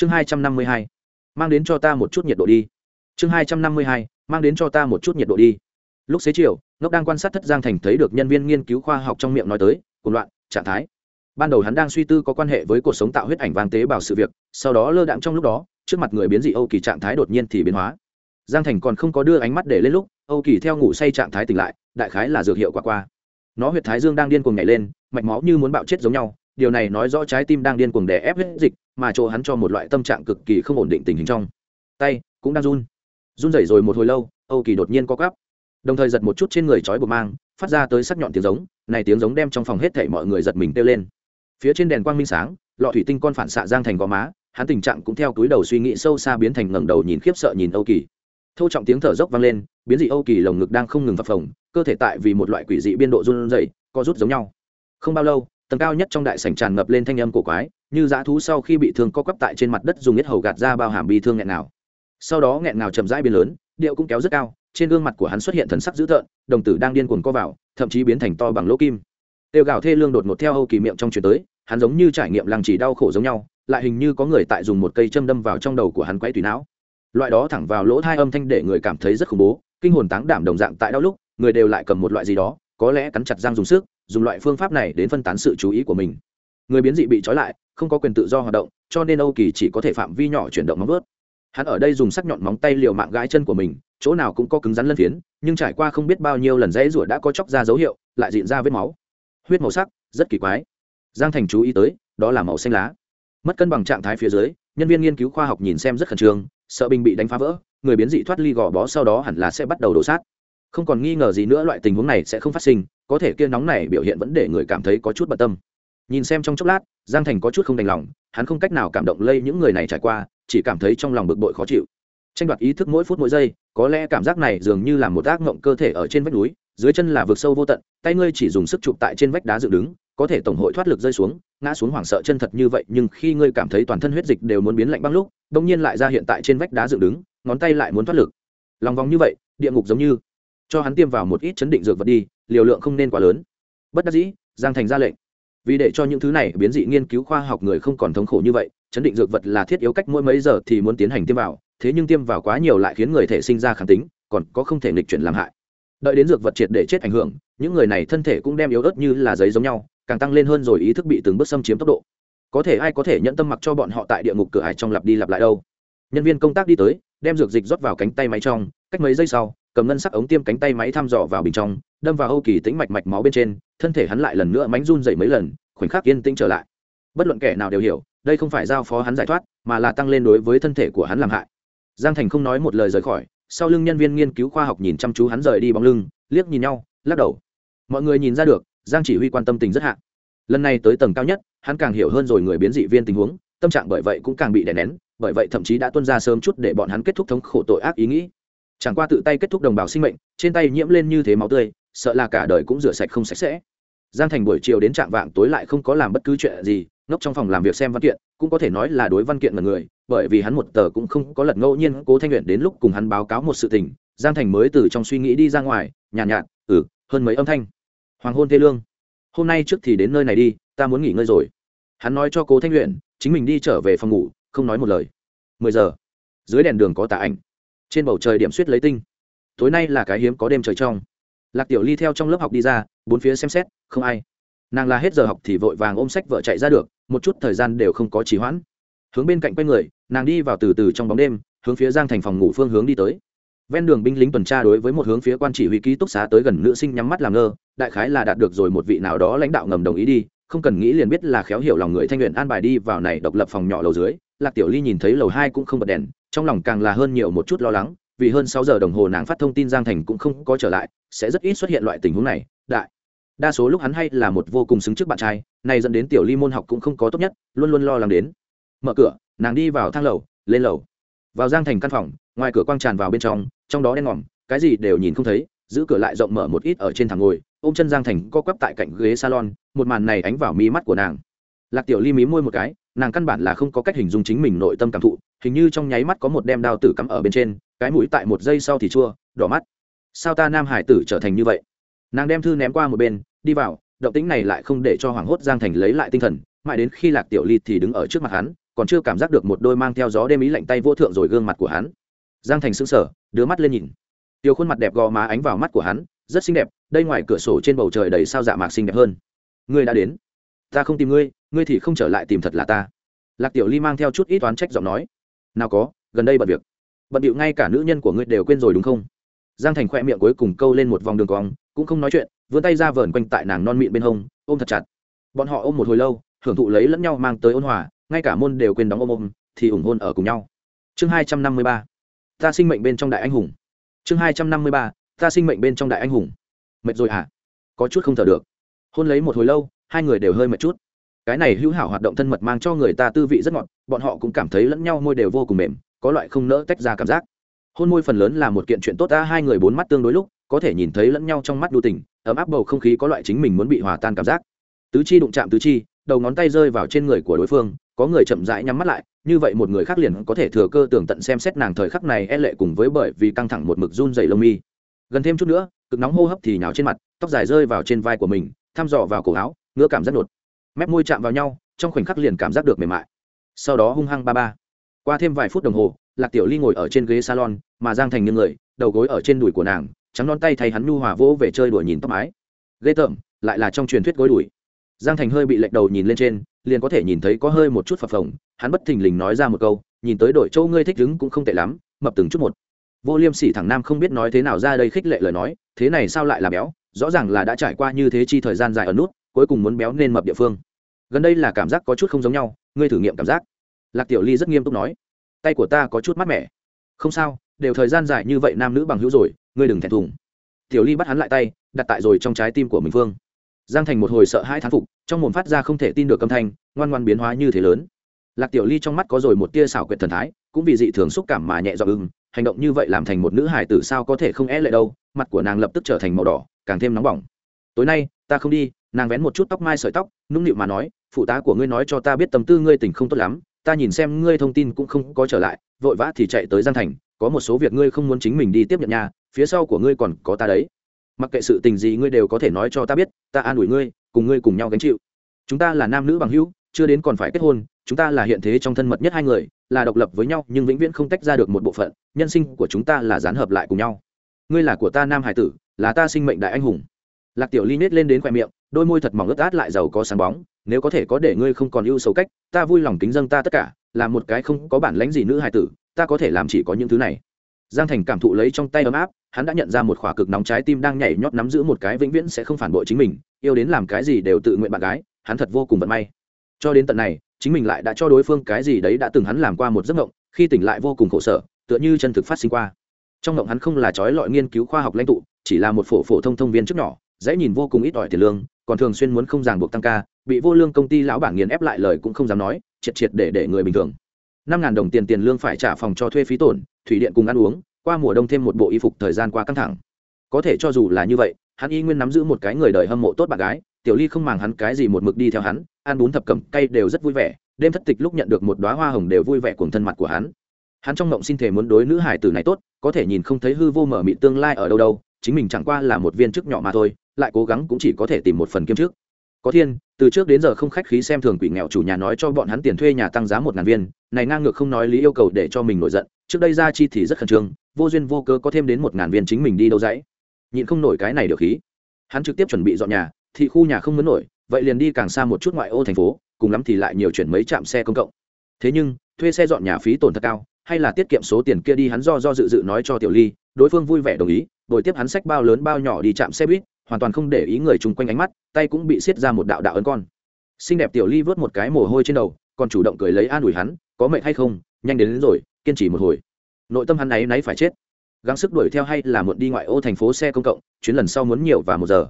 chương hai trăm năm mươi hai, mang đến cho ta một chút nhiệt độ đi. Chương hai trăm năm mươi hai, mang đến cho ta một chút nhiệt độ đi. Lúc xế chiều, ngốc đang quan sát thất giang thành thấy được nhân viên nghiên cứu khoa học trong miệng nói tới cùng loạn, trạng thái. Ban đầu hắn đang suy tư có quan hệ với cuộc sống tạo huyết ảnh vàng tế bào sự việc, sau đó lơ đạm trong lúc đó, trước mặt người biến dị âu kỳ trạng thái đột nhiên thì biến hóa. Giang thành còn không có đưa ánh mắt để lên lúc, âu kỳ theo ngủ say trạng thái tỉnh lại, đại khái là dược hiệu quả qua. Nó huyệt thái dương đang điên cuồng nhảy lên, mạch máu như muốn bạo chết giống nhau, điều này nói rõ trái tim đang điên cuồng đè ép huyết dịch mà chỗ hắn cho một loại tâm trạng cực kỳ không ổn định tình hình trong. Tay, cũng đang run. Run rẩy rồi một hồi lâu, âu kỳ đột nhiên co cắp đồng thời giật một chút trên người trói buộc mang, phát ra tới sắc nhọn tiếng giống, này tiếng giống đem trong phòng hết thảy mọi người giật mình kêu lên. Phía trên đèn quang minh sáng, lọ thủy tinh con phản xạ giang thành gò má, hắn tình trạng cũng theo túi đầu suy nghĩ sâu xa biến thành ngẩng đầu nhìn khiếp sợ nhìn âu kỳ. Thô trọng tiếng thở dốc vang lên, biến dị âu kỳ lồng ngực đang không ngừng phập phồng, cơ thể tại vì một loại quỷ dị biên độ run rẩy, co rút giống nhau. Không bao lâu tầng cao nhất trong đại sảnh tràn ngập lên thanh âm cổ quái, như dã thú sau khi bị thương co quắp tại trên mặt đất dùng ít hầu gạt ra bao hàm bi thương nghẹn nào sau đó nghẹn nào chậm rãi biến lớn, điệu cũng kéo rất cao, trên gương mặt của hắn xuất hiện thần sắc dữ tợn, đồng tử đang điên cuồng co vào, thậm chí biến thành to bằng lỗ kim. Tiêu gạo thê lương đột ngột theo âu kỳ miệng trong chuyển tới, hắn giống như trải nghiệm làng chỉ đau khổ giống nhau, lại hình như có người tại dùng một cây châm đâm vào trong đầu của hắn quay tùy não. Loại đó thẳng vào lỗ thai âm thanh để người cảm thấy rất khủng bố, kinh hồn táng đảm đồng dạng tại đau lúc, người đều lại cầm một loại gì đó, có lẽ cắn chặt răng dùng sức dùng loại phương pháp này đến phân tán sự chú ý của mình. Người biến dị bị trói lại, không có quyền tự do hoạt động, cho nên âu kỳ chỉ có thể phạm vi nhỏ chuyển động móng vớt hắn ở đây dùng sắc nhọn móng tay liều mạng gãi chân của mình, chỗ nào cũng có cứng rắn lân phiến, nhưng trải qua không biết bao nhiêu lần dãy rủa đã có chóc ra dấu hiệu, lại diện ra vết máu. Huyết màu sắc, rất kỳ quái. Giang thành chú ý tới, đó là màu xanh lá. Mất cân bằng trạng thái phía dưới, nhân viên nghiên cứu khoa học nhìn xem rất khẩn trương, sợ bình bị đánh phá vỡ, người biến dị thoát ly gò bó sau đó hẳn là sẽ bắt đầu đổ sát không còn nghi ngờ gì nữa loại tình huống này sẽ không phát sinh, có thể kia nóng này biểu hiện vẫn để người cảm thấy có chút bận tâm. Nhìn xem trong chốc lát, giang thành có chút không đành lòng, hắn không cách nào cảm động lây những người này trải qua, chỉ cảm thấy trong lòng bực bội khó chịu. Tranh đoạt ý thức mỗi phút mỗi giây, có lẽ cảm giác này dường như là một ác mộng cơ thể ở trên vách núi, dưới chân là vực sâu vô tận, tay ngươi chỉ dùng sức chụp tại trên vách đá dựng đứng, có thể tổng hội thoát lực rơi xuống, ngã xuống hoảng sợ chân thật như vậy, nhưng khi ngươi cảm thấy toàn thân huyết dịch đều muốn biến lạnh băng lúc đông nhiên lại ra hiện tại trên vách đá dựng đứng, ngón tay lại muốn thoát lực. Lòng vòng như vậy, địa ngục giống như cho hắn tiêm vào một ít chấn định dược vật đi, liều lượng không nên quá lớn. Bất đắc dĩ, giang thành ra lệnh. Vì để cho những thứ này biến dị nghiên cứu khoa học người không còn thống khổ như vậy, chấn định dược vật là thiết yếu cách mỗi mấy giờ thì muốn tiến hành tiêm vào, thế nhưng tiêm vào quá nhiều lại khiến người thể sinh ra kháng tính, còn có không thể nghịch chuyển làm hại. Đợi đến dược vật triệt để chết ảnh hưởng, những người này thân thể cũng đem yếu ớt như là giấy giống nhau, càng tăng lên hơn rồi ý thức bị từng bước xâm chiếm tốc độ. Có thể ai có thể nhận tâm mặc cho bọn họ tại địa ngục cửa hải trong lặp đi lặp lại đâu? Nhân viên công tác đi tới, đem dược dịch rót vào cánh tay máy trong, cách mấy giây sau, cầm ngân sắc ống tiêm cánh tay máy thăm dò vào bình trong, đâm vào âu kỳ tính mạch mạch máu bên trên, thân thể hắn lại lần nữa mánh run dậy mấy lần, khoảnh khắc yên tĩnh trở lại. Bất luận kẻ nào đều hiểu, đây không phải giao phó hắn giải thoát, mà là tăng lên đối với thân thể của hắn làm hại. Giang thành không nói một lời rời khỏi, sau lưng nhân viên nghiên cứu khoa học nhìn chăm chú hắn rời đi bóng lưng, liếc nhìn nhau, lắc đầu. Mọi người nhìn ra được, giang chỉ huy quan tâm tình rất hạn. lần này tới tầng cao nhất, hắn càng hiểu hơn rồi người biến dị viên tình huống tâm trạng bởi vậy cũng càng bị đè nén bởi vậy thậm chí đã tuân ra sớm chút để bọn hắn kết thúc thống khổ tội ác ý nghĩ. Chẳng qua tự tay kết thúc đồng bào sinh mệnh trên tay nhiễm lên như thế máu tươi sợ là cả đời cũng rửa sạch không sạch sẽ. Giang thành buổi chiều đến trạng vạng tối lại không có làm bất cứ chuyện gì ngốc trong phòng làm việc xem văn kiện cũng có thể nói là đối văn kiện là người bởi vì hắn một tờ cũng không có lật ngẫu nhiên cố thanh luyện đến lúc cùng hắn báo cáo một sự tình giang thành mới từ trong suy nghĩ đi ra ngoài nhàn nhạt, nhạt ừ hơn mấy âm thanh. Hoàng hôn thê lương hôm nay trước thì đến nơi này đi ta muốn nghỉ ngơi rồi. Hắn nói cho cố thanh luyện chính mình đi trở về phòng ngủ, không nói một lời. Mười giờ, dưới đèn đường có tà ảnh. Trên bầu trời điểm suýt lấy tinh. Tối nay là cái hiếm có đêm trời trong. Lạc tiểu ly theo trong lớp học đi ra, bốn phía xem xét, không ai. Nàng là hết giờ học thì vội vàng ôm sách vợ chạy ra được, một chút thời gian đều không có trì hoãn. Hướng bên cạnh quay người, nàng đi vào từ từ trong bóng đêm, hướng phía giang thành phòng ngủ phương hướng đi tới. Ven đường binh lính tuần tra đối với một hướng phía quan chỉ huy ký túc xá tới gần nữ sinh nhắm mắt làm ngơ, đại khái là đạt được rồi một vị nào đó lãnh đạo ngầm đồng ý đi không cần nghĩ liền biết là khéo hiểu lòng người thanh luyện an bài đi vào này độc lập phòng nhỏ lầu dưới, lạc tiểu ly nhìn thấy lầu hai cũng không bật đèn, trong lòng càng là hơn nhiều một chút lo lắng, vì hơn sáu giờ đồng hồ nàng phát thông tin giang thành cũng không có trở lại, sẽ rất ít xuất hiện loại tình huống này, đại. Đa số lúc hắn hay là một vô cùng xứng trước bạn trai, này dẫn đến tiểu ly môn học cũng không có tốt nhất, luôn luôn lo lắng đến. Mở cửa, nàng đi vào thang lầu, lên lầu. Vào giang thành căn phòng, ngoài cửa quang tràn vào bên trong trong đó đen ngòm, cái gì đều nhìn không thấy giữ cửa lại rộng mở một ít ở trên thang ngồi, ôm chân giang thành co quắp tại cạnh ghế salon, một màn này ánh vào mí mắt của nàng. Lạc tiểu ly mí môi một cái, nàng căn bản là không có cách hình dung chính mình nội tâm cảm thụ, hình như trong nháy mắt có một đem đao tử cắm ở bên trên, cái mũi tại một giây sau thì chua, đỏ mắt. Sao ta nam hải tử trở thành như vậy? Nàng đem thư ném qua một bên, đi vào, động tĩnh này lại không để cho hoàng hốt giang thành lấy lại tinh thần, mãi đến khi lạc tiểu ly thì đứng ở trước mặt hắn, còn chưa cảm giác được một đôi mang theo gió đêm ý lạnh tay vô thượng rồi gương mặt của hắn. Giang thành sững sờ, đưa mắt lên nhìn tiêu khuôn mặt đẹp gò má ánh vào mắt của hắn, rất xinh đẹp, đây ngoài cửa sổ trên bầu trời đầy sao dạ mạc xinh đẹp hơn. Ngươi đã đến. Ta không tìm ngươi ngươi thì không trở lại tìm thật là ta. Lạc tiểu ly mang theo chút ít toán trách giọng nói. Nào có, gần đây bận việc. Bận điệu ngay cả nữ nhân của ngươi đều quên rồi đúng không? Giang thành khoe miệng cuối cùng câu lên một vòng đường cong, cũng không nói chuyện, vươn tay ra vờn quanh tại nàng non mịn bên hông, ôm thật chặt. Bọn họ ôm một hồi lâu, hưởng thụ lấy lẫn nhau mang tới ôn hòa, ngay cả môn đều quên đóng ôm ôm, thì ủng hôn ở cùng nhau. Chương hai trăm năm mươi ba. Ta sinh mệnh bên trong đại anh hùng chương hai trăm năm mươi ba, ta sinh mệnh bên trong đại anh hùng. Mệt rồi hả? À? có chút không thở được. Hôn lấy một hồi lâu, hai người đều hơi mệt chút. Cái này hữu hảo hoạt động thân mật mang cho người ta tư vị rất ngọt, bọn họ cũng cảm thấy lẫn nhau môi đều vô cùng mềm, có loại không nỡ tách ra cảm giác. Hôn môi phần lớn là một kiện chuyện tốt, ta hai người bốn mắt tương đối lúc, có thể nhìn thấy lẫn nhau trong mắt đu tình, ấm áp bầu không khí có loại chính mình muốn bị hòa tan cảm giác. Tứ chi đụng chạm tứ chi đầu ngón tay rơi vào trên người của đối phương, có người chậm rãi nhắm mắt lại, như vậy một người khác liền có thể thừa cơ tưởng tận xem xét nàng thời khắc này e lệ cùng với bởi vì căng thẳng một mực run dày lông mi. Gần thêm chút nữa, cực nóng hô hấp thì nhào trên mặt, tóc dài rơi vào trên vai của mình, thăm dò vào cổ áo, ngứa cảm giác đột. Mép môi chạm vào nhau, trong khoảnh khắc liền cảm giác được mềm mại. Sau đó hung hăng ba ba. Qua thêm vài phút đồng hồ, lạc tiểu ly ngồi ở trên ghế salon, mà giang thành như người, đầu gối ở trên đùi của nàng, trắng non tay thay hắn nhu hòa vỗ về chơi đùa nhìn tóc mái. Ghê tởm, lại là trong truyền thuyết gối đùi giang thành hơi bị lệch đầu nhìn lên trên, liền có thể nhìn thấy có hơi một chút phập phồng, hắn bất thình lình nói ra một câu, nhìn tới đội châu ngươi thích đứng cũng không tệ lắm, mập từng chút một. Vô liêm sỉ thằng nam không biết nói thế nào ra đây khích lệ lời nói, thế này sao lại là béo? Rõ ràng là đã trải qua như thế chi thời gian dài ở nút, cuối cùng muốn béo nên mập địa phương. Gần đây là cảm giác có chút không giống nhau, ngươi thử nghiệm cảm giác. Lạc tiểu ly rất nghiêm túc nói, tay của ta có chút mát mẻ. Không sao, đều thời gian dài như vậy nam nữ bằng hữu rồi, ngươi đừng thẹn thùng. Tiểu ly bắt hắn lại tay, đặt tại rồi trong trái tim của mình phương giang thành một hồi sợ hai thán phục, trong mồm phát ra không thể tin được âm thanh, ngoan ngoan biến hóa như thế lớn. Lạc tiểu ly trong mắt có rồi một tia xảo quyệt thần thái, cũng vì dị thường xúc cảm mà nhẹ dọc ưng, hành động như vậy làm thành một nữ hải tử sao có thể không é lệ đâu, mặt của nàng lập tức trở thành màu đỏ, càng thêm nóng bỏng. Tối nay, ta không đi, nàng vén một chút tóc mai sợi tóc, nũng nịu mà nói, phụ tá của ngươi nói cho ta biết tâm tư ngươi tình không tốt lắm, ta nhìn xem ngươi thông tin cũng không có trở lại, vội vã thì chạy tới giang thành, có một số việc ngươi không muốn chính mình đi tiếp nhận nhà phía sau của ngươi còn có ta đấy mặc kệ sự tình gì ngươi đều có thể nói cho ta biết, ta an ủi ngươi, cùng ngươi cùng nhau gánh chịu. Chúng ta là nam nữ bằng hữu, chưa đến còn phải kết hôn, chúng ta là hiện thế trong thân mật nhất hai người, là độc lập với nhau, nhưng vĩnh viễn không tách ra được một bộ phận, nhân sinh của chúng ta là dán hợp lại cùng nhau. Ngươi là của ta nam hải tử, là ta sinh mệnh đại anh hùng. Lạc tiểu ly nết lên đến khoe miệng, đôi môi thật mỏng ướt át lại giàu có sáng bóng, nếu có thể có để ngươi không còn ưu xấu cách, ta vui lòng kính dâng ta tất cả, là một cái không có bản lãnh gì nữ hải tử, ta có thể làm chỉ có những thứ này. Giang thành cảm thụ lấy trong tay ấm áp hắn đã nhận ra một khỏa cực nóng trái tim đang nhảy nhót nắm giữ một cái vĩnh viễn sẽ không phản bội chính mình, yêu đến làm cái gì đều tự nguyện bạn gái, hắn thật vô cùng vận may. Cho đến tận này, chính mình lại đã cho đối phương cái gì đấy đã từng hắn làm qua một giấc mộng, khi tỉnh lại vô cùng khổ sở, tựa như chân thực phát sinh qua. Trong mộng hắn không là trói lọi nghiên cứu khoa học lãnh tụ, chỉ là một phổ phổ thông thông viên trước nhỏ, dễ nhìn vô cùng ít ỏi tiền lương, còn thường xuyên muốn không ràng buộc tăng ca, bị vô lương công ty lão bản nghiền ép lại lời cũng không dám nói, triệt triệt để để người bình thường. Năm ngàn đồng tiền tiền lương phải trả phòng cho thuê phí tổn, thủy điện cùng ăn uống qua mùa đông thêm một bộ y phục thời gian qua căng thẳng. Có thể cho dù là như vậy, hắn y nguyên nắm giữ một cái người đời hâm mộ tốt bạn gái, tiểu ly không màng hắn cái gì một mực đi theo hắn, ăn bún thập cẩm, cay đều rất vui vẻ, đêm thất tịch lúc nhận được một đoá hoa hồng đều vui vẻ cùng thân mặt của hắn. Hắn trong mộng xin thể muốn đối nữ hải tử này tốt, có thể nhìn không thấy hư vô mở mị tương lai ở đâu đâu, chính mình chẳng qua là một viên chức nhỏ mà thôi, lại cố gắng cũng chỉ có thể tìm một phần kiêm trước có thiên, từ trước đến giờ không khách khí xem thường quỷ nghèo chủ nhà nói cho bọn hắn tiền thuê nhà tăng giá một ngàn viên, này ngang ngược không nói lý yêu cầu để cho mình nổi giận, trước đây ra chi thì rất khẩn trương, vô duyên vô cớ có thêm đến một ngàn viên chính mình đi đâu dãy. Nhịn không nổi cái này được khí. Hắn trực tiếp chuẩn bị dọn nhà, thì khu nhà không muốn nổi, vậy liền đi càng xa một chút ngoại ô thành phố, cùng lắm thì lại nhiều chuyển mấy trạm xe công cộng. Thế nhưng, thuê xe dọn nhà phí tổn thật cao, hay là tiết kiệm số tiền kia đi hắn do do dự dự nói cho tiểu ly, đối phương vui vẻ đồng ý, đổi tiếp hắn sách bao lớn bao nhỏ đi chạm xe buýt hoàn toàn không để ý người chung quanh ánh mắt tay cũng bị xiết ra một đạo đạo ấn con. Xinh đẹp tiểu ly vớt một cái mồ hôi trên đầu còn chủ động cười lấy an ủi hắn có mệt hay không? Nhanh đến, đến rồi kiên trì một hồi. Nội tâm hắn ấy náy phải chết. Gắng sức đuổi theo hay là muộn đi ngoại ô thành phố xe công cộng chuyến lần sau muốn nhiều và một giờ.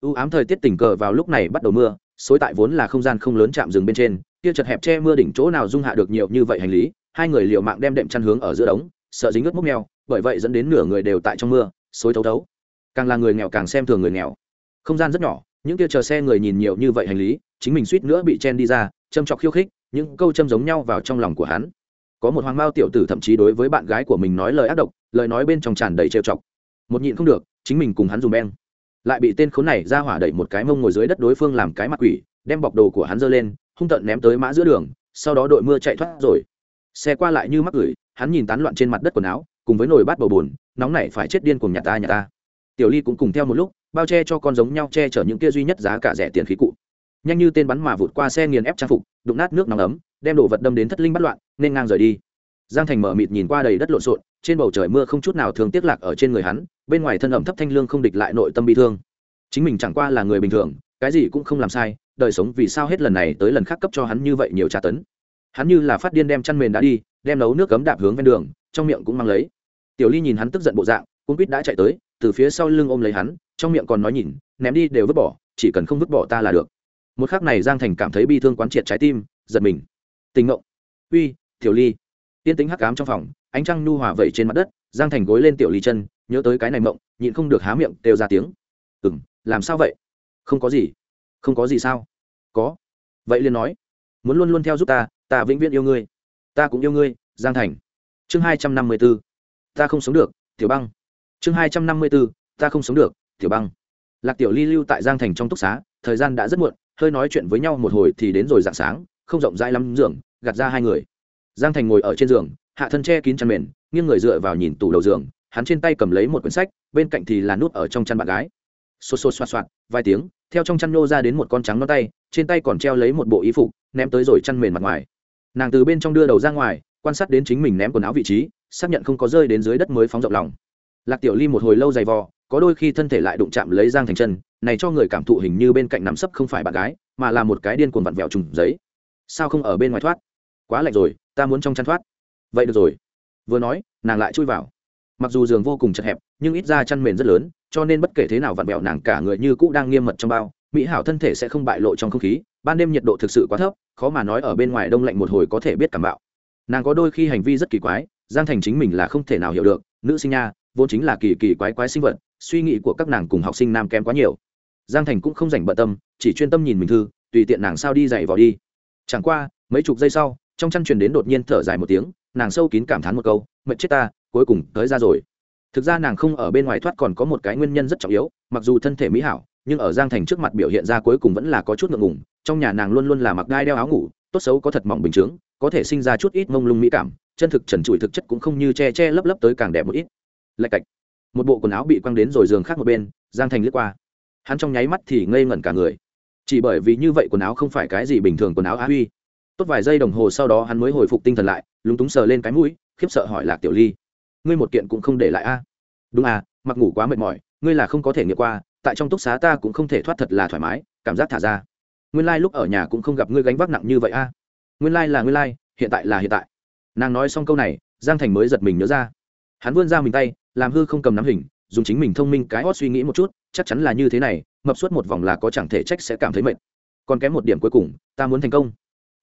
Ưu ám thời tiết tình cờ vào lúc này bắt đầu mưa xối tại vốn là không gian không lớn chạm rừng bên trên kia chật hẹp che mưa đỉnh chỗ nào dung hạ được nhiều như vậy hành lý hai người liều mạng đem đệm chăn hướng ở giữa đống sợ dính ướt mốc neo bởi vậy dẫn đến nửa người đều tại trong mưa xối thấu thấu càng là người nghèo càng xem thường người nghèo. Không gian rất nhỏ, những kia chờ xe người nhìn nhiều như vậy hành lý, chính mình suýt nữa bị chen đi ra, châm chọc khiêu khích, những câu châm giống nhau vào trong lòng của hắn. Có một hoàng mao tiểu tử thậm chí đối với bạn gái của mình nói lời ác độc, lời nói bên trong tràn đầy trêu chọc. Một nhịn không được, chính mình cùng hắn dùng beng. Lại bị tên khốn này ra hỏa đẩy một cái mông ngồi dưới đất đối phương làm cái mặt quỷ, đem bọc đồ của hắn giơ lên, hung tận ném tới mã giữa đường, sau đó đội mưa chạy thoát rồi. Xe qua lại như mắc gửi, hắn nhìn tán loạn trên mặt đất quần áo, cùng với nồi bát bầu bùn nóng này phải chết điên cùng nhà ta nhà ta tiểu ly cũng cùng theo một lúc, bao che cho con giống nhau che chở những kia duy nhất giá cả rẻ tiền khí cụ. Nhanh như tên bắn mà vụt qua xe nghiền ép trang phục, đụng nát nước nóng ấm, đem đồ vật đâm đến thất linh bắt loạn, nên ngang rời đi. Giang thành mở mịt nhìn qua đầy đất lộn xộn, trên bầu trời mưa không chút nào thường tiếc lạc ở trên người hắn, bên ngoài thân ẩm thấp thanh lương không địch lại nội tâm bi thương. Chính mình chẳng qua là người bình thường, cái gì cũng không làm sai, đời sống vì sao hết lần này tới lần khác cấp cho hắn như vậy nhiều tra tấn. Hắn như là phát điên đem chăn mền đã đi, đem nấu nước cấm đạp hướng ven đường, trong miệng cũng mang lấy. Tiểu ly nhìn hắn tức giận bộ dạng cũng quýt đã chạy tới từ phía sau lưng ôm lấy hắn, trong miệng còn nói nhìn, ném đi đều vứt bỏ, chỉ cần không vứt bỏ ta là được. Một khắc này giang thành cảm thấy bi thương quán triệt trái tim, giật mình. Tình ngộ. Uy, tiểu ly. Tiên tính hắc cám trong phòng, ánh trăng nhu hòa vẩy trên mặt đất, giang thành gối lên tiểu ly chân, nhớ tới cái này mộng, nhịn không được há miệng đều ra tiếng. Ừ m làm sao vậy? Không có gì. Không có gì sao? Có. Vậy liền nói. Muốn luôn luôn theo giúp ta ta vĩnh viễn yêu ngươi. Ta cũng yêu ngươi, giang thành. Chương hai trăm năm mươi b ố ta không sống được, tiểu băng chương hai trăm năm mươi bốn, ta không sống được tiểu băng. Lạc tiểu ly lưu tại giang thành trong túc xá thời gian đã rất muộn hơi nói chuyện với nhau một hồi thì đến rồi d ạ n g sáng không rộng rãi lắm giường gạt ra hai người. Giang thành ngồi ở trên giường hạ thân che kín chăn mền nghiêng người dựa vào nhìn tủ đầu giường hắn trên tay cầm lấy một quyển sách bên cạnh thì là nút ở trong chăn bạn gái. Xô xô xoạt xoạt vài tiếng theo trong chăn nô ra đến một con trắng non tay trên tay còn treo lấy một bộ y phục ném tới rồi chăn mền mặt ngoài. Nàng từ bên trong đưa đầu ra ngoài quan sát đến chính mình ném quần áo vị trí xác nhận không có rơi đến dưới đất mới phóng rộng lòng lạc tiểu ly một hồi lâu dày vò, có đôi khi thân thể lại đụng chạm lấy giang thành chân này cho người cảm thụ hình như bên cạnh nằm sấp không phải bạn gái, mà là một cái điên cuồng vặn vẹo trùng giấy. Sao không ở bên ngoài thoát? Quá lạnh rồi, ta muốn trong chăn thoát. Vậy được rồi. Vừa nói, nàng lại chui vào. Mặc dù giường vô cùng chật hẹp, nhưng ít ra chăn mền rất lớn, cho nên bất kể thế nào vặn vẹo nàng cả người như cũ đang nghiêm mật trong bao, mỹ hảo thân thể sẽ không bại lộ trong không khí, ban đêm nhiệt độ thực sự quá thấp, khó mà nói ở bên ngoài đông lạnh một hồi có thể biết cảm bạo. Nàng có đôi khi hành vi rất kỳ quái, giang thành chính mình là không thể nào hiểu được, nữ sinh nha vốn chính là kỳ kỳ quái quái sinh vật, suy nghĩ của các nàng cùng học sinh nam kém quá nhiều. Giang thành cũng không dành bận tâm, chỉ chuyên tâm nhìn mình thư, tùy tiện nàng sao đi dậy vào đi. Chẳng qua, mấy chục giây sau, trong chăn truyền đến đột nhiên thở dài một tiếng, nàng sâu kín cảm thán một câu, mệt chết ta, cuối cùng tới ra rồi. Thực ra nàng không ở bên ngoài thoát còn có một cái nguyên nhân rất trọng yếu, mặc dù thân thể mỹ hảo, nhưng ở giang thành trước mặt biểu hiện ra cuối cùng vẫn là có chút ngượng ngùng, trong nhà nàng luôn luôn là mặc đai đeo áo ngủ, tốt xấu có thật mỏng bình chướng có thể sinh ra chút ít mông lung mỹ cảm, chân thực trần trụi thực chất cũng không như che che lấp lấp tới càng đẹp một ít lạch cạch. Một bộ quần áo bị quăng đến rồi giường khác một bên giang thành lướt qua. Hắn trong nháy mắt thì ngây ngẩn cả người. Chỉ bởi vì như vậy quần áo không phải cái gì bình thường quần áo á huy. Tốt vài giây đồng hồ sau đó hắn mới hồi phục tinh thần lại lúng túng sờ lên cái mũi khiếp sợ hỏi lạc tiểu ly ngươi một kiện cũng không để lại a? Đúng à mặc ngủ quá mệt mỏi ngươi là không có thể nghiệm qua tại trong túc xá ta cũng không thể thoát thật là thoải mái cảm giác thả ra. Nguyên lai、like、lúc ở nhà cũng không gặp ngươi gánh vác nặng như vậy a. Nguyên lai、like、là nguyên lai、like, hiện tại là hiện tại. Nàng nói xong câu này giang thành mới giật mình nhớ ra. Hắn vươn ra mình tay làm hư không cầm nắm hình, dùng chính mình thông minh cái hót suy nghĩ một chút, chắc chắn là như thế này, mập suốt một vòng là có chẳng thể trách sẽ cảm thấy mệt. Còn kém một điểm cuối cùng, ta muốn thành công.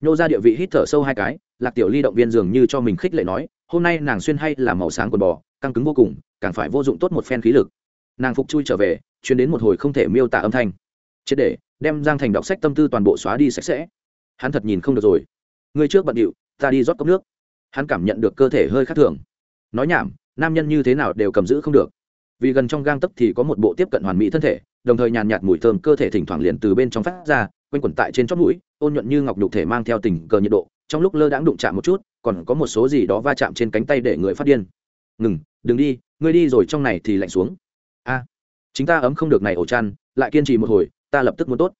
Nhô ra địa vị hít thở sâu hai cái, lạc tiểu ly động viên dường như cho mình khích lệ nói, hôm nay nàng xuyên hay là màu sáng quần bò, căng cứng vô cùng, càng phải vô dụng tốt một phen khí lực. Nàng phục chui trở về chuyến đến một hồi không thể miêu tả âm thanh. Chết để, đem giang thành đọc sách tâm tư toàn bộ xóa đi sạch sẽ. Hắn thật nhìn không được rồi. Người trước bận điệu, ta đi rót cốc nước. Hắn cảm nhận được cơ thể hơi khác thường. Nói nhảm nam nhân như thế nào đều cầm giữ không được. Vì gần trong gang tấp thì có một bộ tiếp cận hoàn mỹ thân thể, đồng thời nhàn nhạt mùi thơm cơ thể thỉnh thoảng liền từ bên trong phát ra, quanh quẩn tại trên chót mũi, ôn nhuận như ngọc nhục thể mang theo tình cờ nhiệt độ, trong lúc lơ đãng đụng chạm một chút, còn có một số gì đó va chạm trên cánh tay để người phát điên. Ngừng, đừng đi, ngươi đi rồi trong này thì lạnh xuống. A, chính ta ấm không được này ổ chăn, lại kiên trì một hồi, ta lập tức muốn tốt.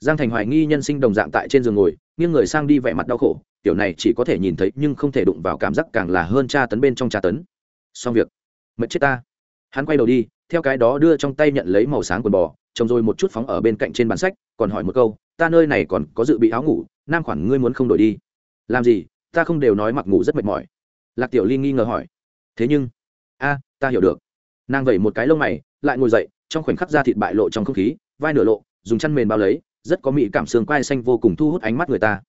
Giang thành hoài nghi nhân sinh đồng dạng tại trên giường ngồi, nghiêng người sang đi vẻ mặt đau khổ kiểu này chỉ có thể nhìn thấy nhưng không thể đụng vào cảm giác càng là hơn tra tấn bên trong tra tấn xong việc. Mệt chết ta. Hắn quay đầu đi, theo cái đó đưa trong tay nhận lấy màu sáng quần bò trồng rồi một chút phóng ở bên cạnh trên bàn sách, còn hỏi một câu, ta nơi này còn có dự bị áo ngủ, nam khoản ngươi muốn không đổi đi. Làm gì? Ta không đều nói mặc ngủ rất mệt mỏi. Lạc tiểu ly nghi ngờ hỏi. Thế nhưng, a, ta hiểu được. Nàng vẩy một cái lông mày, lại ngồi dậy, trong khoảnh khắc da thịt bại lộ trong không khí, vai nửa lộ, dùng chăn mền bao lấy, rất có mỹ cảm xương quai xanh vô cùng thu hút ánh mắt người ta.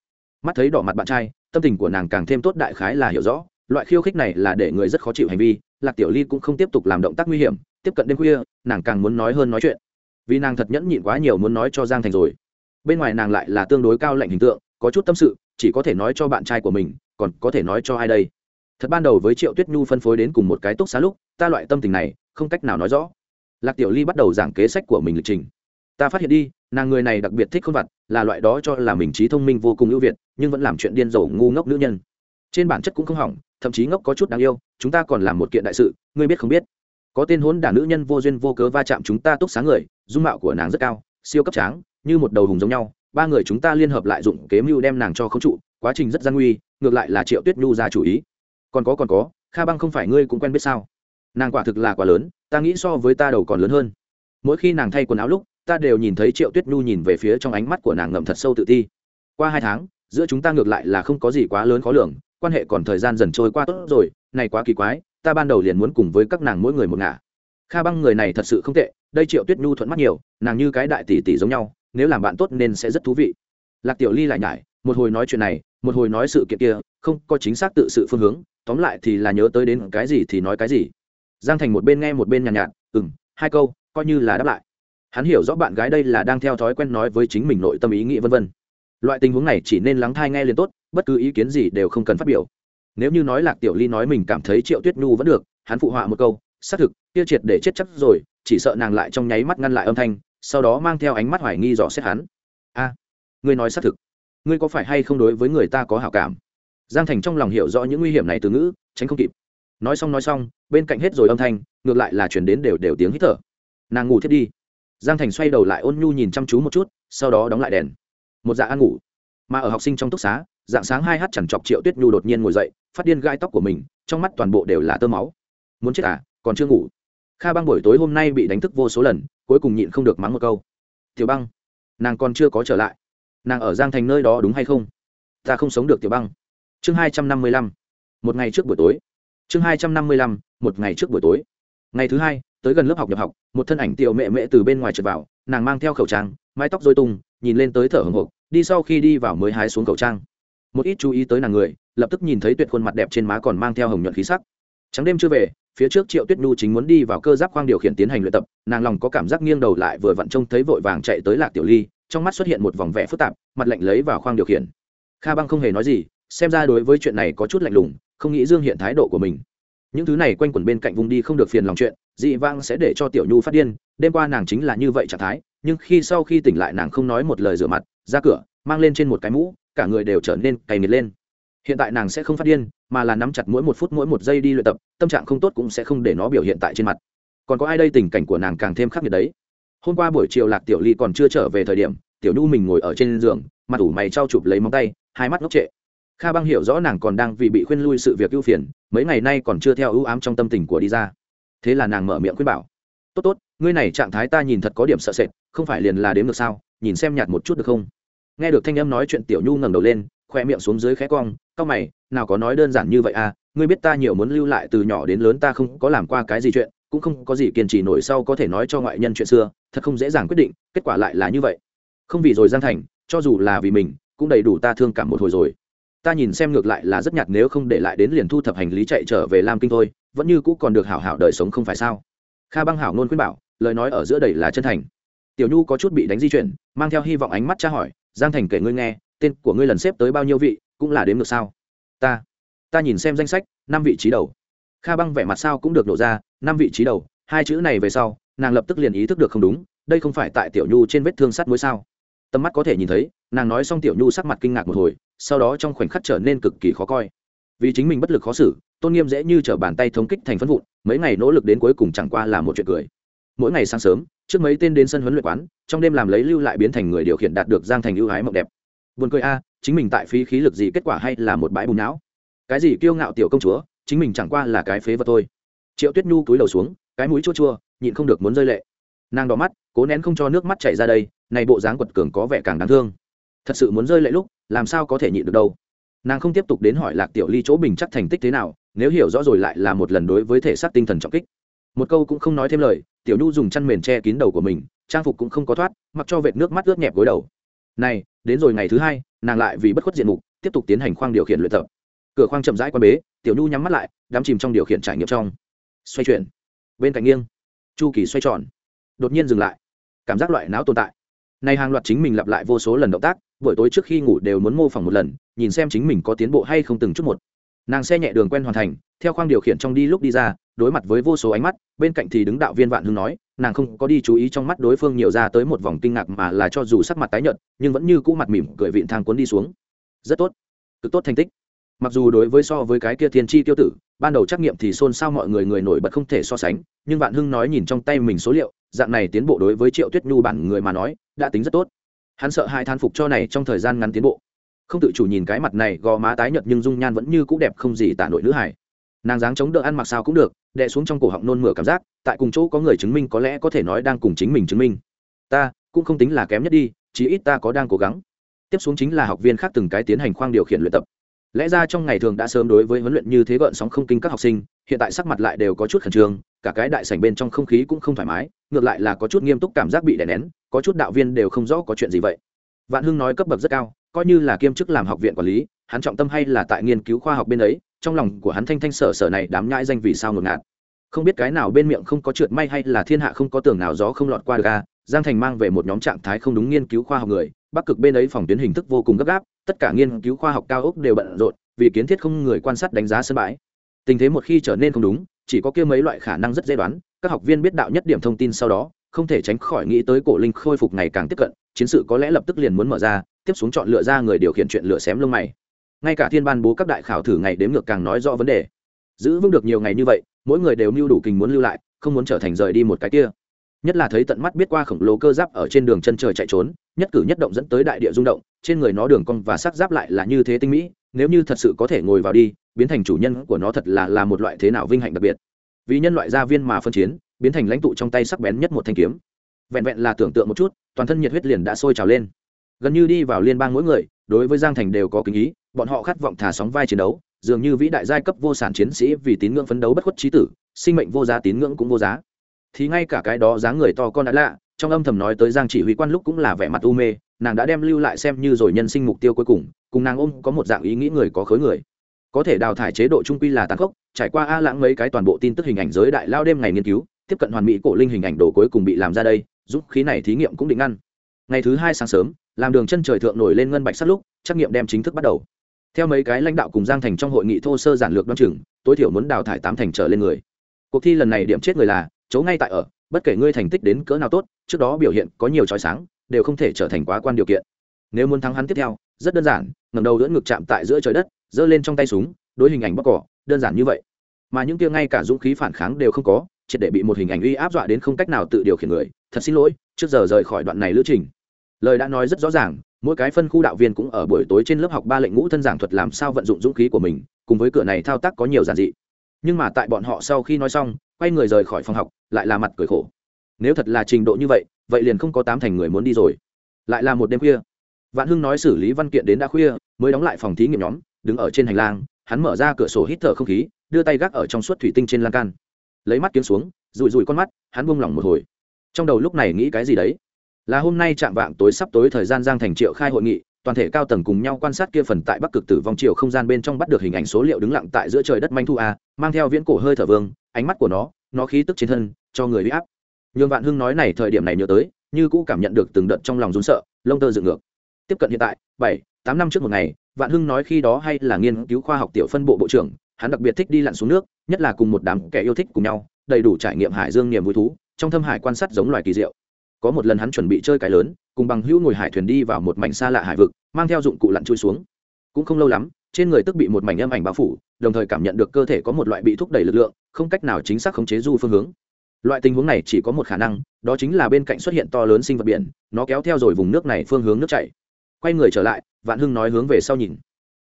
Mắt thấy đỏ mặt bạn trai, tâm tình của nàng càng thêm tốt đại khái là hiểu rõ loại khiêu khích này là để người rất khó chịu hành vi, lạc tiểu ly cũng không tiếp tục làm động tác nguy hiểm, tiếp cận đêm khuya, nàng càng muốn nói hơn nói chuyện. Vì nàng thật nhẫn nhịn quá nhiều muốn nói cho giang thành rồi. Bên ngoài nàng lại là tương đối cao lạnh hình tượng, có chút tâm sự, chỉ có thể nói cho bạn trai của mình, còn có thể nói cho ai đây? Thật ban đầu với triệu tuyết nhu phân phối đến cùng một cái túc xá lúc, ta loại tâm tình này, không cách nào nói rõ. Lạc tiểu ly bắt đầu giảng kế sách của mình lịch trình. Ta phát hiện đi, nàng người này đặc biệt thích khôn vặt là loại đó cho là mình trí thông minh vô cùng ưu việt, nhưng vẫn làm chuyện điên rồ ngu ngốc nữ nhân. Trên bản chất cũng không hỏng thậm chí ngốc có chút đáng yêu, chúng ta còn làm một kiện đại sự, ngươi biết không biết. Có tên hốn đả nữ nhân vô duyên vô cớ va chạm chúng ta túc sáng người, dung mạo của nàng rất cao, siêu cấp tráng, như một đầu hùng giống nhau. Ba người chúng ta liên hợp lại dụng kế mưu đem nàng cho khống trụ, quá trình rất gian nguy, ngược lại là triệu tuyết nhu ra chủ ý. Còn có còn có, kha băng không phải ngươi cũng quen biết sao? Nàng quả thực là quá lớn, ta nghĩ so với ta đầu còn lớn hơn. Mỗi khi nàng thay quần áo lúc, ta đều nhìn thấy triệu tuyết nhu nhìn về phía trong ánh mắt của nàng ngậm thật sâu tự ti. Qua hai tháng, giữa chúng ta ngược lại là không có gì quá lớn khó lường quan hệ còn thời gian dần trôi qua tốt rồi này quá kỳ quái ta ban đầu liền muốn cùng với các nàng mỗi người một ngả. Kha băng người này thật sự không tệ đây triệu tuyết nhu thuận mắt nhiều nàng như cái đại tỷ tỷ giống nhau nếu làm bạn tốt nên sẽ rất thú vị. Lạc tiểu ly lại nhải một hồi nói chuyện này một hồi nói sự kiện kia không có chính xác tự sự phương hướng tóm lại thì là nhớ tới đến cái gì thì nói cái gì. Giang thành một bên nghe một bên nhàn nhạt, nhạt ừ hai câu coi như là đáp lại. Hắn hiểu rõ bạn gái đây là đang theo thói quen nói với chính mình nội tâm ý nghĩ vân vân. Loại tình huống này chỉ nên lắng thai nghe liền tốt bất cứ ý kiến gì đều không cần phát biểu. Nếu như nói lạc tiểu ly nói mình cảm thấy triệu tuyết nhu vẫn được, hắn phụ họa một câu, xác thực tiêu triệt để chết chắc rồi, chỉ sợ nàng lại trong nháy mắt ngăn lại âm thanh, sau đó mang theo ánh mắt hoài nghi dò xét hắn. A, ngươi nói xác thực. Ngươi có phải hay không đối với người ta có hảo cảm? Giang thành trong lòng hiểu rõ những nguy hiểm này từ ngữ, tránh không kịp. Nói xong nói xong, bên cạnh hết rồi âm thanh, ngược lại là chuyển đến đều đều tiếng hít thở. Nàng ngủ thiết đi. Giang thành xoay đầu lại ôn nhu nhìn chăm chú một chút, sau đó đóng lại đèn. Một dạ ăn ngủ. Mà ở học sinh trong túc xá dạng sáng hai h chẳng chọc triệu tuyết nhu đột nhiên ngồi dậy, phát điên gai tóc của mình, trong mắt toàn bộ đều là tơ máu. Muốn chết à còn chưa ngủ. Kha băng buổi tối hôm nay bị đánh thức vô số lần, cuối cùng nhịn không được mắng một câu. Tiểu băng, nàng còn chưa có trở lại. Nàng ở giang thành nơi đó đúng hay không? Ta không sống được tiểu băng. Chương hai trăm năm mươi lăm, một ngày trước buổi tối. Chương hai trăm năm mươi lăm, một ngày trước buổi tối. Ngày thứ hai, tới gần lớp học nhập học, một thân ảnh tiểu mẹ mẹ từ bên ngoài trượt vào, nàng mang theo khẩu trang, mái tóc dôi tung, nhìn lên tới thở hồng hộc, đi sau khi đi vào mới hái xuống khẩu trang một ít chú ý tới nàng người, lập tức nhìn thấy tuyệt khuôn mặt đẹp trên má còn mang theo hồng nhuận khí sắc. Trắng đêm chưa về, phía trước triệu tuyết nhu chính muốn đi vào cơ giáp khoang điều khiển tiến hành luyện tập, nàng lòng có cảm giác nghiêng đầu lại vừa vặn trông thấy vội vàng chạy tới lạc tiểu ly, trong mắt xuất hiện một vòng vẽ phức tạp, mặt lạnh lấy vào khoang điều khiển. Kha băng không hề nói gì, xem ra đối với chuyện này có chút lạnh lùng, không nghĩ dương hiện thái độ của mình. Những thứ này quanh quẩn bên cạnh vùng đi không được phiền lòng chuyện, dị vang sẽ để cho tiểu nhu phát điên, đêm qua nàng chính là như vậy trạng thái, nhưng khi sau khi tỉnh lại nàng không nói một lời rửa mặt, ra cửa, mang lên trên một cái mũ cả người đều trở nên cày nghiệt lên. Hiện tại nàng sẽ không phát điên, mà là nắm chặt mỗi một phút mỗi một giây đi luyện tập, tâm trạng không tốt cũng sẽ không để nó biểu hiện tại trên mặt. Còn có ai đây tình cảnh của nàng càng thêm khắc nghiệt đấy? Hôm qua buổi chiều lạc tiểu ly còn chưa trở về thời điểm, tiểu nhu mình ngồi ở trên giường, mặt ủ mày trao chụp lấy móng tay, hai mắt ngốc trệ. Kha băng hiểu rõ nàng còn đang vì bị khuyên lui sự việc ưu phiền, mấy ngày nay còn chưa theo ưu ám trong tâm tình của đi ra. Thế là nàng mở miệng khuyên bảo. Tốt tốt, ngươi này trạng thái ta nhìn thật có điểm sợ sệt, không phải liền là đếm được sao? Nhìn xem nhạt một chút được không? Nghe được thanh âm nói chuyện tiểu nhu ngẩng đầu lên khoe miệng xuống dưới khẽ cong cau mày, nào có nói đơn giản như vậy à? Ngươi biết ta nhiều muốn lưu lại từ nhỏ đến lớn ta không có làm qua cái gì chuyện, cũng không có gì kiên trì nổi sau có thể nói cho ngoại nhân chuyện xưa, thật không dễ dàng quyết định, kết quả lại là như vậy. Không vì rồi giang thành, cho dù là vì mình, cũng đầy đủ ta thương cảm một hồi rồi. Ta nhìn xem ngược lại là rất nhạt nếu không để lại đến liền thu thập hành lý chạy trở về lam kinh thôi, vẫn như cũ còn được hảo hảo đời sống không phải sao? Kha băng hảo nôn khuyên bảo, lời nói ở giữa đầy là chân thành. Tiểu nhu có chút bị đánh di chuyển, mang theo hy vọng ánh mắt tra hỏi giang thành kể ngươi nghe, tên của ngươi lần xếp tới bao nhiêu vị, cũng là đếm được sao? Ta ta nhìn xem danh sách, năm vị trí đầu. Kha băng vẻ mặt sao cũng được nổ ra, năm vị trí đầu, hai chữ này về sau, nàng lập tức liền ý thức được không đúng, đây không phải tại tiểu nhu trên vết thương sắt mũi sao? Tầm mắt có thể nhìn thấy, nàng nói xong tiểu nhu sắc mặt kinh ngạc một hồi, sau đó trong khoảnh khắc trở nên cực kỳ khó coi. Vì chính mình bất lực khó xử, tôn nghiêm dễ như t r ở bàn tay thống kích thành phân vụn, mấy ngày nỗ lực đến cuối cùng chẳng qua là một chuyện cười mỗi ngày sáng sớm, trước mấy tên đến sân huấn luyện quán, trong đêm làm lấy lưu lại biến thành người điều khiển đạt được giang thành ưu hái mộng đẹp. Buồn cười a, chính mình tại phí khí lực gì kết quả hay là một bãi bùn não? Cái gì kiêu ngạo tiểu công chúa, chính mình chẳng qua là cái phế vật thôi. Triệu tuyết nhu cúi đầu xuống, cái mũi chua chua, nhịn không được muốn rơi lệ. Nàng đỏ mắt, cố nén không cho nước mắt chảy ra đây, này bộ dáng quật cường có vẻ càng đáng thương. Thật sự muốn rơi lệ lúc, làm sao có thể nhịn được đâu? Nàng không tiếp tục đến hỏi lạc tiểu ly chỗ bình chắc thành tích thế nào, nếu hiểu rõ rồi lại là một lần đối với thể xác tinh thần trọng kích một câu cũng không nói thêm lời, tiểu nhu dùng chăn mền che kín đầu của mình, trang phục cũng không có thoát, mặc cho vệt nước mắt ướt nhẹp gối đầu. Này, đến rồi ngày thứ hai, nàng lại vì bất khuất diện mục, tiếp tục tiến hành khoang điều khiển luyện tập. Cửa khoang chậm rãi qua bế, tiểu nhu nhắm mắt lại, đắm chìm trong điều khiển trải nghiệm trong. Xoay chuyển. Bên cạnh nghiêng. Chu kỳ xoay tròn. Đột nhiên dừng lại. Cảm giác loại não tồn tại. Này hàng loạt chính mình lặp lại vô số lần động tác, buổi tối trước khi ngủ đều muốn mô phỏng một lần, nhìn xem chính mình có tiến bộ hay không từng chút một nàng xe nhẹ đường quen hoàn thành, theo khoang điều khiển trong đi lúc đi ra, đối mặt với vô số ánh mắt, bên cạnh thì đứng đạo viên vạn hưng nói, nàng không có đi chú ý trong mắt đối phương nhiều ra tới một vòng kinh ngạc mà là cho dù sắc mặt tái nhợt, nhưng vẫn như cũ mặt mỉm cười vịn thang cuốn đi xuống. Rất tốt. Cực tốt thành tích. Mặc dù đối với so với cái kia thiên tri tiêu tử, ban đầu trắc nghiệm thì xôn xao mọi người người nổi bật không thể so sánh, nhưng vạn hưng nói nhìn trong tay mình số liệu, dạng này tiến bộ đối với triệu tuyết nhu bản người mà nói, đã tính rất tốt. Hắn sợ hai than phục cho này trong thời gian ngắn tiến bộ không tự chủ nhìn cái mặt này, gò má tái nhợt nhưng dung nhan vẫn như cũ đẹp không gì tả nổi nữ hải nàng dáng chống đỡ ăn mặc sao cũng được, đè xuống trong cổ họng nôn mửa cảm giác, tại cùng chỗ có người chứng minh có lẽ có thể nói đang cùng chính mình chứng minh. Ta, cũng không tính là kém nhất đi, chí ít ta có đang cố gắng. Tiếp xuống chính là học viên khác từng cái tiến hành khoang điều khiển luyện tập. Lẽ ra trong ngày thường đã sớm đối với huấn luyện như thế gợn sóng không kinh các học sinh, hiện tại sắc mặt lại đều có chút khẩn trương, cả cái đại sảnh bên trong không khí cũng không thoải mái, ngược lại là có chút nghiêm túc cảm giác bị đè nén, có chút đạo viên đều không rõ có chuyện gì vậy. Vạn hưng nói cấp bậc rất cao coi như là kiêm chức làm học viện quản lý, hắn trọng tâm hay là tại nghiên cứu khoa học bên ấy, trong lòng của hắn thanh thanh sở sở này đám nhãi danh vì sao ngột ngạt. Không biết cái nào bên miệng không có trượt may hay là thiên hạ không có tường nào gió không lọt qua được a giang thành mang về một nhóm trạng thái không đúng nghiên cứu khoa học người, bắc cực bên ấy phòng tuyến hình thức vô cùng gấp gáp, tất cả nghiên cứu khoa học cao ốc đều bận rộn, vì kiến thiết không người quan sát đánh giá sân bãi. Tình thế một khi trở nên không đúng, chỉ có kia mấy loại khả năng rất dễ đoán, các học viên biết đạo nhất điểm thông tin sau đó không thể tránh khỏi nghĩ tới cổ linh khôi phục ngày càng tiếp cận, chiến sự có lẽ lập tức liền muốn mở ra, tiếp xuống chọn lựa ra người điều khiển chuyện lựa xém lông mày. Ngay cả thiên ban bố các đại khảo thử ngày đếm ngược càng nói rõ vấn đề. Giữ vững được nhiều ngày như vậy, mỗi người đều mưu đủ kình muốn lưu lại, không muốn trở thành rời đi một cái kia. Nhất là thấy tận mắt biết qua khổng lồ cơ giáp ở trên đường chân trời chạy trốn, nhất cử nhất động dẫn tới đại địa rung động, trên người nó đường cong và sắc giáp lại là như thế tinh mỹ, nếu như thật sự có thể ngồi vào đi, biến thành chủ nhân của nó thật là là một loại thế nào vinh hạnh đặc biệt. Vì nhân loại gia viên mà phân chiến biến thành lãnh tụ trong tay sắc bén nhất một thanh kiếm. Vẹn vẹn là tưởng tượng một chút, toàn thân nhiệt huyết liền đã sôi trào lên. Gần như đi vào liên bang mỗi người, đối với giang thành đều có kính ý, bọn họ khát vọng thả sóng vai chiến đấu, dường như vĩ đại giai cấp vô sản chiến sĩ vì tín ngưỡng phấn đấu bất khuất trí tử, sinh mệnh vô giá, tín ngưỡng cũng vô giá. Thì ngay cả cái đó dáng người to con đã lạ, trong âm thầm nói tới giang chỉ huy quan lúc cũng là vẻ mặt u mê, nàng đã đem lưu lại xem như rồi nhân sinh mục tiêu cuối cùng cùng nàng ôm có một dạng ý nghĩ người có khối người. Có thể đào thải chế độ trung quy là tàn khốc, trải qua a lãng mấy cái toàn bộ tin tức hình ảnh giới đại lao đêm ngày nghiên cứu tiếp cận hoàn mỹ cổ linh hình ảnh đồ cuối cùng bị làm ra đây, giúp khí này thí nghiệm cũng định ngăn ngày thứ hai sáng sớm, làm đường chân trời thượng nổi lên ngân bạch sắt lúc, trắc nghiệm đem chính thức bắt đầu. Theo mấy cái lãnh đạo cùng giang thành trong hội nghị thô sơ giản lược đoan chừng, tối thiểu muốn đào thải tám thành trở lên người. Cuộc thi lần này điểm chết người là, chấu ngay tại ở, bất kể ngươi thành tích đến cỡ nào tốt, trước đó biểu hiện có nhiều trói sáng, đều không thể trở thành quá quan điều kiện. Nếu muốn thắng hắn tiếp theo, rất đơn giản ngầm đầu đỡ ngực chạm tại giữa trời đất, giơ lên trong tay súng, đối hình ảnh bóc cỏ, đơn giản như vậy. Mà những kia ngay cả dũng khí phản kháng đều không có triệt để bị một hình ảnh uy áp dọa đến không cách nào tự điều khiển người. Thật xin lỗi, trước giờ rời khỏi đoạn này lữ trình. Lời đã nói rất rõ ràng, mỗi cái phân khu đạo viên cũng ở buổi tối trên lớp học ba lệnh ngũ thân giảng thuật làm sao vận dụng dũng khí của mình, cùng với cửa này thao tác có nhiều giản dị. Nhưng mà tại bọn họ sau khi nói xong, quay người rời khỏi phòng học, lại là mặt cười khổ. Nếu thật là trình độ như vậy vậy liền không có tám thành người muốn đi rồi. Lại là một đêm khuya. Vạn hưng nói xử lý văn kiện đến đã khuya, mới đóng lại phòng thí nghiệm nhóm, đứng ở trên hành lang, hắn mở ra cửa sổ hít thở không khí, đưa tay gác ở trong suốt thủy tinh trên lan can lấy mắt kiếm xuống, rụi rụi con mắt, hắn buông lỏng một hồi. Trong đầu lúc này nghĩ cái gì đấy? Là hôm nay chạm vạng tối sắp tối thời gian giang thành triệu khai hội nghị, toàn thể cao tầng cùng nhau quan sát kia phần tại bắc cực tử vong chiều không gian bên trong bắt được hình ảnh số liệu đứng lặng tại giữa trời đất manh thu a, mang theo viễn cổ hơi thở vương, ánh mắt của nó nó khí tức trên thân, cho người bị áp. Nhường vạn hưng nói này thời điểm này nhớ tới, như cũ cảm nhận được từng đợt trong lòng rún sợ, lông tơ dựng ngược. Tiếp cận hiện tại, bảy, tám năm trước một ngày, vạn hưng nói khi đó hay là nghiên cứu khoa học tiểu phân bộ bộ trưởng hắn đặc biệt thích đi lặn xuống nước, nhất là cùng một đám kẻ yêu thích cùng nhau, đầy đủ trải nghiệm hải dương niềm vui thú, trong thâm hải quan sát giống loài kỳ diệu. Có một lần hắn chuẩn bị chơi cái lớn, cùng bằng hữu ngồi hải thuyền đi vào một mảnh xa lạ hải vực, mang theo dụng cụ lặn chui xuống. Cũng không lâu lắm, trên người tức bị một mảnh âm ảnh bao phủ, đồng thời cảm nhận được cơ thể có một loại bị thúc đẩy lực lượng, không cách nào chính xác khống chế du phương hướng. Loại tình huống này chỉ có một khả năng, đó chính là bên cạnh xuất hiện to lớn sinh vật biển, nó kéo theo rồi vùng nước này phương hướng nước chảy. Quay người trở lại, vạn hưng nói hướng về sau nhìn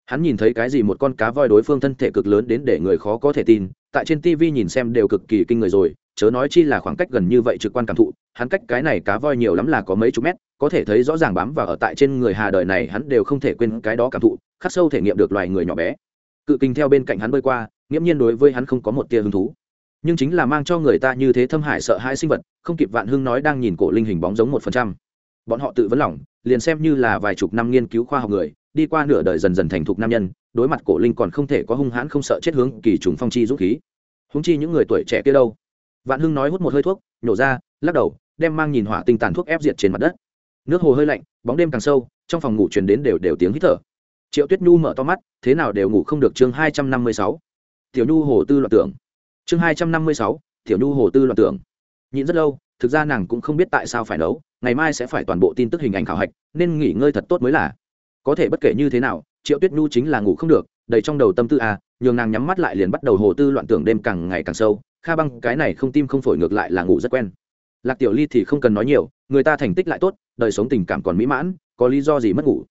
hắn nhìn thấy cái gì một con cá voi đối phương thân thể cực lớn đến để người khó có thể tin, tại trên tv nhìn xem đều cực kỳ kinh người rồi, chớ nói chi là khoảng cách gần như vậy trực quan cảm thụ, hắn cách cái này cá voi nhiều lắm là có mấy chục mét, có thể thấy rõ ràng bám và ở tại trên người hà đời này hắn đều không thể quên cái đó cảm thụ, khắc sâu thể nghiệm được loài người nhỏ bé. Cự kinh theo bên cạnh hắn bơi qua, nghiễm nhiên đối với hắn không có một tia hứng thú. Nhưng chính là mang cho người ta như thế thâm hại sợ hai sinh vật, không kịp vạn hưng nói đang nhìn cổ linh hình bóng giống một phần trăm. Bọn họ tự vấn lỏng liền xem như là vài chục năm nghiên cứu khoa học người đi qua nửa đời dần dần thành thục nam nhân, đối mặt cổ linh còn không thể có hung hãn không sợ chết hướng kỳ trùng phong chi dũng khí. Húng chi những người tuổi trẻ kia đâu? Vạn hưng nói hút một hơi thuốc, nhổ ra, lắc đầu, đem mang nhìn hỏa tinh tàn thuốc ép diệt trên mặt đất. Nước hồ hơi lạnh, bóng đêm càng sâu, trong phòng ngủ truyền đến đều đều tiếng hít thở. Triệu tuyết nhu mở to mắt, thế nào đều ngủ không được chương hai trăm năm mươi sáu. Tiểu nhu hồ tư loạn tưởng. Chương hai trăm năm mươi sáu, tiểu nhu hồ tư loạn tưởng. Nhịn rất lâu, thực ra nàng cũng không biết tại sao phải nấu, ngày mai sẽ phải toàn bộ tin tức hình ảnh khảo hạch, nên nghỉ ngơi thật tốt mới là có thể bất kể như thế nào, triệu tuyết nhu chính là ngủ không được, đầy trong đầu tâm tư à nhường nàng nhắm mắt lại liền bắt đầu hồ tư loạn tưởng đêm càng ngày càng sâu, kha băng, cái này không tim không phổi ngược lại là ngủ rất quen. Lạc tiểu ly thì không cần nói nhiều, người ta thành tích lại tốt, đời sống tình cảm còn mỹ mãn, có lý do gì mất ngủ.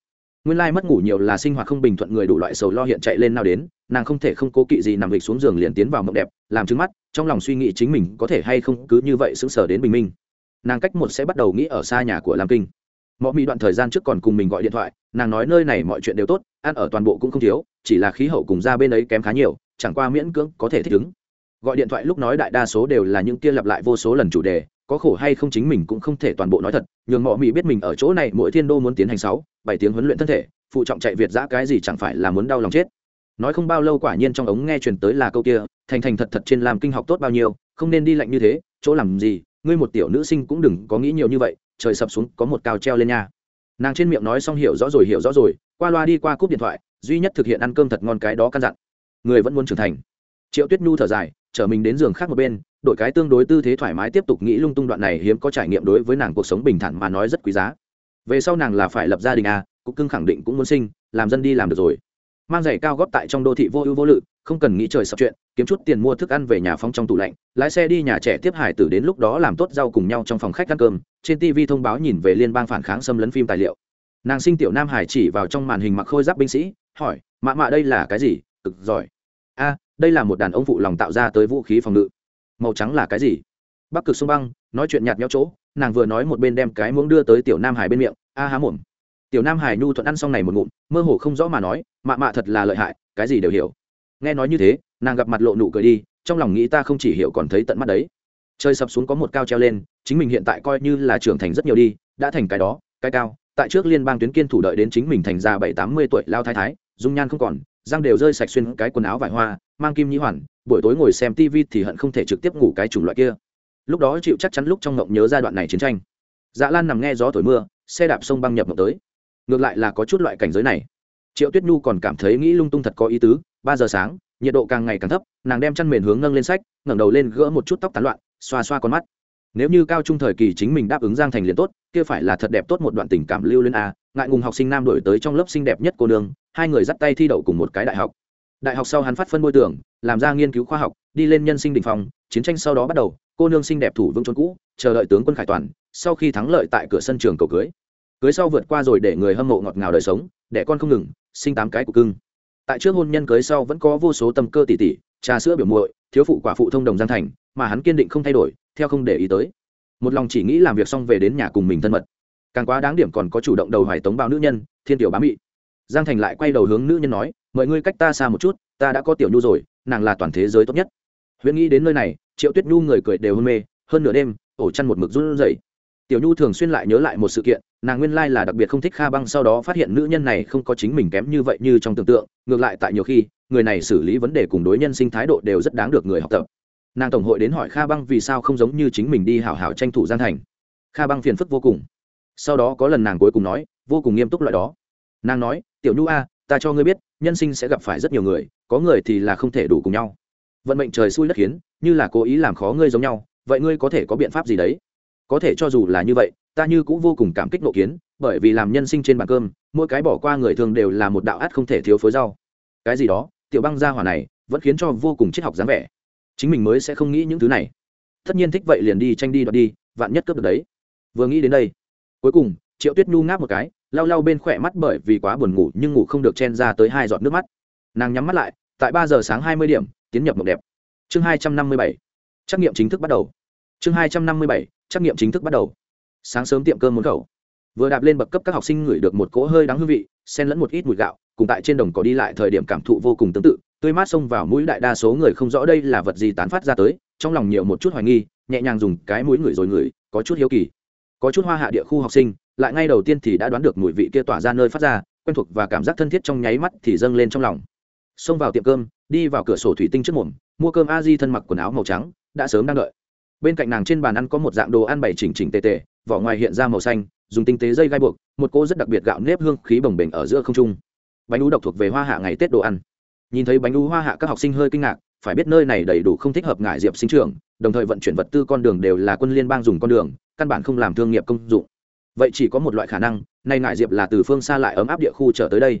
Nguyên lai mất ngủ nhiều là sinh hoạt không bình thuận người đủ loại sầu lo hiện chạy lên nào đến, nàng không thể không cố kỵ gì nằm lịch xuống giường liền tiến vào mộng đẹp, làm trứng mắt, trong lòng suy nghĩ chính mình có thể hay không cứ như vậy sững sờ đến bình minh. Nàng cách một sẽ bắt đầu nghĩ ở xa nhà của lam kinh mọi mỹ đoạn thời gian trước còn cùng mình gọi điện thoại, nàng nói nơi này mọi chuyện đều tốt, ăn ở toàn bộ cũng không thiếu, chỉ là khí hậu cùng ra bên ấy kém khá nhiều, chẳng qua miễn cưỡng có thể thích ứng. Gọi điện thoại lúc nói đại đa số đều là những kia lặp lại vô số lần chủ đề, có khổ hay không chính mình cũng không thể toàn bộ nói thật, nhường mọi mỹ biết mình ở chỗ này mỗi thiên đô muốn tiến hành sáu, bảy tiếng huấn luyện thân thể, phụ trọng chạy việt giã cái gì chẳng phải là muốn đau lòng chết. Nói không bao lâu quả nhiên trong ống nghe truyền tới là câu kia, thành thành thật thật trên làm kinh học tốt bao nhiêu, không nên đi lạnh như thế, chỗ làm gì, ngươi một tiểu nữ sinh cũng đừng có nghĩ nhiều như vậy trời sập xuống, có một cao treo lên nha. Nàng trên miệng nói xong hiểu rõ rồi, hiểu rõ rồi, qua loa đi qua cúp điện thoại, duy nhất thực hiện ăn cơm thật ngon cái đó căn dặn. Người vẫn muốn trưởng thành. Triệu tuyết nhu thở dài chở mình đến giường khác một bên, đổi cái tương đối tư thế thoải mái tiếp tục nghĩ lung tung đoạn này hiếm có trải nghiệm đối với nàng cuộc sống bình thản mà nói rất quý giá. Về sau nàng là phải lập gia đình à cục cưng khẳng định cũng muốn sinh, làm dân đi làm được rồi. Mang giày cao góp tại trong đô thị vô ưu vô lự không cần nghĩ trời sập chuyện, kiếm chút tiền mua thức ăn về nhà phong trong tủ lạnh, lái xe đi nhà trẻ tiếp hải tử đến lúc đó làm tốt rau cùng nhau trong phòng khách ăn cơm, trên tv thông báo nhìn về liên bang phản kháng xâm lấn phim tài liệu. Nàng sinh tiểu nam hải chỉ vào trong màn hình mặc khôi giáp binh sĩ, hỏi, mạ mạ đây là cái gì? Cực giỏi. A, đây là một đàn ông phụ lòng tạo ra tới vũ khí phòng ngự. Màu trắng là cái gì? Bắc cực sông băng, nói chuyện nhạt nhau chỗ, nàng vừa nói một bên đem cái muỗng đưa tới tiểu nam hải bên miệng, a há mồm. Tiểu nam hải nhu thuận ăn xong này một ngụm, mơ hồ không rõ mà nói, mạ mạ thật là lợi hại, cái gì đều hiểu nghe nói như thế, nàng gặp mặt lộ nụ cười đi, trong lòng nghĩ ta không chỉ hiểu còn thấy tận mắt đấy. Chơi sập xuống có một cao treo lên, chính mình hiện tại coi như là trưởng thành rất nhiều đi, đã thành cái đó, cái cao. Tại trước liên bang tuyến kiên thủ đợi đến chính mình thành ra bảy tám mươi tuổi, lao thái thái, dung nhan không còn, răng đều rơi sạch xuyên cái quần áo vải hoa, mang kim nhĩ hoàn, buổi tối ngồi xem tv thì hận không thể trực tiếp ngủ cái chủng loại kia. Lúc đó chịu chắc chắn lúc trong ngộng nhớ giai đoạn này chiến tranh. Dạ lan nằm nghe gió thổi mưa, xe đạp sông băng nhập ngộng tới. Ngược lại là có chút loại cảnh giới này triệu tuyết nhu còn cảm thấy nghĩ lung tung thật có ý tứ, ba giờ sáng, nhiệt độ càng ngày càng thấp, nàng đem chăn mền hướng nâng lên sách, ngẩng đầu lên gỡ một chút tóc tán loạn, xoa xoa con mắt. Nếu như cao trung thời kỳ chính mình đáp ứng giang thành liền tốt, kia phải là thật đẹp tốt một đoạn tình cảm lưu lên a, ngại ngùng học sinh nam đổi tới trong lớp xinh đẹp nhất cô nương, hai người dắt tay thi đậu cùng một cái đại học. Đại học sau hắn phát phân bôi tưởng, làm ra nghiên cứu khoa học, đi lên nhân sinh đình phòng chiến tranh sau đó bắt đầu, cô nương xinh đẹp thủ vương trốn cũ, chờ đợi tướng quân khải toàn, sau khi thắng lợi tại cửa sân trường cầu cưới. Cưới sau vượt qua rồi để người hâm mộ ngọt ngào đời sống đẻ con không ngừng, sinh tám cái của cưng. Tại trước hôn nhân cưới sau vẫn có vô số tâm cơ tỉ tỉ, trà sữa biểu muội, thiếu phụ quả phụ thông đồng giang thành, mà hắn kiên định không thay đổi, theo không để ý tới. Một lòng chỉ nghĩ làm việc xong về đến nhà cùng mình thân mật. Càng quá đáng điểm còn có chủ động đầu hoài tống bao nữ nhân, thiên tiểu bá mị. Giang thành lại quay đầu hướng nữ nhân nói mời ngươi cách ta xa một chút, ta đã có tiểu nhu rồi, nàng là toàn thế giới tốt nhất. Huyễn nghĩ đến nơi này, triệu tuyết nhu người cười đều hôn mê, hơn nửa đêm, ổ chăn một mực run rẩy tiểu nhu thường xuyên lại nhớ lại một sự kiện, nàng nguyên lai là đặc biệt không thích kha băng sau đó phát hiện nữ nhân này không có chính mình kém như vậy như trong tưởng tượng, ngược lại tại nhiều khi, người này xử lý vấn đề cùng đối nhân sinh thái độ đều rất đáng được người học tập. Nàng tổng hội đến hỏi kha băng vì sao không giống như chính mình đi hảo hảo tranh thủ gian thành. Kha băng phiền phức vô cùng. Sau đó có lần nàng cuối cùng nói, vô cùng nghiêm túc loại đó. Nàng nói, tiểu nhu a, ta cho ngươi biết, nhân sinh sẽ gặp phải rất nhiều người, có người thì là không thể đủ cùng nhau. Vận mệnh trời xui đất khiến, như là cố ý làm khó ngươi giống nhau, vậy ngươi có thể có biện pháp gì đấy? Có thể cho dù là như vậy, ta như cũng vô cùng cảm kích nộ kiến, bởi vì làm nhân sinh trên bàn cơm, mỗi cái bỏ qua người thường đều là một đạo át không thể thiếu phối rau. Cái gì đó, tiểu băng gia hỏa này, vẫn khiến cho vô cùng triết học dáng vẻ. Chính mình mới sẽ không nghĩ những thứ này. Tất nhiên thích vậy liền đi tranh đi đoạt đi, vạn nhất cướp được đấy. Vừa nghĩ đến đây, cuối cùng, triệu tuyết nhu ngáp một cái, lau lau bên khỏe mắt bởi vì quá buồn ngủ nhưng ngủ không được chen ra tới hai giọt nước mắt. Nàng nhắm mắt lại, tại ba giờ sáng hai mươi điểm, tiến nhập mộng đẹp. Chương hai trăm năm mươi bảy, trắc nghiệm chính thức bắt đầu chương hai trăm năm mươi bảy, trắc nghiệm chính thức bắt đầu. Sáng sớm tiệm cơm muốn khẩu. Vừa đạp lên bậc cấp các học sinh ngửi được một cỗ hơi đắng hương vị, xen lẫn một ít mùi gạo, cùng tại trên đồng cỏ đi lại thời điểm cảm thụ vô cùng tương tự, tươi mát xông vào mũi đại đa số người không rõ đây là vật gì tán phát ra tới, trong lòng nhiều một chút hoài nghi, nhẹ nhàng dùng cái mũi ngửi rồi ngửi, có chút hiếu kỳ. Có chút hoa hạ địa khu học sinh, lại ngay đầu tiên thì đã đoán được mùi vị kia tỏa ra nơi phát ra, quen thuộc và cảm giác thân thiết trong nháy mắt thì dâng lên trong lòng. Xông vào tiệm cơm, đi vào cửa sổ thủy tinh trước mồm, mua cơm a di thân mặc quần áo màu trắng, đã sớm đang đợi bên cạnh nàng trên bàn ăn có một dạng đồ ăn bày chỉnh chỉnh tề tề, vỏ ngoài hiện ra màu xanh, dùng tinh tế dây gai buộc, một cô rất đặc biệt gạo nếp hương khí bồng bềnh ở giữa không trung. Bánh u độc thuộc về hoa hạ ngày tết đồ ăn. Nhìn thấy bánh u hoa hạ các học sinh hơi kinh ngạc, phải biết nơi này đầy đủ không thích hợp ngải diệp sinh trưởng, đồng thời vận chuyển vật tư con đường đều là quân liên bang dùng con đường, căn bản không làm thương nghiệp công dụng. Vậy chỉ có một loại khả năng, nay ngải diệp là từ phương xa lại ấm áp địa khu trở tới đây.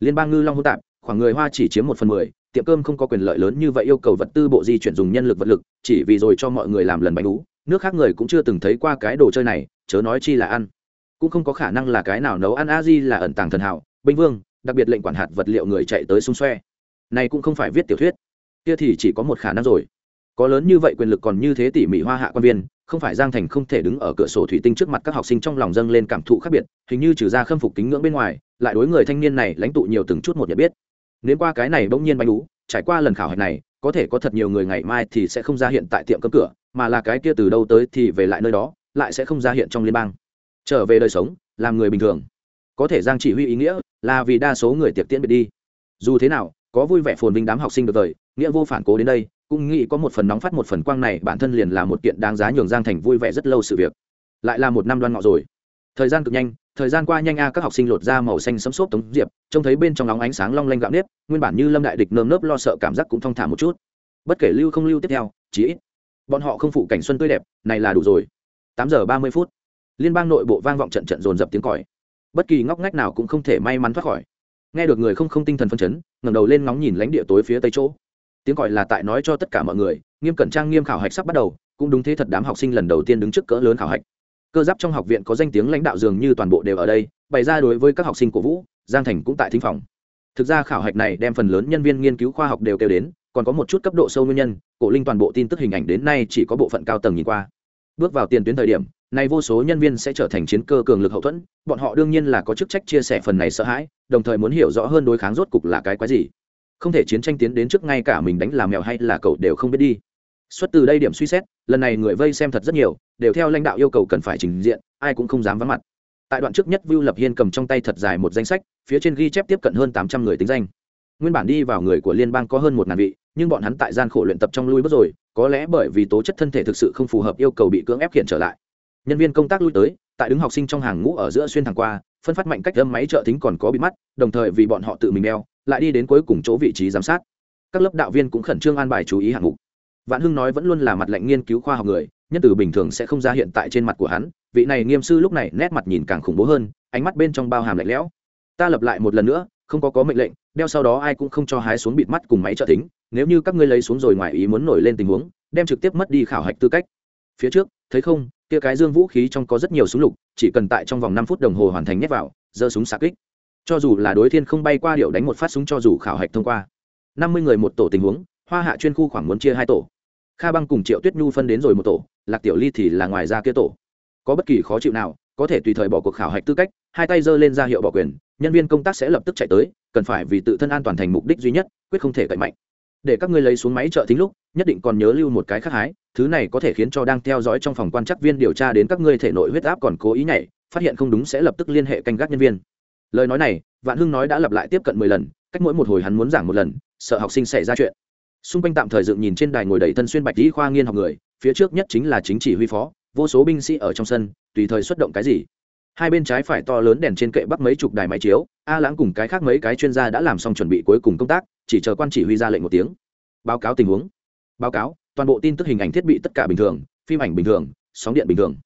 Liên bang ngư long hô tạp, khoảng người hoa chỉ chiếm một phần mười tiệm cơm không có quyền lợi lớn như vậy yêu cầu vật tư bộ di chuyển dùng nhân lực vật lực, chỉ vì rồi cho mọi người làm lần bánh đú nước khác người cũng chưa từng thấy qua cái đồ chơi này, chớ nói chi là ăn. Cũng không có khả năng là cái nào nấu ăn a di là ẩn tàng thần hảo binh vương, đặc biệt lệnh quản hạt vật liệu người chạy tới xung xoe. Này cũng không phải viết tiểu thuyết. Kia thì chỉ có một khả năng rồi. Có lớn như vậy quyền lực còn như thế tỉ mỉ hoa hạ quan viên, không phải giang thành không thể đứng ở cửa sổ thủy tinh trước mặt các học sinh trong lòng dâng lên cảm thụ khác biệt, hình như trừ ra khâm phục kính ngưỡng bên ngoài, lại đối người thanh niên này lãnh tụ nhiều từng chút một nhận biết nếu qua cái này bỗng nhiên bánh đú trải qua lần khảo hạch này, có thể có thật nhiều người ngày mai thì sẽ không ra hiện tại tiệm cơm cửa, mà là cái kia từ đâu tới thì về lại nơi đó, lại sẽ không ra hiện trong liên bang. Trở về đời sống, làm người bình thường. Có thể giang chỉ huy ý nghĩa là vì đa số người tiệc tiễn biệt đi. Dù thế nào, có vui vẻ phồn vinh đám học sinh được thời nghĩa vô phản cố đến đây, cũng nghĩ có một phần nóng phát một phần quang này, bản thân liền là một kiện đáng giá nhường giang thành vui vẻ rất lâu sự việc. Lại là một năm đoan ngọ rồi. Thời gian cực nhanh thời gian qua nhanh a, các học sinh lột ra màu xanh sấm xốp tống diệp, trông thấy bên trong nóng ánh sáng long lanh gạo nếp, nguyên bản như lâm đại địch nơm nớp lo sợ cảm giác cũng thong thả một chút. Bất kể lưu không lưu tiếp theo chỉ ít, bọn họ không phụ cảnh xuân tươi đẹp, này là đủ rồi. Tám giờ ba mươi phút, liên bang nội bộ vang vọng trận trận dồn dập tiếng còi. Bất kỳ ngóc ngách nào cũng không thể may mắn thoát khỏi. Nghe được người không không tinh thần phân chấn, ngẩng đầu lên ngóng nhìn lãnh địa tối phía tây chỗ. Tiếng còi là tại nói cho tất cả mọi người, nghiêm cẩn trang nghiêm khảo hạch sắp bắt đầu, cũng đúng thế thật đám học sinh lần đầu tiên đứng trước cỡ lớn khảo hạch cơ giáp trong học viện có danh tiếng lãnh đạo dường như toàn bộ đều ở đây, bày ra đối với các học sinh cổ vũ, giang thành cũng tại thính phòng. Thực ra khảo hạch này đem phần lớn nhân viên nghiên cứu khoa học đều kêu đến, còn có một chút cấp độ sâu nguyên nhân, cổ linh toàn bộ tin tức hình ảnh đến nay chỉ có bộ phận cao tầng nhìn qua. Bước vào tiền tuyến thời điểm, nay vô số nhân viên sẽ trở thành chiến cơ cường lực hậu thuẫn, bọn họ đương nhiên là có chức trách chia sẻ phần này sợ hãi, đồng thời muốn hiểu rõ hơn đối kháng rốt cục là cái quái gì. Không thể chiến tranh tiến đến trước ngay cả mình đánh làm mèo hay là cậu đều không biết đi. Xuất từ đây điểm suy xét lần này người vây xem thật rất nhiều đều theo lãnh đạo yêu cầu cần phải trình diện ai cũng không dám vắng mặt tại đoạn trước nhất Vu Lập Hiên cầm trong tay thật dài một danh sách, phía trên ghi chép tiếp cận hơn tám trăm người tính danh. Nguyên bản đi vào người của liên bang có hơn một ngàn vị, nhưng bọn hắn tại gian khổ luyện tập trong lui bước rồi, có lẽ bởi vì tố chất thân thể thực sự không phù hợp yêu cầu bị cưỡng ép hiện trở lại. Nhân viên công tác lui tới, tại đứng học sinh trong hàng ngũ ở giữa xuyên thẳng qua, phân phát mạnh cách âm máy trợ tính còn có bị mắt, đồng thời vì bọn họ tự mình đeo, lại đi đến cuối cùng chỗ vị trí giám sát. Các lớp đạo viên cũng khẩn trương an bài chú ý hạng mục. Vạn Hưng nói vẫn luôn là mặt lạnh nghiên cứu khoa học người, nhân từ bình thường sẽ không ra hiện tại trên mặt của hắn, vị này nghiêm sư lúc này nét mặt nhìn càng khủng bố hơn ánh mắt bên trong bao hàm lạnh lẽo. Ta lập lại một lần nữa không có có mệnh lệnh đeo sau đó ai cũng không cho hái xuống bịt mắt cùng máy trợ tính nếu như các ngươi lấy xuống rồi ngoài ý muốn nổi lên tình huống đem trực tiếp mất đi khảo hạch tư cách. Phía trước thấy không kia cái dương vũ khí trong có rất nhiều súng lục chỉ cần tại trong vòng năm phút đồng hồ hoàn thành nhét vào giơ súng xạ kích. Cho dù là đối thiên không bay qua điệu đánh một phát súng cho dù khảo hạch thông qua. Năm mươi người một tổ tình huống hoa hạ chuyên khu khoảng muốn chia hai tổ kha băng cùng triệu tuyết nhu phân đến rồi một tổ, lạc tiểu ly thì là ngoài ra kia tổ. Có bất kỳ khó chịu nào, có thể tùy thời bỏ cuộc khảo hạch tư cách, hai tay giơ lên ra hiệu bỏ quyền, nhân viên công tác sẽ lập tức chạy tới, cần phải vì tự thân an toàn thành mục đích duy nhất, quyết không thể cậy mạnh. Để các ngươi lấy xuống máy trợ thính lúc, nhất định còn nhớ lưu một cái khắc hái, thứ này có thể khiến cho đang theo dõi trong phòng quan trắc viên điều tra đến các ngươi thể nội huyết áp còn cố ý nhảy, phát hiện không đúng sẽ lập tức liên hệ canh gác nhân viên. Lời nói này, vạn hưng nói đã lặp lại tiếp cận mười lần, cách mỗi một hồi hắn muốn giảng một lần, sợ học sinh xảy ra chuyện xung quanh tạm thời dựng nhìn trên đài ngồi đầy thân xuyên bạch lý khoa nghiên học người, phía trước nhất chính là chính chỉ huy phó, vô số binh sĩ ở trong sân, tùy thời xuất động cái gì. Hai bên trái phải to lớn đèn trên kệ bắc mấy chục đài máy chiếu, a lãng cùng cái khác mấy cái chuyên gia đã làm xong chuẩn bị cuối cùng công tác, chỉ chờ quan chỉ huy ra lệnh một tiếng. Báo cáo tình huống. Báo cáo, toàn bộ tin tức hình ảnh thiết bị tất cả bình thường, phim ảnh bình thường, sóng điện bình thường.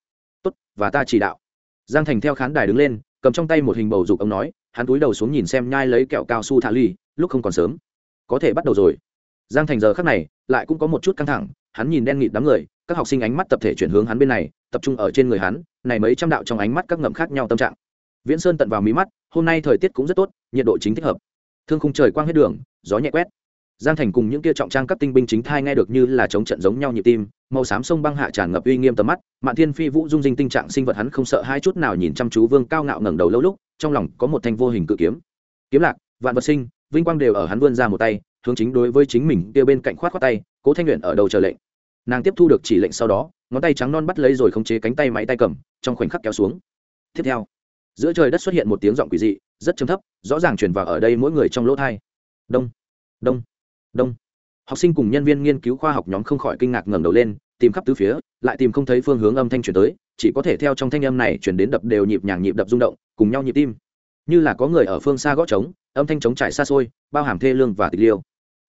Tốt, và ta chỉ đạo. Giang thành theo khán đài đứng lên, cầm trong tay một hình bầu dục, ông nói, hắn túi đầu xuống nhìn xem nhai lấy kẹo cao su thả ly, lúc không còn sớm. Có thể bắt đầu rồi giang thành giờ khắc này, lại cũng có một chút căng thẳng, hắn nhìn đen nghịt đám người, các học sinh ánh mắt tập thể chuyển hướng hắn bên này, tập trung ở trên người hắn, này mấy trăm đạo trong ánh mắt các ngầm khác nhau tâm trạng. Viễn sơn tận vào mí mắt, hôm nay thời tiết cũng rất tốt, nhiệt độ chính thích hợp. Thương khung trời quang hết đường, gió nhẹ quét. Giang thành cùng những kia trọng trang các tinh binh chính thai nghe được như là chống trận giống nhau nhịp tim, màu xám sông băng hạ tràn ngập uy nghiêm tầm mắt, mạn thiên phi vũ dung dinh tinh trạng sinh vật hắn không sợ hai chút nào nhìn chăm chú vương cao ngạo ngẩng đầu lâu lúc, trong lòng có một thanh vô hình cự kiếm. Kiếm lạc, vạn vật sinh, vinh quang đều ở hắn vươn ra một tay hướng chính đối với chính mình kia bên cạnh khoát khoát tay, cố thanh luyện ở đầu chờ lệnh. Nàng tiếp thu được chỉ lệnh sau đó, ngón tay trắng non bắt lấy rồi khống chế cánh tay máy tay cầm, trong khoảnh khắc kéo xuống. Tiếp theo, giữa trời đất xuất hiện một tiếng giọng quỷ dị, rất chấm thấp, rõ ràng truyền vào ở đây mỗi người trong lỗ thai. Đông đông đông. Học sinh cùng nhân viên nghiên cứu khoa học nhóm không khỏi kinh ngạc ngẩng đầu lên, tìm khắp tứ phía, lại tìm không thấy phương hướng âm thanh truyền tới, chỉ có thể theo trong thanh âm này chuyển đến đập đều nhịp nhàng nhịp đập rung động, cùng nhau nhịp tim. Như là có người ở phương xa gõ trống, âm thanh trống trải xa xôi, bao hàm thê lương và tịch liêu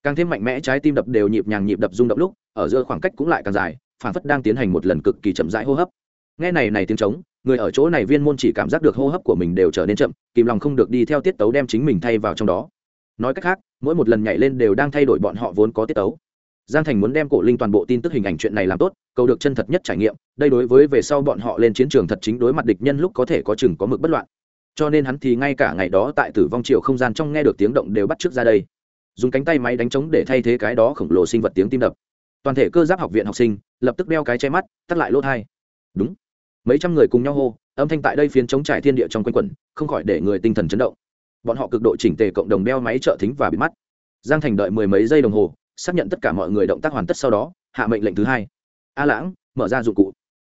càng thêm mạnh mẽ, trái tim đập đều nhịp nhàng nhịp đập rung động lúc, ở giữa khoảng cách cũng lại càng dài, phản phất đang tiến hành một lần cực kỳ chậm rãi hô hấp. Nghe này này tiếng trống, người ở chỗ này viên môn chỉ cảm giác được hô hấp của mình đều trở nên chậm, kìm lòng không được đi theo tiết tấu đem chính mình thay vào trong đó. Nói cách khác, mỗi một lần nhảy lên đều đang thay đổi bọn họ vốn có tiết tấu. Giang thành muốn đem cổ linh toàn bộ tin tức hình ảnh chuyện này làm tốt, cầu được chân thật nhất trải nghiệm, đây đối với về sau bọn họ lên chiến trường thật chính đối mặt địch nhân lúc có thể có chừng có mực bất loạn. Cho nên hắn thì ngay cả ngày đó tại tử vong triều không gian trong nghe được tiếng động đều bắt trước ra đây dùng cánh tay máy đánh trống để thay thế cái đó khổng lồ sinh vật tiếng tim đập. Toàn thể cơ giáp học viện học sinh lập tức đeo cái che mắt, tắt lại lỗ thai đúng. Mấy trăm người cùng nhau hô, âm thanh tại đây phiến chống trải thiên địa trong quanh quẩn, không khỏi để người tinh thần chấn động. Bọn họ cực độ chỉnh tề cộng đồng đeo máy trợ thính và bị mắt. Giang thành đợi mười mấy giây đồng hồ, xác nhận tất cả mọi người động tác hoàn tất sau đó, hạ mệnh lệnh thứ hai. A lãng, mở ra dụng cụ.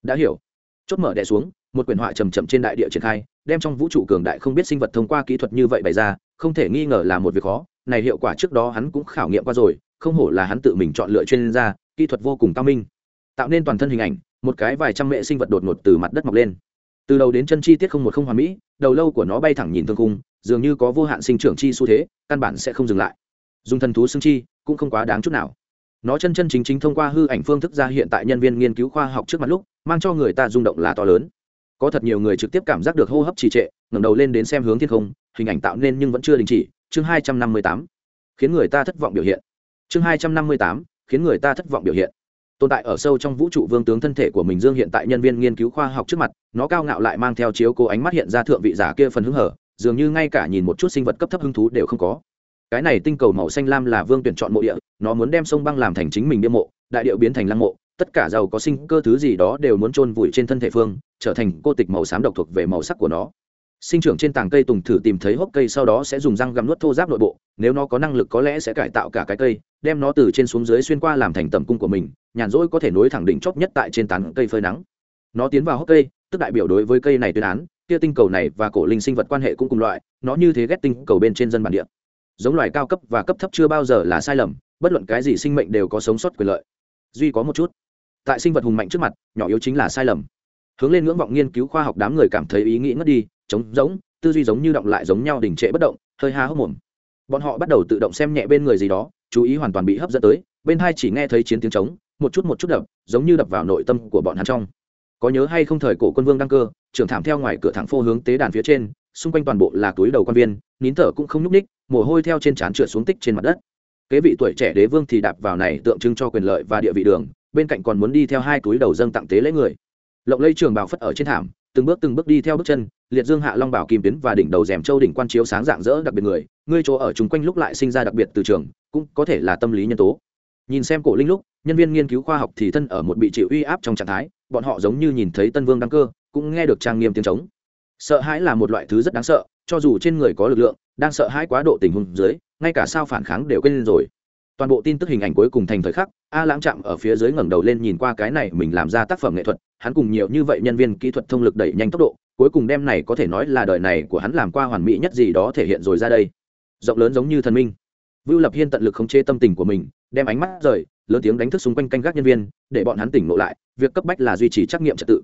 Đã hiểu. Chốt mở đè xuống, một quyển họa trầm chậm trên đại địa triển khai, đem trong vũ trụ cường đại không biết sinh vật thông qua kỹ thuật như vậy bày ra, không thể nghi ngờ là một việc khó này hiệu quả trước đó hắn cũng khảo nghiệm qua rồi, không hổ là hắn tự mình chọn lựa chuyên gia, kỹ thuật vô cùng cao minh. Tạo nên toàn thân hình ảnh, một cái vài trăm mệ sinh vật đột ngột từ mặt đất mọc lên. Từ đầu đến chân chi tiết không một không hoàn mỹ, đầu lâu của nó bay thẳng nhìn thương cung dường như có vô hạn sinh trưởng chi xu thế, căn bản sẽ không dừng lại. Dùng thần thú xương chi, cũng không quá đáng chút nào. Nó chân chân chính chính thông qua hư ảnh phương thức ra hiện tại nhân viên nghiên cứu khoa học trước mặt lúc, mang cho người ta rung động là to lớn. Có thật nhiều người trực tiếp cảm giác được hô hấp trì trệ, ngẩng đầu lên đến xem hướng thiên không, hình ảnh tạo nên nhưng vẫn chưa đình chỉ chương hai trăm năm mươi tám, khiến người ta thất vọng biểu hiện. Chương hai trăm năm mươi tám, khiến người ta thất vọng biểu hiện. Tồn tại ở sâu trong vũ trụ vương tướng thân thể của mình dương hiện tại nhân viên nghiên cứu khoa học trước mặt, nó cao ngạo lại mang theo chiếu cố ánh mắt hiện ra thượng vị giả kia phần hứng hở, dường như ngay cả nhìn một chút sinh vật cấp thấp hứng thú đều không có. Cái này tinh cầu màu xanh lam là vương tuyển chọn mộ địa, nó muốn đem sông băng làm thành chính mình bia mộ, đại điệu biến thành lăng mộ, tất cả giàu có sinh cơ thứ gì đó đều muốn chôn vùi trên thân thể phương, trở thành cô tịch màu xám độc thuộc về màu sắc của nó sinh trưởng trên tảng cây tùng thử tìm thấy hốc cây sau đó sẽ dùng răng gặm nuốt thô giáp nội bộ, nếu nó có năng lực có lẽ sẽ cải tạo cả cái cây, đem nó từ trên xuống dưới xuyên qua làm thành tầm cung của mình, nhàn rỗi có thể nối thẳng đỉnh chóp nhất tại trên tán cây phơi nắng. Nó tiến vào hốc cây, tức đại biểu đối với cây này tuyên án, kia tinh cầu này và cổ linh sinh vật quan hệ cũng cùng loại, nó như thế ghét tinh cầu bên trên dân bản địa. Giống loài cao cấp và cấp thấp chưa bao giờ là sai lầm, bất luận cái gì sinh mệnh đều có sống sót quyền lợi. Duy có một chút. Tại sinh vật hùng mạnh trước mặt, nhỏ yếu chính là sai lầm. Hướng lên ngưỡng vọng nghiên cứu khoa học đám người cảm thấy ý nghĩ ngất đi trống rỗng, tư duy giống như động lại giống nhau đình trệ bất động, hơi há hốc mồm. Bọn họ bắt đầu tự động xem nhẹ bên người gì đó, chú ý hoàn toàn bị hấp dẫn tới, bên hai chỉ nghe thấy chiến tiếng trống, một chút một chút đập, giống như đập vào nội tâm của bọn hắn trong. Có nhớ hay không thời cổ quân vương đăng cơ, trưởng thảm theo ngoài cửa thẳng phô hướng tế đàn phía trên, xung quanh toàn bộ là túi đầu quan viên, nín thở cũng không nhúc ních mồ hôi theo trên trán trượt xuống tích trên mặt đất. Kế vị tuổi trẻ đế vương thì đạp vào này tượng trưng cho quyền lợi và địa vị đường, bên cạnh còn muốn đi theo hai túi đầu dâng tặng tế lễ người. Lộng lây trường bào phất ở trên thảm từng bước từng bước đi theo bước chân, liệt dương hạ long bảo kim tuyến và đỉnh đầu rèm châu đỉnh quan chiếu sáng dạng dỡ đặc biệt người ngươi chỗ ở chung quanh lúc lại sinh ra đặc biệt từ trường, cũng có thể là tâm lý nhân tố. Nhìn xem cổ linh lúc, nhân viên nghiên cứu khoa học thì thân ở một bị chịu uy áp trong trạng thái, bọn họ giống như nhìn thấy tân vương đăng cơ, cũng nghe được trang nghiêm tiếng trống. Sợ hãi là một loại thứ rất đáng sợ, cho dù trên người có lực lượng, đang sợ hãi quá độ tình huống dưới, ngay cả sao phản kháng đều quên rồi toàn bộ tin tức hình ảnh cuối cùng thành thời khắc, a lãng chạm ở phía dưới ngẩng đầu lên nhìn qua cái này mình làm ra tác phẩm nghệ thuật, hắn cùng nhiều như vậy nhân viên kỹ thuật thông lực đẩy nhanh tốc độ, cuối cùng đem này có thể nói là đời này của hắn làm qua hoàn mỹ nhất gì đó thể hiện rồi ra đây. Rộng lớn giống như thần minh. Vưu lập hiên tận lực khống chế tâm tình của mình, đem ánh mắt rời, lớn tiếng đánh thức xung quanh canh gác nhân viên, để bọn hắn tỉnh ngộ lại, việc cấp bách là duy trì trắc nghiệm trật tự.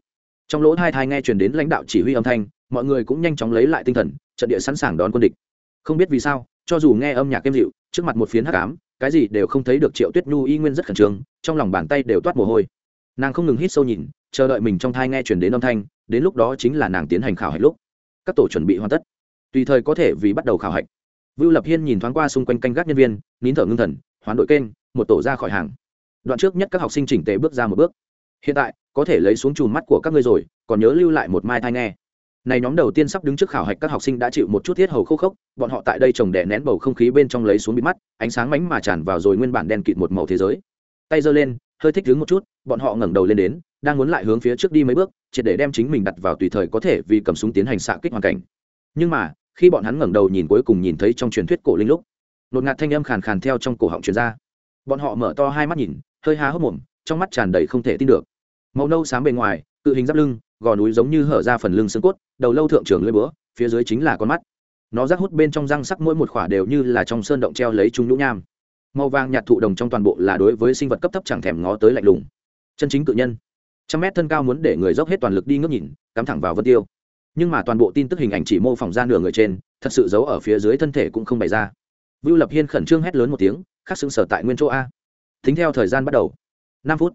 Trong lỗ hai thai nghe truyền đến lãnh đạo chỉ huy âm thanh, mọi người cũng nhanh chóng lấy lại tinh thần, trận địa sẵn sàng đón quân địch. Không biết vì sao, cho dù nghe âm nhạc êm dịu, trước mặt một phiến hắc ám cái gì đều không thấy được triệu tuyết nhu y nguyên rất khẩn trương, trong lòng bàn tay đều toát mồ hôi. Nàng không ngừng hít sâu nhìn, chờ đợi mình trong thai nghe chuyển đến âm thanh, đến lúc đó chính là nàng tiến hành khảo hạch lúc. Các tổ chuẩn bị hoàn tất. Tùy thời có thể vì bắt đầu khảo hạch. Vưu lập hiên nhìn thoáng qua xung quanh canh gác nhân viên, nín thở ngưng thần, hoán đội kênh, một tổ ra khỏi hàng. Đoạn trước nhất các học sinh chỉnh tề bước ra một bước. Hiện tại, có thể lấy xuống chùm mắt của các ngươi rồi, còn nhớ lưu lại một mai thai nghe này nhóm đầu tiên sắp đứng trước khảo hạch các học sinh đã chịu một chút thiết hầu khô khốc, bọn họ tại đây trồng đè nén bầu không khí bên trong lấy xuống bị mắt, ánh sáng mánh mà tràn vào rồi nguyên bản đen kịt một màu thế giới. Tay giơ lên, hơi thích đứng một chút, bọn họ ngẩng đầu lên đến, đang muốn lại hướng phía trước đi mấy bước, triệt để đem chính mình đặt vào tùy thời có thể vì cầm súng tiến hành xạ kích hoàn cảnh. Nhưng mà, khi bọn hắn ngẩng đầu nhìn cuối cùng nhìn thấy trong truyền thuyết cổ linh lúc, nột ngạt thanh âm khàn khàn theo trong cổ họng truyền ra. Bọn họ mở to hai mắt nhìn, hơi há hốc mồm, trong mắt tràn đầy không thể tin được. Màu nâu xám bề ngoài tự hình giáp lưng gò núi giống như hở ra phần lưng xương cốt, đầu lâu thượng trưởng lưỡi búa, phía dưới chính là con mắt. Nó rác hút bên trong răng sắc mỗi một khỏa đều như là trong sơn động treo lấy trung nhũ nham. Màu vàng nhạt thụ đồng trong toàn bộ là đối với sinh vật cấp thấp chẳng thèm ngó tới lạnh lùng. Chân chính cự nhân. Trăm mét thân cao muốn để người dốc hết toàn lực đi ngước nhìn, cắm thẳng vào vân tiêu. Nhưng mà toàn bộ tin tức hình ảnh chỉ mô phỏng ra nửa người trên, thật sự giấu ở phía dưới thân thể cũng không bày ra. Vưu lập hiên khẩn trương hét lớn một tiếng, khắc xứng sở tại nguyên chỗ a. Tính theo thời gian bắt đầu. Năm phút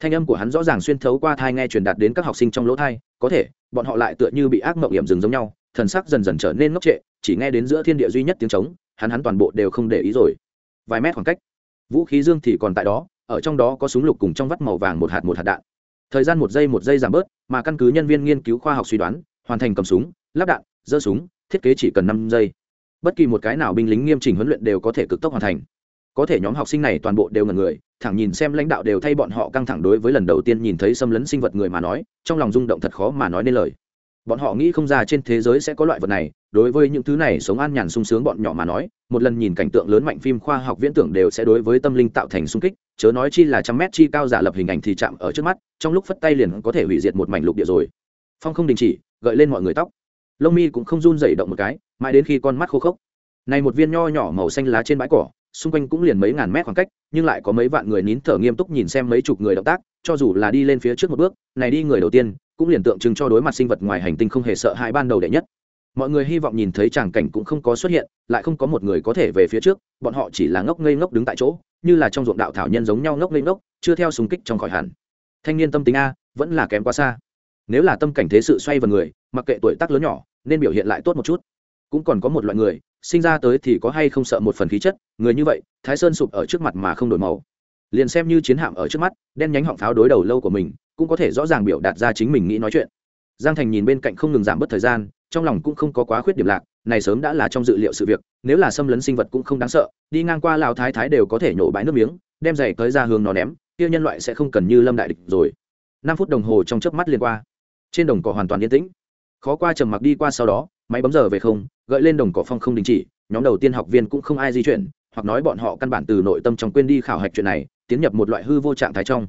thanh âm của hắn rõ ràng xuyên thấu qua thai nghe truyền đạt đến các học sinh trong lỗ thai, có thể, bọn họ lại tựa như bị ác mộng hiểm rừng giống nhau, thần sắc dần dần trở nên ngốc trệ, chỉ nghe đến giữa thiên địa duy nhất tiếng trống, hắn hắn toàn bộ đều không để ý rồi. Vài mét khoảng cách, vũ khí dương thì còn tại đó, ở trong đó có súng lục cùng trong vắt màu vàng một hạt một hạt đạn. Thời gian một giây một giây giảm bớt, mà căn cứ nhân viên nghiên cứu khoa học suy đoán, hoàn thành cầm súng, lắp đạn, giơ súng, thiết kế chỉ cần năm giây. Bất kỳ một cái nào binh lính nghiêm chỉnh huấn luyện đều có thể cực tốc hoàn thành có thể nhóm học sinh này toàn bộ đều ngần người, thẳng nhìn xem lãnh đạo đều thay bọn họ căng thẳng đối với lần đầu tiên nhìn thấy xâm lấn sinh vật người mà nói, trong lòng rung động thật khó mà nói nên lời. Bọn họ nghĩ không ra trên thế giới sẽ có loại vật này, đối với những thứ này sống an nhàn sung sướng bọn nhỏ mà nói, một lần nhìn cảnh tượng lớn mạnh phim khoa học viễn tưởng đều sẽ đối với tâm linh tạo thành sung kích, chớ nói chi là trăm mét chi cao giả lập hình ảnh thì chạm ở trước mắt, trong lúc phất tay liền có thể hủy diệt một mảnh lục địa rồi. Phong không đình chỉ, gợi lên mọi người tóc. Lông mi cũng không run dày động một cái, mãi đến khi con mắt khô khốc. Này một viên nho nhỏ màu xanh lá trên bãi cỏ xung quanh cũng liền mấy ngàn mét khoảng cách, nhưng lại có mấy vạn người nín thở nghiêm túc nhìn xem mấy chục người động tác, cho dù là đi lên phía trước một bước, này đi người đầu tiên, cũng liền tượng trưng cho đối mặt sinh vật ngoài hành tinh không hề sợ hãi ban đầu đệ nhất. Mọi người hy vọng nhìn thấy tràng cảnh cũng không có xuất hiện, lại không có một người có thể về phía trước, bọn họ chỉ là ngốc ngây ngốc đứng tại chỗ, như là trong ruộng đạo thảo nhân giống nhau ngốc ngây ngốc, chưa theo súng kích trong khỏi hẳn. Thanh niên tâm tính a, vẫn là kém quá xa. Nếu là tâm cảnh thế sự xoay vào người, mặc kệ tuổi tác lớn nhỏ, nên biểu hiện lại tốt một chút. Cũng còn có một loại người sinh ra tới thì có hay không sợ một phần khí chất, người như vậy, thái sơn sụp ở trước mặt mà không đổi màu. Liền xem như chiến hạm ở trước mắt, đen nhánh họng pháo đối đầu lâu của mình, cũng có thể rõ ràng biểu đạt ra chính mình nghĩ nói chuyện. Giang thành nhìn bên cạnh không ngừng giảm bớt thời gian, trong lòng cũng không có quá khuyết điểm lạc, này sớm đã là trong dự liệu sự việc, nếu là xâm lấn sinh vật cũng không đáng sợ, đi ngang qua lào thái thái đều có thể nhổ bãi nước miếng, đem giày tới ra hướng nó ném, kia nhân loại sẽ không cần như lâm đại địch rồi. Năm phút đồng hồ trong chớp mắt liên qua. Trên đồng cỏ hoàn toàn yên tĩnh khó qua trầm mặc đi qua sau đó, máy bấm giờ về không, gợi lên đồng cỏ phong không đình chỉ, nhóm đầu tiên học viên cũng không ai di chuyển, hoặc nói bọn họ căn bản từ nội tâm trong quên đi khảo hạch chuyện này, tiến nhập một loại hư vô trạng thái trong.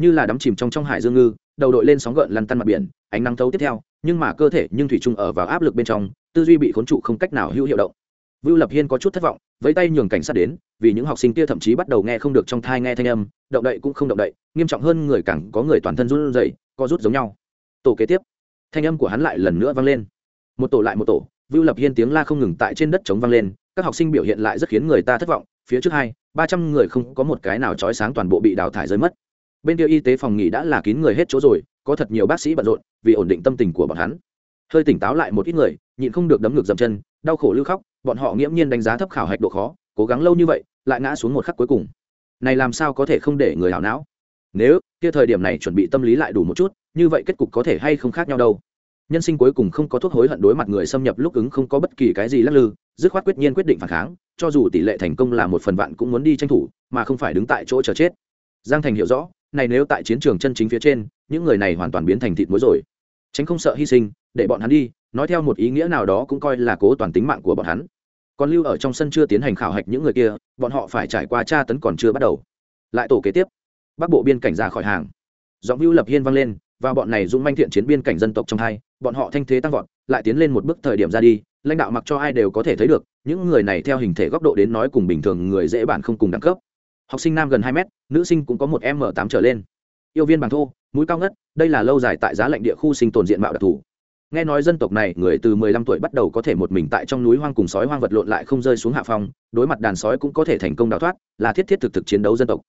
Như là đắm chìm trong trong hải dương ngư, đầu đội lên sóng gợn lăn tăn mặt biển, ánh nắng thấu tiếp theo, nhưng mà cơ thể nhưng thủy chung ở vào áp lực bên trong, tư duy bị khốn trụ không cách nào hữu hiệu động. Vưu lập hiên có chút thất vọng với tay nhường cảnh sát đến, vì những học sinh kia thậm chí bắt đầu nghe không được trong thai nghe thanh âm, động đậy cũng không động đậy, nghiêm trọng hơn người càng có người toàn thân run rẩy, co rút giống nhau. Tổ kế tiếp thanh âm của hắn lại lần nữa vang lên. Một tổ lại một tổ, vưu lập hiên tiếng la không ngừng tại trên đất chống vang lên, các học sinh biểu hiện lại rất khiến người ta thất vọng, phía trước hai, ba trăm người không có một cái nào trói sáng toàn bộ bị đào thải rơi mất. Bên kia y tế phòng nghỉ đã là kín người hết chỗ rồi, có thật nhiều bác sĩ bận rộn, vì ổn định tâm tình của bọn hắn. Hơi tỉnh táo lại một ít người, nhịn không được đấm ngược dầm chân, đau khổ lưu khóc, bọn họ nghiễm nhiên đánh giá thấp khảo hạch độ khó, cố gắng lâu như vậy, lại ngã xuống một khắc cuối cùng. Này làm sao có thể không để người hảo não? Nếu, kia thời điểm này chuẩn bị tâm lý lại đủ một chút như vậy kết cục có thể hay không khác nhau đâu. Nhân sinh cuối cùng không có thuốc hối hận đối mặt người xâm nhập lúc ứng không có bất kỳ cái gì lắc lư, dứt khoát quyết nhiên quyết định phản kháng, cho dù tỷ lệ thành công là một phần vạn cũng muốn đi tranh thủ, mà không phải đứng tại chỗ chờ chết. Giang thành hiểu rõ, này nếu tại chiến trường chân chính phía trên, những người này hoàn toàn biến thành thịt muối rồi. Tránh không sợ hy sinh, để bọn hắn đi, nói theo một ý nghĩa nào đó cũng coi là cố toàn tính mạng của bọn hắn. Còn lưu ở trong sân chưa tiến hành khảo hạch những người kia, bọn họ phải trải qua tra tấn còn chưa bắt đầu. Lại tổ kế tiếp. Bắc bộ biên cảnh ra khỏi hàng. Giọng hưu lập hiên vang lên và bọn này dũng manh thiện chiến biên cảnh dân tộc trong hai, bọn họ thanh thế tăng vọt, lại tiến lên một bước thời điểm ra đi, lãnh đạo mặc cho ai đều có thể thấy được, những người này theo hình thể góc độ đến nói cùng bình thường người dễ bản không cùng đẳng cấp. Học sinh nam gần hai mét, nữ sinh cũng có một m tám trở lên. Yêu viên bằng thô, mũi cao ngất, đây là lâu dài tại giá lạnh địa khu sinh tồn diện mạo đặc thù. Nghe nói dân tộc này người từ mười lăm tuổi bắt đầu có thể một mình tại trong núi hoang cùng sói hoang vật lộn lại không rơi xuống hạ phong, đối mặt đàn sói cũng có thể thành công đào thoát, là thiết thiết thực thực chiến đấu dân tộc.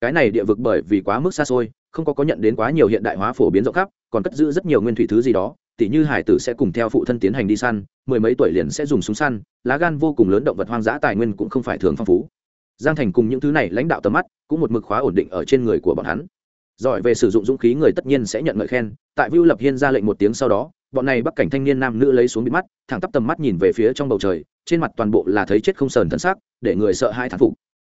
Cái này địa vực bởi vì quá mức xa xôi không có có nhận đến quá nhiều hiện đại hóa phổ biến rộng khắp, còn cất giữ rất nhiều nguyên thủy thứ gì đó tỉ như hải tử sẽ cùng theo phụ thân tiến hành đi săn, mười mấy tuổi liền sẽ dùng súng săn, lá gan vô cùng lớn động vật hoang dã tài nguyên cũng không phải thường phong phú. Giang thành cùng những thứ này lãnh đạo tầm mắt cũng một mực khóa ổn định ở trên người của bọn hắn. Giỏi về sử dụng dũng khí người tất nhiên sẽ nhận ngợi khen, tại vưu lập hiên ra lệnh một tiếng sau đó, bọn này bắc cảnh thanh niên nam nữ lấy xuống bị mắt, thẳng tắp tầm mắt nhìn về phía trong bầu trời, trên mặt toàn bộ là thấy chết không sờn thân xác, để người sợ hai thán phục.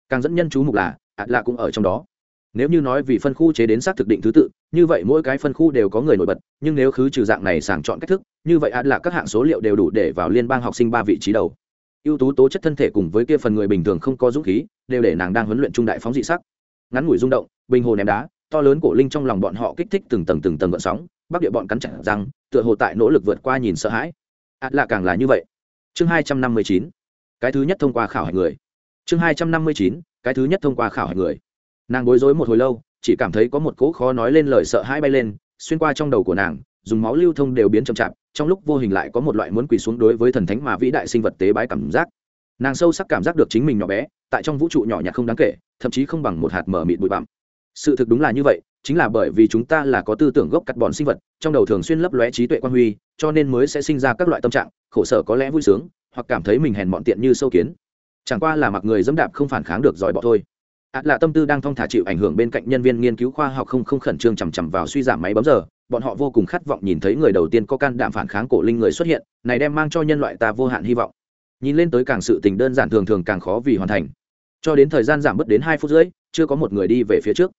Càng dẫn nhân chú mục là ạt lạ cũng ở trong đó nếu như nói vì phân khu chế đến xác thực định thứ tự, như vậy mỗi cái phân khu đều có người nổi bật, nhưng nếu khứ trừ dạng này sàng chọn cách thức, như vậy ạt là các hạng số liệu đều đủ để vào liên bang học sinh ba vị trí đầu. Ưu tú tố chất thân thể cùng với kia phần người bình thường không có dũng khí, đều để nàng đang huấn luyện trung đại phóng dị sắc. Ngắn ngủi rung động, bình hồ ném đá, to lớn cổ linh trong lòng bọn họ kích thích từng tầng từng tầng gợn sóng, bắc địa bọn cắn chặt răng, tựa hồ tại nỗ lực vượt qua nhìn sợ hãi. Ạt là càng là như vậy. Chương hai trăm năm mươi chín, cái thứ nhất thông qua khảo hạch người. Chương hai trăm năm mươi chín, cái thứ nhất thông qua khảo hạch người nàng bối rối một hồi lâu, chỉ cảm thấy có một cỗ khó nói lên lời sợ hãi bay lên, xuyên qua trong đầu của nàng, dùng máu lưu thông đều biến chậm chạp, trong lúc vô hình lại có một loại muốn quỳ xuống đối với thần thánh mà vĩ đại sinh vật tế bái cảm giác. Nàng sâu sắc cảm giác được chính mình nhỏ bé, tại trong vũ trụ nhỏ nhặt không đáng kể, thậm chí không bằng một hạt mờ mịt bụi bặm. Sự thực đúng là như vậy, chính là bởi vì chúng ta là có tư tưởng gốc cắt bọn sinh vật, trong đầu thường xuyên lấp lóe trí tuệ quan huy, cho nên mới sẽ sinh ra các loại tâm trạng, khổ sở có lẽ vui sướng, hoặc cảm thấy mình hèn mọn tiện như sâu kiến. Chẳng qua là mặc người dẫm đạp không phản kháng được giỏi bỏ thôi ạt là tâm tư đang thong thả chịu ảnh hưởng bên cạnh nhân viên nghiên cứu khoa học không không khẩn trương chằm chằm vào suy giảm máy bấm giờ. Bọn họ vô cùng khát vọng nhìn thấy người đầu tiên có can đảm phản kháng cổ linh người xuất hiện, này đem mang cho nhân loại ta vô hạn hy vọng. Nhìn lên tới càng sự tình đơn giản thường thường càng khó vì hoàn thành. Cho đến thời gian giảm bớt đến hai phút rưỡi, chưa có một người đi về phía trước.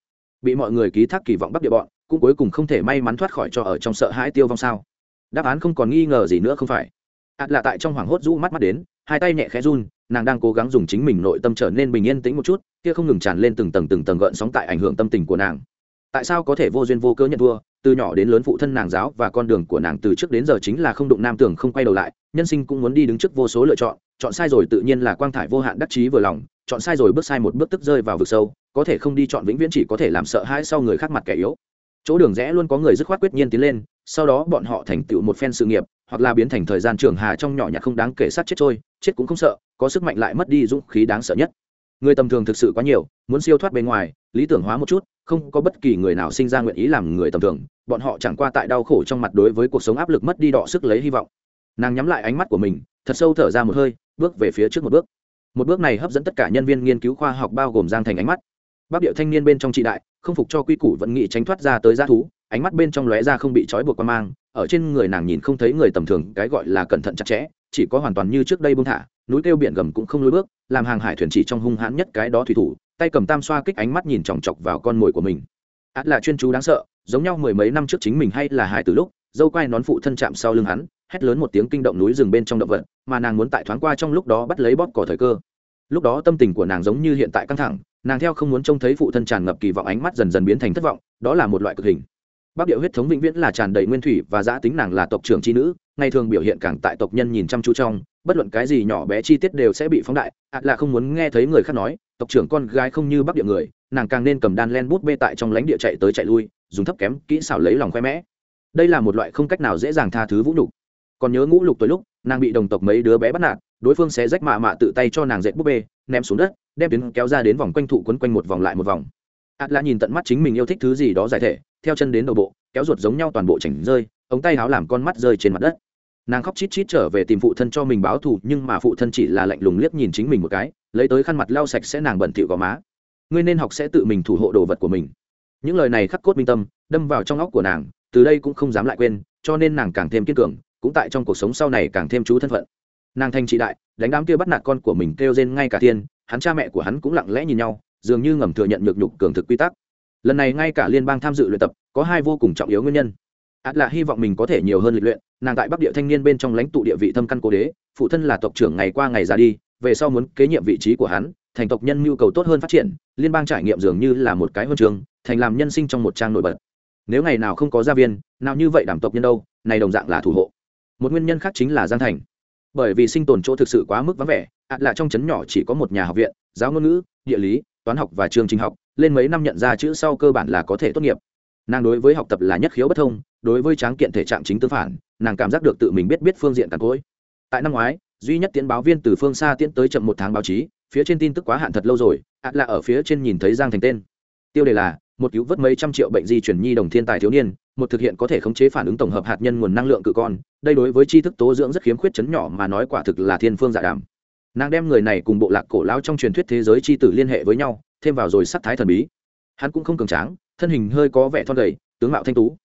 Bị mọi người ký thác kỳ vọng bắt địa bọn, cũng cuối cùng không thể may mắn thoát khỏi cho ở trong sợ hãi tiêu vong sao. Đáp án không còn nghi ngờ gì nữa không phải. Ạt là tại trong hoảng hốt rũ mắt mắt đến, hai tay nhẹ khẽ run, nàng đang cố gắng dùng chính mình nội tâm trở nên bình yên tĩnh một chút kia không ngừng tràn lên từng tầng từng tầng gợn sóng tại ảnh hưởng tâm tình của nàng. Tại sao có thể vô duyên vô cớ nhận thua? Từ nhỏ đến lớn phụ thân nàng giáo và con đường của nàng từ trước đến giờ chính là không đụng nam tưởng không quay đầu lại, nhân sinh cũng muốn đi đứng trước vô số lựa chọn chọn sai rồi tự nhiên là quang thải vô hạn đắc chí vừa lòng, chọn sai rồi bước sai một bước tức rơi vào vực sâu, có thể không đi chọn vĩnh viễn chỉ có thể làm sợ hãi sau người khác mặt kẻ yếu. Chỗ đường rẽ luôn có người dứt khoát quyết nhiên tiến lên, sau đó bọn họ thành tựu một phen sự nghiệp, hoặc là biến thành thời gian trường hà trong nhỏ nhặt không đáng kể sát chết trôi, chết cũng không sợ, có sức mạnh lại mất đi dũng khí đáng sợ nhất người tầm thường thực sự quá nhiều, muốn siêu thoát bên ngoài, lý tưởng hóa một chút, không có bất kỳ người nào sinh ra nguyện ý làm người tầm thường, bọn họ chẳng qua tại đau khổ trong mặt đối với cuộc sống áp lực mất đi đọ sức lấy hy vọng. Nàng nhắm lại ánh mắt của mình, thật sâu thở ra một hơi, bước về phía trước một bước. Một bước này hấp dẫn tất cả nhân viên nghiên cứu khoa học bao gồm giang thành ánh mắt. Bác điệu thanh niên bên trong trị đại, không phục cho quy củ vẫn nghị tránh thoát ra tới g thú, ánh mắt bên trong lóe ra không bị trói buộc qua mang, ở trên người nàng nhìn không thấy người tầm thường, cái gọi là cẩn thận chặt chẽ, chỉ có hoàn toàn như trước đây bông thả núi kêu biển gầm cũng không lối bước, làm hàng hải thuyền chỉ trong hung hãn nhất cái đó thủy thủ, tay cầm tam xoa kích ánh mắt nhìn chòng chọc vào con mồi của mình. Át là chuyên chú đáng sợ, giống nhau mười mấy năm trước chính mình hay là hải từ lúc, dâu quai nón phụ thân chạm sau lưng hắn, hét lớn một tiếng kinh động núi rừng bên trong động vật, mà nàng muốn tại thoáng qua trong lúc đó bắt lấy bóp cỏ thời cơ. Lúc đó tâm tình của nàng giống như hiện tại căng thẳng, nàng theo không muốn trông thấy phụ thân tràn ngập kỳ vọng ánh mắt dần dần biến thành thất vọng, đó là một loại cực hình. Bác điệu huyết thống vĩnh viễn là tràn đầy nguyên thủy và giã tính nàng là tộc trưởng tri nữ, ngày thường biểu hiện càng tại tộc nhân nhìn chăm chú trong bất luận cái gì nhỏ bé chi tiết đều sẽ bị phóng đại. Ạ là không muốn nghe thấy người khác nói, tộc trưởng con gái không như bắc địa người, nàng càng nên cầm đan len bút bê tại trong lãnh địa chạy tới chạy lui, dùng thấp kém kỹ xảo lấy lòng khoe mẽ. Đây là một loại không cách nào dễ dàng tha thứ vũ nhục. Còn nhớ ngũ lục tới lúc, nàng bị đồng tộc mấy đứa bé bắt nạt, đối phương sẽ rách mạ mạ tự tay cho nàng dệt bút bê, ném xuống đất, đem tuyến kéo ra đến vòng quanh thụ quấn quanh một vòng lại một vòng. Ạt là nhìn tận mắt chính mình yêu thích thứ gì đó giải thể, theo chân đến đầu bộ, kéo ruột giống nhau toàn bộ chảnh rơi, ống tay háo làm con mắt rơi trên mặt đất nàng khóc chít chít trở về tìm phụ thân cho mình báo thù, nhưng mà phụ thân chỉ là lạnh lùng liếc nhìn chính mình một cái, lấy tới khăn mặt lau sạch sẽ nàng bẩn thỉu gò má. Ngươi nên học sẽ tự mình thủ hộ đồ vật của mình. Những lời này khắc cốt minh tâm, đâm vào trong óc của nàng, từ đây cũng không dám lại quên, cho nên nàng càng thêm kiên cường, cũng tại trong cuộc sống sau này càng thêm chú thân phận. Nàng thanh trị đại, đánh đám kia bắt nạt con của mình kêu rên ngay cả tiên hắn cha mẹ của hắn cũng lặng lẽ nhìn nhau, dường như ngầm thừa nhận nhược nhục cường thực quy tắc. Lần này ngay cả liên bang tham dự luyện tập, có hai vô cùng trọng yếu nguyên nhân ạt là hy vọng mình có thể nhiều hơn lịch luyện, nàng tại bắc địa thanh niên bên trong lãnh tụ địa vị thâm căn cố đế, phụ thân là tộc trưởng ngày qua ngày ra đi, về sau muốn kế nhiệm vị trí của hắn, thành tộc nhân nhu cầu tốt hơn phát triển, liên bang trải nghiệm dường như là một cái huân trường, thành làm nhân sinh trong một trang nổi bật. Nếu ngày nào không có gia viên, nào như vậy đảm tộc nhân đâu, này đồng dạng là thủ hộ. Một nguyên nhân khác chính là giang thành. Bởi vì sinh tồn chỗ thực sự quá mức vắng vẻ ạt là trong trấn nhỏ chỉ có một nhà học viện, giáo ngôn ngữ, địa lý, toán học và trường trình học, lên mấy năm nhận ra chữ sau cơ bản là có thể tốt nghiệp nàng đối với học tập là nhất khiếu bất thông, đối với tráng kiện thể trạng chính tư phản, nàng cảm giác được tự mình biết biết phương diện càn cối tại năm ngoái, duy nhất tiến báo viên từ phương xa tiến tới chậm một tháng báo chí, phía trên tin tức quá hạn thật lâu rồi ạt là ở phía trên nhìn thấy giang thành tên. Tiêu đề là, một cứu vớt mấy trăm triệu bệnh di chuyển nhi đồng thiên tài thiếu niên, một thực hiện có thể khống chế phản ứng tổng hợp hạt nhân nguồn năng lượng cự con, đây đối với tri thức tố dưỡng rất khiếm khuyết chấn nhỏ mà nói quả thực là thiên phương giả đàm. Nàng đem người này cùng bộ lạc cổ lao trong truyền thuyết thế giới tri tử liên hệ với nhau, thêm vào rồi sắc thái thần bí hắn cũng không cường tráng, thân hình hơi có vẻ thon gầy, tướng mạo thanh tú.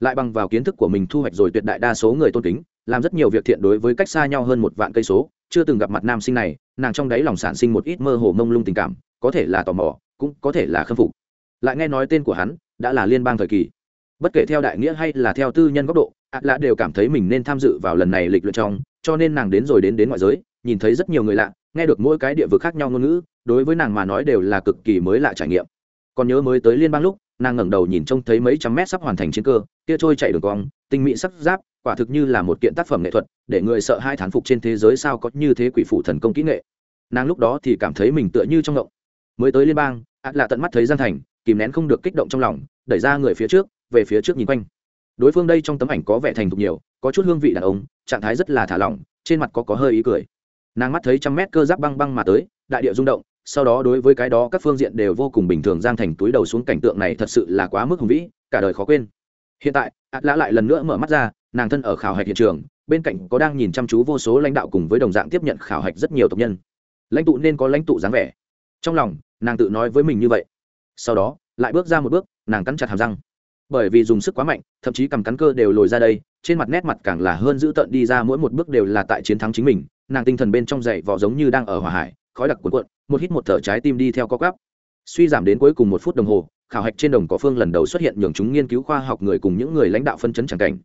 Lại bằng vào kiến thức của mình thu hoạch rồi tuyệt đại đa số người tôn kính, làm rất nhiều việc thiện đối với cách xa nhau hơn một vạn cây số. Chưa từng gặp mặt nam sinh này, nàng trong đáy lòng sản sinh một ít mơ hồ mông lung tình cảm, có thể là tò mò, cũng có thể là khâm phục. Lại nghe nói tên của hắn đã là liên bang thời kỳ. Bất kể theo đại nghĩa hay là theo tư nhân góc độ, ạ lạ đều cảm thấy mình nên tham dự vào lần này lịch luyện trong, cho nên nàng đến rồi đến đến ngoại giới, nhìn thấy rất nhiều người lạ, nghe được mỗi cái địa vực khác nhau ngôn ngữ, đối với nàng mà nói đều là cực kỳ mới lạ trải nghiệm còn nhớ mới tới liên bang lúc, nàng ngẩng đầu nhìn trông thấy mấy trăm mét sắp hoàn thành chiến cơ, kia trôi chạy đường cong, tinh mỹ sắc giáp, quả thực như là một kiện tác phẩm nghệ thuật, để người sợ hai thán phục trên thế giới sao có như thế quỷ phủ thần công kỹ nghệ. Nàng lúc đó thì cảm thấy mình tựa như trong ngộng. Mới tới liên bang ạt là tận mắt thấy gian thành, kìm nén không được kích động trong lòng, đẩy ra người phía trước, về phía trước nhìn quanh. Đối phương đây trong tấm ảnh có vẻ thành thục nhiều, có chút hương vị đàn ông, trạng thái rất là thả lỏng, trên mặt có có hơi ý cười. Nàng mắt thấy trăm mét cơ giáp băng băng mà tới, đại địa rung động sau đó đối với cái đó các phương diện đều vô cùng bình thường giang thành túi đầu xuống cảnh tượng này thật sự là quá mức hùng vĩ, cả đời khó quên. Hiện tại ạt lã lại lần nữa mở mắt ra, nàng thân ở khảo hạch hiện trường, bên cạnh có đang nhìn chăm chú vô số lãnh đạo cùng với đồng dạng tiếp nhận khảo hạch rất nhiều tộc nhân. Lãnh tụ nên có lãnh tụ dáng vẻ. Trong lòng, nàng tự nói với mình như vậy. Sau đó, lại bước ra một bước, nàng cắn chặt hàm răng. Bởi vì dùng sức quá mạnh, thậm chí cầm cắn cơ đều lồi ra đây, trên mặt nét mặt càng là hơn giữ tợn đi ra mỗi một bước đều là tại chiến thắng chính mình, nàng tinh thần bên trong dậy vỏ giống như đang ở hỏa hải khói đặc cuộn cuộn, một hít một thở trái tim đi theo co cắp suy giảm đến cuối cùng một phút đồng hồ, khảo hạch trên đồng cỏ phương lần đầu xuất hiện nhường chúng nghiên cứu khoa học người cùng những người lãnh đạo phân chấn chẳng cảnh.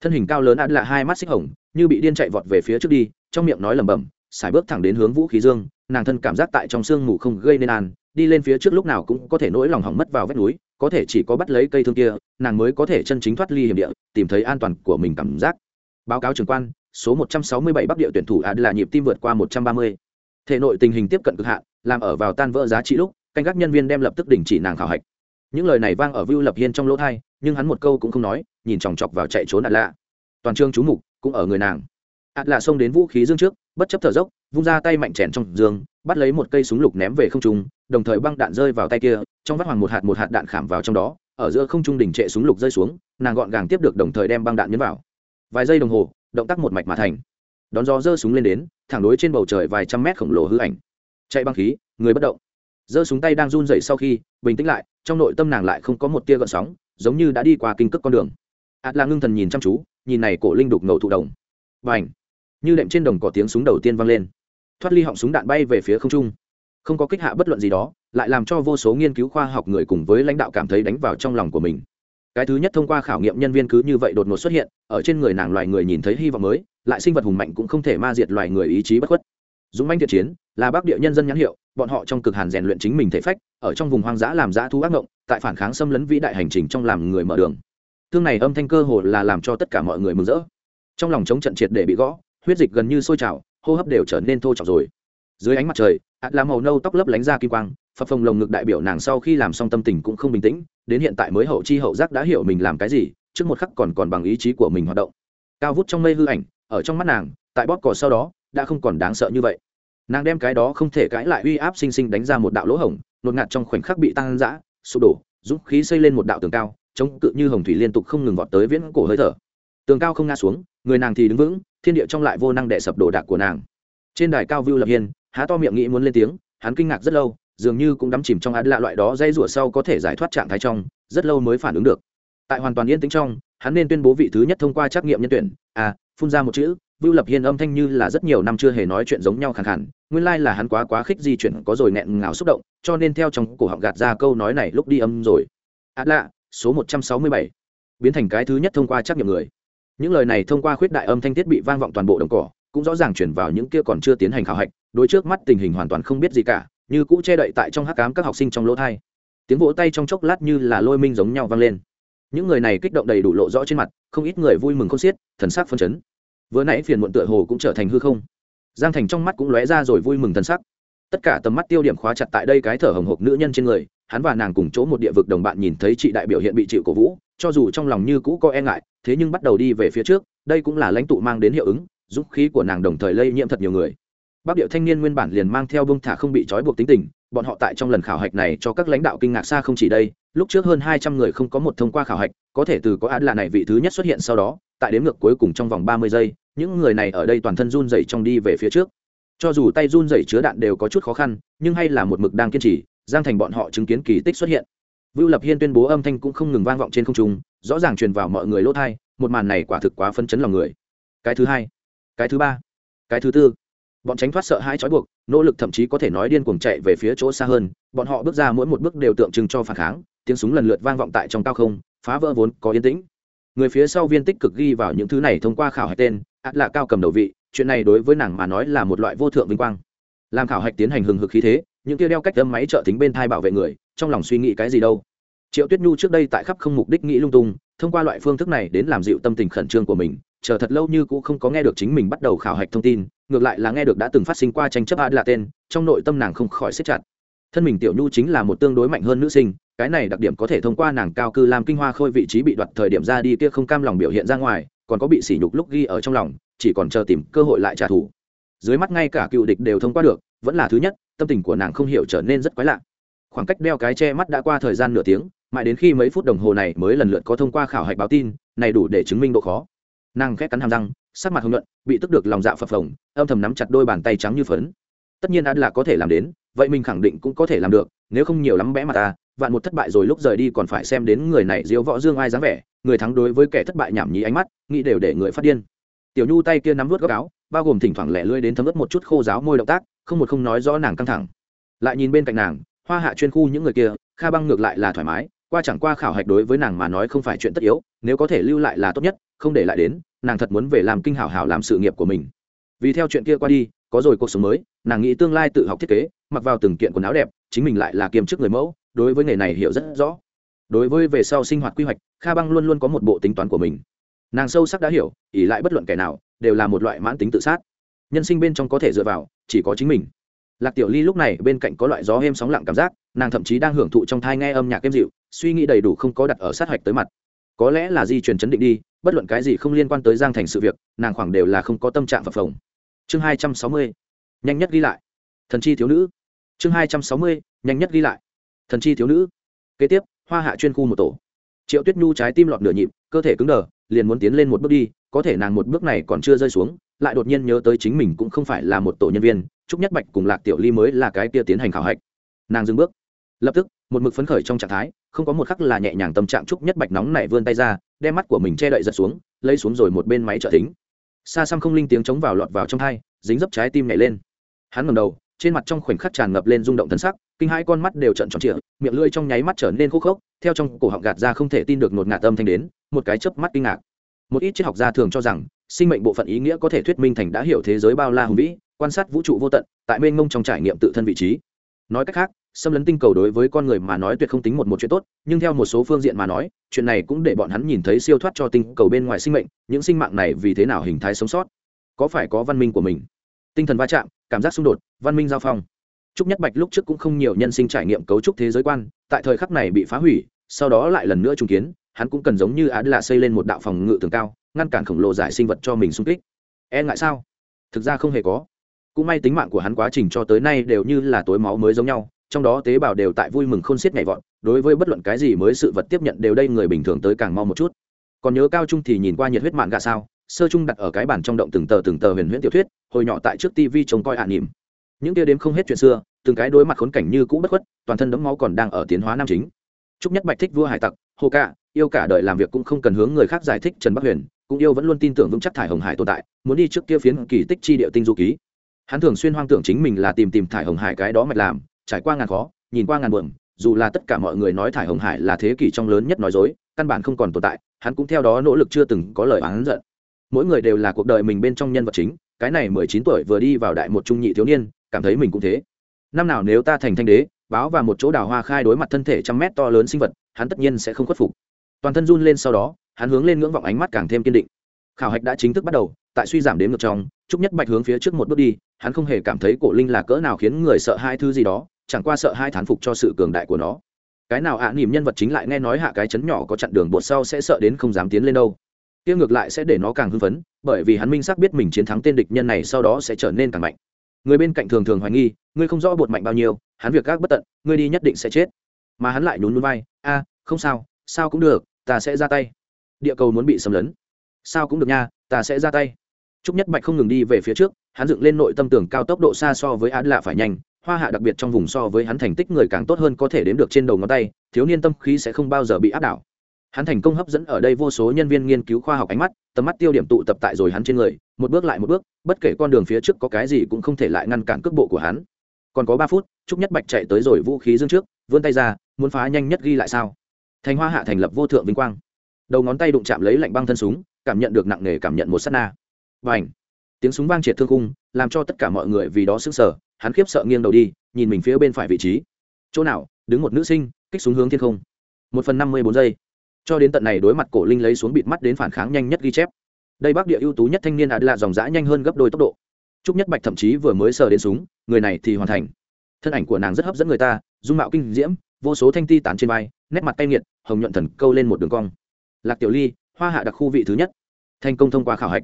Thân hình cao lớn ắt là hai mắt xích hồng, như bị điên chạy vọt về phía trước đi, trong miệng nói lẩm bẩm xài bước thẳng đến hướng vũ khí dương, nàng thân cảm giác tại trong sương mù không gây nên an, đi lên phía trước lúc nào cũng có thể nỗi lòng hỏng mất vào vách núi, có thể chỉ có bắt lấy cây thương kia, nàng mới có thể chân chính thoát ly hiểm địa, tìm thấy an toàn của mình cảm giác. Báo cáo trưởng quan, số 167 bắc địa tuyển thủ ad là nhịp tim vượt qua 130 thể nội tình hình tiếp cận cực hạn, làm ở vào tan vỡ giá trị lúc, canh gác nhân viên đem lập tức đình chỉ nàng khảo hạch. Những lời này vang ở vưu lập hiên trong lỗ thai, nhưng hắn một câu cũng không nói, nhìn chòng chọc vào chạy trốn ạt lạ toàn trương chú mục cũng ở người nàng. Ạt lạ xông đến vũ khí dương trước, bất chấp thở dốc, vung ra tay mạnh chèn trong giường bắt lấy một cây súng lục ném về không trung, đồng thời băng đạn rơi vào tay kia, trong vắt hoàng một hạt một hạt đạn khảm vào trong đó, ở giữa không trung đỉnh trệ súng lục rơi xuống, nàng gọn gàng tiếp được đồng thời đem băng đạn nhấn vào. Vài giây đồng hồ, động tác một mạch mà thành đón gió giơ súng lên đến, thẳng đối trên bầu trời vài trăm mét khổng lồ hư ảnh. Chạy băng khí, người bất động. Giơ súng tay đang run dậy sau khi, bình tĩnh lại, trong nội tâm nàng lại không có một tia gợn sóng, giống như đã đi qua kinh cước con đường. Ạt là ngưng thần nhìn chăm chú, nhìn này cổ linh đục ngầu thụ đồng. Và ảnh như đệm trên đồng có tiếng súng đầu tiên vang lên. Thoát ly họng súng đạn bay về phía không trung. Không có kích hạ bất luận gì đó, lại làm cho vô số nghiên cứu khoa học người cùng với lãnh đạo cảm thấy đánh vào trong lòng của mình cái thứ nhất thông qua khảo nghiệm nhân viên cứ như vậy đột ngột xuất hiện, ở trên người nàng loài người nhìn thấy hy vọng mới, lại sinh vật hùng mạnh cũng không thể ma diệt loài người ý chí bất khuất. Dũng manh thiện chiến là bác địa nhân dân nhãn hiệu, bọn họ trong cực hàn rèn luyện chính mình thể phách, ở trong vùng hoang dã làm dã thu ác ngộng, tại phản kháng xâm lấn vĩ đại hành trình trong làm người mở đường. Thương này âm thanh cơ hồ là làm cho tất cả mọi người mừng rỡ. Trong lòng chống trận triệt để bị gõ, huyết dịch gần như sôi trào, hô hấp đều trở nên thô trọng rồi. Dưới ánh mặt trời ạt là màu nâu tóc lấp lánh ra kim quang, phập phồng lồng ngực đại biểu nàng sau khi làm xong tâm tình cũng không bình tĩnh đến hiện tại mới hậu chi hậu giác đã hiểu mình làm cái gì, trước một khắc còn còn bằng ý chí của mình hoạt động. Cao vút trong mây hư ảnh, ở trong mắt nàng, tại bóp cò sau đó, đã không còn đáng sợ như vậy. Nàng đem cái đó không thể cãi lại uy áp sinh sinh đánh ra một đạo lỗ hổng, nột ngạt trong khoảnh khắc bị tăng giã sụp đổ, dũng khí xây lên một đạo tường cao, chống cự như hồng thủy liên tục không ngừng vọt tới viễn cổ hơi thở. Tường cao không ngã xuống, người nàng thì đứng vững, thiên địa trong lại vô năng đẻ sập đồ đạc của nàng. Trên đài cao vưu lập hiên, há to miệng nghĩ muốn lên tiếng, hắn kinh ngạc rất lâu dường như cũng đắm chìm trong án lạ loại đó dây rủa sau có thể giải thoát trạng thái trong, rất lâu mới phản ứng được. Tại hoàn toàn yên tĩnh trong, hắn nên tuyên bố vị thứ nhất thông qua trắc nghiệm nhân tuyển. À phun ra một chữ, vưu lập hiên âm thanh như là rất nhiều năm chưa hề nói chuyện giống nhau khẳng hẳn nguyên lai là hắn quá quá khích di chuyển có rồi nghẹn ngào xúc động, cho nên theo trong cổ họng gạt ra câu nói này lúc đi âm rồi. Át lạ, số một trăm sáu mươi bảy. Biến thành cái thứ nhất thông qua trắc nghiệm người. Những lời này thông qua khuyết đại âm thanh thiết bị vang vọng toàn bộ đồng cỏ, cũng rõ ràng chuyển vào những kia còn chưa tiến hành khảo hạch, đối trước mắt tình hình hoàn toàn không biết gì cả như cũ che đậy tại trong hắc cám các học sinh trong lỗ thai. Tiếng vỗ tay trong chốc lát như là lôi minh giống nhau vang lên. Những người này kích động đầy đủ lộ rõ trên mặt, không ít người vui mừng không xiết, thần sắc phân chấn. Vừa nãy phiền muộn tựa hồ cũng trở thành hư không. Giang thành trong mắt cũng lóe ra rồi vui mừng thần sắc. Tất cả tầm mắt tiêu điểm khóa chặt tại đây cái thở hồng hộc nữ nhân trên người, hắn và nàng cùng chỗ một địa vực đồng bạn nhìn thấy chị đại biểu hiện bị chịu cổ vũ, cho dù trong lòng như cũ có e ngại, thế nhưng bắt đầu đi về phía trước, đây cũng là lãnh tụ mang đến hiệu ứng giúp khí của nàng đồng thời lây nhiễm thật nhiều người bắc điệu thanh niên nguyên bản liền mang theo bông thả không bị trói buộc tính tình, bọn họ tại trong lần khảo hạch này cho các lãnh đạo kinh ngạc xa không chỉ đây, lúc trước hơn hai trăm người không có một thông qua khảo hạch, có thể từ có án là này vị thứ nhất xuất hiện sau đó, tại đếm ngược cuối cùng trong vòng ba mươi giây, những người này ở đây toàn thân run rẩy trong đi về phía trước. Cho dù tay run rẩy chứa đạn đều có chút khó khăn, nhưng hay là một mực đang kiên trì, giang thành bọn họ chứng kiến kỳ tích xuất hiện. Vưu lập hiên tuyên bố âm thanh cũng không ngừng vang vọng trên không trung, rõ ràng truyền vào mọi người lỗ thai một màn này quả thực quá phân chấn lòng người. Cái thứ hai, cái thứ ba, cái thứ tư bọn tránh thoát sợ hãi trói buộc, nỗ lực thậm chí có thể nói điên cuồng chạy về phía chỗ xa hơn, bọn họ bước ra mỗi một bước đều tượng trưng cho phản kháng, tiếng súng lần lượt vang vọng tại trong cao không, phá vỡ vốn, có yên tĩnh. Người phía sau viên tích cực ghi vào những thứ này thông qua khảo hạch tên ắt là cao cầm đầu vị, chuyện này đối với nàng mà nói là một loại vô thượng vinh quang. Làm khảo hạch tiến hành hừng hực khí thế, những kia đeo cách âm máy trợ tính bên thai bảo vệ người, trong lòng suy nghĩ cái gì đâu. Triệu tuyết nhu trước đây tại khắp không mục đích nghĩ lung tung, thông qua loại phương thức này đến làm dịu tâm tình khẩn trương của mình chờ thật lâu như cũng không có nghe được chính mình bắt đầu khảo hạch thông tin, ngược lại là nghe được đã từng phát sinh qua tranh chấp a là tên, trong nội tâm nàng không khỏi xếp chặt. Thân mình tiểu nhu chính là một tương đối mạnh hơn nữ sinh, cái này đặc điểm có thể thông qua nàng cao cư làm kinh hoa khôi vị trí bị đoạt thời điểm ra đi kia không cam lòng biểu hiện ra ngoài, còn có bị sỉ nhục lúc ghi ở trong lòng, chỉ còn chờ tìm cơ hội lại trả thù. Dưới mắt ngay cả cựu địch đều thông qua được, vẫn là thứ nhất, tâm tình của nàng không hiểu trở nên rất quái lạ. Khoảng cách đeo cái che mắt đã qua thời gian nửa tiếng, mãi đến khi mấy phút đồng hồ này mới lần lượt có thông qua khảo hạch báo tin, này đủ để chứng minh độ khó nàng khét cắn hàm răng, sắc mặt hồng nhuận, bị tức được lòng dạ phập phồng, âm thầm nắm chặt đôi bàn tay trắng như phấn. Tất nhiên ăn là có thể làm đến, vậy mình khẳng định cũng có thể làm được, nếu không nhiều lắm bẽ mặt ta, vạn một thất bại rồi lúc rời đi còn phải xem đến người này diếu võ dương ai dám vẻ, người thắng đối với kẻ thất bại nhảm nhí ánh mắt, nghĩ đều để người phát điên. Tiểu nhu tay kia nắm vớt góc áo, bao gồm thỉnh thoảng lẻ lưỡi đến thấm ướt một chút khô giáo môi động tác, không một không nói rõ nàng căng thẳng. Lại nhìn bên cạnh nàng, hoa hạ chuyên khu những người kia, kha băng ngược lại là thoải mái, qua chẳng qua khảo hạch đối với nàng mà nói không phải chuyện tất yếu, nếu có thể lưu lại là tốt nhất không để lại đến, nàng thật muốn về làm kinh hảo hảo làm sự nghiệp của mình. Vì theo chuyện kia qua đi, có rồi cuộc sống mới, nàng nghĩ tương lai tự học thiết kế, mặc vào từng kiện quần áo đẹp, chính mình lại là kiêm chức người mẫu, đối với nghề này hiểu rất rõ. Đối với về sau sinh hoạt quy hoạch, kha băng luôn luôn có một bộ tính toán của mình. Nàng sâu sắc đã hiểu ỉ lại bất luận kẻ nào, đều là một loại mãn tính tự sát. Nhân sinh bên trong có thể dựa vào, chỉ có chính mình. Lạc tiểu ly lúc này bên cạnh có loại gió êm sóng lặng cảm giác, nàng thậm chí đang hưởng thụ trong thai nghe âm nhạc êm dịu, suy nghĩ đầy đủ không có đặt ở sát hạch tới mặt. Có lẽ là di truyền chấn định đi bất luận cái gì không liên quan tới giang thành sự việc, nàng khoảng đều là không có tâm trạng phập phồng. Chương hai trăm sáu mươi, nhanh nhất ghi lại. Thần chi thiếu nữ. Chương hai trăm sáu mươi, nhanh nhất ghi lại. Thần chi thiếu nữ. Kế tiếp, hoa hạ chuyên khu một tổ. Triệu tuyết nhu trái tim lọt nửa nhịp, cơ thể cứng đờ, liền muốn tiến lên một bước đi, có thể nàng một bước này còn chưa rơi xuống, lại đột nhiên nhớ tới chính mình cũng không phải là một tổ nhân viên, trúc nhất bạch cùng lạc tiểu ly mới là cái kia tiến hành khảo hạch. Nàng dừng bước. Lập tức một mực phấn khởi trong trạng thái, không có một khắc là nhẹ nhàng tâm trạng trúc nhất bạch nóng này vươn tay ra, đem mắt của mình che đậy giật xuống, lấy xuống rồi một bên máy trợ thính. Xa xăm không linh tiếng chống vào lọt vào trong thai dính dấp trái tim nhảy lên. Hắn ngầm đầu, trên mặt trong khoảnh khắc tràn ngập lên rung động thần sắc, kinh hai con mắt đều trận tròn trịa, miệng lưỡi trong nháy mắt trở nên khô khốc, theo trong cổ họng gạt ra không thể tin được nột ngạt âm thanh đến, một cái chớp mắt kinh ngạc. Một ít triết học gia thường cho rằng, sinh mệnh bộ phận ý nghĩa có thể thuyết minh thành đã hiểu thế giới bao la hùng vĩ, quan sát vũ trụ vô tận, tại mênh mông trong trải nghiệm tự thân vị trí. Nói cách khác xâm lấn tinh cầu đối với con người mà nói tuyệt không tính một một chuyện tốt, nhưng theo một số phương diện mà nói, chuyện này cũng để bọn hắn nhìn thấy siêu thoát cho tinh cầu bên ngoài sinh mệnh, những sinh mạng này vì thế nào hình thái sống sót. Có phải có văn minh của mình? Tinh thần va chạm, cảm giác xung đột, văn minh giao phong. Trúc nhất bạch lúc trước cũng không nhiều nhân sinh trải nghiệm cấu trúc thế giới quan, tại thời khắc này bị phá hủy, sau đó lại lần nữa trung kiến, hắn cũng cần giống như á là xây lên một đạo phòng ngự tường cao, ngăn cản khổng lồ giải sinh vật cho mình xung kích. E ngại sao? Thực ra không hề có. Cũng may tính mạng của hắn quá trình cho tới nay đều như là tối máu mới giống nhau trong đó tế bào đều tại vui mừng khôn xiết nhảy vọt, đối với bất luận cái gì mới sự vật tiếp nhận đều đây người bình thường tới càng mau một chút. Còn nhớ cao trung thì nhìn qua nhiệt huyết mạng gạ sao, sơ trung đặt ở cái bản trong động từng tờ từng tờ huyền huyễn tiểu thuyết, hồi nhỏ tại trước tivi trông coi hạ à nỉm những kia đếm không hết chuyện xưa, từng cái đối mặt khốn cảnh như cũ bất khuất, toàn thân đấm máu còn đang ở tiến hóa nam chính. Chúc nhất bạch thích vua hải tặc, hồ cả yêu cả đời làm việc cũng không cần hướng người khác giải thích trần bắc huyền, cũng yêu vẫn luôn tin tưởng vững chắc thải hồng hải tồn tại, muốn đi trước kia phiến kỳ tích chi địa tinh du ký. Hắn thường xuyên hoang tưởng chính mình là tìm tìm thải hồng hải cái đó mạch làm trải qua ngàn khó, nhìn qua ngàn buồm, dù là tất cả mọi người nói thải hồng hải là thế kỷ trong lớn nhất nói dối, căn bản không còn tồn tại, hắn cũng theo đó nỗ lực chưa từng có lời oán giận. Mỗi người đều là cuộc đời mình bên trong nhân vật chính, cái này mười chín tuổi vừa đi vào đại một trung nhị thiếu niên, cảm thấy mình cũng thế. Năm nào nếu ta thành thanh đế, báo và một chỗ đào hoa khai đối mặt thân thể trăm mét to lớn sinh vật, hắn tất nhiên sẽ không khuất phục. Toàn thân run lên sau đó, hắn hướng lên ngưỡng vọng ánh mắt càng thêm kiên định. Khảo hạch đã chính thức bắt đầu, tại suy giảm đến ngược trong, trúc nhất bạch hướng phía trước một bước đi, hắn không hề cảm thấy cổ linh là cỡ nào khiến người sợ hai thứ gì đó chẳng qua sợ hai thán phục cho sự cường đại của nó. Cái nào ạ à, nỉm nhân vật chính lại nghe nói hạ cái chấn nhỏ có chặn đường bột sau sẽ sợ đến không dám tiến lên đâu. Kia ngược lại sẽ để nó càng hưng phấn bởi vì hắn minh xác biết mình chiến thắng tên địch nhân này sau đó sẽ trở nên càng mạnh. Người bên cạnh thường thường hoài nghi ngươi không rõ bột mạnh bao nhiêu hắn việc gác bất tận ngươi đi nhất định sẽ chết. Mà hắn lại nhún núi vai a không sao sao cũng được ta sẽ ra tay. Địa cầu muốn bị xâm lấn. Sao cũng được nha ta sẽ ra tay. Trúc Nhất Bạch không ngừng đi về phía trước, hắn dựng lên nội tâm tưởng cao tốc độ xa so với Án Lạ phải nhanh, hoa hạ đặc biệt trong vùng so với hắn thành tích người càng tốt hơn có thể đếm được trên đầu ngón tay, thiếu niên tâm khí sẽ không bao giờ bị áp đảo. Hắn thành công hấp dẫn ở đây vô số nhân viên nghiên cứu khoa học ánh mắt, tầm mắt tiêu điểm tụ tập tại rồi hắn trên người, một bước lại một bước, bất kể con đường phía trước có cái gì cũng không thể lại ngăn cản cước bộ của hắn. Còn có ba phút, Trúc Nhất Bạch chạy tới rồi vũ khí dương trước, vươn tay ra, muốn phá nhanh nhất ghi lại sao? Thành Hoa Hạ thành lập vô thượng vinh quang. Đầu ngón tay đụng chạm lấy lạnh băng thân súng, cảm nhận được nặng nề cảm nhận một sát na và ảnh tiếng súng vang triệt thương khung làm cho tất cả mọi người vì đó sững sờ hắn khiếp sợ nghiêng đầu đi, nhìn mình phía bên phải vị trí. Chỗ nào? Đứng một nữ sinh, kích súng hướng thiên không. Một phần năm mươi bốn giây. Cho đến tận này đối mặt cổ linh lấy xuống bịt mắt đến phản kháng nhanh nhất ghi chép. Đây bắc địa ưu tú nhất thanh niên đã là dòng dã nhanh hơn gấp đôi tốc độ. Trúc nhất bạch thậm chí vừa mới sờ đến súng, người này thì hoàn thành. Thân ảnh của nàng rất hấp dẫn người ta, dung mạo kinh diễm, vô số thanh ti tán trên vai, nét mặt tay nghiệt, hồng nhuận thần câu lên một đường cong. Lạc tiểu ly, hoa hạ đặc khu vị thứ nhất. Thành công thông qua khảo hạch.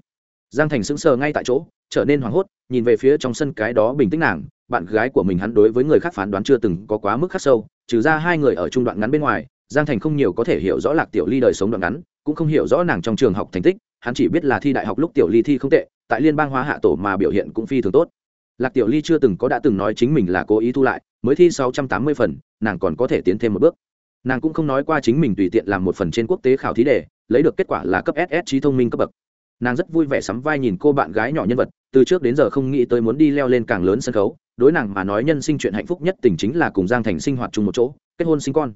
Giang thành sững sờ ngay tại chỗ trở nên hoảng hốt, nhìn về phía trong sân cái đó bình tĩnh nàng, bạn gái của mình hắn đối với người khác phán đoán chưa từng có quá mức khắc sâu, trừ ra hai người ở trung đoạn ngắn bên ngoài, giang thành không nhiều có thể hiểu rõ lạc tiểu ly đời sống đoạn ngắn, cũng không hiểu rõ nàng trong trường học thành tích, hắn chỉ biết là thi đại học lúc tiểu ly thi không tệ, tại liên bang hóa hạ tổ mà biểu hiện cũng phi thường tốt. Lạc tiểu ly chưa từng có đã từng nói chính mình là cố ý thu lại, mới thi sáu trăm tám mươi phần, nàng còn có thể tiến thêm một bước. Nàng cũng không nói qua chính mình tùy tiện làm một phần trên quốc tế khảo thí đề, lấy được kết quả là cấp ss trí thông minh cấp bậc. Nàng rất vui vẻ sắm vai nhìn cô bạn gái nhỏ nhân vật từ trước đến giờ không nghĩ tới muốn đi leo lên càng lớn sân khấu, đối nàng mà nói nhân sinh chuyện hạnh phúc nhất tình chính là cùng giang thành sinh hoạt chung một chỗ, kết hôn sinh con.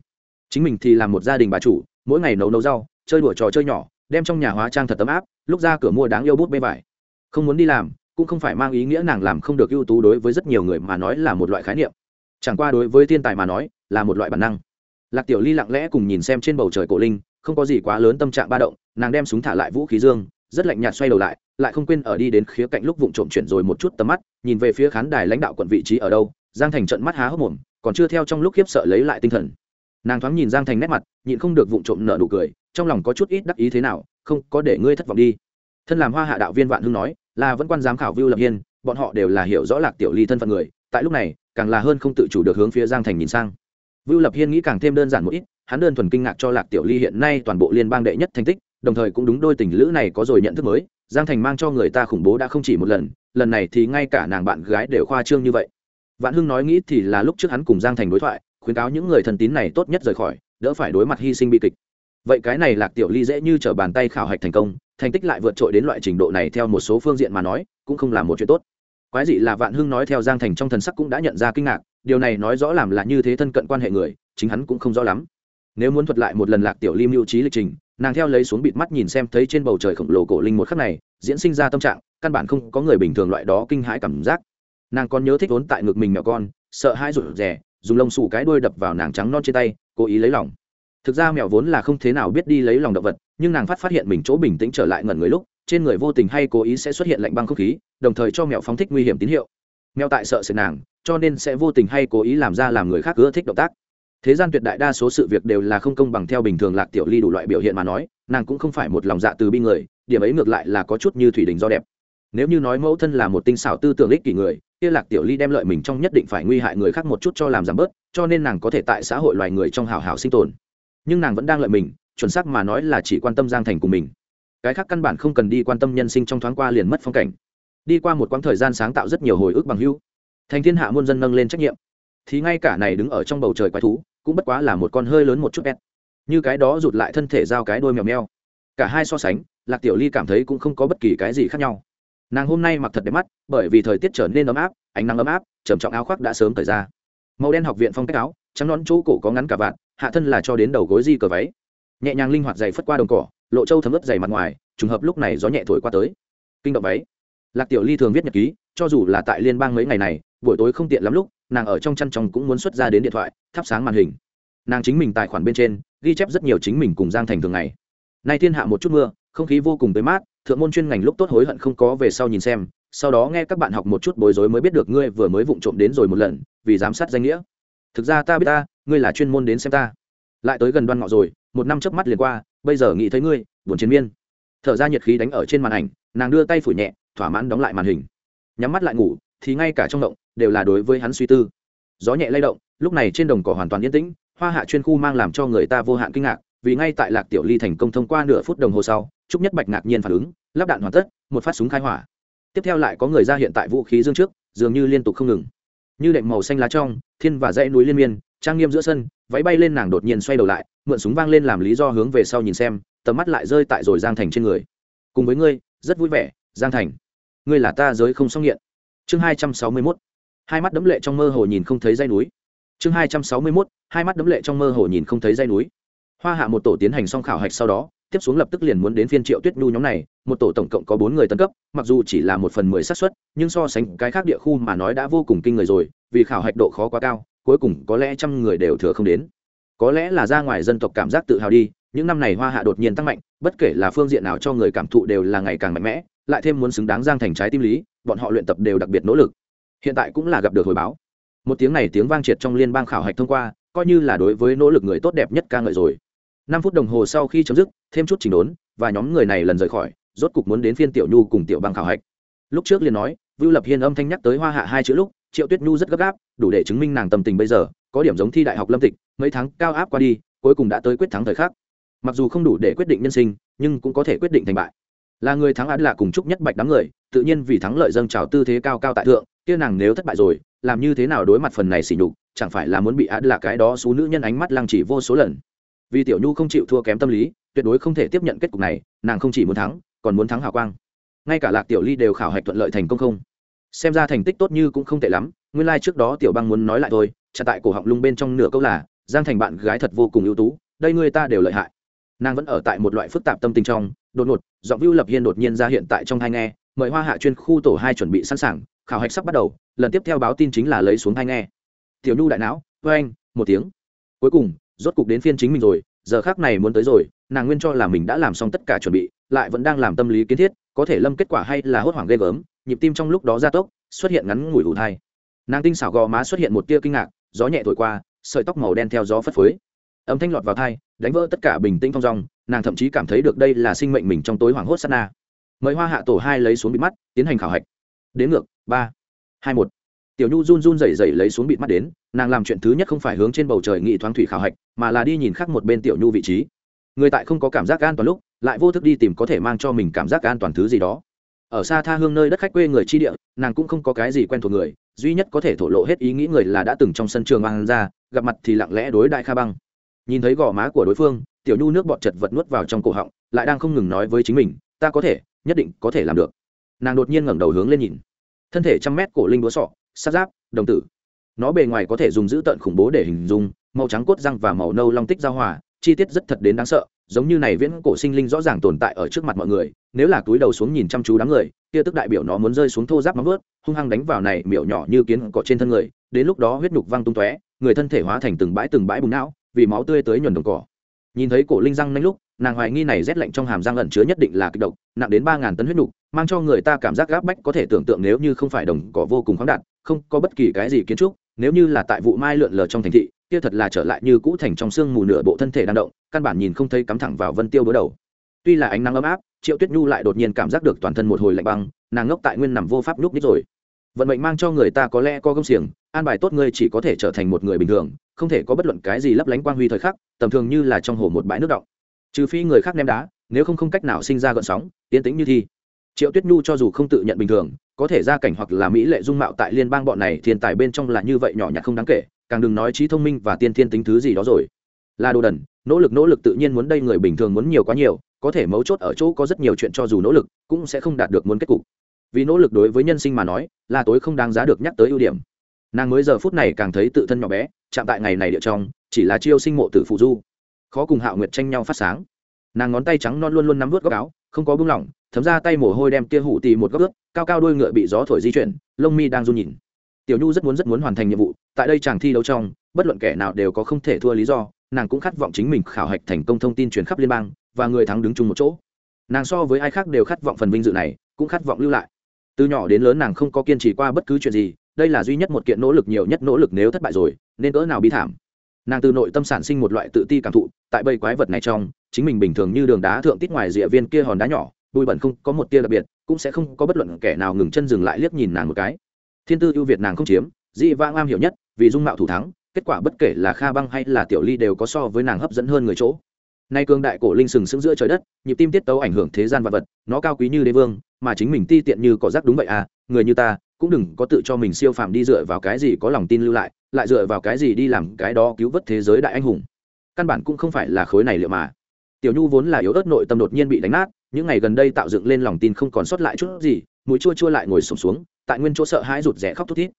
Chính mình thì làm một gia đình bà chủ, mỗi ngày nấu nấu rau, chơi đùa trò chơi nhỏ, đem trong nhà hóa trang thật tấm áp, lúc ra cửa mua đáng yêu bút bê vải. Không muốn đi làm, cũng không phải mang ý nghĩa nàng làm không được ưu tú đối với rất nhiều người mà nói là một loại khái niệm. Chẳng qua đối với thiên tài mà nói, là một loại bản năng. Lạc tiểu ly lặng lẽ cùng nhìn xem trên bầu trời cổ linh, không có gì quá lớn tâm trạng ba động, nàng đem súng thả lại vũ khí dương, rất lạnh nhạt xoay đầu lại lại không quên ở đi đến khía cạnh lúc vụng trộm chuyển rồi một chút tầm mắt, nhìn về phía khán đài lãnh đạo quận vị trí ở đâu, giang thành trận mắt há hốc mồm, còn chưa theo trong lúc khiếp sợ lấy lại tinh thần. Nàng thoáng nhìn giang thành nét mặt, nhịn không được vụng trộm nở nụ cười, trong lòng có chút ít đắc ý thế nào, không, có để ngươi thất vọng đi. Thân làm hoa hạ đạo viên vạn hưng nói, là vẫn quan giám khảo vưu lập hiên, bọn họ đều là hiểu rõ lạc tiểu ly thân phận người, tại lúc này, càng là hơn không tự chủ được hướng phía giang thành nhìn sang. Vưu lập hiên nghĩ càng thêm đơn giản một ít, hắn đơn thuần kinh ngạc cho lạc tiểu ly hiện nay toàn bộ liên bang đệ nhất thành tích, đồng thời cũng đúng đôi tình lữ này có rồi nhận thức mới giang thành mang cho người ta khủng bố đã không chỉ một lần lần này thì ngay cả nàng bạn gái đều khoa trương như vậy. Vạn hưng nói nghĩ thì là lúc trước hắn cùng giang thành đối thoại, khuyến cáo những người thân tín này tốt nhất rời khỏi, đỡ phải đối mặt hy sinh bi kịch. Vậy cái này lạc tiểu ly dễ như t r ở bàn tay khảo hạch thành công, thành tích lại vượt trội đến loại trình độ này theo một số phương diện mà nói, cũng không là một chuyện tốt. Quái dị là vạn hưng nói theo giang thành trong thần sắc cũng đã nhận ra kinh ngạc, điều này nói rõ làm là như thế thân cận quan hệ người, chính hắn cũng không rõ lắm nếu muốn thuật lại một lần lạc tiểu ly mưu trí lịch trình, nàng theo lấy xuống bịt mắt nhìn xem thấy trên bầu trời khổng lồ cổ linh một khắc này, diễn sinh ra tâm trạng, căn bản không có người bình thường loại đó kinh hãi cảm giác. Nàng còn nhớ thích vốn tại ngực mình mèo con, sợ hãi rụt rè, dùng lông xù cái đuôi đập vào nàng trắng non trên tay, cố ý lấy lòng. Thực ra mèo vốn là không thế nào biết đi lấy lòng động vật, nhưng nàng phát phát hiện mình chỗ bình tĩnh trở lại ngẩn người lúc, trên người vô tình hay cố ý sẽ xuất hiện lạnh băng không khí, đồng thời cho mèo phóng thích nguy hiểm tín hiệu. Mèo tại sợ sệt nàng, cho nên sẽ vô tình hay cố ý làm ra làm người khác ưa thích động tác thế gian tuyệt đại đa số sự việc đều là không công bằng theo bình thường lạc tiểu ly đủ loại biểu hiện mà nói, nàng cũng không phải một lòng dạ từ bi người, điểm ấy ngược lại là có chút như thủy đình do đẹp. Nếu như nói mẫu thân là một tinh xảo tư tưởng ích kỷ người, kia lạc tiểu ly đem lợi mình trong nhất định phải nguy hại người khác một chút cho làm giảm bớt, cho nên nàng có thể tại xã hội loài người trong hào hào sinh tồn. Nhưng nàng vẫn đang lợi mình, chuẩn xác mà nói là chỉ quan tâm giang thành của mình. Cái khác căn bản không cần đi quan tâm nhân sinh trong thoáng qua liền mất phong cảnh. Đi qua một quãng thời gian sáng tạo rất nhiều hồi ức bằng hữu. Thành thiên hạ muôn dân nâng lên trách nhiệm. Thì ngay cả này đứng ở trong bầu trời quái thú cũng bất quá là một con hơi lớn một chút ép như cái đó rụt lại thân thể giao cái đôi mèo meo cả hai so sánh, lạc tiểu ly cảm thấy cũng không có bất kỳ cái gì khác nhau. Nàng hôm nay mặc thật đẹp mắt, bởi vì thời tiết trở nên ấm áp, ánh nắng ấm áp, trầm trọng áo khoác đã sớm thời ra. Màu đen học viện phong cách áo, trắng nón chỗ cổ có ngắn cả vạn hạ thân là cho đến đầu gối di cờ váy. Nhẹ nhàng linh hoạt dày phất qua đồng cỏ, lộ trâu thấm ướt dày mặt ngoài, trùng hợp lúc này gió nhẹ thổi qua tới. Kinh động váy. Lạc tiểu ly thường viết nhật ký, cho dù là tại liên bang mấy ngày này, buổi tối không tiện lắm lúc nàng ở trong chăn trong cũng muốn xuất ra đến điện thoại, thắp sáng màn hình. Nàng chính mình tài khoản bên trên, ghi chép rất nhiều chính mình cùng giang thành thường ngày. Nay thiên hạ một chút mưa, không khí vô cùng tới mát, thượng môn chuyên ngành lúc tốt hối hận không có về sau nhìn xem, sau đó nghe các bạn học một chút bối rối mới biết được ngươi vừa mới vụng trộm đến rồi một lần, vì giám sát danh nghĩa. Thực ra ta biết ta, ngươi là chuyên môn đến xem ta. Lại tới gần đoan ngọ rồi, một năm chớp mắt liền qua, bây giờ nghĩ thấy ngươi, buồn chiến miên. Thở ra nhiệt khí đánh ở trên màn ảnh, nàng đưa tay phủ nhẹ, thỏa mãn đóng lại màn hình. Nhắm mắt lại ngủ, thì ngay cả trong động đều là đối với hắn suy tư. Gió nhẹ lay động, lúc này trên đồng cỏ hoàn toàn yên tĩnh, hoa hạ chuyên khu mang làm cho người ta vô hạn kinh ngạc, vì ngay tại lạc tiểu ly thành công thông qua nửa phút đồng hồ sau, trúc nhất bạch ngạc nhiên phản ứng, lắp đạn hoàn tất, một phát súng khai hỏa. Tiếp theo lại có người ra hiện tại vũ khí dương trước, dường như liên tục không ngừng. Như đệm màu xanh lá trong, thiên và dãy núi liên miên, trang nghiêm giữa sân, váy bay lên nàng đột nhiên xoay đầu lại, mượn súng vang lên làm lý do hướng về sau nhìn xem, tầm mắt lại rơi tại rồi giang thành trên người. Cùng với ngươi, rất vui vẻ, giang thành. Ngươi là ta giới không xong nghiện. Chương hai trăm sáu mươi mốt hai mắt đấm lệ trong mơ hồ nhìn không thấy dây núi. Chương hai trăm sáu mươi mốt, hai mắt đấm lệ trong mơ hồ nhìn không thấy dây núi. Hoa hạ một tổ tiến hành xong khảo hạch sau đó, tiếp xuống lập tức liền muốn đến phiên triệu tuyết nhu nhóm này, một tổ tổng cộng có bốn người tân cấp, mặc dù chỉ là một phần mười xác suất, nhưng so sánh cái khác địa khu mà nói đã vô cùng kinh người rồi, vì khảo hạch độ khó quá cao, cuối cùng có lẽ trăm người đều thừa không đến. Có lẽ là ra ngoài dân tộc cảm giác tự hào đi, những năm này hoa hạ đột nhiên tăng mạnh, bất kể là phương diện nào cho người cảm thụ đều là ngày càng mạnh mẽ, lại thêm muốn xứng đáng giang thành trái tim lý, bọn họ luyện tập đều đặc biệt nỗ lực hiện tại cũng là gặp được hồi báo. Một tiếng này tiếng vang triệt trong liên bang khảo hạch thông qua, coi như là đối với nỗ lực người tốt đẹp nhất ca ngợi rồi. Năm phút đồng hồ sau khi chấm dứt, thêm chút chỉnh đốn, và nhóm người này lần rời khỏi, rốt cục muốn đến phiên tiểu nhu cùng tiểu bang khảo hạch. Lúc trước liền nói, vưu lập hiên âm thanh nhắc tới hoa hạ hai chữ lúc, triệu tuyết nhu rất gấp gáp, đủ để chứng minh nàng tâm tình bây giờ, có điểm giống thi đại học lâm tịch, mấy tháng cao áp qua đi, cuối cùng đã tới quyết thắng thời khắc. Mặc dù không đủ để quyết định nhân sinh, nhưng cũng có thể quyết định thành bại. Là người thắng án là cùng chúc nhất bạch đám người, tự nhiên vì thắng lợi dâng trào tư thế cao cao tại thượng kia nàng nếu thất bại rồi, làm như thế nào đối mặt phần này xỉ nhục, chẳng phải là muốn bị át là cái đó xú nữ nhân ánh mắt lăng chỉ vô số lần. Vì tiểu nhu không chịu thua kém tâm lý, tuyệt đối không thể tiếp nhận kết cục này, nàng không chỉ muốn thắng, còn muốn thắng hào quang. Ngay cả lạc tiểu ly đều khảo hạch thuận lợi thành công không? Xem ra thành tích tốt như cũng không tệ lắm, nguyên lai、like、trước đó tiểu băng muốn nói lại thôi chặt tại cổ họng lung bên trong nửa câu là, giang thành bạn gái thật vô cùng ưu tú, đây người ta đều lợi hại. Nàng vẫn ở tại một loại phức tạp tâm tình trong, đột ngột, giọng vưu lập hiên đột nhiên ra hiện tại trong hai nghe, mời hoa hạ chuyên khu tổ hai chuẩn bị sẵn sàng khảo hạch sắp bắt đầu, lần tiếp theo báo tin chính là lấy xuống hai nghe. Tiểu nhu đại não vê anh một tiếng. Cuối cùng, rốt cục đến phiên chính mình rồi, giờ khác này muốn tới rồi, nàng nguyên cho là mình đã làm xong tất cả chuẩn bị, lại vẫn đang làm tâm lý kiến thiết, có thể lâm kết quả hay là hốt hoảng ghê gớm, nhịp tim trong lúc đó gia tốc, xuất hiện ngắn ngủi ủ thai. Nàng tinh xảo gò má xuất hiện một tia kinh ngạc, gió nhẹ thổi qua, sợi tóc màu đen theo gió phất phới. Âm thanh lọt vào thai, đánh vỡ tất cả bình tĩnh thong dong, nàng thậm chí cảm thấy được đây là sinh mệnh mình trong tối hoảng hốt sát na. Mời hoa hạ tổ hai lấy xuống bịt mắt, tiến hành khảo hạch. Đến ngược ba, hai một. Tiểu nhu run run rẩy rẩy lấy xuống bịt mắt đến, nàng làm chuyện thứ nhất không phải hướng trên bầu trời nghị thoáng thủy khảo hạch, mà là đi nhìn khác một bên tiểu nhu vị trí. Người tại không có cảm giác an toàn lúc, lại vô thức đi tìm có thể mang cho mình cảm giác an toàn thứ gì đó. Ở xa tha hương nơi đất khách quê người chi địa, nàng cũng không có cái gì quen thuộc người, duy nhất có thể thổ lộ hết ý nghĩ người là đã từng trong sân trường mang ra, gặp mặt thì lặng lẽ đối đại kha băng. Nhìn thấy gò má của đối phương, tiểu nhu nước bọt chật vật nuốt vào trong cổ họng, lại đang không ngừng nói với chính mình, ta có thể, nhất định có thể làm được. Nàng đột nhiên ngẩng đầu hướng lên nhìn thân thể trăm mét cổ linh búa sọ sát giáp, đồng tử. Nó bề ngoài có thể dùng giữ tợn khủng bố để hình dung, màu trắng cốt răng và màu nâu long tích giao hòa, chi tiết rất thật đến đáng sợ, giống như này viễn cổ sinh linh rõ ràng tồn tại ở trước mặt mọi người, nếu là túi đầu xuống nhìn chăm chú đám người, kia tức đại biểu nó muốn rơi xuống thô giáp móng vớt hung hăng đánh vào này miểu nhỏ như kiến cỏ trên thân người, đến lúc đó huyết nhục văng tung tóe, người thân thể hóa thành từng bãi từng bãi bùng não, vì máu tươi tới nhuần đồng cỏ. Nhìn thấy cổ linh răng nanh lúc nàng hoài nghi này rét lạnh trong hàm răng ẩn chứa nhất định là kịch độc, nặng đến ba ngàn tấn huyết nục, mang cho người ta cảm giác gáp bách có thể tưởng tượng nếu như không phải đồng cỏ vô cùng khoáng đạt, không có bất kỳ cái gì kiến trúc, nếu như là tại vụ mai lượn lờ trong thành thị, kia thật là trở lại như cũ thành trong xương mù nửa bộ thân thể đang động, căn bản nhìn không thấy cắm thẳng vào vân tiêu đối đầu. Tuy là ánh nắng ấm áp, triệu tuyết nhu lại đột nhiên cảm giác được toàn thân một hồi lạnh băng, nàng ngốc tại nguyên nằm vô pháp nhúc nhích rồi. Vận mệnh mang cho người ta có lẽ có công xiềng, an bài tốt ngươi chỉ có thể trở thành một người bình thường, không thể có bất luận cái gì lấp lánh quang huy thời khắc, tầm thường như là trong hồ một bãi nước động trừ phi người khác ném đá, nếu không không cách nào sinh ra gợn sóng tiến tĩnh như thi. Triệu tuyết nhu cho dù không tự nhận bình thường, có thể ra cảnh hoặc là mỹ lệ dung mạo tại liên bang bọn này, thiên tài bên trong là như vậy nhỏ nhặt không đáng kể, càng đừng nói trí thông minh và tiên thiên tính thứ gì đó rồi. Là đồ đần, nỗ lực nỗ lực tự nhiên muốn đây người bình thường muốn nhiều quá nhiều, có thể mấu chốt ở chỗ có rất nhiều chuyện cho dù nỗ lực, cũng sẽ không đạt được muốn kết cục. Vì nỗ lực đối với nhân sinh mà nói, là tối không đáng giá được nhắc tới ưu điểm. Nàng mới giờ phút này càng thấy tự thân nhỏ bé, chạm tại ngày này địa trong, chỉ là chiêu sinh mộ tử phụ du khó cùng hạo nguyệt tranh nhau phát sáng. Nàng ngón tay trắng non luôn luôn nắm vớt góc áo, không có buông lỏng, thấm ra tay mồ hôi đem tia hủ tì một góc ướt, cao cao đôi ngựa bị gió thổi di chuyển, lông mi đang run nhìn. Tiểu nhu rất muốn rất muốn hoàn thành nhiệm vụ, tại đây chàng thi đấu trong, bất luận kẻ nào đều có không thể thua lý do, nàng cũng khát vọng chính mình khảo hạch thành công thông tin truyền khắp liên bang, và người thắng đứng chung một chỗ. Nàng so với ai khác đều khát vọng phần vinh dự này, cũng khát vọng lưu lại. Từ nhỏ đến lớn nàng không có kiên trì qua bất cứ chuyện gì, đây là duy nhất một kiện nỗ lực nhiều nhất nỗ lực nếu thất bại rồi, nên cỡ nào bi thảm nàng từ nội tâm sản sinh một loại tự ti cảm thụ, tại bầy quái vật này trong, chính mình bình thường như đường đá thượng tít ngoài rìa viên kia hòn đá nhỏ, bụi bẩn không có một tia đặc biệt, cũng sẽ không có bất luận kẻ nào ngừng chân dừng lại liếc nhìn nàng một cái. Thiên tư ưu việt nàng không chiếm dị Vang am hiểu nhất, vì dung mạo thủ thắng, kết quả bất kể là kha băng hay là tiểu ly đều có so với nàng hấp dẫn hơn người chỗ. Nay cương đại cổ linh sừng sững giữa trời đất, nhịp tim tiết tấu ảnh hưởng thế gian vật vật, nó cao quý như đế vương, mà chính mình ti tiện như cỏ rác đúng vậy à người như ta cũng đừng có tự cho mình siêu phàm đi dựa vào cái gì có lòng tin lưu lại lại dựa vào cái gì đi làm cái đó cứu vớt thế giới đại anh hùng. Căn bản cũng không phải là khối này liệu mà. Tiểu nhu vốn là yếu ớt nội tâm đột nhiên bị đánh nát những ngày gần đây tạo dựng lên lòng tin không còn sót lại chút gì mũi chua chua lại ngồi sụp xuống, xuống tại nguyên chỗ sợ hãi rụt rè khóc thút thít.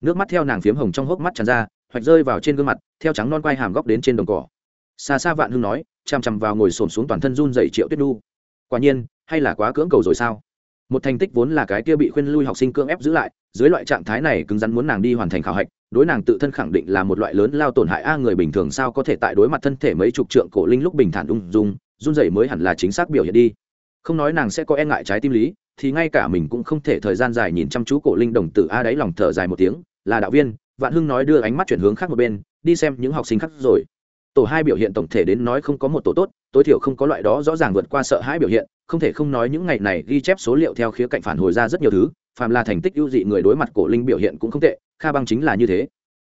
Nước mắt theo nàng phiếm hồng trong hốc mắt tràn ra hoạch rơi vào trên gương mặt theo trắng non quai hàm góc đến trên đồng cỏ. Xa xa vạn hưng nói chằm chằm vào ngồi xổm xuống toàn thân run dậy triệu tuyết nhu. Quả nhiên hay là quá cưỡng cầu rồi sao? Một thành tích vốn là cái kia bị khuyên lui học sinh cưỡng ép giữ lại, dưới loại trạng thái này cứng rắn muốn nàng đi hoàn thành khảo hạch, đối nàng tự thân khẳng định là một loại lớn lao tổn hại a, người bình thường sao có thể tại đối mặt thân thể mấy chục trượng cổ linh lúc bình thản ung dung, run rẩy mới hẳn là chính xác biểu hiện đi. Không nói nàng sẽ có e ngại trái tim lý, thì ngay cả mình cũng không thể thời gian dài nhìn chăm chú cổ linh đồng tử a đáy lòng thở dài một tiếng, là đạo viên, vạn hưng nói đưa ánh mắt chuyển hướng khác một bên, đi xem những học sinh khác rồi. Tổ hai biểu hiện tổng thể đến nói không có một tổ tốt, tối thiểu không có loại đó rõ ràng vượt qua sợ hãi biểu hiện không thể không nói những ngày này ghi chép số liệu theo khía cạnh phản hồi ra rất nhiều thứ phàm là thành tích ưu dị người đối mặt cổ linh biểu hiện cũng không tệ, kha băng chính là như thế.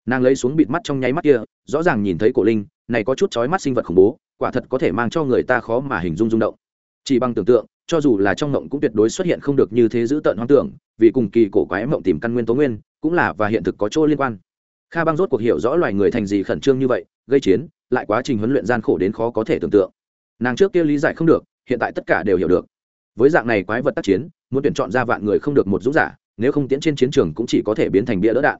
Nàng lấy xuống bịt mắt trong nháy mắt kia, rõ ràng nhìn thấy cổ linh, này có chút chói mắt sinh vật khủng bố, quả thật có thể mang cho người ta khó mà hình dung rung động. Chỉ bằng tưởng tượng, cho dù là trong mộng cũng tuyệt đối xuất hiện không được như thế giữ tợn hoang tưởng, vì cùng kỳ cổ quái mộng tìm căn nguyên tố nguyên, cũng là và hiện thực có chỗ liên quan. Kha băng rốt cuộc hiểu rõ loài người thành gì khẩn trương như vậy, gây chiến, lại quá trình huấn luyện gian khổ đến khó có thể tưởng tượng. Nàng trước kia lý giải không được hiện tại tất cả đều hiểu được. Với dạng này quái vật tác chiến, muốn tuyển chọn ra vạn người không được một dũng giả, nếu không tiến trên chiến trường cũng chỉ có thể biến thành bia đỡ đạn.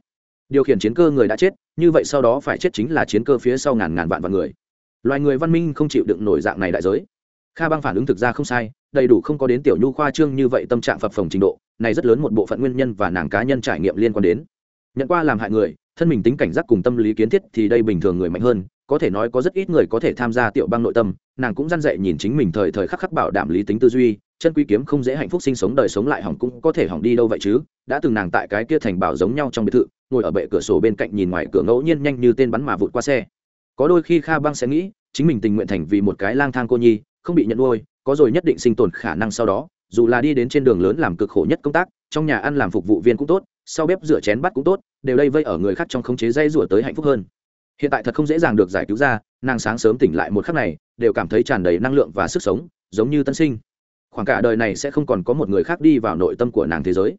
Điều khiển chiến cơ người đã chết, như vậy sau đó phải chết chính là chiến cơ phía sau ngàn ngàn vạn vạn người. Loài người văn minh không chịu đựng nổi dạng này đại giới. Kha băng phản ứng thực ra không sai, đầy đủ không có đến tiểu nhu khoa trương như vậy tâm trạng phập phồng trình độ, này rất lớn một bộ phận nguyên nhân và nàng cá nhân trải nghiệm liên quan đến. Nhận qua làm hại người, thân mình tính cảnh giác cùng tâm lý kiến thiết thì đây bình thường người mạnh hơn có thể nói có rất ít người có thể tham gia tiểu bang nội tâm, nàng cũng răn dậy nhìn chính mình thời thời khắc khắc bảo đảm lý tính tư duy, chân quý kiếm không dễ hạnh phúc sinh sống đời sống lại hỏng cũng có thể hỏng đi đâu vậy chứ? Đã từng nàng tại cái kia thành bảo giống nhau trong biệt thự, ngồi ở bệ cửa sổ bên cạnh nhìn ngoài cửa ngẫu nhiên nhanh như tên bắn mà vụt qua xe. Có đôi khi kha băng sẽ nghĩ, chính mình tình nguyện thành vì một cái lang thang cô nhi, không bị nhận nuôi, có rồi nhất định sinh tồn khả năng sau đó, dù là đi đến trên đường lớn làm cực khổ nhất công tác, trong nhà ăn làm phục vụ viên cũng tốt, sau bếp rửa chén bắt cũng tốt, đều đây vây ở người khác trong khống chế dây rủa tới hạnh phúc hơn hiện tại thật không dễ dàng được giải cứu ra, nàng sáng sớm tỉnh lại một khắc này, đều cảm thấy tràn đầy năng lượng và sức sống, giống như tân sinh. Khoảng cả đời này sẽ không còn có một người khác đi vào nội tâm của nàng thế giới.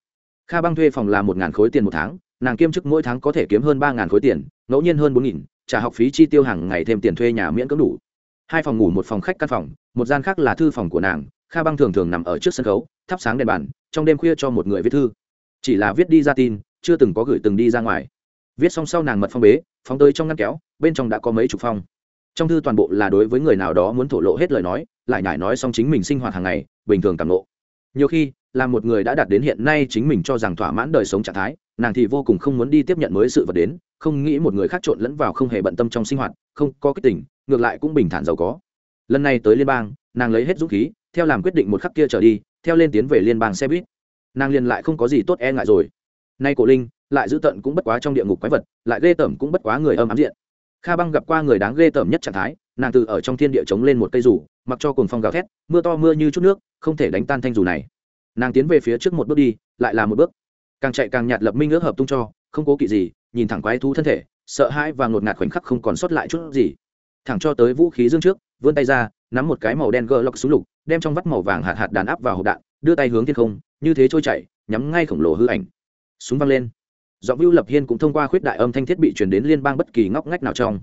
Kha băng thuê phòng là một ngàn khối tiền một tháng, nàng kiêm chức mỗi tháng có thể kiếm hơn ba ngàn khối tiền, ngẫu nhiên hơn bốn nghìn, trả học phí chi tiêu hàng ngày thêm tiền thuê nhà miễn cưỡng đủ. Hai phòng ngủ một phòng khách căn phòng, một gian khác là thư phòng của nàng, kha băng thường thường nằm ở trước sân khấu, thắp sáng đèn bàn, trong đêm khuya cho một người viết thư. Chỉ là viết đi ra tin, chưa từng có gửi từng đi ra ngoài viết xong sau nàng mật phong bế, phóng tới trong ngăn kéo, bên trong đã có mấy chục phong. Trong thư toàn bộ là đối với người nào đó muốn thổ lộ hết lời nói, lại nhải nói xong chính mình sinh hoạt hàng ngày, bình thường cảm lộ. Nhiều khi, là một người đã đạt đến hiện nay chính mình cho rằng thỏa mãn đời sống trạng thái, nàng thì vô cùng không muốn đi tiếp nhận mới sự vật đến, không nghĩ một người khác trộn lẫn vào không hề bận tâm trong sinh hoạt, không có kích tình, ngược lại cũng bình thản giàu có. Lần này tới liên bang, nàng lấy hết dũng khí, theo làm quyết định một khắc kia trở đi, theo lên tiến về liên bang xe buýt. Nàng liền lại không có gì tốt e ngại rồi. Nay cổ linh lại giữ tận cũng bất quá trong địa ngục quái vật, lại ghê tởm cũng bất quá người âm ám diện. Kha băng gặp qua người đáng ghê tởm nhất trạng thái, nàng từ ở trong thiên địa chống lên một cây rủ mặc cho cùng phong gào thét, mưa to mưa như chút nước, không thể đánh tan thanh dù này. Nàng tiến về phía trước một bước đi, lại là một bước. Càng chạy càng nhạt lập minh ước hợp tung cho, không cố kỵ gì, nhìn thẳng quái thú thân thể, sợ hãi và ngột ngạt khoảnh khắc không còn sót lại chút gì. Thẳng cho tới vũ khí dương trước, vươn tay ra, nắm một cái màu đen gơ lọc xuống lục, đem trong vắt màu vàng hạt hạt đàn áp vào hộp đạn, đưa tay hướng thiên không, như thế trôi chảy, nhắm ngay khổng lồ hư ảnh. Súng văng lên giọng vưu lập hiên cũng thông qua khuyết đại âm thanh thiết bị truyền đến liên bang bất kỳ ngóc ngách nào trong.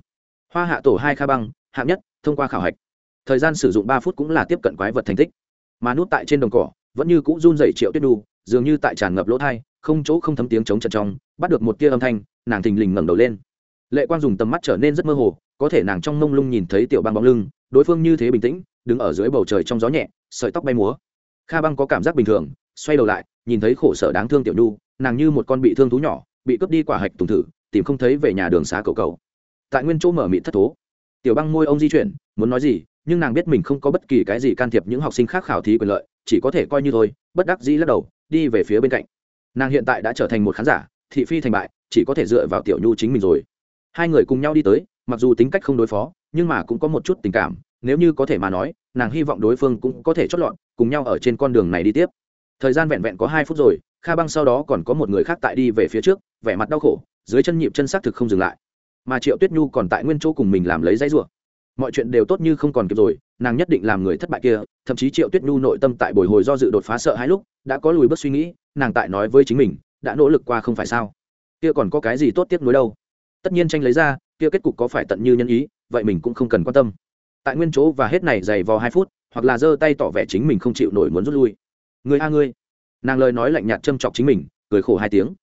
Hoa hạ tổ hai kha băng, hạng nhất, thông qua khảo hạch. Thời gian sử dụng ba phút cũng là tiếp cận quái vật thành tích. Mà nút tại trên đồng cỏ, vẫn như cũ run dày triệu tuyết đu, dường như tại tràn ngập lỗ thai, không chỗ không thấm tiếng chống trận trong, bắt được một tia âm thanh, nàng thình lình ngẩng đầu lên. Lệ quang dùng tầm mắt trở nên rất mơ hồ, có thể nàng trong mông lung nhìn thấy tiểu băng bóng lưng, đối phương như thế bình tĩnh, đứng ở dưới bầu trời trong gió nhẹ, sợi tóc bay múa. Kha băng có cảm giác bình thường, xoay đầu lại, nhìn thấy khổ sở đáng thương tiểu nhu, nàng như một con bị thương thú nhỏ bị cướp đi quả hạch tùng thử, tìm không thấy về nhà đường xá cầu cầu. Tại nguyên chỗ mở mịt thất thố. Tiểu băng môi ông di chuyển, muốn nói gì, nhưng nàng biết mình không có bất kỳ cái gì can thiệp những học sinh khác khảo thí quyền lợi, chỉ có thể coi như thôi, bất đắc dĩ lắc đầu, đi về phía bên cạnh. Nàng hiện tại đã trở thành một khán giả, thị phi thành bại, chỉ có thể dựa vào tiểu nhu chính mình rồi. Hai người cùng nhau đi tới, mặc dù tính cách không đối phó, nhưng mà cũng có một chút tình cảm, nếu như có thể mà nói, nàng hy vọng đối phương cũng có thể chót lọt, cùng nhau ở trên con đường này đi tiếp. Thời gian vẹn vẹn có hai phút rồi kha băng sau đó còn có một người khác tại đi về phía trước, vẻ mặt đau khổ, dưới chân nhịp chân xác thực không dừng lại. Mà triệu tuyết nhu còn tại nguyên chỗ cùng mình làm lấy dãy rủa. Mọi chuyện đều tốt như không còn kịp rồi, nàng nhất định làm người thất bại kia, thậm chí triệu tuyết nhu nội tâm tại bồi hồi do dự đột phá sợ hai lúc, đã có lùi bước suy nghĩ, nàng tại nói với chính mình, đã nỗ lực qua không phải sao? Kia còn có cái gì tốt tiếc nối đâu? Tất nhiên tranh lấy ra, kia kết cục có phải tận như nhân ý, vậy mình cũng không cần quan tâm. Tại nguyên chỗ và hết này dày vò hai phút, hoặc là giơ tay tỏ vẻ chính mình không chịu nổi muốn rút lui. Người a ngươi nàng lời nói lạnh nhạt châm chọc chính mình, cười khổ hai tiếng.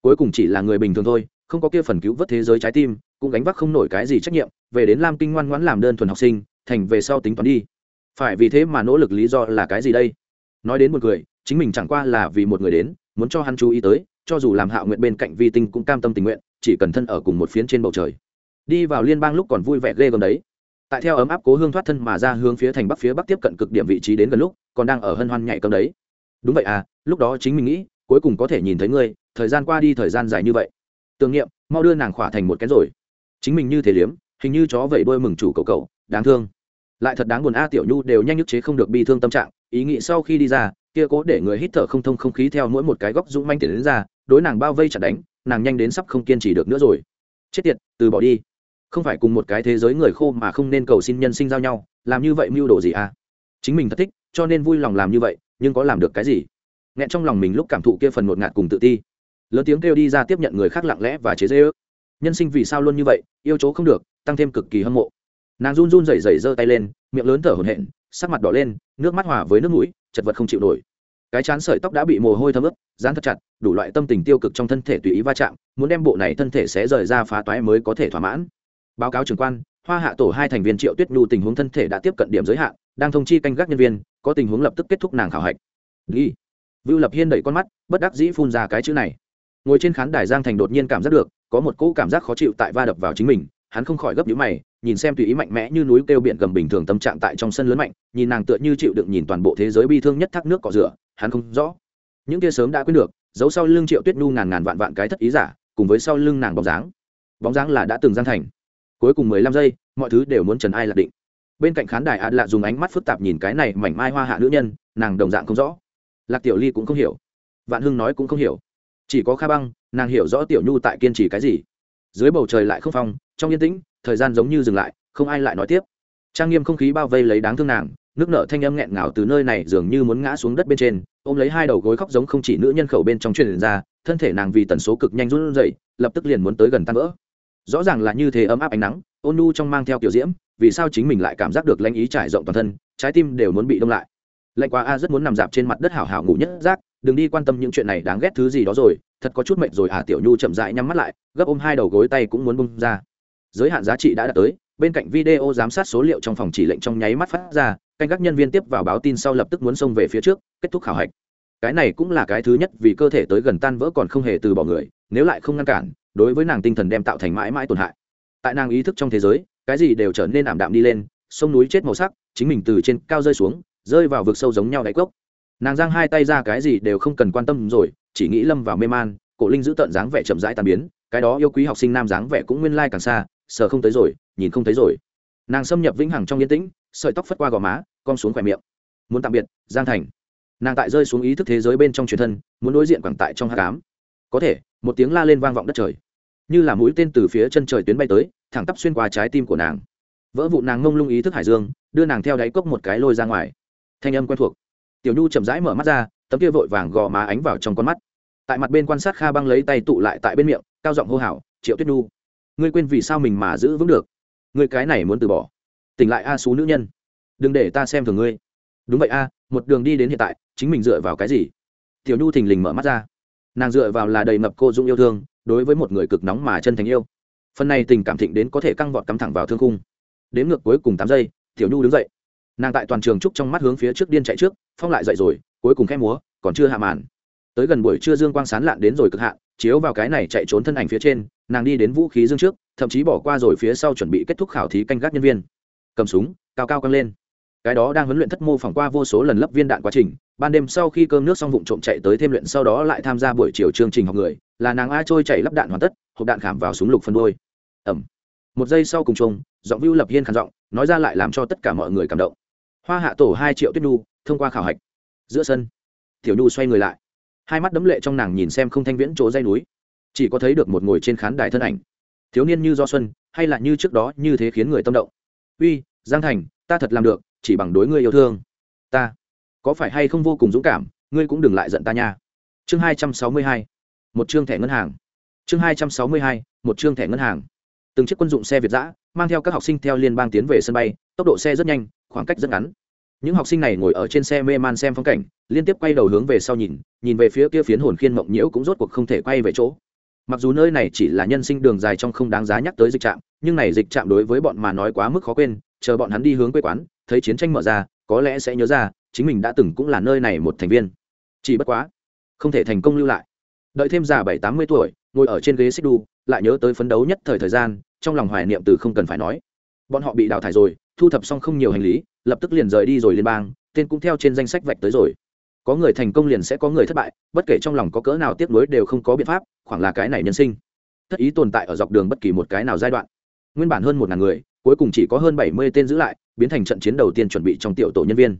Cuối cùng chỉ là người bình thường thôi, không có kia phần cứu vớt thế giới trái tim, cũng gánh vác không nổi cái gì trách nhiệm, về đến lam kinh ngoan ngoãn làm đơn thuần học sinh, thành về sau tính toán đi. Phải vì thế mà nỗ lực lý do là cái gì đây? Nói đến một người chính mình chẳng qua là vì một người đến, muốn cho hắn chú ý tới, cho dù làm hạ nguyện bên cạnh vi tinh cũng cam tâm tình nguyện, chỉ cần thân ở cùng một phiến trên bầu trời. Đi vào liên bang lúc còn vui vẻ ghê gớm đấy. Tại theo ấm áp cố hương thoát thân mà ra hướng phía thành bắc phía bắc tiếp cận cực điểm vị trí đến gần lúc, còn đang ở hân hoan nhảy cấm đấy đúng vậy à lúc đó chính mình nghĩ, cuối cùng có thể nhìn thấy ngươi, thời gian qua đi thời gian dài như vậy. Tưởng niệm, mau đưa nàng khỏa thành một kén rồi. Chính mình như thế liếm, hình như chó vẩy đôi mừng chủ cậu cậu, đáng thương. Lại thật đáng buồn a, tiểu nhu đều nhanh nhức chế không được bi thương tâm trạng, ý nghĩ sau khi đi ra, kia cố để người hít thở không thông không khí theo mỗi một cái góc dũng manh tiền đến ra, đối nàng bao vây chặt đánh, nàng nhanh đến sắp không kiên trì được nữa rồi. Chết tiệt, từ bỏ đi. Không phải cùng một cái thế giới người khô mà không nên cầu xin nhân sinh giao nhau, làm như vậy mưu đồ gì à? Chính mình thật thích, cho nên vui lòng làm như vậy nhưng có làm được cái gì? Nghẹn trong lòng mình lúc cảm thụ kia phần ngột ngạt cùng tự ti. Lớn tiếng kêu đi ra tiếp nhận người khác lặng lẽ và chế dễ ước nhân sinh vì sao luôn như vậy, yêu chỗ không được, tăng thêm cực kỳ hâm mộ. Nàng run run rẩy rẩy giơ tay lên, miệng lớn thở hổn hển, sắc mặt đỏ lên, nước mắt hòa với nước mũi, chật vật không chịu nổi. Cái chán sợi tóc đã bị mồ hôi thấm ướt, dán thật chặt, đủ loại tâm tình tiêu cực trong thân thể tùy ý va chạm, muốn đem bộ này thân thể sẽ rời ra phá toái mới có thể thỏa mãn. Báo cáo trưởng quan hoa hạ tổ hai thành viên triệu tuyết nhu tình huống thân thể đã tiếp cận điểm giới hạn, đang thông chi canh gác nhân viên, có tình huống lập tức kết thúc nàng khảo hạch. Ghi vưu lập hiên đẩy con mắt, bất đắc dĩ phun ra cái chữ này. Ngồi trên khán đài giang thành đột nhiên cảm giác được, có một cỗ cảm giác khó chịu tại va đập vào chính mình, hắn không khỏi gấp nhíu mày, nhìn xem tùy ý mạnh mẽ như núi kêu biển gầm bình thường tâm trạng tại trong sân lớn mạnh, nhìn nàng tựa như chịu đựng nhìn toàn bộ thế giới bi thương nhất thác nước cỏ rửa, hắn không rõ. Những kia sớm đã quyết được, giấu sau lưng triệu tuyết nhu ngàn ngàn vạn vạn cái thất ý giả, cùng với sau lưng nàng bóng dáng. Bóng dáng là đã từng giang thành cuối cùng mười lăm giây, mọi thứ đều muốn trần ai lạc định. Bên cạnh khán đài ạt lạ dùng ánh mắt phức tạp nhìn cái này mảnh mai hoa hạ nữ nhân, nàng đồng dạng không rõ. Lạc tiểu ly cũng không hiểu. Vạn hưng nói cũng không hiểu. Chỉ có kha băng, nàng hiểu rõ tiểu nhu tại kiên trì cái gì. Dưới bầu trời lại không phong, trong yên tĩnh, thời gian giống như dừng lại, không ai lại nói tiếp. Trang nghiêm không khí bao vây lấy đáng thương nàng, nước nợ thanh âm nghẹn ngào từ nơi này dường như muốn ngã xuống đất bên trên, ôm lấy hai đầu gối khóc giống không chỉ nữ nhân khẩu bên trong truyền ra, thân thể nàng vì tần số cực nhanh run rẩy, lập tức liền muốn tới gần tan vỡ rõ ràng là như thế ấm áp ánh nắng, ôn nu trong mang theo kiểu diễm, vì sao chính mình lại cảm giác được lanh ý trải rộng toàn thân, trái tim đều muốn bị đông lại. Lạnh quá a, rất muốn nằm dạp trên mặt đất hảo hảo ngủ nhất giác, đừng đi quan tâm những chuyện này đáng ghét thứ gì đó rồi, thật có chút mệnh rồi à tiểu nhu chậm rãi nhắm mắt lại, gấp ôm hai đầu gối tay cũng muốn bung ra. Giới hạn giá trị đã đạt tới, bên cạnh video giám sát số liệu trong phòng chỉ lệnh trong nháy mắt phát ra, canh các nhân viên tiếp vào báo tin sau lập tức muốn xông về phía trước, kết thúc khảo hạch. Cái này cũng là cái thứ nhất vì cơ thể tới gần tan vỡ còn không hề từ bỏ người, nếu lại không ngăn cản đối với nàng tinh thần đem tạo thành mãi mãi tổn hại. Tại nàng ý thức trong thế giới, cái gì đều trở nên ảm đạm đi lên, sông núi chết màu sắc, chính mình từ trên cao rơi xuống, rơi vào vực sâu giống nhau đáy cốc. Nàng giang hai tay ra cái gì đều không cần quan tâm rồi, chỉ nghĩ lâm vào mê man, cổ linh giữ tận dáng vẻ chậm rãi tàn biến, cái đó yêu quý học sinh nam dáng vẻ cũng nguyên lai càng xa sờ không tới rồi, nhìn không thấy rồi. Nàng xâm nhập vĩnh hằng trong yên tĩnh, sợi tóc phất qua gò má con xuống khỏe miệng. Muốn tạm biệt, giang thành. Nàng tại rơi xuống ý thức thế giới bên trong truyền thân, muốn đối diện quảng tại trong hát cám có thể, một tiếng la lên vang vọng đất trời như là mũi tên từ phía chân trời tuyến bay tới, thẳng tắp xuyên qua trái tim của nàng. Vỡ vụ nàng ngông lung ý thức hải dương, đưa nàng theo đáy cốc một cái lôi ra ngoài. Thanh âm quen thuộc. Tiểu nhu chậm rãi mở mắt ra, tấm kia vội vàng gò má ánh vào trong con mắt. Tại mặt bên quan sát kha băng lấy tay tụ lại tại bên miệng, cao giọng hô hào, triệu tuyết nhu, ngươi quên vì sao mình mà giữ vững được? Ngươi cái này muốn từ bỏ. Tỉnh lại a xú nữ nhân. Đừng để ta xem thường ngươi. Đúng vậy a, một đường đi đến hiện tại, chính mình dựa vào cái gì? Tiểu nhu thình lình mở mắt ra nàng dựa vào là đầy ngập cô dung yêu thương, đối với một người cực nóng mà chân thành yêu. Phần này tình cảm thịnh đến có thể căng vọt cắm thẳng vào thương khung. Đến ngược cuối cùng tám giây, tiểu nhu đứng dậy. Nàng tại toàn trường trúc trong mắt hướng phía trước điên chạy trước, phong lại dậy rồi, cuối cùng khẽ múa, còn chưa hạ màn. Tới gần buổi trưa dương quang sán lạn đến rồi cực hạn, chiếu vào cái này chạy trốn thân ảnh phía trên, nàng đi đến vũ khí dương trước, thậm chí bỏ qua rồi phía sau chuẩn bị kết thúc khảo thí canh gác nhân viên. Cầm súng, cao cao căng lên cái đó đang huấn luyện thất mô phỏng qua vô số lần lấp viên đạn quá trình, ban đêm sau khi cơm nước xong vụng trộm chạy tới thêm luyện sau đó lại tham gia buổi chiều chương trình học người, là nàng a trôi chạy lắp đạn hoàn tất, hộp đạn khảm vào súng lục phân đôi. Ẩm. Một giây sau cùng chung, giọng vưu lập hiên khản giọng, nói ra lại làm cho tất cả mọi người cảm động. Hoa hạ tổ hai triệu tuyết nhu, thông qua khảo hạch. Giữa sân, tiểu nhu xoay người lại. Hai mắt đấm lệ trong nàng nhìn xem không thanh viễn chỗ dây núi. Chỉ có thấy được một ngồi trên khán đài thân ảnh. Thiếu niên như do xuân, hay là như trước đó như thế khiến người tâm động. Uy, giang thành ta thật làm được, chỉ bằng đối ngươi yêu thương. Ta, có phải hay không vô cùng dũng cảm, ngươi cũng đừng lại giận ta nha. Chương hai trăm sáu mươi hai, một chương thẻ ngân hàng. Chương hai trăm sáu mươi hai, một chương thẻ ngân hàng. Từng chiếc quân dụng xe việt giã mang theo các học sinh theo liên bang tiến về sân bay, tốc độ xe rất nhanh, khoảng cách rất ngắn. Những học sinh này ngồi ở trên xe mê man xem phong cảnh, liên tiếp quay đầu hướng về sau nhìn nhìn về phía kia phiến hồn khiên mộng nhiễu cũng rốt cuộc không thể quay về chỗ mặc dù nơi này chỉ là nhân sinh đường dài trong không đáng giá nhắc tới dịch trạm, nhưng này dịch trạm đối với bọn mà nói quá mức khó quên, chờ bọn hắn đi hướng quê quán, thấy chiến tranh mở ra, có lẽ sẽ nhớ ra, chính mình đã từng cũng là nơi này một thành viên. Chỉ bất quá, không thể thành công lưu lại. Đợi thêm già bảy tám mươi tuổi, ngồi ở trên ghế xích đu, lại nhớ tới phấn đấu nhất thời thời gian, trong lòng hoài niệm từ không cần phải nói. Bọn họ bị đào thải rồi, thu thập xong không nhiều hành lý, lập tức liền rời đi rồi liên bang, tên cũng theo trên danh sách vạch tới rồi có người thành công liền sẽ có người thất bại, bất kể trong lòng có cỡ nào tiếp nối đều không có biện pháp, khoảng là cái này nhân sinh. Thất ý tồn tại ở dọc đường bất kỳ một cái nào giai đoạn. Nguyên bản hơn một ngàn người, cuối cùng chỉ có hơn bảy mươi tên giữ lại, biến thành trận chiến đầu tiên chuẩn bị trong tiểu tổ nhân viên.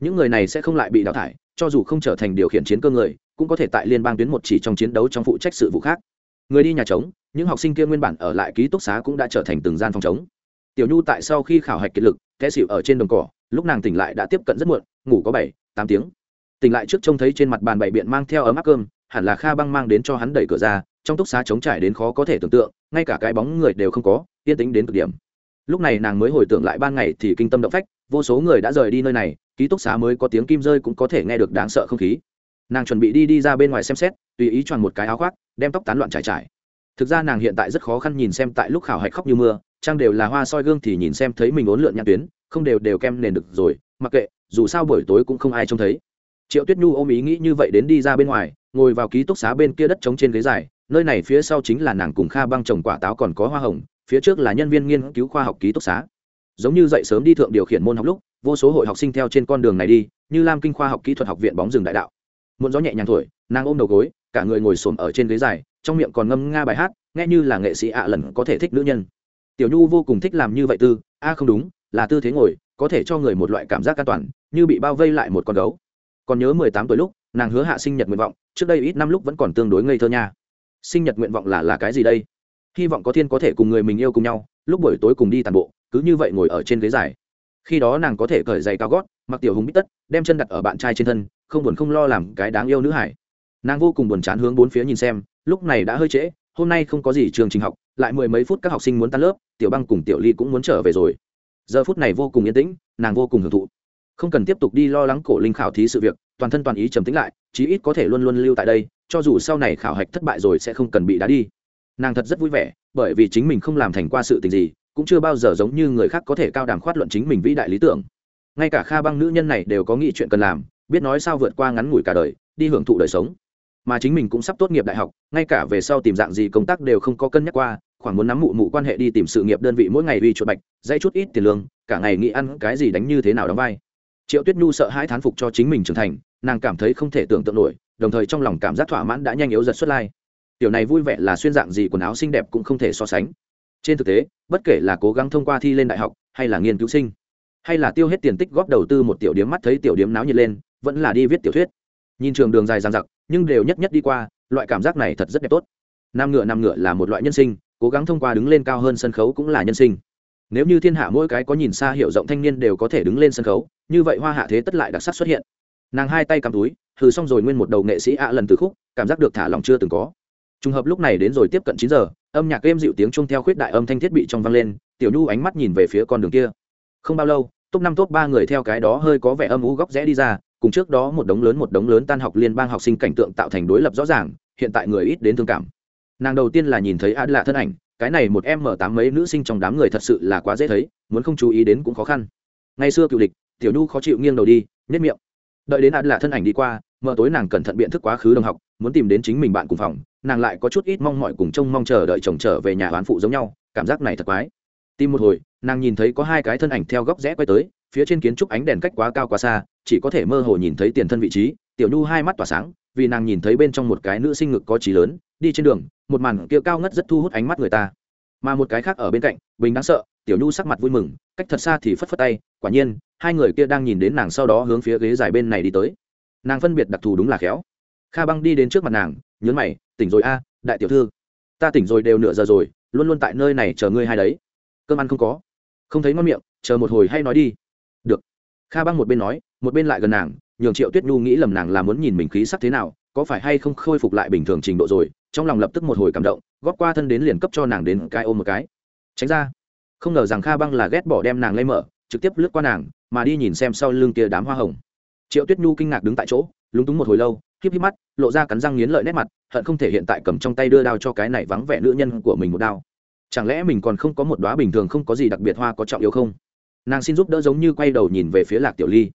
Những người này sẽ không lại bị đào thải, cho dù không trở thành điều khiển chiến cơ người, cũng có thể tại liên bang tuyến một chỉ trong chiến đấu trong phụ trách sự vụ khác. Người đi nhà trống, những học sinh kia nguyên bản ở lại ký túc xá cũng đã trở thành từng gian phòng trống. Tiểu nhu tại sau khi khảo hạch kiệt lực, té xịu ở trên đồng cỏ, lúc nàng tỉnh lại đã tiếp cận rất muộn, ngủ có bảy, tám tiếng tỉnh lại trước trông thấy trên mặt bàn bảy biện mang theo ấm áp cơm, hẳn là kha băng mang đến cho hắn đẩy cửa ra, trong túc xá trống trải đến khó có thể tưởng tượng, ngay cả cái bóng người đều không có, yên tĩnh đến cực điểm. Lúc này nàng mới hồi tưởng lại ban ngày thì kinh tâm động phách, vô số người đã rời đi nơi này, ký túc xá mới có tiếng kim rơi cũng có thể nghe được đáng sợ không khí. Nàng chuẩn bị đi đi ra bên ngoài xem xét, tùy ý chọn một cái áo khoác, đem tóc tán loạn trải trải. Thực ra nàng hiện tại rất khó khăn nhìn xem tại lúc khảo hạch khóc như mưa, trang đều là hoa soi gương thì nhìn xem thấy mình ốn lượn nhãn tuyến, không đều đều kem nền được rồi, mặc kệ, dù sao buổi tối cũng không ai trông thấy triệu tuyết nhu ôm ý nghĩ như vậy đến đi ra bên ngoài, ngồi vào ký túc xá bên kia đất trống trên ghế dài, nơi này phía sau chính là nàng cùng kha băng trồng quả táo còn có hoa hồng, phía trước là nhân viên nghiên cứu khoa học ký túc xá. Giống như dậy sớm đi thượng điều khiển môn học lúc, vô số hội học sinh theo trên con đường này đi, như lam kinh khoa học kỹ thuật học viện bóng rừng đại đạo. Muộn gió nhẹ nhàng thổi, nàng ôm đầu gối, cả người ngồi xổm ở trên ghế dài, trong miệng còn ngâm nga bài hát, nghe như là nghệ sĩ ạ lần có thể thích nữ nhân. Tiểu nhu vô cùng thích làm như vậy tư, a không đúng, là tư thế ngồi, có thể cho người một loại cảm giác an toàn, như bị bao vây lại một con gấu còn nhớ mười tám tuổi lúc, nàng hứa hạ sinh nhật nguyện vọng, trước đây ít năm lúc vẫn còn tương đối ngây thơ nha. Sinh nhật nguyện vọng là là cái gì đây? Hy vọng có thiên có thể cùng người mình yêu cùng nhau, lúc buổi tối cùng đi tàn bộ, cứ như vậy ngồi ở trên ghế dài. Khi đó nàng có thể cởi giày cao gót, mặc tiểu hùng bít tất, đem chân đặt ở bạn trai trên thân, không buồn không lo làm cái đáng yêu nữ hải. Nàng vô cùng buồn chán hướng bốn phía nhìn xem, lúc này đã hơi trễ, hôm nay không có gì trường trình học, lại mười mấy phút các học sinh muốn tan lớp, tiểu băng cùng tiểu ly cũng muốn trở về rồi. Giờ phút này vô cùng yên tĩnh, nàng vô cùng hưởng thụ không cần tiếp tục đi lo lắng cổ linh khảo thí sự việc, toàn thân toàn ý trầm tĩnh lại, chí ít có thể luôn luôn lưu tại đây, cho dù sau này khảo hạch thất bại rồi sẽ không cần bị đá đi. Nàng thật rất vui vẻ, bởi vì chính mình không làm thành qua sự tình gì, cũng chưa bao giờ giống như người khác có thể cao đàm khoát luận chính mình vĩ đại lý tưởng. Ngay cả kha băng nữ nhân này đều có nghĩ chuyện cần làm, biết nói sao vượt qua ngắn ngủi cả đời, đi hưởng thụ đời sống. Mà chính mình cũng sắp tốt nghiệp đại học, ngay cả về sau tìm dạng gì công tác đều không có cân nhắc qua, khoảng muốn nắm mụ mụ quan hệ đi tìm sự nghiệp đơn vị mỗi ngày uy chuột bạch, dây chút ít tiền lương, cả ngày nghĩ ăn cái gì đánh như thế nào đóng vai triệu tuyết nhu sợ hãi thán phục cho chính mình trưởng thành, nàng cảm thấy không thể tưởng tượng nổi, đồng thời trong lòng cảm giác thỏa mãn đã nhanh yếu giật xuất lai. Tiểu này vui vẻ là xuyên dạng gì quần áo xinh đẹp cũng không thể so sánh. Trên thực tế, bất kể là cố gắng thông qua thi lên đại học, hay là nghiên cứu sinh, hay là tiêu hết tiền tích góp đầu tư một tiểu điếm mắt thấy tiểu điếm náo nhiệt lên, vẫn là đi viết tiểu thuyết. Nhìn trường đường dài dằng dặc, nhưng đều nhất nhất đi qua, loại cảm giác này thật rất đẹp tốt. Nam ngựa nam ngựa là một loại nhân sinh, cố gắng thông qua đứng lên cao hơn sân khấu cũng là nhân sinh nếu như thiên hạ mỗi cái có nhìn xa hiểu rộng thanh niên đều có thể đứng lên sân khấu, như vậy hoa hạ thế tất lại đặc sắc xuất hiện. Nàng hai tay cầm túi thử xong rồi nguyên một đầu nghệ sĩ ạ lần từ khúc, cảm giác được thả lòng chưa từng có. Trùng hợp lúc này đến rồi tiếp cận chín giờ, âm nhạc êm dịu tiếng chung theo khuyết đại âm thanh thiết bị trong vang lên, tiểu nhu ánh mắt nhìn về phía con đường kia. Không bao lâu, top năm top ba người theo cái đó hơi có vẻ âm u góc rẽ đi ra, cùng trước đó một đống lớn một đống lớn tan học liên bang học sinh cảnh tượng tạo thành đối lập rõ ràng, hiện tại người ít đến thương cảm. Nàng đầu tiên là nhìn thấy a lạ thân ảnh cái này một em mở tám mấy nữ sinh trong đám người thật sự là quá dễ thấy, muốn không chú ý đến cũng khó khăn. Ngày xưa cựu địch, tiểu nhu khó chịu nghiêng đầu đi nhất miệng. Đợi đến ạt là thân ảnh đi qua, mở tối nàng cẩn thận biện thức quá khứ đồng học, muốn tìm đến chính mình bạn cùng phòng, nàng lại có chút ít mong mọi cùng trông mong chờ đợi chồng trở về nhà oán phụ giống nhau, cảm giác này thật quái. Tìm một hồi, nàng nhìn thấy có hai cái thân ảnh theo góc rẽ quay tới, phía trên kiến trúc ánh đèn cách quá cao quá xa, chỉ có thể mơ hồ nhìn thấy tiền thân vị trí, tiểu nhu hai mắt tỏa sáng, vì nàng nhìn thấy bên trong một cái nữ sinh ngực có trí lớn đi trên đường, một màn kia cao ngất rất thu hút ánh mắt người ta. Mà một cái khác ở bên cạnh, bình đáng sợ, tiểu nhu sắc mặt vui mừng, cách thật xa thì phất phất tay, quả nhiên, hai người kia đang nhìn đến nàng sau đó hướng phía ghế dài bên này đi tới. Nàng phân biệt đặc thù đúng là khéo. Kha băng đi đến trước mặt nàng nhớn mày, tỉnh rồi a, đại tiểu thư, ta tỉnh rồi đều nửa giờ rồi, luôn luôn tại nơi này chờ ngươi hai đấy. Cơm ăn không có. Không thấy ngon miệng, chờ một hồi hay nói đi. Được. Kha băng một bên nói, một bên lại gần nàng, nhường triệu tuyết nhu nghĩ lầm nàng là muốn nhìn mình khí sắc thế nào, có phải hay không khôi phục lại bình thường trình độ rồi trong lòng lập tức một hồi cảm động, góp qua thân đến liền cấp cho nàng đến cái ôm một cái. Tránh ra. Không ngờ rằng kha băng là ghét bỏ đem nàng lấy mở, trực tiếp lướt qua nàng, mà đi nhìn xem sau lưng kia đám hoa hồng. Triệu tuyết nhu kinh ngạc đứng tại chỗ, lúng túng một hồi lâu, híp híp mắt, lộ ra cắn răng nghiến lợi nét mặt, hận không thể hiện tại cầm trong tay đưa đao cho cái này vắng vẻ nữ nhân của mình một đao. Chẳng lẽ mình còn không có một đóa bình thường không có gì đặc biệt hoa có trọng yếu không? Nàng xin giúp đỡ giống như quay đầu nhìn về phía lạc tiểu ly.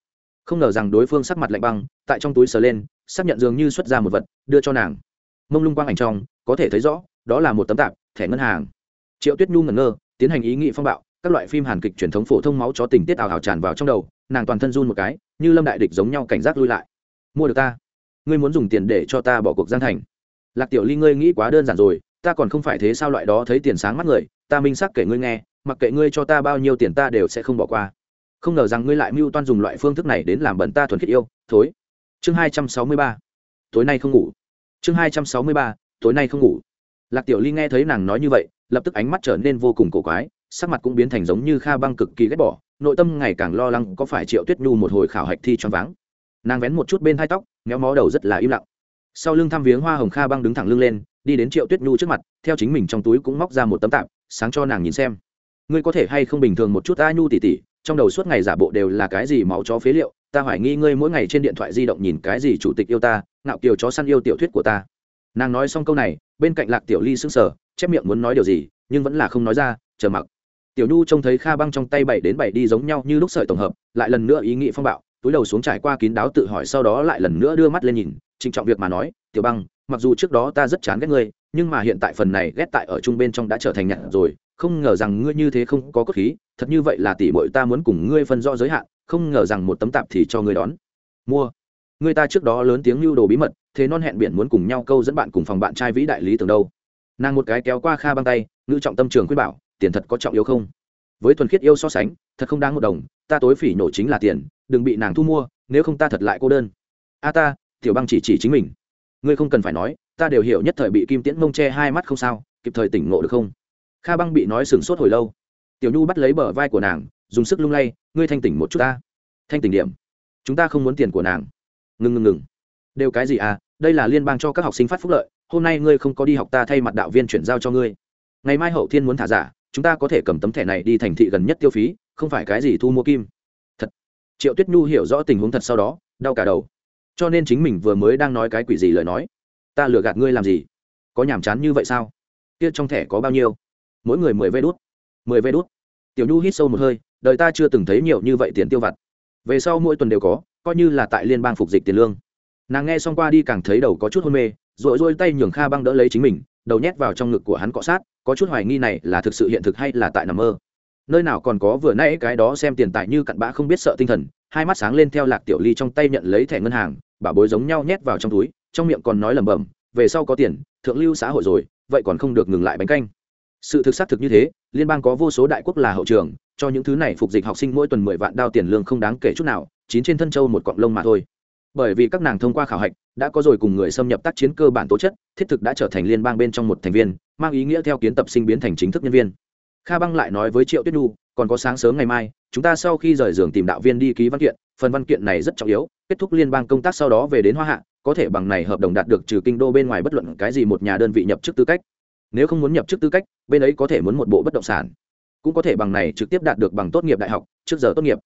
Không ngờ rằng đối phương sắc mặt lạnh băng, tại trong túi sờ lên, xác nhận dường như xuất ra một vật, đưa cho nàng mông lung quang ảnh trong, có thể thấy rõ, đó là một tấm tạp, thẻ ngân hàng. Triệu tuyết nhu ngẩn ngơ, tiến hành ý nghị phong bạo, các loại phim hàn kịch truyền thống phổ thông máu cho tình tiết ảo hào tràn vào trong đầu, nàng toàn thân run một cái, như lâm đại địch giống nhau cảnh giác lui lại. Mua được ta. Ngươi muốn dùng tiền để cho ta bỏ cuộc gian thành. Lạc tiểu ly, ngươi nghĩ quá đơn giản rồi, ta còn không phải thế sao loại đó thấy tiền sáng mắt người, ta minh xác kể ngươi nghe, mặc kệ ngươi cho ta bao nhiêu tiền ta đều sẽ không bỏ qua. Không ngờ rằng ngươi lại mưu toan dùng loại phương thức này đến làm bẩn ta thuần khiết yêu, thối. Chương hai trăm sáu mươi ba. Tối nay không ngủ chương hai trăm sáu mươi ba, tối nay không ngủ. Lạc tiểu ly nghe thấy nàng nói như vậy, lập tức ánh mắt trở nên vô cùng cổ quái, sắc mặt cũng biến thành giống như kha băng cực kỳ ghét bỏ, nội tâm ngày càng lo lắng có phải triệu tuyết nhu một hồi khảo hạch thi choáng váng. Nàng vén một chút bên hai tóc, méo mó đầu rất là im lặng. Sau lưng thăm viếng hoa hồng kha băng đứng thẳng lưng lên, đi đến triệu tuyết nhu trước mặt, theo chính mình trong túi cũng móc ra một tấm tạp, sáng cho nàng nhìn xem. Ngươi có thể hay không bình thường một chút, a nhu tỉ tỉ trong đầu suốt ngày giả bộ đều là cái gì máu chó phế liệu ta hoài nghi ngươi mỗi ngày trên điện thoại di động nhìn cái gì chủ tịch yêu ta, ngạo kiều chó săn yêu tiểu thuyết của ta. Nàng nói xong câu này, bên cạnh lạc tiểu ly sững sờ, chép miệng muốn nói điều gì, nhưng vẫn là không nói ra, chờ mặc. Tiểu nhu trông thấy kha băng trong tay bảy đến bảy đi giống nhau như lúc sợi tổng hợp, lại lần nữa ý nghĩ phong bạo, túi đầu xuống trải qua kín đáo tự hỏi sau đó lại lần nữa đưa mắt lên nhìn, trịnh trọng việc mà nói, tiểu băng, mặc dù trước đó ta rất chán ghét ngươi, nhưng mà hiện tại phần này ghét tại ở chung bên trong đã trở thành nhặt rồi, không ngờ rằng ngươi như thế không có cốt khí, thật như vậy là tỷ muội ta muốn cùng ngươi phân rõ giới hạn không ngờ rằng một tấm tạp thì cho ngươi đón. Mua. Người ta trước đó lớn tiếng lưu đồ bí mật, thế non hẹn biển muốn cùng nhau câu dẫn bạn cùng phòng bạn trai vĩ đại lý tưởng đâu. Nàng một cái kéo qua kha băng tay, ngữ trọng tâm trường khuyên bảo, tiền thật có trọng yếu không? Với thuần khiết yêu so sánh, thật không đáng một đồng, ta tối phỉ nổ chính là tiền, đừng bị nàng thu mua, nếu không ta thật lại cô đơn. A ta, tiểu băng chỉ chỉ chính mình. Ngươi không cần phải nói, ta đều hiểu nhất thời bị kim tiễn mông che hai mắt không sao, kịp thời tỉnh ngộ được không? Kha băng bị nói sừng sốt hồi lâu. Tiểu nhu bắt lấy bờ vai của nàng dùng sức lung lay, ngươi thanh tỉnh một chút ta. Thanh tỉnh điểm. Chúng ta không muốn tiền của nàng. Ngừng ngừng ngừng đều cái gì à đây là liên bang cho các học sinh phát phúc lợi, hôm nay ngươi không có đi học ta thay mặt đạo viên chuyển giao cho ngươi. Ngày mai hậu thiên muốn thả giả, chúng ta có thể cầm tấm thẻ này đi thành thị gần nhất tiêu phí, không phải cái gì thu mua kim. Thật. Triệu tuyết nhu hiểu rõ tình huống thật sau đó, đau cả đầu. Cho nên chính mình vừa mới đang nói cái quỷ gì lời nói. Ta lừa gạt ngươi làm gì? Có nhàm chán như vậy sao? Kia trong thẻ có bao nhiêu? Mỗi người mười vê đốt mười vê đốt tiểu nhu hít sâu một hơi đời ta chưa từng thấy nhiều như vậy tiền tiêu vặt. Về sau mỗi tuần đều có, coi như là tại liên bang phục dịch tiền lương. Nàng nghe xong qua đi càng thấy đầu có chút hôn mê, rồi rồi tay nhường kha băng đỡ lấy chính mình, đầu nhét vào trong ngực của hắn cọ sát, có chút hoài nghi này là thực sự hiện thực hay là tại nằm mơ. Nơi nào còn có vừa nãy cái đó xem tiền tài như cặn bã không biết sợ tinh thần, hai mắt sáng lên theo lạc tiểu ly trong tay nhận lấy thẻ ngân hàng, bà bối giống nhau nhét vào trong túi, trong miệng còn nói lẩm bẩm, về sau có tiền, thượng lưu xã hội rồi, vậy còn không được ngừng lại bánh canh. Sự thực xác thực như thế, liên bang có vô số đại quốc là hậu trường cho những thứ này phục dịch học sinh mỗi tuần mười vạn đao tiền lương không đáng kể chút nào, chín trên thân châu một cọng lông mà thôi. Bởi vì các nàng thông qua khảo hạch, đã có rồi cùng người xâm nhập tác chiến cơ bản tố chất, thiết thực đã trở thành liên bang bên trong một thành viên, mang ý nghĩa theo kiến tập sinh biến thành chính thức nhân viên. Kha băng lại nói với triệu tuyết nhu, còn có sáng sớm ngày mai, chúng ta sau khi rời giường tìm đạo viên đi ký văn kiện, phần văn kiện này rất trọng yếu, kết thúc liên bang công tác sau đó về đến hoa hạ, có thể bằng này hợp đồng đạt được trừ kinh đô bên ngoài bất luận cái gì một nhà đơn vị nhập chức tư cách. Nếu không muốn nhập chức tư cách, bên ấy có thể muốn một bộ bất động sản cũng có thể bằng này trực tiếp đạt được bằng tốt nghiệp đại học, trước giờ tốt nghiệp.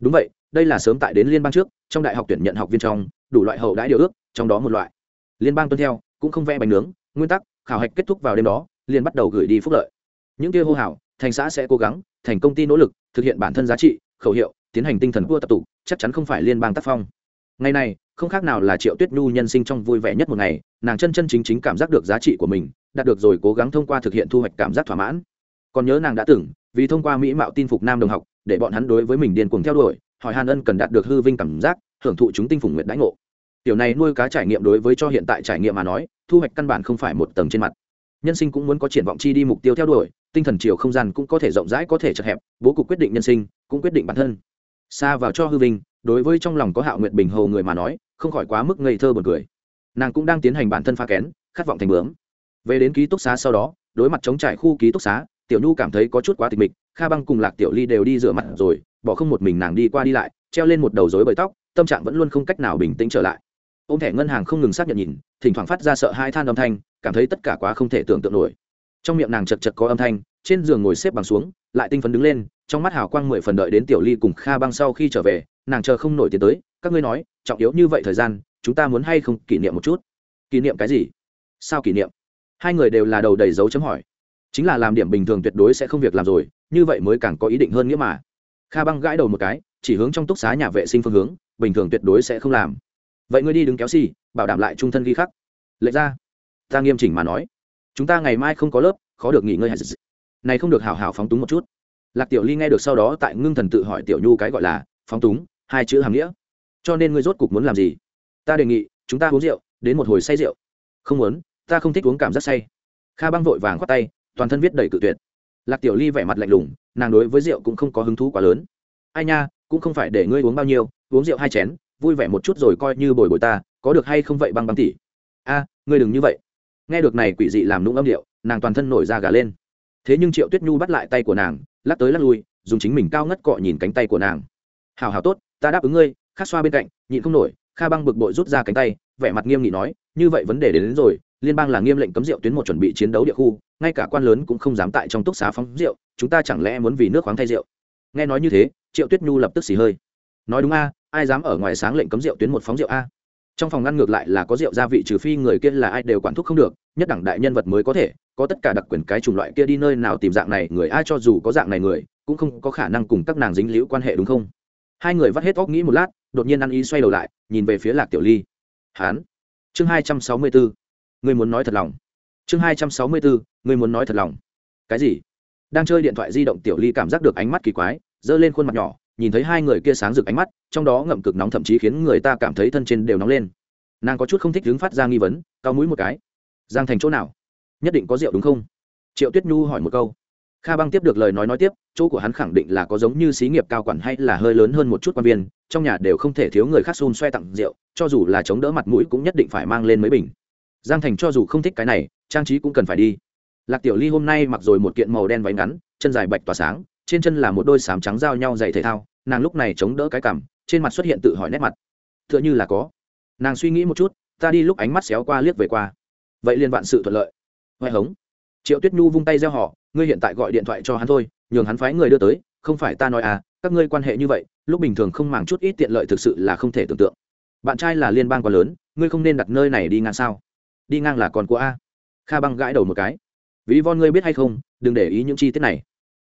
Đúng vậy, đây là sớm tại đến liên bang trước, trong đại học tuyển nhận học viên trong, đủ loại hậu đãi điều ước, trong đó một loại. Liên bang tuân theo, cũng không vẽ bánh nướng, nguyên tắc, khảo hạch kết thúc vào đêm đó, liền bắt đầu gửi đi phúc lợi. Những kia hô hào, thành xã sẽ cố gắng, thành công ty nỗ lực, thực hiện bản thân giá trị, khẩu hiệu, tiến hành tinh thần vua tập tụ, chắc chắn không phải liên bang tác phong. Ngày này, không khác nào là triệu tuyết nhu nhân sinh trong vui vẻ nhất một ngày, nàng chân chân chính chính cảm giác được giá trị của mình, đạt được rồi cố gắng thông qua thực hiện thu hoạch cảm giác thỏa mãn. Còn nhớ nàng đã từng vì thông qua mỹ mạo tin phục nam đồng học, để bọn hắn đối với mình điên cuồng theo đuổi, hỏi hàn ân cần đạt được hư vinh cảm giác, hưởng thụ chúng tinh phủng nguyện đãi ngộ. Tiểu này nuôi cá trải nghiệm đối với cho hiện tại trải nghiệm mà nói, thu hoạch căn bản không phải một tầng trên mặt. Nhân sinh cũng muốn có triển vọng chi đi mục tiêu theo đuổi, tinh thần chiều không gian cũng có thể rộng rãi, có thể chật hẹp, bố cục quyết định nhân sinh, cũng quyết định bản thân. Xa vào cho hư vinh, đối với trong lòng có hạo nguyện bình hồ người mà nói, không khỏi quá mức ngây thơ buồn cười. Nàng cũng đang tiến hành bản thân pha kén, khát vọng thành bướm. Về đến ký túc xá sau đó, đối mặt chống trải khu ký túc xá tiểu nhu cảm thấy có chút quá tịch mịch, kha băng cùng lạc tiểu ly đều đi rửa mặt rồi, bỏ không một mình nàng đi qua đi lại, treo lên một đầu dối bởi tóc, tâm trạng vẫn luôn không cách nào bình tĩnh trở lại. Ô m thẻ ngân hàng không ngừng xác nhận nhìn, thỉnh thoảng phát ra sợ hai than âm thanh, cảm thấy tất cả quá không thể tưởng tượng nổi. Trong miệng nàng chật chật có âm thanh, trên giường ngồi xếp bằng xuống, lại tinh phấn đứng lên, trong mắt hào quang mười phần đợi đến tiểu ly cùng kha băng sau khi trở về, nàng chờ không nổi tiến tới, các ngươi nói, trọng yếu như vậy thời gian, chúng ta muốn hay không kỷ niệm một chút? Kỷ niệm cái gì? Sao kỷ niệm? Hai người đều là đầu đầy dấu chấm hỏi chính là làm điểm bình thường tuyệt đối sẽ không việc làm rồi, như vậy mới càng có ý định hơn nghĩa mà. Kha băng gãi đầu một cái, chỉ hướng trong túc xá nhà vệ sinh phương hướng, bình thường tuyệt đối sẽ không làm. Vậy ngươi đi đứng kéo xì, bảo đảm lại trung thân ghi khắc. Lệ ra, ta nghiêm chỉnh mà nói. Chúng ta ngày mai không có lớp, khó được nghỉ ngơi. Hạt này không được hào hào phóng túng một chút. Lạc tiểu ly nghe được sau đó tại ngưng thần tự hỏi tiểu nhu cái gọi là phóng túng, hai chữ hàm nghĩa. Cho nên ngươi rốt cục muốn làm gì? Ta đề nghị, chúng ta uống rượu, đến một hồi say rượu. Không muốn, ta không thích uống cảm giác say. Kha băng vội vàng khoát tay toàn thân viết đầy cự tuyệt. Lạc tiểu ly vẻ mặt lạnh lùng nàng đối với rượu cũng không có hứng thú quá lớn. Ai nha cũng không phải để ngươi uống bao nhiêu uống rượu hai chén vui vẻ một chút rồi coi như bồi bồi ta có được hay không vậy băng băng tỉ a ngươi đừng như vậy. Nghe được này quỷ dị làm nũng âm điệu nàng toàn thân nổi da gà lên. Thế nhưng triệu tuyết nhu bắt lại tay của nàng lắc tới lắc lui dùng chính mình cao ngất cọ nhìn cánh tay của nàng. Hào hào tốt ta đáp ứng ngươi khát xoa bên cạnh nhịn không nổi. Kha băng bực bội rút ra cánh tay vẻ mặt nghiêm nghị nói như vậy vấn đề đến, đến rồi liên bang là nghiêm lệnh cấm rượu tuyến một chuẩn bị chiến đấu địa khu, ngay cả quan lớn cũng không dám tại trong túc xá phóng rượu, chúng ta chẳng lẽ muốn vì nước khoáng thay rượu? Nghe nói như thế, triệu tuyết nhu lập tức xì hơi. Nói đúng a, ai dám ở ngoài sáng lệnh cấm rượu tuyến một phóng rượu a? Trong phòng ngăn ngược lại là có rượu gia vị trừ phi người kia là ai đều quản thúc không được, nhất đẳng đại nhân vật mới có thể, có tất cả đặc quyền cái chủng loại kia đi nơi nào tìm dạng này người ai cho dù có dạng này người, cũng không có khả năng cùng các nàng dính liễu quan hệ đúng không? Hai người vắt hết óc nghĩ một lát, đột nhiên ăn ý xoay đầu lại, nhìn về phía lạc tiểu ly. Hán. Chương hai trăm sáu mươi bốn ngươi muốn nói thật lòng. Chương hai trăm sáu mươi bốn, ngươi muốn nói thật lòng. Cái gì? Đang chơi điện thoại di động tiểu ly cảm giác được ánh mắt kỳ quái, giơ lên khuôn mặt nhỏ, nhìn thấy hai người kia sáng rực ánh mắt, trong đó ngậm cực nóng thậm chí khiến người ta cảm thấy thân trên đều nóng lên. Nàng có chút không thích đứng phát ra nghi vấn cao mũi một cái. Giang thành chỗ nào? Nhất định có rượu đúng không? Triệu tuyết nhu hỏi một câu. Kha băng tiếp được lời nói nói tiếp, chỗ của hắn khẳng định là có giống như xí nghiệp cao quản hay là hơi lớn hơn một chút quan viên, trong nhà đều không thể thiếu người khác xun xoe tặng rượu, cho dù là chống đỡ mặt mũi cũng nhất định phải mang lên mấy bình giang thành cho dù không thích cái này, trang trí cũng cần phải đi. Lạc tiểu ly hôm nay mặc rồi một kiện màu đen váy ngắn, chân dài bạch tỏa sáng, trên chân là một đôi sám trắng giao nhau dày thể thao, nàng lúc này chống đỡ cái cằm, trên mặt xuất hiện tự hỏi nét mặt. T h ư ợ n h ư là có. Nàng suy nghĩ một chút, ta đi lúc ánh mắt xéo qua liếc về qua. Vậy liên vạn sự thuận lợi. Huệ hống. Triệu tuyết nhu vung tay gieo họ, ngươi hiện tại gọi điện thoại cho hắn thôi, nhường hắn phái người đưa tới, không phải ta nói à các ngươi quan hệ như vậy, lúc bình thường không màng chút ít tiện lợi thực sự là không thể tưởng tượng. Bạn trai là liên bang quá lớn, ngươi không nên đặt nơi này đi ngang sao đi ngang là con của a. Kha băng gãi đầu một cái. Ví von ngươi biết hay không, đừng để ý những chi tiết này.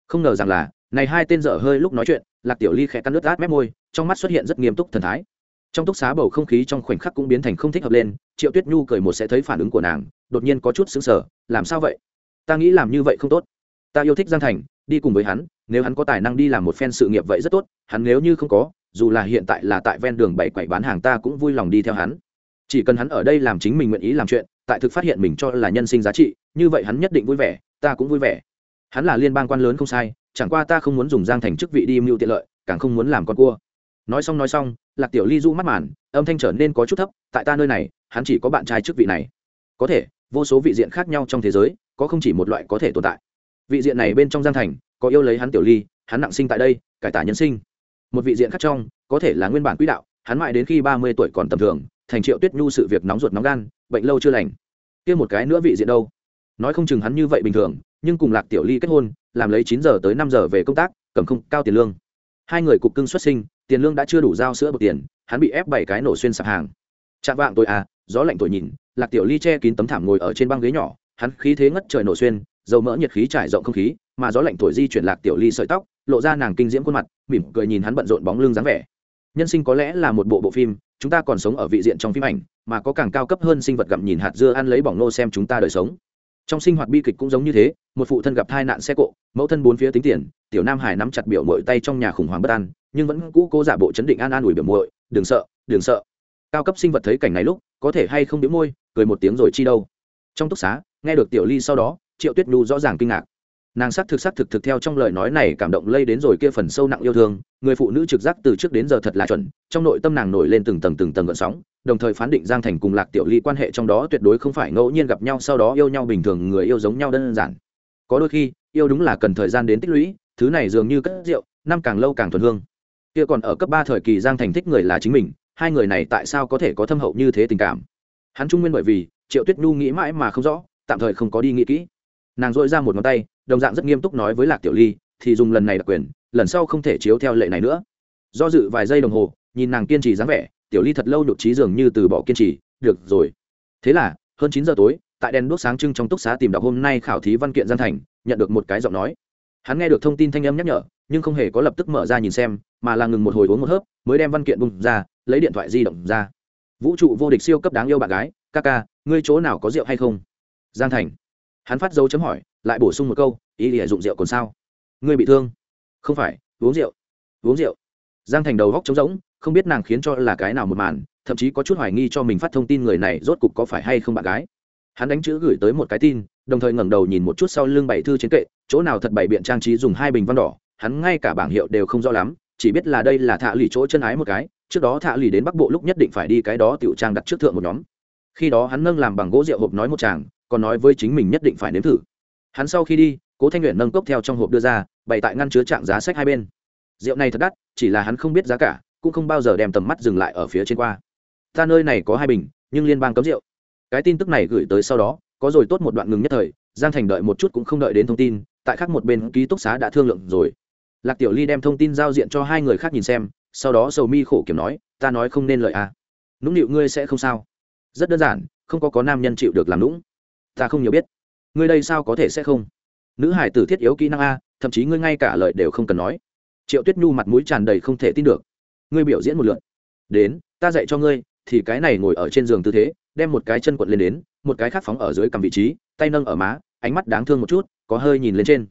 Không ngờ rằng là, này hai tên dở hơi lúc nói chuyện, lạc tiểu ly khẽ cắn nước át mép môi, trong mắt xuất hiện rất nghiêm túc thần thái. Trong túc xá bầu không khí trong khoảnh khắc cũng biến thành không thích hợp lên, triệu tuyết nhu cười một sẽ thấy phản ứng của nàng, đột nhiên có chút xứng sở làm sao vậy? Ta nghĩ làm như vậy không tốt. Ta yêu thích giang thành, đi cùng với hắn, nếu hắn có tài năng đi làm một phen sự nghiệp vậy rất tốt, hắn nếu như không có, dù là hiện tại là tại ven đường bảy quậy bán hàng ta cũng vui lòng đi theo hắn chỉ cần hắn ở đây làm chính mình nguyện ý làm chuyện, tại thực phát hiện mình cho là nhân sinh giá trị, như vậy hắn nhất định vui vẻ, ta cũng vui vẻ. Hắn là liên bang quan lớn không sai, chẳng qua ta không muốn dùng giang thành chức vị đi mưu tiện lợi, càng không muốn làm con cua. Nói xong nói xong, lạc tiểu ly du mắt màn, âm thanh trở nên có chút thấp, tại ta nơi này, hắn chỉ có bạn trai chức vị này. Có thể, vô số vị diện khác nhau trong thế giới, có không chỉ một loại có thể tồn tại. Vị diện này bên trong giang thành, có yêu lấy hắn tiểu ly, hắn nặng sinh tại đây, cải tả nhân sinh. Một vị diện khác trong, có thể là nguyên bản quỹ đạo, hắn mãi đến khi ba mươi tuổi còn tầm thường thành triệu tuyết nhu sự việc nóng ruột nóng gan, bệnh lâu chưa lành. Kia một cái nữa vị diện đâu? Nói không chừng hắn như vậy bình thường, nhưng cùng lạc tiểu ly kết hôn, làm lấy chín giờ tới năm giờ về công tác, cầm không cao tiền lương. Hai người cục cưng xuất sinh, tiền lương đã chưa đủ giao sữa bột tiền, hắn bị ép bảy cái nổ xuyên sạp hàng. Chạm vạng tôi à gió lạnh tôi nhìn, lạc tiểu ly che kín tấm thảm ngồi ở trên băng ghế nhỏ, hắn khí thế ngất trời nổ xuyên, dầu mỡ nhiệt khí trải rộng không khí, mà gió lạnh thổi di chuyển lạc tiểu ly sợi tóc, lộ ra nàng kinh diễm khuôn mặt, mỉm cười nhìn hắn bận rộn bóng lưng dáng vẻ. Nhân sinh có lẽ là một bộ bộ phim chúng ta còn sống ở vị diện trong phim ảnh, mà có càng cao cấp hơn sinh vật gặm nhìn hạt dưa ăn lấy bỏng nô xem chúng ta đời sống. Trong sinh hoạt bi kịch cũng giống như thế, một phụ thân gặp tai nạn xe cộ, mẫu thân bốn phía tính tiền, tiểu nam hải nắm chặt biểu mội tay trong nhà khủng hoảng bất an, nhưng vẫn cũ cố giả bộ chấn định an an ủi biểu mội đừng sợ đừng sợ. Cao cấp sinh vật thấy cảnh này lúc, có thể hay không biểu môi, cười một tiếng rồi chi đâu. Trong túc xá, nghe được tiểu ly sau đó, triệu tuyết nhu rõ ràng kinh ngạc nàng xác thực xác thực thực theo trong lời nói này cảm động lây đến rồi kia phần sâu nặng yêu thương, người phụ nữ trực giác từ trước đến giờ thật là chuẩn, trong nội tâm nàng nổi lên từng tầng từng tầng gợn sóng, đồng thời phán định giang thành cùng lạc tiểu ly quan hệ trong đó tuyệt đối không phải ngẫu nhiên gặp nhau sau đó yêu nhau bình thường người yêu giống nhau đơn giản. Có đôi khi, yêu đúng là cần thời gian đến tích lũy, thứ này dường như cất rượu, năm càng lâu càng thuần hương. Kia còn ở cấp ba thời kỳ giang thành thích người là chính mình, hai người này tại sao có thể có thâm hậu như thế tình cảm? Hắn trung nguyên bởi vì, triệu tuyết nhu nghĩ mãi mà không rõ, tạm thời không có đi nghĩ kỹ nàng dội ra một ngón tay, đồng dạng rất nghiêm túc nói với lạc tiểu ly, thì dùng lần này đặc quyền, lần sau không thể chiếu theo lệ này nữa. Do dự vài giây đồng hồ, nhìn nàng kiên trì dáng vẻ, tiểu ly thật lâu nhụt trí dường như từ bỏ kiên trì, được rồi. Thế là, hơn chín giờ tối, tại đèn đuốc sáng trưng trong túc xá tìm đọc hôm nay khảo thí văn kiện gian thành, nhận được một cái giọng nói. Hắn nghe được thông tin thanh âm nhắc nhở, nhưng không hề có lập tức mở ra nhìn xem, mà là ngừng một hồi uống một hớp, mới đem văn kiện bung ra, lấy điện thoại di động ra. Vũ trụ vô địch siêu cấp đáng yêu bạn gái, ca ca, ngươi chỗ nào có rượu hay không? Giang thành hắn phát dấu chấm hỏi, lại bổ sung một câu, ý ỉa dụng rượu còn sao? Ngươi bị thương? Không phải, uống rượu. Uống rượu. Giang thành đầu góc trống rỗng, không biết nàng khiến cho là cái nào một màn, thậm chí có chút hoài nghi cho mình phát thông tin người này rốt cục có phải hay không bạn gái. Hắn đánh chữ gửi tới một cái tin, đồng thời ngẩng đầu nhìn một chút sau lưng bảy thư trên kệ, chỗ nào thật bảy biện trang trí dùng hai bình văn đỏ, hắn ngay cả bảng hiệu đều không rõ lắm, chỉ biết là đây là thạ lì chỗ chân ái một cái, trước đó thạ lì đến bắc bộ lúc nhất định phải đi cái đó tiểu trang đặt trước thượng một nhóm. Khi đó hắn nâng làm bằng gỗ rượu hộp nói một chàng còn nói với chính mình nhất định phải nếm thử. Hắn sau khi đi, cố thanh luyện nâng cốc theo trong hộp đưa ra, bày tại ngăn chứa trạng giá sách hai bên. Rượu này thật đắt, chỉ là hắn không biết giá cả, cũng không bao giờ đem tầm mắt dừng lại ở phía trên qua. Ta nơi này có hai bình, nhưng liên bang cấm rượu. Cái tin tức này gửi tới sau đó, có rồi tốt một đoạn ngừng nhất thời, giang thành đợi một chút cũng không đợi đến thông tin, tại khác một bên ký túc xá đã thương lượng rồi. Lạc tiểu ly đem thông tin giao diện cho hai người khác nhìn xem, sau đó sầu mi khổ kiểm nói, ta nói không nên lợi à. nũng nịu ngươi sẽ không sao. Rất đơn giản, không có có nam nhân chịu được làm nũng ta không nhiều biết. Ngươi đây sao có thể sẽ không? Nữ hải tử thiết yếu kỹ năng a, thậm chí ngươi ngay cả lời đều không cần nói. Triệu tuyết nhu mặt mũi tràn đầy không thể tin được. Ngươi biểu diễn một lượt. đến, ta dạy cho ngươi, thì cái này ngồi ở trên giường tư thế, đem một cái chân quận lên đến, một cái khác phóng ở dưới cầm vị trí, tay nâng ở má, ánh mắt đáng thương một chút, có hơi nhìn lên trên.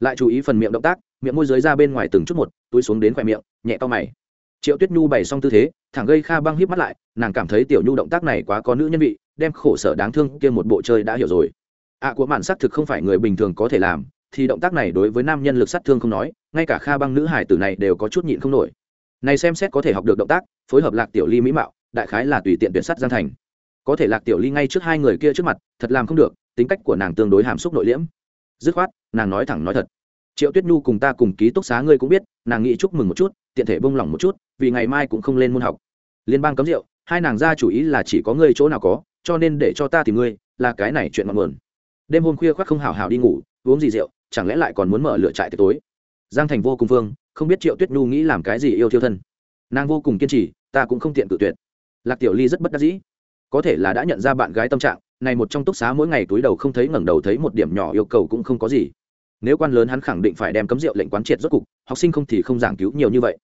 Lại chú ý phần miệng động tác, miệng môi dưới ra bên ngoài từng chút một, túi xuống đến khoe miệng, nhẹ to mày. Triệu tuyết nhu bày xong tư thế thẳng gây kha băng híp mắt lại nàng cảm thấy tiểu nhu động tác này quá có nữ nhân vị đem khổ sở đáng thương kia một bộ chơi đã hiểu rồi. Ạ à, của mạn xác thực không phải người bình thường có thể làm thì động tác này đối với nam nhân lực sát thương không nói ngay cả kha băng nữ hải tử này đều có chút nhịn không nổi. Này xem xét có thể học được động tác phối hợp lạc tiểu ly mỹ mạo đại khái là tùy tiện tuyển sắt gian thành. Có thể lạc tiểu ly ngay trước hai người kia trước mặt thật làm không được tính cách của nàng tương đối hàm xúc nội liễm. Dứt khoát nàng nói thẳng nói thật triệu tuyết nhu cùng ta cùng ký túc xá ngươi cũng biết, nàng nghĩ chúc mừng một chút, tiện thể bông lỏng một chút, vì ngày mai cũng không lên môn học. Liên bang cấm rượu, hai nàng ra chủ ý là chỉ có ngươi chỗ nào có, cho nên để cho ta tìm ngươi, là cái này chuyện mặn nguồn đêm hôm khuya khoác không hào hào đi ngủ, uống gì rượu, chẳng lẽ lại còn muốn mở lửa trại tối? Giang thành vô cùng vương, không biết triệu tuyết nhu nghĩ làm cái gì yêu thiêu thân. Nàng vô cùng kiên trì, ta cũng không tiện cự tuyệt. Lạc tiểu ly rất bất đắc dĩ. Có thể là đã nhận ra bạn gái tâm trạng, này một trong túc xá mỗi ngày túi đầu không thấy ngẩng đầu thấy một điểm nhỏ yêu cầu cũng không có gì nếu quan lớn hắn khẳng định phải đem cấm rượu lệnh quán triệt rốt cục, học sinh không thì không giảng cứu nhiều như vậy.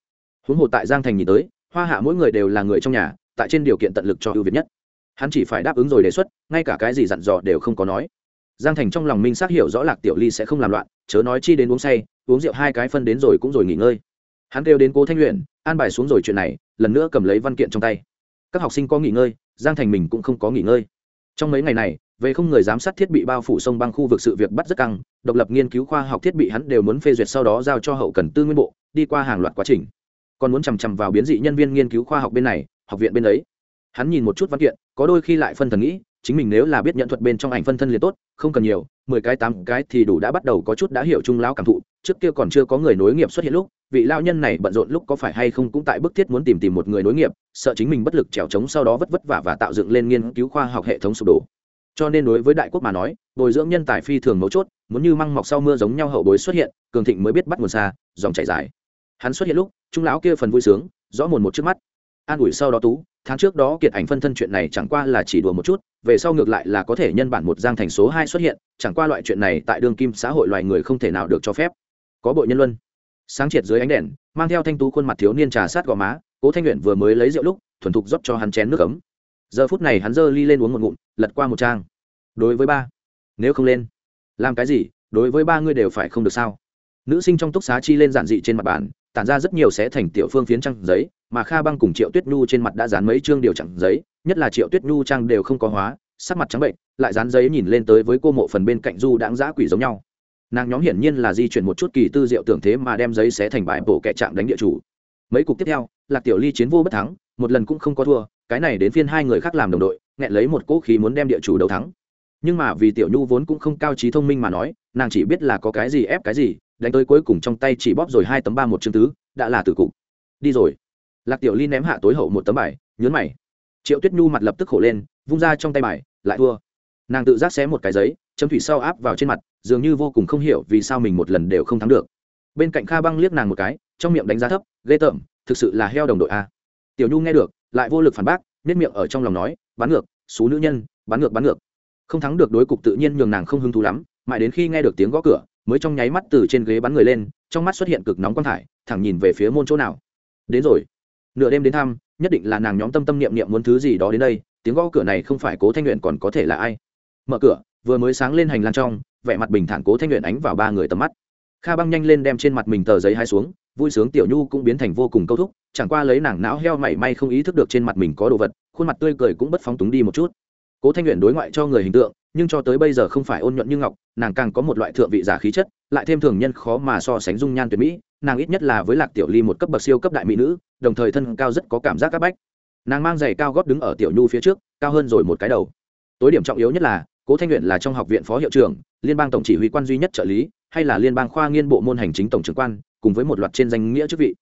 Huống hồ tại giang thành nhìn tới, hoa hạ mỗi người đều là người trong nhà, tại trên điều kiện tận lực cho ưu việt nhất. Hắn chỉ phải đáp ứng rồi đề xuất, ngay cả cái gì dặn dò đều không có nói. Giang thành trong lòng minh xác hiểu rõ lạc tiểu ly sẽ không làm loạn, chớ nói chi đến uống say, uống rượu hai cái phân đến rồi cũng rồi nghỉ ngơi. Hắn kêu đến cố thanh luyện an bài xuống rồi chuyện này, lần nữa cầm lấy văn kiện trong tay. Các học sinh có nghỉ ngơi, giang thành mình cũng không có nghỉ ngơi. Trong mấy ngày này, về không người giám sát thiết bị bao phủ sông băng khu vực sự việc bắt rất căng độc lập nghiên cứu khoa học thiết bị hắn đều muốn phê duyệt sau đó giao cho hậu cần tư nguyên bộ, đi qua hàng loạt quá trình. Còn muốn chằm chằm vào biến dị nhân viên nghiên cứu khoa học bên này, học viện bên ấy. Hắn nhìn một chút văn kiện, có đôi khi lại phân thần nghĩ, chính mình nếu là biết nhận thuật bên trong ảnh phân thân liền tốt, không cần nhiều, mười cái, tám cái thì đủ đã bắt đầu có chút đã hiểu trung lão cảm thụ, trước kia còn chưa có người nối nghiệp xuất hiện lúc, vị lao nhân này bận rộn lúc có phải hay không cũng tại bức thiết muốn tìm tìm một người nối nghiệp, sợ chính mình bất lực trèo trống sau đó vất vất vả và tạo dựng lên nghiên cứu khoa học hệ thống sụp đổ cho nên đối với đại quốc mà nói, bồi dưỡng nhân tài phi thường mấu chốt, muốn như măng mọc sau mưa giống nhau hậu bối xuất hiện, cường thịnh mới biết bắt nguồn xa, dòng chảy dài. Hắn xuất hiện lúc, trung lão kia phần vui sướng, rõ mồn một trước mắt. An ủi sau đó tú, tháng trước đó kiệt ảnh phân thân chuyện này chẳng qua là chỉ đùa một chút, về sau ngược lại là có thể nhân bản một giang thành số hai xuất hiện, chẳng qua loại chuyện này tại đương kim xã hội loài người không thể nào được cho phép. Có bộ nhân luân. Sáng triệt dưới ánh đèn, mang theo thanh tú khuôn mặt thiếu niên trà sát gò má, cố thanh luyện vừa mới lấy rượu lúc, thuần thục rót cho hắn chén nước ấm giờ phút này hắn giơ ly lên uống một ngụm, lật qua một trang. Đối với ba, nếu không lên, làm cái gì? Đối với ba ngươi đều phải không được sao? Nữ sinh trong túc xá chi lên giản dị trên mặt bàn, tản ra rất nhiều sẽ thành tiểu phương phiến trăng giấy, mà kha băng cùng triệu tuyết nhu trên mặt đã dán mấy chương điều chẳng giấy, nhất là triệu tuyết nhu trang đều không có hóa, sắc mặt trắng bệnh, lại dán giấy nhìn lên tới với cô mộ phần bên cạnh du đãng giã quỷ giống nhau. Nàng nhóm hiển nhiên là di chuyển một chút kỳ tư diệu tưởng thế mà đem giấy xé thành bài bổ kẻ chạm đánh địa chủ. Mấy cục tiếp theo, lạc tiểu ly chiến vô bất thắng, một lần cũng không có thua cái này đến phiên hai người khác làm đồng đội, nghẹn lấy một cỗ khí muốn đem địa chủ đấu thắng. Nhưng mà vì tiểu nhu vốn cũng không cao trí thông minh mà nói, nàng chỉ biết là có cái gì ép cái gì, đánh tới cuối cùng trong tay chỉ bóp rồi hai tấm ba một chương tứ, đã là tử cục. Đi rồi. Lạc tiểu ly ném hạ tối hậu một tấm bài, nhớn mày. Triệu tuyết nhu mặt lập tức khổ lên, vung ra trong tay bài, lại thua. Nàng tự giác xé một cái giấy, chấm thủy sau áp vào trên mặt, dường như vô cùng không hiểu vì sao mình một lần đều không thắng được. Bên cạnh kha băng liếc nàng một cái, trong miệng đánh giá thấp, ghê tởm, thực sự là heo đồng đội a. Tiểu nhu nghe được lại vô lực phản bác nết miệng ở trong lòng nói bắn ngược, xú nữ nhân bắn ngược bắn ngược. Không thắng được đối cục tự nhiên nhường nàng không hứng thú lắm, mãi đến khi nghe được tiếng gõ cửa, mới trong nháy mắt từ trên ghế bắn người lên, trong mắt xuất hiện cực nóng quang thải, thẳng nhìn về phía môn chỗ nào. Đến rồi. Nửa đêm đến thăm, nhất định là nàng nhóm tâm tâm niệm niệm muốn thứ gì đó đến đây, tiếng gõ cửa này không phải cố thanh luyện còn có thể là ai. Mở cửa, vừa mới sáng lên hành lang trong, vẻ mặt bình thản cố thanh luyện ánh vào ba người tầm mắt. Kha băng nhanh lên đem trên mặt mình tờ giấy hai xuống vui sướng tiểu nhu cũng biến thành vô cùng câu thúc, chẳng qua lấy nàng não heo mảy may không ý thức được trên mặt mình có đồ vật, khuôn mặt tươi cười cũng bất phóng túng đi một chút. Cố thanh luyện đối ngoại cho người hình tượng, nhưng cho tới bây giờ không phải ôn nhuận như ngọc, nàng càng có một loại thượng vị giả khí chất, lại thêm thường nhân khó mà so sánh dung nhan tuyệt mỹ, nàng ít nhất là với lạc tiểu ly một cấp bậc siêu cấp đại mỹ nữ, đồng thời thân cao rất có cảm giác c áp bách. Nàng mang giày cao gót đứng ở tiểu nhu phía trước, cao hơn rồi một cái đầu. Tối điểm trọng yếu nhất là, cố thanh luyện là trong học viện phó hiệu trưởng, liên bang tổng chỉ huy quan duy nhất trợ lý hay là liên bang khoa nghiên bộ môn hành chính tổng trưởng quan, cùng với một loạt trên danh nghĩa chức vị.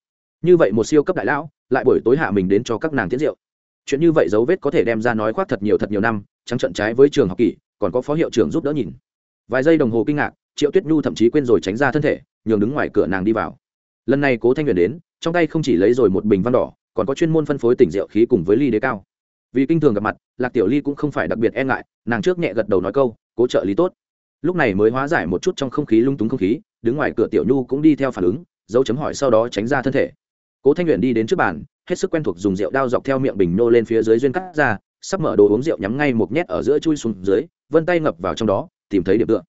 Như vậy một siêu cấp đại lão, lại buổi tối hạ mình đến cho các nàng tiễn rượu. Chuyện như vậy dấu vết có thể đem ra nói khoác thật nhiều thật nhiều năm, trắng trận trái với trường học kỳ còn có phó hiệu trưởng giúp đỡ nhìn. Vài giây đồng hồ kinh ngạc, triệu tuyết nhu thậm chí quên rồi tránh ra thân thể, nhường đứng ngoài cửa nàng đi vào. Lần này cố thanh huyền đến, trong tay không chỉ lấy rồi một bình văn đỏ, còn có chuyên môn phân phối tỉnh rượu khí cùng với ly đế cao. Vì kinh thường gặp mặt, lạc tiểu ly cũng không phải đặc biệt e ngại, nàng trước nhẹ gật đầu nói câu, cố trợ lý tốt lúc này mới hóa giải một chút trong không khí lung túng không khí, đứng ngoài cửa tiểu nhu cũng đi theo phản ứng, dấu chấm hỏi sau đó tránh ra thân thể. Cố thanh luyện đi đến trước bàn, hết sức quen thuộc dùng rượu đao dọc theo miệng bình nô lên phía dưới duyên cắt ra, sắp mở đồ uống rượu nhắm ngay một nhét ở giữa chui xuống dưới, vân tay ngập vào trong đó, tìm thấy điểm tựa.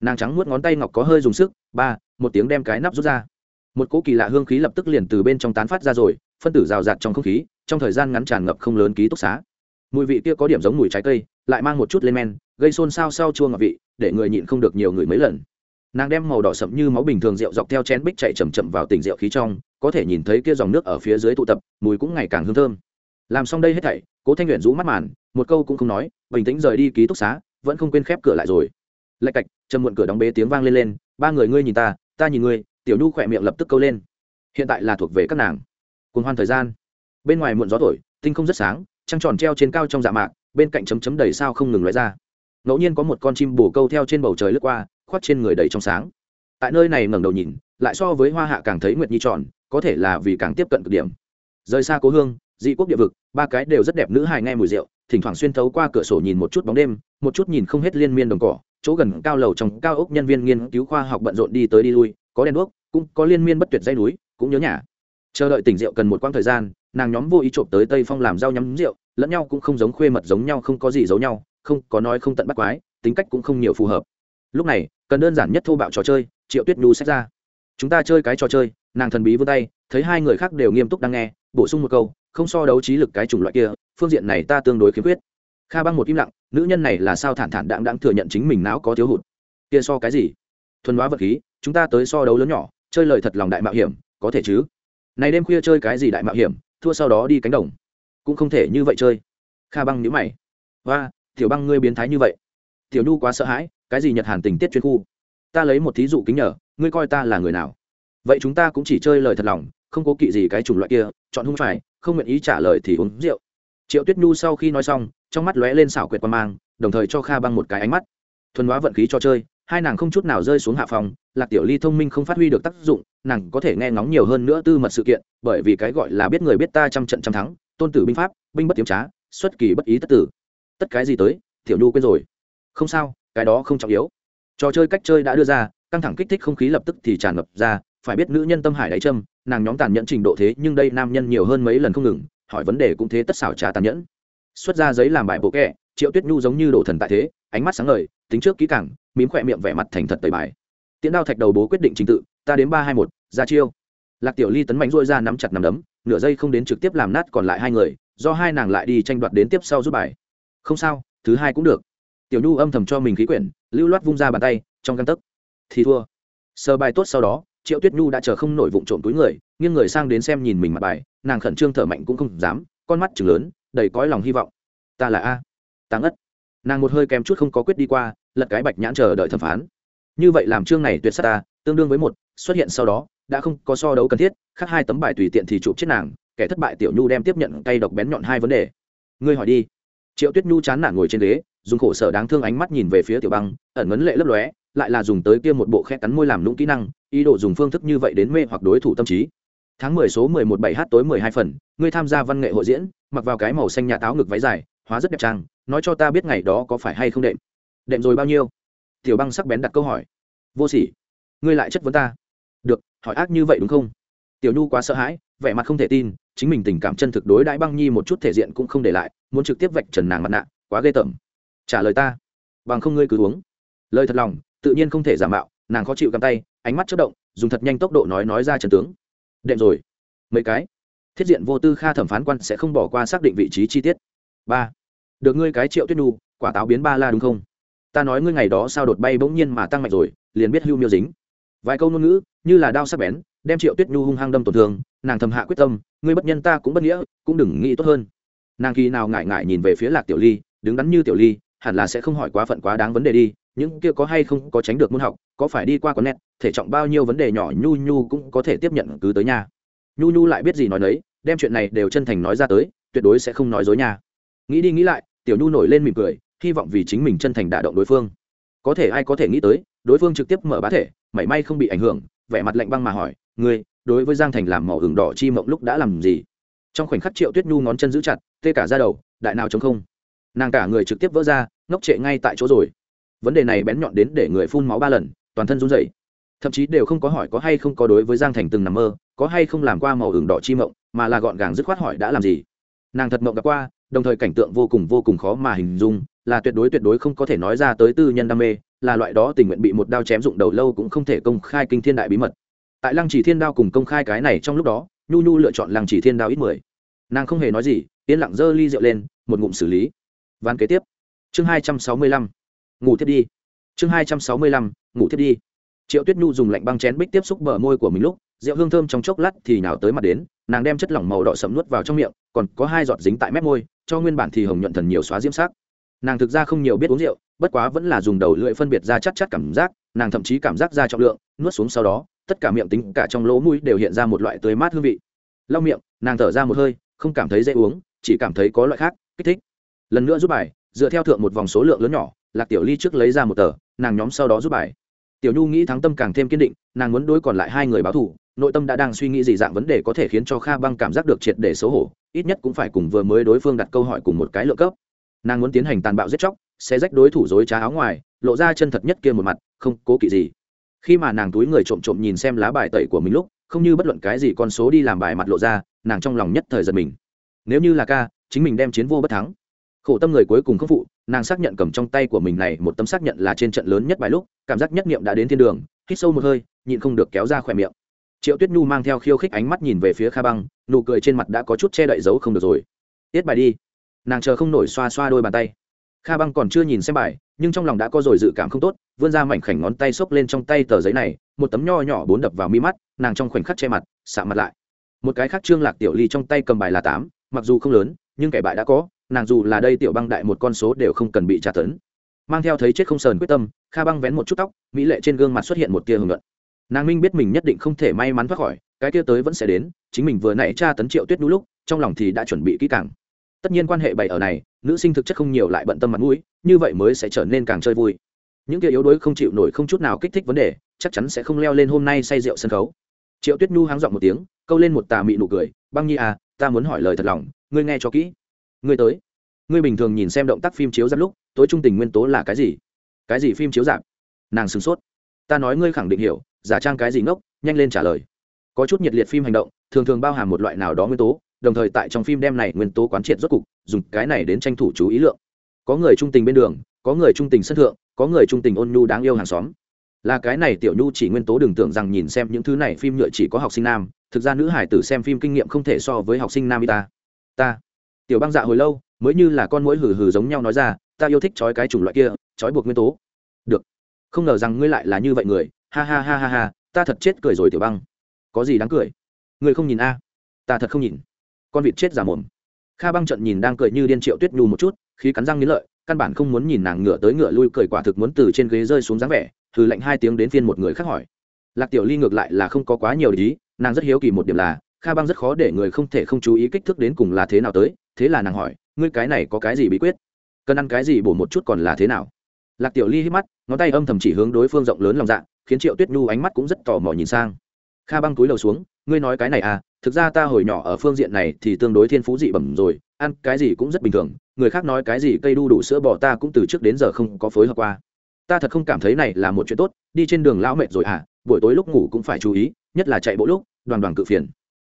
Nàng trắng nuốt ngón tay ngọc có hơi dùng sức, ba, một tiếng đem cái nắp rút ra. Một cỗ kỳ lạ hương khí lập tức liền từ bên trong tán phát ra rồi, phân tử rào rạt trong không khí, trong thời gian ngắn tràn ngập không lớn ký túc xá. Mùi vị kia có điểm giống mùi trái cây, lại mang một chút lên men, gây xôn xao sau chua ngọt vị để người nhịn không được nhiều người mấy lần. Nàng đem màu đỏ sậm như máu bình thường rượu dọc theo chén bích chạy chầm chậm vào tỉnh rượu khí trong, có thể nhìn thấy kia dòng nước ở phía dưới tụ tập, mùi cũng ngày càng hương thơm. Làm xong đây hết thảy, cố thanh luyện rũ mắt màn, một câu cũng không nói, bình tĩnh rời đi ký túc xá, vẫn không quên khép cửa lại rồi. Lạch cạch chầm muộn cửa đóng bế tiếng vang lên lên, ba người ngươi nhìn ta ta nhìn ngươi. Tiểu nhu khỏe miệng lập tức câu lên. Hiện tại là thuộc về các nàng. Cùng hoan thời gian. Bên ngoài muộn gió thổi, tinh không rất sáng, trăng tròn treo trên cao trong dạ mạc, bên cạnh chấm chấm đầy sao không ngừng lóe ra ngẫu nhiên có một con chim bồ câu theo trên bầu trời lướt qua, khoác trên người đầy trong sáng. Tại nơi này ngẩng đầu nhìn, lại so với hoa hạ càng thấy nguyệt nhi tròn, có thể là vì càng tiếp cận cực điểm. Rời xa cố hương, dị quốc địa vực, ba cái đều rất đẹp nữ hài nghe mùi rượu, thỉnh thoảng xuyên thấu qua cửa sổ nhìn một chút bóng đêm, một chút nhìn không hết liên miên đồng cỏ, chỗ gần cao lầu trong cao ốc nhân viên nghiên cứu khoa học bận rộn đi tới đi lui, có đèn đuốc, cũng có liên miên bất tuyệt dây núi, cũng nhớ nhà. Chờ đợi tỉnh rượu cần một quãng thời gian, nàng nhóm vô ý trộm tới tây phong làm rau nhắm rượu, lẫn nhau cũng không giống khuê mật giống nhau, không có gì giấu nhau không có nói không tận bắt quái, tính cách cũng không nhiều phù hợp. Lúc này, cần đơn giản nhất thô bạo trò chơi, triệu tuyết nhu xét ra. Chúng ta chơi cái trò chơi, nàng thần bí vươn tay, thấy hai người khác đều nghiêm túc đang nghe, bổ sung một câu, không so đấu trí lực cái chủng loại kia, phương diện này ta tương đối khiếm khuyết. Kha băng một im lặng, nữ nhân này là sao thản thản đạm đạm thừa nhận chính mình não có thiếu hụt. Kia so cái gì? Thuần hóa vật khí, chúng ta tới so đấu lớn nhỏ, chơi lời thật lòng đại mạo hiểm, có thể chứ? Này đêm khuya chơi cái gì đại mạo hiểm, thua sau đó đi cánh đồng. Cũng không thể như vậy chơi. Kha băng nhữ mày. Và tiểu băng ngươi biến thái như vậy. Tiểu nhu quá sợ hãi, cái gì nhật hàn tình tiết chuyên khu? Ta lấy một thí dụ kính nhờ, ngươi coi ta là người nào? Vậy chúng ta cũng chỉ chơi lời thật lòng, không cố kỵ gì cái chủng loại kia, chọn hung phải, không nguyện ý trả lời thì uống rượu. Triệu tuyết nhu sau khi nói xong, trong mắt lóe lên xảo quyệt quan mang, đồng thời cho kha băng một cái ánh mắt. Thuần hóa vận khí cho chơi, hai nàng không chút nào rơi xuống hạ phòng, lạc tiểu ly thông minh không phát huy được tác dụng, nàng có thể nghe ngóng nhiều hơn nữa tư mật sự kiện, bởi vì cái gọi là biết người biết ta trăm trận trăm thắng, tôn tử binh pháp, binh bất tiếm trá, xuất kỳ bất ý tất tử tất cái gì tới, tiểu nhu quên rồi. Không sao, cái đó không trọng yếu. Trò chơi cách chơi đã đưa ra, căng thẳng kích thích không khí lập tức thì tràn ngập ra, phải biết nữ nhân tâm hải đáy châm nàng nhóm tàn nhẫn trình độ thế nhưng đây nam nhân nhiều hơn mấy lần không ngừng, hỏi vấn đề cũng thế tất xảo trá tàn nhẫn. Xuất ra giấy làm bài bộ kẹ, triệu tuyết nhu giống như đổ thần tại thế, ánh mắt sáng ngời, tính trước kỹ càng, mím khỏe miệng vẻ mặt thành thật tẩy bài. Tiễn đao thạch đầu bố quyết định trình tự, ta đến ba hai một, ra chiêu. Lạc tiểu ly tấn mạnh rôi ra nắm chặt nắm đấm, nửa giây không đến trực tiếp làm nát còn lại hai người, do hai nàng lại đi tranh đoạt đến tiếp sau rút bài không sao, thứ hai cũng được. Tiểu nhu âm thầm cho mình khí quyển, lưu loát vung ra bàn tay, trong găng tấc. Thì thua. Sờ bài tốt sau đó, triệu tuyết nhu đã chờ không nổi vụn trộm túi người, nghiêng người sang đến xem nhìn mình mặt bài, nàng khẩn trương thở mạnh cũng không dám, con mắt chừng lớn, đầy cõi lòng hy vọng. Ta là a. Ta ngất. Nàng một hơi kém chút không có quyết đi qua, lật cái bạch nhãn chờ đợi thẩm phán. Như vậy làm chương này tuyệt s ta, tương đương với một, xuất hiện sau đó, đã không có so đấu cần thiết, khác hai tấm bài tùy tiện thì chụp chết nàng, kẻ thất bại tiểu nhu đem tiếp nhận cây độc bén nhọn hai vấn đề. Ngươi hỏi đi triệu tuyết nhu chán nản ngồi trên ghế, dùng khổ sở đáng thương ánh mắt nhìn về phía tiểu băng, ẩn ngấn lệ lấp lóe, lại là dùng tới kia một bộ khe cắn môi làm lũng kỹ năng, ý đồ dùng phương thức như vậy đến mê hoặc đối thủ tâm trí. Tháng mười số mười một bảy h tối mười hai phần, ngươi tham gia văn nghệ hội diễn, mặc vào cái màu xanh nhà táo ngực váy dài, hóa rất đẹp trang, nói cho ta biết ngày đó có phải hay không đệm. Đệm rồi bao nhiêu? Tiểu băng sắc bén đặt câu hỏi. Vô sỉ. Ngươi lại chất vấn ta. Được, hỏi ác như vậy đúng không? Tiểu nhu quá sợ hãi, vẻ mặt không thể tin, chính mình tình cảm chân thực đối đãi băng nhi một chút thể diện cũng không để lại muốn trực tiếp vạch trần nàng mặt nạ, quá ghê tởm. Trả lời ta. Bằng không ngươi cứ uống. Lời thật lòng, tự nhiên không thể giả mạo, nàng khó chịu cầm tay, ánh mắt chất động, dùng thật nhanh tốc độ nói nói ra trần tướng. Đệm rồi. Mấy cái. Thiết diện vô tư kha thẩm phán quan sẽ không bỏ qua xác định vị trí chi tiết. Ba. Được ngươi cái triệu tuyết nhu, quả táo biến ba la đúng không? Ta nói ngươi ngày đó sao đột bay bỗng nhiên mà tăng mạnh rồi, liền biết hưu miêu dính. Vài câu ngôn ngữ, như là đao sắc bén, đem triệu tuyết nhu hung hăng đâm tổn thương, nàng thầm hạ quyết tâm, ngươi bất nhân ta cũng bất nghĩa, cũng đừng nghĩ tốt hơn nàng khi nào ngại ngại nhìn về phía lạc tiểu ly, đứng đắn như tiểu ly, hẳn là sẽ không hỏi quá phận quá đáng vấn đề đi, những kia có hay không có tránh được môn học, có phải đi qua con nét thể trọng bao nhiêu vấn đề nhỏ nhu nhu cũng có thể tiếp nhận cứ tới nhà. Nhu nhu lại biết gì nói nấy, đem chuyện này đều chân thành nói ra tới, tuyệt đối sẽ không nói dối nhà. Nghĩ đi nghĩ lại, tiểu nhu nổi lên mỉm cười, hy vọng vì chính mình chân thành đả động đối phương. Có thể ai có thể nghĩ tới, đối phương trực tiếp mở bá thể, mảy may không bị ảnh hưởng, vẻ mặt lạnh băng mà hỏi, ngươi, đối với giang thành làm màu hừng đỏ chi mộng lúc đã làm gì? Trong khoảnh khắc triệu tuyết nhu ngón chân giữ chặt tê cả ra đầu, đại nào chống không. Nàng cả người trực tiếp vỡ ra, ngốc trệ ngay tại chỗ rồi. Vấn đề này bén nhọn đến để người phun máu ba lần, toàn thân run rẩy. Thậm chí đều không có hỏi có hay không có đối với giang thành từng nằm mơ, có hay không làm qua màu hưởng đỏ chi mộng, mà là gọn gàng dứt khoát hỏi đã làm gì. Nàng thật mộng gặp qua, đồng thời cảnh tượng vô cùng vô cùng khó mà hình dung, là tuyệt đối tuyệt đối không có thể nói ra tới tư nhân đam mê, là loại đó tình nguyện bị một đao chém dụng đầu lâu cũng không thể công khai kinh thiên đại bí mật. Tại lăng chỉ thiên đao cùng công khai cái này trong lúc đó, nhu nhu lựa chọn lăng chỉ thiên đao ít mười nàng không hề nói gì, yên lặng giơ ly rượu lên, một ngụm xử lý. Ván kế tiếp. Chương hai trăm sáu mươi lăm. Ngủ thiết đi. Chương hai trăm sáu mươi lăm, ngủ thiết đi. Triệu tuyết nhu dùng lạnh băng chén bích tiếp xúc bờ môi của mình lúc, rượu hương thơm trong chốc lát thì nào tới mặt đến, nàng đem chất lỏng màu đỏ sẫm nuốt vào trong miệng, còn có hai giọt dính tại mép môi, cho nguyên bản thì hồng nhuận thần nhiều xóa diễm sắc. Nàng thực ra không nhiều biết uống rượu, bất quá vẫn là dùng đầu lưỡi phân biệt ra chắc chắc cảm giác, nàng thậm chí cảm giác ra trọng lượng, nuốt xuống sau đó, tất cả miệng tính cả trong lỗ mũi đều hiện ra một loại tươi mát hương vị. Lau miệng, nàng thở ra một hơi không cảm thấy dễ uống, chỉ cảm thấy có loại khác, kích thích. Lần nữa giúp bài, dựa theo thượng một vòng số lượng lớn nhỏ, lạc tiểu ly trước lấy ra một tờ, nàng nhóm sau đó giúp bài. Tiểu nhu nghĩ thắng tâm càng thêm kiên định, nàng muốn đối còn lại hai người báo thù, nội tâm đã đang suy nghĩ gì dạng vấn đề có thể khiến cho kha băng cảm giác được triệt để xấu hổ, ít nhất cũng phải cùng vừa mới đối phương đặt câu hỏi cùng một cái lượng cấp. Nàng muốn tiến hành tàn bạo giết chóc, sẽ rách đối thủ dối trá áo ngoài, lộ ra chân thật nhất kia một mặt, không cố kỵ gì. Khi mà nàng túi người trộm trộm nhìn xem lá bài tẩy của mình lúc, không như bất luận cái gì con số đi làm bài mặt lộ ra nàng trong lòng nhất thời giật mình. Nếu như là ca, chính mình đem chiến vô bất thắng. Khổ tâm người cuối cùng không phụ, nàng xác nhận cầm trong tay của mình này một tấm xác nhận là trên trận lớn nhất bài lúc, cảm giác nhất nghiệm đã đến thiên đường, hít sâu một hơi, nhịn không được kéo ra khỏe miệng. Triệu tuyết nhu mang theo khiêu khích ánh mắt nhìn về phía kha băng, nụ cười trên mặt đã có chút che đậy dấu không được rồi. Tiết bài đi. Nàng chờ không nổi xoa xoa đôi bàn tay. Kha băng còn chưa nhìn xem bài, nhưng trong lòng đã có rồi dự cảm không tốt, vươn ra mảnh khảnh ngón tay xốc lên trong tay tờ giấy này, một tấm nho nhỏ bốn đập vào mi mắt, nàng trong khoảnh khắc che mặt xạ mặt lại một cái khác trương lạc tiểu ly trong tay cầm bài là tám, mặc dù không lớn, nhưng kẻ bại đã có, nàng dù là đây tiểu băng đại một con số đều không cần bị trả tấn. Mang theo thấy chết không sờn quyết tâm, kha băng vén một chút tóc, mỹ lệ trên gương mặt xuất hiện một tia hưởng luận nàng minh biết mình nhất định không thể may mắn thoát khỏi, cái tia tới vẫn sẽ đến, chính mình vừa nãy tra tấn triệu tuyết đu lúc, trong lòng thì đã chuẩn bị kỹ càng. Tất nhiên quan hệ bày ở này, nữ sinh thực chất không nhiều lại bận tâm mặt mũi, như vậy mới sẽ trở nên càng chơi vui. Những kia yếu đuối không chịu nổi không chút nào kích thích vấn đề, chắc chắn sẽ không leo lên hôm nay say rượu sân khấu. Triệu tuyết nhu háng giọng một tiếng câu lên một tà mị nụ cười, băng nhi à ta muốn hỏi lời thật lòng, ngươi nghe cho kỹ. Ngươi tới. Ngươi bình thường nhìn xem động tác phim chiếu giáp lúc, tối trung tình nguyên tố là cái gì? Cái gì phim chiếu giáp nàng sửng sốt. Ta nói ngươi khẳng định hiểu, giả trang cái gì ngốc, nhanh lên trả lời. Có chút nhiệt liệt phim hành động, thường thường bao hàm một loại nào đó nguyên tố, đồng thời tại trong phim đem này nguyên tố quán triệt rốt cục, dùng cái này đến tranh thủ chú ý lượng. Có người trung tình bên đường, có người trung tình sân thượng, có người trung tình ôn nhu đáng yêu hàng xóm là cái này tiểu nhu chỉ nguyên tố đừng tưởng rằng nhìn xem những thứ này phim nhựa chỉ có học sinh nam, thực ra nữ hải tử xem phim kinh nghiệm không thể so với học sinh nam y ta. Ta. Tiểu băng dạ hồi lâu, mới như là con mũi hừ hừ giống nhau nói ra, ta yêu thích trói cái chủng loại kia, trói buộc nguyên tố. Được. Không ngờ rằng ngươi lại là như vậy người. Ha ha ha ha ha, ta thật chết cười rồi tiểu băng. Có gì đáng cười? Ngươi không nhìn a? Ta thật không nhìn. Con vịt chết giả mồm. Kha băng trận nhìn đang cười như điên triệu tuyết nhu một chút khi cắn răng nghĩ lợi, căn bản không muốn nhìn nàng ngựa tới ngựa lui cười quả thực muốn từ trên ghế rơi xuống dáng vẻ Hừ lạnh hai tiếng đến phiên một người khác hỏi. Lạc tiểu ly ngược lại là không có quá nhiều ý, nàng rất hiếu kỳ một điểm là, kha băng rất khó để người không thể không chú ý kích thước đến cùng là thế nào tới, thế là nàng hỏi, ngươi cái này có cái gì bí quyết? Cần ăn cái gì bổ một chút còn là thế nào? Lạc tiểu ly hít mắt, ngón tay âm thầm chỉ hướng đối phương rộng lớn lòng dạ khiến triệu tuyết nhu ánh mắt cũng rất tò mò nhìn sang. Kha băng túi đầu xuống, ngươi nói cái này à thực ra ta hồi nhỏ ở phương diện này thì tương đối thiên phú dị bẩm rồi, ăn cái gì cũng rất bình thường, người khác nói cái gì cây đu đủ sữa bò ta cũng từ trước đến giờ không có phối hợp qua ta thật không cảm thấy này là một chuyện tốt, đi trên đường lão mệt rồi à buổi tối lúc ngủ cũng phải chú ý, nhất là chạy bộ lúc, đoàn đoàn cự phiền.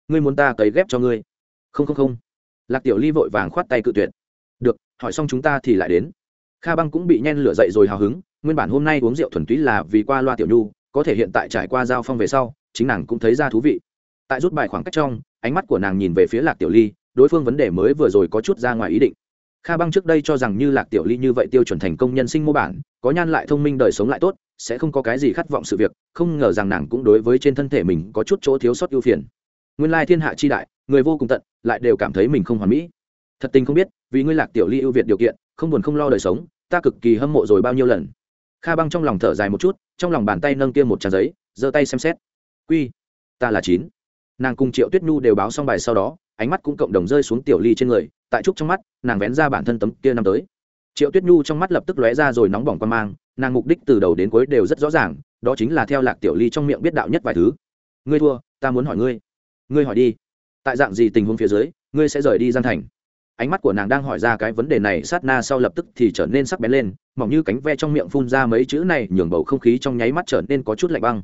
Ngươi muốn ta cấy ghép cho ngươi? Không không không. Lạc tiểu ly vội vàng khoát tay cự tuyệt. Được, hỏi xong chúng ta thì lại đến. Kha băng cũng bị nhen lửa dậy rồi hào hứng, nguyên bản hôm nay uống rượu thuần túy là vì qua loa tiểu nhu, có thể hiện tại trải qua giao phong về sau, chính nàng cũng thấy ra thú vị. Tại rút bài khoảng cách trong, ánh mắt của nàng nhìn về phía lạc tiểu ly, đối phương vấn đề mới vừa rồi có chút ra ngoài ý định kha băng trước đây cho rằng như lạc tiểu ly như vậy tiêu chuẩn thành công nhân sinh mô bản, có nhan lại thông minh đời sống lại tốt, sẽ không có cái gì khát vọng sự việc, không ngờ rằng nàng cũng đối với trên thân thể mình có chút chỗ thiếu sót ưu phiền. Nguyên lai thiên hạ chi đại, người vô cùng tận, lại đều cảm thấy mình không hoàn mỹ. Thật tình không biết, vì ngươi lạc tiểu ly ưu việt điều kiện, không buồn không lo đời sống, ta cực kỳ hâm mộ rồi bao nhiêu lần. Kha băng trong lòng thở dài một chút, trong lòng bàn tay nâng kia một trang giấy, giơ tay xem xét. Quy, ta là chín. Nàng cùng triệu tuyết nhu đều báo xong bài sau đó, ánh mắt cũng cộng đồng rơi xuống tiểu ly trên người, tại trúc trong mắt nàng vén ra bản thân tấm kia năm tới. Triệu tuyết nhu trong mắt lập tức lóe ra rồi nóng bỏng quan mang, nàng mục đích từ đầu đến cuối đều rất rõ ràng, đó chính là theo lạc tiểu ly trong miệng biết đạo nhất vài thứ. Ngươi thua, ta muốn hỏi ngươi. Ngươi hỏi đi. Tại dạng gì tình huống phía dưới, ngươi sẽ rời đi gian thành? Ánh mắt của nàng đang hỏi ra cái vấn đề này, sát na sau lập tức thì trở nên sắc bén lên, mỏng như cánh ve trong miệng phun ra mấy chữ này, nhường bầu không khí trong nháy mắt trở nên có chút lạnh băng.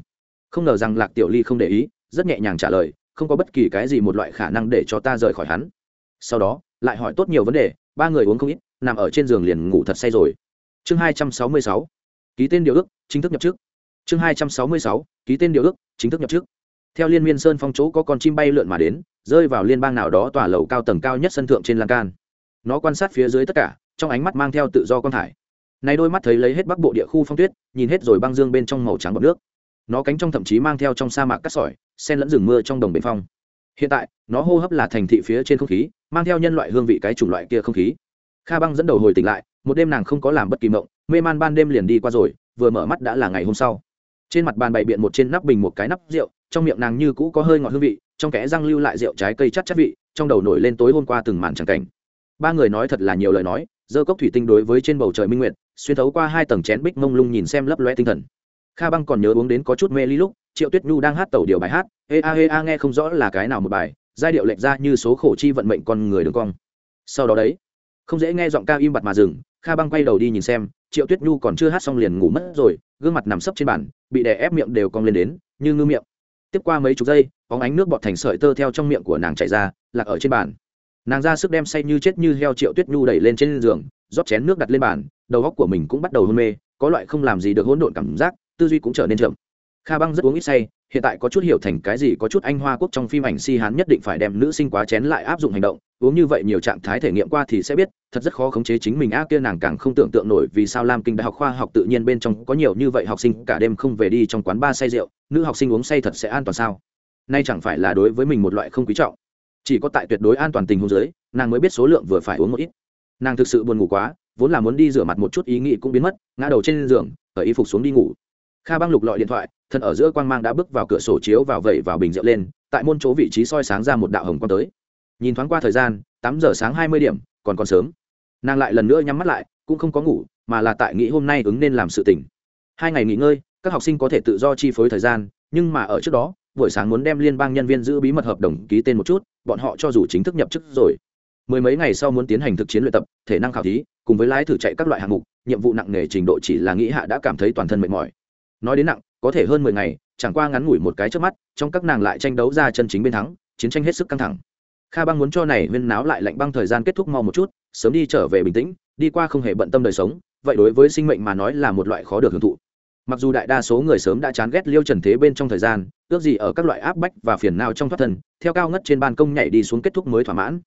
Không ngờ rằng lạc tiểu ly không để ý, rất nhẹ nhàng trả lời, không có bất kỳ cái gì một loại khả năng để cho ta rời khỏi hắn. Sau đó lại hỏi tốt nhiều vấn đề, ba người uống không ít, nằm ở trên giường liền ngủ thật say rồi. Chương hai trăm sáu mươi sáu, ký tên điều ước, chính thức nhập chức. Chương hai trăm sáu mươi sáu, ký tên điều ước, chính thức nhập chức. Theo liên miên sơn phong chỗ có con chim bay lượn mà đến, rơi vào liên bang nào đó tòa lầu cao tầng cao nhất sân thượng trên lan can. Nó quan sát phía dưới tất cả, trong ánh mắt mang theo tự do con thải. Nay đôi mắt thấy lấy hết bắc bộ địa khu phong tuyết, nhìn hết rồi băng dương bên trong màu trắng bọc nước. Nó cánh trong thậm chí mang theo trong sa mạc cắt sỏi sen lẫn rừng mưa trong đồng bể phong hiện tại, nó hô hấp là thành thị phía trên không khí, mang theo nhân loại hương vị cái chủng loại kia không khí. Kha băng dẫn đầu hồi tỉnh lại, một đêm nàng không có làm bất kỳ mộng, mê man ban đêm liền đi qua rồi, vừa mở mắt đã là ngày hôm sau. Trên mặt bàn bày biện một trên nắp bình một cái nắp rượu, trong miệng nàng như cũ có hơi ngọt hương vị, trong kẽ răng lưu lại rượu trái cây chắt chắt vị, trong đầu nổi lên tối hôm qua từng màn tràng cảnh. Ba người nói thật là nhiều lời nói, dơ cốc thủy tinh đối với trên bầu trời minh nguyệt, xuyên thấu qua hai tầng chén bích mông lung nhìn xem lấp loe tinh thần. Kha băng còn nhớ uống đến có chút mê ly lúc triệu tuyết nhu đang hát tẩu điều bài hát, ê a ê a, nghe không rõ là cái nào một bài, giai điệu lệch ra như số khổ chi vận mệnh con người đường cong. Sau đó đấy, không dễ nghe giọng ca im bặt mà dừng, kha băng quay đầu đi nhìn xem, triệu tuyết nhu còn chưa hát xong liền ngủ mất rồi, gương mặt nằm sấp trên bàn, bị đè ép miệng đều cong lên đến, như ngư miệng. Tiếp qua mấy chục giây, bóng ánh nước bọt thành sợi tơ theo trong miệng của nàng chạy ra, lạc ở trên bàn. Nàng ra sức đem say như chết như heo triệu tuyết nhu đẩy lên trên giường, rót chén nước đặt lên bàn, đầu góc của mình cũng bắt đầu hôn mê, có loại không làm gì được hỗn độn cảm giác, tư duy cũng trở nên chậm kha băng rất uống ít say, hiện tại có chút hiểu thành cái gì có chút anh hoa quốc trong phim ảnh si hán nhất định phải đem nữ sinh quá chén lại áp dụng hành động, uống như vậy nhiều trạng thái thể nghiệm qua thì sẽ biết, thật rất khó khống chế chính mình. A, kia nàng càng không tưởng tượng nổi vì sao lam kinh đại học khoa học tự nhiên bên trong có nhiều như vậy học sinh cả đêm không về đi trong quán ba say rượu, nữ học sinh uống say thật sẽ an toàn sao? Nay chẳng phải là đối với mình một loại không quý trọng. Chỉ có tại tuyệt đối an toàn tình huống dưới, nàng mới biết số lượng vừa phải uống một ít. Nàng thực sự buồn ngủ quá, vốn là muốn đi rửa mặt một chút, ý nghĩ cũng biến mất, ngã đầu trên giường ở y phục xuống đi ngủ kha băng lục lọi điện thoại, thân ở giữa quang mang đã bước vào cửa sổ chiếu vào vẩy vào bình rượu lên, tại môn chỗ vị trí soi sáng ra một đạo hồng quang tới. Nhìn thoáng qua thời gian, tám giờ sáng hai mươi điểm, còn còn sớm. Nàng lại lần nữa nhắm mắt lại, cũng không có ngủ, mà là tại nghĩ hôm nay ứng nên làm sự tỉnh hai ngày nghỉ ngơi, các học sinh có thể tự do chi phối thời gian, nhưng mà ở trước đó, buổi sáng muốn đem liên bang nhân viên giữ bí mật hợp đồng ký tên một chút, bọn họ cho dù chính thức nhập chức rồi. Mười mấy ngày sau muốn tiến hành thực chiến luyện tập, thể năng khảo thí, cùng với lái thử chạy các loại hạng mục, nhiệm vụ nặng nề trình độ chỉ là nghĩ hạ đã cảm thấy toàn thân mệt mỏi nói đến nặng, có thể hơn mười ngày, chẳng qua ngắn ngủi một cái trước mắt, trong các nàng lại tranh đấu ra chân chính bên thắng, chiến tranh hết sức căng thẳng. Kha băng muốn cho này huyên náo lại lạnh băng thời gian kết thúc mau một chút, sớm đi trở về bình tĩnh, đi qua không hề bận tâm đời sống, vậy đối với sinh mệnh mà nói là một loại khó được hưởng thụ. Mặc dù đại đa số người sớm đã chán ghét liêu trần thế bên trong thời gian, ước gì ở các loại áp bách và phiền nào trong thoát thân, theo cao ngất trên ban công nhảy đi xuống kết thúc mới thỏa mãn.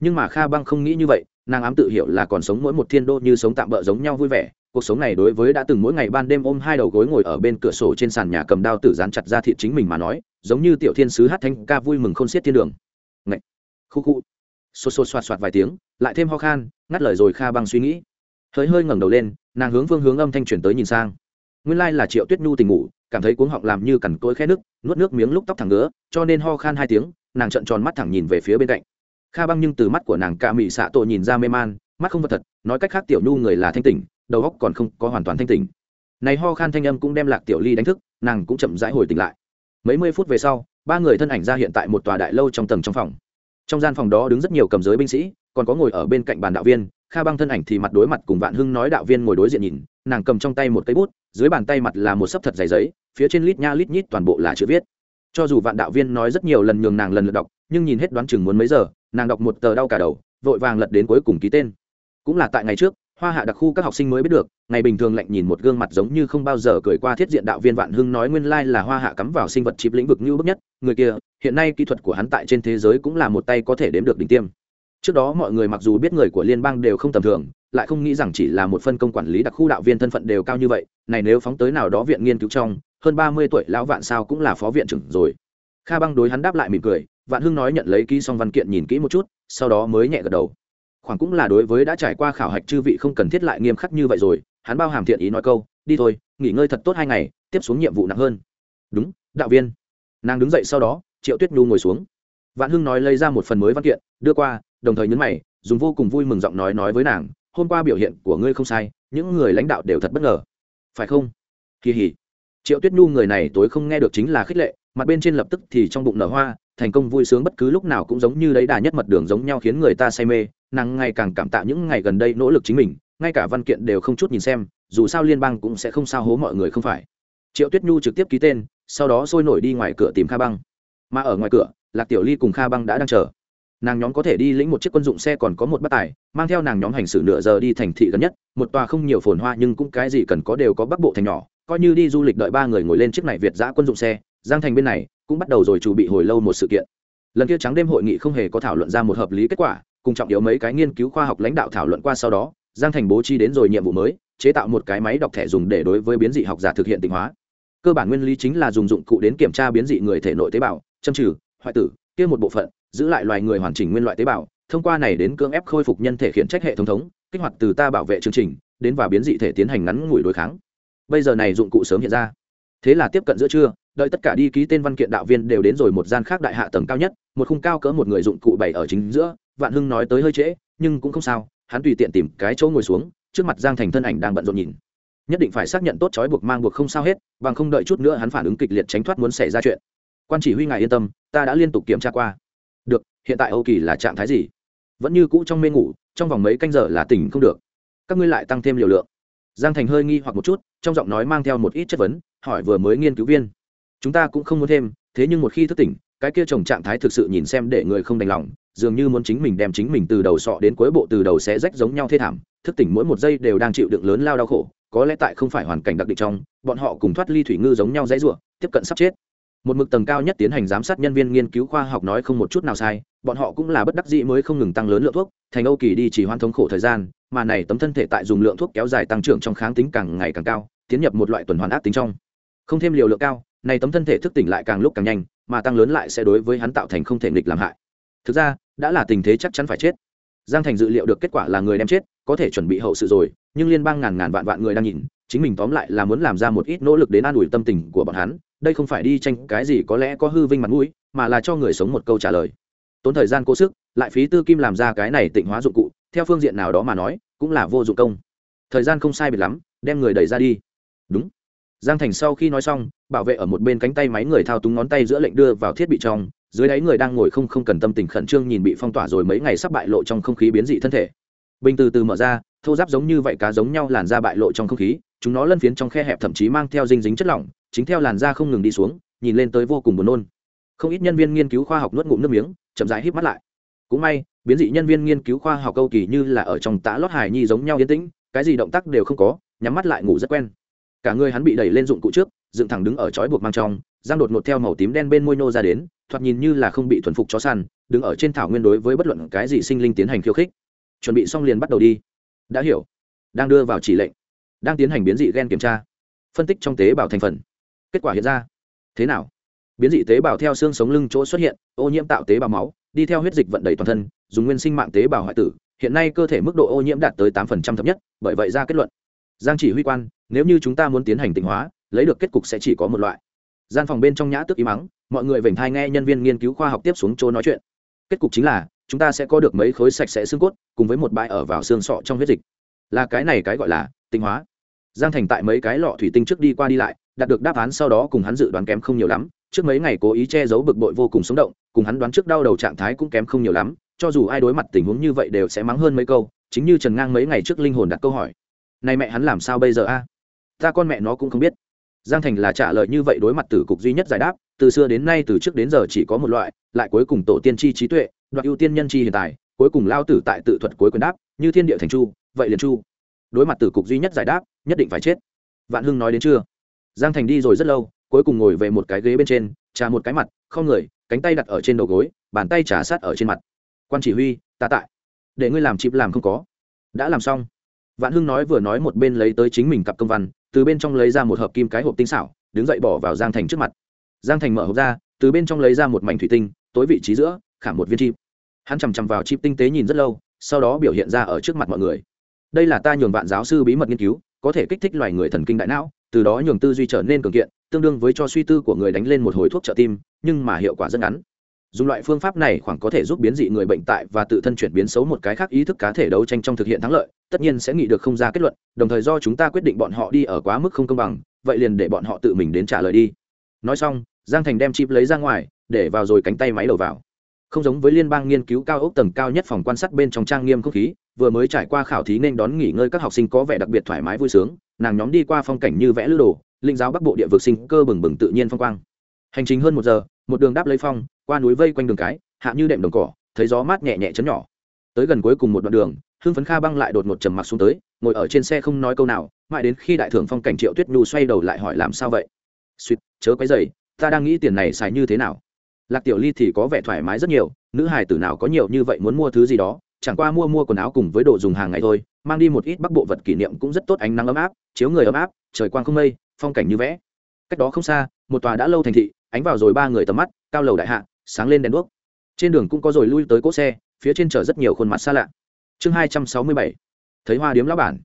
Nhưng mà kha băng không nghĩ như vậy, nàng ám tự hiểu là còn sống mỗi một thiên đô như sống tạm bỡ giống nhau vui vẻ cuộc sống này đối với đã từng mỗi ngày ban đêm ôm hai đầu gối ngồi ở bên cửa sổ trên sàn nhà cầm đao tử dán chặt ra thịt chính mình mà nói, giống như tiểu thiên sứ hát thanh ca vui mừng không xiết thiên đường. Ngậy! khu khu. Xô xô xoạt xoạt vài tiếng, lại thêm ho khan, ngắt lời rồi kha băng suy nghĩ. Hơi hơi ngẩng đầu lên, nàng hướng phương hướng âm thanh chuyển tới nhìn sang. Nguyên lai là triệu tuyết nhu tình ngủ, cảm thấy cuống họng làm như cằn cỗi khe nước nuốt nước miếng lúc tóc thẳng ngứa, cho nên ho khan hai tiếng, nàng trợn tròn mắt thẳng nhìn về phía bên cạnh. Kha băng nhưng từ mắt của nàng ca mị xạ tội nhìn ra mê man, mắt không vật thật, nói cách khác tiểu nhu người là thanh tỉnh đầu óc còn không có hoàn toàn thanh tỉnh. Này ho khan thanh âm cũng đem lạc tiểu ly đánh thức, nàng cũng chậm rãi hồi tỉnh lại. Mấy mươi phút về sau, ba người thân ảnh ra hiện tại một tòa đại lâu trong tầng trong phòng. Trong gian phòng đó đứng rất nhiều cầm giới binh sĩ, còn có ngồi ở bên cạnh bàn đạo viên, kha băng thân ảnh thì mặt đối mặt cùng vạn hưng nói đạo viên ngồi đối diện nhìn, nàng cầm trong tay một cây bút, dưới bàn tay mặt là một sấp thật dày giấy, phía trên lít nha lít nhít toàn bộ là chữ viết. Cho dù vạn đạo viên nói rất nhiều lần nhường nàng lần lượt đọc, nhưng nhìn hết đoán chừng muốn mấy giờ, nàng đọc một tờ đau cả đầu, vội vàng lật đến cuối cùng ký tên. Cũng là tại ngày trước hoa hạ đặc khu các học sinh mới biết được, ngày bình thường lạnh nhìn một gương mặt giống như không bao giờ cười qua thiết diện đạo viên vạn hưng nói nguyên lai là hoa hạ cắm vào sinh vật chip lĩnh vực như bức nhất, người kia, hiện nay kỹ thuật của hắn tại trên thế giới cũng là một tay có thể đếm được đỉnh tiêm. Trước đó mọi người mặc dù biết người của liên bang đều không tầm thường, lại không nghĩ rằng chỉ là một phân công quản lý đặc khu đạo viên thân phận đều cao như vậy, này nếu phóng tới nào đó viện nghiên cứu trong, hơn ba mươi tuổi lão vạn sao cũng là phó viện trưởng rồi. Kha băng đối hắn đáp lại mỉm cười, vạn hưng nói nhận lấy ký xong văn kiện nhìn kỹ một chút, sau đó mới nhẹ gật đầu khoảng cũng là đối với đã trải qua khảo hạch chư vị không cần thiết lại nghiêm khắc như vậy rồi, hắn bao hàm thiện ý nói câu, đi thôi, nghỉ ngơi thật tốt hai ngày, tiếp xuống nhiệm vụ nặng hơn. Đúng, đạo viên. Nàng đứng dậy sau đó, triệu tuyết nhu ngồi xuống. Vạn hưng nói lấy ra một phần mới văn kiện, đưa qua, đồng thời nhấn mày, dùng vô cùng vui mừng giọng nói nói với nàng, hôm qua biểu hiện của ngươi không sai, những người lãnh đạo đều thật bất ngờ. Phải không? Kỳ hỉ. Triệu tuyết nhu người này tối không nghe được chính là khích lệ, mặt bên trên lập tức thì trong bụng nở hoa, thành công vui sướng bất cứ lúc nào cũng giống như đấy đà nhất mật đường giống nhau khiến người ta say mê nàng ngày càng cảm tạ những ngày gần đây nỗ lực chính mình, ngay cả văn kiện đều không chút nhìn xem, dù sao liên bang cũng sẽ không sao hố mọi người không phải. Triệu tuyết nhu trực tiếp ký tên, sau đó sôi nổi đi ngoài cửa tìm kha băng. Mà ở ngoài cửa, lạc tiểu ly cùng kha băng đã đang chờ. Nàng nhóm có thể đi lĩnh một chiếc quân dụng xe còn có một bát tài, mang theo nàng nhóm hành xử nửa giờ đi thành thị gần nhất, một tòa không nhiều phồn hoa nhưng cũng cái gì cần có đều có bắc bộ thành nhỏ, coi như đi du lịch đợi ba người ngồi lên chiếc này việt giã quân dụng xe, giang thành bên này cũng bắt đầu rồi chuẩn bị hồi lâu một sự kiện. Lần kia trắng đêm hội nghị không hề có thảo luận ra một hợp lý kết quả cùng trọng yếu mấy cái nghiên cứu khoa học lãnh đạo thảo luận qua sau đó, giang thành bố trí đến rồi nhiệm vụ mới, chế tạo một cái máy đọc thẻ dùng để đối với biến dị học giả thực hiện tịnh hóa. Cơ bản nguyên lý chính là dùng dụng cụ đến kiểm tra biến dị người thể nội tế bào, châm trừ, hoại tử, kia một bộ phận, giữ lại loài người hoàn chỉnh nguyên loại tế bào, thông qua này đến cưỡng ép khôi phục nhân thể khiển trách hệ thống thống, kích hoạt từ ta bảo vệ chương trình, đến và biến dị thể tiến hành ngắn ngủi đối kháng. Bây giờ này dụng cụ sớm hiện ra. Thế là tiếp cận giữa trưa, đợi tất cả đi ký tên văn kiện đạo viên đều đến rồi một gian khác đại hạ tầng cao nhất, một khung cao cỡ một người dụng cụ bày ở chính giữa vạn hưng nói tới hơi trễ, nhưng cũng không sao, hắn tùy tiện tìm cái chỗ ngồi xuống, trước mặt giang thành thân ảnh đang bận rộn nhìn. Nhất định phải xác nhận tốt trói buộc mang buộc không sao hết, bằng không đợi chút nữa hắn phản ứng kịch liệt tránh thoát muốn xảy ra chuyện. Quan chỉ huy ngài yên tâm, ta đã liên tục kiểm tra qua. Được, hiện tại âu kỳ là trạng thái gì? Vẫn như cũ trong mê ngủ, trong vòng mấy canh giờ là tỉnh không được. Các ngươi lại tăng thêm liều lượng. Giang thành hơi nghi hoặc một chút, trong giọng nói mang theo một ít chất vấn, hỏi vừa mới nghiên cứu viên. Chúng ta cũng không muốn thêm, thế nhưng một khi thức tỉnh, cái kia chồng trạng thái thực sự nhìn xem để người không đành lòng dường như muốn chính mình đem chính mình từ đầu sọ đến cuối bộ từ đầu sẽ rách giống nhau thê thảm, thức tỉnh mỗi một giây đều đang chịu đựng lớn lao đau khổ, có lẽ tại không phải hoàn cảnh đặc định trong, bọn họ cùng thoát ly thủy ngư giống nhau dãy ruộng tiếp cận sắp chết. Một mực tầng cao nhất tiến hành giám sát nhân viên nghiên cứu khoa học nói không một chút nào sai, bọn họ cũng là bất đắc dĩ mới không ngừng tăng lớn lượng thuốc, thành âu kỳ đi chỉ hoan thống khổ thời gian, mà này tấm thân thể tại dùng lượng thuốc kéo dài tăng trưởng trong kháng tính càng ngày càng cao, tiến nhập một loại tuần hoàn ác tính trong. Không thêm liều lượng cao, này tấm thân thể thức tỉnh lại càng lúc càng nhanh, mà tăng lớn lại sẽ đối với hắn tạo thành không thể nghịch làm hại. Thực ra đã là tình thế chắc chắn phải chết. Giang thành dự liệu được kết quả là người đem chết, có thể chuẩn bị hậu sự rồi, nhưng liên bang ngàn ngàn vạn vạn người đang nhìn, chính mình tóm lại là muốn làm ra một ít nỗ lực đến an ủi tâm tình của bọn hắn, đây không phải đi tranh cái gì có lẽ có hư vinh mặt mũi, mà là cho người sống một câu trả lời. Tốn thời gian cố sức, lại phí tư kim làm ra cái này tịnh hóa dụng cụ, theo phương diện nào đó mà nói, cũng là vô dụng công. Thời gian không sai biệt lắm, đem người đẩy ra đi. Đúng. Giang thành sau khi nói xong, bảo vệ ở một bên cánh tay máy người thao túng ngón tay giữa lệnh đưa vào thiết bị trong dưới đáy người đang ngồi không không cần tâm tình khẩn trương nhìn bị phong tỏa rồi mấy ngày sắp bại lộ trong không khí biến dị thân thể. Bình từ từ mở ra, thô giáp giống như vậy cá giống nhau làn da bại lộ trong không khí, chúng nó lân phiến trong khe hẹp thậm chí mang theo dinh dính chất lỏng, chính theo làn da không ngừng đi xuống, nhìn lên tới vô cùng buồn nôn. Không ít nhân viên nghiên cứu khoa học nuốt ngụm nước miếng, chậm rãi hít mắt lại. Cũng may, biến dị nhân viên nghiên cứu khoa học câu kỳ như là ở trong tã lót hài nhi giống nhau yên tĩnh, cái gì động tác đều không có, nhắm mắt lại ngủ rất quen. Cả người hắn bị đẩy lên dụng cụ trước, dựng thẳng đứng ở chói buộc mang trong giang đột ngột theo màu tím đen bên môi nô ra đến thoạt nhìn như là không bị thuần phục chó săn, đứng ở trên thảo nguyên đối với bất luận cái gì sinh linh tiến hành khiêu khích. Chuẩn bị xong liền bắt đầu đi. Đã hiểu. Đang đưa vào chỉ lệnh. Đang tiến hành biến dị gen kiểm tra. Phân tích trong tế bào thành phần. Kết quả hiện ra. Thế nào? Biến dị tế bào theo xương sống lưng chỗ xuất hiện, ô nhiễm tạo tế bào máu, đi theo huyết dịch vận đầy toàn thân, dùng nguyên sinh mạng tế bào hoại tử. Hiện nay cơ thể mức độ ô nhiễm đạt tới tám thấp nhất, bởi vậy ra kết luận. Giang chỉ huy quan, nếu như chúng ta muốn tiến hành tịnh hóa, lấy được kết cục sẽ chỉ có một loại. Gian phòng bên trong nhã tức im mắng mọi người vểnh thai nghe nhân viên nghiên cứu khoa học tiếp xuống chỗ nói chuyện. Kết cục chính là, chúng ta sẽ có được mấy khối sạch sẽ xương cốt, cùng với một bãi ở vào xương sọ trong huyết dịch. Là cái này cái gọi là tinh hóa. Giang thành tại mấy cái lọ thủy tinh trước đi qua đi lại, đạt được đáp án sau đó cùng hắn dự đoán kém không nhiều lắm. Trước mấy ngày cố ý che giấu bực bội vô cùng sống động, cùng hắn đoán trước đau đầu trạng thái cũng kém không nhiều lắm. Cho dù ai đối mặt tình huống như vậy đều sẽ mắng hơn mấy câu, chính như trần ngang mấy ngày trước linh hồn đặt câu hỏi. Này mẹ hắn làm sao bây giờ a? Ta con mẹ nó cũng không biết. Giang thành là trả lời như vậy đối mặt tử cục duy nhất giải đáp từ xưa đến nay từ trước đến giờ chỉ có một loại, lại cuối cùng tổ tiên tri trí tuệ, đoạt ưu tiên nhân chi hiện tại cuối cùng lao tử tại tự thuật cuối quyền đáp, như thiên địa thành chu, vậy liền chu. Đối mặt tử cục duy nhất giải đáp, nhất định phải chết. Vạn hưng nói đến chưa? Giang thành đi rồi rất lâu, cuối cùng ngồi về một cái ghế bên trên, trà một cái mặt, không người, cánh tay đặt ở trên đầu gối, bàn tay trà sát ở trên mặt. Quan chỉ huy, ta tại. Để ngươi làm chịp làm không có. Đã làm xong. Vạn hưng nói vừa nói một bên lấy tới chính mình cặp công văn, từ bên trong lấy ra một hộp kim cái hộp tinh xảo, đứng dậy bỏ vào giang thành trước mặt giang thành mở hộp ra, từ bên trong lấy ra một mảnh thủy tinh, tối vị trí giữa khảm một viên chip hắn chằm chằm vào chip tinh tế nhìn rất lâu, sau đó biểu hiện ra ở trước mặt mọi người. Đây là ta nhường vạn giáo sư bí mật nghiên cứu, có thể kích thích loài người thần kinh đại não, từ đó nhường tư duy trở nên cường kiện, tương đương với cho suy tư của người đánh lên một hồi thuốc trợ tim, nhưng mà hiệu quả rất ngắn. Dùng loại phương pháp này khoảng có thể giúp biến dị người bệnh tại và tự thân chuyển biến xấu một cái khác ý thức cá thể đấu tranh trong thực hiện thắng lợi, tất nhiên sẽ nghĩ được không ra kết luận, đồng thời do chúng ta quyết định bọn họ đi ở quá mức không công bằng, vậy liền để bọn họ tự mình đến trả lời đi. Nói xong giang thành đem chip lấy ra ngoài, để vào rồi cánh tay máy đầu vào. Không giống với liên bang nghiên cứu cao ốc tầng cao nhất phòng quan sát bên trong trang nghiêm không khí, vừa mới trải qua khảo thí nên đón nghỉ ngơi các học sinh có vẻ đặc biệt thoải mái vui sướng, nàng nhóm đi qua phong cảnh như vẽ lữ đồ, linh giáo bắc bộ địa vực sinh cơ bừng bừng tự nhiên phong quang. Hành trình hơn một giờ, một đường đáp lấy phong, qua núi vây quanh đường cái, hạ như đệm đồng cỏ, thấy gió mát nhẹ nhẹ chấn nhỏ. Tới gần cuối cùng một đoạn đường hương phấn kha băng lại đột ngột trầm mặc xuống tới, ngồi ở trên xe không nói câu nào, mãi đến khi đại thưởng phong cảnh triệu tuyết nhu xoay đầu lại hỏi làm sao vậy? Suýt, chớ quấy dày ta đang nghĩ tiền này xài như thế nào? Lạc tiểu ly thì có vẻ thoải mái rất nhiều, nữ hài tử nào có nhiều như vậy muốn mua thứ gì đó, chẳng qua mua mua quần áo cùng với đồ dùng hàng ngày thôi, mang đi một ít bắc bộ vật kỷ niệm cũng rất tốt, ánh nắng ấm áp, chiếu người ấm áp, trời quang không mây, phong cảnh như vẽ. Cách đó không xa, một tòa đã lâu thành thị, ánh vào rồi ba người tầm mắt, cao lầu đại hạ, sáng lên đèn đuốc. Trên đường cũng có rồi lui tới cỗ xe, phía trên chở rất nhiều khuôn mặt xa lạ. Chương hai trăm sáu mươi bảy, thấy hoa điếm lão bản.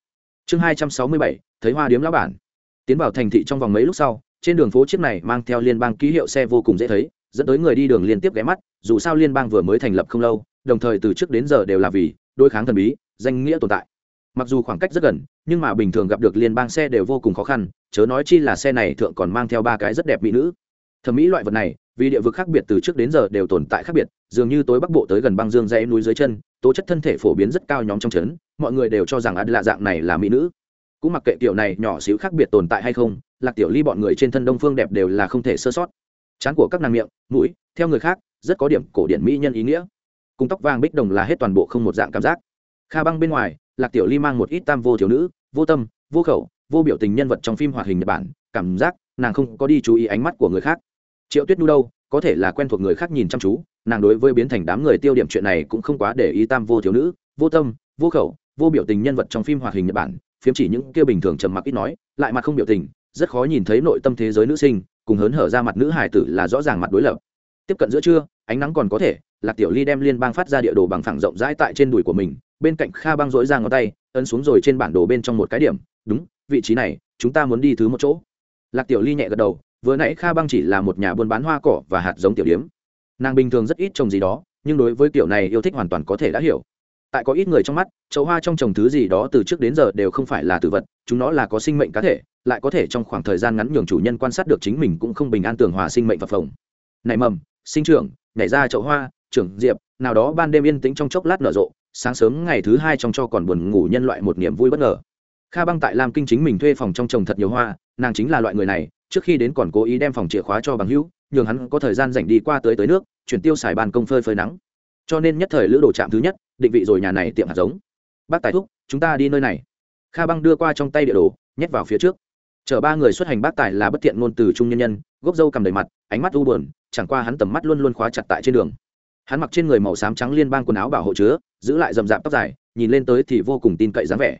Chương hai trăm sáu mươi bảy, thấy hoa điếm lão bản. Tiến vào thành thị trong vòng mấy lúc sau trên đường phố chiếc này mang theo liên bang ký hiệu xe vô cùng dễ thấy, dẫn tới người đi đường liên tiếp ghé mắt, dù sao liên bang vừa mới thành lập không lâu, đồng thời từ trước đến giờ đều là vì đối kháng thần bí, danh nghĩa tồn tại. Mặc dù khoảng cách rất gần, nhưng mà bình thường gặp được liên bang xe đều vô cùng khó khăn, chớ nói chi là xe này thượng còn mang theo ba cái rất đẹp mỹ nữ. Thẩm mỹ loại vật này, vì địa vực khác biệt từ trước đến giờ đều tồn tại khác biệt, dường như tối bắc bộ tới gần băng dương dãy núi dưới chân, tố chất thân thể phổ biến rất cao nhóm trong trấn, mọi người đều cho rằng ad lạ dạng này là mỹ nữ cũng mặc kệ kiểu này nhỏ xíu khác biệt tồn tại hay không, lạc tiểu ly bọn người trên thân đông phương đẹp đều là không thể sơ sót. Chán của các nàng miệng, mũi, theo người khác, rất có điểm cổ điển mỹ nhân ý nghĩa. Cùng tóc vàng bích đồng là hết toàn bộ không một dạng cảm giác. Kha băng bên ngoài, lạc tiểu ly mang một ít tam vô thiếu nữ, vô tâm, vô khẩu, vô biểu tình nhân vật trong phim hoạt hình nhật bản, cảm giác nàng không có đi chú ý ánh mắt của người khác. Triệu tuyết nhu đâu, có thể là quen thuộc người khác nhìn chăm chú, nàng đối với biến thành đám người tiêu điểm chuyện này cũng không quá để ý tam vô thiếu nữ, vô tâm, vô khẩu, vô biểu tình nhân vật trong phim hoạt hình nhật bản phiếm chỉ những kia bình thường trầm mặc ít nói, lại mặt không biểu tình, rất khó nhìn thấy nội tâm thế giới nữ sinh, cùng hớn hở ra mặt nữ hải tử là rõ ràng mặt đối lập. Tiếp cận giữa trưa, ánh nắng còn có thể, lạc tiểu ly đem liên bang phát ra địa đồ bằng phẳng rộng rãi tại trên đùi của mình, bên cạnh kha băng dỗi ra ngón tay, ấn xuống rồi trên bản đồ bên trong một cái điểm, đúng, vị trí này, chúng ta muốn đi thứ một chỗ. Lạc tiểu ly nhẹ gật đầu, vừa nãy kha băng chỉ là một nhà buôn bán hoa cỏ và hạt giống tiểu điếm. Nàng bình thường rất ít trồng gì đó, nhưng đối với kiểu này yêu thích hoàn toàn có thể đã hiểu tại có ít người trong mắt, chậu hoa trong trồng thứ gì đó từ trước đến giờ đều không phải là tử vật, chúng nó là có sinh mệnh cá thể, lại có thể trong khoảng thời gian ngắn nhường chủ nhân quan sát được chính mình cũng không bình an tường hòa sinh mệnh vật phồng. Nảy mầm, sinh trưởng, nhảy ra chậu hoa, trưởng diệp, nào đó ban đêm yên tĩnh trong chốc lát nở rộ, sáng sớm ngày thứ hai trong cho còn buồn ngủ nhân loại một niềm vui bất ngờ. Kha băng tại lam kinh chính mình thuê phòng trong trồng thật nhiều hoa, nàng chính là loại người này, trước khi đến còn cố ý đem phòng chìa khóa cho bằng hữu, nhường hắn có thời gian dành đi qua tới tới nước, chuyển tiêu xài bàn công phơi phơi nắng. Cho nên nhất thời lữ đồ trạm thứ nhất định vị rồi nhà này tiệm hạt giống. Bác tài thúc, chúng ta đi nơi này. Kha băng đưa qua trong tay địa đồ, nhét vào phía trước. Chở ba người xuất hành bác tài là bất tiện ngôn từ trung nhân nhân, gốc dâu cầm đầy mặt, ánh mắt u buồn, chẳng qua hắn tầm mắt luôn luôn khóa chặt tại trên đường. Hắn mặc trên người màu xám trắng liên bang quần áo bảo hộ chứa, giữ lại rậm rạp tóc dài, nhìn lên tới thì vô cùng tin cậy dáng vẻ.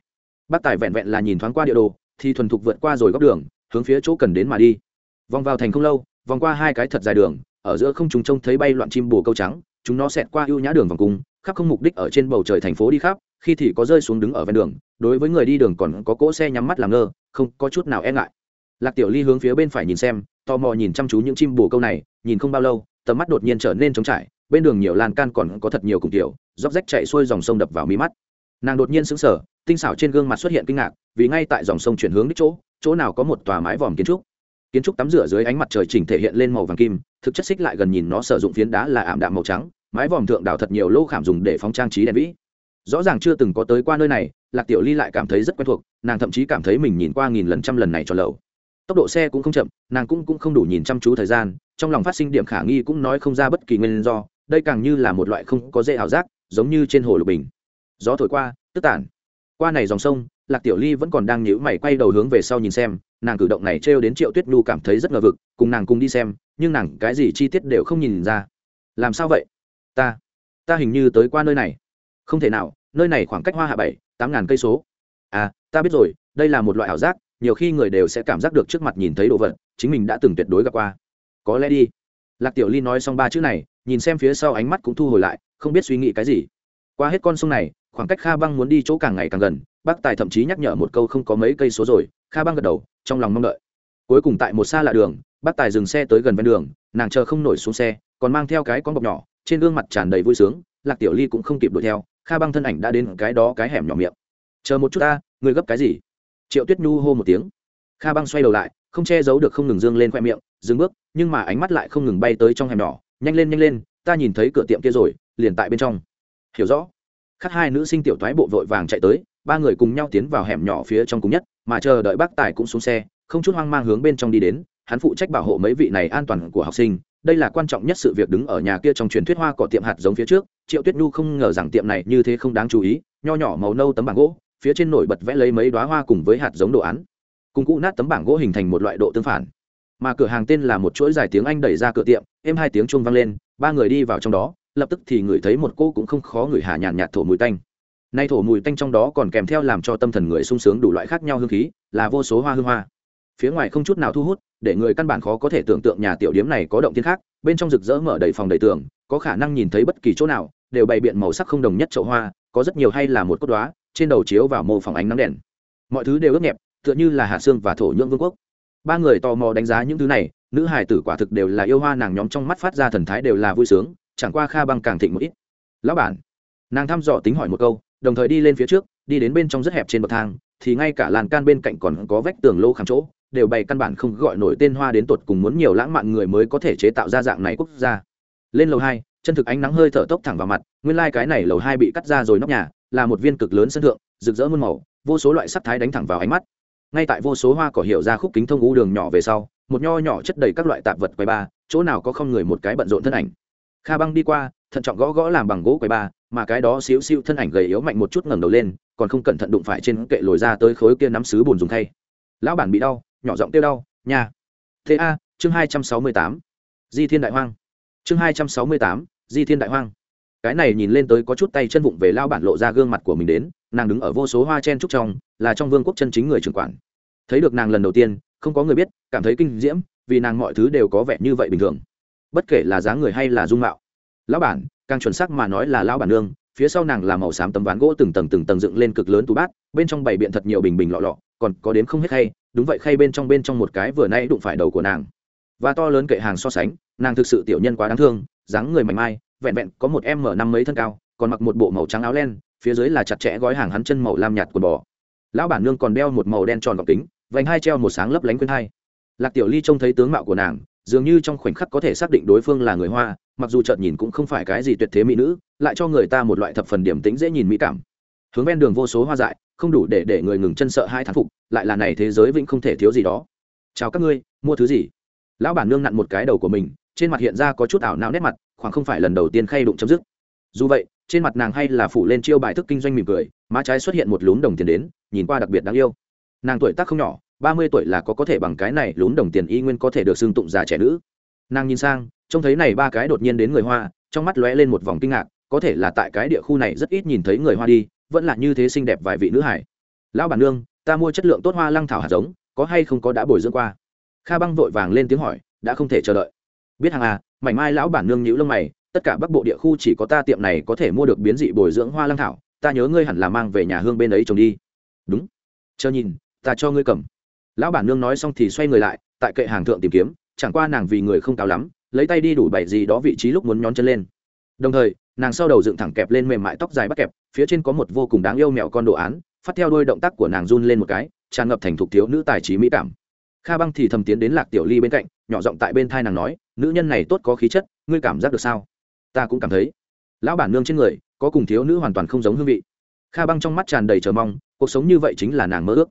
Bác tài vẹn vẹn là nhìn thoáng qua địa đồ, thì thuần thục vượt qua rồi góc đường, hướng phía chỗ cần đến mà đi. Vòng vào thành không lâu, vòng qua hai cái thật dài đường, ở giữa không chúng trông thấy bay loạn chim bồ câu trắng, chúng nó xẹt qua ưu nhã đường vòng cung khắp không mục đích ở trên bầu trời thành phố đi khắp, khi thì có rơi xuống đứng ở ven đường, đối với người đi đường còn có cỗ xe nhắm mắt làm ngơ, không có chút nào e ngại. Lạc tiểu ly hướng phía bên phải nhìn xem, tò mò nhìn chăm chú những chim bồ câu này, nhìn không bao lâu, tầm mắt đột nhiên trở nên trống trải, bên đường nhiều lan can còn có thật nhiều cùng tiểu róc rách chạy xuôi dòng sông đập vào mí mắt. Nàng đột nhiên sững sờ, tinh xảo trên gương mặt xuất hiện kinh ngạc, vì ngay tại dòng sông chuyển hướng đích chỗ chỗ nào có một tòa mái vòm kiến trúc. Kiến trúc tắm rửa dưới ánh mặt trời chỉnh thể hiện lên màu vàng kim, thực chất xích lại gần nhìn nó sử dụng phiến đá là ảm đạm màu trắng mái vòm thượng đảo thật nhiều lô khảm dùng để phóng trang trí đèn vĩ. Rõ ràng chưa từng có tới qua nơi này, lạc tiểu ly lại cảm thấy rất quen thuộc, nàng thậm chí cảm thấy mình nhìn qua nghìn lần trăm lần này cho lầu. Tốc độ xe cũng không chậm, nàng cũng cũng không đủ nhìn chăm chú thời gian, trong lòng phát sinh điểm khả nghi cũng nói không ra bất kỳ nguyên do, đây càng như là một loại không có dễ ảo giác, giống như trên hồ lục bình. Gió thổi qua, tức tản. Qua này dòng sông, lạc tiểu ly vẫn còn đang nhíu mày quay đầu hướng về sau nhìn xem, nàng cử động này trêu đến triệu tuyết nhu cảm thấy rất ngờ vực, cùng nàng cùng đi xem, nhưng nàng cái gì chi tiết đều không nhìn ra. Làm sao vậy? Ta. Ta hình như tới qua nơi này. Không thể nào, nơi này khoảng cách hoa hạ bảy, tám ngàn cây số. À ta biết rồi, đây là một loại ảo giác, nhiều khi người đều sẽ cảm giác được trước mặt nhìn thấy đồ vật, chính mình đã từng tuyệt đối gặp qua. Có lẽ đi. Lạc tiểu ly nói xong ba chữ này, nhìn xem phía sau ánh mắt cũng thu hồi lại, không biết suy nghĩ cái gì. Qua hết con sông này, khoảng cách kha băng muốn đi chỗ càng ngày càng gần, bác tài thậm chí nhắc nhở một câu không có mấy cây số rồi, kha băng gật đầu, trong lòng mong đợi. Cuối cùng tại một xa lạ đường, bác tài dừng xe tới gần ven đường, nàng chờ không nổi xuống xe, còn mang theo cái con bọc nhỏ trên gương mặt tràn đầy vui sướng, lạc tiểu ly cũng không kịp đuổi theo, kha băng thân ảnh đã đến cái đó cái hẻm nhỏ miệng. Chờ một chút ta người gấp cái gì? Triệu tuyết nhu hô một tiếng. Kha băng xoay đầu lại, không che giấu được không ngừng dương lên khoe miệng, dừng bước, nhưng mà ánh mắt lại không ngừng bay tới trong hẻm nhỏ, nhanh lên nhanh lên, ta nhìn thấy cửa tiệm kia rồi, liền tại bên trong. Hiểu rõ. Khắc hai nữ sinh tiểu thoái bộ vội vàng chạy tới, ba người cùng nhau tiến vào hẻm nhỏ phía trong cùng nhất, mà chờ đợi bác tài cũng xuống xe, không chút hoang mang hướng bên trong đi đến, hắn phụ trách bảo hộ mấy vị này an toàn của học sinh đây là quan trọng nhất sự việc đứng ở nhà kia trong truyền thuyết hoa cỏ tiệm hạt giống phía trước, triệu tuyết nhu không ngờ rằng tiệm này như thế không đáng chú ý, nho nhỏ màu nâu tấm bảng gỗ, phía trên nổi bật vẽ lấy mấy đoá hoa cùng với hạt giống đồ án. Cùng cũ nát tấm bảng gỗ hình thành một loại độ tương phản. Mà cửa hàng tên là một chuỗi dài tiếng anh đẩy ra cửa tiệm, êm hai tiếng chuông vang lên, ba người đi vào trong đó, lập tức thì ngửi thấy một cô cũng không khó ngửi hà nhàn nhạt thổ mùi tanh. Nay thổ mùi tanh trong đó còn kèm theo làm cho tâm thần người sung sướng đủ loại khác nhau hương khí, là vô số hoa hương hoa phía ngoài không chút nào thu hút, để người căn bản khó có thể tưởng tượng nhà tiểu điếm này có động thiên khác, bên trong rực rỡ mở đầy phòng đầy tường, có khả năng nhìn thấy bất kỳ chỗ nào, đều bày biện màu sắc không đồng nhất chậu hoa, có rất nhiều hay là một cốt đoá trên đầu chiếu vào mô phỏng ánh nắng đèn. Mọi thứ đều ướt nhẹp, tựa như là hạ xương và thổ nhưỡng vương quốc. Ba người tò mò đánh giá những thứ này, nữ hải tử quả thực đều là yêu hoa nàng nhóm trong mắt phát ra thần thái đều là vui sướng, chẳng qua kha băng càng thịnh một ít. Lão bản. Nàng thăm dò tính hỏi một câu, đồng thời đi lên phía trước, đi đến bên trong rất hẹp trên bậc thang, thì ngay cả làn can bên cạnh còn có vách tường lô khám chỗ đều bày căn bản không gọi nổi tên hoa đến tột cùng muốn nhiều lãng mạn người mới có thể chế tạo ra dạng này quốc gia. Lên lầu hai, chân thực ánh nắng hơi thở tốc thẳng vào mặt, nguyên lai、like、cái này lầu hai bị cắt ra rồi nóc nhà, là một viên cực lớn sân thượng, rực rỡ muôn màu, vô số loại sắc thái đánh thẳng vào ánh mắt. Ngay tại vô số hoa cỏ hiệu ra khúc kính thông u đường nhỏ về sau, một nho nhỏ chất đầy các loại tạp vật quầy ba, chỗ nào có không người một cái bận rộn thân ảnh. Kha băng đi qua, thận trọng gõ gõ làm bằng gỗ quầy ba, mà cái đó xíu xíu thân ảnh gầy yếu mạnh một chút ngẩng đầu lên, còn không cẩn thận đụng phải trên kệ lồi ra tới khối kia nắm sứ bùn dùng thay lão bản bị đau nhỏ giọng tiêu đau nhà thế a, chương hai trăm sáu mươi tám, di thiên đại hoang. Chương hai trăm sáu mươi tám, di thiên đại hoang. Cái này nhìn lên tới có chút tay chân vụng về lao bản lộ ra gương mặt của mình đến, nàng đứng ở vô số hoa chen trúc trong, là trong vương quốc chân chính người trưởng quản. Thấy được nàng lần đầu tiên, không có người biết, cảm thấy kinh diễm, vì nàng mọi thứ đều có vẻ như vậy bình thường. Bất kể là dáng người hay là dung mạo. Lão bản, càng chuẩn xác mà nói là lão bản nương, phía sau nàng là màu xám tấm ván gỗ từng tầng từng tầng dựng lên cực lớn tủ bát, bên trong bày biện thật nhiều bình bình lọ lọ, còn có đến không hết hay đúng vậy khay bên trong bên trong một cái vừa nay đụng phải đầu của nàng. Và to lớn kệ hàng so sánh, nàng thực sự tiểu nhân quá đáng thương, dáng người mảnh mai, vẹn vẹn có một m năm mấy thân cao, còn mặc một bộ màu trắng áo len, phía dưới là chặt chẽ gói hàng hắn chân màu lam nhạt quần bò. Lão bản nương còn đeo một màu đen tròn gọc kính, vành hai treo một sáng lấp lánh khuyên hai. Lạc tiểu ly trông thấy tướng mạo của nàng, dường như trong khoảnh khắc có thể xác định đối phương là người hoa, mặc dù chợt nhìn cũng không phải cái gì tuyệt thế mỹ nữ, lại cho người ta một loại thập phần điểm tính dễ nhìn mỹ cảm. Hướng ven đường vô số hoa dại không đủ để để người ngừng chân sợ hai thán phục, lại là này thế giới vĩnh không thể thiếu gì đó. Chào các ngươi, mua thứ gì? Lão bản nương nặn một cái đầu của mình, trên mặt hiện ra có chút ảo não nét mặt, khoảng không phải lần đầu tiên khay đụng chấm dứt. Dù vậy, trên mặt nàng hay là phủ lên chiêu bài thức kinh doanh mỉm cười, má trái xuất hiện một lún đồng tiền đến, nhìn qua đặc biệt đáng yêu. Nàng tuổi tác không nhỏ, ba mươi tuổi là có có thể bằng cái này lún đồng tiền y nguyên có thể được xưng tụng già trẻ nữ. Nàng nhìn sang, trông thấy này ba cái đột nhiên đến người hoa, trong mắt lóe lên một vòng kinh ngạc, có thể là tại cái địa khu này rất ít nhìn thấy người hoa đi vẫn là như thế xinh đẹp vài vị nữ hải. Lão bản nương, ta mua chất lượng tốt hoa lăng thảo hạt giống, có hay không có đã bồi dưỡng qua? Kha băng vội vàng lên tiếng hỏi, đã không thể chờ đợi. Biết hàng à mảnh mai lão bản nương nhữ lông mày, tất cả bắc bộ địa khu chỉ có ta tiệm này có thể mua được biến dị bồi dưỡng hoa lăng thảo, ta nhớ ngươi hẳn là mang về nhà hương bên ấy trồng đi. Đúng. Chờ nhìn, ta cho ngươi cầm. Lão bản nương nói xong thì xoay người lại, tại kệ hàng thượng tìm kiếm, chẳng qua nàng vì người không cao lắm, lấy tay đi đủ bảy gì đó vị trí lúc muốn nhón chân lên. Đồng thời, nàng sau đầu dựng thẳng kẹp lên mềm mại tóc dài bắt kẹp phía trên có một vô cùng đáng yêu mẹo con đồ án, phát theo đôi động tác của nàng run lên một cái, tràn ngập thành thục thiếu nữ tài trí mỹ cảm. Kha băng thì thầm tiến đến lạc tiểu ly bên cạnh, nhỏ giọng tại bên thai nàng nói, nữ nhân này tốt có khí chất, ngươi cảm giác được sao? Ta cũng cảm thấy. Lão bản nương trên người, có cùng thiếu nữ hoàn toàn không giống hương vị. Kha băng trong mắt tràn đầy chờ mong, cuộc sống như vậy chính là nàng mơ ước.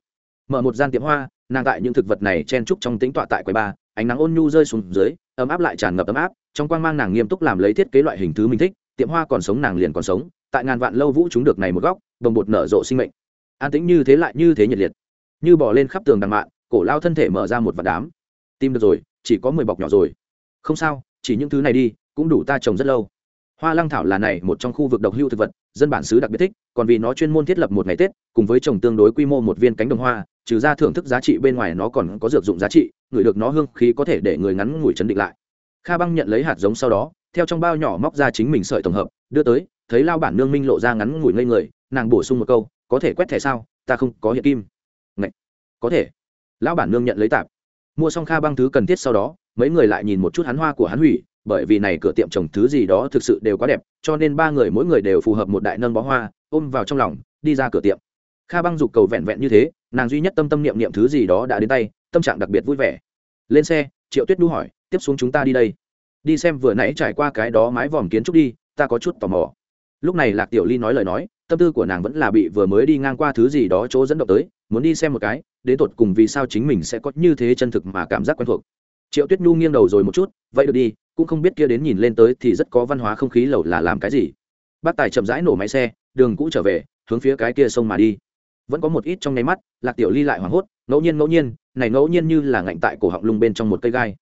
Mở một gian tiệm hoa, nàng tại những thực vật này chen trúc trong tính tọa tại quầy ba, ánh nắng ôn nhu rơi xuống dưới, ấm áp lại tràn ngập ấm áp, trong quan mang nàng nghiêm túc làm lấy thiết kế loại hình thứ mình thích tiệm hoa còn sống nàng liền còn sống, tại ngàn vạn lâu vũ chúng được này một góc, bồng bột nở rộ sinh mệnh. An tĩnh như thế lại như thế nhiệt liệt. Như bỏ lên khắp tường đằng mạn, cổ lao thân thể mở ra một vạt đám. Tim được rồi, chỉ có mười bọc nhỏ rồi. Không sao, chỉ những thứ này đi, cũng đủ ta trồng rất lâu. Hoa lăng thảo là này một trong khu vực độc hữu thực vật, dân bản xứ đặc biệt thích, còn vì nó chuyên môn thiết lập một ngày tết, cùng với trồng tương đối quy mô một viên cánh đồng hoa, trừ ra thưởng thức giá trị bên ngoài nó còn có dược dụng giá trị ngửi được nó hương khí có thể để người ngắn ngủi chấn định lại. Kha băng nhận lấy hạt giống sau đó theo trong bao nhỏ móc ra chính mình sợi tổng hợp, đưa tới, thấy lao bản nương minh lộ ra ngắn ngủi ngây người, nàng bổ sung một câu, có thể quét thẻ sao? Ta không có hiện kim. Ngậy! có thể. Lão bản nương nhận lấy tạp. Mua xong kha băng thứ cần thiết sau đó, mấy người lại nhìn một chút hắn hoa của hắn hủy, bởi vì này cửa tiệm trồng thứ gì đó thực sự đều quá đẹp, cho nên ba người mỗi người đều phù hợp một đại nâng bó hoa, ôm vào trong lòng, đi ra cửa tiệm. Kha băng dục cầu vẹn vẹn như thế, nàng duy nhất tâm tâm niệm niệm thứ gì đó đã đến tay, tâm trạng đặc biệt vui vẻ. Lên xe, triệu tuyết đu hỏi, tiếp xuống chúng ta đi đây đi xem vừa nãy trải qua cái đó mái vòm kiến trúc đi, ta có chút tò mò. Lúc này lạc tiểu ly nói lời nói, tâm tư của nàng vẫn là bị vừa mới đi ngang qua thứ gì đó chỗ dẫn động tới, muốn đi xem một cái, đến tột cùng vì sao chính mình sẽ có như thế chân thực mà cảm giác quen thuộc. Triệu tuyết nhu nghiêng đầu rồi một chút, vậy được đi, cũng không biết kia đến nhìn lên tới thì rất có văn hóa không khí lầu là làm cái gì. Bác tài chậm rãi nổ máy xe, đường cũ trở về, hướng phía cái kia sông mà đi. Vẫn có một ít trong nháy mắt, lạc tiểu ly lại hoảng hốt, ngẫu nhiên ngẫu nhiên, này ngẫu nhiên như là ngạnh tại cổ họng lung bên trong một cây gai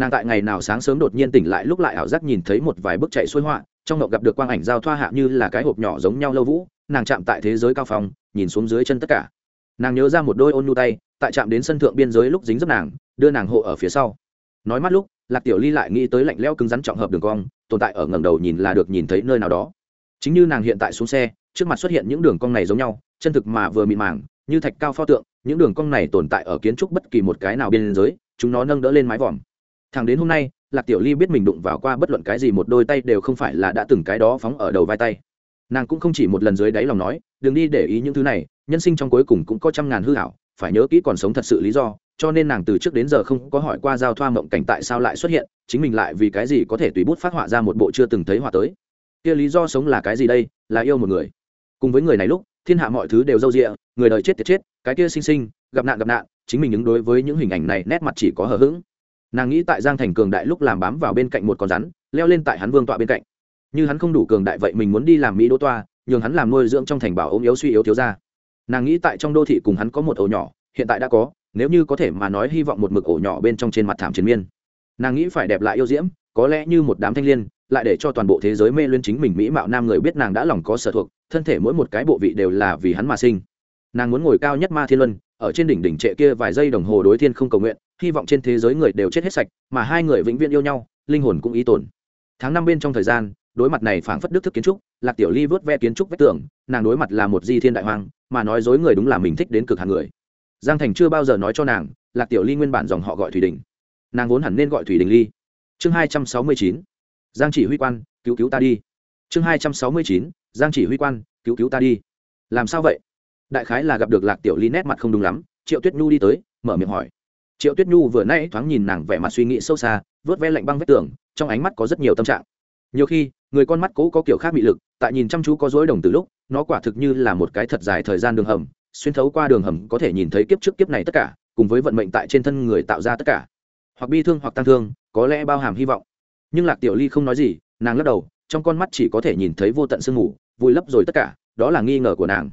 nàng tại ngày nào sáng sớm đột nhiên tỉnh lại lúc lại ảo giác nhìn thấy một vài bức chạy xuôi họa, trong ngọc gặp được quang ảnh giao thoa hạ như là cái hộp nhỏ giống nhau lâu vũ, nàng chạm tại thế giới cao phòng nhìn xuống dưới chân tất cả. Nàng nhớ ra một đôi ôn nhu tay, tại chạm đến sân thượng biên giới lúc dính dấp nàng, đưa nàng hộ ở phía sau. Nói mắt lúc, lạc tiểu ly lại nghĩ tới lạnh leo cứng rắn trọng hợp đường cong, tồn tại ở ngầm đầu nhìn là được nhìn thấy nơi nào đó. Chính như nàng hiện tại xuống xe, trước mặt xuất hiện những đường cong này giống nhau, chân thực mà vừa mịn màng, như thạch cao pho tượng, những đường cong này tồn tại ở kiến trúc bất kỳ một cái nào biên giới, chúng nó nâng đỡ lên mái vòm thằng đến hôm nay, lạc tiểu ly biết mình đụng vào qua bất luận cái gì một đôi tay đều không phải là đã từng cái đó phóng ở đầu vai tay. Nàng cũng không chỉ một lần dưới đáy lòng nói, đừng đi để ý những thứ này, nhân sinh trong cuối cùng cũng có trăm ngàn hư hảo, phải nhớ kỹ còn sống thật sự lý do, cho nên nàng từ trước đến giờ không có hỏi qua giao thoa mộng cảnh tại sao lại xuất hiện, chính mình lại vì cái gì có thể tùy bút phát họa ra một bộ chưa từng thấy họa tới. Kia lý do sống là cái gì đây? Là yêu một người. Cùng với người này lúc, thiên hạ mọi thứ đều râu rịa, người đời chết tiệt chết, cái kia sinh sinh, gặp nạn gặp nạn, chính mình ứng đối với những hình ảnh này nét mặt chỉ có hờ hững nàng nghĩ tại giang thành cường đại lúc làm bám vào bên cạnh một con rắn, leo lên tại hắn vương tọa bên cạnh. Như hắn không đủ cường đại vậy mình muốn đi làm mỹ đỗ toa, nhường hắn làm nuôi dưỡng trong thành bảo ốm yếu suy yếu thiếu ra nàng nghĩ tại trong đô thị cùng hắn có một ổ nhỏ, hiện tại đã có, nếu như có thể mà nói hy vọng một mực ổ nhỏ bên trong trên mặt thảm chiến miên. Nàng nghĩ phải đẹp lại yêu diễm, có lẽ như một đám thanh l i ê n lại để cho toàn bộ thế giới mê luyên chính mình mỹ mạo nam người biết nàng đã lòng có sở thuộc, thân thể mỗi một cái bộ vị đều là vì hắn mà sinh. Nàng muốn ngồi cao nhất ma thiên luân, ở trên đỉnh đỉnh trệ kia vài giây đồng hồ đối thiên không cầu nguyện hy vọng trên thế giới người đều chết hết sạch, mà hai người vĩnh viễn yêu nhau, linh hồn cũng ý tồn. Tháng năm bên trong thời gian, đối mặt này phảng phất đức thức kiến trúc, lạc tiểu ly vớt ve kiến trúc vách tường, nàng đối mặt là một di thiên đại hoàng, mà nói dối người đúng là mình thích đến cực hàng người. Giang thành chưa bao giờ nói cho nàng, lạc tiểu ly nguyên bản dòng họ gọi thủy đình. Nàng vốn hẳn nên gọi thủy đình ly. Chương hai trăm sáu mươi chín, giang chỉ huy quan, cứu cứu ta đi. Chương hai trăm sáu mươi chín, giang chỉ huy quan, cứu cứu ta đi. Làm sao vậy? Đại khái là gặp được lạc tiểu ly nét mặt không đúng lắm, triệu tuyết nhu đi tới, mở miệng hỏi triệu tuyết nhu vừa nay thoáng nhìn nàng vẻ mặt suy nghĩ sâu xa, vớt ve lạnh băng vách tường, trong ánh mắt có rất nhiều tâm trạng. Nhiều khi, người con mắt cố có kiểu khác bị lực, tại nhìn chăm chú có dối đồng từ lúc, nó quả thực như là một cái thật dài thời gian đường hầm, xuyên thấu qua đường hầm có thể nhìn thấy kiếp trước kiếp này tất cả, cùng với vận mệnh tại trên thân người tạo ra tất cả. Hoặc bi thương hoặc tăng thương, có lẽ bao hàm hy vọng. Nhưng lạc tiểu ly không nói gì, nàng lắc đầu, trong con mắt chỉ có thể nhìn thấy vô tận sương mù, vùi lấp rồi tất cả, đó là nghi ngờ của nàng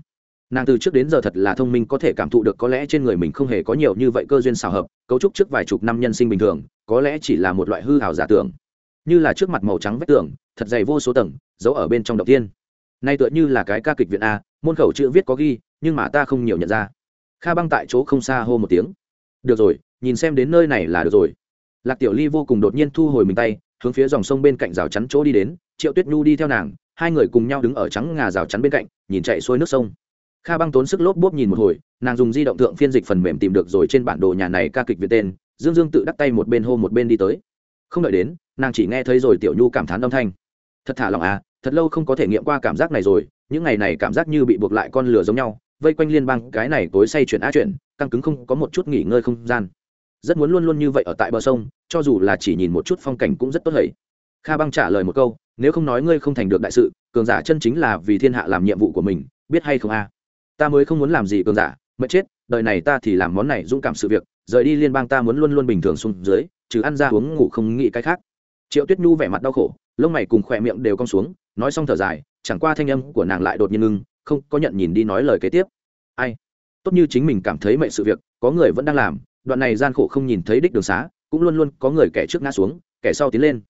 nàng từ trước đến giờ thật là thông minh có thể cảm thụ được có lẽ trên người mình không hề có nhiều như vậy cơ duyên xào hợp, cấu trúc trước vài chục năm nhân sinh bình thường, có lẽ chỉ là một loại hư hào giả tưởng. Như là trước mặt màu trắng vách tường, thật dày vô số tầng, giấu ở bên trong đầu tiên nay tựa như là cái ca kịch viện a, môn khẩu chữ viết có ghi, nhưng mà ta không nhiều nhận ra. Kha băng tại chỗ không xa hô một tiếng. Được rồi, nhìn xem đến nơi này là được rồi. Lạc tiểu ly vô cùng đột nhiên thu hồi mình tay, hướng phía dòng sông bên cạnh rào chắn chỗ đi đến, triệu tuyết nhu đi theo nàng, hai người cùng nhau đứng ở trắng ngà rào chắn bên cạnh, nhìn chạy xuôi nước sông kha băng tốn sức lốp bốp nhìn một hồi, nàng dùng di động thượng phiên dịch phần mềm tìm được rồi trên bản đồ nhà này ca kịch việt tên, dương dương tự đắc tay một bên hô một bên đi tới. Không đợi đến, nàng chỉ nghe thấy rồi tiểu nhu cảm thán âm thanh. Thật thả lòng à thật lâu không có thể nghiệm qua cảm giác này rồi, những ngày này cảm giác như bị buộc lại con lửa giống nhau, vây quanh liên bang, cái này tối say chuyển á chuyển căng cứng không có một chút nghỉ ngơi không gian. Rất muốn luôn luôn như vậy ở tại bờ sông, cho dù là chỉ nhìn một chút phong cảnh cũng rất tốt hầy. Kha băng trả lời một câu, nếu không nói ngươi không thành được đại sự, cường giả chân chính là vì thiên hạ làm nhiệm vụ của mình, biết hay không a? Ta mới không muốn làm gì cường giả mất chết, đời này ta thì làm món này dũng cảm sự việc, rời đi liên bang ta muốn luôn luôn bình thường xuống dưới, trừ ăn ra uống ngủ không nghĩ cái khác. Triệu tuyết nhu vẻ mặt đau khổ, lông mày cùng khỏe miệng đều cong xuống, nói xong thở dài, chẳng qua thanh âm của nàng lại đột nhiên ngưng, không có nhận nhìn đi nói lời kế tiếp. Ai? Tốt như chính mình cảm thấy mệnh sự việc, có người vẫn đang làm, đoạn này gian khổ không nhìn thấy đích đường xá, cũng luôn luôn có người kẻ trước ngã xuống, kẻ sau tiến lên.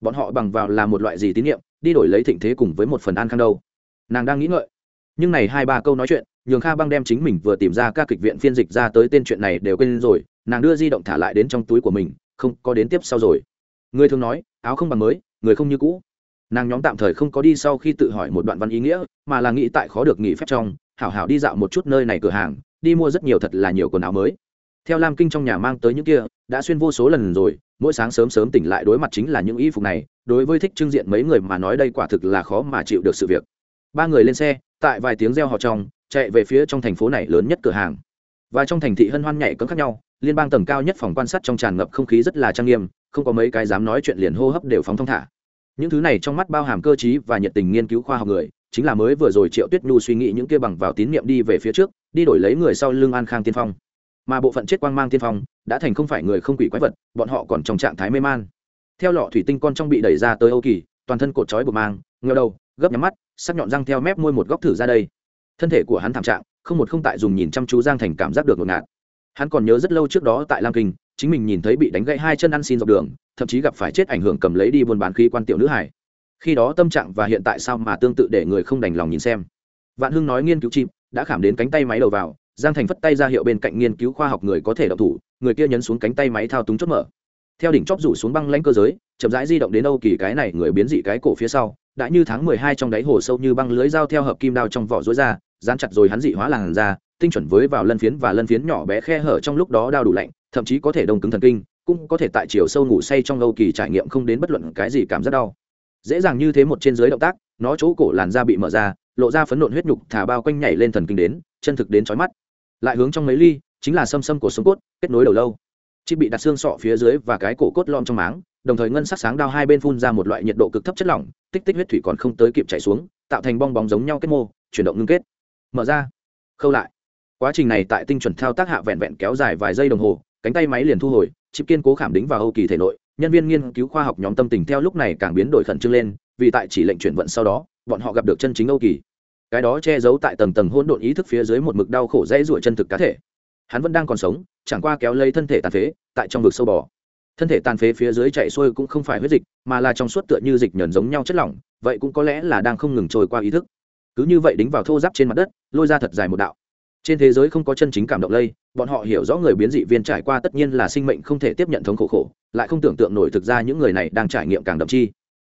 Bọn họ bằng vào là một loại gì tín nhiệm, đi đổi lấy thịnh thế cùng với một phần an khang đâu. Nàng đang nghĩ ngợi. Nhưng này hai ba câu nói chuyện nhường kha băng đem chính mình vừa tìm ra các kịch viện phiên dịch ra tới tên chuyện này đều quên rồi, nàng đưa di động thả lại đến trong túi của mình, không có đến tiếp sau rồi. Người thường nói, áo không bằng mới, người không như cũ. Nàng nhóm tạm thời không có đi sau khi tự hỏi một đoạn văn ý nghĩa, mà là nghĩ tại khó được nghỉ phép trong, hảo hảo đi dạo một chút nơi này cửa hàng, đi mua rất nhiều thật là nhiều quần áo mới. Theo lam kinh trong nhà mang tới những kia, đã xuyên vô số lần rồi, mỗi sáng sớm sớm tỉnh lại đối mặt chính là những y phục này, đối với thích trưng diện mấy người mà nói đây quả thực là khó mà chịu được sự việc. Ba người lên xe, tại vài tiếng reo họ trong chạy về phía trong thành phố này lớn nhất cửa hàng. Và trong thành thị hân hoan nhảy cấm khác nhau, liên bang tầng cao nhất phòng quan sát trong tràn ngập không khí rất là trang nghiêm, không có mấy cái dám nói chuyện liền hô hấp đều phóng thông thả. Những thứ này trong mắt bao hàm cơ t và nhiệt tình nghiên cứu khoa học người, chính là mới vừa rồi triệu tuyết nhu suy nghĩ những kia bằng vào tín nhiệm đi về phía trước, đi đổi lấy người sau lưng an khang tiên phong. Mà bộ phận chết quang mang tiên phong, đã thành không phải người không quỷ quái vật, bọn họ còn trong trạng thái mê man. Theo lọ thủy tinh con trong bị đẩy ra tới âu kỳ, toàn thân cột trói buộc mang ngờ đầu, gấp nhắm mắt, sắc nhọn răng theo mép môi một góc thử ra đây thân thể của hắn thảm trạng, không một không tại dùng nhìn chăm chú giang thành cảm giác được ngột ngạt. Hắn còn nhớ rất lâu trước đó tại lam kinh, chính mình nhìn thấy bị đánh gãy hai chân ăn xin dọc đường, thậm chí gặp phải chết ảnh hưởng cầm lấy đi buôn bán khí quan tiểu nữ hải khi đó tâm trạng và hiện tại sao mà tương tự để người không đành lòng nhìn xem. Vạn hưng nói nghiên cứu chim, đã khảm đến cánh tay máy đầu vào, giang thành phất tay ra hiệu bên cạnh nghiên cứu khoa học người có thể động thủ, người kia nhấn xuống cánh tay máy thao túng chốt mở. Theo đỉnh chóp rủ xuống băng lãnh cơ giới, chậm rãi di động đến âu kỳ cái này người biến dị cái cổ phía sau đã như tháng mười hai trong đáy hồ sâu như băng lưới dao theo hợp kim đao trong vỏ rối ra, dán chặt rồi hắn dị hóa làn ra tinh chuẩn với vào lân phiến và lân phiến nhỏ bé khe hở trong lúc đó đao đủ lạnh, thậm chí có thể đông cứng thần kinh, cũng có thể tại chiều sâu ngủ say trong âu kỳ trải nghiệm không đến bất luận cái gì cảm giác đau. Dễ dàng như thế một trên dưới động tác, nó chỗ cổ làn da bị mở ra, lộ ra phấn nộn huyết nhục thả bao quanh nhảy lên thần kinh đến, chân thực đến chói mắt. Lại hướng trong mấy ly, chính là xâm xâm của sống cốt, kết nối đầu lâu. Chị bị đặt xương sọ phía dưới và cái cổ cốt lom trong máng, đồng thời ngân sắc sáng đao hai bên phun ra một loại nhiệt độ cực thấp chất lỏng tích tích huyết thủy còn không tới kịp chảy xuống, tạo thành bong bóng giống nhau kết mô, chuyển động ngưng kết. Mở ra. Khâu lại. Quá trình này tại tinh chuẩn thao tác hạ vẹn vẹn kéo dài vài giây đồng hồ, cánh tay máy liền thu hồi, chip kiên cố khảm đính vào âu kỳ thể nội, nhân viên nghiên cứu khoa học nhóm tâm tình theo lúc này càng biến đổi khẩn trương lên, vì tại chỉ lệnh chuyển vận sau đó, bọn họ gặp được chân chính âu kỳ. Cái đó che giấu tại tầng tầng hỗn độn ý thức phía dưới một mực đau khổ dễ ruổi chân thực cá thể. Hắn vẫn đang còn sống, chẳng qua kéo lấy thân thể tàn phế, tại trong vực sâu bò thân thể tàn phế phía dưới chạy xuôi cũng không phải huyết dịch, mà là trong suốt tựa như dịch nhờn giống nhau chất lỏng, vậy cũng có lẽ là đang không ngừng trôi qua ý thức. Cứ như vậy đính vào thô giáp trên mặt đất, lôi ra thật dài một đạo. Trên thế giới không có chân chính cảm động lây, bọn họ hiểu rõ người biến dị viên trải qua tất nhiên là sinh mệnh không thể tiếp nhận thống khổ khổ, lại không tưởng tượng nổi thực ra những người này đang trải nghiệm càng đậm chi.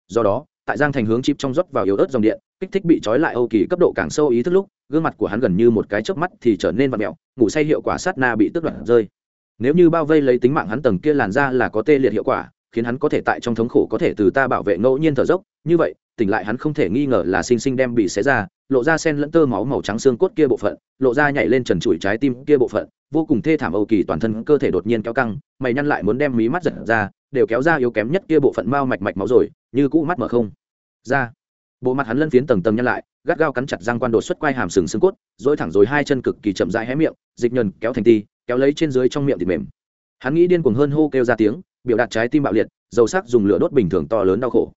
Do đó, tại giang thành hướng chip trong rót vào yếu ớt dòng điện, kích thích bị trói lại âu kỳ cấp độ càng sâu ý thức lúc, gương mặt của hắn gần như một cái chớp mắt thì trở nên vặn mẹo ngủ say hiệu quả sát na bị tước đoạt rơi nếu như bao vây lấy tính mạng hắn tầng kia làn ra là có tê liệt hiệu quả, khiến hắn có thể tại trong thống khổ có thể từ ta bảo vệ ngẫu nhiên thở dốc. Như vậy, tỉnh lại hắn không thể nghi ngờ là sinh sinh đem bị xé ra, lộ ra sen lẫn tơ máu màu trắng xương cốt kia bộ phận, lộ ra nhảy lên trần trụi trái tim kia bộ phận, vô cùng thê thảm âu kỳ toàn thân cơ thể đột nhiên kéo căng, mày nhăn lại muốn đem mí mắt giật ra, đều kéo ra yếu kém nhất kia bộ phận mao mạch mạch máu rồi, như cũ mắt mở không ra. Bộ mặt hắn lân phiến tầng tầng nhăn lại, gắt gao cắn chặt răng quan đột xuất quai hàm sừng xương cốt dỗi thẳng rồi hai chân cực kỳ chậm rãi hé miệng, dịch nhần kéo thành ti kéo lấy trên dưới trong miệng thịt mềm. Hắn nghĩ điên cuồng hơn hô kêu ra tiếng, biểu đạt trái tim bạo liệt, dầu sắc dùng lửa đốt bình thường to lớn đau khổ.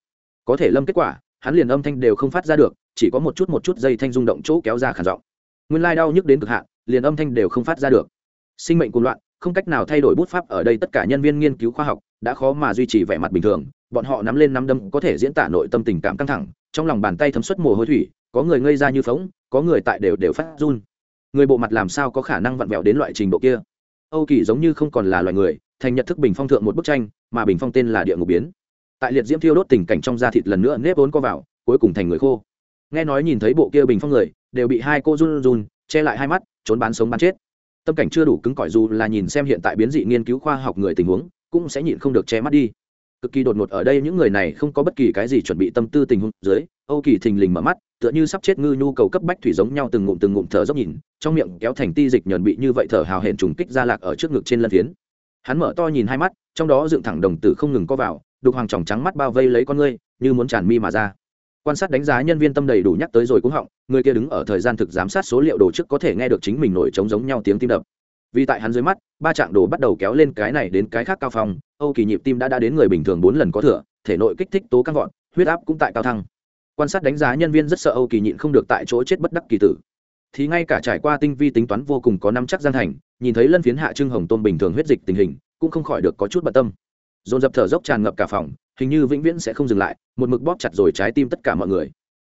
Có thể lâm kết quả, hắn liền âm thanh đều không phát ra được, chỉ có một chút một chút dây thanh rung động chỗ kéo ra khản giọng. Nguyên lai đau nhức đến cực hạn, liền âm thanh đều không phát ra được. Sinh mệnh cuồng loạn, không cách nào thay đổi bút pháp ở đây tất cả nhân viên nghiên cứu khoa học đã khó mà duy trì vẻ mặt bình thường, bọn họ nắm lên nắm đâm có thể diễn tả nội tâm tình cảm căng thẳng, trong lòng bàn tay thấm suất mồ hôi thủy, có người ngây ra như phóng có người tại đều đều phát run người bộ mặt làm sao có khả năng vặn vẹo đến loại trình độ kia? Âu kỳ giống như không còn là loài người, thành nhật thức bình phong thượng một bức tranh, mà bình phong tên là địa ngục biến. Tại liệt diễm thiêu đốt tình cảnh trong da thịt lần nữa nếp vốn co vào, cuối cùng thành người khô. Nghe nói nhìn thấy bộ kia bình phong người, đều bị hai cô run run che lại hai mắt, trốn bán sống bán chết. Tâm cảnh chưa đủ cứng cỏi dù là nhìn xem hiện tại biến dị nghiên cứu khoa học người tình huống, cũng sẽ nhịn không được che mắt đi cực kỳ đột ngột ở đây những người này không có bất kỳ cái gì chuẩn bị tâm tư tình huống dưới, âu kỳ thình lình mở mắt, tựa như sắp chết ngư nhu cầu cấp bách thủy giống nhau từng ngụm từng ngụm thở dốc nhìn, trong miệng kéo thành ti dịch nhờn bị như vậy thở hào hển trùng kích ra lạc ở trước ngực trên lân phiến. Hắn mở to nhìn hai mắt, trong đó dựng thẳng đồng tử không ngừng co vào, đục hoàng tròng trắng mắt bao vây lấy con ngươi, như muốn tràn mi mà ra. Quan sát đánh giá nhân viên tâm đầy đủ nhắc tới rồi cũng họng, người kia đứng ở thời gian thực giám sát số liệu đồ trước có thể nghe được chính mình nổi trống giống nhau tiếng tim đập. Vì tại hắn dưới mắt, ba trạng đồ bắt đầu kéo lên cái này đến cái khác cao phong âu kỳ nhịp tim đã đã đến người bình thường bốn lần có thừa, thể nội kích thích tố căng gọn huyết áp cũng tại cao thăng. Quan sát đánh giá nhân viên rất sợ âu kỳ nhịn không được tại chỗ chết bất đắc kỳ tử. Thì ngay cả trải qua tinh vi tính toán vô cùng có năm chắc gian thành, nhìn thấy lân phiến hạ trưng hồng tôm bình thường huyết dịch tình hình, cũng không khỏi được có chút bận tâm. Dồn dập thở dốc tràn ngập cả phòng, hình như vĩnh viễn sẽ không dừng lại, một mực bóp chặt rồi trái tim tất cả mọi người.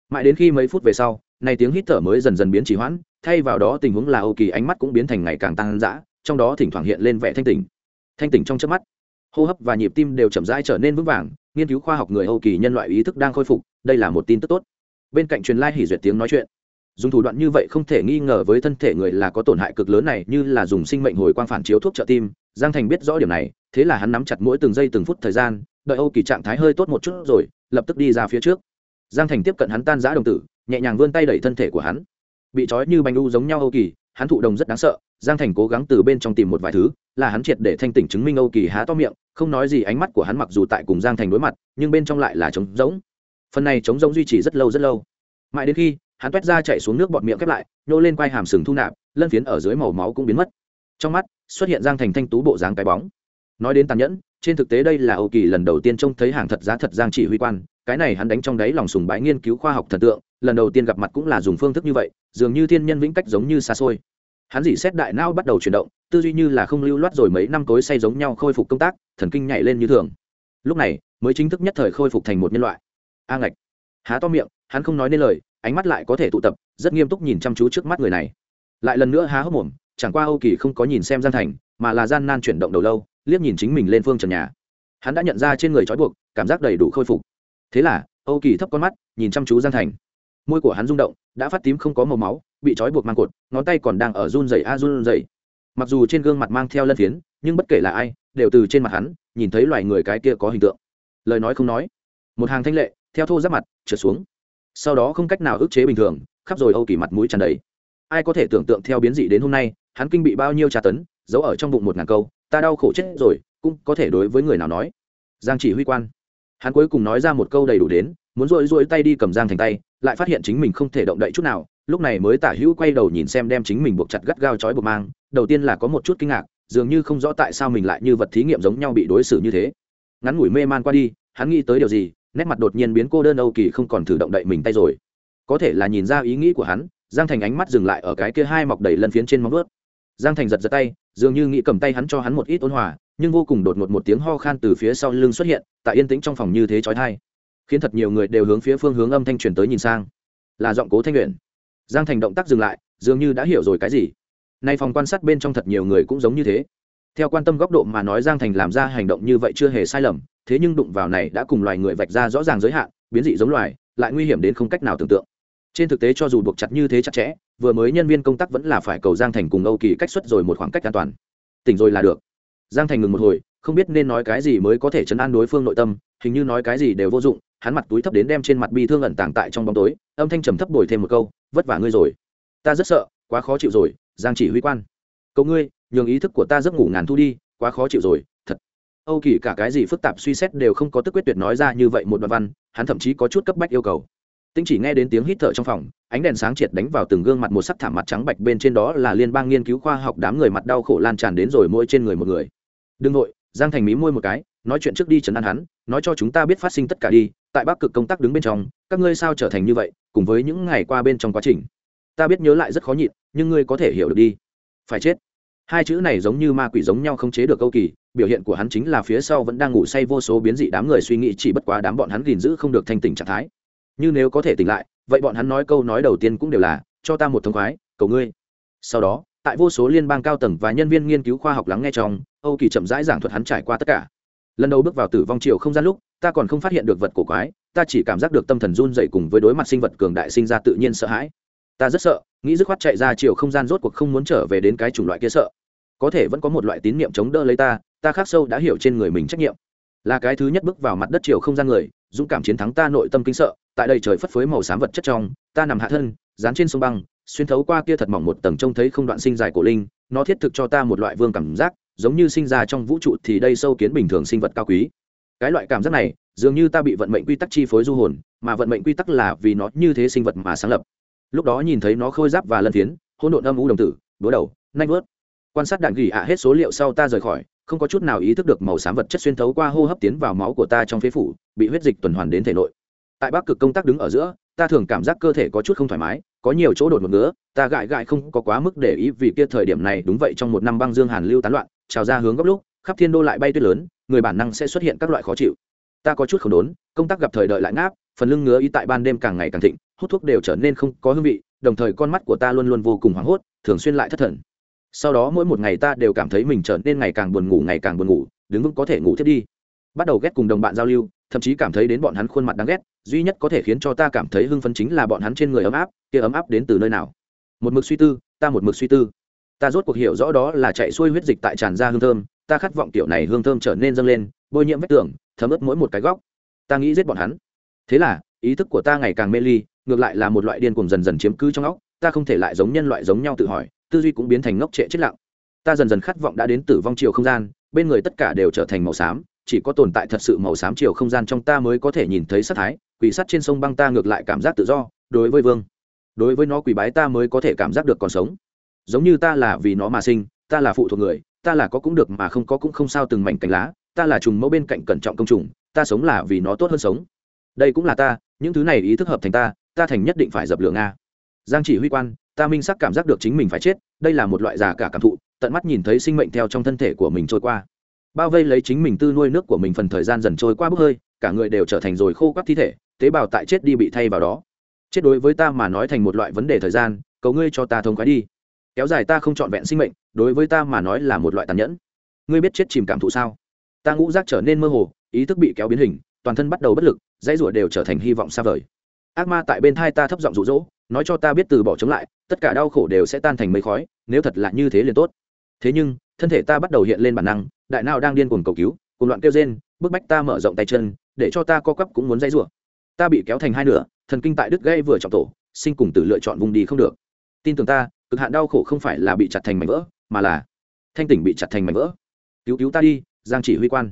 Mãi đến khi mấy phút về sau này tiếng hít thở mới dần dần biến trì hoãn, thay vào đó tình huống là âu kỳ ánh mắt cũng biến thành ngày càng tăng dã, trong đó thỉnh thoảng hiện lên vẻ thanh tỉnh. Thanh tỉnh trong chớp mắt hô hấp và nhịp tim đều chậm rãi trở nên vững vàng, nghiên cứu khoa học người âu kỳ nhân loại ý thức đang khôi phục, đây là một tin tức tốt. Bên cạnh truyền lai hỉ duyệt tiếng nói chuyện, dùng thủ đoạn như vậy không thể nghi ngờ với thân thể người là có tổn hại cực lớn này như là dùng sinh mệnh hồi quang phản chiếu thuốc trợ tim. Giang thành biết rõ điểm này, thế là hắn nắm chặt mỗi từng giây từng phút thời gian, đợi âu kỳ trạng thái hơi tốt một chút rồi, lập tức đi ra phía trước. Giang thành tiếp cận hắn tan giã đồng tử, nhẹ nhàng vươn tay đẩy thân thể của hắn. Bị trói như bánh u giống nhau âu kỳ hắn thụ đồng rất đáng sợ, giang thành cố gắng từ bên trong tìm một vài thứ, là hắn triệt để thanh tỉnh chứng minh âu kỳ há to miệng, không nói gì ánh mắt của hắn mặc dù tại cùng giang thành đối mặt, nhưng bên trong lại là trống rỗng. Phần này trống rỗng duy trì rất lâu rất lâu. Mãi đến khi, hắn t ra chạy xuống nước bọt miệng khép lại, nhô lên quai hàm sừng thu nạp, lân phiến ở dưới màu máu cũng biến mất. Trong mắt, xuất hiện giang thành thanh tú bộ dáng cái bóng. Nói đến tàn nhẫn, trên thực tế đây là âu kỳ lần đầu tiên trông thấy hàng thật giá thật giang chỉ huy quan cái này hắn đánh trong đáy lòng sùng bái nghiên cứu khoa học thần tượng, lần đầu tiên gặp mặt cũng là dùng phương thức như vậy, dường như thiên nhân vĩnh cách giống như xa xôi. Hắn dỉ xét đại não bắt đầu chuyển động, tư duy như là không lưu loát rồi mấy năm tối say giống nhau khôi phục công tác, thần kinh nhảy lên như thường. Lúc này, mới chính thức nhất thời khôi phục thành một nhân loại. A ngạch. Há to miệng, hắn không nói nên lời, ánh mắt lại có thể tụ tập, rất nghiêm túc nhìn chăm chú trước mắt người này. Lại lần nữa há hốc mồm, chẳng qua âu kỳ không có nhìn xem gian thành, mà là gian nan chuyển động đầu lâu, liếc nhìn chính mình lên phương trần nhà. Hắn đã nhận ra trên người trói buộc, cảm giác đầy đủ khôi phục thế là, âu kỳ thấp con mắt, nhìn chăm chú Giang thành. Môi của hắn rung động, đã phát tím không có màu máu, bị trói buộc mang cột, ngón tay còn đang ở run rẩy a à run rẩy. Mặc dù trên gương mặt mang theo lân phiến, nhưng bất kể là ai, đều từ trên mặt hắn, nhìn thấy loài người cái kia có hình tượng. Lời nói không nói, một hàng thanh lệ, theo thô giáp mặt, trượt xuống. Sau đó không cách nào ức chế bình thường, khắp rồi âu kỳ mặt mũi tràn đầy. Ai có thể tưởng tượng theo biến dị đến hôm nay, hắn kinh bị bao nhiêu tra tấn, giấu ở trong bụng một ngàn câu, ta đau khổ chết rồi, cũng có thể đối với người nào nói. Giang chỉ huy quan hắn cuối cùng nói ra một câu đầy đủ đến, muốn rỗi rỗi tay đi cầm giang thành tay, lại phát hiện chính mình không thể động đậy chút nào, lúc này mới tả hữu quay đầu nhìn xem đem chính mình buộc chặt gắt gao chói buộc mang, đầu tiên là có một chút kinh ngạc, dường như không rõ tại sao mình lại như vật thí nghiệm giống nhau bị đối xử như thế. Ngắn ngủi mê man qua đi, hắn nghĩ tới điều gì, nét mặt đột nhiên biến cô đơn âu kỳ không còn thử động đậy mình tay rồi. Có thể là nhìn ra ý nghĩ của hắn, giang thành ánh mắt dừng lại ở cái kia hai mọc đầy lân phiến trên móng ướt giang thành giật giật tay, dường như nghĩ cầm tay hắn cho hắn một ít ôn hòa nhưng vô cùng đột ngột một tiếng ho khan từ phía sau lưng xuất hiện, tại yên tĩnh trong phòng như thế trói thai khiến thật nhiều người đều hướng phía phương hướng âm thanh truyền tới nhìn sang. Là giọng cố thanh luyện giang thành động tác dừng lại, dường như đã hiểu rồi cái gì. Nay phòng quan sát bên trong thật nhiều người cũng giống như thế. Theo quan tâm góc độ mà nói giang thành làm ra hành động như vậy chưa hề sai lầm, thế nhưng đụng vào này đã cùng loài người vạch ra rõ ràng giới hạn, biến dị giống loài, lại nguy hiểm đến không cách nào tưởng tượng. Trên thực tế cho dù buộc chặt như thế chặt chẽ, vừa mới nhân viên công tác vẫn là phải cầu giang thành cùng âu kỳ cách xuất rồi một khoảng cách an toàn. Tỉnh rồi là được giang thành ngừng một hồi, không biết nên nói cái gì mới có thể chấn an đối phương nội tâm, hình như nói cái gì đều vô dụng, hắn mặt túi thấp đến đem trên mặt bi thương ẩn tàng tại trong bóng tối, âm thanh trầm thấp bồi thêm một câu, vất vả ngươi rồi. Ta rất sợ, quá khó chịu rồi, giang chỉ huy quan. Cậu ngươi, nhường ý thức của ta giấc ngủ ngàn thu đi, quá khó chịu rồi, thật. Âu kỳ cả cái gì phức tạp suy xét đều không có tức quyết tuyệt nói ra như vậy một đoạn văn, hắn thậm chí có chút cấp bách yêu cầu. Tinh chỉ nghe đến tiếng hít thở trong phòng, ánh đèn sáng triệt đánh vào từng gương mặt một sắc thảm mặt trắng bạch bên trên đó là liên bang nghiên cứu khoa học đám người mặt đau khổ lan tràn đến rồi mỗi trên người một người đương nội giang thành mí môi một cái, nói chuyện trước đi chấn an hắn, nói cho chúng ta biết phát sinh tất cả đi, tại bắc cực công tác đứng bên trong, các ngươi sao trở thành như vậy, cùng với những ngày qua bên trong quá trình. Ta biết nhớ lại rất khó nhịn, nhưng ngươi có thể hiểu được đi. Phải chết. Hai chữ này giống như ma quỷ giống nhau không chế được câu kỳ, biểu hiện của hắn chính là phía sau vẫn đang ngủ say vô số biến dị đám người suy nghĩ chỉ bất quá đám bọn hắn gìn giữ không được thanh tỉnh trạng thái. Như nếu có thể tỉnh lại, vậy bọn hắn nói câu nói đầu tiên cũng đều là, cho ta một thông khoái, cầu ngươi. Sau đó tại vô số liên bang cao tầng và nhân viên nghiên cứu khoa học lắng nghe trong, âu kỳ chậm rãi giảng thuật hắn trải qua tất cả. Lần đầu bước vào tử vong chiều không gian lúc, ta còn không phát hiện được vật cổ quái, ta chỉ cảm giác được tâm thần run dậy cùng với đối mặt sinh vật cường đại sinh ra tự nhiên sợ hãi. Ta rất sợ, nghĩ dứt khoát chạy ra chiều không gian rốt cuộc không muốn trở về đến cái chủng loại kia sợ. Có thể vẫn có một loại tín niệm chống đỡ lấy ta ta khác sâu đã hiểu trên người mình trách nhiệm. Là cái thứ nhất bước vào mặt đất chiều không gian người, dũng cảm chiến thắng ta nội tâm kinh sợ, tại đây trời phất phới màu xám vật chất trong, ta nằm hạ thân, dán trên sông băng xuyên thấu qua kia thật mỏng một tầng trông thấy không đoạn sinh dài cổ linh, nó thiết thực cho ta một loại vương cảm giác, giống như sinh ra trong vũ trụ thì đây sâu kiến bình thường sinh vật cao quý. Cái loại cảm giác này, dường như ta bị vận mệnh quy tắc chi phối du hồn, mà vận mệnh quy tắc là vì nó như thế sinh vật mà sáng lập. Lúc đó nhìn thấy nó khôi giáp và lân phiến, hỗn độn âm u đồng tử, búa đầu, nanh vớt quan sát đạn gỉ ạ hết số liệu sau ta rời khỏi, không có chút nào ý thức được màu xám vật chất xuyên thấu qua hô hấp tiến vào máu của ta trong phế phủ, bị huyết dịch tuần hoàn đến thể nội. Tại bắc cực công tác đứng ở giữa, ta thường cảm giác cơ thể có chút không thoải mái có nhiều chỗ đột một ngứa, ta gãi gãi không có quá mức để ý vì kia thời điểm này, đúng vậy, trong một năm băng dương hàn lưu tán loạn, trào ra hướng góc lúc, khắp thiên đô lại bay tuyết lớn, người bản năng sẽ xuất hiện các loại khó chịu. Ta có chút không đốn, công tác gặp thời đợi lại ngáp, phần lưng ngứa ý tại ban đêm càng ngày càng thịnh, hút thuốc đều trở nên không có hương vị, đồng thời con mắt của ta luôn luôn vô cùng hoảng hốt, thường xuyên lại thất thần. Sau đó mỗi một ngày ta đều cảm thấy mình trở nên ngày càng buồn ngủ, ngày càng buồn ngủ, đứng vững có thể ngủ thiết đi. Bắt đầu ghét cùng đồng bạn giao lưu thậm chí cảm thấy đến bọn hắn khuôn mặt đáng ghét, duy nhất có thể khiến cho ta cảm thấy hưng phấn chính là bọn hắn trên người ấm áp, kia ấm áp đến từ nơi nào? Một mực suy tư, ta một mực suy tư. Ta rốt cuộc hiểu rõ đó là chạy xuôi huyết dịch tại tràn ra hương thơm, ta khát vọng tiểu này hương thơm trở nên dâng lên, bôi nhiễm vách tường, thấm ướt mỗi một cái góc. Ta nghĩ giết bọn hắn. Thế là, ý thức của ta ngày càng mê ly, ngược lại là một loại điên cuồng dần dần chiếm cứ trong óc, ta không thể lại giống nhân loại giống nhau tự hỏi, tư duy cũng biến thành ngốc trệ chết lặng. Ta dần dần khát vọng đã đến tử vong chiều không gian, bên người tất cả đều trở thành màu xám chỉ có tồn tại thật sự màu xám chiều không gian trong ta mới có thể nhìn thấy sát thái, quỷ sắt trên sông băng ta ngược lại cảm giác tự do, đối với vương. Đối với nó quỷ bái ta mới có thể cảm giác được còn sống. Giống như ta là vì nó mà sinh, ta là phụ thuộc người, ta là có cũng được mà không có cũng không sao từng mảnh cánh lá, ta là trùng mẫu bên cạnh cẩn trọng công trùng, ta sống là vì nó tốt hơn sống. Đây cũng là ta, những thứ này ý thức hợp thành ta ta thành nhất định phải dập lửa nga. Giang chỉ huy quan, ta minh sắc cảm giác được chính mình phải chết, đây là một loại già cả cảm thụ, tận mắt nhìn thấy sinh mệnh theo trong thân thể của mình trôi qua bao vây lấy chính mình tư nuôi nước của mình phần thời gian dần trôi qua bốc hơi, cả người đều trở thành rồi khô quắt thi thể, tế bào tại chết đi bị thay vào đó. Chết đối với ta mà nói thành một loại vấn đề thời gian, cầu ngươi cho ta thông khoái đi. Kéo dài ta không trọn vẹn sinh mệnh, đối với ta mà nói là một loại tàn nhẫn. Ngươi biết chết chìm cảm thụ sao? Ta ngũ rác trở nên mơ hồ, ý thức bị kéo biến hình, toàn thân bắt đầu bất lực, dãy rủa đều trở thành hy vọng xa vời. Ác ma tại bên thai ta thấp giọng rụ rỗ nói cho ta biết từ bỏ chống lại, tất cả đau khổ đều sẽ tan thành mây khói, nếu thật là như thế liền tốt. Thế nhưng, thân thể ta bắt đầu hiện lên bản năng đại nào đang điên cuồng cầu cứu cùng loạn kêu rên, bức bách ta mở rộng tay chân, để cho ta co cắp cũng muốn dây rủa. Ta bị kéo thành hai nửa, thần kinh tại đứt gây vừa trọng tổ, sinh cùng tử lựa chọn vùng đi không được. Tin tưởng ta, cực hạn đau khổ không phải là bị chặt thành mảnh vỡ, mà là thanh tỉnh bị chặt thành mảnh vỡ. Cứu cứu ta đi, giang chỉ huy quan.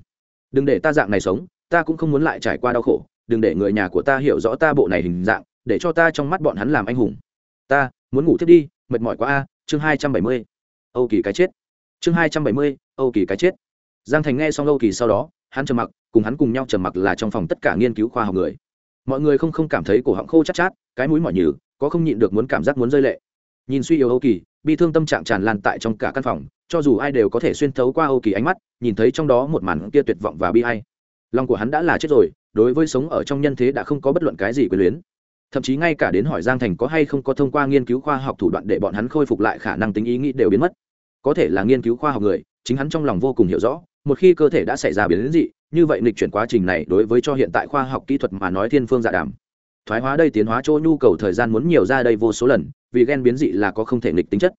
Đừng để ta dạng này sống, ta cũng không muốn lại trải qua đau khổ. Đừng để người nhà của ta hiểu rõ ta bộ này hình dạng, để cho ta trong mắt bọn hắn làm anh hùng. Ta, muốn ngủ thiết đi, mệt mỏi quá a, chương hai trăm bảy mươi. Âu kỳ cái chết. Chương hai trăm bảy mươi, âu kỳ cái chết giang thành nghe xong âu kỳ sau đó, hắn trầm mặc, cùng hắn cùng nhau trầm mặc là trong phòng tất cả nghiên cứu khoa học người. Mọi người không không cảm thấy cổ họng khô chát chát, cái mũi mỏi nhừ, có không nhịn được muốn cảm giác muốn rơi lệ. Nhìn suy yếu âu kỳ, bi thương tâm trạng tràn lan tại trong cả căn phòng, cho dù ai đều có thể xuyên thấu qua âu kỳ ánh mắt, nhìn thấy trong đó một màn kia tuyệt vọng và bi hay lòng của hắn đã là chết rồi, đối với sống ở trong nhân thế đã không có bất luận cái gì quyền luyến. Thậm chí ngay cả đến hỏi giang thành có hay không có thông qua nghiên cứu khoa học thủ đoạn để bọn hắn khôi phục lại khả năng tính ý nghĩ đều biến mất. Có thể là nghiên cứu khoa học người, chính hắn trong lòng vô cùng hiểu rõ một khi cơ thể đã xảy ra biến dị, như vậy lịch chuyển quá trình này đối với cho hiện tại khoa học kỹ thuật mà nói thiên phương dạ đàm. Thoái hóa đây tiến hóa chỗ nhu cầu thời gian muốn nhiều ra đây vô số lần, vì ghen biến dị là có không thể nghịch tính chất.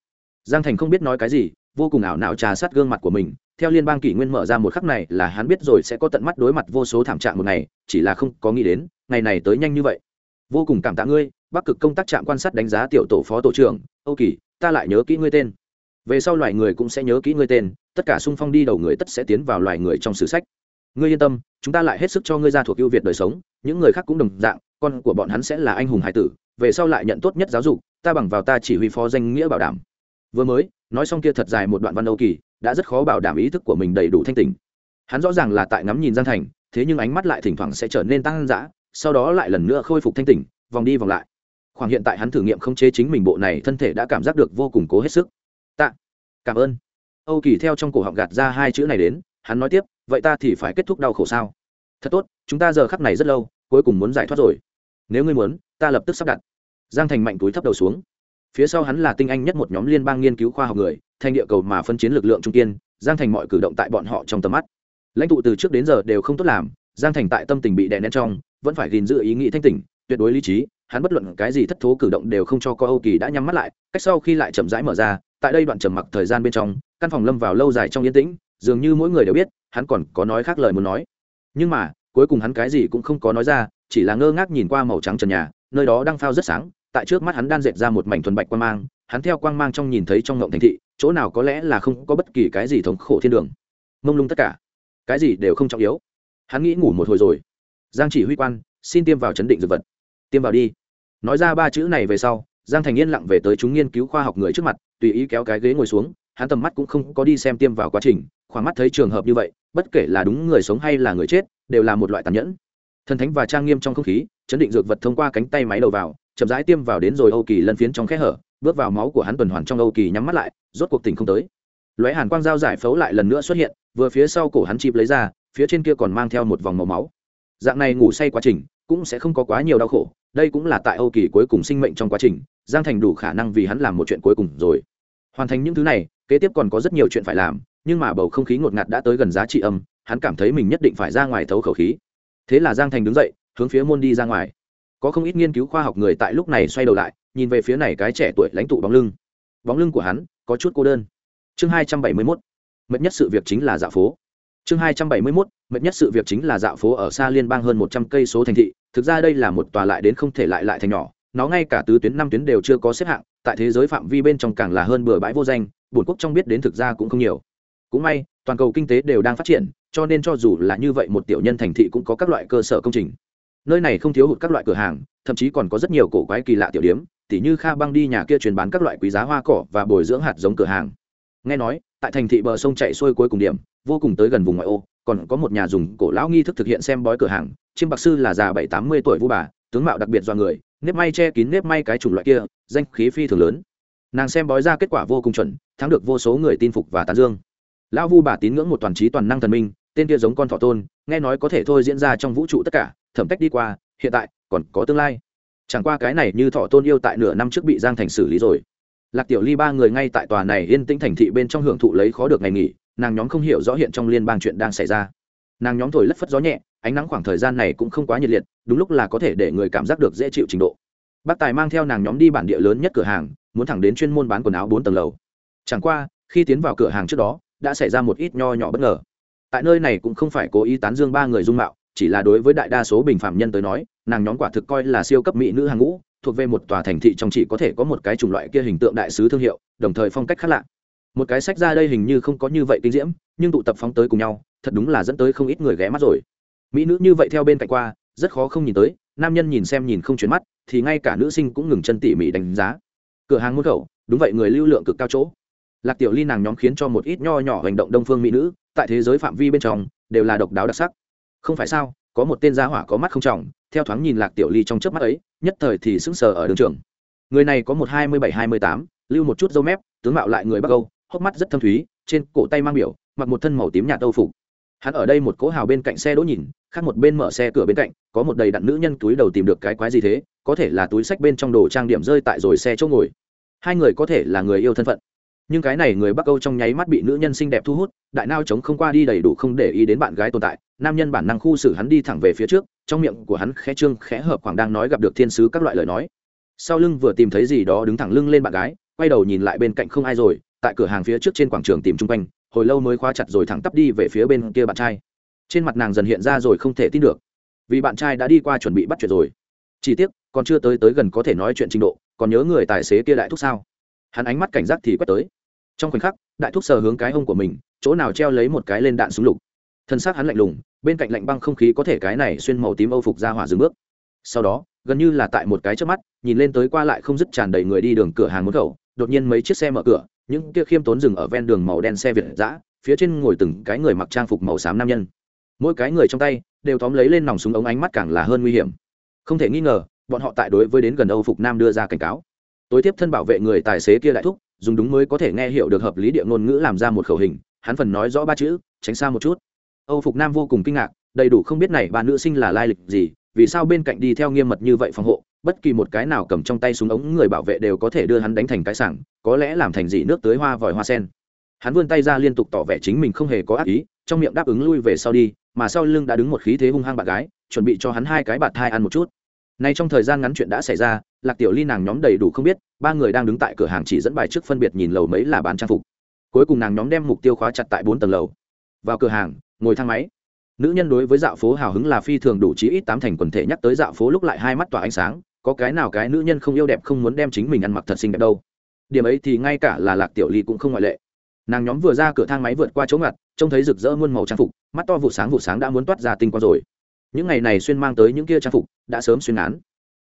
Giang thành không biết nói cái gì, vô cùng ảo não trà sát gương mặt của mình, theo liên bang kỷ nguyên mở ra một khắc này là hắn biết rồi sẽ có tận mắt đối mặt vô số thảm trạng một ngày, chỉ là không có nghĩ đến, ngày này tới nhanh như vậy. Vô cùng cảm tạ ngươi, bắc cực công tác trạm quan sát đánh giá tiểu tổ phó tổ trưởng, âu kỳ, ta lại nhớ kỹ ngươi tên. Về sau loài người cũng sẽ nhớ kỹ ngươi tên tất cả sung phong đi đầu người tất sẽ tiến vào loài người trong sử sách. Ngươi yên tâm, chúng ta lại hết sức cho ngươi ra thuộc ưu việt đời sống, những người khác cũng đồng dạng, con của bọn hắn sẽ là anh hùng hải tử, về sau lại nhận tốt nhất giáo dục, ta bằng vào ta chỉ huy phó danh nghĩa bảo đảm. Vừa mới, nói xong kia thật dài một đoạn văn âu kỳ, đã rất khó bảo đảm ý thức của mình đầy đủ thanh tình hắn rõ ràng là tại ngắm nhìn giang thành, thế nhưng ánh mắt lại thỉnh thoảng sẽ trở nên tăng dã, sau đó lại lần nữa khôi phục thanh tỉnh vòng đi vòng lại. Khoảng hiện tại hắn thử nghiệm không chế chính mình bộ này thân thể đã cảm giác được vô cùng cố hết sức. Tạ, cảm ơn âu kỳ theo trong cổ họng gạt ra hai chữ này đến, hắn nói tiếp, vậy ta thì phải kết thúc đau khổ sao? Thật tốt, chúng ta giờ khắc này rất lâu, cuối cùng muốn giải thoát rồi. Nếu ngươi muốn, ta lập tức sắp đặt. Giang thành mạnh túi thấp đầu xuống. Phía sau hắn là tinh anh nhất một nhóm liên bang nghiên cứu khoa học người, thành địa cầu mà phân chiến lực lượng trung kiên, giang thành mọi cử động tại bọn họ trong tầm mắt. Lãnh tụ từ trước đến giờ đều không tốt làm, giang thành tại tâm tình bị đè nén trong, vẫn phải gìn giữ ý nghĩ thanh tỉnh, tuyệt đối lý trí, hắn bất luận cái gì thất thố cử động đều không cho có âu kỳ đã nhắm mắt lại, cách sau khi lại chậm rãi mở ra, tại đây đoạn trầm mặc thời gian bên trong căn phòng lâm vào lâu dài trong yên tĩnh, dường như mỗi người đều biết, hắn còn có nói khác lời muốn nói. Nhưng mà, cuối cùng hắn cái gì cũng không có nói ra, chỉ là ngơ ngác nhìn qua màu trắng trần nhà, nơi đó đang phao rất sáng, tại trước mắt hắn đan dệt ra một mảnh thuần bạch quang mang, hắn theo quang mang trong nhìn thấy trong ngộng thành thị, chỗ nào có lẽ là không có bất kỳ cái gì thống khổ thiên đường. Mông lung tất cả. Cái gì đều không trọng yếu. Hắn nghĩ ngủ một hồi rồi. Giang chỉ huy quan, xin tiêm vào chấn định dược vật. Tiêm vào đi. Nói ra ba chữ này về sau, giang thành yên lặng về tới chúng nghiên cứu khoa học người trước mặt, tùy ý kéo cái ghế ngồi xuống hắn tầm mắt cũng không có đi xem tiêm vào quá trình, khoảng mắt thấy trường hợp như vậy, bất kể là đúng người sống hay là người chết, đều là một loại tàn nhẫn. Thần thánh và trang nghiêm trong không khí, chấn định dược vật thông qua cánh tay máy đầu vào, chậm rãi tiêm vào đến rồi âu kỳ lân phiến trong kẽ hở, bước vào máu của hắn tuần hoàn trong âu kỳ nhắm mắt lại, rốt cuộc tỉnh không tới. Lóe hàn quang dao giải phẫu lại lần nữa xuất hiện, vừa phía sau cổ hắn chịp lấy ra, phía trên kia còn mang theo một vòng màu máu. Dạng này ngủ say quá trình, cũng sẽ không có quá nhiều đau khổ, đây cũng là tại âu kỳ cuối cùng sinh mệnh trong quá trình, giang thành đủ khả năng vì hắn làm một chuyện cuối cùng rồi hoàn thành những thứ này, kế tiếp còn có rất nhiều chuyện phải làm, nhưng mà bầu không khí ngột ngạt đã tới gần giá trị âm, hắn cảm thấy mình nhất định phải ra ngoài thấu khẩu khí. Thế là giang thành đứng dậy, hướng phía môn đi ra ngoài. Có không ít nghiên cứu khoa học người tại lúc này xoay đầu lại, nhìn về phía này cái trẻ tuổi lãnh tụ bóng lưng. Bóng lưng của hắn có chút cô đơn. Chương hai trăm bảy mươi mốt, mệt nhất sự việc chính là dạo phố. Chương hai trăm bảy mươi mốt, mệt nhất sự việc chính là dạo phố ở xa liên bang hơn một trăm cây số thành thị, thực ra đây là một tòa lại đến không thể lại lại thành nhỏ nó ngay cả tứ tuyến năm tuyến đều chưa có xếp hạng, tại thế giới phạm vi bên trong càng là hơn bừa bãi vô danh, bổn quốc trong biết đến thực ra cũng không nhiều. Cũng may, toàn cầu kinh tế đều đang phát triển, cho nên cho dù là như vậy một tiểu nhân thành thị cũng có các loại cơ sở công trình. Nơi này không thiếu hụt các loại cửa hàng, thậm chí còn có rất nhiều cổ quái kỳ lạ tiểu điếm tỉ như kha băng đi nhà kia truyền bán các loại quý giá hoa cỏ và bồi dưỡng hạt giống cửa hàng. Nghe nói, tại thành thị bờ sông chạy xuôi cuối cùng điểm, vô cùng tới gần vùng ngoại ô, còn có một nhà dùng cổ lão nghi thức thực hiện xem bói cửa hàng, chiêm bạc sư là già bảy tám mươi tuổi vu bà tướng mạo đặc biệt do người, nếp may che kín nếp may cái chủng loại kia, danh khí phi thường lớn. Nàng xem bói ra kết quả vô cùng chuẩn, thắng được vô số người tin phục và tán dương. Lão vu bà tín ngưỡng một toàn trí toàn năng thần minh, tên kia giống con thọ tôn, nghe nói có thể thôi diễn ra trong vũ trụ tất cả, thẩm cách đi qua, hiện tại còn có tương lai. Chẳng qua cái này như thọ tôn yêu tại nửa năm trước bị giang thành xử lý rồi. Lạc tiểu ly ba người ngay tại tòa này yên tĩnh thành thị bên trong hưởng thụ lấy khó được ngày nghỉ, nàng nhóm không hiểu rõ hiện trong liên bang chuyện đang xảy ra. Nàng nhóm thổi lất phất gió nhẹ, ánh nắng khoảng thời gian này cũng không quá nhiệt liệt đúng lúc là có thể để người cảm giác được dễ chịu trình độ. Bác tài mang theo nàng nhóm đi bản địa lớn nhất cửa hàng, muốn thẳng đến chuyên môn bán quần áo bốn tầng lầu. Chẳng qua, khi tiến vào cửa hàng trước đó, đã xảy ra một ít nho nhỏ bất ngờ. Tại nơi này cũng không phải cố ý tán dương ba người dung mạo, chỉ là đối với đại đa số bình phạm nhân tới nói, nàng nhóm quả thực coi là siêu cấp mỹ nữ hàng ngũ, thuộc về một tòa thành thị trong chỉ có thể có một cái chủng loại kia hình tượng đại sứ thương hiệu, đồng thời phong cách khác lạ. Một cái sách ra đây hình như không có như vậy kinh diễm, nhưng tụ tập phóng tới cùng nhau, thật đúng là dẫn tới không ít người ghé mắt rồi. Mỹ nữ như vậy theo bên cạnh qua rất khó không nhìn tới, nam nhân nhìn xem nhìn không chuyển mắt, thì ngay cả nữ sinh cũng ngừng chân tỉ mỉ đánh giá. Cửa hàng môn khẩu, đúng vậy, người lưu lượng cực cao chỗ. Lạc tiểu ly nàng nhóm khiến cho một ít nho nhỏ hành động đông phương mỹ nữ, tại thế giới phạm vi bên trong, đều là độc đáo đặc sắc. Không phải sao, có một tên gia hỏa có mắt không trọng, theo thoáng nhìn lạc tiểu ly trong chớp mắt ấy, nhất thời thì sững sờ ở đường trường. Người này có một hai mươi bảy, hai mươi tám, lưu một chút dâu mép, tướng mạo lại người bắc âu, hốc mắt rất thâm thúy, trên cổ tay mang biểu, mặc một thân màu tím nhạt âu phục hắn ở đây một cỗ hào bên cạnh xe đỗ nhìn, khác một bên mở xe cửa bên cạnh, có một đầy đặn nữ nhân túi đầu tìm được cái quái gì thế, có thể là túi sách bên trong đồ trang điểm rơi tại rồi xe chỗ ngồi. Hai người có thể là người yêu thân phận. Nhưng cái này người bắc âu trong nháy mắt bị nữ nhân xinh đẹp thu hút, đại nao chống không qua đi đầy đủ không để ý đến bạn gái tồn tại, nam nhân bản năng khu xử hắn đi thẳng về phía trước, trong miệng của hắn khẽ trương, khẽ hợp khoảng đang nói gặp được thiên sứ các loại lời nói. Sau lưng vừa tìm thấy gì đó đứng thẳng lưng lên bạn gái, quay đầu nhìn lại bên cạnh không ai rồi tại cửa hàng phía trước trên quảng trường tìm chung quanh, hồi lâu mới khóa chặt rồi thẳng tắp đi về phía bên kia bạn trai. Trên mặt nàng dần hiện ra rồi không thể tin được. Vì bạn trai đã đi qua chuẩn bị bắt chuyện rồi. Chỉ tiếc, còn chưa tới tới gần có thể nói chuyện trình độ, còn nhớ người tài xế kia đại thúc sao? Hắn ánh mắt cảnh giác thì quét tới. Trong khoảnh khắc, đại thúc sờ hướng cái hông của mình, chỗ nào treo lấy một cái lên đạn súng lục. Thân xác hắn lạnh lùng, bên cạnh lạnh băng không khí có thể cái này xuyên màu tím âu phục ra hỏa dừng bước. Sau đó, gần như là tại một cái trước mắt, nhìn lên tới qua lại không dứt tràn đầy người đi đường cửa hàng môn khẩu, đột nhiên mấy chiếc xe mở cửa những kia khiêm tốn dừng ở ven đường màu đen xe việt giã phía trên ngồi từng cái người mặc trang phục màu xám nam nhân. Mỗi cái người trong tay đều tóm lấy lên nòng súng ống ánh mắt càng là hơn nguy hiểm. Không thể nghi ngờ, bọn họ tại đối với đến gần âu phục nam đưa ra cảnh cáo. Tối tiếp thân bảo vệ người tài xế kia đại thúc, dùng đúng mới có thể nghe hiểu được hợp lý địa ngôn ngữ làm ra một khẩu hình, hắn phần nói rõ ba chữ, tránh xa một chút. Âu phục nam vô cùng kinh ngạc, đầy đủ không biết này ba nữ sinh là lai lịch gì, vì sao bên cạnh đi theo nghiêm mật như vậy phòng hộ bất kỳ một cái nào cầm trong tay súng ống người bảo vệ đều có thể đưa hắn đánh thành cái sảng, có lẽ làm thành gì nước tới hoa vòi hoa sen. Hắn vươn tay ra liên tục tỏ vẻ chính mình không hề có ác ý, trong miệng đáp ứng lui về sau đi, mà sau lưng đã đứng một khí thế hung hăng bạn gái, chuẩn bị cho hắn hai cái bạt thai ăn một chút. Nay trong thời gian ngắn chuyện đã xảy ra, lạc tiểu ly nàng nhóm đầy đủ không biết, ba người đang đứng tại cửa hàng chỉ dẫn bài trước phân biệt nhìn lầu mấy là bán trang phục. Cuối cùng nàng nhóm đem mục tiêu khóa chặt tại bốn tầng lầu. Vào cửa hàng, ngồi thang máy. Nữ nhân đối với dạo phố hào hứng là phi thường đủ chí ít tám thành quần thể nhắc tới dạo phố lúc lại hai mắt tỏa ánh sáng có cái nào cái nữ nhân không yêu đẹp không muốn đem chính mình ăn mặc thật xinh đẹp đâu. Điểm ấy thì ngay cả là lạc tiểu ly cũng không ngoại lệ. Nàng nhóm vừa ra cửa thang máy vượt qua chỗ ngặt, trông thấy rực rỡ muôn màu trang phục, mắt to vụ sáng vụ sáng đã muốn toát ra tinh qua rồi. Những ngày này xuyên mang tới những kia trang phục đã sớm xuyên án.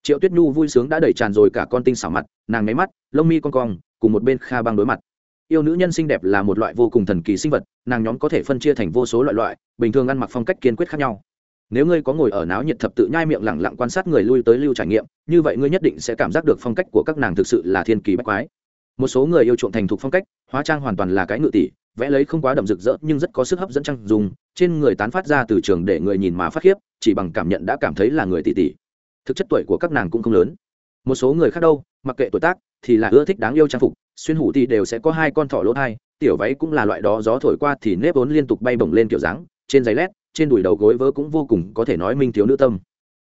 Triệu tuyết nhu vui sướng đã đẩy tràn rồi cả con tinh xảo mặt, nàng máy mắt, lông mi con cong, cùng một bên kha băng đối mặt. Yêu nữ nhân xinh đẹp là một loại vô cùng thần kỳ sinh vật, nàng nhóm có thể phân chia thành vô số loại loại, bình thường ăn mặc phong cách kiên quyết khác nhau nếu ngươi có ngồi ở náo nhiệt thập tự nhai miệng lẳng lặng quan sát người lui tới lưu trải nghiệm, như vậy ngươi nhất định sẽ cảm giác được phong cách của các nàng thực sự là thiên kỳ bách quái. Một số người yêu chuộng thành thục phong cách, hóa trang hoàn toàn là cái ngự tỷ, vẽ lấy không quá đậm rực rỡ nhưng rất có sức hấp dẫn trang dùng trên người tán phát ra từ trường để người nhìn mà phát khiếp, chỉ bằng cảm nhận đã cảm thấy là người tỷ tỷ. Thực chất tuổi của các nàng cũng không lớn. Một số người khác đâu, mặc kệ tuổi tác, thì là ưa thích đáng yêu trang phục, xuyên hủ thì đều sẽ có hai con thỏ lỗ thai, tiểu váy cũng là loại đó, gió thổi qua thì nếp vốn liên tục bay bổng lên kiểu dáng, trên giấy lét trên đùi đầu gối vớ cũng vô cùng có thể nói minh thiếu nữ tâm.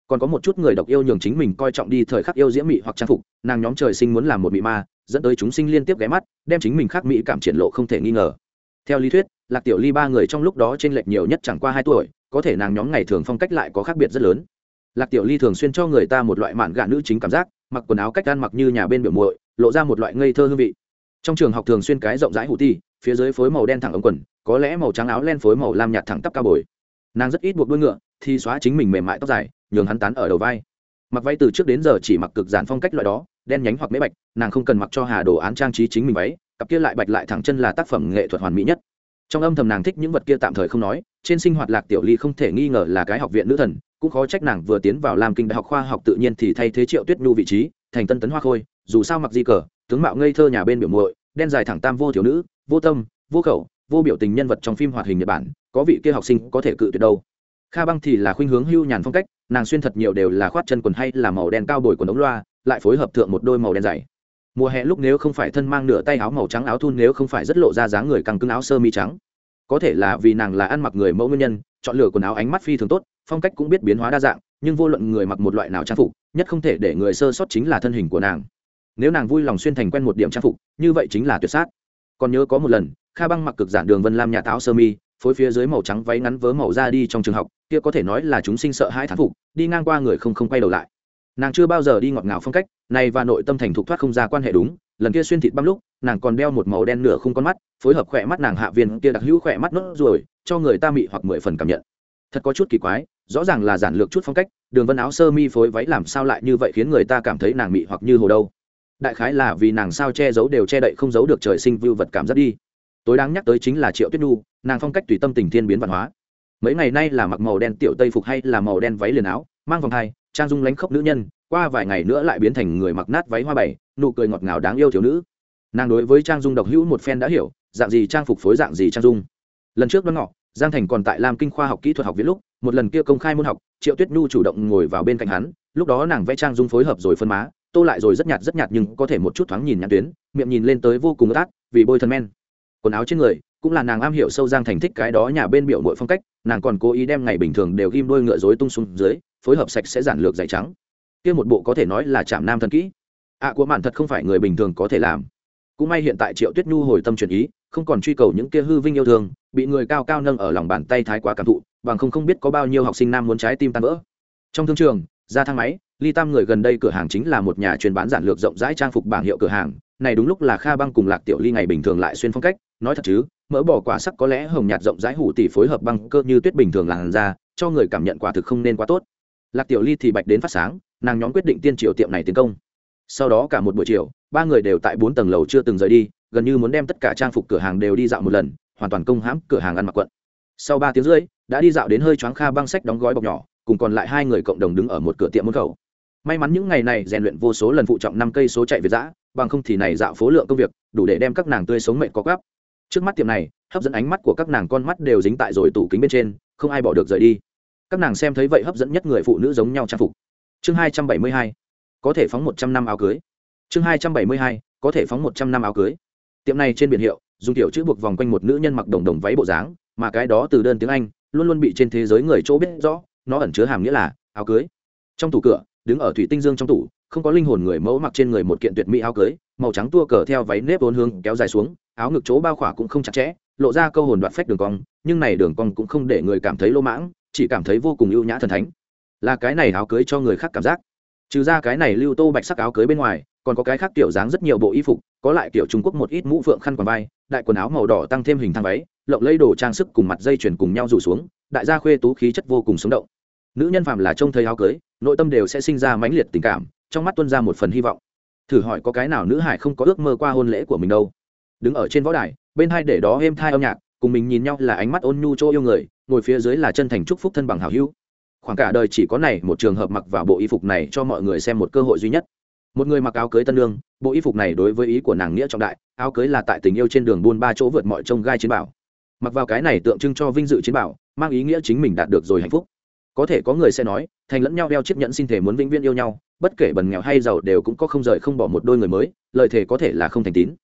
Còn có một chút người độc yêu nhường chính mình coi trọng đi thời khắc yêu diễm mị hoặc trang phục, nàng nhóm trời sinh muốn làm một mị ma, dẫn tới chúng sinh liên tiếp ghé mắt, đem chính mình khác mỹ cảm triển lộ không thể nghi ngờ. Theo lý thuyết, lạc tiểu ly ba người trong lúc đó t r ê n lệch nhiều nhất chẳng qua hai tuổi, có thể nàng nhóm ngày thường phong cách lại có khác biệt rất lớn. Lạc tiểu ly thường xuyên cho người ta một loại mạn gạ nữ chính cảm giác, mặc quần áo cách ăn mặc như nhà bên biểu muội, lộ ra một loại ngây thơ hương vị. Trong trường học thường xuyên cái rộng rãi hủ ti, phía dưới phối màu đen thẳng ống quần, có lẽ màu trắng áo len phối màu lam nhạt thẳng tắp cao bồi nàng rất ít buộc đuôi ngựa, thì xóa chính mình mềm mại tóc dài, nhường hắn tán ở đầu vai. Mặc váy từ trước đến giờ chỉ mặc cực giản phong cách loại đó, đen nhánh hoặc mễ bạch, nàng không cần mặc cho hà đồ án trang trí chính mình váy, cặp kia lại bạch lại thẳng chân là tác phẩm nghệ thuật hoàn mỹ nhất. Trong âm thầm nàng thích những vật kia tạm thời không nói, trên sinh hoạt lạc tiểu ly không thể nghi ngờ là cái học viện nữ thần, cũng khó trách nàng vừa tiến vào làm kinh đại học khoa học tự nhiên thì thay thế triệu tuyết nhu vị trí, thành tân tấn hoa khôi, dù sao mặc di cờ, tướng mạo ngây thơ nhà bên biểu muội, đen dài thẳng tam vô thiếu nữ, vô tâm, vô khẩu, vô biểu tình nhân vật trong phim hoạt hình nhật bản có vị kia học sinh có thể cự tuyệt đâu. Kha băng thì là khuynh hướng hưu nhàn phong cách, nàng xuyên thật nhiều đều là khoát chân quần hay là màu đen cao bồi quần ống loa, lại phối hợp thượng một đôi màu đen dày mùa hè lúc nếu không phải thân mang nửa tay áo màu trắng áo thun nếu không phải rất lộ ra dáng người càng cứng áo sơ mi trắng. Có thể là vì nàng là ăn mặc người mẫu nguyên nhân, chọn lựa quần áo ánh mắt phi thường tốt, phong cách cũng biết biến hóa đa dạng, nhưng vô luận người mặc một loại nào trang phục, nhất không thể để người sơ sót chính là thân hình của nàng. Nếu nàng vui lòng xuyên thành quen một điểm trang phục, như vậy chính là tuyệt sát. Còn nhớ có một lần kha băng mặc cực giản đường vân lam nhà táo sơ mi, phối phía dưới màu trắng váy ngắn vớ màu ra đi trong trường học, kia có thể nói là chúng sinh sợ hai thán phục, đi ngang qua người không không quay đầu lại. Nàng chưa bao giờ đi ngọt ngào phong cách, này và nội tâm thành thục thoát không ra quan hệ đúng, lần kia xuyên thịt băm lúc, nàng còn đeo một màu đen nửa không con mắt, phối hợp khỏe mắt nàng hạ viên kia đặc hữu khỏe mắt nốt ruồi, cho người ta mị hoặc mười phần cảm nhận. Thật có chút kỳ quái, rõ ràng là giản lược chút phong cách, đường vân áo sơ mi phối váy làm sao lại như vậy khiến người ta cảm thấy nàng mị hoặc như hồ đâu. Đại khái là vì nàng sao che giấu đều che đậy không giấu được trời sinh vưu vật cảm giác đi tối đáng nhắc tới chính là triệu tuyết nhu, nàng phong cách tùy tâm tình thiên biến văn hóa. Mấy ngày nay là mặc màu đen tiểu tây phục hay là màu đen váy liền áo, mang vòng hai, trang dung lánh khốc nữ nhân, qua vài ngày nữa lại biến thành người mặc nát váy hoa bảy, nụ cười ngọt ngào đáng yêu thiếu nữ. Nàng đối với trang dung độc hữu một phen đã hiểu, dạng gì trang phục phối dạng gì trang dung. Lần trước đoán ngọ, giang thành còn tại lam kinh khoa học kỹ thuật học viết lúc, một lần kia công khai môn học, triệu tuyết nhu chủ động ngồi vào bên cạnh hắn, lúc đó nàng vẽ trang dung phối hợp rồi phân má, tô lại rồi rất nhạt rất nhạt nhưng có thể một chút thoáng nhìn nhãn tuyến, miệng nhìn lên tới vô cùng ướt át, vì bôi thân men quần áo trên người cũng là nàng am hiểu sâu giang thành thích cái đó nhà bên biểu mội phong cách nàng còn cố ý đem ngày bình thường đều ghim đôi ngựa dối tung xuống dưới phối hợp sạch sẽ giản lược dày trắng. Kia một bộ có thể nói là chạm nam thần kỹ. Ạ à, của mạn thật không phải người bình thường có thể làm. Cũng may hiện tại triệu tuyết nhu hồi tâm chuyển ý không còn truy cầu những kia hư vinh yêu thương bị người cao cao nâng ở lòng bàn tay thái quá cảm thụ bằng không không biết có bao nhiêu học sinh nam muốn trái tim tan vỡ. Trong thương trường ra thang máy, ly tam người gần đây cửa hàng chính là một nhà chuyên bán giản lược rộng rãi trang phục bảng hiệu cửa hàng, này đúng lúc là kha băng cùng lạc tiểu ly ngày bình thường lại xuyên phong cách, nói thật chứ, mỡ bỏ quả sắc có lẽ hồng nhạt rộng rãi hủ tỷ phối hợp băng cơ như tuyết bình thường làn ra cho người cảm nhận quả thực không nên quá tốt. Lạc tiểu ly thì bạch đến phát sáng, nàng nhóm quyết định tiên triệu tiệm này tiến công. Sau đó cả một buổi chiều, ba người đều tại bốn tầng lầu chưa từng rời đi, gần như muốn đem tất cả trang phục cửa hàng đều đi dạo một lần, hoàn toàn công hãm cửa hàng ăn mặc quận. Sau ba tiếng rưỡi, đã đi dạo đến hơi choáng kha băng sách đóng gói bọc nhỏ cùng còn lại hai người cộng đồng đứng ở một cửa tiệm môn khẩu. May mắn những ngày này rèn luyện vô số lần phụ trọng năm cây số chạy về giã, bằng không thì này dạo phố lượng công việc, đủ để đem các nàng tươi sống mệnh có gắp. trước mắt tiệm này, hấp dẫn ánh mắt của các nàng con mắt đều dính tại rồi tủ kính bên trên, không ai bỏ được rời đi. Các nàng xem thấy vậy hấp dẫn nhất người phụ nữ giống nhau trang phục. Chương hai trăm bảy mươi hai, có thể phóng một trăm năm áo cưới. Chương hai trăm bảy mươi hai, có thể phóng một trăm năm áo cưới. Tiệm này trên biển hiệu, dùng tiểu chữ buộc vòng quanh một nữ nhân mặc đồng đồng váy bộ dáng, mà cái đó từ đơn tiếng anh, luôn luôn bị trên thế giới người chỗ biết rõ nó ẩn chứa hàm nghĩa là áo cưới. Trong tủ cửa, đứng ở thủy tinh dương trong tủ, không có linh hồn người mẫu mặc trên người một kiện tuyệt mỹ áo cưới, màu trắng tua cờ theo váy nếp vốn hướng kéo dài xuống, áo ngực chỗ bao khỏa cũng không chặt chẽ, lộ ra câu hồn đoạn phách đường cong, nhưng này đường cong cũng không để người cảm thấy lô mãng, chỉ cảm thấy vô cùng ưu nhã thần thánh. Là cái này áo cưới cho người khác cảm giác. Trừ ra cái này lưu tô bạch sắc áo cưới bên ngoài còn có cái khác kiểu dáng rất nhiều bộ y phục, có lại kiểu trung quốc một ít mũ phượng khăn quàng vai, đại quần áo màu đỏ tăng thêm hình thang váy, lộng lấy đồ trang sức cùng mặt dây chuyền cùng nhau rủ xuống, đại gia khuê tú khí chất vô cùng sống động. Nữ nhân phàm là trông thấy áo cưới, nội tâm đều sẽ sinh ra mãnh liệt tình cảm, trong mắt tuân ra một phần hy vọng. Thử hỏi có cái nào nữ hải không có ước mơ qua hôn lễ của mình đâu. Đứng ở trên võ đài, bên hai để đó êm thai âm nhạc, cùng mình nhìn nhau là ánh mắt ôn nhu chỗ yêu người, ngồi phía dưới là chân thành chúc phúc thân bằng hảo hữu. Khoảng cả đời chỉ có này một trường hợp mặc vào bộ y phục này cho mọi người xem một cơ hội duy nhất một người mặc áo cưới tân lương, bộ y phục này đối với ý của nàng nghĩa trọng đại, áo cưới là tại tình yêu trên đường buôn ba chỗ vượt mọi trông gai chiến bảo. Mặc vào cái này tượng trưng cho vinh dự chiến bảo, mang ý nghĩa chính mình đạt được rồi hạnh phúc. Có thể có người sẽ nói, thành lẫn nhau đeo chiếc nhẫn xin thể muốn vĩnh viễn yêu nhau, bất kể bần nghèo hay giàu đều cũng có không rời không bỏ một đôi người mới lợi thế có thể là không thành tín.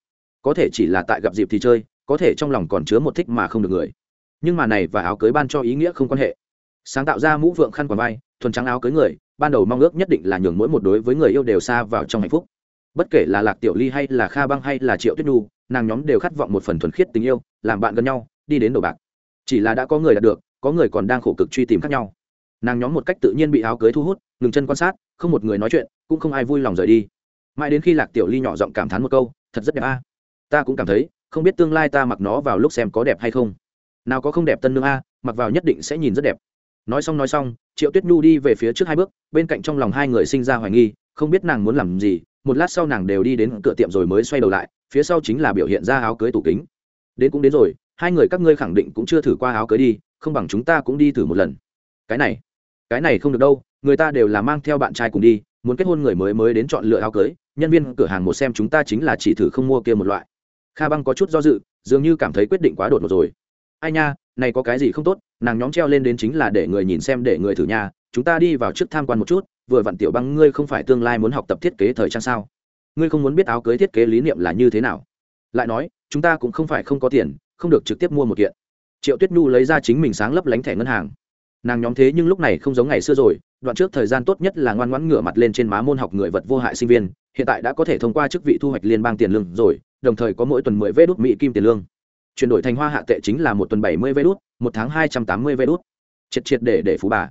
Có thể chỉ là tại gặp dịp thì chơi, có thể trong lòng còn chứa một thích mà không được người. Nhưng mà này và áo cưới ban cho ý nghĩa không quan hệ. Sáng tạo ra mũ vượng khăn quàng vai thuần trắng áo cưới người, ban đầu mong ước nhất định là nhường mỗi một đối với người yêu đều xa vào trong hạnh phúc. Bất kể là lạc tiểu ly hay là kha băng hay là triệu tuyết nhu, nàng nhóm đều khát vọng một phần thuần khiết tình yêu, làm bạn gần nhau, đi đến đồ bạc. Chỉ là đã có người đạt được, có người còn đang khổ cực truy tìm khác nhau. Nàng nhóm một cách tự nhiên bị áo cưới thu hút, ngừng chân quan sát, không một người nói chuyện, cũng không ai vui lòng rời đi. Mãi đến khi lạc tiểu ly nhỏ giọng cảm thán một câu, thật rất đẹp a. Ta cũng cảm thấy, không biết tương lai ta mặc nó vào lúc xem có đẹp hay không. Nào có không đẹp tân nương a, mặc vào nhất định sẽ nhìn rất đẹp nói xong nói xong, triệu tuyết nhu đi về phía trước hai bước, bên cạnh trong lòng hai người sinh ra hoài nghi, không biết nàng muốn làm gì, một lát sau nàng đều đi đến cửa tiệm rồi mới xoay đầu lại, phía sau chính là biểu hiện ra áo cưới tủ kính. Đến cũng đến rồi, hai người các ngươi khẳng định cũng chưa thử qua áo cưới đi, không bằng chúng ta cũng đi thử một lần. Cái này cái này không được đâu, người ta đều là mang theo bạn trai cùng đi, muốn kết hôn người mới mới đến chọn lựa áo cưới, nhân viên cửa hàng một xem chúng ta chính là chỉ thử không mua kia một loại. Kha băng có chút do dự, dường như cảm thấy quyết định quá đột ngột rồi. Ai nha, này có cái gì không tốt? Nàng nhóm treo lên đến chính là để người nhìn xem, để người thử nhà chúng ta đi vào trước tham quan một chút, vừa vặn tiểu băng, ngươi không phải tương lai muốn học tập thiết kế thời trang sao? Ngươi không muốn biết áo cưới thiết kế lý niệm là như thế nào? Lại nói, chúng ta cũng không phải không có tiền, không được trực tiếp mua một kiện. Triệu tuyết nhu lấy ra chính mình sáng lấp lánh thẻ ngân hàng. Nàng nhóm thế nhưng lúc này không giống ngày xưa rồi, đoạn trước thời gian tốt nhất là ngoan ngoãn ngửa mặt lên trên má môn học người vật vô hại sinh viên, hiện tại đã có thể thông qua chức vị thu hoạch liên bang tiền lương rồi, đồng thời có mỗi tuần mười vê đốt mỹ kim tiền lương chuyển đổi thành hoa hạ tệ chính là một tuần bảy mươi vê đốt một tháng hai trăm tám mươi vê đốt triệt triệt để để phú bà.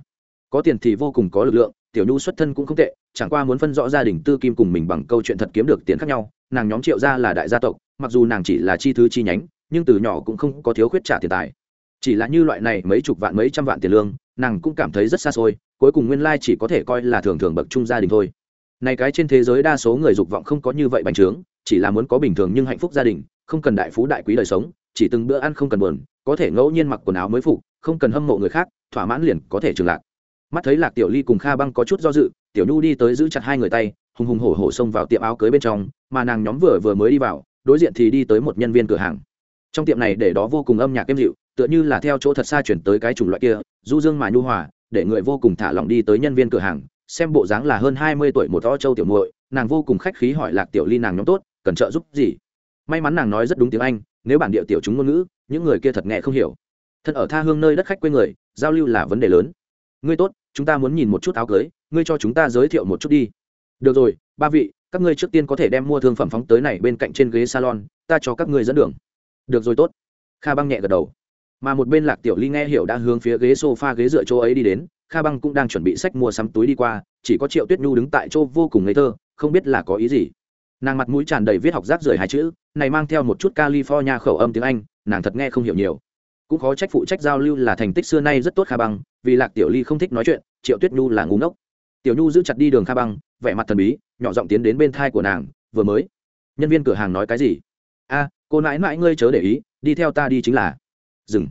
Có tiền thì vô cùng có lực lượng, tiểu nhu xuất thân cũng không tệ, chẳng qua muốn phân rõ gia đình tư kim cùng mình bằng câu chuyện thật kiếm được tiền khác nhau, nàng nhóm triệu ra là đại gia tộc, mặc dù nàng chỉ là chi thứ chi nhánh, nhưng từ nhỏ cũng không có thiếu khuyết trả tiền tài. Chỉ là như loại này mấy chục vạn mấy trăm vạn tiền lương, nàng cũng cảm thấy rất xa xôi, cuối cùng nguyên lai chỉ có thể coi là thường thường bậc trung gia đình thôi. Này cái trên thế giới đa số người dục vọng không có như vậy bành trướng, chỉ là muốn có bình thường nhưng hạnh phúc gia đình, không cần đại phú đại quý đời sống chỉ từng bữa ăn không cần buồn, có thể ngẫu nhiên mặc quần áo mới phục, không cần hâm mộ người khác, thỏa mãn liền có thể trường lạc. Mắt thấy lạc tiểu ly cùng kha băng có chút do dự, tiểu nhu đi tới giữ chặt hai người tay, hùng hùng hổ hổ xông vào tiệm áo cưới bên trong, mà nàng nhóm vừa vừa mới đi vào, đối diện thì đi tới một nhân viên cửa hàng. Trong tiệm này để đó vô cùng âm nhạc êm dịu, tựa như là theo chỗ thật xa chuyển tới cái chủng loại kia, du dương mà nhu hòa, để người vô cùng thả lỏng đi tới nhân viên cửa hàng, xem bộ dáng là hơn hai mươi tuổi một to châu tiểu muội, nàng vô cùng khách khí hỏi lạc tiểu ly nàng nhóm tốt, cần trợ giúp gì? May mắn nàng nói rất đúng tiếng anh nếu bản địa tiểu chúng ngôn ngữ, những người kia thật nghe không hiểu. Thật ở tha hương nơi đất khách quê người, giao lưu là vấn đề lớn. Ngươi tốt, chúng ta muốn nhìn một chút áo cưới, ngươi cho chúng ta giới thiệu một chút đi. Được rồi, ba vị, các ngươi trước tiên có thể đem mua thương phẩm phóng tới này bên cạnh trên ghế salon, ta cho các ngươi dẫn đường. Được rồi tốt. Kha băng nhẹ gật đầu. Mà một bên lạc tiểu ly nghe hiểu đã hướng phía ghế sofa ghế dựa chỗ ấy đi đến, kha băng cũng đang chuẩn bị sách mua sắm túi đi qua, chỉ có triệu tuyết nhu đứng tại chỗ vô cùng ngây thơ, không biết là có ý gì. Nàng mặt mũi tràn đầy viết học rác rưởi hai chữ này mang theo một chút california khẩu âm tiếng anh, nàng thật nghe không hiểu nhiều. Cũng khó trách phụ trách giao lưu là thành tích xưa nay rất tốt kha băng, vì lạc tiểu ly không thích nói chuyện, triệu tuyết nhu là ngu ngốc. Tiểu nhu giữ chặt đi đường kha băng, vẻ mặt thần bí, nhỏ giọng tiến đến bên thai của nàng, vừa mới, nhân viên cửa hàng nói cái gì? A, cô nãi nãi ngươi chớ để ý, đi theo ta đi chính là. Dừng.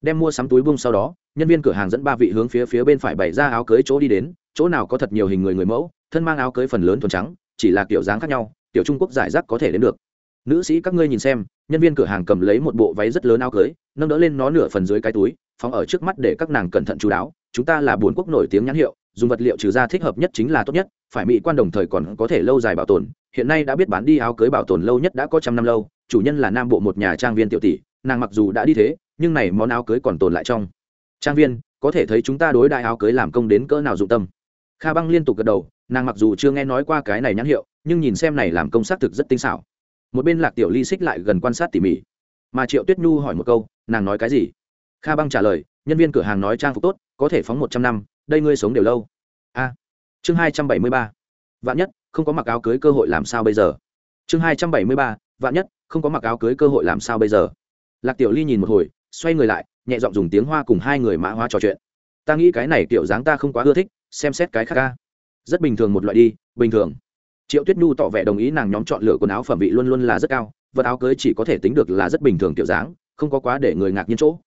Đem mua sắm túi bung sau đó, nhân viên cửa hàng dẫn ba vị hướng phía phía bên phải bày ra áo cưới chỗ đi đến, chỗ nào có thật nhiều hình người người mẫu, thân mang áo cưới phần lớn thuần trắng, chỉ là kiểu dáng khác nhau tiểu trung quốc giải rác có thể đến được nữ sĩ các ngươi nhìn xem, nhân viên cửa hàng cầm lấy một bộ váy rất lớn áo cưới, nâng đỡ lên nó nửa phần dưới cái túi, phóng ở trước mắt để các nàng cẩn thận chú đáo. Chúng ta là bốn quốc nổi tiếng nhãn hiệu, dùng vật liệu trừ ra thích hợp nhất chính là tốt nhất, phải mỹ quan đồng thời còn có thể lâu dài bảo tồn. Hiện nay đã biết bán đi áo cưới bảo tồn lâu nhất đã có trăm năm lâu, chủ nhân là nam bộ một nhà trang viên tiểu tỷ, nàng mặc dù đã đi thế, nhưng này món áo cưới còn tồn lại trong. Trang viên, có thể thấy chúng ta đối đại áo cưới làm công đến cỡ nào dụng tâm. Kha băng liên tục gật đầu, nàng mặc dù chưa nghe nói qua cái này nhãn hiệu, nhưng nhìn xem này làm công xác thực rất tinh xảo một bên lạc tiểu ly xích lại gần quan sát tỉ mỉ. Mà triệu tuyết nhu hỏi một câu, nàng nói cái gì? Kha băng trả lời, nhân viên cửa hàng nói trang phục tốt, có thể phóng một trăm năm, đây ngươi sống đều lâu. A. Chương hai trăm bảy mươi ba. Vạn nhất, không có mặc áo cưới cơ hội làm sao bây giờ? Chương hai trăm bảy mươi ba, vạn nhất, không có mặc áo cưới cơ hội làm sao bây giờ? Lạc tiểu ly nhìn một hồi, xoay người lại, nhẹ giọng dùng tiếng hoa cùng hai người mã hóa trò chuyện. Ta nghĩ cái này kiểu dáng ta không quá ưa thích, xem xét cái khác ca rất bình thường một loại đi, bình thường triệu tuyết nhu tỏ vẻ đồng ý nàng nhóm chọn lựa quần áo phẩm vị luôn luôn là rất cao, vật áo cưới chỉ có thể tính được là rất bình thường kiểu dáng, không có quá để người ngạc nhiên chỗ.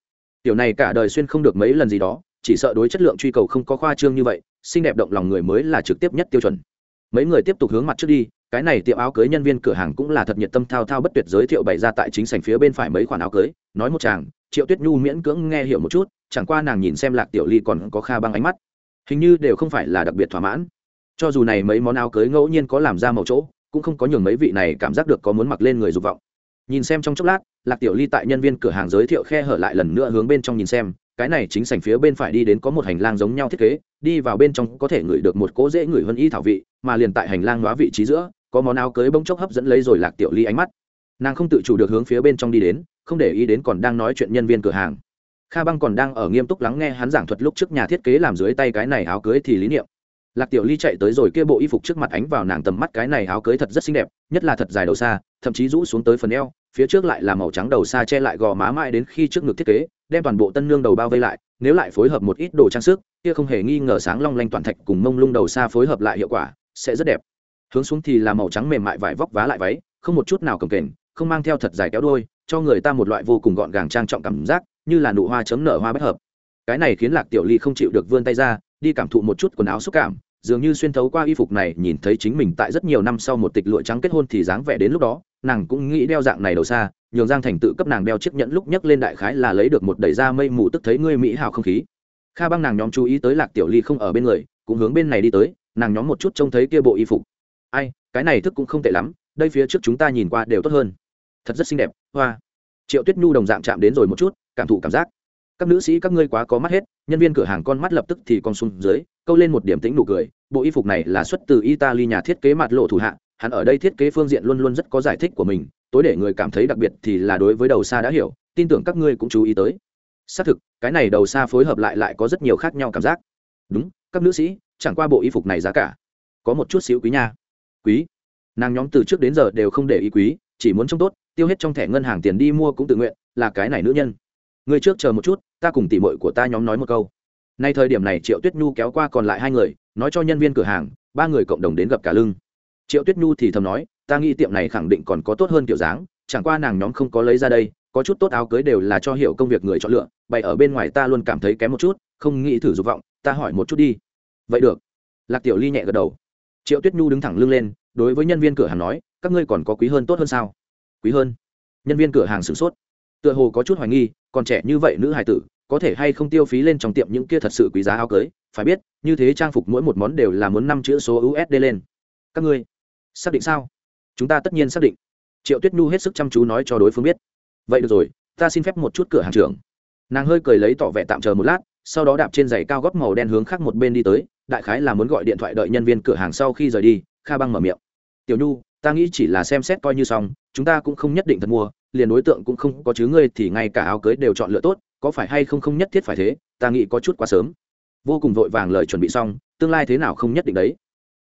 Tiểu này cả đời xuyên không được mấy lần gì đó, chỉ sợ đối chất lượng truy cầu không có khoa trương như vậy, xinh đẹp động lòng người mới là trực tiếp nhất tiêu chuẩn. Mấy người tiếp tục hướng mặt trước đi, cái này tiệm áo cưới nhân viên cửa hàng cũng là thật nhiệt tâm thao thao bất tuyệt giới thiệu bày ra tại chính sảnh phía bên phải mấy khoản áo cưới, nói một chàng, triệu tuyết nhu miễn cưỡng nghe hiểu một chút, chẳng qua nàng nhìn xem lạc tiểu ly còn có kha băng ánh mắt. Hình như đều không phải là đặc biệt thỏa mãn cho dù này mấy món áo cưới ngẫu nhiên có làm ra màu chỗ, cũng không có nhường mấy vị này cảm giác được có muốn mặc lên người dục vọng. Nhìn xem trong chốc lát, lạc tiểu ly tại nhân viên cửa hàng giới thiệu khe hở lại lần nữa hướng bên trong nhìn xem, cái này chính sảnh phía bên phải đi đến có một hành lang giống nhau thiết kế, đi vào bên trong có thể ngửi được một cỗ dễ ngửi hơn y thảo vị, mà liền tại hành lang hóa vị trí giữa, có món áo cưới bông chốc hấp dẫn lấy rồi lạc tiểu ly ánh mắt. Nàng không tự chủ được hướng phía bên trong đi đến, không để ý đến còn đang nói chuyện nhân viên cửa hàng. Kha băng còn đang ở nghiêm túc lắng nghe hắn giảng thuật lúc trước nhà thiết kế làm dưới tay cái này áo cưới thì lý niệm lạc tiểu ly chạy tới rồi kia bộ y phục trước mặt ánh vào nàng tầm mắt cái này áo cưới thật rất xinh đẹp, nhất là thật dài đầu xa, thậm chí rũ xuống tới phần eo, phía trước lại là màu trắng đầu xa che lại gò má mãi đến khi trước ngực thiết kế, đem toàn bộ tân nương đầu bao vây lại, nếu lại phối hợp một ít đồ trang sức, kia không hề nghi ngờ sáng long lanh toàn thạch cùng mông lung đầu xa phối hợp lại hiệu quả, sẽ rất đẹp. Hướng xuống thì là màu trắng mềm mại vải vóc vá lại váy, không một chút nào cầm kềnh, không mang theo thật dài kéo đôi, cho người ta một loại vô cùng gọn gàng trang trọng cảm giác, như là nụ hoa chấm nở hoa bất hợp. Cái này khiến lạc tiểu ly không chịu được vươn tay ra đi cảm thụ một chút quần áo xúc cảm, dường như xuyên thấu qua y phục này, nhìn thấy chính mình tại rất nhiều năm sau một tịch lụa trắng kết hôn thì dáng vẻ đến lúc đó, nàng cũng nghĩ đeo dạng này đầu xa, nhường giang thành tự cấp nàng đeo chiếc nhẫn lúc nhấc lên đại khái là lấy được một đẩy da mây mù tức thấy ngươi mỹ hào không khí. Kha băng nàng nhóm chú ý tới lạc tiểu ly không ở bên người, cũng hướng bên này đi tới, nàng nhóm một chút trông thấy kia bộ y phục. Ai, cái này thức cũng không tệ lắm, đây phía trước chúng ta nhìn qua đều tốt hơn. Thật rất xinh đẹp, hoa. Triệu tuyết nhu đồng dạng chạm đến rồi một chút, cảm thụ cảm giác các nữ sĩ các ngươi quá có mắt hết, nhân viên cửa hàng con mắt lập tức thì con xuống dưới, câu lên một điểm tính nụ cười, bộ y phục này là xuất từ italy nhà thiết kế mặt lộ thủ hạ, hắn ở đây thiết kế phương diện luôn luôn rất có giải thích của mình, tối để người cảm thấy đặc biệt thì là đối với đầu xa đã hiểu, tin tưởng các ngươi cũng chú ý tới. Xác thực, cái này đầu xa phối hợp lại lại có rất nhiều khác nhau cảm giác. Đúng, các nữ sĩ, chẳng qua bộ y phục này giá cả. Có một chút xíu quý nha. Quý. Nàng nhóm từ trước đến giờ đều không để ý quý, chỉ muốn trông tốt, tiêu hết trong thẻ ngân hàng tiền đi mua cũng tự nguyện, là cái này nữ nhân người trước chờ một chút, ta cùng tỉ mội của ta nhóm nói một câu. Nay thời điểm này, triệu tuyết nhu kéo qua còn lại hai người, nói cho nhân viên cửa hàng, ba người cộng đồng đến gặp cả lưng. Triệu tuyết nhu thì thầm nói, ta nghĩ tiệm này khẳng định còn có tốt hơn kiểu dáng, chẳng qua nàng nhóm không có lấy ra đây, có chút tốt áo cưới đều là cho hiểu công việc người chọn lựa, bày ở bên ngoài ta luôn cảm thấy kém một chút, không nghĩ thử dục vọng, ta hỏi một chút đi. Vậy được. Lạc tiểu ly nhẹ gật đầu. Triệu tuyết nhu đứng thẳng lưng lên, đối với nhân viên cửa hàng nói, các ngươi còn có quý hơn tốt hơn sao? Quý hơn. Nhân viên cửa hàng sửng sốt. Tựa hồ có chút hoài nghi còn trẻ như vậy nữ hài tử, có thể hay không tiêu phí lên trong tiệm những kia thật sự quý giá áo cưới, phải biết, như thế trang phục mỗi một món đều là muốn năm chữ số usd lên. Các ngươi, xác định sao? Chúng ta tất nhiên xác định. Triệu tuyết nhu hết sức chăm chú nói cho đối phương biết. Vậy được rồi, ta xin phép một chút cửa hàng trưởng. Nàng hơi cười lấy tỏ vẻ tạm chờ một lát, sau đó đạp trên giày cao gót màu đen hướng khác một bên đi tới, đại khái là muốn gọi điện thoại đợi nhân viên cửa hàng sau khi rời đi, kha băng mở miệng. Tiểu nhu, ta nghĩ chỉ là xem xét coi như xong, chúng ta cũng không nhất định thật mua liền đối tượng cũng không có chứ ngươi thì ngay cả áo cưới đều chọn lựa tốt, có phải hay không không nhất thiết phải thế, ta nghĩ có chút quá sớm. Vô cùng vội vàng lời chuẩn bị xong, tương lai thế nào không nhất định đấy.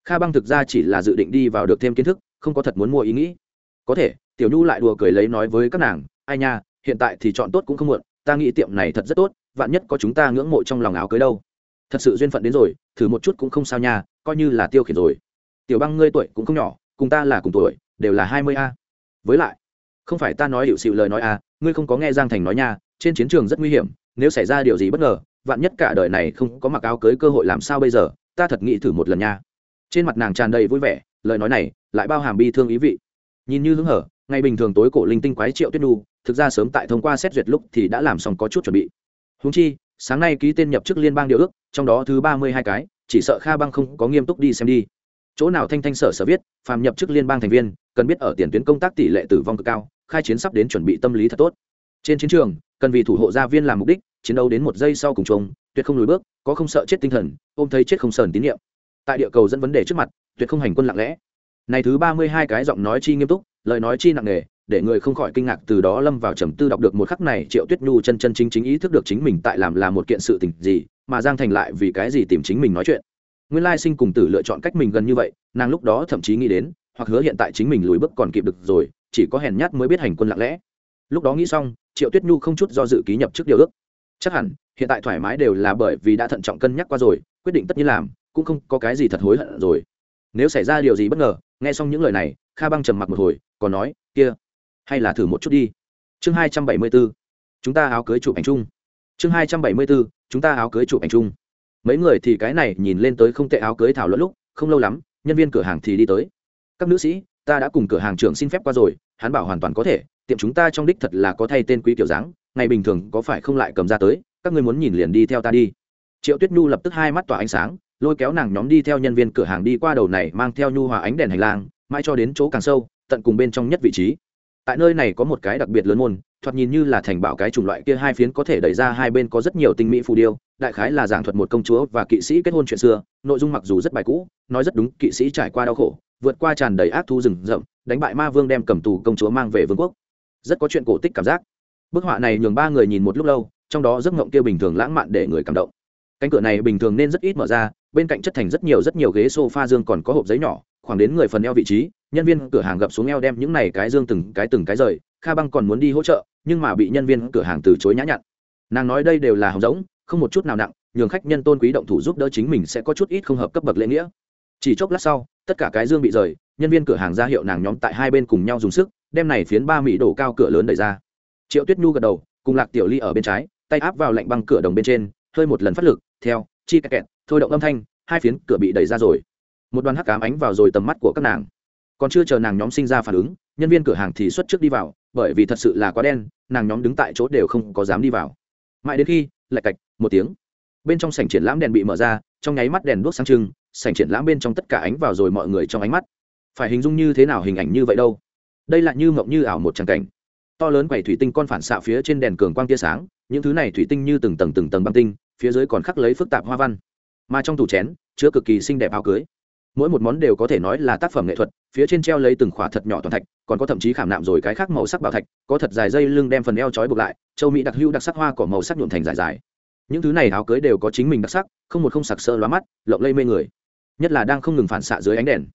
Kha băng thực ra chỉ là dự định đi vào được thêm kiến thức, không có thật muốn mua ý nghĩ. Có thể, tiểu nhu lại đùa cười lấy nói với các nàng, ai nha, hiện tại thì chọn tốt cũng không muộn, ta nghĩ tiệm này thật rất tốt, vạn nhất có chúng ta ngưỡng mộ trong lòng áo cưới đâu. Thật sự duyên phận đến rồi, thử một chút cũng không sao nha, coi như là tiêu khiển rồi. Tiểu băng ngươi tuổi cũng không nhỏ, cùng ta là cùng tuổi, đều là hai mươi a. Với lại không phải ta nói hiệu xịu lời nói à? ngươi không có nghe giang thành nói nha, trên chiến trường rất nguy hiểm, nếu xảy ra điều gì bất ngờ, vạn nhất cả đời này không có mặc áo cưới cơ hội làm sao bây giờ, ta thật nghĩ thử một lần nha. Trên mặt nàng tràn đầy vui vẻ, lời nói này lại bao hàm bi thương ý vị. Nhìn như hứng hở, ngày bình thường tối cổ linh tinh quái triệu tuyết nu thực ra sớm tại thông qua xét duyệt lúc thì đã làm xong có chút chuẩn bị. Húng chi, sáng nay ký tên nhập chức liên bang điều ước, trong đó thứ ba mươi hai cái, chỉ sợ kha băng không có nghiêm túc đi xem đi. Chỗ nào thanh thanh sở sở viết, phàm nhập chức liên bang thành viên, cần biết ở tiền tuyến công tác tỷ lệ tử vong cực cao khai chiến sắp đến chuẩn bị tâm lý thật tốt. Trên chiến trường, cần vì thủ hộ gia viên làm mục đích, chiến đấu đến một giây sau cùng chung, tuyệt không lùi bước, có không sợ chết tinh thần, ôm thấy chết không sờn tín nhiệm. Tại địa cầu dẫn vấn đề trước mặt, tuyệt không hành quân lặng lẽ. Này thứ ba mươi hai cái giọng nói chi nghiêm túc, lời nói chi nặng nề, để người không khỏi kinh ngạc từ đó lâm vào trầm tư đọc được một khắc này triệu tuyết nhu chân chân chính chính ý thức được chính mình tại làm là một kiện sự tình gì, mà giang thành lại vì cái gì tìm chính mình nói chuyện. Nguyên lai sinh cùng tử lựa chọn cách mình gần như vậy, nàng lúc đó thậm chí nghĩ đến, hoặc hứa hiện tại chính mình lùi bước còn kịp được rồi chỉ có hèn nhát mới biết hành quân lặng lẽ. Lúc đó nghĩ xong, triệu tuyết nhu không chút do dự ký nhập trước điều ước. Chắc hẳn, hiện tại thoải mái đều là bởi vì đã thận trọng cân nhắc qua rồi, quyết định tất nhiên làm, cũng không có cái gì thật hối hận rồi. Nếu xảy ra điều gì bất ngờ, nghe xong những lời này, kha băng trầm mặc một hồi, còn nói, kia, hay là thử một chút đi. Chương hai trăm bảy mươi b ố chúng ta áo cưới chụp ảnh chung. Chương hai trăm bảy mươi b ố chúng ta áo cưới chụp ảnh chung. Mấy người thì cái này nhìn lên tới không tệ áo cưới thảo luận lúc, không lâu lắm, nhân viên cửa hàng thì đi tới. Các nữ sĩ ta đã cùng cửa hàng trưởng xin phép qua rồi, hắn bảo hoàn toàn có thể, tiệm chúng ta trong đích thật là có thay tên quý kiểu dáng, ngày bình thường có phải không lại cầm ra tới, các ngươi muốn nhìn liền đi theo ta đi. Triệu tuyết nhu lập tức hai mắt tỏa ánh sáng, lôi kéo nàng nhóm đi theo nhân viên cửa hàng đi qua đầu này mang theo nhu hòa ánh đèn hành lang, mãi cho đến chỗ càng sâu, tận cùng bên trong nhất vị trí. Tại nơi này có một cái đặc biệt lớn môn, thoạt nhìn như là thành bảo cái chủng loại kia hai phiến có thể đẩy ra hai bên có rất nhiều tinh mỹ phù điêu, đại khái là giảng thuật một công chúa và kỵ sĩ kết hôn chuyện xưa, nội dung mặc dù rất bài cũ, nói rất đúng, kỵ sĩ trải qua đau khổ vượt qua tràn đầy ác thu rừng rậm, đánh bại ma vương đem cầm tù công chúa mang về vương quốc. Rất có chuyện cổ tích cảm giác. Bức họa này nhường ba người nhìn một lúc lâu, trong đó giấc ngộng kia bình thường lãng mạn để người cảm động. Cánh cửa này bình thường nên rất ít mở ra, bên cạnh chất thành rất nhiều rất nhiều ghế sofa dương còn có hộp giấy nhỏ, khoảng đến người phần eo vị trí, nhân viên cửa hàng gập xuống eo đem những này cái dương từng cái từng cái rời, kha băng còn muốn đi hỗ trợ, nhưng mà bị nhân viên cửa hàng từ chối nhã nhặn. Nàng nói đây đều là hồng rỗng, không một chút nào nặng, nhường khách nhân tôn quý động thủ giúp đỡ chính mình sẽ có chút ít không hợp cấp bậc lễ nghĩa. Chỉ chốc lát sau tất cả cái dương bị rời, nhân viên cửa hàng ra hiệu nàng nhóm tại hai bên cùng nhau dùng sức, đem này phiến ba mỹ đổ cao cửa lớn đẩy ra. Triệu tuyết nhu gật đầu, cùng lạc tiểu ly ở bên trái, tay áp vào lạnh băng cửa đồng bên trên, hơi một lần phát lực, theo, chi kẹt kẹt, thôi động âm thanh, hai phiến cửa bị đẩy ra rồi. Một đoàn hắc cám ánh vào rồi tầm mắt của các nàng. Còn chưa chờ nàng nhóm sinh ra phản ứng, nhân viên cửa hàng thì xuất trước đi vào, bởi vì thật sự là quá đen, nàng nhóm đứng tại chỗ đều không có dám đi vào. Mãi đến khi, lạch cạch, một tiếng. Bên trong sảnh triển lãm đèn bị mở ra, trong nháy mắt đèn đuốc sáng trưng sảnh triển lãm bên trong tất cả ánh vào rồi mọi người trong ánh mắt. Phải hình dung như thế nào hình ảnh như vậy đâu? Đây lại như mộng như ảo một tràng cảnh. To lớn quầy thủy tinh con phản xạ phía trên đèn cường quang tia sáng, những thứ này thủy tinh như từng tầng từng tầng băng tinh, phía dưới còn khắc lấy phức tạp hoa văn. Mà trong tủ chén, chứa cực kỳ xinh đẹp áo cưới. Mỗi một món đều có thể nói là tác phẩm nghệ thuật, phía trên treo lấy từng khỏa thật nhỏ toàn thạch, còn có thậm chí khảm nạm rồi cái khác màu sắc bảo thạch, có thật dài dây lưng đem phần eo trói buộc lại, châu mỹ đặc hữu đặc sắc hoa cỏ màu sắc nhuộm thành dài dài. Những thứ này áo cưới đều có chính mình đặc sắc, không một không sặc sỡ lóa mắt, lộng lây mê người nhất là đang không ngừng phản xạ dưới ánh đèn.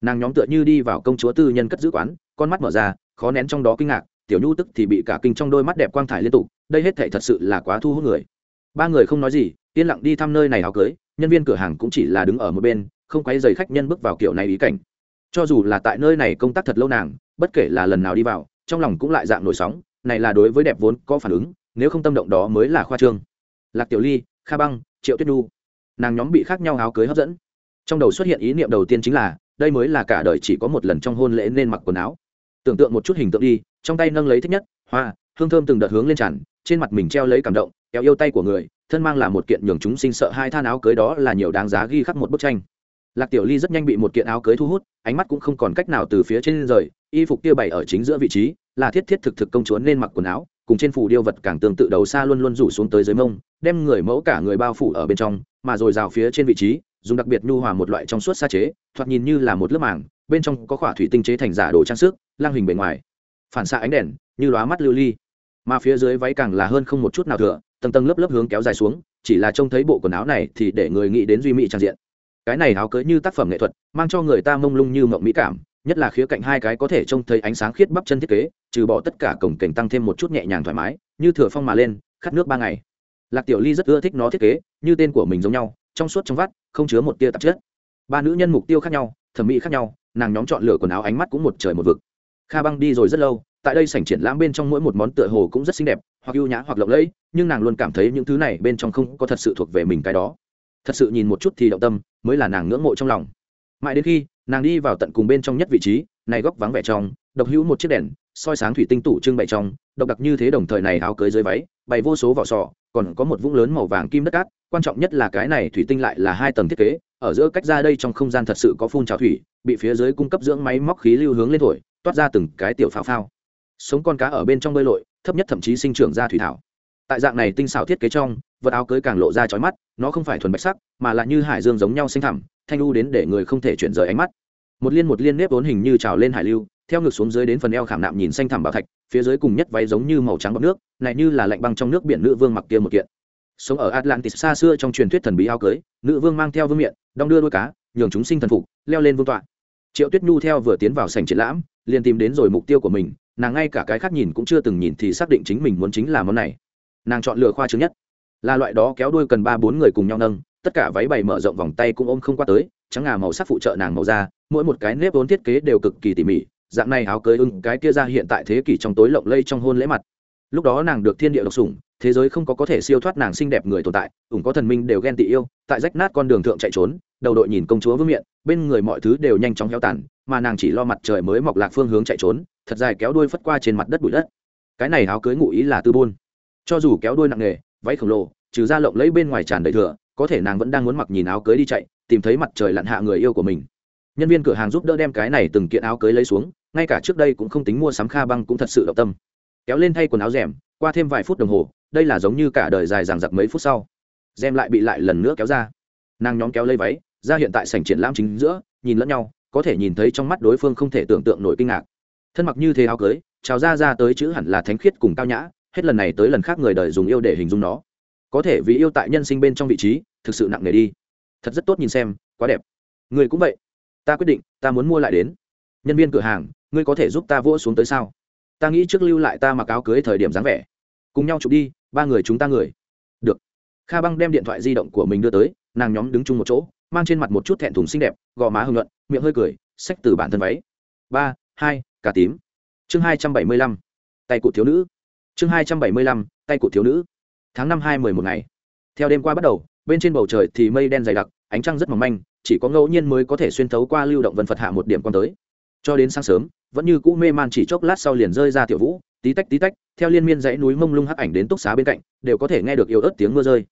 Nàng nhóm tựa như đi vào công chúa tư nhân cất giữ quán, con mắt mở ra, khó nén trong đó kinh ngạc, tiểu nhu tức thì bị cả kinh trong đôi mắt đẹp quang thải liên tục, đây hết thể thật sự là quá thu hút người. Ba người không nói gì, yên lặng đi thăm nơi này áo cưới, nhân viên cửa hàng cũng chỉ là đứng ở một bên, không quay dày khách nhân bước vào kiểu này ý cảnh. Cho dù là tại nơi này công tác thật lâu nàng, bất kể là lần nào đi vào, trong lòng cũng lại dạng nổi sóng, này là đối với đẹp vốn có phản ứng, nếu không tâm động đó mới là khoa trương. Lạc tiểu ly, kha băng, triệu tuyết nhu. Nàng nhóm bị khác nhau áo cưới hấp dẫn trong đầu xuất hiện ý niệm đầu tiên chính là, đây mới là cả đời chỉ có một lần trong hôn lễ nên mặc quần áo. Tưởng tượng một chút hình tượng đi, trong tay nâng lấy thích nhất, hoa, hương thơm từng đợt hướng lên tràn, trên mặt mình treo lấy cảm động, kéo yêu tay của người, thân mang là một kiện nhường chúng sinh sợ hai than áo cưới đó là nhiều đáng giá ghi khắc một bức tranh. Lạc tiểu ly rất nhanh bị một kiện áo cưới thu hút, ánh mắt cũng không còn cách nào từ phía trên rời, y phục kia bày ở chính giữa vị trí, là thiết thiết thực thực công chúa nên mặc quần áo, cùng trên phủ điêu vật càng tương tự đầu xa luôn luôn rủ xuống tới dưới mông, đem người mẫu cả người bao phủ ở bên trong, mà rồi rào phía trên vị trí dùng đặc biệt nhu hòa một loại trong suốt sa chế, thoạt nhìn như là một lớp màng, bên trong có khỏa thủy tinh chế thành giả đồ trang sức, lang hình bề ngoài. Phản xạ ánh đèn, như lóa mắt lưu ly. Mà phía dưới váy càng là hơn không một chút nào thừa, tầng tầng lớp lớp hướng kéo dài xuống, chỉ là trông thấy bộ quần áo này thì để người nghĩ đến duy mỹ trang diện. Cái này áo cưới như tác phẩm nghệ thuật, mang cho người ta mông lung như mộng mỹ cảm, nhất là khía cạnh hai cái có thể trông thấy ánh sáng khiết bắp chân thiết kế, trừ bỏ tất cả cổng cảnh tăng thêm một chút nhẹ nhàng thoải mái, như thừa phong mà lên, khát nước ba ngày. Lạc tiểu ly rất ưa thích nó thiết kế, như tên của mình giống nhau trong suốt trong vắt, không chứa một tia tạp chất. Ba nữ nhân mục tiêu khác nhau, thẩm mỹ khác nhau, nàng nhóm chọn lựa quần áo ánh mắt cũng một trời một vực. Kha băng đi rồi rất lâu, tại đây sảnh triển lãm bên trong mỗi một món tựa hồ cũng rất xinh đẹp, hoặc ưu nhã hoặc lộng lẫy, nhưng nàng luôn cảm thấy những thứ này bên trong không có thật sự thuộc về mình cái đó. Thật sự nhìn một chút thì động tâm, mới là nàng ngưỡng mộ trong lòng. Mãi đến khi, nàng đi vào tận cùng bên trong nhất vị trí, này góc vắng vẻ trong, độc hữu một chiếc đèn, soi sáng thủy tinh tủ trưng bày trong độc đặc như thế đồng thời này áo cưới dưới váy, bày vô số vỏ sò, còn có một vũng lớn màu vàng kim đất cát. Quan trọng nhất là cái này thủy tinh lại là hai tầng thiết kế, ở giữa cách ra đây trong không gian thật sự có phun trào thủy, bị phía dưới cung cấp dưỡng máy móc khí lưu hướng lên thổi, toát ra từng cái tiểu pháo phao. Sống con cá ở bên trong bơi lội, thấp nhất thậm chí sinh trưởng ra thủy thảo. Tại dạng này tinh xảo thiết kế trong, vật áo cưới càng lộ ra chói mắt, nó không phải thuần bạch sắc, mà là như hải dương giống nhau xanh thẳm, thanh u đến để người không thể chuyển rời ánh mắt. Một liên một liên nếp vốn hình như trào lên hải lưu theo ngược xuống dưới đến phần eo khảm nạm nhìn xanh thẳm bảo thạch, phía dưới cùng nhất váy giống như màu trắng bọc nước, này như là lạnh băng trong nước biển nữ vương mặc kia một kiện. Sống ở atlantis xa xưa trong truyền thuyết thần bí áo cưới, nữ vương mang theo vương miện, đong đưa đôi cá, nhường chúng sinh thần phục, leo lên vương tọa. Triệu tuyết nhu theo vừa tiến vào sảnh triển lãm, liền tìm đến rồi mục tiêu của mình, nàng ngay cả cái khác nhìn cũng chưa từng nhìn thì xác định chính mình muốn chính là món này. Nàng chọn lựa khoa chứng nhất. Là loại đó kéo đuôi cần ba bốn người cùng nhau nâng, tất cả váy bày mở rộng vòng tay cũng ôm không qua tới, trắng ngà màu sắc phụ trợ nàng màu da, mỗi một cái nếp vốn thiết kế đều cực kỳ tỉ mỉ dạng này áo cưới ưng, cái kia ra hiện tại thế kỷ trong tối lộng lây trong hôn lễ mặt. Lúc đó nàng được thiên địa độc sủng, thế giới không có có thể siêu thoát nàng xinh đẹp người tồn tại, ủng có thần minh đều ghen tị yêu, tại rách nát con đường thượng chạy trốn, đầu đội nhìn công chúa vương miện, bên người mọi thứ đều nhanh chóng héo tàn, mà nàng chỉ lo mặt trời mới mọc lạc phương hướng chạy trốn, thật dài kéo đuôi phất qua trên mặt đất bụi đất. Cái này áo cưới ngụ ý là tư buôn. Cho dù kéo đuôi nặng nghề váy khổng lồ, trừ ra lộng lấy bên ngoài tràn đầy thừa, có thể nàng vẫn đang muốn mặc nhìn áo cưới đi chạy, tìm thấy mặt trời lặn hạ người yêu của mình. Nhân viên cửa hàng giúp đỡ đem cái này từng kiện áo cưới lấy xuống ngay cả trước đây cũng không tính mua sắm kha băng cũng thật sự động tâm. Kéo lên thay quần áo rèm, qua thêm vài phút đồng hồ, đây là giống như cả đời dài dằng dặc mấy phút sau. Rèm lại bị lại lần nữa kéo ra. Nàng nhóm kéo lấy váy, ra hiện tại sảnh triển lãm chính giữa, nhìn lẫn nhau, có thể nhìn thấy trong mắt đối phương không thể tưởng tượng nổi kinh ngạc. Thân mặc như thế áo cưới trào ra ra tới chữ hẳn là thánh khiết cùng cao nhã, hết lần này tới lần khác người đời dùng yêu để hình dung nó. Có thể vì yêu tại nhân sinh bên trong vị trí, thực sự nặng nề đi. Thật rất tốt nhìn xem, quá đẹp. Người cũng vậy. Ta quyết định, ta muốn mua lại đến. Nhân viên cửa hàng ngươi có thể giúp ta vỗ xuống tới sao? Ta nghĩ trước lưu lại ta mặc áo cưới thời điểm dáng vẻ. Cùng nhau chụp đi, ba người chúng ta người. Được. Kha băng đem điện thoại di động của mình đưa tới, nàng nhóm đứng chung một chỗ, mang trên mặt một chút thẹn thùng xinh đẹp, gò má hưng luận, miệng hơi cười, xách từ bản thân váy. Ba, hai, cả tím. Chương hai trăm bảy mươi lăm. Tay cụ thiếu nữ. Chương hai trăm bảy mươi lăm, tay cụ thiếu nữ. Tháng năm hai mười một ngày. Theo đêm qua bắt đầu, bên trên bầu trời thì mây đen dày đặc, ánh trăng rất mỏng manh, chỉ có ngẫu nhiên mới có thể xuyên thấu qua lưu động vân phật hạ một điểm quan tới cho đến sáng sớm, vẫn như cũ mê man chỉ chốc lát sau liền rơi ra tiểu vũ, tí tách tí tách, theo liên miên dãy núi mông lung hắc ảnh đến túc xá bên cạnh, đều có thể nghe được yếu ớt tiếng mưa rơi.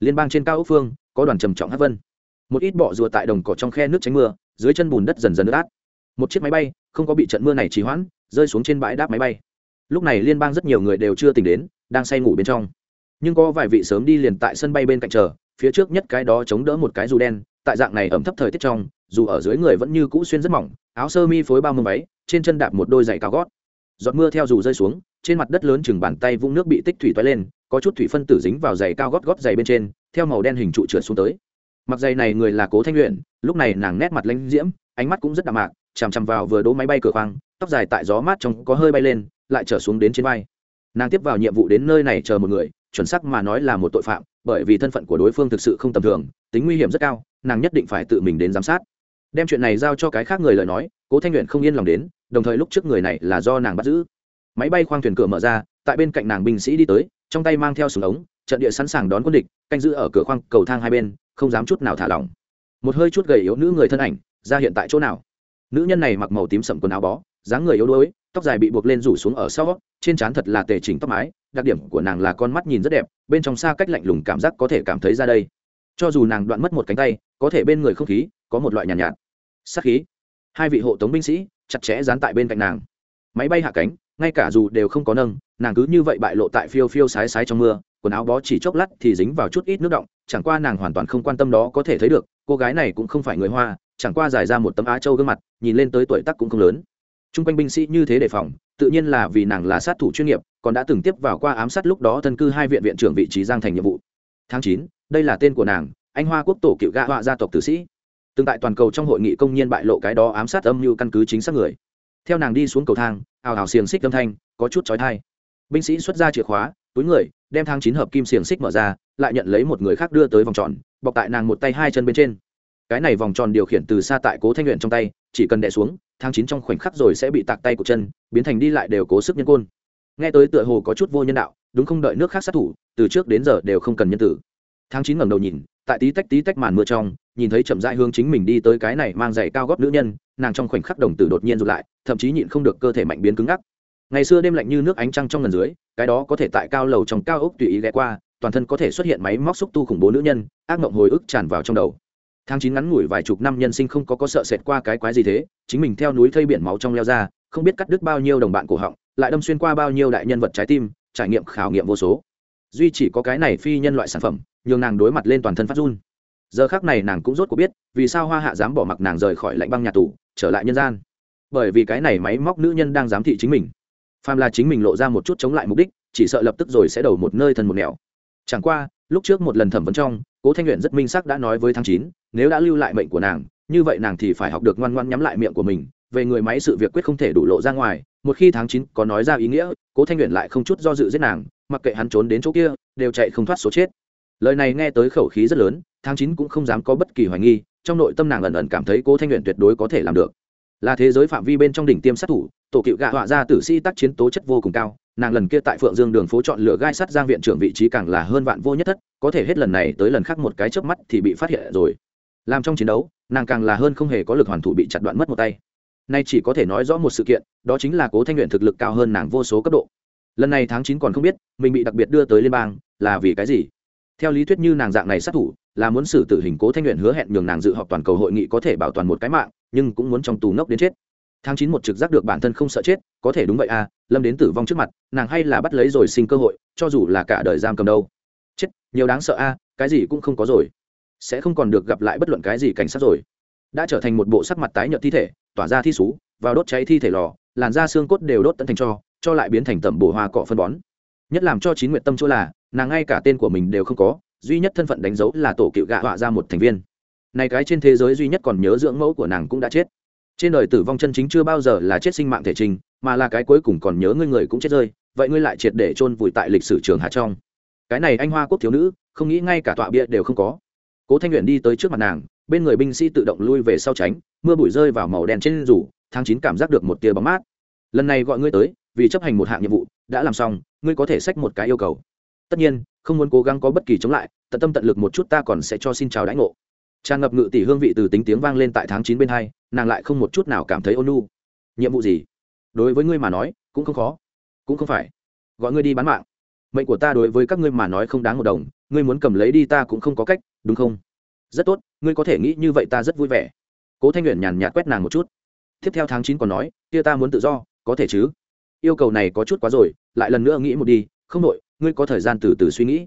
Liên bang trên cao ốc phương, có đoàn trầm trọng hắc vân. Một ít bọ rùa tại đồng cỏ trong khe nước tránh mưa, dưới chân bùn đất dần dần ướt át. Một chiếc máy bay, không có bị trận mưa này trì hoãn, rơi xuống trên bãi đáp máy bay. Lúc này liên bang rất nhiều người đều chưa tỉnh đến, đang say ngủ bên trong. Nhưng có vài vị sớm đi liền tại sân bay bên cạnh chờ, phía trước nhất cái đó chống đỡ một cái dù đen, tại dạng này ẩm thấp thời tiết trong, dù ở dưới người vẫn như cũ xuyên rất mỏng áo sơ mi phối bao mông váy, trên chân đạp một đôi giày cao gót. Giọt mưa theo dù rơi xuống, trên mặt đất lớn chừng bàn tay vũng nước bị tích thủy toái lên, có chút thủy phân tử dính vào giày cao gót gót giày bên trên, theo màu đen hình trụ trượt xuống tới. Mặc giày này người là cố thanh luyện lúc này nàng nét mặt lãnh diễm, ánh mắt cũng rất đạm mạc, chằm chằm vào vừa đỗ máy bay cửa khoang, tóc dài tại gió mát trong có hơi bay lên, lại trở xuống đến trên vai. Nàng tiếp vào nhiệm vụ đến nơi này chờ một người, chuẩn xác mà nói là một tội phạm, bởi vì thân phận của đối phương thực sự không tầm thường, tính nguy hiểm rất cao, nàng nhất định phải tự mình đến giám sát đem chuyện này giao cho cái khác người lời nói cố thanh luyện không yên lòng đến đồng thời lúc trước người này là do nàng bắt giữ. Máy bay khoang thuyền cửa mở ra tại bên cạnh nàng binh sĩ đi tới trong tay mang theo súng ống trận địa sẵn sàng đón quân địch canh giữ ở cửa khoang cầu thang hai bên không dám chút nào thả lỏng. Một hơi chút gầy yếu nữ người thân ảnh ra hiện tại chỗ nào? Nữ nhân này mặc màu tím sậm quần áo bó dáng người yếu đuối tóc dài bị buộc lên rủ xuống ở sau trên trán thật là tề chỉnh tóc mái đặc điểm của nàng là con mắt nhìn rất đẹp bên trong xa cách lạnh lùng cảm giác có thể cảm thấy ra đây. Cho dù nàng đoạn mất một cánh tay có thể bên người không khí có một loại nhàn nhạt, nhạt sát khí. Hai vị hộ tống binh sĩ chặt chẽ dán tại bên cạnh nàng. Máy bay hạ cánh, ngay cả dù đều không có nâng, nàng cứ như vậy bại lộ tại phiêu phiêu sái sái trong mưa, quần áo bó chỉ chốc lát thì dính vào chút ít nước động, chẳng qua nàng hoàn toàn không quan tâm đó có thể thấy được, cô gái này cũng không phải người hoa, chẳng qua dài ra một tấm á châu gương mặt, nhìn lên tới tuổi tác cũng không lớn. T r u n g quanh binh sĩ như thế đề phòng, tự nhiên là vì nàng là sát thủ chuyên nghiệp, còn đã từng tiếp vào qua ám sát lúc đó thân cư hai viện viện trưởng vị trí giang thành nhiệm vụ. Tháng chín, đây là tên của nàng, anh hoa quốc tổ cựu gạ họa gia tộc tử sĩ từng tại toàn cầu trong hội nghị công nhân bại lộ cái đó ám sát âm mưu căn cứ chính xác người. Theo nàng đi xuống cầu thang, ào ào xiềng xích âm thanh, có chút trói thai binh sĩ xuất ra chìa khóa, túi người, đem thang chín hợp kim xiềng xích mở ra, lại nhận lấy một người khác đưa tới vòng tròn, bọc tại nàng một tay hai chân bên trên. Cái này vòng tròn điều khiển từ xa tại cố thanh luyện trong tay, chỉ cần đẻ xuống thang chín trong khoảnh khắc rồi sẽ bị tạc tay của chân, biến thành đi lại đều cố sức nhân côn. Nghe tới tựa hồ có chút vô nhân đạo, đúng không đợi nước khác sát thủ, từ trước đến giờ đều không cần nhân tử. Tháng chín ngẩng đầu nhìn, tại tí tách tí tách màn mưa trong nhìn thấy chậm rãi hướng chính mình đi tới cái này mang giày cao gót nữ nhân, nàng trong khoảnh khắc đồng tử đột nhiên rụt lại, thậm chí nhịn không được cơ thể mạnh biến cứng ngắc. Ngày xưa đêm lạnh như nước ánh trăng trong ngần dưới, cái đó có thể tại cao lầu trong cao ốc tùy ý ghé qua, toàn thân có thể xuất hiện máy móc xúc tu khủng bố nữ nhân, ác mộng hồi ức tràn vào trong đầu. Tháng chín ngắn ngủi vài chục năm nhân sinh không có có sợ sệt qua cái quái gì thế, chính mình theo núi thây biển máu trong leo ra, không biết cắt đứt bao nhiêu đồng bạn cổ họng, lại đâm xuyên qua bao nhiêu đại nhân vật trái tim, trải nghiệm khảo nghiệm vô số. Duy chỉ có cái này phi nhân loại sản phẩm, nhường nàng đối mặt lên toàn thân phát run giờ khác này nàng cũng rốt cuộc biết, vì sao hoa hạ dám bỏ mặc nàng rời khỏi lạnh băng nhà tù, trở lại nhân gian. Bởi vì cái này máy móc nữ nhân đang giám thị chính mình. Phàm là chính mình lộ ra một chút chống lại mục đích, chỉ sợ lập tức rồi sẽ đầu một nơi thần một nẻo. Chẳng qua, lúc trước một lần thẩm vấn trong, cố thanh luyện rất minh sắc đã nói với tháng chín, nếu đã lưu lại mệnh của nàng, như vậy nàng thì phải học được ngoan ngoan nhắm lại miệng của mình, về người máy sự việc quyết không thể đủ lộ ra ngoài, một khi tháng chín có nói ra ý nghĩa, cố thanh luyện lại không chút do dự giết nàng, mặc kệ hắn trốn đến chỗ kia, đều chạy không thoát số chết lời này nghe tới khẩu khí rất lớn, tháng chín cũng không dám có bất kỳ hoài nghi, trong nội tâm nàng ẩn ẩn cảm thấy cố thanh luyện tuyệt đối có thể làm được. Là thế giới phạm vi bên trong đỉnh tiêm sát thủ, tổ cựu gạ họa ra tử sĩ tác chiến tố chất vô cùng cao, nàng lần kia tại phượng dương đường phố chọn lựa gai sắt giang viện trưởng vị trí càng là hơn vạn vô nhất thất, có thể hết lần này tới lần khác một cái chớp mắt thì bị phát hiện rồi. Làm trong chiến đấu, nàng càng là hơn không hề có lực hoàn thủ bị chặt đoạn mất một tay. Nay chỉ có thể nói rõ một sự kiện, đó chính là cố thanh luyện thực lực cao hơn nàng vô số cấp độ. Lần này tháng chín còn không biết, mình bị đặc biệt đưa tới liên bang, là vì cái gì? Theo lý thuyết như nàng dạng này sát thủ, là muốn xử tử hình cố thanh luyện hứa hẹn nhường nàng dự họp toàn cầu hội nghị có thể bảo toàn một cái mạng, nhưng cũng muốn trong tù ngốc đến chết. Tháng chín một trực giác được bản thân không sợ chết, có thể đúng vậy à lâm đến tử vong trước mặt, nàng hay là bắt lấy rồi sinh cơ hội, cho dù là cả đời giam cầm đâu. Chết, nhiều đáng sợ a cái gì cũng không có rồi. Sẽ không còn được gặp lại bất luận cái gì cảnh sát rồi. Đã trở thành một bộ sắc mặt tái nhợt thi thể, tỏa ra thi sú vào đốt cháy thi thể lò, làn da xương cốt đều đốt tận thành cho cho lại biến thành tẩm bổ hoa cỏ phân bón. Nhất làm cho chín nguyện tâm chỗ là nàng ngay cả tên của mình đều không có, duy nhất thân phận đánh dấu là tổ cựu gạ họa ra một thành viên. Này cái trên thế giới duy nhất còn nhớ dưỡng mẫu của nàng cũng đã chết. Trên đời tử vong chân chính chưa bao giờ là chết sinh mạng thể trình, mà là cái cuối cùng còn nhớ ngươi người cũng chết rơi, vậy ngươi lại triệt để chôn vùi tại lịch sử trường hạ trong. Cái này anh hoa quốc thiếu nữ, không nghĩ ngay cả tọa bia đều không có. Cố thanh luyện đi tới trước mặt nàng, bên người binh sĩ tự động lui về sau tránh, mưa bụi rơi vào màu đen trên rủ, tháng chín cảm giác được một tia bóng mát. Lần này gọi ngươi tới, vì chấp hành một hạng nhiệm vụ, đã làm xong, ngươi có thể xách một cái yêu cầu tất nhiên, không muốn cố gắng có bất kỳ chống lại, tận tâm tận lực một chút ta còn sẽ cho xin chào đãi ngộ. Tràn ngập ngự tỷ hương vị từ tính tiếng vang lên tại tháng chín bên hai, nàng lại không một chút nào cảm thấy ôn nu nhiệm vụ gì? Đối với ngươi mà nói, cũng không khó. Cũng không phải. Gọi ngươi đi bán mạng. Mệnh của ta đối với các ngươi mà nói không đáng một đồng, ngươi muốn cầm lấy đi ta cũng không có cách, đúng không? Rất tốt, ngươi có thể nghĩ như vậy ta rất vui vẻ. Cố thanh nguyện nhàn nhạt quét nàng một chút. Tiếp theo tháng chín còn nói, kia ta muốn tự do, có thể chứ? Yêu cầu này có chút quá rồi, lại lần nữa nghĩ một đi, không đội ngươi có thời gian từ từ suy nghĩ.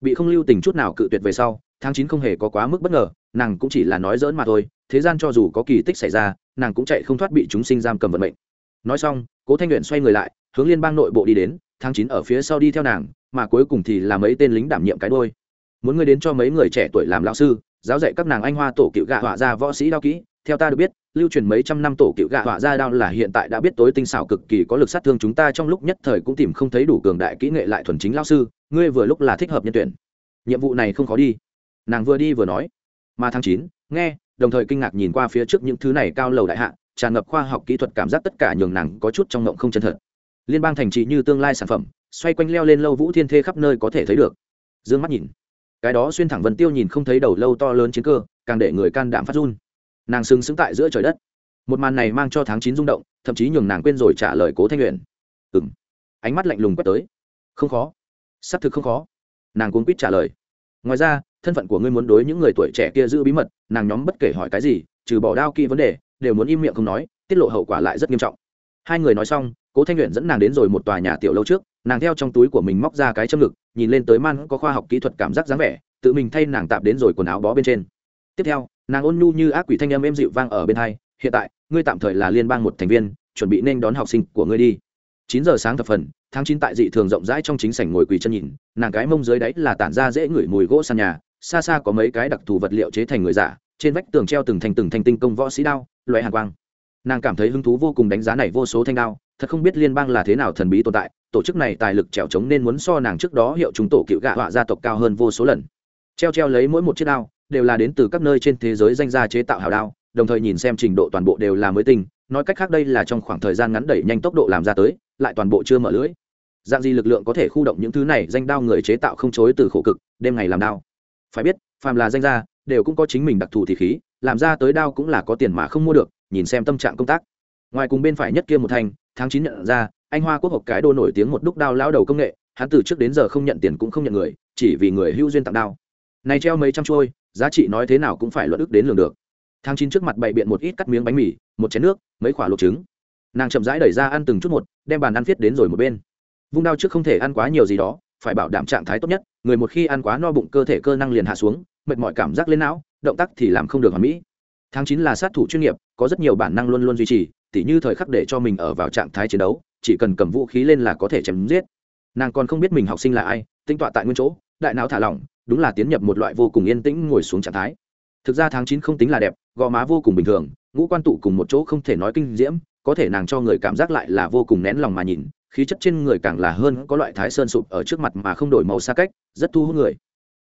Bị không lưu tình chút nào cự tuyệt về sau, tháng chín không hề có quá mức bất ngờ, nàng cũng chỉ là nói dỡn mà thôi, thế gian cho dù có kỳ tích xảy ra, nàng cũng chạy không thoát bị chúng sinh giam cầm vận mệnh. Nói xong, cố thanh nguyện xoay người lại, hướng liên bang nội bộ đi đến, tháng chín ở phía sau đi theo nàng, mà cuối cùng thì là mấy tên lính đảm nhiệm cái đôi muốn ngươi đến cho mấy người trẻ tuổi làm lão sư, giáo dạy các nàng anh hoa tổ cựu gạ họa ra võ sĩ đao kỹ, theo ta được biết lưu truyền mấy trăm năm tổ cựu gạ họa ra đao là hiện tại đã biết tối tinh xảo cực kỳ, có lực sát thương chúng ta trong lúc nhất thời cũng tìm không thấy đủ cường đại kỹ nghệ lại thuần chính lao sư, ngươi vừa lúc là thích hợp nhân tuyển. Nhiệm vụ này không khó đi. Nàng vừa đi vừa nói. Mà tháng chín, nghe, đồng thời kinh ngạc nhìn qua phía trước những thứ này cao lầu đại hạ, tràn ngập khoa học kỹ thuật cảm giác tất cả nhường nàng có chút trong ngộng không chân thật. Liên bang thành trì như tương lai sản phẩm, xoay quanh leo lên lâu vũ thiên thê khắp nơi có thể thấy được. D ư ơ n g mắt nhìn. Cái đó xuyên thẳng vân tiêu nhìn không thấy đầu lâu to lớn chiến cơ, càng để người can đảm phát run nàng sừng sững tại giữa trời đất. Một màn này mang cho tháng chín rung động, thậm chí nhường nàng quên rồi trả lời cố thanh luyện ừng ánh mắt lạnh lùng quét tới. Không khó. Xác thực không khó. Nàng cuốn quýt trả lời. Ngoài ra, thân phận của ngươi muốn đối những người tuổi trẻ kia giữ bí mật, nàng nhóm bất kể hỏi cái gì, trừ bỏ đao kỹ vấn đề, đều muốn im miệng không nói, tiết lộ hậu quả lại rất nghiêm trọng. Hai người nói xong, cố thanh luyện dẫn nàng đến rồi một tòa nhà tiểu lâu trước, nàng theo trong túi của mình móc ra cái châm ngực, nhìn lên tới man có khoa học kỹ thuật cảm giác dáng vẻ, tự mình thay nàng tạp đến rồi quần áo bó bên trên. Tiếp theo nàng ôn nhu như ác quỷ thanh âm êm dịu vang ở bên hai, hiện tại, ngươi tạm thời là liên bang một thành viên, chuẩn bị nên đón học sinh của ngươi đi. Chín giờ sáng thập phần, tháng chín tại dị thường rộng rãi trong chính sảnh ngồi quỳ chân nhìn, nàng cái mông dưới đáy là tản ra dễ ngửi mùi gỗ sàn nhà, xa xa có mấy cái đặc thù vật liệu chế thành người giả trên vách tường treo từng thành từng thanh tinh công võ sĩ đao loại hàng quang. Nàng cảm thấy hứng thú vô cùng đánh giá này vô số thanh đao, thật không biết liên bang là thế nào thần bí tồn tại, tổ chức này tài lực trèo trống nên muốn so nàng trước đó hiệu chúng tổ cựu gạ họa gia tộc cao hơn vô số lần. Treo treo lấy mỗi một chiếc đao đều là đến từ các nơi trên thế giới danh gia chế tạo hào đao, đồng thời nhìn xem trình độ toàn bộ đều là mới tinh, nói cách khác đây là trong khoảng thời gian ngắn đẩy nhanh tốc độ làm ra tới, lại toàn bộ chưa mở lưỡi dạng gì lực lượng có thể khu động những thứ này, danh đao người chế tạo không chối từ khổ cực, đêm ngày làm đao. Phải biết, phàm là danh gia, đều cũng có chính mình đặc thù thì khí, làm ra tới đao cũng là có tiền mà không mua được, nhìn xem tâm trạng công tác. Ngoài cùng bên phải nhất kia một thành, tháng chín nhận ra, anh hoa quốc hộp cái đô nổi tiếng một đúc đao lao đầu công nghệ, hắn từ trước đến giờ không nhận tiền cũng không nhận người, chỉ vì người hưu duyên tặng đao. Này treo mấy trăm trôi giá trị nói thế nào cũng phải luận ức đến lường được. Tháng chín trước mặt bày biện một ít cắt miếng bánh mì, một chén nước, mấy quả luộc trứng. Nàng chậm rãi đẩy ra ăn từng chút một, đem bàn ăn viết đến rồi một bên. Vung đao trước không thể ăn quá nhiều gì đó, phải bảo đảm trạng thái tốt nhất, người một khi ăn quá no bụng cơ thể cơ năng liền hạ xuống, mệt mỏi cảm giác lên não, động tác thì làm không được hoàn mỹ. Tháng chín là sát thủ chuyên nghiệp, có rất nhiều bản năng luôn luôn duy trì, tỉ như thời khắc để cho mình ở vào trạng thái chiến đấu, chỉ cần cầm vũ khí lên là có thể chém giết. Nàng còn không biết mình học sinh là ai tinh tọa tại nguyên chỗ, đại não thả lỏng đúng là tiến nhập một loại vô cùng yên tĩnh ngồi xuống trạng thái. Thực ra tháng chín không tính là đẹp, gò má vô cùng bình thường, ngũ quan tụ cùng một chỗ không thể nói kinh diễm, có thể nàng cho người cảm giác lại là vô cùng nén lòng mà nhìn, khí chất trên người càng là hơn có loại thái sơn sụp ở trước mặt mà không đổi màu xa cách, rất thu hút người.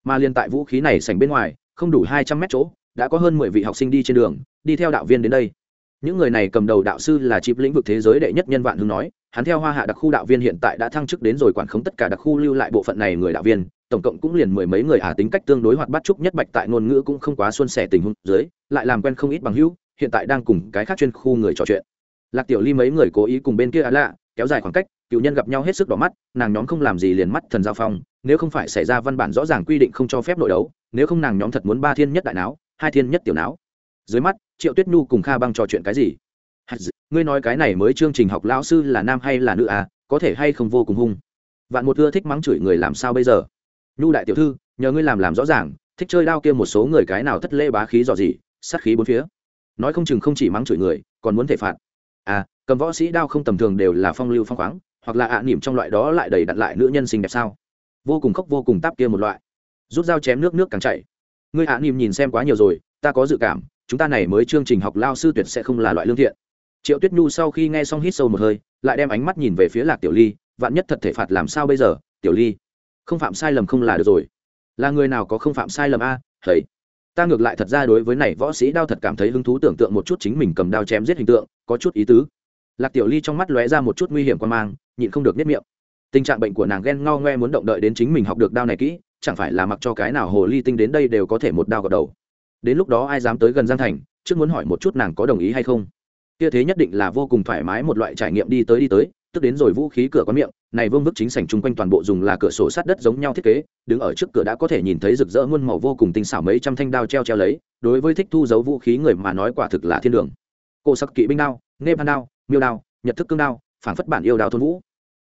Mà liên tại vũ khí này sành bên ngoài, không đủ hai trăm mét chỗ, đã có hơn mười vị học sinh đi trên đường, đi theo đạo viên đến đây. Những người này cầm đầu đạo sư là chịp lĩnh vực thế giới đệ nhất nhân vạn hưng nói hắn theo hoa hạ đặc khu đạo viên hiện tại đã thăng chức đến rồi quản khống tất cả đặc khu lưu lại bộ phận này người đạo viên, tổng cộng cũng liền mười mấy người ả tính cách tương đối hoạt bát trúc nhất bạch tại ngôn ngữ cũng không quá xuân sẻ tình huống dưới, lại làm quen không ít bằng hữu, hiện tại đang cùng cái khác chuyên khu người trò chuyện. Lạc tiểu ly mấy người cố ý cùng bên kia á lạ, kéo dài khoảng cách, cựu nhân gặp nhau hết sức đỏ mắt, nàng nhóm không làm gì liền mắt thần giao phong, nếu không phải xảy ra văn bản rõ ràng quy định không cho phép nội đấu, nếu không nàng nhóm thật muốn ba thiên nhất đại não hai thiên nhất tiểu não dưới mắt, triệu tuyết nhu cùng kha băng trò chuyện cái gì? Ngươi nói cái này mới chương trình học lão sư là nam hay là nữ à có thể hay không vô cùng hung. Vạn một ưa thích mắng chửi người làm sao bây giờ? Nhu đại tiểu thư, nhờ ngươi làm làm rõ ràng, thích chơi đao kia một số người cái nào thất lễ bá khí dò gì sát khí bốn phía. Nói không chừng không chỉ mắng chửi người, còn muốn thể phạt. À cầm võ sĩ đao không tầm thường đều là phong lưu phong khoáng, hoặc là ạ à nỉm trong loại đó lại đầy đặn lại nữ nhân xinh đẹp sao? Vô cùng khóc vô cùng táp kia một loại. Rút dao chém nước nước càng chảy. Ngươi ạ à nỉm nhìn xem quá nhiều rồi, ta có dự cảm, chúng ta này mới chương trình học lao sư tuyệt sẽ không là loại lương thiện triệu tuyết nhu sau khi nghe xong hít sâu một hơi, lại đem ánh mắt nhìn về phía lạc tiểu ly, vạn nhất thật thể phạt làm sao bây giờ? Tiểu ly, không phạm sai lầm không là được rồi. Là người nào có không phạm sai lầm a? Thấy ta ngược lại thật ra đối với này võ sĩ đao thật cảm thấy hứng thú tưởng tượng một chút chính mình cầm đao chém giết hình tượng, có chút ý tứ. Lạc tiểu ly trong mắt lóe ra một chút nguy hiểm quan mang, nhịn không được nếp miệng. Tình trạng bệnh của nàng ghen ngao ngoe muốn động đợi đến chính mình học được đao này kỹ, chẳng phải là mặc cho cái nào hồ ly tinh đến đây đều có thể một đao gọt đầu. Đến lúc đó ai dám tới gần giang thành, trước muốn hỏi một chút nàng có đồng ý hay không? Kia thế nhất định là vô cùng thoải mái một loại trải nghiệm đi tới đi tới, tức đến rồi vũ khí cửa có miệng, này vương vức chính sảnh chung quanh toàn bộ dùng là cửa sổ sát đất giống nhau thiết kế, đứng ở trước cửa đã có thể nhìn thấy rực rỡ muôn màu vô cùng tinh xảo mấy trăm thanh đao treo treo lấy, đối với thích thu giấu vũ khí người mà nói quả thực là thiên đường. Cổ sắc kỵ binh đao nê đao, miêu đao, nhật thức cương đao phản phất bản yêu đao thôn vũ.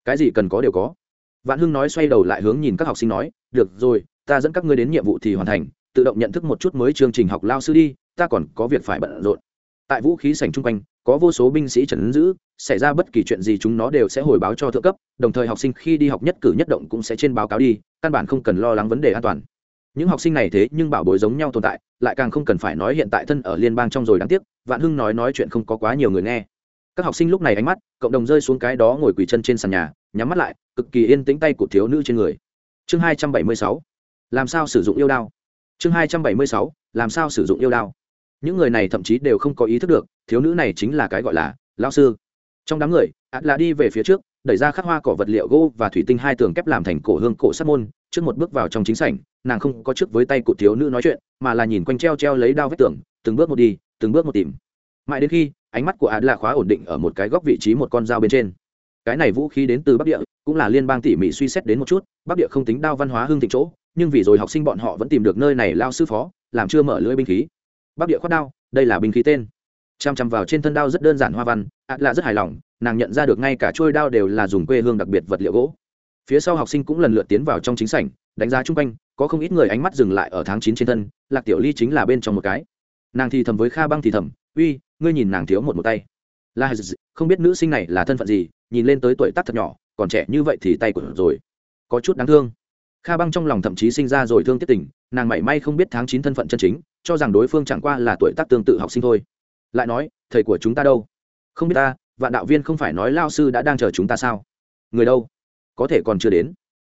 Cái gì cần có đều có. Vạn hưng nói xoay đầu lại hướng nhìn các học sinh nói, được rồi, ta dẫn các ngươi đến nhiệm vụ thì hoàn thành, tự động nhận thức một chút mới chương trình học lao sư đi, ta còn có việc phải bận rộn. Tại vũ khí sảnh chung quanh có vô số binh sĩ trấn giữ, xảy ra bất kỳ chuyện gì chúng nó đều sẽ hồi báo cho thượng cấp, đồng thời học sinh khi đi học nhất cử nhất động cũng sẽ trên báo cáo đi, căn bản không cần lo lắng vấn đề an toàn. Những học sinh này thế nhưng bảo bối giống nhau tồn tại, lại càng không cần phải nói hiện tại thân ở liên bang trong rồi đáng tiếc, vạn hưng nói nói chuyện không có quá nhiều người nghe. Các học sinh lúc này ánh mắt, cộng đồng rơi xuống cái đó ngồi quỳ chân trên sàn nhà, nhắm mắt lại, cực kỳ yên tĩnh tay của thiếu nữ trên người. Chương hai trăm bảy mươi sáu, làm sao sử dụng yêu đao? Chương hai trăm bảy mươi sáu, làm sao sử dụng yêu đao? Những người này thậm chí đều không có ý thức được, thiếu nữ này chính là cái gọi là lao sư. Trong đám người ạt là đi về phía trước, đẩy ra khắc hoa cỏ vật liệu gỗ và thủy tinh hai tường kép làm thành cổ hương cổ sát môn, trước một bước vào trong chính sảnh, nàng không có trước với tay của thiếu nữ nói chuyện, mà là nhìn quanh treo treo lấy đao vết tường, từng bước một đi, từng bước một tìm. Mãi đến khi, ánh mắt của ạt là khóa ổn định ở một cái góc vị trí một con dao bên trên. Cái này vũ khí đến từ bắc địa, cũng là liên bang tỉ mỉ suy xét đến một chút, bắc địa không tính đao văn hóa hương thịnh chỗ, nhưng vì rồi học sinh bọn họ vẫn tìm được nơi này lao sư phó, làm chưa mở lưỡi binh khí bắc địa khoát đao, đây là binh khí tên. Chằm chằm vào trên thân đao rất đơn giản hoa văn ạt là rất hài lòng, nàng nhận ra được ngay cả trôi đao đều là dùng quê hương đặc biệt vật liệu gỗ. Phía sau học sinh cũng lần lượt tiến vào trong chính sảnh, đánh giá chung quanh, có không ít người ánh mắt dừng lại ở tháng chín trên thân, lạc tiểu ly chính là bên trong một cái. Nàng thì thầm với kha băng thì thầm, uy, ngươi nhìn nàng thiếu một một tay. Là không biết nữ sinh này là thân phận gì, nhìn lên tới tuổi tác thật nhỏ, còn trẻ như vậy thì tay của rồi. Có chút đáng thương kha băng trong lòng thậm chí sinh ra rồi thương tiếc tình, nàng mảy may không biết tháng chín thân phận chân chính, cho rằng đối phương chẳng qua là tuổi tác tương tự học sinh thôi. Lại nói, thầy của chúng ta đâu? Không biết ta, vạn đạo viên không phải nói lao sư đã đang chờ chúng ta sao? Người đâu? Có thể còn chưa đến.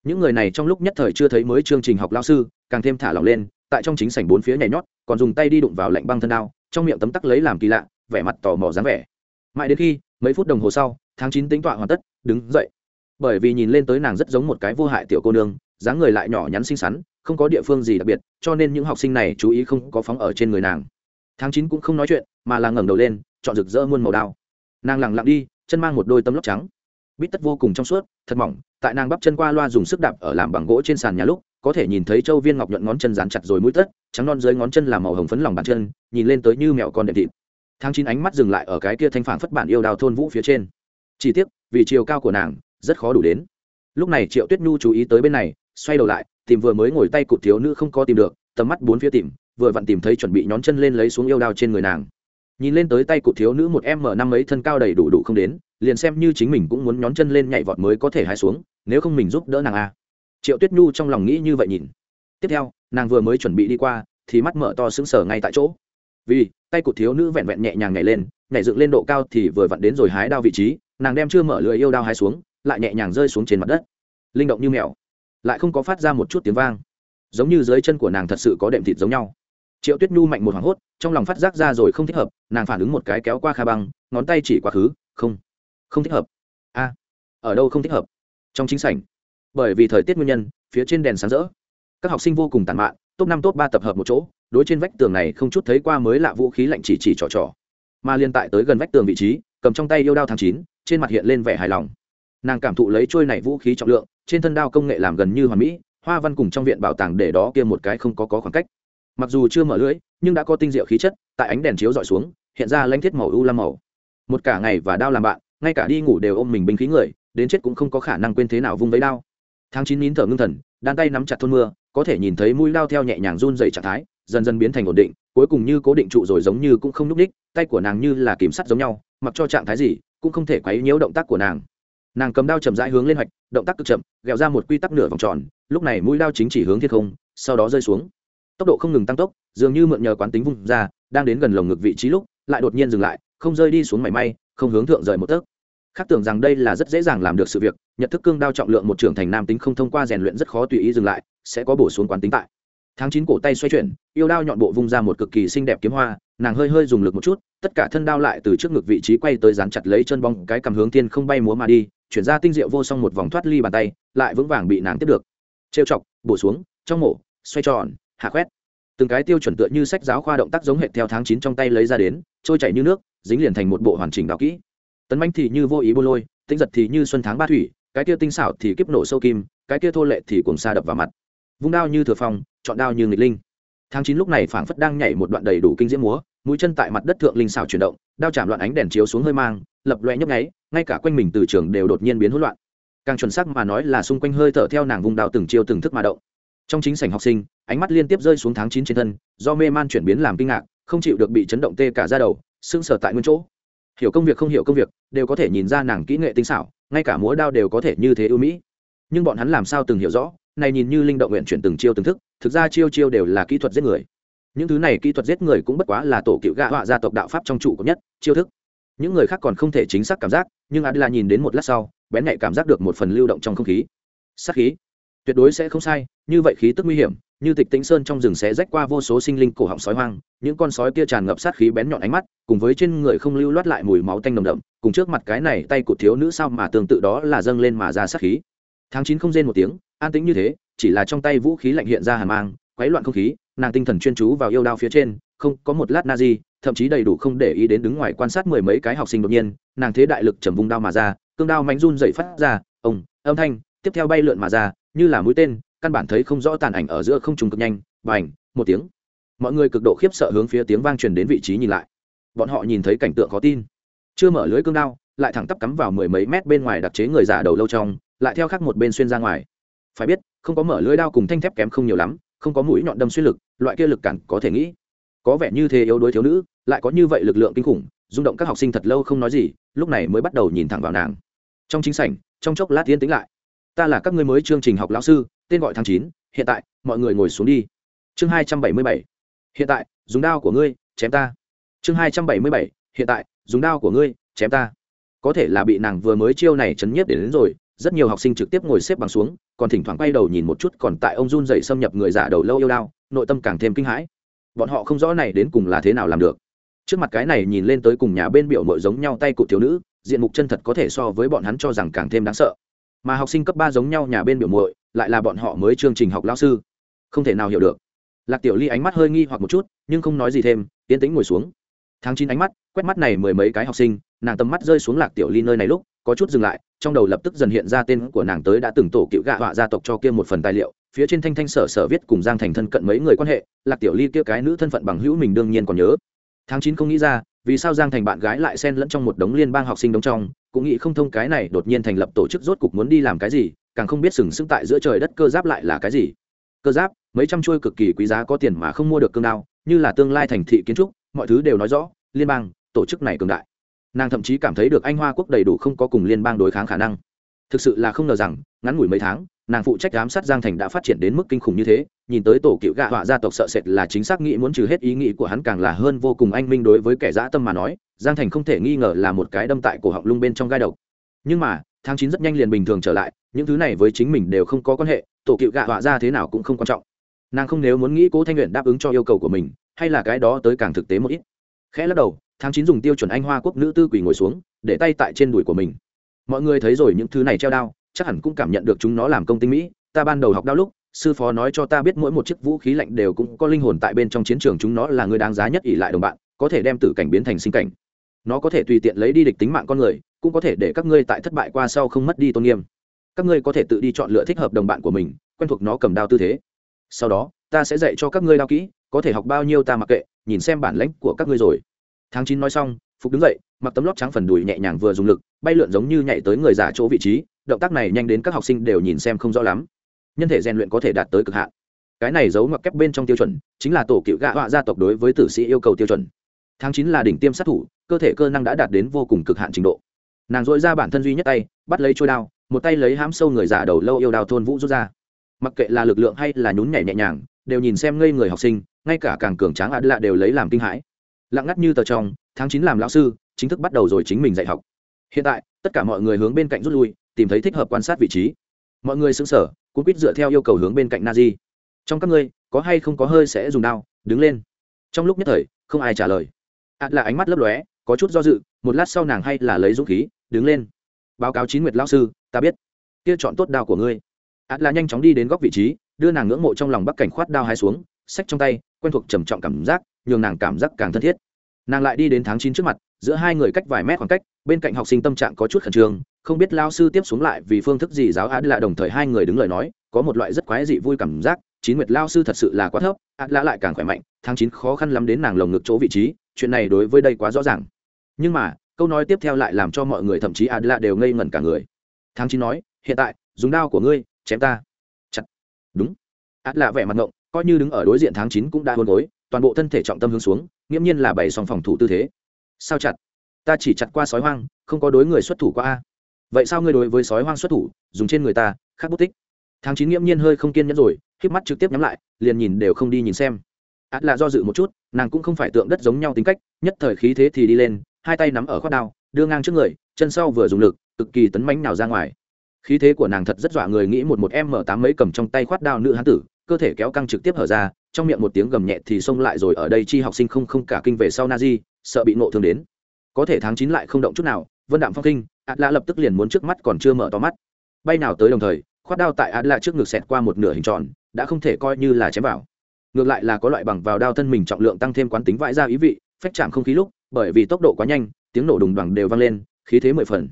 Những người này trong lúc nhất thời chưa thấy mới chương trình học lao sư, càng thêm thả lỏng lên, tại trong chính sảnh bốn phía nhảy nhót, còn dùng tay đi đụng vào lạnh băng thân đao, trong miệng tấm tắc lấy làm kỳ lạ, vẻ mặt tò mò dáng vẻ. Mãi đến khi, mấy phút đồng hồ sau, tháng chín tính tọa hoàn tất, đứng dậy. Bởi vì nhìn lên tới nàng rất giống một cái vô hại tiểu cô nương dáng người lại nhỏ nhắn xinh xắn, không có địa phương gì đặc biệt, cho nên những học sinh này chú ý không có phóng ở trên người nàng. Tháng chín cũng không nói chuyện, mà là ngẩng đầu lên, chọn rực rỡ muôn màu đao. Nàng lẳng lặng đi, chân mang một đôi tấm lóc trắng. Bít tất vô cùng trong suốt, thật mỏng, tại nàng bắp chân qua loa dùng sức đạp ở làm bằng gỗ trên sàn nhà lúc, có thể nhìn thấy châu viên ngọc nhuận ngón chân dán chặt rồi mũi tất, trắng non dưới ngón chân là màu hồng phấn lòng bàn chân, nhìn lên tới như mẹo con đệm thịt. Tháng chín ánh mắt dừng lại ở cái kia thanh phản phất bản yêu đào thôn vũ phía trên. Chỉ tiếc, vì chiều cao của nàng, rất khó đủ đến. Lúc này triệu tuyết nhu chú ý tới bên này xoay đầu lại, tìm vừa mới ngồi tay cụt thiếu nữ không có tìm được, tầm mắt bốn phía tìm, vừa vặn tìm thấy chuẩn bị nhón chân lên lấy xuống yêu đao trên người nàng. Nhìn lên tới tay cụt thiếu nữ một m năm ấy thân cao đầy đủ đủ không đến, liền xem như chính mình cũng muốn nhón chân lên nhảy vọt mới có thể hai xuống, nếu không mình giúp đỡ nàng a. Triệu tuyết nhu trong lòng nghĩ như vậy nhìn. Tiếp theo, nàng vừa mới chuẩn bị đi qua, thì mắt mở to sững sờ ngay tại chỗ. Vì, tay cụt thiếu nữ vẹn vẹn nhẹ nhàng nhảy lên, nhảy dựng lên độ cao thì vừa vặn đến rồi hái đao vị trí, nàng đem chưa mở lưỡi yêu đao hái xuống, lại nhẹ nhàng rơi xuống trên mặt đất. Linh động như mèo lại không có phát ra một chút tiếng vang. Giống như dưới chân của nàng thật sự có đệm thịt giống nhau. Triệu tuyết nhu mạnh một hoảng hốt, trong lòng phát giác ra rồi không thích hợp, nàng phản ứng một cái kéo qua kha băng, ngón tay chỉ quá khứ, không không thích hợp. A, ở đâu không thích hợp? Trong chính sảnh. Bởi vì thời tiết nguyên nhân, phía trên đèn sáng rỡ. Các học sinh vô cùng tàn mạn, top năm, top ba tập hợp một chỗ, đối trên vách tường này không chút thấy qua mới lạ vũ khí lạnh chỉ chỉ trò trò. Mà liên tại tới gần vách tường vị trí, cầm trong tay yêu đao tháng chín, trên mặt hiện lên vẻ hài lòng. Nàng cảm thụ lấy trôi này vũ khí trọng lượng trên thân đao công nghệ làm gần như hoàn mỹ, hoa văn cùng trong viện bảo tàng để đó kia một cái không có có khoảng cách. Mặc dù chưa mở lưỡi, nhưng đã có tinh diệu khí chất, tại ánh đèn chiếu dọi xuống, hiện ra lãnh thiết màu u lam màu. Một cả ngày và đao làm bạn, ngay cả đi ngủ đều ôm mình binh khí người, đến chết cũng không có khả năng quên thế nào vung vấy đao. Tháng chín nín thở ngưng thần, đan tay nắm chặt thôn mưa, có thể nhìn thấy mũi đao theo nhẹ nhàng run dày trạng thái, dần dần biến thành ổn định, cuối cùng như cố định trụ rồi giống như cũng không núp ních, tay của nàng như là kìm sắt giống nhau, mặc cho trạng thái gì, cũng không thể quấy nhiễu động tác của nàng nàng cầm đao chậm rãi hướng lên hoạch, động tác cực chậm ghẹo ra một quy tắc nửa vòng tròn, lúc này mũi đao chính chỉ hướng thiên không, sau đó rơi xuống. Tốc độ không ngừng tăng tốc, dường như mượn nhờ quán tính vung ra, đang đến gần lồng ngực vị trí lúc, lại đột nhiên dừng lại, không rơi đi xuống mảy may, không hướng thượng rời một tấc. Khác tưởng rằng đây là rất dễ dàng làm được sự việc nhận thức cương đao trọng lượng một trưởng thành nam tính không thông qua rèn luyện rất khó tùy ý dừng lại, sẽ có bổ xuống quán tính tại. Tháng chín cổ tay xoay chuyển, yêu đao nhọn bộ vung ra một cực kỳ xinh đẹp kiếm hoa, nàng hơi hơi dùng lực một chút, tất cả thân đao lại từ trước ngực vị trí quay tới dán chặt lấy chân bong cái cầm hướng thiên không bay múa mà đi chuyển ra tinh diệu vô song một vòng thoát ly bàn tay, lại vững vàng bị nàng tiếp được. Trêu chọc, bổ xuống, trong mổ, xoay tròn, hạ khoét từng cái tiêu chuẩn tựa như sách giáo khoa động tác giống hệ theo tháng chín trong tay lấy ra đến, trôi chảy như nước, dính liền thành một bộ hoàn chỉnh đạo kỹ. Tấn bánh thì như vô ý buôn lôi tinh giật thì như xuân tháng ba thủy, cái kia tinh xảo thì kiếp nổ sâu kim, cái kia thô lệ thì cùng xa đập vào mặt. Vung đao như thừa phong, chọn đao như nghịch linh. Tháng chín lúc này phảng phất đang nhảy một đoạn đầy đủ kinh diễm múa mũi chân tại mặt đất thượng linh xảo chuyển động, đao chạm loạn ánh đèn chiếu xuống hơi mang, lập loe nhấp nháy, ngay cả quanh mình từ trường đều đột nhiên biến hỗn loạn. Càng chuẩn xác mà nói là xung quanh hơi thở theo nàng vùng đạo từng chiêu từng thức mà động. Trong chính sảnh học sinh, ánh mắt liên tiếp rơi xuống tháng chín trên thân, do mê man chuyển biến làm kinh ngạc, không chịu được bị chấn động tê cả ra đầu, sững sờ tại nguyên chỗ. Hiểu công việc không hiểu công việc, đều có thể nhìn ra nàng kỹ nghệ tinh xảo, ngay cả múa đao đều có thể như thế ưu mỹ. Nhưng bọn hắn làm sao từng hiểu rõ, này nhìn như linh động nguyện chuyển từng chiêu từng thức, thực ra chiêu chiêu đều là kỹ thuật giết người những thứ này kỹ thuật giết người cũng bất quá là tổ cựu gạ họa gia tộc đạo pháp trong trụ cấp nhất, chiêu thức. Những người khác còn không thể chính xác cảm giác, nhưng adela nhìn đến một lát sau, bén nhạy cảm giác được một phần lưu động trong không khí. Sát khí. Tuyệt đối sẽ không sai, như vậy khí tức nguy hiểm, như tịch tĩnh sơn trong rừng sẽ rách qua vô số sinh linh cổ họng sói hoang, những con sói kia tràn ngập sát khí bén nhọn ánh mắt, cùng với trên người không lưu loát lại mùi máu tanh nồng đậm, cùng trước mặt cái này tay của thiếu nữ sao mà tương tự đó là dâng lên mà ra sát khí. Tháng chín không rên một tiếng, an tĩnh như thế, chỉ là trong tay vũ khí lạnh hiện ra hàn mang, quấy loạn không khí nàng tinh thần chuyên chú vào yêu đao phía trên, không có một lát na di thậm chí đầy đủ không để ý đến đứng ngoài quan sát mười mấy cái học sinh đột nhiên, nàng thế đại lực trầm vùng đao mà ra, cương đao mánh run dậy phát ra ông âm thanh, tiếp theo bay lượn mà ra, như là mũi tên, căn bản thấy không rõ tàn ảnh ở giữa không trùng cực nhanh, bành, một tiếng. Mọi người cực độ khiếp sợ hướng phía tiếng vang truyền đến vị trí nhìn lại. Bọn họ nhìn thấy cảnh tượng khó tin. Chưa mở lưới cương đao, lại thẳng tắp cắm vào mười mấy mét bên ngoài đặc chế người giả đầu lâu trong, lại theo khắc một bên xuyên ra ngoài. Phải biết, không có mở lưới đao cùng thanh thép kém không nhiều lắm không có mũi nhọn đâm xuyên lực loại kia lực cản có thể nghĩ. Có vẻ như thế yếu đuối thiếu nữ lại có như vậy lực lượng kinh khủng rung động các học sinh thật lâu không nói gì lúc này mới bắt đầu nhìn thẳng vào nàng. Trong chính sảnh trong chốc lát tiến tính lại. Ta là các ngươi mới chương trình học lão sư tên gọi tháng chín hiện tại mọi người ngồi xuống đi. Chương hai trăm bảy mươi bảy. Hiện tại dùng đao của ngươi chém ta. Chương hai trăm bảy mươi bảy. Hiện tại dùng đao của ngươi chém ta. Có thể là bị nàng vừa mới chiêu này chấn nhiếp đến, đến rồi rất nhiều học sinh trực tiếp ngồi xếp bằng xuống, còn thỉnh thoảng quay đầu nhìn một chút còn tại ông run dậy xâm nhập người giả đầu lâu yêu đao, nội tâm càng thêm kinh hãi. Bọn họ không rõ này đến cùng là thế nào làm được. Trước mặt cái này nhìn lên tới cùng nhà bên biểu mội giống nhau tay cụ thiếu nữ, diện mục chân thật có thể so với bọn hắn cho rằng càng thêm đáng sợ. Mà học sinh cấp ba giống nhau nhà bên biểu muội lại là bọn họ mới chương trình học lao sư. Không thể nào hiểu được. Lạc tiểu ly ánh mắt hơi nghi hoặc một chút, nhưng không nói gì thêm, yên tĩnh ngồi xuống. Tháng chín ánh mắt, quét mắt này mười mấy cái học sinh, nàng tầm mắt rơi xuống lạc tiểu ly nơi này lúc có chút dừng lại, trong đầu lập tức dần hiện ra tên của nàng tới đã từng tổ cựu gạ họa gia tộc cho kia một phần tài liệu, phía trên thanh thanh sở sở viết cùng giang thành thân cận mấy người quan hệ, lạc tiểu ly kia cái nữ thân phận bằng hữu mình đương nhiên còn nhớ. Tháng chín không nghĩ ra, vì sao giang thành bạn gái lại xen lẫn trong một đống liên bang học sinh đống trong, cũng nghĩ không thông cái này đột nhiên thành lập tổ chức rốt cục muốn đi làm cái gì, càng không biết sừng sững tại giữa trời đất cơ giáp lại là cái gì. Cơ giáp, mấy trăm chuôi cực kỳ quý giá có tiền mà không mua được cương đao, như là tương lai thành thị kiến trúc, mọi thứ đều nói rõ, liên bang, tổ chức này cường đại nàng thậm chí cảm thấy được anh hoa quốc đầy đủ không có cùng liên bang đối kháng khả năng. Thực sự là không ngờ rằng, ngắn ngủi mấy tháng, nàng phụ trách giám sát giang thành đã phát triển đến mức kinh khủng như thế, nhìn tới tổ cựu gạ họa gia tộc sợ sệt là chính xác nghĩ muốn trừ hết ý nghĩ của hắn càng là hơn vô cùng anh minh đối với kẻ dã tâm mà nói, giang thành không thể nghi ngờ là một cái đâm tại cổ họng lung bên trong gai độc. Nhưng mà, tháng chín rất nhanh liền bình thường trở lại, những thứ này với chính mình đều không có quan hệ, tổ cựu gạ họa ra thế nào cũng không quan trọng. Nàng không nếu muốn nghĩ cố thanh nguyện đáp ứng cho yêu cầu của mình, hay là cái đó tới càng thực tế một ít. Khẽ lắc đầu tháng chín dùng tiêu chuẩn anh hoa quốc nữ tư quỷ ngồi xuống, để tay tại trên đùi của mình. Mọi người thấy rồi những thứ này treo đao, chắc hẳn cũng cảm nhận được chúng nó làm công tinh mỹ. Ta ban đầu học đao lúc, sư phó nói cho ta biết mỗi một chiếc vũ khí lạnh đều cũng có linh hồn tại bên trong chiến trường chúng nó là người đáng giá nhất ỷ lại đồng bạn, có thể đem tử cảnh biến thành sinh cảnh. Nó có thể tùy tiện lấy đi địch tính mạng con người, cũng có thể để các ngươi tại thất bại qua sau không mất đi tôn nghiêm. Các ngươi có thể tự đi chọn lựa thích hợp đồng bạn của mình, quen thuộc nó cầm đao tư thế. Sau đó, ta sẽ dạy cho các ngươi đao kỹ, có thể học bao nhiêu ta mặc kệ, nhìn xem bản lãnh của các ngươi rồi tháng chín nói xong, phục đứng dậy, mặc tấm lót trắng phần đùi nhẹ nhàng vừa dùng lực, bay lượn giống như nhảy tới người giả chỗ vị trí, động tác này nhanh đến các học sinh đều nhìn xem không rõ lắm. Nhân thể rèn luyện có thể đạt tới cực hạn. Cái này giấu ngoặc kép bên trong tiêu chuẩn, chính là tổ cựu gạ họa gia tộc đối với tử sĩ yêu cầu tiêu chuẩn. Tháng chín là đỉnh tiêm sát thủ, cơ thể cơ năng đã đạt đến vô cùng cực hạn trình độ. Nàng dội ra bản thân duy nhất tay, bắt lấy trôi đao, một tay lấy hãm sâu người giả đầu lâu yêu đao thôn vũ rút ra. Mặc kệ là lực lượng hay là nhún nhảy nhẹ nhàng, đều nhìn xem ngây người học sinh, ngay cả càng cường tráng ạt lạ đều lấy làm kinh hãi lặng ngắt như tờ trong, tháng chín làm lão sư, chính thức bắt đầu rồi chính mình dạy học. Hiện tại, tất cả mọi người hướng bên cạnh rút lui, tìm thấy thích hợp quan sát vị trí. Mọi người xứng sở cũng quýt dựa theo yêu cầu hướng bên cạnh na di trong các ngươi, có hay không có hơi sẽ dùng đao? Đứng lên. Trong lúc nhất thời, không ai trả lời. Ạt là ánh mắt lấp lóe, có chút do dự, một lát sau nàng hay là lấy dũng khí, đứng lên. Báo cáo chín nguyệt lão sư, ta biết. Kia chọn tốt đao của ngươi. Ạt là nhanh chóng đi đến góc vị trí, đưa nàng ngưỡng mộ trong lòng bắc cảnh khoát đao hai xuống sách trong tay quen thuộc trầm trọng cảm giác, nhường nàng cảm giác càng thân thiết. Nàng lại đi đến tháng chín trước mặt, giữa hai người cách vài mét khoảng cách, bên cạnh học sinh tâm trạng có chút khẩn trương, không biết lao sư tiếp xuống lại vì phương thức gì giáo ạt là đồng thời hai người đứng lời nói, có một loại rất quái dị vui cảm giác, chín nguyệt lao sư thật sự là quá thấp ạt lạ lại càng khỏe mạnh, tháng chín khó khăn lắm đến nàng lồng ngực chỗ vị trí, chuyện này đối với đây quá rõ ràng. Nhưng mà, câu nói tiếp theo lại làm cho mọi người thậm chí ạt lạ đều ngây ngẩn cả người. Tháng chín nói, hiện tại, dùng đao của ngươi, chém ta. Chặt. Đúng. Ạt lạ vẻ mặt ngộng coi như đứng ở đối diện tháng chín cũng đã hôn gối, toàn bộ thân thể trọng tâm hướng xuống, nghiễm nhiên là bày xong phòng thủ tư thế. Sao chặt? Ta chỉ chặt qua sói hoang, không có đối người xuất thủ qua a. Vậy sao ngươi đối với sói hoang xuất thủ, dùng trên người ta, khác bút tích? Tháng chín nghiễm nhiên hơi không kiên nhẫn rồi k mắt trực tiếp nhắm lại, liền nhìn đều không đi nhìn xem. Át là do dự một chút, nàng cũng không phải tượng đất giống nhau tính cách, nhất thời khí thế thì đi lên, hai tay nắm ở khoác đao, đưa ngang trước người, chân sau vừa dùng lực, cực kỳ tấn mánh nào ra ngoài. Khí thế của nàng thật rất dọa người nghĩ một một em mở tám mấy cầm trong tay khoát đao nữ hán tử cơ thể kéo căng trực tiếp hở ra, trong miệng một tiếng gầm nhẹ thì xông lại rồi ở đây chi học sinh không không cả kinh về sau na di sợ bị nộ thương đến. Có thể tháng chín lại không động chút nào, vân đạm phong kinh ạt lạ lập tức liền muốn trước mắt còn chưa mở to mắt. Bay nào tới đồng thời, khoát đao tại ạt lạ trước ngực xẹt qua một nửa hình tròn, đã không thể coi như là chém vào. Ngược lại là có loại bằng vào đao thân mình trọng lượng tăng thêm quán tính vãi ra ý vị, phách chạm không khí lúc, bởi vì tốc độ quá nhanh, tiếng nổ đùng đoằng đều vang lên, khí thế mười phần.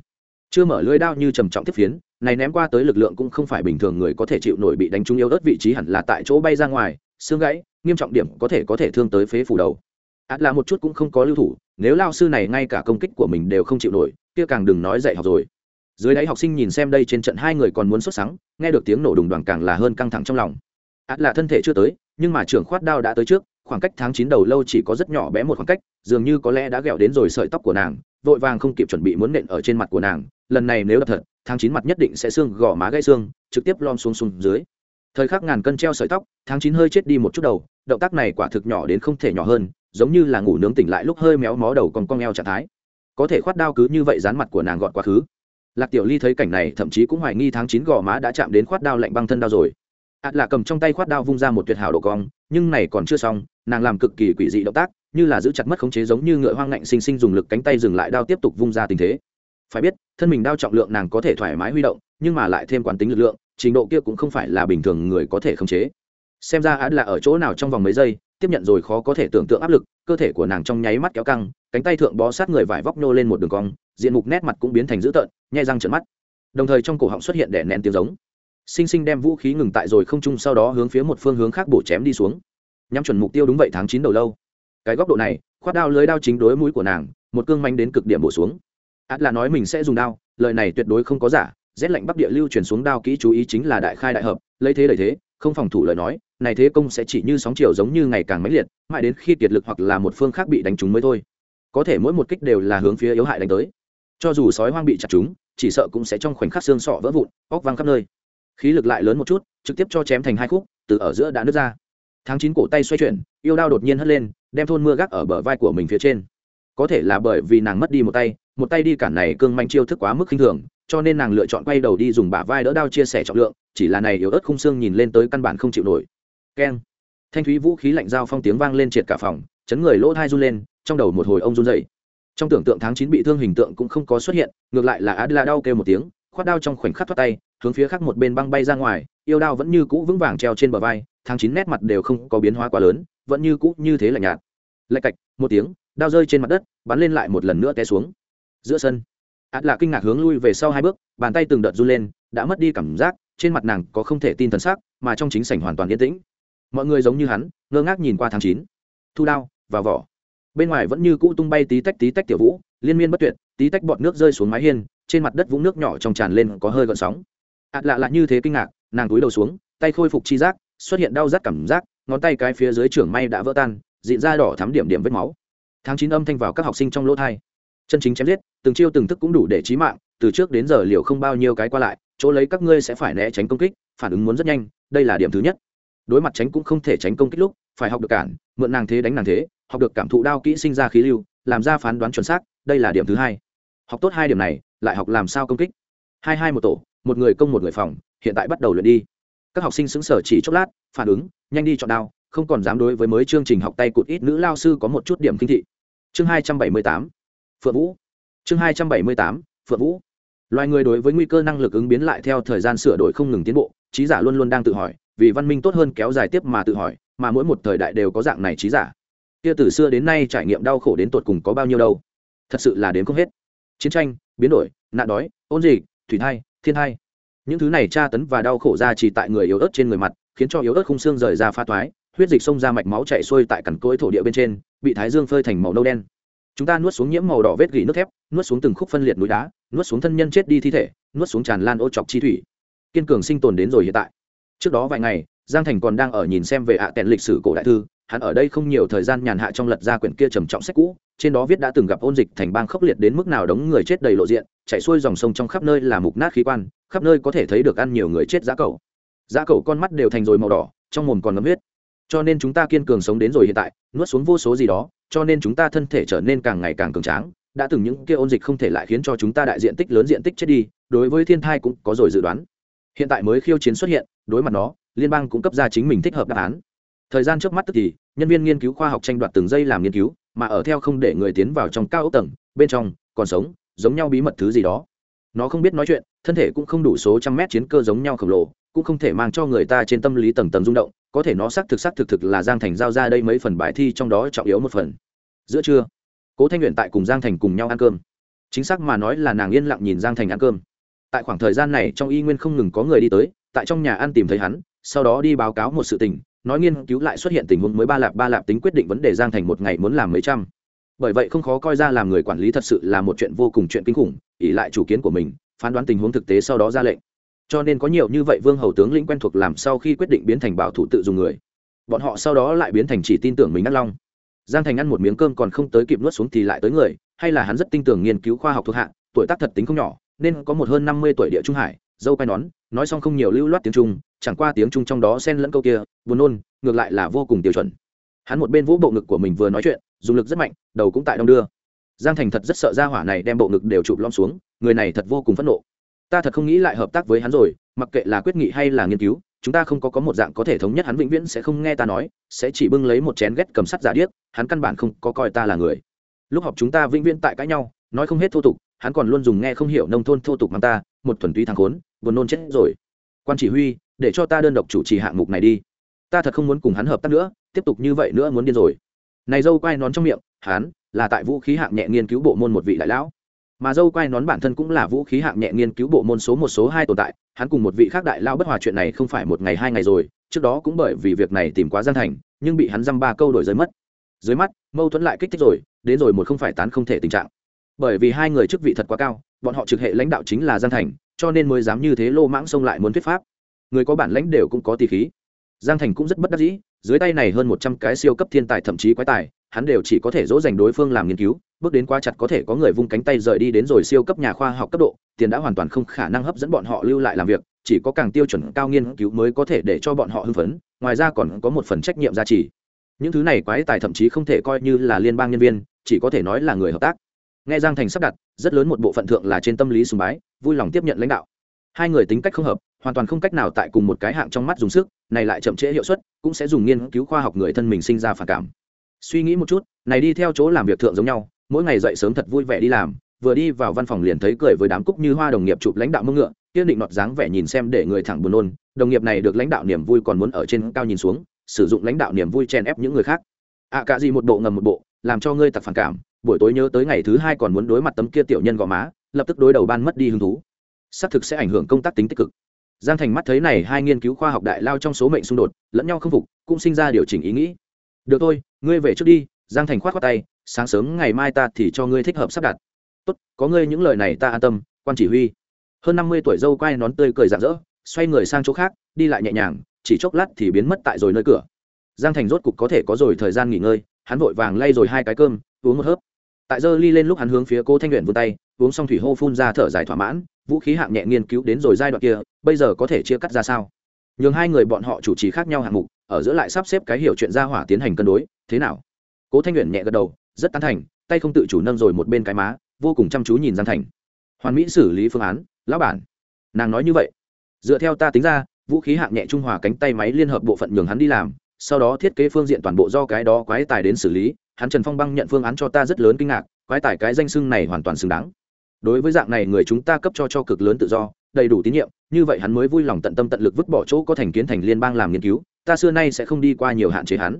Chưa mở lưới đao như trầm trọng tiếp phiến này ném qua tới lực lượng cũng không phải bình thường người có thể chịu nổi bị đánh trúng yếu ớt vị trí hẳn là tại chỗ bay ra ngoài, xương gãy, nghiêm trọng điểm có thể có thể thương tới phế phủ đầu. Át là một chút cũng không có lưu thủ, nếu lao sư này ngay cả công kích của mình đều không chịu nổi, kia càng đừng nói dạy học rồi. Dưới đáy học sinh nhìn xem đây trên trận hai người còn muốn xuất sáng nghe được tiếng nổ đùng đoàn càng là hơn căng thẳng trong lòng. Át là thân thể chưa tới, nhưng mà trưởng khoát đao đã tới trước, khoảng cách tháng chín đầu lâu chỉ có rất nhỏ bé một khoảng cách, dường như có lẽ đã ghẹo đến rồi sợi tóc của nàng, vội vàng không kịp chuẩn bị muốn nện ở trên mặt của nàng, lần này nếu đập thật tháng chín mặt nhất định sẽ xương gò má gãy xương, trực tiếp lom xuống xuống dưới. Thời khắc ngàn cân treo sợi tóc, tháng chín hơi chết đi một chút đầu, động tác này quả thực nhỏ đến không thể nhỏ hơn, giống như là ngủ nướng tỉnh lại lúc hơi méo mó đầu còn cong eo trạng thái. Có thể khoát đao cứ như vậy dán mặt của nàng gọn quá khứ. Lạc tiểu ly thấy cảnh này, thậm chí cũng hoài nghi tháng chín gò má đã chạm đến khoát đao lạnh băng thân đao rồi. Ạt lạ cầm trong tay khoát đao vung ra một tuyệt hảo độ cong, nhưng này còn chưa xong, nàng làm cực kỳ quỷ dị động tác, như là giữ chặt mất khống chế giống như ngựa hoang ngạnh sinh sinh dùng lực cánh tay dừng lại đao tiếp tục vung ra tình thế phải biết, thân mình đao trọng lượng nàng có thể thoải mái huy động, nhưng mà lại thêm quán tính lực lượng, trình độ kia cũng không phải là bình thường người có thể khống chế. Xem ra ạt là ở chỗ nào trong vòng mấy giây, tiếp nhận rồi khó có thể tưởng tượng áp lực, cơ thể của nàng trong nháy mắt kéo căng, cánh tay thượng bó sát người vải vóc nô lên một đường cong, diện mục nét mặt cũng biến thành dữ tợn, nhai răng trợn mắt. Đồng thời trong cổ họng xuất hiện đẻ nén tiếng giống. Sinh sinh đem vũ khí ngừng tại rồi không trung sau đó hướng phía một phương hướng khác bổ chém đi xuống. Nhắm chuẩn mục tiêu đúng vậy tháng chín đầu lâu. Cái góc độ này, khoát đao lưới đao chính đối mũi của nàng, một cương manh đến cực điểm bổ xuống át là nói mình sẽ dùng đao, lời này tuyệt đối không có giả, rét lạnh bắc địa lưu truyền xuống đao kỹ chú ý chính là đại khai đại hợp, lấy thế đẩy thế, không phòng thủ lời nói, này thế công sẽ chỉ như sóng chiều giống như ngày càng mãnh liệt, mãi đến khi kiệt lực hoặc là một phương khác bị đánh trúng mới thôi. Có thể mỗi một kích đều là hướng phía yếu hại đánh tới. Cho dù sói hoang bị chặt trúng chỉ sợ cũng sẽ trong khoảnh khắc xương sọ vỡ vụn, óc văng khắp nơi. Khí lực lại lớn một chút, trực tiếp cho chém thành hai khúc, từ ở giữa đã nứt ra. Tháng chín cổ tay xoay chuyển, yêu đao đột nhiên hất lên, đem thôn mưa gác ở bờ vai của mình phía trên. Có thể là bởi vì nàng mất đi một tay một tay đi cản này cương manh chiêu thức quá mức khinh thường, cho nên nàng lựa chọn quay đầu đi dùng bả vai đỡ đao chia sẻ trọng lượng, chỉ là này yếu ớt khung xương nhìn lên tới căn bản không chịu nổi. Keng. Thanh thúy vũ khí lạnh dao phong tiếng vang lên triệt cả phòng, chấn người lỗ thai run lên, trong đầu một hồi ông run dậy trong tưởng tượng tháng chín bị thương hình tượng cũng không có xuất hiện, ngược lại là adela đau kêu một tiếng, khoát đao trong khoảnh khắc thoát tay, hướng phía khác một bên băng bay ra ngoài, yêu đao vẫn như cũ vững vàng treo trên bờ vai, tháng chín nét mặt đều không có biến hóa quá lớn, vẫn như cũ như thế là nhạt. Lạch cạch, một tiếng, đao rơi trên mặt đất, bắn lên lại một lần nữa té xuống giữa sân ạt là kinh ngạc hướng lui về sau hai bước, bàn tay từng đợt run lên, đã mất đi cảm giác, trên mặt nàng có không thể tin thần sắc, mà trong chính sảnh hoàn toàn yên tĩnh. Mọi người giống như hắn, ngơ ngác nhìn qua tháng chín. Thu đao và vỏ. Bên ngoài vẫn như cũ tung bay tí tách tí tách tiểu vũ, liên miên bất tuyệt, tí tách bọt nước rơi xuống mái hiên, trên mặt đất vũng nước nhỏ trong tràn lên có hơi gợn sóng. Ạt lạ lạ như thế kinh ngạc, nàng túi đầu xuống, tay khôi phục chi giác, xuất hiện đau rát cảm giác, ngón tay cái phía dưới trưởng may đã vỡ tan dịn ra đỏ thắm điểm điểm vết máu. Tháng chín âm thanh vào các học sinh trong lỗ thai chân chính chém giết, từng chiêu từng thức cũng đủ để trí mạng, từ trước đến giờ liều không bao nhiêu cái qua lại, chỗ lấy các ngươi sẽ phải né tránh công kích, phản ứng muốn rất nhanh, đây là điểm thứ nhất. Đối mặt tránh cũng không thể tránh công kích lúc, phải học được cản, mượn nàng thế đánh nàng thế, học được cảm thụ đao kỹ sinh ra khí lưu, làm ra phán đoán chuẩn xác, đây là điểm thứ hai. Học tốt hai điểm này, lại học làm sao công kích. Hai hai một tổ, một người công một người phòng, hiện tại bắt đầu luyện đi. Các học sinh xứng sở chỉ chốc lát, phản ứng, nhanh đi chọn đao, không còn dám đối với mới chương trình học tay cụt ít nữ lao sư có một chút điểm kinh thị. Chương hai trăm bảy mươi tám phượng vũ. Chương hai trăm bảy mươi tám, phượng vũ. Loài người đối với nguy cơ năng lực ứng biến lại theo thời gian sửa đổi không ngừng tiến bộ, trí giả luôn luôn đang tự hỏi, vì văn minh tốt hơn kéo dài tiếp mà tự hỏi, mà mỗi một thời đại đều có dạng này trí giả. Kia từ xưa đến nay trải nghiệm đau khổ đến tột cùng có bao nhiêu đâu? Thật sự là đến không hết. Chiến tranh, biến đổi, nạn đói, ôn dịch, thủy thai, thiên thai. Những thứ này tra tấn và đau khổ ra chỉ tại người yếu ớt trên người mặt, khiến cho yếu ớt khung xương rời ra pha toái, huyết dịch xông ra mạch máu chạy xuôi tại cằn cỗi thổ địa bên trên, bị thái dương phơi thành màu nâu đen chúng ta nuốt xuống nhiễm màu đỏ vết gỉ nước thép, nuốt xuống từng khúc phân liệt núi đá, nuốt xuống thân nhân chết đi thi thể, nuốt xuống tràn lan ô chọc chi thủy. Kiên cường sinh tồn đến rồi hiện tại. Trước đó vài ngày, giang thành còn đang ở nhìn xem về ạ à tẹn lịch sử cổ đại thư, hắn ở đây không nhiều thời gian nhàn hạ trong lật ra quyển kia trầm trọng sách cũ, trên đó viết đã từng gặp ôn dịch thành bang khốc liệt đến mức nào đống người chết đầy lộ diện, chạy xuôi dòng sông trong khắp nơi là mục nát khí quan, khắp nơi có thể thấy được ăn nhiều người chết giá cầu. Giá cầu con mắt đều thành rồi màu đỏ, trong mồm còn ngấm huyết cho nên chúng ta kiên cường sống đến rồi hiện tại, nuốt xuống vô số gì đó, cho nên chúng ta thân thể trở nên càng ngày càng cường tráng. Đã từng những kia ôn dịch không thể lại khiến cho chúng ta đại diện tích lớn diện tích chết đi, đối với thiên thai cũng có rồi dự đoán. Hiện tại mới khiêu chiến xuất hiện, đối mặt nó, liên bang cũng cấp ra chính mình thích hợp đáp án. Thời gian trước mắt tức thì, nhân viên nghiên cứu khoa học tranh đoạt từng giây làm nghiên cứu, mà ở theo không để người tiến vào trong cao ốc tầng, bên trong, còn sống, giống nhau bí mật thứ gì đó. Nó không biết nói chuyện, thân thể cũng không đủ số trăm mét chiến cơ giống nhau khổng lồ, cũng không thể mang cho người ta trên tâm lý tầng tầng rung động có thể nó xác thực xác thực thực là giang thành giao ra đây mấy phần bài thi trong đó trọng yếu một phần. Giữa trưa, cố thanh nguyện tại cùng giang thành cùng nhau ăn cơm. Chính xác mà nói là nàng yên lặng nhìn giang thành ăn cơm. Tại khoảng thời gian này trong y nguyên không ngừng có người đi tới, tại trong nhà ăn tìm thấy hắn, sau đó đi báo cáo một sự tình, nói nghiên cứu lại xuất hiện tình huống mới ba lạp ba lạp tính quyết định vấn đề giang thành một ngày muốn làm mấy trăm. Bởi vậy không khó coi ra làm người quản lý thật sự là một chuyện vô cùng chuyện kinh khủng ỉ lại chủ kiến của mình, phán đoán tình huống thực tế sau đó ra lệnh cho nên có nhiều như vậy vương hầu tướng lĩnh quen thuộc làm sau khi quyết định biến thành bảo thủ tự dùng người. Bọn họ sau đó lại biến thành chỉ tin tưởng mình đắc long. Giang thành ăn một miếng cơm còn không tới kịp nuốt xuống thì lại tới người, hay là hắn rất tin tưởng nghiên cứu khoa học thuộc hạ, tuổi tác thật tính không nhỏ, nên có một hơn năm mươi tuổi địa trung hải, dâu quai nón, nói xong không nhiều lưu loát tiếng trung, chẳng qua tiếng trung trong đó xen lẫn câu kia, buồn nôn, ngược lại là vô cùng tiêu chuẩn. Hắn một bên vỗ bộ ngực của mình vừa nói chuyện, dùng lực rất mạnh, đầu cũng tại đông đưa. Giang thành thật rất sợ ra hỏa này đem bộ ngực đều chụp lom xuống, người này thật vô cùng phẫn nộ ta thật không nghĩ lại hợp tác với hắn rồi, mặc kệ là quyết nghị hay là nghiên cứu, chúng ta không có có một dạng có thể thống nhất hắn vĩnh viễn sẽ không nghe ta nói, sẽ chỉ bưng lấy một chén ghét cầm sắt giả điếc, hắn căn bản không có coi ta là người. Lúc họp chúng ta vĩnh viễn tại cãi nhau, nói không hết thô tục, hắn còn luôn dùng nghe không hiểu nông thôn thô tục mang ta, một thuần túy thằng khốn, buồn nôn chết rồi. Quan chỉ huy, để cho ta đơn độc chủ trì hạng mục này đi. Ta thật không muốn cùng hắn hợp tác nữa, tiếp tục như vậy nữa muốn điên rồi. Này dâu quay nón trong miệng, hắn là tại vũ khí hạng nhẹ nghiên cứu bộ môn một vị đại lão mà dâu quai nón bản thân cũng là vũ khí hạng nhẹ nghiên cứu bộ môn số một số hai tồn tại, hắn cùng một vị khác đại lao bất hòa chuyện này không phải một ngày hai ngày rồi, trước đó cũng bởi vì việc này tìm quá gian thành, nhưng bị hắn dăm ba câu đổi giới mất. Dưới mắt, mâu thuẫn lại kích thích rồi, đến rồi một không phải tán không thể tình trạng. Bởi vì hai người chức vị thật quá cao, bọn họ trực hệ lãnh đạo chính là giang thành, cho nên mới dám như thế lô mãng xông lại muốn thuyết pháp. Người có bản lãnh đều cũng có tỷ khí. Giang thành cũng rất bất đắc dĩ, dưới tay này hơn một trăm cái siêu cấp thiên tài thậm chí quái tài hắn đều chỉ có thể dỗ dành đối phương làm nghiên cứu, bước đến quá chặt có thể có người vung cánh tay rời đi đến rồi siêu cấp nhà khoa học cấp độ, tiền đã hoàn toàn không khả năng hấp dẫn bọn họ lưu lại làm việc, chỉ có càng tiêu chuẩn cao nghiên cứu mới có thể để cho bọn họ hưng phấn, ngoài ra còn có một phần trách nhiệm giá trị những thứ này quái tài thậm chí không thể coi như là liên bang nhân viên, chỉ có thể nói là người hợp tác. Nghe giang thành sắp đặt, rất lớn một bộ phận thượng là trên tâm lý sùng bái, vui lòng tiếp nhận lãnh đạo. Hai người tính cách không hợp, hoàn toàn không cách nào tại cùng một cái hạng trong mắt dùng sức, này lại chậm trễ hiệu suất, cũng sẽ dùng nghiên cứu khoa học người thân mình sinh ra phản cảm suy nghĩ một chút này đi theo chỗ làm việc thượng giống nhau mỗi ngày dậy sớm thật vui vẻ đi làm vừa đi vào văn phòng liền thấy cười với đám cúc như hoa đồng nghiệp chụp lãnh đạo mông ngựa kiên định nọt dáng vẻ nhìn xem để người thẳng buồn nôn đồng nghiệp này được lãnh đạo niềm vui còn muốn ở trên cao nhìn xuống sử dụng lãnh đạo niềm vui chen ép những người khác. Ạ à, cả gì một bộ ngầm một bộ làm cho ngươi tặc phản cảm buổi tối nhớ tới ngày thứ hai còn muốn đối mặt tấm kia tiểu nhân gò má lập tức đối đầu ban mất đi hứng thú. Xác thực sẽ ảnh hưởng công tác tính tích cực. Giang thành mắt thấy này hai nghiên cứu khoa học đại lao trong số mệnh xung đột lẫn nhau không phục cũng sinh ra điều chỉnh ý nghĩ. Được thôi ngươi về trước đi, giang thành khoát khoát tay, sáng sớm ngày mai ta thì cho ngươi thích hợp sắp đặt. Tốt, có ngươi những lời này ta an tâm, quan chỉ huy. Hơn năm mươi tuổi dâu quay nón tươi cười rạng rỡ, xoay người sang chỗ khác, đi lại nhẹ nhàng, chỉ chốc lát thì biến mất tại rồi nơi cửa. Giang thành rốt cục có thể có rồi thời gian nghỉ ngơi, hắn vội vàng lay rồi hai cái cơm, uống một hớp. Tại giờ ly lên lúc hắn hướng phía cô thanh luyện vươn tay, uống xong thủy hô phun ra thở dài thỏa mãn, vũ khí hạng nhẹ nghiên cứu đến rồi giai đoạn kia, bây giờ có thể chia cắt ra sao? Nhường hai người bọn họ chủ trì khác nhau hạng mục ở giữa lại sắp xếp cái hiểu chuyện ra hỏa tiến hành cân đối, thế nào? Cố thanh nguyện nhẹ gật đầu, rất tán thành, tay không tự chủ nâng rồi một bên cái má, vô cùng chăm chú nhìn giang thành. Hoàn mỹ xử lý phương án, lão bản. Nàng nói như vậy. Dựa theo ta tính ra, vũ khí hạng nhẹ trung hòa cánh tay máy liên hợp bộ phận nhường hắn đi làm, sau đó thiết kế phương diện toàn bộ do cái đó quái tài đến xử lý, hắn trần phong băng nhận phương án cho ta rất lớn kinh ngạc, quái tài cái danh xưng này hoàn toàn xứng đáng. Đối với dạng này người chúng ta cấp cho cho cực lớn tự do, đầy đủ tín nhiệm, như vậy hắn mới vui lòng tận tâm tận lực vứt bỏ chỗ có thành kiến thành liên bang làm nghiên cứu ta xưa nay sẽ không đi qua nhiều hạn chế hắn.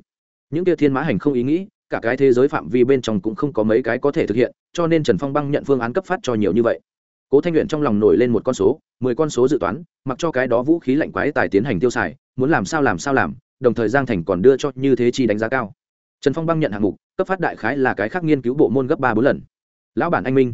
Những kia thiên mã hành không ý nghĩ, cả cái thế giới phạm vi bên trong cũng không có mấy cái có thể thực hiện, cho nên trần phong băng nhận phương án cấp phát cho nhiều như vậy. Cố thanh luyện trong lòng nổi lên một con số, mười con số dự toán, mặc cho cái đó vũ khí lạnh quái tài tiến hành tiêu xài, muốn làm sao làm sao làm, đồng thời giang thành còn đưa cho như thế chi đánh giá cao. Trần phong băng nhận hạng mục, cấp phát đại khái là cái khác nghiên cứu bộ môn gấp ba bốn lần. Lão bản anh minh.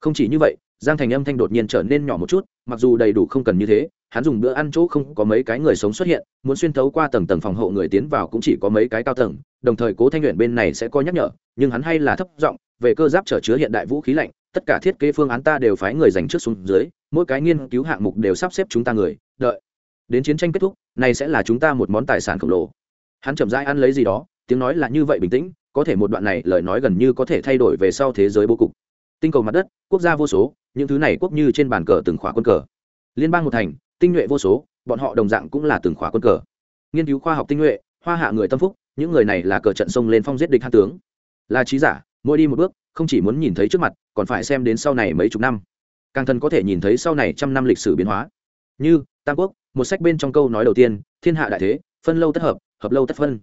Không chỉ như vậy, giang thành âm thanh đột nhiên trở nên nhỏ một chút, mặc dù đầy đủ không cần như thế hắn dùng bữa ăn chỗ không có mấy cái người sống xuất hiện, muốn xuyên thấu qua tầng tầng phòng hộ người tiến vào cũng chỉ có mấy cái cao tầng, đồng thời cố thanh luyện bên này sẽ có nhắc nhở, nhưng hắn hay là thấp giọng, về cơ giáp trở chứa hiện đại vũ khí lạnh, tất cả thiết kế phương án ta đều phái người dành trước xuống dưới, mỗi cái nghiên cứu hạng mục đều sắp xếp chúng ta người, đợi. Đến chiến tranh kết thúc, này sẽ là chúng ta một món tài sản khổng lồ. Hắn chậm rãi ăn lấy gì đó, tiếng nói là như vậy bình tĩnh, có thể một đoạn này lời nói gần như có thể thay đổi về sau thế giới bố cục. Tinh cầu mặt đất, quốc gia vô số, những thứ này quốc như trên bàn cờ từng khóa quân cờ. Liên bang một thành tinh nhuệ vô số, bọn họ đồng dạng cũng là từng khóa quân cờ. Nghiên cứu khoa học tinh nhuệ, hoa hạ người tâm phúc, những người này là cờ trận sông lên phong giết địch hát tướng. Là trí giả, mỗi đi một bước, không chỉ muốn nhìn thấy trước mặt, còn phải xem đến sau này mấy chục năm. Càng thân có thể nhìn thấy sau này trăm năm lịch sử biến hóa. Như, tam quốc, một sách bên trong câu nói đầu tiên, thiên hạ đại thế, phân lâu tất hợp hợp lâu tất phân.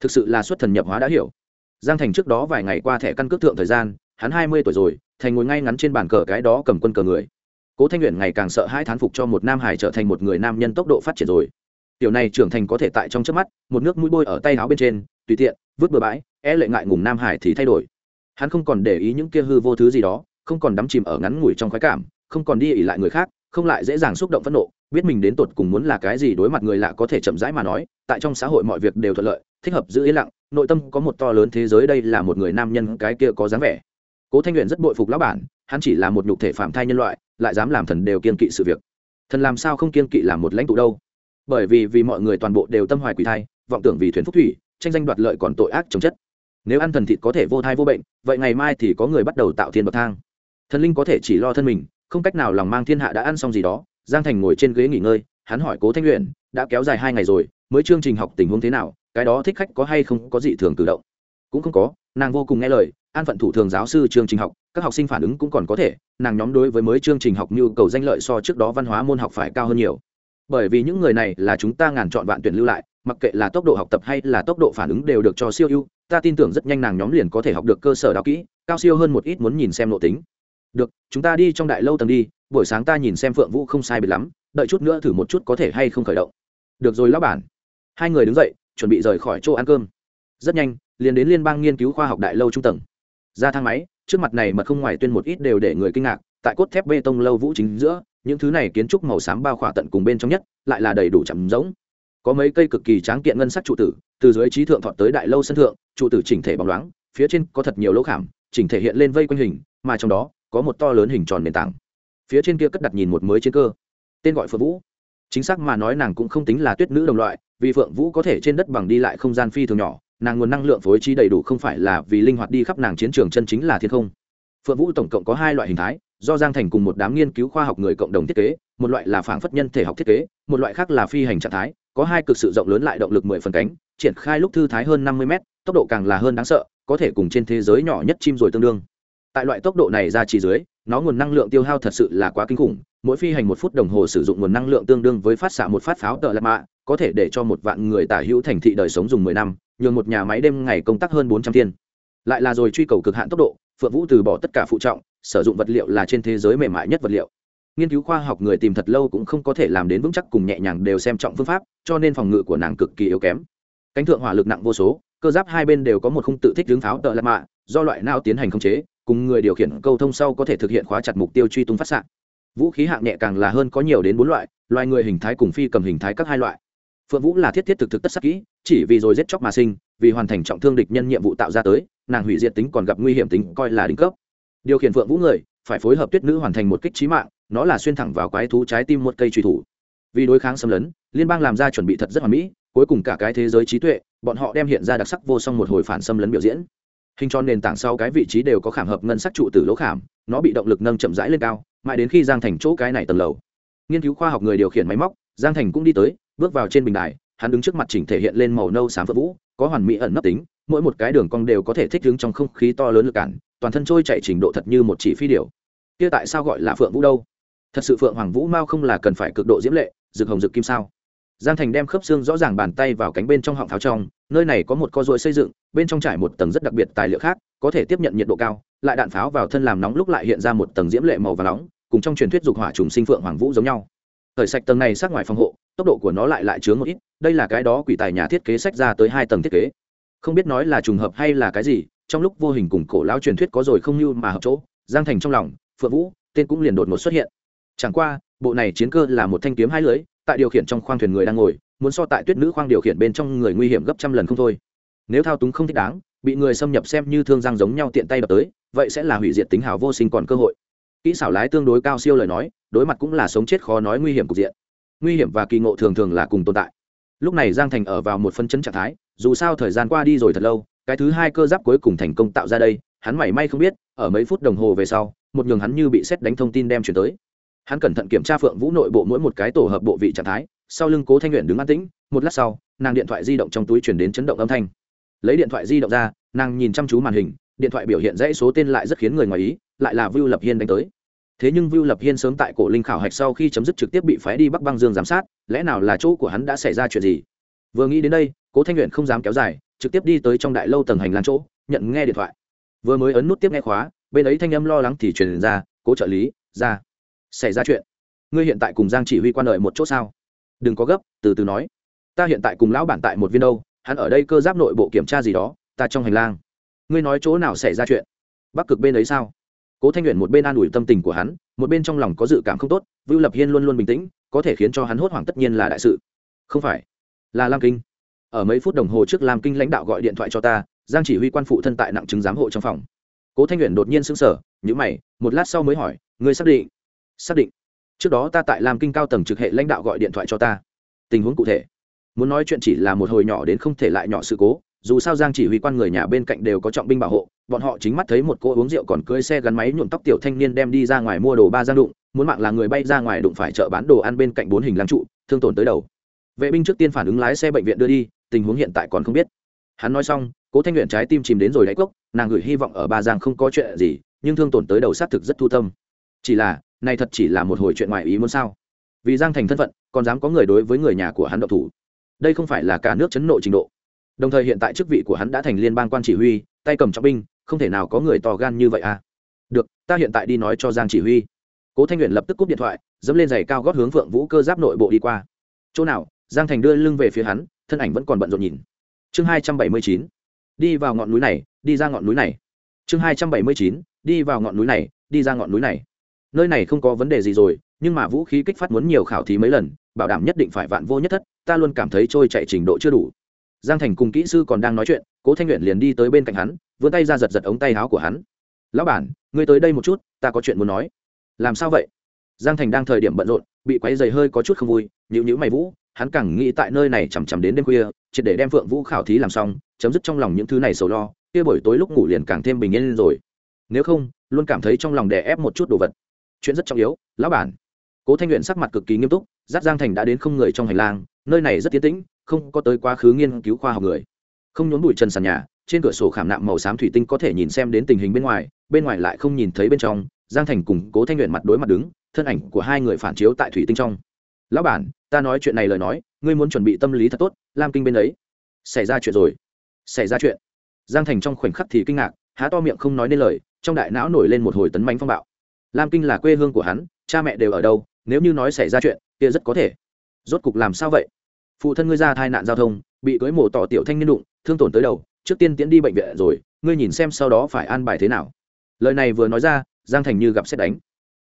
Thực sự là xuất thần nhập hóa đã hiểu. Giang thành trước đó vài ngày qua thẻ căn cước thượng thời gian, hắn hai mươi tuổi rồi, thành ngồi ngay ngắn trên bàn cờ cái đó cầm quân cờ người cố thanh luyện ngày càng sợ hai thán phục cho một nam hải trở thành một người nam nhân tốc độ phát triển rồi. Tiểu này trưởng thành có thể tại trong trước mắt, một nước mũi bôi ở tay áo bên trên, tùy tiện, vứt bừa bãi e lệ ngại ngùng nam hải thì thay đổi. Hắn không còn để ý những kia hư vô thứ gì đó, không còn đắm chìm ở ngắn ngủi trong khoái cảm, không còn đi ỉ lại người khác, không lại dễ dàng xúc động phẫn nộ, biết mình đến tột cùng muốn là cái gì đối mặt người lạ có thể chậm rãi mà nói, tại trong xã hội mọi việc đều thuận lợi, thích hợp giữ yên lặng, nội tâm có một to lớn thế giới đây là một người nam nhân cái kia có dáng vẻ. Cố thanh luyện rất bội phục lão bản, hắn chỉ là một nhục thể phạm thai nhân loại lại dám làm thần đều kiên kỵ sự việc. Thần làm sao không kiên kỵ làm một lãnh tụ đâu? Bởi vì vì mọi người toàn bộ đều tâm hoài quỷ thai, vọng tưởng vì thuyền phúc thủy, tranh danh đoạt lợi còn tội ác chống chất. Nếu ăn thần thịt có thể vô thai vô bệnh, vậy ngày mai thì có người bắt đầu tạo thiên bậc thang. Thần linh có thể chỉ lo thân mình, không cách nào lòng mang thiên hạ đã ăn xong gì đó. Giang thành ngồi trên ghế nghỉ ngơi, hắn hỏi cố thanh luyện đã kéo dài hai ngày rồi, mới chương trình học tình huống thế nào? Cái đó thích khách có hay không có gì thường tự động? Cũng không có, nàng vô cùng nghe lời an phận thủ thường giáo sư chương trình học, các học sinh phản ứng cũng còn có thể, nàng nhóm đối với mới chương trình học nhu cầu danh lợi so trước đó văn hóa môn học phải cao hơn nhiều. Bởi vì những người này là chúng ta ngàn chọn vạn tuyển lưu lại, mặc kệ là tốc độ học tập hay là tốc độ phản ứng đều được cho siêu ưu, ta tin tưởng rất nhanh nàng nhóm liền có thể học được cơ sở đạo kỹ, cao siêu hơn một ít muốn nhìn xem nội tính. Được, chúng ta đi trong đại lâu tầng đi, buổi sáng ta nhìn xem phượng vũ không sai biệt lắm, đợi chút nữa thử một chút có thể hay không khởi động. Được rồi lão bản. Hai người đứng dậy, chuẩn bị rời khỏi chỗ ăn cơm. Rất nhanh, liền đến liên bang nghiên cứu khoa học đại lâu trung tầng ra thang máy, trước mặt này mật không ngoài tuyên một ít đều để người kinh ngạc, tại cốt thép bê tông lâu vũ chính giữa, những thứ này kiến trúc màu xám bao khỏa tận cùng bên trong nhất, lại là đầy đủ chậm giống có mấy cây cực kỳ tráng kiện ngân sắc trụ tử, từ dưới trí thượng thọt tới đại lâu sân thượng, trụ tử chỉnh thể bóng loáng, phía trên có thật nhiều lỗ khảm, chỉnh thể hiện lên vây quanh hình, mà trong đó, có một to lớn hình tròn nền tảng. Phía trên kia cất đặt nhìn một mới chiến cơ, tên gọi phượng vũ. Chính xác mà nói nàng cũng không tính là tuyết nữ đồng loại, vì phượng vũ có thể trên đất bằng đi lại không gian phi thường nhỏ nàng nguồn năng lượng phối trí đầy đủ không phải là vì linh hoạt đi khắp nàng chiến trường chân chính là thiên không. Phượng vũ tổng cộng có hai loại hình thái, do giang thành cùng một đám nghiên cứu khoa học người cộng đồng thiết kế, một loại là phản phất nhân thể học thiết kế, một loại khác là phi hành trạng thái, có hai cực sự rộng lớn lại động lực mười phần cánh, triển khai lúc thư thái hơn năm mươi m tốc độ càng là hơn đáng sợ, có thể cùng trên thế giới nhỏ nhất chim rồi tương đương. Tại loại tốc độ này ra chỉ dưới, nó nguồn năng lượng tiêu hao thật sự là quá kinh khủng, mỗi phi hành một phút đồng hồ sử dụng nguồn năng lượng tương đương với phát xạ một phát pháo tợ lạc mạ, có thể để cho một vạn người tả hữu thành thị đời sống dùng mười năm nhường một nhà máy đêm ngày công tác hơn bốn trăm thiên. Lại là rồi truy cầu cực hạn tốc độ, phượng vũ từ bỏ tất cả phụ trọng, sử dụng vật liệu là trên thế giới mềm mại nhất vật liệu. Nghiên cứu khoa học người tìm thật lâu cũng không có thể làm đến vững chắc cùng nhẹ nhàng đều xem trọng phương pháp, cho nên phòng ngự của nàng cực kỳ yếu kém. Cánh thượng hỏa lực nặng vô số, cơ giáp hai bên đều có một khung tự thích hướng pháo tợ lạ mạ, do loại nào tiến hành khống chế, cùng người điều khiển câu thông sau có thể thực hiện khóa chặt mục tiêu truy tung phát xạ. Vũ khí hạng nhẹ càng là hơn có nhiều đến bốn loại, loài người hình thái cùng phi cầm hình thái các hai loại phượng vũ là thiết thiết thực thực tất sắc kỹ, chỉ vì rồi giết chóc mà sinh, vì hoàn thành trọng thương địch nhân nhiệm vụ tạo ra tới, nàng hủy diệt tính còn gặp nguy hiểm tính coi là đỉnh cấp. Điều khiển phượng vũ người, phải phối hợp tuyết nữ hoàn thành một kích trí mạng, nó là xuyên thẳng vào quái thú trái tim một cây truy thủ. Vì đối kháng xâm lấn, liên bang làm ra chuẩn bị thật rất hoàn mỹ, cuối cùng cả cái thế giới trí tuệ, bọn họ đem hiện ra đặc sắc vô song một hồi phản xâm lấn biểu diễn. Hình tròn nền tảng sau cái vị trí đều có khảm hợp ngân sắc trụ từ lỗ khảm, nó bị động lực nâng chậm rãi lên cao, mãi đến khi giang thành chỗ cái này tầng lầu. Nghiên cứu khoa học người điều khiển máy móc, giang thành cũng đi tới bước vào trên bình đài, hắn đứng trước mặt chỉnh thể hiện lên màu nâu xám phượng vũ, có hoàn mỹ ẩn nấp tính, mỗi một cái đường cong đều có thể thích ứng trong không khí to lớn lực cản, toàn thân trôi chạy trình độ thật như một chỉ phi điều kia tại sao gọi là phượng vũ đâu? Thật sự phượng hoàng vũ mao không là cần phải cực độ diễm lệ, rực hồng rực kim sao? Giang thành đem khớp xương rõ ràng bàn tay vào cánh bên trong họng pháo trong, nơi này có một co ruồi xây dựng, bên trong trải một tầng rất đặc biệt tài liệu khác, có thể tiếp nhận nhiệt độ cao, lại đạn pháo vào thân làm nóng lúc lại hiện ra một tầng diễm lệ màu và nóng, cùng trong truyền thuyết dục hỏa trùng sinh phượng hoàng vũ giống nhau. Thời sạch tầng này sát ngoài phòng hộ tốc độ của nó lại lại chướng một ít, đây là cái đó quỷ tài nhà thiết kế sách ra tới hai tầng thiết kế. Không biết nói là trùng hợp hay là cái gì, trong lúc vô hình cùng cổ lão truyền thuyết có rồi không như mà hợp chỗ, giang thành trong lòng, phượng vũ, tên cũng liền đột ngột xuất hiện. Chẳng qua, bộ này chiến cơ là một thanh kiếm hai lưới, tại điều khiển trong khoang thuyền người đang ngồi, muốn so tại tuyết nữ khoang điều khiển bên trong người nguy hiểm gấp trăm lần không thôi. Nếu thao túng không thích đáng, bị người xâm nhập xem như thương giang giống nhau tiện tay đập tới, vậy sẽ là hủy diệt tính hào vô sinh còn cơ hội. Kỹ xảo lái tương đối cao siêu lời nói, đối mặt cũng là sống chết khó nói nguy hiểm cục diện nguy hiểm và kỳ ngộ thường thường là cùng tồn tại. Lúc này giang thành ở vào một phân chấn trạng thái, dù sao thời gian qua đi rồi thật lâu, cái thứ hai cơ giáp cuối cùng thành công tạo ra đây, hắn mảy may không biết, ở mấy phút đồng hồ về sau, một nhường hắn như bị xét đánh thông tin đem chuyển tới. Hắn cẩn thận kiểm tra phượng vũ nội bộ mỗi một cái tổ hợp bộ vị trạng thái, sau lưng cố thanh nguyện đứng an tĩnh, một lát sau, nàng điện thoại di động trong túi chuyển đến chấn động âm thanh. Lấy điện thoại di động ra, nàng nhìn chăm chú màn hình, điện thoại biểu hiện dãy số tên lại rất khiến người ngoài ý, lại là vưu lập hiên đánh tới thế nhưng vưu lập hiên sớm tại cổ linh khảo hạch sau khi chấm dứt trực tiếp bị phái đi bắc băng dương giám sát, lẽ nào là chỗ của hắn đã xảy ra chuyện gì? Vừa nghĩ đến đây, cố thanh luyện không dám kéo dài, trực tiếp đi tới trong đại lâu tầng hành lang chỗ, nhận nghe điện thoại. Vừa mới ấn nút tiếp nghe khóa, bên ấy thanh âm lo lắng thì truyền ra, cố trợ lý, ra. Xảy ra chuyện. Ngươi hiện tại cùng giang chỉ huy quan lợi một chỗ sao? Đừng có gấp, từ từ nói. Ta hiện tại cùng lão bản tại một viên đâu, hắn ở đây cơ giáp nội bộ kiểm tra gì đó, ta trong hành lang. Ngươi nói chỗ nào xảy ra chuyện? Bắc cực bên ấy sao? Cố thanh nguyện một bên an ủi tâm tình của hắn, một bên trong lòng có dự cảm không tốt, vưu lập hiên luôn luôn bình tĩnh, có thể khiến cho hắn hốt hoảng tất nhiên là đại sự. Không phải, là lam kinh. Ở mấy phút đồng hồ trước lam kinh lãnh đạo gọi điện thoại cho ta, giang chỉ huy quan phụ thân tại nặng chứng giám hộ trong phòng. Cố thanh nguyện đột nhiên sững sờ nhữ mày, một lát sau mới hỏi, ngươi xác định? Xác định. Trước đó ta tại lam kinh cao tầng trực hệ lãnh đạo gọi điện thoại cho ta. Tình huống cụ thể. Muốn nói chuyện chỉ là một hồi nhỏ đến không thể lại nhỏ sự cố dù sao giang chỉ huy quan người nhà bên cạnh đều có trọng binh bảo hộ, bọn họ chính mắt thấy một cô uống rượu còn cưới xe gắn máy nhuộm tóc tiểu thanh niên đem đi ra ngoài mua đồ ba giang đụng, muốn mạng là người bay ra ngoài đụng phải chợ bán đồ ăn bên cạnh bốn hình lăng trụ, thương tổn tới đầu. Vệ binh trước tiên phản ứng lái xe bệnh viện đưa đi, tình huống hiện tại còn không biết. Hắn nói xong, cố thanh nguyện trái tim chìm đến rồi đáy cốc, nàng gửi hy vọng ở ba giang không có chuyện gì, nhưng thương tổn tới đầu xác thực rất thu tâm. Chỉ là này thật chỉ là một hồi chuyện ngoài ý muốn sao? Vì giang thành thân phận, còn dám có người đối với người nhà của hắn độc thủ. Đây không phải là cả nước chấn nộ trình độ đồng thời hiện tại chức vị của hắn đã thành liên bang quan chỉ huy, tay cầm trọng binh, không thể nào có người to gan như vậy à. Được, ta hiện tại đi nói cho giang chỉ huy. Cố thanh nguyện lập tức cúp điện thoại, dẫm lên giày cao gót hướng phượng vũ cơ giáp nội bộ đi qua. Chỗ nào? Giang thành đưa lưng về phía hắn, thân ảnh vẫn còn bận rộn nhìn. Chương hai trăm bảy mươi chín. Đi vào ngọn núi này, đi ra ngọn núi này. Chương hai trăm bảy mươi chín. Đi vào ngọn núi này, đi ra ngọn núi này. Nơi này không có vấn đề gì rồi, nhưng mà vũ khí kích phát muốn nhiều khảo thí mấy lần, bảo đảm nhất định phải vạn vô nhất thất, ta luôn cảm thấy trôi chạy trình độ chưa đủ giang thành cùng kỹ sư còn đang nói chuyện, cố thanh luyện liền đi tới bên cạnh hắn, vươn tay ra giật giật ống tay áo của hắn. Lão bản, ngươi tới đây một chút, ta có chuyện muốn nói. Làm sao vậy? Giang thành đang thời điểm bận rộn, bị quáy dày hơi có chút không vui nhữ nhữ mày vũ, hắn càng nghĩ tại nơi này chằm chằm đến đêm khuya, triệt để đem phượng vũ khảo thí làm xong, chấm dứt trong lòng những thứ này sầu lo, kia buổi tối lúc ngủ liền càng thêm bình yên rồi. Nếu không, luôn cảm thấy trong lòng đè ép một chút đồ vật. Chuyện rất trọng yếu, lão bản. Cố thanh luyện sắc mặt cực kỳ nghiêm túc giáp giang thành đã đến không người trong hành lang, nơi này rất tiến tĩnh không có tới quá khứ nghiên cứu khoa học người. Không nhốn bụi trần sàn nhà, trên cửa sổ khảm nạm màu xám thủy tinh có thể nhìn xem đến tình hình bên ngoài bên ngoài lại không nhìn thấy bên trong, giang thành cùng cố thanh luyện mặt đối mặt đứng, thân ảnh của hai người phản chiếu tại thủy tinh trong. Lão bản, ta nói chuyện này lời nói, ngươi muốn chuẩn bị tâm lý thật tốt, lam kinh bên ấy xảy ra chuyện rồi. Xảy ra chuyện? Giang thành trong khoảnh khắc thì kinh ngạc, há to miệng không nói nên lời, trong đại não nổi lên một hồi tấn mánh phong bạo. Lam kinh là quê hương của hắn, cha mẹ đều ở đâu, nếu như nói xảy ra chuyện, kia rất có thể. Rốt cục làm sao vậy? Phụ thân ngươi ra tai nạn giao thông, bị cưới mổ tỏ tiểu thanh niên đụng, thương tổn tới đầu, trước tiên tiễn đi bệnh viện rồi, ngươi nhìn xem sau đó phải an bài thế nào. Lời này vừa nói ra, giang thành như gặp xét đánh.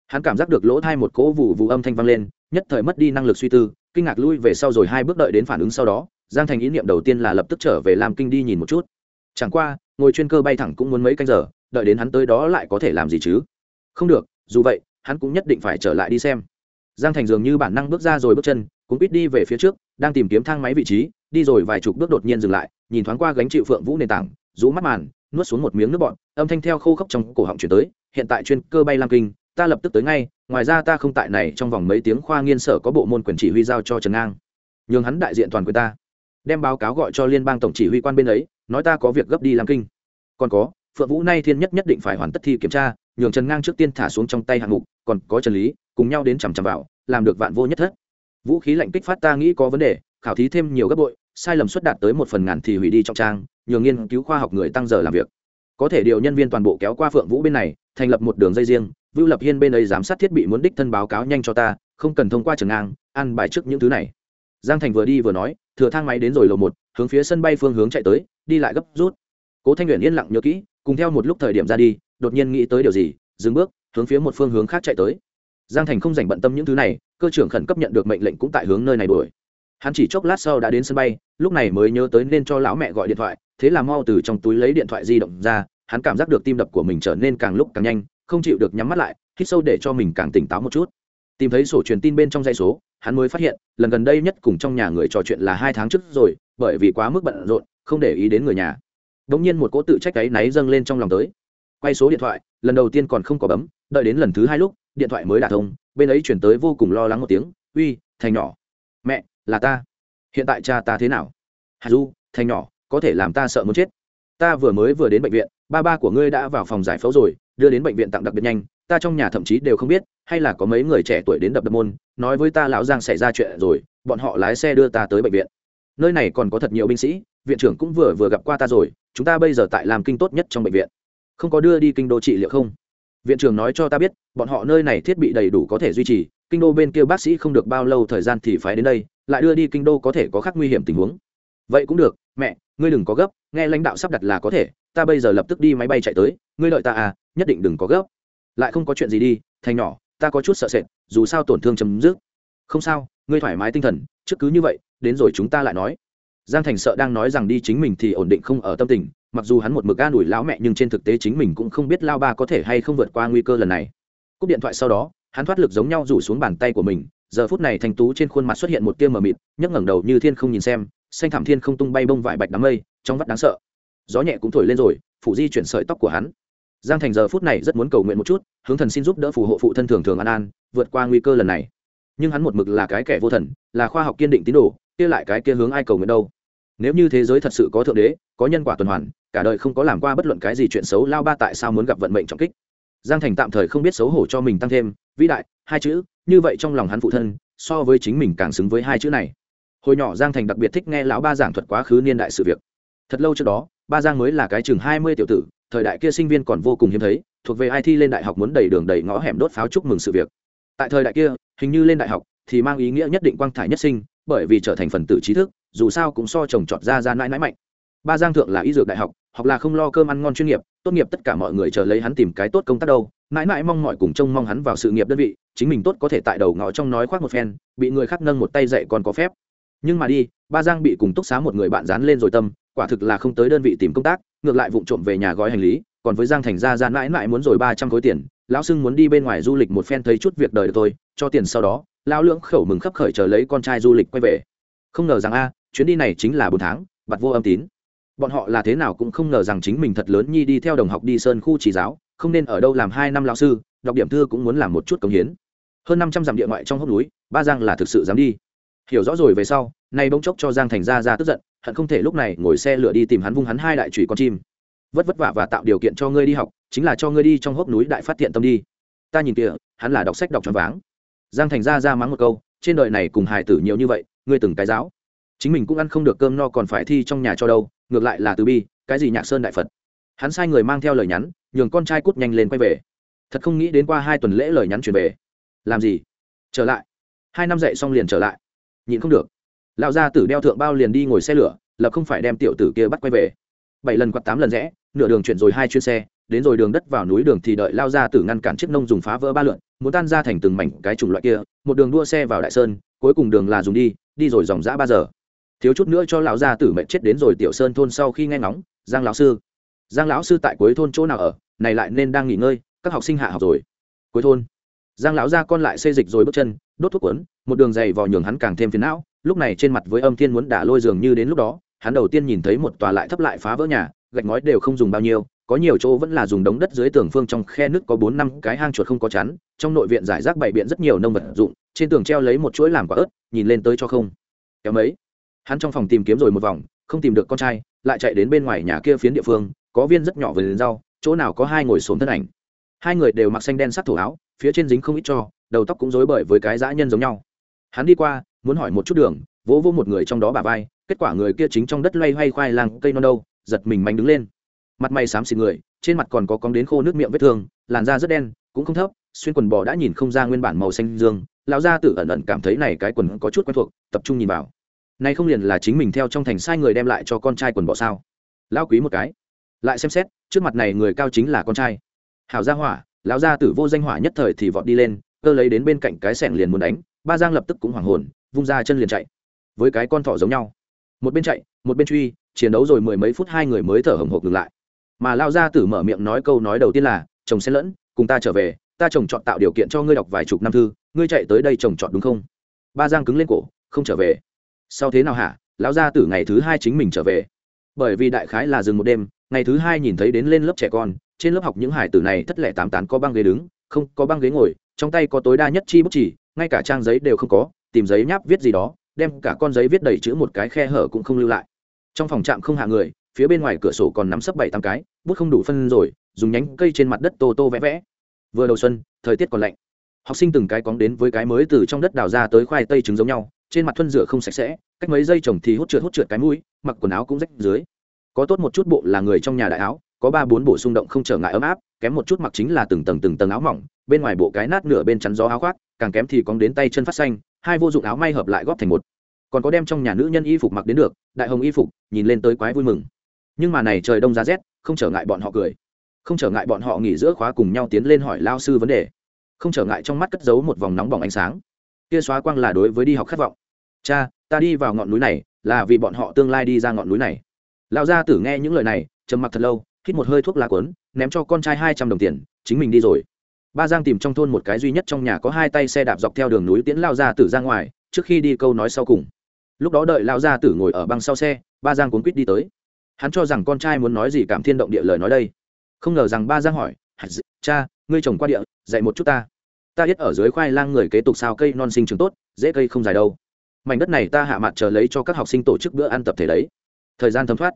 Hắn cảm giác được lỗ thai một cỗ vụ vụ âm thanh vang lên, nhất thời mất đi năng lực suy tư, kinh ngạc lui về sau rồi hai bước đợi đến phản ứng sau đó, giang thành ý niệm đầu tiên là lập tức trở về làm kinh đi nhìn một chút. Chẳng qua, ngồi chuyên cơ bay thẳng cũng muốn mấy canh giờ, đợi đến hắn tới đó lại có thể làm gì chứ? Không được, dù vậy, hắn cũng nhất định phải trở lại đi xem giang thành dường như bản năng bước ra rồi bước chân cũng biết đi về phía trước, đang tìm kiếm thang máy vị trí, đi rồi vài chục bước đột nhiên dừng lại, nhìn thoáng qua gánh chịu phượng vũ nền tảng, rũ mắt màn, nuốt xuống một miếng nước bọn âm thanh theo khô khốc trong cổ họng chuyển tới, hiện tại chuyên cơ bay lam kinh, ta lập tức tới ngay, ngoài ra ta không tại này trong vòng mấy tiếng khoa nghiên sở có bộ môn quyền chỉ huy giao cho trần ngang. Nhường hắn đại diện toàn quyền ta, đem báo cáo gọi cho liên bang tổng chỉ huy quan bên ấy, nói ta có việc gấp đi lam kinh. Còn có, phượng vũ nay thiên nhất nhất định phải hoàn tất thi kiểm tra nhường trần ngang trước tiên thả xuống trong tay hạng mục, còn có trần lý, cùng nhau đến chằm chằm vào, làm được vạn vô nhất thất. Vũ khí lạnh kích phát ta nghĩ có vấn đề, khảo thí thêm nhiều gấp bội, sai lầm xuất đạt tới một phần ngàn thì hủy đi trong trang, nhường nghiên cứu khoa học người tăng giờ làm việc. Có thể điều nhân viên toàn bộ kéo qua phượng vũ bên này, thành lập một đường dây riêng, vưu lập hiên bên ấy giám sát thiết bị muốn đích thân báo cáo nhanh cho ta, không cần thông qua trần ngang ăn bài trước những thứ này. Giang thành vừa đi vừa nói, thừa thang máy đến rồi lầu một, hướng phía sân bay phương hướng chạy tới, đi lại gấp rút. Cố thanh nguyện yên lặng nhớ kỹ, cùng theo một lúc thời điểm ra đi đột nhiên nghĩ tới điều gì, dừng bước, hướng phía một phương hướng khác chạy tới. Giang thành không dành bận tâm những thứ này, cơ trưởng khẩn cấp nhận được mệnh lệnh cũng tại hướng nơi này đuổi. Hắn chỉ chốc lát sau đã đến sân bay, lúc này mới nhớ tới nên cho lão mẹ gọi điện thoại, thế là mau từ trong túi lấy điện thoại di động ra, hắn cảm giác được tim đập của mình trở nên càng lúc càng nhanh, không chịu được nhắm mắt lại, hít sâu để cho mình càng tỉnh táo một chút. Tìm thấy sổ truyền tin bên trong dây số, hắn mới phát hiện, lần gần đây nhất cùng trong nhà người trò chuyện là hai tháng trước rồi, bởi vì quá mức bận rộn, không để ý đến người nhà. Đ ỗ n g nhiên một cỗ tự trách áy náy dâng lên trong lòng tới quay số điện thoại, lần đầu tiên còn không có bấm, đợi đến lần thứ hai lúc, điện thoại mới đả thông, bên ấy chuyển tới vô cùng lo lắng một tiếng, uy thành nhỏ. Mẹ, là ta. Hiện tại cha ta thế nào? Hà du thành nhỏ, có thể làm ta sợ muốn chết. Ta vừa mới vừa đến bệnh viện, ba ba của ngươi đã vào phòng giải phẫu rồi, đưa đến bệnh viện tặng đặc biệt nhanh, ta trong nhà thậm chí đều không biết, hay là có mấy người trẻ tuổi đến đập đập môn, nói với ta lão giang xảy ra chuyện rồi, bọn họ lái xe đưa ta tới bệnh viện. Nơi này còn có thật nhiều binh sĩ, viện trưởng cũng vừa vừa gặp qua ta rồi, chúng ta bây giờ tại làm kinh tốt nhất trong bệnh viện không có đưa đi kinh đô trị liệu không? Viện trưởng nói cho ta biết, bọn họ nơi này thiết bị đầy đủ có thể duy trì, kinh đô bên kia bác sĩ không được bao lâu thời gian thì phải đến đây, lại đưa đi kinh đô có thể có khác nguy hiểm tình huống. Vậy cũng được, mẹ, ngươi đừng có gấp, nghe lãnh đạo sắp đặt là có thể, ta bây giờ lập tức đi máy bay chạy tới, ngươi đợi ta à nhất định đừng có gấp. Lại không có chuyện gì đi thành nhỏ, ta có chút sợ sệt, dù sao tổn thương chấm dứt. Không sao, ngươi thoải mái tinh thần, trước cứ như vậy, đến rồi chúng ta lại nói. Giang thành sợ đang nói rằng đi chính mình thì ổn định không ở tâm tình mặc dù hắn một mực an ủi lão mẹ nhưng trên thực tế chính mình cũng không biết lao ba có thể hay không vượt qua nguy cơ lần này. Cúp điện thoại sau đó, hắn thoát lực giống nhau rủ xuống bàn tay của mình, giờ phút này thành tú trên khuôn mặt xuất hiện một tia mờ mịt, nhấc ngẩng đầu như thiên không nhìn xem, xanh thảm thiên không tung bay bông vải bạch đám mây, trong vắt đáng sợ. Gió nhẹ cũng thổi lên rồi, phủ di chuyển sợi tóc của hắn. Giang thành giờ phút này rất muốn cầu nguyện một chút, hướng thần xin giúp đỡ phù hộ phụ thân thường thường an an, vượt qua nguy cơ lần này. Nhưng hắn một mực là cái kẻ vô thần, là khoa học kiên định tín đồ, kia lại cái kia hướng ai cầu nguyện đâu? Nếu như thế giới thật sự có thượng đế, có nhân quả tuần hoàn cả đời không có làm qua bất luận cái gì chuyện xấu, lao ba tại sao muốn gặp vận mệnh trọng kích? Giang thành tạm thời không biết xấu hổ cho mình tăng thêm, vĩ đại, hai chữ, như vậy trong lòng hắn phụ thân, so với chính mình càng xứng với hai chữ này. Hồi nhỏ giang thành đặc biệt thích nghe lão ba giảng thuật quá khứ niên đại sự việc. Thật lâu trước đó, ba giang mới là cái chừng hai mươi tiểu tử, thời đại kia sinh viên còn vô cùng hiếm thấy, thuộc về ai thi lên đại học muốn đầy đường đầy ngõ hẻm đốt pháo chúc mừng sự việc. Tại thời đại kia, hình như lên đại học thì mang ý nghĩa nhất định quang thải nhất sinh, bởi vì trở thành phần tử trí thức, dù sao cũng so chồng trọt ra ra mãi mãi mạnh. Ba giang thượng là y dược đại học hoặc là không lo cơm ăn ngon chuyên nghiệp, tốt nghiệp tất cả mọi người chờ lấy hắn tìm cái tốt công tác đâu. Mãi mãi mong mọi cùng trông mong hắn vào sự nghiệp đơn vị, chính mình tốt có thể tại đầu ngõ trong nói khoác một phen, bị người khác nâng một tay dạy còn có phép. Nhưng mà đi, ba giang bị cùng túc xá một người bạn dán lên rồi tâm, quả thực là không tới đơn vị tìm công tác, ngược lại vụng trộm về nhà gói hành lý, còn với giang thành ra ra mãi mãi muốn rồi ba trăm khối tiền, lão sưng muốn đi bên ngoài du lịch một phen thấy chút việc đời được thôi, cho tiền sau đó, lão lưỡng khẩu mừng khấp khởi chờ lấy con trai du lịch quay về. Không ngờ rằng a, chuyến đi này chính là bốn tháng bặt vô âm tín bọn họ là thế nào cũng không ngờ rằng chính mình thật lớn nhi đi theo đồng học đi sơn khu chỉ giáo, không nên ở đâu làm hai năm lao sư, đọc điểm thư cũng muốn làm một chút công hiến. Hơn năm trăm dặm địa ngoại trong hốc núi, ba giang là thực sự dám đi. Hiểu rõ rồi về sau, nay bỗng chốc cho giang thành ra ra tức giận, hận không thể lúc này ngồi xe lửa đi tìm hắn vung hắn hai đại chùy con chim. Vất vất vả và tạo điều kiện cho ngươi đi học, chính là cho ngươi đi trong hốc núi đại phát thiện tâm đi. Ta nhìn kìa, hắn là đọc sách đọc tròn váng. Giang thành ra ra mắng một câu, trên đời này cùng hài tử nhiều như vậy, ngươi từng cái giáo. Chính mình cũng ăn không được cơm no còn phải thi trong nhà cho đâu ngược lại là từ bi, cái gì nhạc sơn đại phật? Hắn sai người mang theo lời nhắn, nhường con trai cút nhanh lên quay về. Thật không nghĩ đến qua hai tuần lễ lời nhắn truyền về. Làm gì? Trở lại. Hai năm dậy xong liền trở lại. Nhịn không được. Lão gia tử đeo thượng bao liền đi ngồi xe lửa, lập không phải đem tiểu tử kia bắt quay về. Bảy lần quạt tám lần rẽ, nửa đường chuyển rồi hai chuyến xe, đến rồi đường đất vào núi đường thì đợi lao ra tử ngăn cản chiếc nông dùng phá vỡ ba lượn, muốn tan ra thành từng mảnh cái chủng loại kia, một đường đua xe vào đại sơn, cuối cùng đường là dùng đi đi rồi dòng dã ba giờ thiếu chút nữa cho lão gia tử mệnh chết đến rồi tiểu sơn thôn sau khi nghe ngóng, giang lão sư. Giang lão sư tại cuối thôn chỗ nào ở? Này lại nên đang nghỉ ngơi, các học sinh hạ học rồi. Cuối thôn. Giang lão gia con lại xê dịch rồi bước chân, đốt thuốc quấn một đường dày vò nhường hắn càng thêm phiền não, lúc này trên mặt với âm thiên muốn đả lôi giường như đến lúc đó, hắn đầu tiên nhìn thấy một tòa lại thấp lại phá vỡ nhà, gạch ngói đều không dùng bao nhiêu, có nhiều chỗ vẫn là dùng đống đất dưới tường phương trong khe nước có bốn năm cái hang chuột không có chắn, trong nội viện giải rác bày biện rất nhiều nông vật dụng, trên tường treo lấy một chuỗi làm quả ớt, nhìn lên tới cho không. Kéo mấy? Hắn trong phòng tìm kiếm rồi một vòng, không tìm được con trai, lại chạy đến bên ngoài nhà kia phiến địa phương, có viên rất nhỏ vườn rau, chỗ nào có hai ngồi xổm thân ảnh. Hai người đều mặc xanh đen sắc thổ áo, phía trên dính không ít cho, đầu tóc cũng rối bời với cái dã nhân giống nhau. Hắn đi qua, muốn hỏi một chút đường, vỗ vỗ một người trong đó bà vai, kết quả người kia chính trong đất loay hoay khoai lang cây non đâu, giật mình manh đứng lên. Mặt mày xám xịt người, trên mặt còn có cóng đến khô nước miệng vết thương, làn da rất đen, cũng không thấp, xuyên quần bò đã nhìn không ra nguyên bản màu xanh dương, lão gia tử ẩn ẩn cảm thấy này cái quần có chút quen thuộc, tập trung nhìn vào nay không liền là chính mình theo trong thành sai người đem lại cho con trai quần bọ sao? Lão quý một cái. Lại xem xét, trước mặt này người cao chính là con trai. Hảo gia hỏa, lão gia tử vô danh hỏa nhất thời thì vọt đi lên, cơ lấy đến bên cạnh cái sẻng liền muốn đánh, ba giang lập tức cũng hoảng hồn, vung ra chân liền chạy. Với cái con thỏ giống nhau. Một bên chạy, một bên truy, chiến đấu rồi mười mấy phút hai người mới thở hồng hộc ngừng lại. Mà lao gia tử mở miệng nói câu nói đầu tiên là, chồng sẽ lẫn, cùng ta trở về, ta chồng chọn tạo điều kiện cho ngươi đọc vài chục năm thư, ngươi chạy tới đây chồng chọn đúng không? Ba giang cứng lên cổ, không trở về sau thế nào hả? Lão gia tử ngày thứ hai chính mình trở về. Bởi vì đại khái là dừng một đêm, ngày thứ hai nhìn thấy đến lên lớp trẻ con, trên lớp học những hải tử này thất lẻ tám tán có băng ghế đứng, không, có băng ghế ngồi, trong tay có tối đa nhất chi bút chỉ, ngay cả trang giấy đều không có, tìm giấy nháp viết gì đó, đem cả con giấy viết đầy chữ một cái khe hở cũng không lưu lại. Trong phòng trạm không hạ người, phía bên ngoài cửa sổ còn nắm sấp bảy tám cái, bút không đủ phân rồi, dùng nhánh cây trên mặt đất tô tô vẽ vẽ. Vừa đầu xuân, thời tiết còn lạnh. Học sinh từng cái cóng đến với cái mới từ trong đất đào ra tới khoai tây trứng giống nhau trên mặt thuân rửa không sạch sẽ, cách mấy giây trồng thì hút trượt hút trượt cái mũi, mặc quần áo cũng rách dưới. Có tốt một chút bộ là người trong nhà đại áo, có ba bốn bộ xung động không trở ngại ấm áp, kém một chút mặc chính là từng tầng từng tầng áo mỏng, bên ngoài bộ cái nát nửa bên chắn gió áo khoác, càng kém thì cóng đến tay chân phát xanh, hai vô dụng áo may hợp lại góp thành một. Còn có đem trong nhà nữ nhân y phục mặc đến được, đại hồng y phục, nhìn lên tới quái vui mừng. Nhưng mà này trời đông giá rét, không trở ngại bọn họ cười. Không trở ngại bọn họ nghỉ giữa khóa cùng nhau tiến lên hỏi lao sư vấn đề. Không trở ngại trong mắt cất giấu một vòng nóng bỏng ánh sáng. Kia xóa quang là đối với đi học khát vọng cha, ta đi vào ngọn núi này, là vì bọn họ tương lai đi ra ngọn núi này. Lão gia tử nghe những lời này, trầm mặc thật lâu, hít một hơi thuốc lá cuốn, ném cho con trai hai trăm đồng tiền, chính mình đi rồi. Ba giang tìm trong thôn một cái duy nhất trong nhà có hai tay xe đạp dọc theo đường núi tiễn lao gia tử ra ngoài, trước khi đi câu nói sau cùng. Lúc đó đợi lao gia tử ngồi ở băng sau xe, ba giang cuốn quýt đi tới. Hắn cho rằng con trai muốn nói gì cảm thiên động địa lời nói đây. Không ngờ rằng ba giang hỏi cha, ngươi trồng qua địa, dạy một chút ta. Ta biết ở dưới khoai lang người kế tục sao cây non sinh trường tốt, dễ cây không dài đâu mảnh đất này ta hạ mặt chờ lấy cho các học sinh tổ chức bữa ăn tập thể đấy. Thời gian thấm thoát.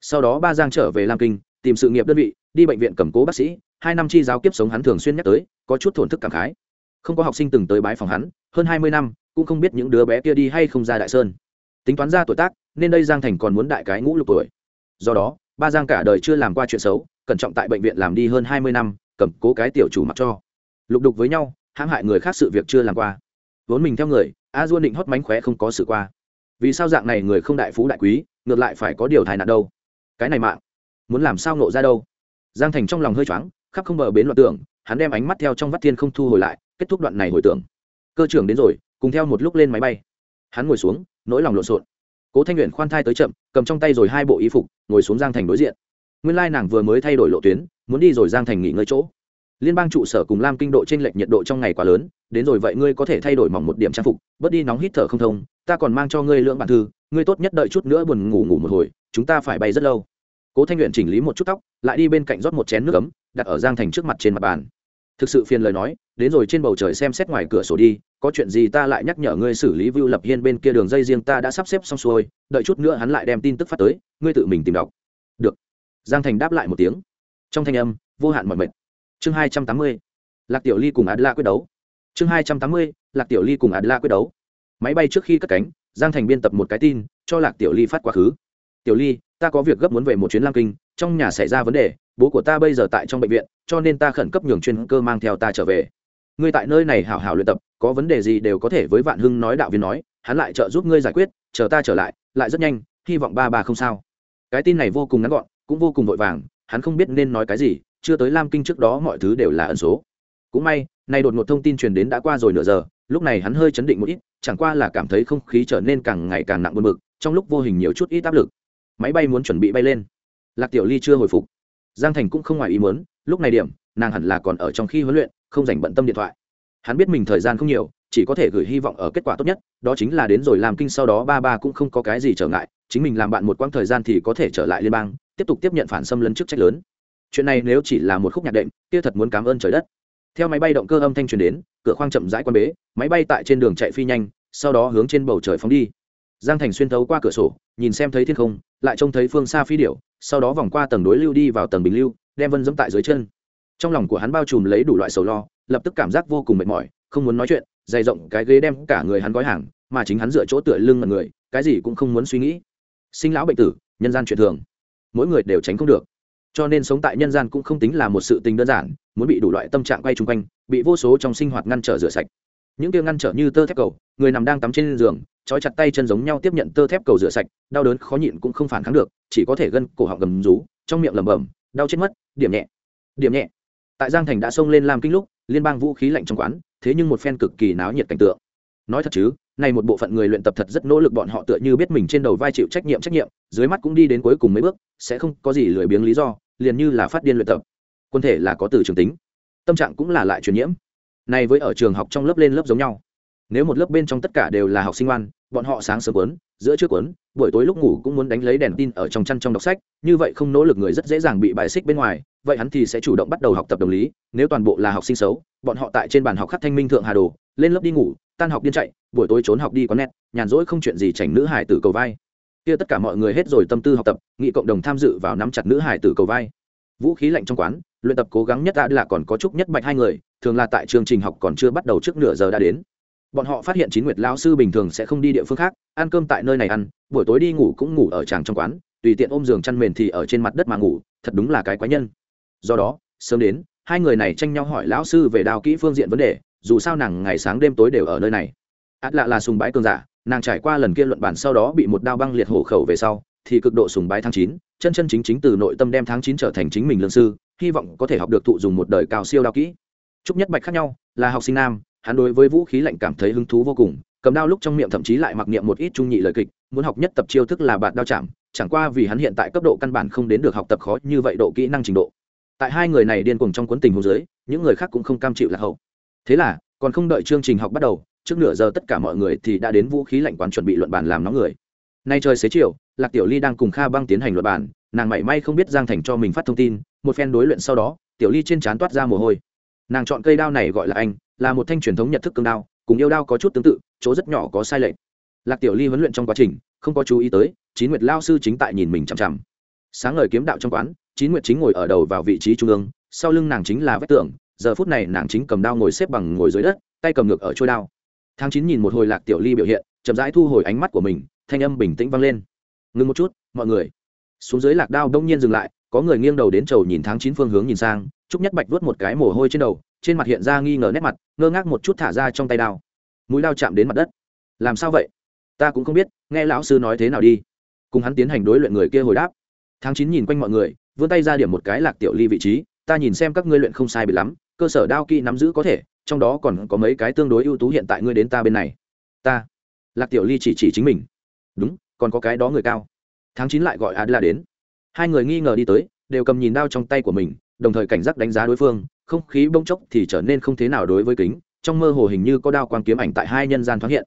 Sau đó ba giang trở về lam kinh, tìm sự nghiệp đơn vị, đi bệnh viện cầm cố bác sĩ. Hai năm chi giáo kiếp sống hắn thường xuyên nhắc tới, có chút thổn thức cảm khái. Không có học sinh từng tới bái phòng hắn, hơn hai mươi năm, cũng không biết những đứa bé kia đi hay không ra đại sơn. Tính toán ra tuổi tác, nên đây giang thành còn muốn đại cái ngũ lục tuổi. Do đó, ba giang cả đời chưa làm qua chuyện xấu, cẩn trọng tại bệnh viện làm đi hơn hai mươi năm, cầm cố cái tiểu chủ mặc cho. Lục đục với nhau, hãm hại người khác sự việc chưa làm qua. Vốn mình theo người a duôn định hót mánh khóe không có sự qua. Vì sao dạng này người không đại phú đại quý, ngược lại phải có điều tai nạn đâu? Cái này mạng, muốn làm sao nộ ra đâu? Giang thành trong lòng hơi choáng, khắp không bờ bến loạn tưởng, hắn đem ánh mắt theo trong vắt thiên không thu hồi lại, kết thúc đoạn này hồi tưởng. Cơ trưởng đến rồi, cùng theo một lúc lên máy bay. Hắn ngồi xuống, nỗi lòng lộn xộn. Cố thanh nguyện khoan thai tới chậm, cầm trong tay rồi hai bộ y phục, ngồi xuống giang thành đối diện. Nguyên lai nàng vừa mới thay đổi lộ tuyến, muốn đi rồi giang thành nghỉ ngơi chỗ liên bang trụ sở cùng lam kinh độ t r ê n lệch nhiệt độ trong ngày quá lớn, đến rồi vậy ngươi có thể thay đổi mỏng một điểm trang phục, bớt đi nóng hít thở không thông, ta còn mang cho ngươi lưỡng bản thư, ngươi tốt nhất đợi chút nữa buồn ngủ ngủ một hồi, chúng ta phải bay rất lâu. Cố thanh nguyện chỉnh lý một chút tóc, lại đi bên cạnh rót một chén nước ấm, đặt ở giang thành trước mặt trên mặt bàn. Thực sự phiền lời nói, đến rồi trên bầu trời xem xét ngoài cửa sổ đi, có chuyện gì ta lại nhắc nhở ngươi xử lý vưu lập hiên bên kia đường dây riêng ta đã sắp xếp xong xuôi, đợi chút nữa hắn lại đem tin tức phát tới, ngươi tự mình tìm đọc. Được. Giang thành đáp lại một tiếng. Trong thanh âm, vô hạn mọi mệt chương hai trăm tám mươi, lạc tiểu ly cùng adla quyết đấu. Chương hai trăm tám mươi, lạc tiểu ly cùng adla quyết đấu. Máy bay trước khi cất cánh, giang thành biên tập một cái tin, cho lạc tiểu ly phát quá khứ. Tiểu ly, ta có việc gấp muốn về một chuyến lam kinh, trong nhà xảy ra vấn đề, bố của ta bây giờ tại trong bệnh viện, cho nên ta khẩn cấp nhường chuyên cơ mang theo ta trở về. Ngươi tại nơi này hảo hảo luyện tập, có vấn đề gì đều có thể với vạn hưng nói đạo viên nói, hắn lại trợ giúp ngươi giải quyết, chờ ta trở lại lại rất nhanh, hy vọng ba ba không sao. Cái tin này vô cùng ngắn gọn, cũng vô cùng vội vàng, hắn không biết nên nói cái gì chưa tới lam kinh trước đó mọi thứ đều là ẩn số. Cũng may, nay đột ngột thông tin truyền đến đã qua rồi nửa giờ, lúc này hắn hơi chấn định một ít, chẳng qua là cảm thấy không khí trở nên càng ngày càng nặng buồn bực, trong lúc vô hình nhiều chút ít áp lực. Máy bay muốn chuẩn bị bay lên. Lạc tiểu ly chưa hồi phục. Giang thành cũng không ngoài ý muốn, lúc này điểm, nàng hẳn là còn ở trong khi huấn luyện, không dành bận tâm điện thoại. Hắn biết mình thời gian không nhiều, chỉ có thể gửi hy vọng ở kết quả tốt nhất, đó chính là đến rồi làm kinh sau đó ba ba cũng không có cái gì trở ngại, chính mình làm bạn một quãng thời gian thì có thể trở lại liên bang, tiếp tục tiếp nhận phản xâm lấn chức trách lớn chuyện này nếu chỉ là một khúc nhạc đệm, kia thật muốn cảm ơn trời đất. Theo máy bay động cơ âm thanh truyền đến, cửa khoang chậm rãi quan bế, máy bay tại trên đường chạy phi nhanh, sau đó hướng trên bầu trời phóng đi. Giang thành xuyên thấu qua cửa sổ, nhìn xem thấy thiên không, lại trông thấy phương xa phi điệu sau đó vòng qua tầng đối lưu đi vào tầng bình lưu, đem vân dẫm tại dưới chân. Trong lòng của hắn bao trùm lấy đủ loại sầu lo, lập tức cảm giác vô cùng mệt mỏi, không muốn nói chuyện, dày rộng cái ghế đem cả người hắn gói hàng, mà chính hắn dựa chỗ tựa lưng mật người, cái gì cũng không muốn suy nghĩ. Sinh lão bệnh tử, nhân gian chuyện thường, mỗi người đều tránh không được cho nên sống tại nhân gian cũng không tính là một sự tình đơn giản, muốn bị đủ loại tâm trạng quay chung quanh, bị vô số trong sinh hoạt ngăn trở rửa sạch. Những kia ngăn trở như tơ thép cầu, người nằm đang tắm trên giường, trói chặt tay chân giống nhau tiếp nhận tơ thép cầu rửa sạch, đau đớn khó nhịn cũng không phản kháng được, chỉ có thể gân cổ họng gầm rú, trong miệng lẩm bẩm, đau chết mất, điểm nhẹ điểm nhẹ. Tại giang thành đã xông lên làm kinh lúc, liên bang vũ khí lạnh trong quán, thế nhưng một phen cực kỳ náo nhiệt cảnh tượng. Nói thật chứ này một bộ phận người luyện tập thật rất nỗ lực bọn họ tựa như biết mình trên đầu vai chịu trách nhiệm trách nhiệm, dưới mắt cũng đi đến cuối cùng mấy bước, sẽ không có gì lười biếng lý do liền như là phát điên luyện tập. Quân thể là có từ trường tính, tâm trạng cũng là lại truyền nhiễm. Này với ở trường học trong lớp lên lớp giống nhau. Nếu một lớp bên trong tất cả đều là học sinh ngoan, bọn họ sáng sớm quấn, giữa trước quấn, buổi tối lúc ngủ cũng muốn đánh lấy đèn tin ở trong chăn trong đọc sách, như vậy không nỗ lực người rất dễ dàng bị bài xích bên ngoài, vậy hắn thì sẽ chủ động bắt đầu học tập đồng lý, nếu toàn bộ là học sinh xấu, bọn họ tại trên bàn học khắc thanh minh thượng hà đồ, lên lớp đi ngủ, tan học điên chạy, buổi tối trốn học đi có nét nhàn rỗi không chuyện gì chảnh nữ hải tử cầu vai kia tất cả mọi người hết rồi tâm tư học tập, nghị cộng đồng tham dự vào nắm chặt nữ hải tử cầu vai. Vũ khí lạnh trong quán, luyện tập cố gắng nhất đã là còn có chúc nhất bạch hai người, thường là tại chương trình học còn chưa bắt đầu trước nửa giờ đã đến. Bọn họ phát hiện chín nguyệt lao sư bình thường sẽ không đi địa phương khác, ăn cơm tại nơi này ăn, buổi tối đi ngủ cũng ngủ ở tràng trong quán, tùy tiện ôm giường chăn mền thì ở trên mặt đất mà ngủ, thật đúng là cái quái nhân. Do đó, sớm đến, hai người này tranh nhau hỏi lão sư về đào kỹ phương diện vấn đề, dù sao nàng ngày sáng đêm tối đều ở nơi này. Át lạ là sùng bãi cường giả nàng trải qua lần kia luận bản sau đó bị một đao băng liệt hổ khẩu về sau, thì cực độ sùng bái tháng chín, chân chân chính chính từ nội tâm đem tháng chín trở thành chính mình lương sư, hy vọng có thể học được thụ dùng một đời cao siêu đao kỹ. Chúc nhất bạch khác nhau, là học sinh nam, hắn đối với vũ khí lạnh cảm thấy hứng thú vô cùng, cầm đao lúc trong miệng thậm chí lại mặc niệm một ít trung nhị lời kịch, muốn học nhất tập chiêu thức là bạn đao chạm, chẳng qua vì hắn hiện tại cấp độ căn bản không đến được học tập khó như vậy độ kỹ năng trình độ. Tại hai người này điên cuồng trong cuốn tình hồ dưới, những người khác cũng không cam chịu lạc hậu. Thế là, còn không đợi chương trình học bắt đầu trước nửa giờ tất cả mọi người thì đã đến vũ khí lạnh quán chuẩn bị luận bàn làm nóng người. Nay trời xế chiều, lạc tiểu ly đang cùng kha băng tiến hành luận bàn, nàng mảy may không biết giang thành cho mình phát thông tin, một phen đối luyện sau đó, tiểu ly trên trán toát ra mồ hôi. Nàng chọn cây đao này gọi là anh, là một thanh truyền thống nhận thức cương đao, cùng yêu đao có chút tương tự, chỗ rất nhỏ có sai lệch. Lạc tiểu ly huấn luyện trong quá trình, không có chú ý tới, chín nguyệt lao sư chính tại nhìn mình chằm chằm. Sáng ngời kiếm đạo trong quán, chín nguyệt chính ngồi ở đầu vào vị trí trung ương, sau lưng nàng chính là vách tường, giờ phút này nàng chính cầm đao ngồi xếp bằng ngồi dưới đất, tay cầm ngược ở trôi đao tháng chín nhìn một hồi lạc tiểu ly biểu hiện, chậm rãi thu hồi ánh mắt của mình, thanh âm bình tĩnh vang lên. Ngưng một chút, mọi người. Xuống dưới lạc đao đông nhiên dừng lại, có người nghiêng đầu đến trầu nhìn tháng chín phương hướng nhìn sang trúc nhất bạch vớt một cái mồ hôi trên đầu, trên mặt hiện ra nghi ngờ nét mặt, ngơ ngác một chút thả ra trong tay đao. Mũi đao chạm đến mặt đất. Làm sao vậy? Ta cũng không biết, nghe lão sư nói thế nào đi. Cùng hắn tiến hành đối luyện người kia hồi đáp. Tháng chín nhìn quanh mọi người, vươn tay ra điểm một cái lạc tiểu ly vị trí, ta nhìn xem các ngươi luyện không sai bị lắm cơ sở đao kỹ nắm giữ có thể, trong đó còn có mấy cái tương đối ưu tú hiện tại ngươi đến ta bên này. Ta. Lạc tiểu ly chỉ chỉ chính mình. Đúng, còn có cái đó người cao. Tháng chín lại gọi adla đến. Hai người nghi ngờ đi tới, đều cầm nhìn đao trong tay của mình, đồng thời cảnh giác đánh giá đối phương, không khí bông chốc thì trở nên không thế nào đối với kính, trong mơ hồ hình như có đao quang kiếm ảnh tại hai nhân gian thoáng hiện.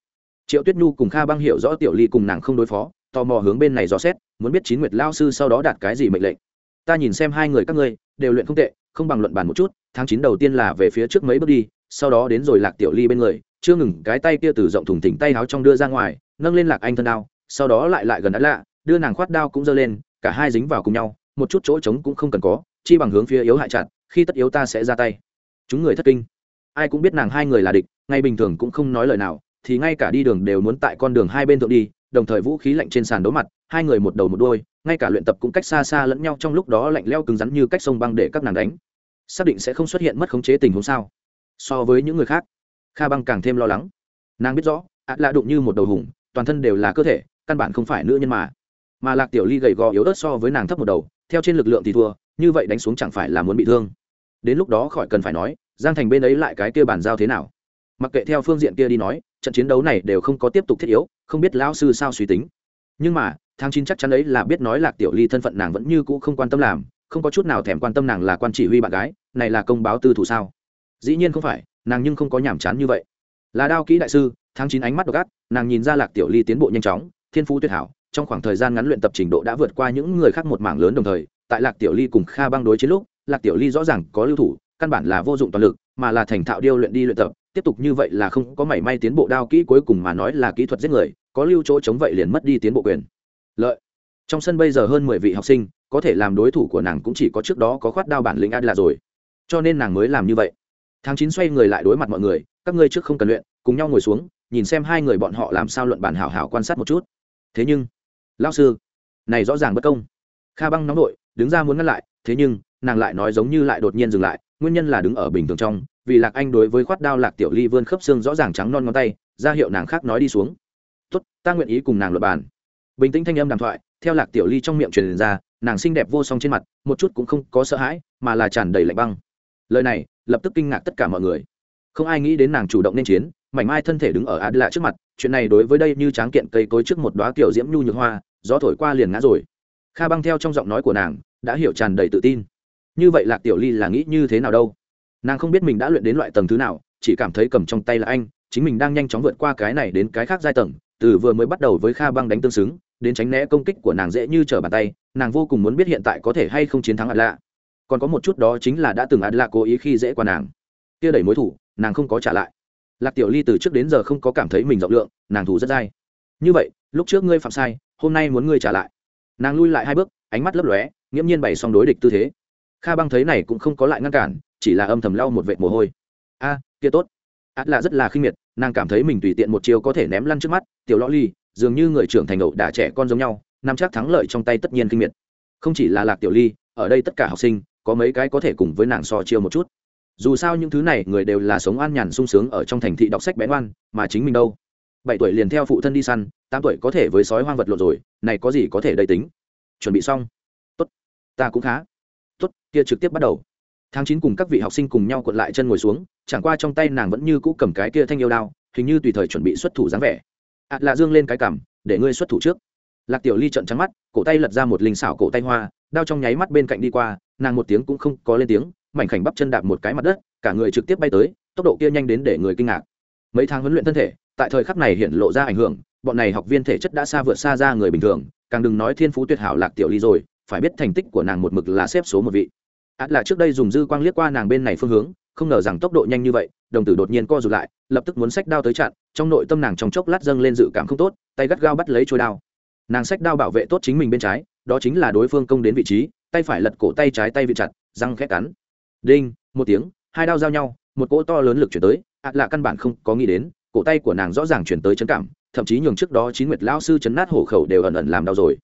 Triệu tuyết nhu cùng kha băng hiểu rõ tiểu ly cùng nàng không đối phó, tò mò hướng bên này dò xét, muốn biết chín nguyệt lao sư sau đó đạt cái gì mệnh lệnh. Ta nhìn xem hai người các ngươi, đều luyện không tệ không bằng luận bàn một chút, tháng chín đầu tiên là về phía trước mấy bước đi, sau đó đến rồi lạc tiểu ly bên người, chưa ngừng cái tay kia từ rộng thùng thỉnh tay áo trong đưa ra ngoài, nâng lên lạc anh thân đao, sau đó lại lại gần đã lạ, đưa nàng khoát đao cũng giơ lên, cả hai dính vào cùng nhau, một chút chỗ trống cũng không cần có, chi bằng hướng phía yếu hại chặt, khi tất yếu ta sẽ ra tay. Chúng người thất kinh. Ai cũng biết nàng hai người là địch, ngay bình thường cũng không nói lời nào, thì ngay cả đi đường đều muốn tại con đường hai bên thượng đi, đồng thời vũ khí lạnh trên sàn đấu mặt, hai người một đầu một đôi ngay cả luyện tập cũng cách xa xa lẫn nhau trong lúc đó lạnh leo cứng rắn như cách sông băng để các nàng đánh. Xác định sẽ không xuất hiện mất khống chế tình huống sao? So với những người khác, kha băng càng thêm lo lắng. Nàng biết rõ ạt lạ đụng như một đầu hùng, toàn thân đều là cơ thể, căn bản không phải nữ nhân mà. Mà lạc tiểu ly gầy gò yếu ớt so với nàng thấp một đầu, theo trên lực lượng thì thua, như vậy đánh xuống chẳng phải là muốn bị thương. Đến lúc đó khỏi cần phải nói, giang thành bên ấy lại cái kia bàn giao thế nào? Mặc kệ theo phương diện kia đi nói, trận chiến đấu này đều không có tiếp tục thiết yếu, không biết lão sư sao suy tính. Nhưng mà tháng chín chắc chắn ấy là biết nói lạc tiểu ly thân phận nàng vẫn như cũ không quan tâm làm không có chút nào thèm quan tâm nàng là quan chỉ huy bạn gái này là công báo tư thủ sao? Dĩ nhiên không phải nàng nhưng không có nhàm chán như vậy. Là đao kỹ đại sư tháng chín ánh mắt độc gắt, nàng nhìn ra lạc tiểu ly tiến bộ nhanh chóng thiên phú tuyệt hảo trong khoảng thời gian ngắn luyện tập trình độ đã vượt qua những người khác một mảng lớn đồng thời tại lạc tiểu ly cùng kha băng đối chiến lúc lạc tiểu ly rõ ràng có lưu thủ căn bản là vô dụng toàn lực mà là thành thạo điêu luyện đi luyện tập tiếp tục như vậy là không có mảy may tiến bộ đao kỹ cuối cùng mà nói là kỹ thuật giết người có lưu chỗ chống vậy liền mất đi tiến bộ quyền lợi. Trong sân bây giờ hơn mười vị học sinh, có thể làm đối thủ của nàng cũng chỉ có trước đó có khoát đao bản lĩnh ad là rồi. Cho nên nàng mới làm như vậy. Tháng chín xoay người lại đối mặt mọi người, các ngươi trước không cần luyện, cùng nhau ngồi xuống, nhìn xem hai người bọn họ làm sao luận bản hảo hảo quan sát một chút. Thế nhưng lao sư, này rõ ràng bất công. Kha băng nóng nội, đứng ra muốn ngăn lại, thế nhưng, nàng lại nói giống như lại đột nhiên dừng lại, nguyên nhân là đứng ở bình thường trong, vì lạc anh đối với khoát đao lạc tiểu ly vươn khớp xương rõ ràng trắng non ngón tay, ra hiệu nàng khác nói đi xuống. Tốt, ta nguyện ý cùng nàng luật bàn bình tĩnh thanh âm đàm thoại, theo lạc tiểu ly trong miệng truyền ra, nàng xinh đẹp vô song trên mặt, một chút cũng không có sợ hãi, mà là tràn đầy lạnh băng. Lời này, lập tức kinh ngạc tất cả mọi người. Không ai nghĩ đến nàng chủ động nên chiến, mảnh mai thân thể đứng ở adla trước mặt, chuyện này đối với đây như tráng kiện cây cối trước một đoá kiểu diễm nhu nhược hoa, gió thổi qua liền ngã rồi. Kha băng theo trong giọng nói của nàng, đã hiểu tràn đầy tự tin. Như vậy lạc tiểu ly là nghĩ như thế nào đâu? Nàng không biết mình đã luyện đến loại tầng thứ nào, chỉ cảm thấy cầm trong tay là anh, chính mình đang nhanh chóng vượt qua cái này đến cái khác giai tầng, từ vừa mới bắt đầu với kha băng đánh tương xứng đến tránh né công kích của nàng dễ như trở bàn tay, nàng vô cùng muốn biết hiện tại có thể hay không chiến thắng adla còn có một chút đó chính là đã từng adla cố ý khi dễ qua nàng. Kia đẩy mối thủ, nàng không có trả lại. Lạc tiểu ly từ trước đến giờ không có cảm thấy mình rộng lượng, nàng thù rất dai. Như vậy, lúc trước ngươi phạm sai, hôm nay muốn ngươi trả lại. Nàng lui lại hai bước, ánh mắt lấp lóe, nghiễm nhiên bày xong đối địch tư thế. Kha băng thấy này cũng không có lại ngăn cản, chỉ là âm thầm lau một vệt mồ hôi. A, kia tốt. Át là rất là khinh miệt, nàng cảm thấy mình tùy tiện một chiều có thể ném lăn trước mắt, tiểu lõ ly dường như người trưởng thành ẩu đả trẻ con giống nhau, nắm chắc thắng lợi trong tay tất nhiên kinh miệt. Không chỉ là lạc tiểu ly, ở đây tất cả học sinh, có mấy cái có thể cùng với nàng so chiêu một chút. Dù sao những thứ này, người đều là sống an nhàn sung sướng ở trong thành thị đọc sách bén oan mà chính mình đâu. Bảy tuổi liền theo phụ thân đi săn, tám tuổi có thể với sói hoang vật lộ rồi, này có gì có thể đầy tính? Chuẩn bị xong. Tốt. Ta cũng khá. Tốt, kia trực tiếp bắt đầu. Tháng chín cùng các vị học sinh cùng nhau cuộn lại chân ngồi xuống, chẳng qua trong tay nàng vẫn như cũ cầm cái kia thanh yêu đao, hình như tùy thời chuẩn bị xuất thủ dáng vẻ. Ạt lạ dương lên cái cảm để ngươi xuất thủ trước. Lạc tiểu ly trận trắng mắt, cổ tay lật ra một linh xảo cổ tay hoa, đao trong nháy mắt bên cạnh đi qua, nàng một tiếng cũng không có lên tiếng, mảnh khảnh bắp chân đạp một cái mặt đất, cả người trực tiếp bay tới, tốc độ kia nhanh đến để người kinh ngạc. Mấy tháng huấn luyện thân thể, tại thời khắc này hiện lộ ra ảnh hưởng, bọn này học viên thể chất đã xa vượt xa ra người bình thường, càng đừng nói thiên phú tuyệt hảo lạc tiểu ly rồi, phải biết thành tích của nàng một mực là xếp số một vị. Át là trước đây dùng dư quang liếc qua nàng bên này phương hướng không ngờ rằng tốc độ nhanh như vậy, đồng tử đột nhiên co rụt lại, lập tức muốn sách đao tới chặn, trong nội tâm nàng trong chốc lát dâng lên dự cảm không tốt, tay gắt gao bắt lấy trôi đao. Nàng sách đao bảo vệ tốt chính mình bên trái, đó chính là đối phương công đến vị trí, tay phải lật cổ tay trái tay vị chặt, răng khét cắn. Đinh, một tiếng, hai đao giao nhau, một cỗ to lớn lực chuyển tới ạt lạ căn bản không có nghĩ đến, cổ tay của nàng rõ ràng chuyển tới chấn cảm, thậm chí nhường trước đó chín nguyệt lão sư chấn nát hổ khẩu đều ẩn ẩn làm đau rồi.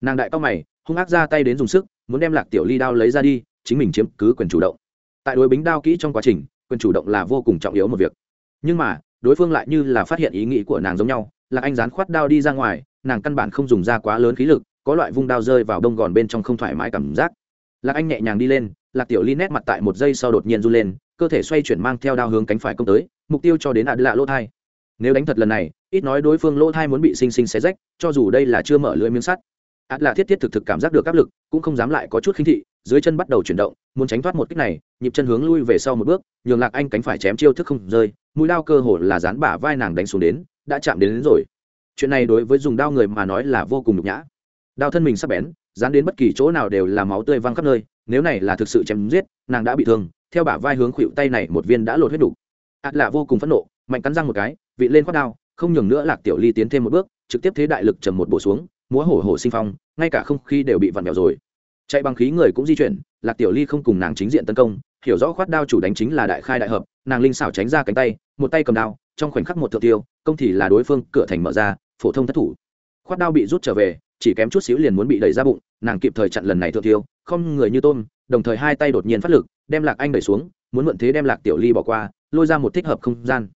Nàng đại cao mày, hung ác ra tay đến dùng sức, muốn đem lạc tiểu ly đao lấy ra đi, chính mình chiếm cứ quyền chủ động tại đối bính đao kỹ trong quá trình, quyền chủ động là vô cùng trọng yếu một việc. Nhưng mà, đối phương lại như là phát hiện ý nghĩ của nàng giống nhau, là anh dán khoát đao đi ra ngoài, nàng căn bản không dùng ra quá lớn khí lực, có loại vung đao rơi vào đông gòn bên trong không thoải mái cảm giác. Lạc anh nhẹ nhàng đi lên, lạc tiểu ly nét mặt tại một giây sau đột nhiên r u lên, cơ thể xoay chuyển mang theo đao hướng cánh phải công tới, mục tiêu cho đến ạt lạ lỗ thai. Nếu đánh thật lần này, ít nói đối phương lỗ thai muốn bị xinh xinh xé rách, cho dù đây là chưa mở lưỡi miếng sắt. Ạt lạ thiết thiết thực thực cảm giác được áp lực, cũng không dám lại có chút khinh thị, dưới chân bắt đầu chuyển động, muốn tránh thoát một kích này nhịp chân hướng lui về sau một bước nhường lạc anh cánh phải chém chiêu thức không rơi mũi đao cơ hồ là dán bả vai nàng đánh xuống đến đã chạm đến, đến rồi. Chuyện này đối với dùng đao người mà nói là vô cùng nhục nhã. Đao thân mình sắp bén dán đến bất kỳ chỗ nào đều là máu tươi văng khắp nơi nếu này là thực sự chém giết nàng đã bị thương theo bả vai hướng khuỵu tay này một viên đã lột hết đủ ạt lạ vô cùng phẫn nộ mạnh cắn răng một cái vị lên khoác đao không nhường nữa lạc tiểu ly tiến thêm một bước trực tiếp thế đại lực trầm một bổ xuống múa hổ hổ sinh phong ngay cả không khí đều bị vặn vẹo rồi. Chạy bằng khí người cũng di chuyển lạc tiểu ly không cùng nàng chính diện tấn công hiểu rõ khoát đao chủ đánh chính là đại khai đại hợp, nàng linh xảo tránh ra cánh tay, một tay cầm đao, trong khoảnh khắc một thượng tiêu, công thì là đối phương, cửa thành mở ra, phổ thông thất thủ. Khoát đao bị rút trở về, chỉ kém chút xíu liền muốn bị đẩy ra bụng, nàng kịp thời chặn lần này thượng tiêu, không người như tôm, đồng thời hai tay đột nhiên phát lực, đem lạc anh đẩy xuống, muốn mượn thế đem lạc tiểu ly bỏ qua, lôi ra một thích hợp không gian.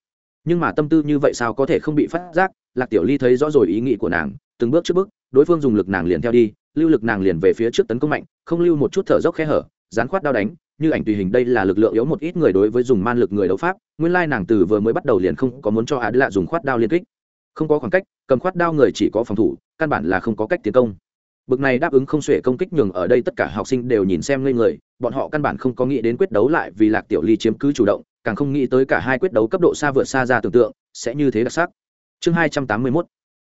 Nhưng mà tâm tư như vậy sao có thể không bị phát giác, lạc tiểu ly thấy rõ rồi ý nghĩ của nàng, từng bước trước bước, đối phương dùng lực nàng liền theo đi, lưu lực nàng liền về phía trước tấn công mạnh, không lưu một chút thở dốc khe hở, dán khoát đao đánh như ảnh tùy hình đây là lực lượng yếu một ít người đối với dùng man lực người đấu pháp, nguyên lai nàng từ vừa mới bắt đầu liền không có muốn cho á lạ dùng khoát đao liên kích. Không có khoảng cách, cầm khoát đao người chỉ có phòng thủ, căn bản là không có cách tiến công. Bực này đáp ứng không xuể công kích nhường ở đây tất cả học sinh đều nhìn xem ngây người, bọn họ căn bản không có nghĩ đến quyết đấu lại vì lạc tiểu ly chiếm cứ chủ động, càng không nghĩ tới cả hai quyết đấu cấp độ xa vượt xa ra tưởng tượng, sẽ như thế đặc sắc. Chương hai trăm tám mươi mốt,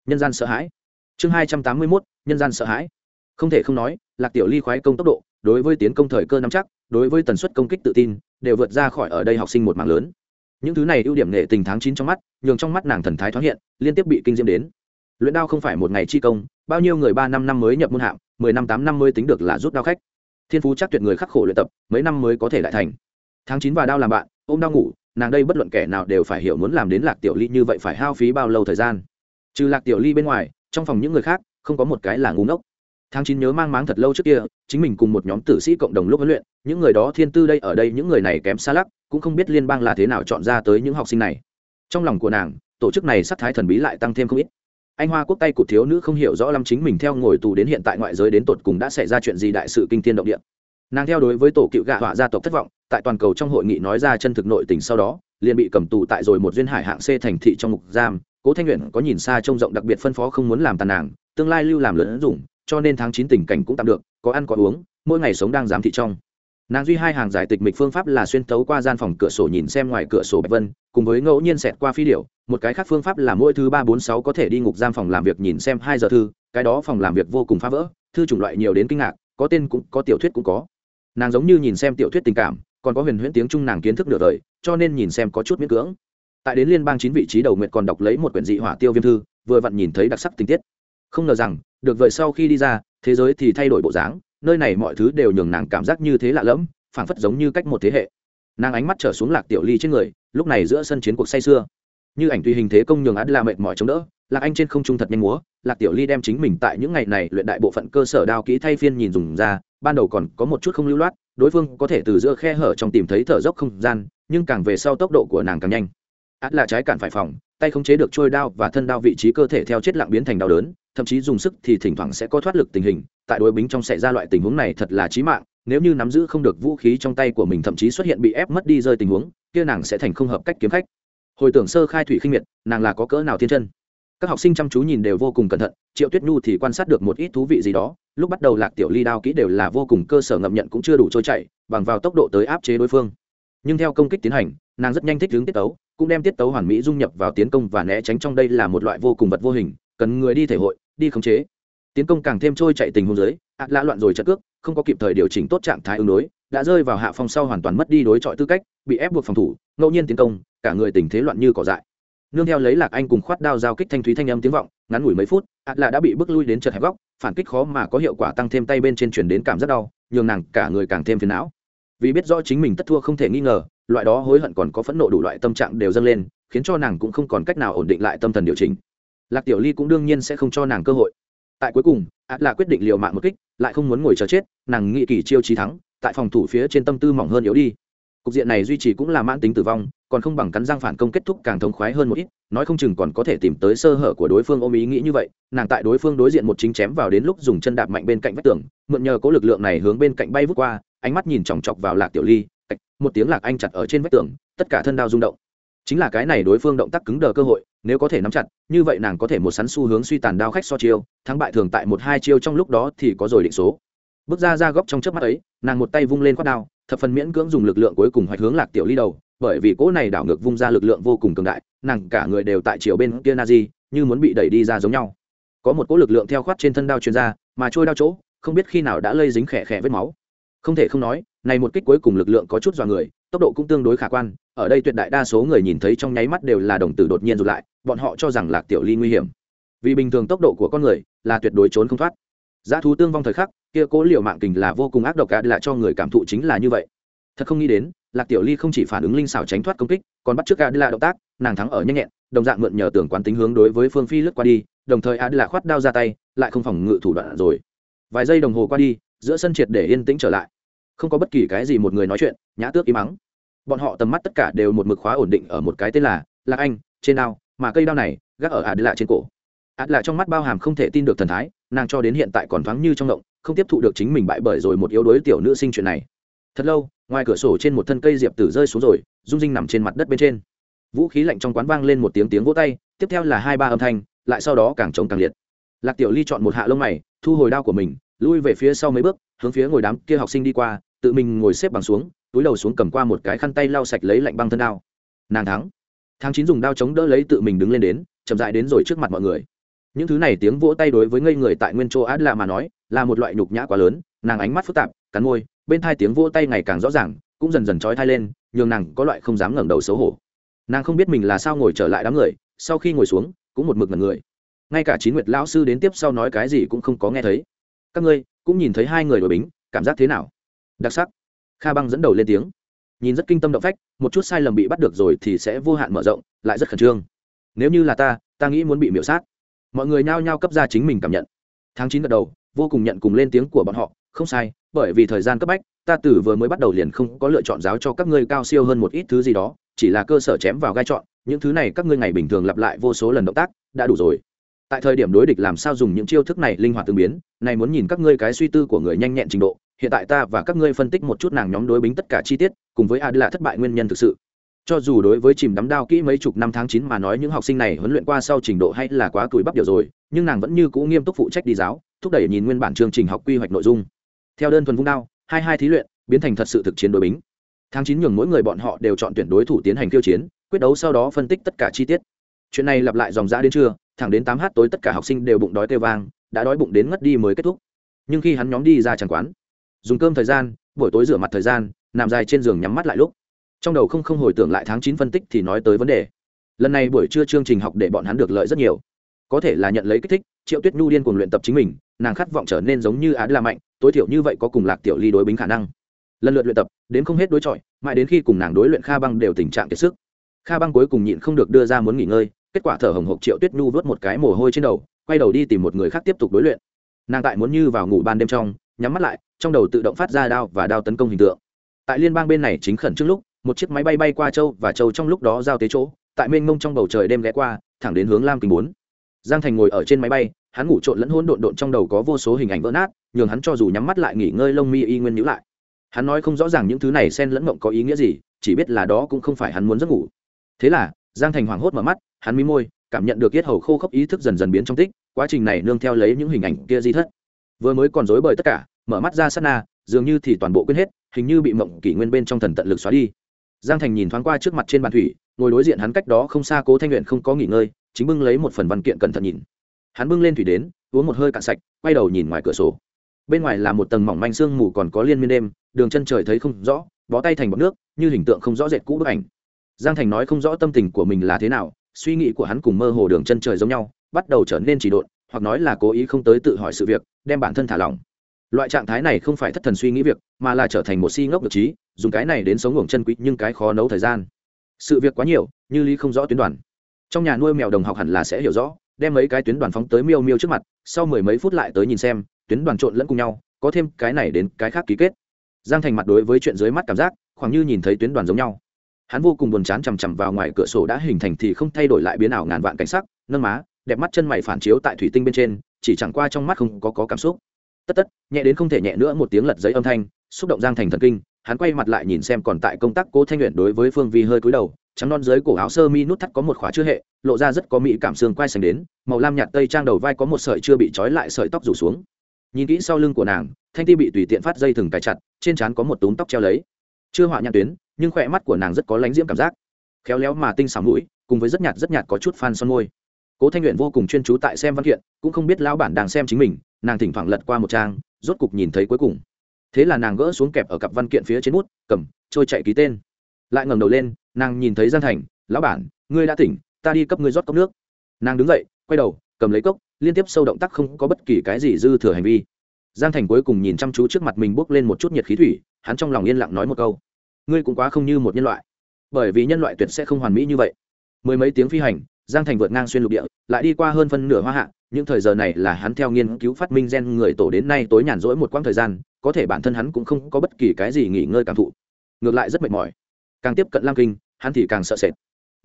nhân gian sợ hãi. Chương hai trăm tám mươi mốt, nhân gian sợ hãi. Không thể không nói, lạc tiểu ly khoái công tốc độ, đối với tiến công thời cơ nắm chắc đối với tần suất công kích tự tin, đều vượt ra khỏi ở đây học sinh một mạng lớn. Những thứ này ưu điểm nghệ tình tháng chín trong mắt, nhường trong mắt nàng thần thái thoáng hiện, liên tiếp bị kinh diễm đến. Luyện đao không phải một ngày chi công, bao nhiêu người ba năm năm mới nhập môn hạng, mười năm tám năm mới tính được là rút đao khách. Thiên phú chắc tuyệt người khắc khổ luyện tập, mấy năm mới có thể lại thành. Tháng chín và đao làm bạn, ôm đau ngủ, nàng đây bất luận kẻ nào đều phải hiểu muốn làm đến lạc tiểu ly như vậy phải hao phí bao lâu thời gian. Trừ lạc tiểu ly bên ngoài, trong phòng những người khác, không có một cái là ngu ngốc tháng chín nhớ mang máng thật lâu trước kia, chính mình cùng một nhóm tử sĩ cộng đồng lúc huấn luyện, những người đó thiên tư đây ở đây, những người này kém xa lắc, cũng không biết liên bang là thế nào chọn ra tới những học sinh này. Trong lòng của nàng, tổ chức này sắc thái thần bí lại tăng thêm không ít. Anh hoa quốc tay cụt thiếu nữ không hiểu rõ lắm chính mình theo ngồi tù đến hiện tại ngoại giới đến tột cùng đã xảy ra chuyện gì đại sự kinh thiên động địa. Nàng theo đối với tổ cựu gạ họa gia tộc thất vọng, tại toàn cầu trong hội nghị nói ra chân thực nội tình sau đó, liền bị cầm tù tại rồi một duyên hải hạng c thành thị trong mục giam. Cố thanh nguyện có nhìn xa trông rộng đặc biệt phân phó không muốn làm tàn nàng, tương lai lưu làm lớn dụng cho nên tháng chín tình cảnh cũng tạm được, có ăn có uống, mỗi ngày sống đang giám thị trong. Nàng duy hai hàng giải tịch mịch phương pháp là xuyên tấu qua gian phòng cửa sổ nhìn xem ngoài cửa sổ bạch vân, cùng với ngẫu nhiên xẹt qua phi điệu một cái khác phương pháp là mỗi thứ ba bốn sáu có thể đi ngục giam phòng làm việc nhìn xem hai giờ thư, cái đó phòng làm việc vô cùng phá vỡ, thư chủng loại nhiều đến kinh ngạc, có tên cũng, có tiểu thuyết cũng có. Nàng giống như nhìn xem tiểu thuyết tình cảm, còn có huyền huyễn tiếng trung nàng kiến thức nửa đời, cho nên nhìn xem có chút miễn cưỡng. Tại đến liên bang chín vị trí đầu nguyện còn đọc lấy một quyển dị hỏa tiêu viêm thư, vừa vặn nhìn thấy đặc sắc tình tiết không ngờ rằng, được vậy sau khi đi ra, thế giới thì thay đổi bộ dáng, nơi này mọi thứ đều nhường nàng cảm giác như thế lạ lẫm, phảng phất giống như cách một thế hệ. Nàng ánh mắt trở xuống lạc tiểu ly trên người, lúc này giữa sân chiến cuộc say xưa như ảnh tùy hình thế công nhường át là mệt mỏi chống đỡ, lạc anh trên không trung thật nhanh múa, lạc tiểu ly đem chính mình tại những ngày này luyện đại bộ phận cơ sở đao kỹ thay phiên nhìn dùng ra, ban đầu còn có một chút không lưu loát, đối phương có thể từ giữa khe hở trong tìm thấy thở dốc không gian, nhưng càng về sau tốc độ của nàng càng nhanh. Át là trái cản phải phòng, tay không chế được trôi đao và thân đao vị trí cơ thể theo chết lặng biến thành đau đớn thậm chí dùng sức thì thỉnh thoảng sẽ có thoát lực tình hình, tại đối bính trong xảy ra loại tình huống này thật là chí mạng, nếu như nắm giữ không được vũ khí trong tay của mình thậm chí xuất hiện bị ép mất đi rơi tình huống, kia nàng sẽ thành không hợp cách kiếm khách. Hồi tưởng sơ khai thủy khinh miệt, nàng là có cỡ nào thiên chân? Các học sinh chăm chú nhìn đều vô cùng cẩn thận, triệu tuyết nhu thì quan sát được một ít thú vị gì đó, lúc bắt đầu lạc tiểu ly đao kỹ đều là vô cùng cơ sở ngậm nhận cũng chưa đủ trôi chạy bằng vào tốc độ tới áp chế đối phương. Nhưng theo công kích tiến hành, nàng rất nhanh thích hướng tiết tấu, cũng đem tiết tấu hoàn mỹ dung nhập vào tiến công và né tránh trong đây là một loại vô cùng vật vô hình, cần người đi thể hội đi khống chế. Tiến công càng thêm trôi chạy tình huống dưới, ạt lã loạn rồi chất cước, không có kịp thời điều chỉnh tốt trạng thái ứng đối, đã rơi vào hạ phong sau hoàn toàn mất đi đối chọi tư cách, bị ép buộc phòng thủ, ngẫu nhiên tiến công, cả người tình thế loạn như cỏ dại. Nương theo lấy lạc anh cùng khoát đao giao kích thanh thúy thanh âm tiếng vọng, ngắn ngủi mấy phút, ạt lạ đã bị bước lui đến chật hẹp góc, phản kích khó mà có hiệu quả tăng thêm tay bên trên chuyển đến cảm giác đau, nhường nàng cả người càng thêm phiền não. Vì biết rõ chính mình tất thua không thể nghi ngờ, loại đó hối hận còn có phẫn nộ đủ loại tâm trạng đều dâng lên, khiến cho nàng cũng không còn cách nào ổn định lại tâm thần điều chỉnh lạc tiểu ly cũng đương nhiên sẽ không cho nàng cơ hội. Tại cuối cùng ạt là quyết định liều mạng một kích, lại không muốn ngồi chờ chết, nàng nghị kỳ chiêu trí thắng, tại phòng thủ phía trên tâm tư mỏng hơn yếu đi. Cục diện này duy trì cũng là mãn tính tử vong, còn không bằng cắn răng phản công kết thúc càng thống khoái hơn một ít, nói không chừng còn có thể tìm tới sơ hở của đối phương ôm ý nghĩ như vậy. Nàng tại đối phương đối diện một chính chém vào đến lúc dùng chân đạp mạnh bên cạnh vách tường, mượn nhờ có lực lượng này hướng bên cạnh bay vút qua, ánh mắt nhìn chòng chọc vào lạc tiểu ly một tiếng lạc anh chặt ở trên vách tường, tất cả thân đao rung động chính là cái này đối phương động tác cứng đờ cơ hội, nếu có thể nắm chặt, như vậy nàng có thể một sắn xu hướng suy tàn đao khách so chiêu, thắng bại thường tại một hai chiêu trong lúc đó thì có rồi định số. Bước ra ra góc trong trước mắt ấy, nàng một tay vung lên quát đao, thập phần miễn cưỡng dùng lực lượng cuối cùng hoạch hướng lạc tiểu ly đầu, bởi vì cỗ này đảo ngược vung ra lực lượng vô cùng cường đại, nàng cả người đều tại chiều bên kia na di như muốn bị đẩy đi ra giống nhau. Có một cỗ lực lượng theo khoát trên thân đao chuyên ra, mà trôi đao chỗ, không biết khi nào đã lây dính khẽ khẽ vết máu. Không thể không nói, này một kích cuối cùng lực lượng có chút dọa người, tốc độ cũng tương đối khả quan ở đây tuyệt đại đa số người nhìn thấy trong nháy mắt đều là đồng tử đột nhiên rụt lại, bọn họ cho rằng lạc tiểu ly nguy hiểm. Vì bình thường tốc độ của con người là tuyệt đối trốn không thoát. Giá thú tương vong thời khắc, kia cố liều mạng kình là vô cùng ác độc cả lại cho người cảm thụ chính là như vậy. Thật không nghĩ đến, lạc tiểu ly không chỉ phản ứng linh xảo tránh thoát công kích, còn bắt trước adela động tác, nàng thắng ở nhanh nhẹn, đồng dạng mượn nhờ tưởng quán tính hướng đối với phương phi lướt qua đi, đồng thời adela khoát đao ra tay, lại không phòng ngự thủ đoạn rồi. Vài giây đồng hồ qua đi, giữa sân triệt để yên tĩnh trở lại. Không có bất kỳ cái gì một người nói chuyện, nhã tước im mắng bọn họ tầm mắt tất cả đều một mực khóa ổn định ở một cái tên là lạc anh, trên đao mà cây đao này gác ở adela trên cổ. Adela trong mắt bao hàm không thể tin được thần thái, nàng cho đến hiện tại còn thoáng như trong động, không tiếp thụ được chính mình bại bởi rồi một yếu đuối tiểu nữ sinh chuyện này. Thật lâu, ngoài cửa sổ trên một thân cây diệp tử rơi xuống rồi dung dinh nằm trên mặt đất bên trên. Vũ khí lạnh trong quán vang lên một tiếng tiếng vỗ tay, tiếp theo là hai ba âm thanh, lại sau đó càng trống càng liệt. Lạc tiểu ly chọn một hạ lông mày, thu hồi đao của mình, lui về phía sau mấy bước, hướng phía ngồi đám kia học sinh đi qua, tự mình ngồi xếp bằng xuống túi đầu xuống cầm qua một cái khăn tay lau sạch lấy lạnh băng thân đao. Nàng thắng. Tháng chín dùng đao chống đỡ lấy tự mình đứng lên đến, chậm dại đến rồi trước mặt mọi người. Những thứ này tiếng vỗ tay đối với ngây người tại nguyên châu át lạ mà nói, là một loại nhục nhã quá lớn, nàng ánh mắt phức tạp, cắn môi, bên thai tiếng vỗ tay ngày càng rõ ràng, cũng dần dần trói thai lên, nhường nàng có loại không dám ngẩng đầu xấu hổ. Nàng không biết mình là sao ngồi trở lại đám người, sau khi ngồi xuống, cũng một mực ngẩn người. Ngay cả chín nguyệt lão sư đến tiếp sau nói cái gì cũng không có nghe thấy. Các ngươi cũng nhìn thấy hai người đội bính, cảm giác thế nào? Đặc sắc kha băng dẫn đầu lên tiếng. Nhìn rất kinh tâm động phách, một chút sai lầm bị bắt được rồi thì sẽ vô hạn mở rộng, lại rất khẩn trương. Nếu như là ta ta nghĩ muốn bị miễu sát. Mọi người nhao nhao cấp ra chính mình cảm nhận. Tháng chín gật đầu, vô cùng nhận cùng lên tiếng của bọn họ, không sai, bởi vì thời gian cấp bách, ta tử vừa mới bắt đầu liền không có lựa chọn giáo cho các ngươi cao siêu hơn một ít thứ gì đó, chỉ là cơ sở chém vào gai chọn, những thứ này các ngươi ngày bình thường lặp lại vô số lần động tác, đã đủ rồi. Tại thời điểm đối địch làm sao dùng những chiêu thức này linh hoạt tương biến này muốn nhìn các ngươi cái suy tư của người nhanh nhẹn trình độ hiện tại ta và các ngươi phân tích một chút nàng nhóm đối bính tất cả chi tiết, cùng với a là thất bại nguyên nhân thực sự. Cho dù đối với chìm đắm đao kỹ mấy chục năm tháng chín mà nói những học sinh này huấn luyện qua sau trình độ hay là quá tuổi bắp điều rồi, nhưng nàng vẫn như cũ nghiêm túc phụ trách đi giáo, thúc đẩy nhìn nguyên bản chương trình học quy hoạch nội dung. Theo đơn thuần vung đao, hai hai thí luyện, biến thành thật sự thực chiến đối bính. Tháng chín nhường mỗi người bọn họ đều chọn tuyển đối thủ tiến hành khiêu chiến, quyết đấu sau đó phân tích tất cả chi tiết. Chuyện này lặp lại dòng dã đến trưa, thẳng đến tám h tối tất cả học sinh đều bụng đói kêu vang, đã đói bụng đến ngất đi mới kết thúc. Nhưng khi hắn nhóm đi ra tràng quán dùng cơm thời gian, buổi tối rửa mặt thời gian, nằm dài trên giường nhắm mắt lại lúc. Trong đầu không không hồi tưởng lại tháng chín phân tích thì nói tới vấn đề. Lần này buổi trưa chương trình học để bọn hắn được lợi rất nhiều. Có thể là nhận lấy kích thích, triệu tuyết nhu điên cuồng luyện tập chính mình, nàng khát vọng trở nên giống như án la mạnh, tối thiểu như vậy có cùng lạc tiểu ly đối bính khả năng. Lần lượt luyện tập, đến không hết đối chọi, mãi đến khi cùng nàng đối luyện kha băng đều tình trạng kiệt sức. Kha băng cuối cùng nhịn không được đưa ra muốn nghỉ ngơi, kết quả thở hồng hộc triệu tuyết nhu vớt một cái mồ hôi trên đầu, quay đầu đi tìm một người khác tiếp tục đối luyện. Nàng tại muốn như vào ngủ ban đêm trong nhắm mắt lại, trong đầu tự động phát ra đao và đao tấn công hình tượng. Tại liên bang bên này chính khẩn trước lúc, một chiếc máy bay bay qua châu và châu trong lúc đó giao tế chỗ, tại mênh mông trong bầu trời đêm ghé qua, thẳng đến hướng lam kính bốn. Giang thành ngồi ở trên máy bay, hắn ngủ trộn lẫn hỗn độn độn trong đầu có vô số hình ảnh vỡ nát, nhường hắn cho dù nhắm mắt lại nghỉ ngơi lông mi y nguyên nhữ lại. Hắn nói không rõ ràng những thứ này xen lẫn mộng có ý nghĩa gì, chỉ biết là đó cũng không phải hắn muốn giấc ngủ. Thế là, giang thành hoảng hốt mở mắt, hắn mí môi, cảm nhận được yết hầu khô khốc ý thức dần dần biến trong tích, quá trình này nương theo lấy những hình ảnh kia di thất vừa mới còn dối bời tất cả, mở mắt ra sát na, dường như thì toàn bộ quên hết, hình như bị mộng kỷ nguyên bên trong thần tận lực xóa đi. Giang thành nhìn thoáng qua trước mặt trên bàn thủy, ngồi đối diện hắn cách đó không xa cố thanh luyện không có nghỉ ngơi, chính bưng lấy một phần văn kiện cẩn thận nhìn. Hắn bưng lên thủy đến, uống một hơi cạn sạch, quay đầu nhìn ngoài cửa sổ. Bên ngoài là một tầng mỏng manh sương mù còn có liên miên đêm, đường chân trời thấy không rõ, bó tay thành bọc nước, như hình tượng không rõ rệt cũ bức ảnh. Giang thành nói không rõ tâm tình của mình là thế nào, suy nghĩ của hắn cùng mơ hồ đường chân trời giống nhau, bắt đầu trở nên chỉ độn hoặc nói là cố ý không tới tự hỏi sự việc, đem bản thân thả lỏng. Loại trạng thái này không phải thất thần suy nghĩ việc, mà là trở thành một si ngốc được trí, dùng cái này đến sống ngủng chân quý nhưng cái khó nấu thời gian. Sự việc quá nhiều, như lý không rõ tuyến đoàn. Trong nhà nuôi mèo đồng học hẳn là sẽ hiểu rõ, đem mấy cái tuyến đoàn phóng tới miêu miêu trước mặt, sau mười mấy phút lại tới nhìn xem, tuyến đoàn trộn lẫn cùng nhau, có thêm cái này đến cái khác ký kết. Giang thành mặt đối với chuyện dưới mắt cảm giác, khoảng như nhìn thấy tuyến đoàn giống nhau. Hắn vô cùng buồn chán chằm chằm vào ngoài cửa sổ đã hình thành thì không thay đổi lại biến ảo ngàn vạn cảnh sắc, nâng má đẹp mắt chân mày phản chiếu tại thủy tinh bên trên chỉ chẳng qua trong mắt không có, có cảm xúc. Tất tất nhẹ đến không thể nhẹ nữa một tiếng lật giấy âm thanh xúc động giang thành thần kinh hắn quay mặt lại nhìn xem còn tại công tác cố thanh luyện đối với phương vi hơi cúi đầu trắng non dưới cổ áo sơ mi nút thắt có một khóa chưa hệ lộ ra rất có mỹ cảm xương quay sành đến màu lam nhạt tây trang đầu vai có một sợi chưa bị trói lại sợi tóc rủ xuống. Nhìn kỹ sau lưng của nàng thanh ti bị tùy tiện phát dây thừng cài chặt trên trán có một túm tóc treo lấy. Chưa họa nhạt tuyến nhưng khỏe mắt của nàng rất có lánh diễm cảm giác. Khéo léo mà tinh xảo mũi cùng với rất nhạt rất nhạt có chút phan son môi cố thanh luyện vô cùng chuyên chú tại xem văn kiện, cũng không biết lão bản đang xem chính mình, nàng thỉnh thoảng lật qua một trang, rốt cục nhìn thấy cuối cùng. Thế là nàng gỡ xuống kẹp ở cặp văn kiện phía trên bút, cầm, trôi chạy ký tên. Lại ngẩng đầu lên, nàng nhìn thấy giang thành, lão bản, ngươi đã tỉnh, ta đi cấp ngươi rót cốc nước. Nàng đứng dậy, quay đầu, cầm lấy cốc, liên tiếp sâu động tác không có bất kỳ cái gì dư thừa hành vi. Giang thành cuối cùng nhìn chăm chú trước mặt mình bốc lên một chút nhiệt khí thủy, hắn trong lòng yên lặng nói một câu, ngươi cũng quá không như một nhân loại, bởi vì nhân loại tuyệt sẽ không hoàn mỹ như vậy. Mười mấy tiếng phi hành giang thành vượt ngang xuyên lục địa, lại đi qua hơn phân nửa hoa hạ, những thời giờ này là hắn theo nghiên cứu phát minh gen người tổ đến nay tối nhàn rỗi một quãng thời gian, có thể bản thân hắn cũng không có bất kỳ cái gì nghỉ ngơi cảm thụ. Ngược lại rất mệt mỏi. Càng tiếp cận lam kinh, hắn thì càng sợ sệt.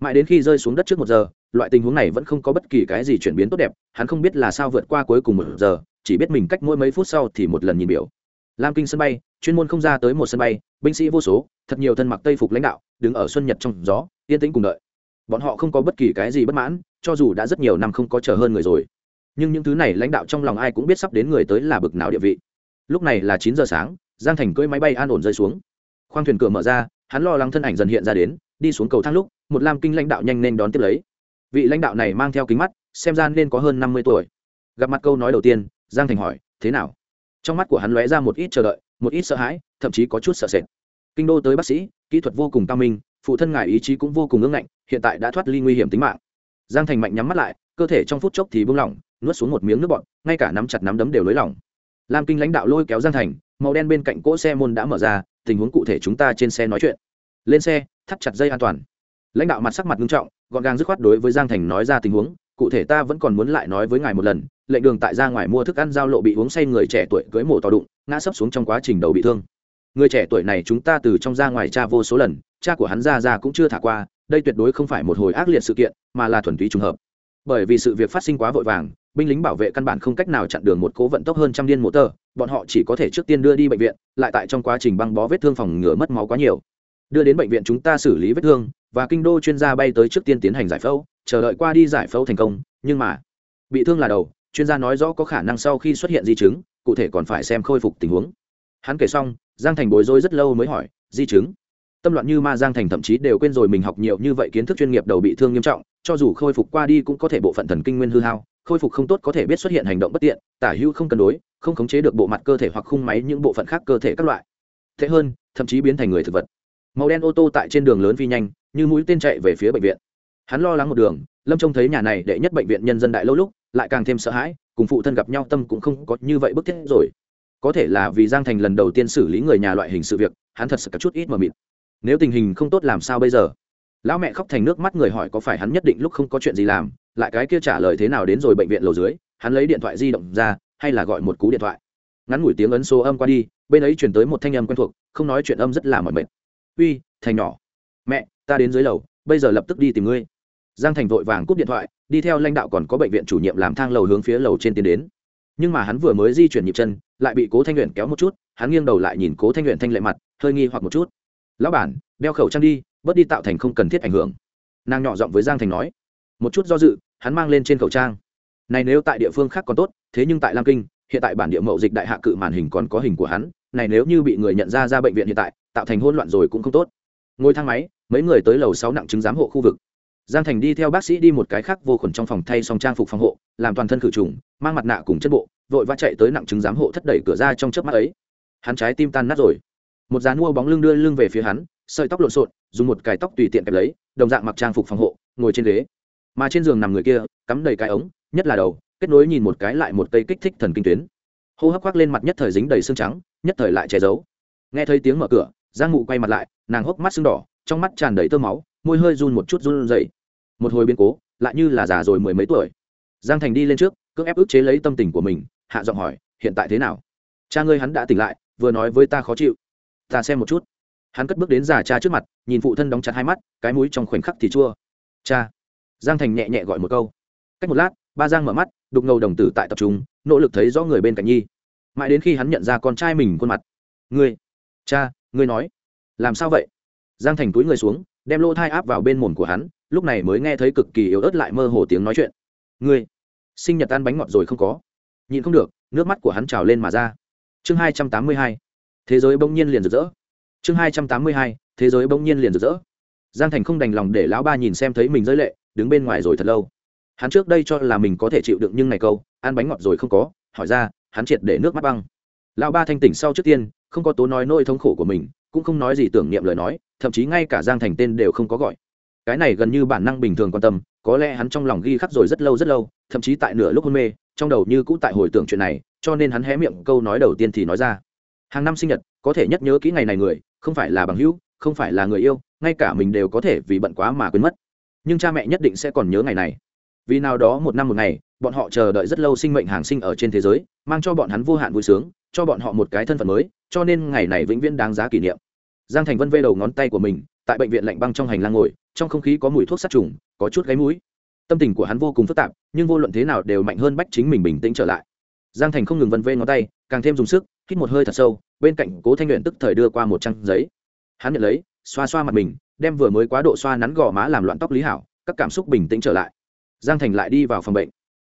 Mãi đến khi rơi xuống đất trước một giờ, loại tình huống này vẫn không có bất kỳ cái gì chuyển biến tốt đẹp, hắn không biết là sao vượt qua cuối cùng một giờ, chỉ biết mình cách mỗi mấy phút sau thì một lần nhìn biểu. Lam kinh sân bay, chuyên môn không ra tới một sân bay, binh sĩ vô số, thật nhiều thân mặc tây phục lãnh đạo, đứng ở xuân nhật trong gió, yên tĩnh cùng đợi bọn họ không có bất kỳ cái gì bất mãn, cho dù đã rất nhiều năm không có chờ hơn người rồi. Nhưng những thứ này lãnh đạo trong lòng ai cũng biết sắp đến người tới là bực nào địa vị. Lúc này là chín giờ sáng, giang thành cưỡi máy bay an ổn rơi xuống. Khoang thuyền cửa mở ra, hắn lo lắng thân ảnh dần hiện ra đến, đi xuống cầu thang lúc, một lam kinh lãnh đạo nhanh nên đón tiếp lấy. Vị lãnh đạo này mang theo kính mắt, xem ra nên có hơn năm mươi tuổi. Gặp mặt câu nói đầu tiên, giang thành hỏi, thế nào? Trong mắt của hắn lóe ra một ít chờ đợi, một ít sợ hãi, thậm chí có chút sợ sệt. Kinh đô tới bác sĩ, kỹ thuật vô cùng cao minh, phụ thân ngài ý chí cũng vô cùng ưng ngạnh hiện tại đã thoát ly nguy hiểm tính mạng. Giang thành mạnh nhắm mắt lại, cơ thể trong phút chốc thì buông lỏng, nuốt xuống một miếng nước bọt, ngay cả nắm chặt nắm đấm đều lối lỏng. Lam kinh lãnh đạo lôi kéo giang thành, màu đen bên cạnh cỗ xe môn đã mở ra, tình huống cụ thể chúng ta trên xe nói chuyện. Lên xe, thắt chặt dây an toàn. Lãnh đạo mặt sắc mặt nghiêm trọng, gọn gàng dứt khoát đối với giang thành nói ra tình huống, cụ thể ta vẫn còn muốn lại nói với ngài một lần, lệnh đường tại ra ngoài mua thức ăn giao lộ bị uống say người trẻ tuổi cưới mổ tò đụng, ngã sấp xuống trong quá trình đầu bị thương. Người trẻ tuổi này chúng ta từ trong ra ngoài cha vô số lần, cha của hắn ra ra cũng chưa thả qua đây tuyệt đối không phải một hồi ác liệt sự kiện, mà là thuần túy trùng hợp. Bởi vì sự việc phát sinh quá vội vàng, binh lính bảo vệ căn bản không cách nào chặn đường một cố vận tốc hơn trăm điên mô tơ, bọn họ chỉ có thể trước tiên đưa đi bệnh viện, lại tại trong quá trình băng bó vết thương phòng ngừa mất máu quá nhiều. Đưa đến bệnh viện chúng ta xử lý vết thương, và kinh đô chuyên gia bay tới trước tiên tiến hành giải phẫu, chờ đợi qua đi giải phẫu thành công, nhưng mà, bị thương là đầu, chuyên gia nói rõ có khả năng sau khi xuất hiện di chứng, cụ thể còn phải xem khôi phục tình huống. Hắn kể xong, giang thành bối rối rất lâu mới hỏi, di chứng? Tâm loạn như ma giang thành thậm chí đều quên rồi mình học nhiều như vậy kiến thức chuyên nghiệp đầu bị thương nghiêm trọng, cho dù khôi phục qua đi cũng có thể bộ phận thần kinh nguyên hư hao, khôi phục không tốt có thể biết xuất hiện hành động bất tiện, tả hữu không cân đối, không khống chế được bộ mặt cơ thể hoặc khung máy những bộ phận khác cơ thể các loại. Thế hơn, thậm chí biến thành người thực vật. Màu đen ô tô tại trên đường lớn phi nhanh, như mũi tên chạy về phía bệnh viện. Hắn lo lắng một đường, lâm trông thấy nhà này đệ nhất bệnh viện nhân dân đại lâu lúc, lại càng thêm sợ hãi, cùng phụ thân gặp nhau tâm cũng không có như vậy bức thiết rồi. Có thể là vì giang thành lần đầu tiên xử lý người nhà loại hình sự việc, hắn thật sự có chút ít mờ mịt nếu tình hình không tốt làm sao bây giờ? Lão mẹ khóc thành nước mắt người hỏi có phải hắn nhất định lúc không có chuyện gì làm, lại cái kia trả lời thế nào đến rồi bệnh viện lầu dưới, hắn lấy điện thoại di động ra, hay là gọi một cú điện thoại. Ngắn ngủi tiếng ấn số âm qua đi, bên ấy chuyển tới một thanh âm quen thuộc, không nói chuyện âm rất là mỏi mệt. Uy thành nhỏ. Mẹ, ta đến dưới lầu, bây giờ lập tức đi tìm ngươi. Giang thành vội vàng cúp điện thoại, đi theo lãnh đạo còn có bệnh viện chủ nhiệm làm thang lầu hướng phía lầu trên tiến đến. Nhưng mà hắn vừa mới di chuyển nhịp chân, lại bị cố thanh luyện kéo một chút, hắn nghiêng đầu lại nhìn cố thanh luyện thanh lệ mặt, hơi nghi hoặc một chút lão bản, đeo khẩu trang đi, bớt đi tạo thành không cần thiết ảnh hưởng. Nàng nhỏ giọng với giang thành nói. Một chút do dự, hắn mang lên trên khẩu trang. Này nếu tại địa phương khác còn tốt, thế nhưng tại lam kinh, hiện tại bản địa mậu dịch đại hạ cự màn hình còn có hình của hắn, này nếu như bị người nhận ra ra bệnh viện hiện tại, tạo thành hỗn loạn rồi cũng không tốt. Ngồi thang máy, mấy người tới lầu sáu nặng chứng giám hộ khu vực. Giang thành đi theo bác sĩ đi một cái khác vô khuẩn trong phòng thay xong trang phục phòng hộ, làm toàn thân khử trùng, mang mặt nạ cùng chất bộ, vội vã chạy tới nặng chứng giám hộ thất đẩy cửa ra trong chớp mắt ấy. Hắn trái tim tan nát rồi một dàn mua bóng lưng đưa lưng về phía hắn, sợi tóc lộn xộn, dùng một cài tóc tùy tiện kẹp lấy, đồng dạng mặc trang phục phòng hộ, ngồi trên ghế. Mà trên giường nằm người kia, cắm đầy cái ống, nhất là đầu, kết nối nhìn một cái lại một cây kích thích thần kinh tuyến. Hô hấp khoác lên mặt nhất thời dính đầy xương trắng, nhất thời lại che giấu. Nghe thấy tiếng mở cửa, giang mụ quay mặt lại, nàng hốc mắt sưng đỏ, trong mắt tràn đầy tơ máu, môi hơi run một chút run dậy một hồi biến cố, lại như là già rồi mười mấy tuổi. Giang thành đi lên trước, cưỡng ép ức chế lấy tâm tình của mình, hạ giọng hỏi, hiện tại thế nào? Cha ngươi hắn đã tỉnh lại, vừa nói với ta khó chịu ta xem một chút. Hắn cất bước đến già cha trước mặt, nhìn phụ thân đóng chặt hai mắt, cái mũi trong khoảnh khắc thì chua. Cha. Giang thành nhẹ nhẹ gọi một câu. Cách một lát, ba giang mở mắt, đục ngầu đồng tử tại tập trung, nỗ lực thấy rõ người bên cạnh nhi. Mãi đến khi hắn nhận ra con trai mình khuôn mặt. Ngươi, cha, ngươi nói, làm sao vậy? Giang thành túi người xuống, đem lô thai áp vào bên mồm của hắn, lúc này mới nghe thấy cực kỳ yếu ớt lại mơ hồ tiếng nói chuyện. Ngươi, sinh nhật ăn bánh ngọt rồi không có. Nhìn không được, nước mắt của hắn trào lên mà ra. Chương hai trăm tám mươi hai thế giới bỗng nhiên liền rực rỡ. Chương hai trăm tám mươi hai, thế giới bỗng nhiên liền rực rỡ. Giang thành không đành lòng để lão ba nhìn xem thấy mình rơi lệ, đứng bên ngoài rồi thật lâu. Hắn trước đây cho là mình có thể chịu đựng nhưng này câu, ăn bánh ngọt rồi không có, hỏi ra, hắn triệt để nước mắt băng. Lão ba thanh tỉnh sau trước tiên, không có tố nói nỗi thống khổ của mình, cũng không nói gì tưởng niệm lời nói, thậm chí ngay cả giang thành tên đều không có gọi. Cái này gần như bản năng bình thường quan tâm, có lẽ hắn trong lòng ghi khắc rồi rất lâu rất lâu, thậm chí tại nửa lúc hôn mê, trong đầu như cũ tại hồi tưởng chuyện này, cho nên hắn hé miệng câu nói đầu tiên thì nói ra hàng năm sinh nhật, có thể nhất nhớ kỹ ngày này người, không phải là bằng hữu, không phải là người yêu, ngay cả mình đều có thể vì bận quá mà quên mất. Nhưng cha mẹ nhất định sẽ còn nhớ ngày này. Vì nào đó một năm một ngày, bọn họ chờ đợi rất lâu sinh mệnh hàng sinh ở trên thế giới, mang cho bọn hắn vô hạn vui sướng, cho bọn họ một cái thân phận mới, cho nên ngày này vĩnh viễn đáng giá kỷ niệm. Giang thành vân vê đầu ngón tay của mình, tại bệnh viện lạnh băng trong hành lang ngồi, trong không khí có mùi thuốc sát trùng, có chút gáy mũi. Tâm tình của hắn vô cùng phức tạp, nhưng vô luận thế nào đều mạnh hơn bách chính mình bình tĩnh trở lại. Giang thành không ngừng vân vê ngón tay, càng thêm dùng sức hít một hơi thật sâu, bên cạnh cố thanh luyện tức thời đưa qua một trang giấy. Hắn nhận lấy, xoa xoa mặt mình, đem vừa mới quá độ xoa nắn gò má làm loạn tóc lý hảo, các cảm xúc bình tĩnh trở lại. Giang thành lại đi vào phòng bệnh.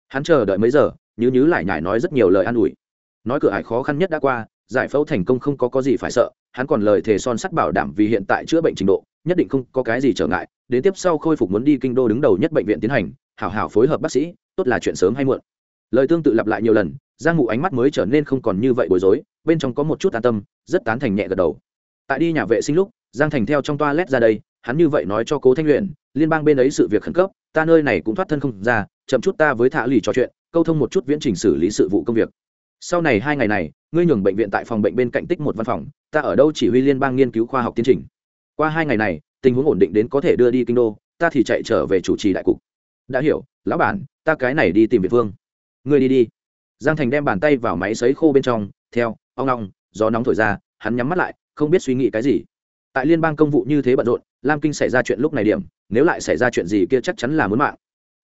Hắn chờ đợi mấy giờ, nhứ nhứ lại nhải nói rất nhiều lời an ủi. Nói cửa ải khó khăn nhất đã qua, giải phẫu thành công không có có gì phải sợ, hắn còn lời thề son sắt bảo đảm vì hiện tại chữa bệnh trình độ, nhất định không có cái gì trở ngại, đến tiếp sau khôi phục muốn đi kinh đô đứng đầu nhất bệnh viện tiến hành, hảo hảo phối hợp bác sĩ, tốt là chuyện sớm hay muộn. Lời tương tự lặp lại nhiều lần giang ngụ ánh mắt mới trở nên không còn như vậy bối rối, bên trong có một chút an tâm, rất tán thành nhẹ gật đầu. Tại đi nhà vệ sinh lúc, giang thành theo trong toa lét ra đây, hắn như vậy nói cho cố thanh luyện liên bang bên ấy sự việc khẩn cấp, ta nơi này cũng thoát thân không ra, chậm chút ta với thả lì trò chuyện, câu thông một chút viễn trình xử lý sự vụ công việc. Sau này hai ngày này, ngươi nhường bệnh viện tại phòng bệnh bên cạnh tích một văn phòng, ta ở đâu chỉ huy liên bang nghiên cứu khoa học tiến trình. Qua hai ngày này, tình huống ổn định đến có thể đưa đi kinh đô, ta thì chạy trở về chủ trì đại cục. Đã hiểu, lão bản, ta cái này đi tìm việt vương. Ngươi đi đi giang thành đem bàn tay vào máy sấy khô bên trong, theo, ong ong, gió nóng thổi ra, hắn nhắm mắt lại, không biết suy nghĩ cái gì. Tại liên bang công vụ như thế bận rộn, lam kinh xảy ra chuyện lúc này điểm, nếu lại xảy ra chuyện gì kia chắc chắn là muốn mạng.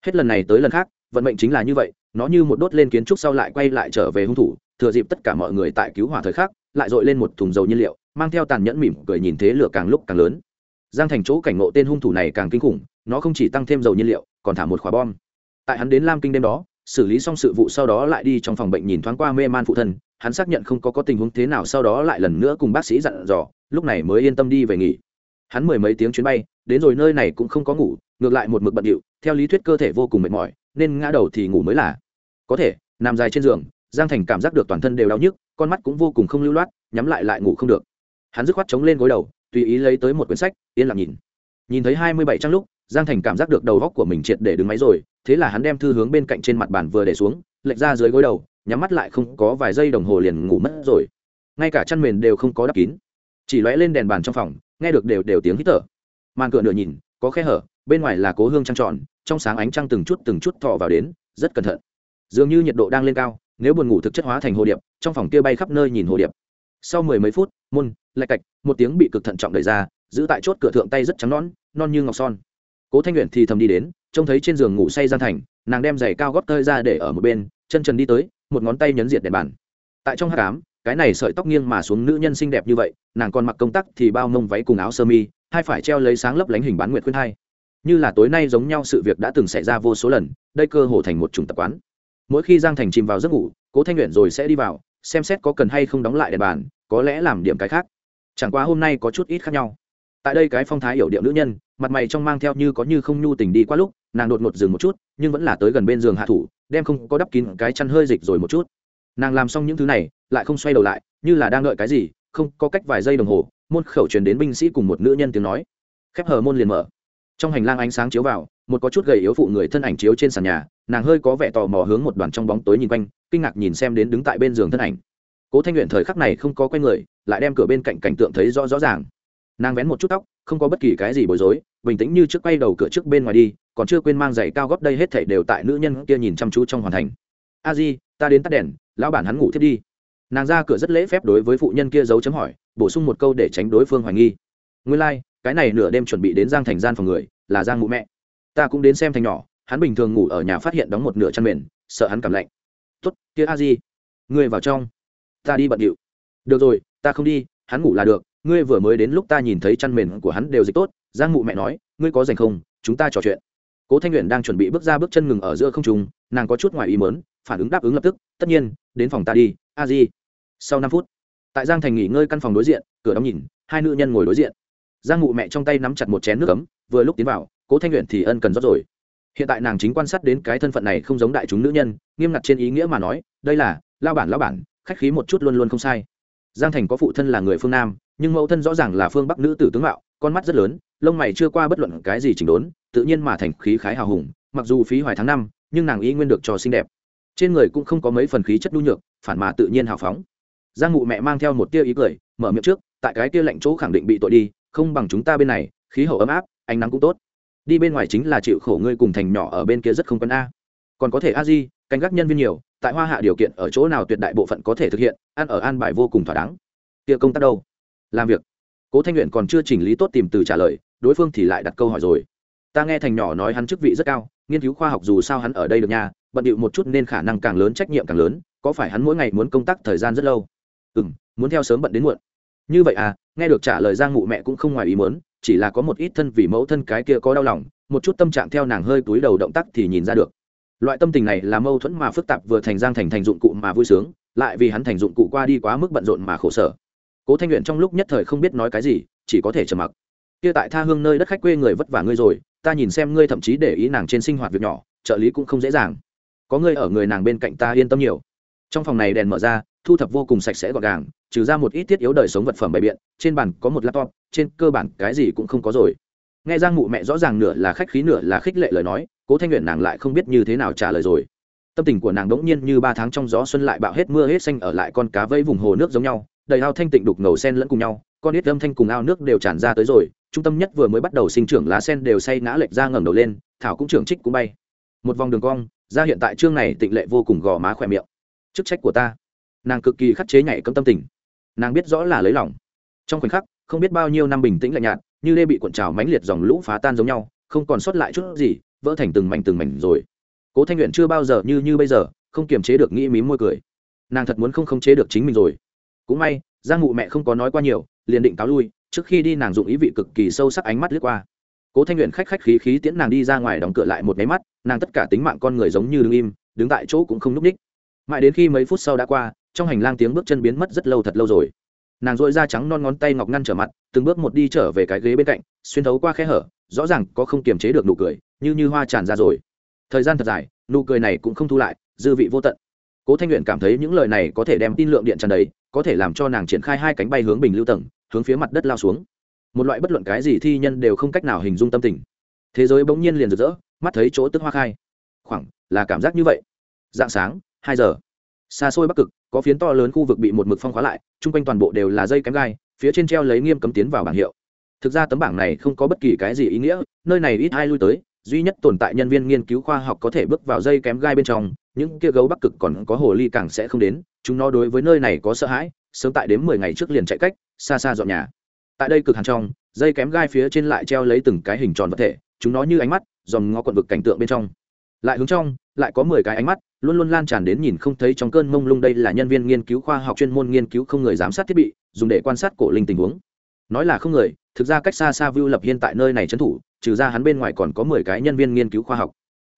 Hết lần này tới lần khác, vận mệnh chính là như vậy, nó như một đốt lên kiến trúc sau lại quay lại trở về hung thủ, thừa dịp tất cả mọi người tại cứu hỏa thời khắc, lại dội lên một thùng dầu nhiên liệu, mang theo tàn nhẫn mỉm cười nhìn thế lửa càng lúc càng lớn. Giang thành chỗ cảnh ngộ tên hung thủ này càng kinh khủng, nó không chỉ tăng thêm dầu nhiên liệu, còn thả một khóa bom. Tại hắn đến lam kinh đêm đó xử lý xong sự vụ sau đó lại đi trong phòng bệnh nhìn thoáng qua mê man phụ thân, hắn xác nhận không có có tình huống thế nào sau đó lại lần nữa cùng bác sĩ dặn dò, lúc này mới yên tâm đi về nghỉ. Hắn mười mấy tiếng chuyến bay, đến rồi nơi này cũng không có ngủ, ngược lại một mực bận điệu, theo lý thuyết cơ thể vô cùng mệt mỏi, nên ngã đầu thì ngủ mới là. Có thể, nằm dài trên giường, giang thành cảm giác được toàn thân đều đau nhức, con mắt cũng vô cùng không lưu loát, nhắm lại lại ngủ không được. Hắn dứt khoát chống lên gối đầu, tùy ý lấy tới một quyển sách, yên lặng nhìn. Nhìn thấy hai mươi bảy trang lúc, giang thành cảm giác được đầu góc của mình triệt để đứng máy rồi thế là hắn đem thư hướng bên cạnh trên mặt bàn vừa để xuống, lệch ra dưới gối đầu, nhắm mắt lại không có vài giây đồng hồ liền ngủ mất rồi. Ngay cả chăn mền đều không có đắp kín. Chỉ lóe lên đèn bàn trong phòng, nghe được đều đều tiếng hít thở. Màn cửa nửa nhìn, có khe hở, bên ngoài là cố hương trăng tròn, trong sáng ánh trăng từng chút từng chút thọ vào đến, rất cẩn thận. Dường như nhiệt độ đang lên cao, nếu buồn ngủ thực chất hóa thành hồ điệp, trong phòng kia bay khắp nơi nhìn hồ điệp. Sau mười mấy phút, môn, lạch cạch, một tiếng bị cực thận trọng đẩy ra, giữ tại chốt cửa thượng tay rất trắng nón non như ngọc son. Cố thanh luyện thì thầm đi đến trông thấy trên giường ngủ say gian thành, nàng đem giày cao gót tơi ra để ở một bên, chân trần đi tới, một ngón tay nhấn diệt đèn bàn. Tại trong hát cám cái này sợi tóc nghiêng mà xuống nữ nhân xinh đẹp như vậy, nàng còn mặc công tắc thì bao mông váy cùng áo sơ mi, hai phải treo lấy sáng lấp lánh hình bán nguyệt khuyên hai. Như là tối nay giống nhau sự việc đã từng xảy ra vô số lần, đây cơ hồ thành một chủng tập quán. Mỗi khi giang thành chìm vào giấc ngủ, cố thanh luyện rồi sẽ đi vào, xem xét có cần hay không đóng lại đèn bàn, có lẽ làm điểm cái khác. Chẳng qua hôm nay có chút ít khác nhau. Tại đây cái phong thái hiểu điệu nữ nhân, mặt mày trong mang theo như có như không nhu tình đi qua lúc nàng đột ngột dừng một chút, nhưng vẫn là tới gần bên giường hạ thủ, đem không có đắp kín cái chăn hơi dịch rồi một chút. Nàng làm xong những thứ này, lại không xoay đầu lại, như là đang đợi cái gì, không, có cách vài giây đồng hồ, môn khẩu truyền đến binh sĩ cùng một nữ nhân tiếng nói. Khép hờ môn liền mở. Trong hành lang ánh sáng chiếu vào, một có chút gầy yếu phụ người thân ảnh chiếu trên sàn nhà, nàng hơi có vẻ tò mò hướng một đoàn trong bóng tối nhìn quanh, kinh ngạc nhìn xem đến đứng tại bên giường thân ảnh. Cố thanh luyện thời khắc này không có quen người, lại đem cửa bên cạnh cảnh tượng thấy rõ rõ ràng nàng vén một chút tóc không có bất kỳ cái gì bối rối bình tĩnh như trước quay đầu cửa trước bên ngoài đi còn chưa quên mang giày cao góp đây hết thảy đều tại nữ nhân kia nhìn chăm chú trong hoàn thành. A di ta đến tắt đèn lão bản hắn ngủ thiết đi. Nàng ra cửa rất lễ phép đối với phụ nhân kia giấu chấm hỏi bổ sung một câu để tránh đối phương hoài nghi. Nguyên lai、like, cái này nửa đêm chuẩn bị đến giang thành gian phòng người là giang mụ mẹ. Ta cũng đến xem thành nhỏ hắn bình thường ngủ ở nhà phát hiện đóng một nửa chăn mền sợ hắn cảm lạnh. Tốt kia a di người vào trong ta đi bận điệu. Được rồi ta không đi hắn ngủ là được ngươi vừa mới đến lúc ta nhìn thấy chăn mền của hắn đều dịch tốt, giang mụ mẹ nói, ngươi có dành không? Chúng ta trò chuyện. Cố thanh luyện đang chuẩn bị bước ra bước chân ngừng ở giữa không trùng nàng có chút ngoài ý mớn phản ứng đáp ứng lập tức, tất nhiên, đến phòng ta đi, a di. Sau năm phút, tại giang thành nghỉ ngơi căn phòng đối diện, cửa đóng nhìn, hai nữ nhân ngồi đối diện. Giang mụ mẹ trong tay nắm chặt một chén nước cấm vừa lúc tiến vào, cố thanh luyện thì ân cần rót rồi. Hiện tại nàng chính quan sát đến cái thân phận này không giống đại chúng nữ nhân, nghiêm ngặt trên ý nghĩa mà nói, đây là lao bản lao bản, khách khí một chút luôn luôn không sai. Giang thành có phụ thân là người phương nam nhưng mẫu thân rõ ràng là phương bắc nữ tử tướng mạo, con mắt rất lớn, lông mày chưa qua bất luận cái gì chỉnh đốn, tự nhiên mà thành khí khái hào hùng, mặc dù phí hoài tháng năm, nhưng nàng ý nguyên được cho xinh đẹp. Trên người cũng không có mấy phần khí chất nhu nhược, phản mà tự nhiên hào phóng. Giang Ngụ mẹ mang theo một tia ý cười, mở miệng trước, tại cái tia lạnh chỗ khẳng định bị tội đi, không bằng chúng ta bên này, khí hậu ấm áp, ánh nắng cũng tốt. Đi bên ngoài chính là chịu khổ ngươi cùng thành nhỏ ở bên kia rất không quen a. Còn có thể a di, canh gác nhân viên nhiều, tại hoa hạ điều kiện ở chỗ nào tuyệt đại bộ phận có thể thực hiện, ăn ở an bài vô cùng thỏa đáng. Tia công tác đâu? Làm việc. Cố thanh luyện còn chưa chỉnh lý tốt tìm từ trả lời, đối phương thì lại đặt câu hỏi rồi. Ta nghe thành nhỏ nói hắn chức vị rất cao, nghiên cứu khoa học dù sao hắn ở đây được nhà bận điệu một chút nên khả năng càng lớn, trách nhiệm càng lớn, có phải hắn mỗi ngày muốn công tác thời gian rất lâu? Ừ m muốn theo sớm bận đến muộn. Như vậy à nghe được trả lời giang mụ mẹ cũng không ngoài ý muốn, chỉ là có một ít thân vì mẫu thân cái kia có đau lòng, một chút tâm trạng theo nàng hơi túi đầu động tác thì nhìn ra được. Loại tâm tình này là mâu thuẫn mà phức tạp vừa thành giang thành thành dụng cụ mà vui sướng, lại vì hắn thành dụng cụ qua đi quá mức bận rộn mà khổ sở cố thanh luyện trong lúc nhất thời không biết nói cái gì, chỉ có thể trầm mặc. Kia tại tha hương nơi đất khách quê người vất vả ngươi rồi, ta nhìn xem ngươi thậm chí để ý nàng trên sinh hoạt việc nhỏ, trợ lý cũng không dễ dàng. Có ngươi ở người nàng bên cạnh ta yên tâm nhiều. Trong phòng này đèn mở ra, thu thập vô cùng sạch sẽ gọn gàng, trừ ra một ít tiết yếu đời sống vật phẩm bày biện, trên bàn có một laptop, trên cơ bản cái gì cũng không có rồi. Nghe giang mụ mẹ rõ ràng nửa là khách khí nửa là khích lệ lời nói, cố thanh luyện nàng lại không biết như thế nào trả lời rồi. Tâm tình của nàng đ ỗ n g nhiên như ba tháng trong gió xuân lại bạo hết mưa hết xanh ở lại con cá vây vùng hồ nước giống nhau đầy ao thanh tịnh đục ngầu sen lẫn cùng nhau, con ít âm thanh cùng ao nước đều tràn ra tới rồi, trung tâm nhất vừa mới bắt đầu sinh trưởng lá sen đều say ngã lệch ra ngẩng đầu lên, thảo cũng trưởng trích cũng bay. Một vòng đường cong, ra hiện tại chương này tịnh lệ vô cùng gò má khỏe miệng. Chức trách của ta. Nàng cực kỳ khắc chế nhảy cấm tâm tình. Nàng biết rõ là lấy lòng. Trong khoảnh khắc, không biết bao nhiêu năm bình tĩnh lạnh nhạt, như lê bị cuộn trào mãnh liệt dòng lũ phá tan giống nhau, không còn sót lại chút gì, vỡ thành từng mảnh từng mảnh rồi. Cố thanh nguyện chưa bao giờ như như bây giờ, không kiềm chế được nghĩ mím môi cười. Nàng thật muốn không khống chế được chính mình rồi cũng may, giang ngụ mẹ không có nói qua nhiều, liền định cáo lui, trước khi đi nàng dụng ý vị cực kỳ sâu sắc ánh mắt lướt qua. Cố thanh nguyện khách khách khí khí tiễn nàng đi ra ngoài đóng cửa lại một máy mắt, nàng tất cả tính mạng con người giống như đứng im, đứng tại chỗ cũng không n ú c ních. Mãi đến khi mấy phút sau đã qua, trong hành lang tiếng bước chân biến mất rất lâu thật lâu rồi. Nàng dội da trắng non ngón tay ngọc ngăn trở mặt, từng bước một đi trở về cái ghế bên cạnh, xuyên thấu qua khe hở, rõ ràng có không kiềm chế được nụ cười, như như hoa tràn ra rồi. Thời gian thật dài, nụ cười này cũng không thu lại, dư vị vô tận. Cố thanh nguyện cảm thấy những lời này có thể đem tin lượng điện tràn đầy có thể làm cho nàng triển khai hai cánh bay hướng bình lưu tầng, hướng phía mặt đất lao xuống. Một loại bất luận cái gì thi nhân đều không cách nào hình dung tâm tình. Thế giới bỗng nhiên liền rực rỡ, mắt thấy chỗ tức hoa khai. Khoảng, là cảm giác như vậy. Dạng sáng, hai giờ. Xa xôi bắc cực, có phiến to lớn khu vực bị một mực phong khóa lại, chung quanh toàn bộ đều là dây kém gai, phía trên treo lấy nghiêm cấm tiến vào bảng hiệu. Thực ra tấm bảng này không có bất kỳ cái gì ý nghĩa, nơi này ít ai lui tới, duy nhất tồn tại nhân viên nghiên cứu khoa học có thể bước vào dây kém gai bên trong, những kia gấu bắc cực còn có hồ ly càng sẽ không đến chúng nó đối với nơi này có sợ hãi, sớm tại đến mười ngày trước liền chạy cách, xa xa dọn nhà. Tại đây cực hàn trong, dây kém gai phía trên lại treo lấy từng cái hình tròn vật thể, chúng nó như ánh mắt, dòm ngó quận vực cảnh tượng bên trong. Lại hướng trong, lại có mười cái ánh mắt, luôn luôn lan tràn đến nhìn không thấy trong cơn mông lung đây là nhân viên nghiên cứu khoa học chuyên môn nghiên cứu không người giám sát thiết bị, dùng để quan sát cổ linh tình huống. Nói là không người, thực ra cách xa xa view lập hiên tại nơi này trấn thủ, trừ ra hắn bên ngoài còn có mười cái nhân viên nghiên cứu khoa học.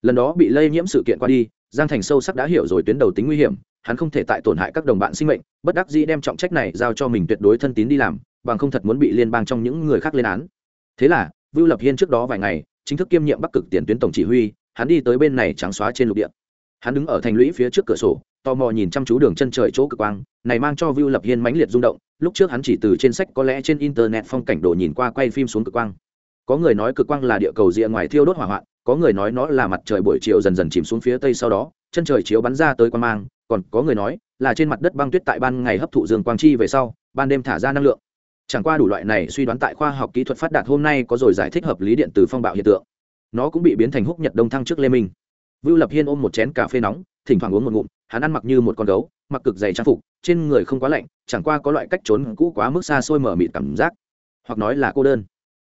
Lần đó bị lây nhiễm sự kiện qua đi, giang thành sâu sắc đã hiểu rồi tuyến đầu tính nguy hiểm hắn không thể tại tổn hại các đồng bạn sinh mệnh, bất đắc dĩ đem trọng trách này giao cho mình tuyệt đối thân tín đi làm, bằng không thật muốn bị liên bang trong những người khác lên án. Thế là, vưu lập hiên trước đó vài ngày, chính thức kiêm nhiệm bắc cực tiền tuyến tổng chỉ huy, hắn đi tới bên này trắng xóa trên lục địa. Hắn đứng ở thành lũy phía trước cửa sổ, tò mò nhìn chăm chú đường chân trời chỗ cực quang, này mang cho vưu lập hiên mãnh liệt rung động, lúc trước hắn chỉ từ trên sách có lẽ trên internet phong cảnh đồ nhìn qua quay phim xuống cực quang. Có người nói cực quang là địa cầu rìa ngoài thiêu đốt hỏa hoạn, có người nói nó là mặt trời buổi chiều dần dần chìm xuống phía tây sau đó, chân trời chiếu bắn ra tới quan mang còn có người nói là trên mặt đất băng tuyết tại ban ngày hấp thụ dương quang chi về sau, ban đêm thả ra năng lượng. Chẳng qua đủ loại này suy đoán tại khoa học kỹ thuật phát đạt hôm nay có rồi giải thích hợp lý điện từ phong bạo hiện tượng. Nó cũng bị biến thành húc nhật đông thăng trước lê minh. Vưu lập hiên ôm một chén cà phê nóng, thỉnh thoảng uống một ngụm, hắn ăn mặc như một con gấu, mặc cực dày trang phục, trên người không quá lạnh, chẳng qua có loại cách trốn cũ quá mức xa xôi mở mịt cảm giác. Hoặc nói là cô đơn.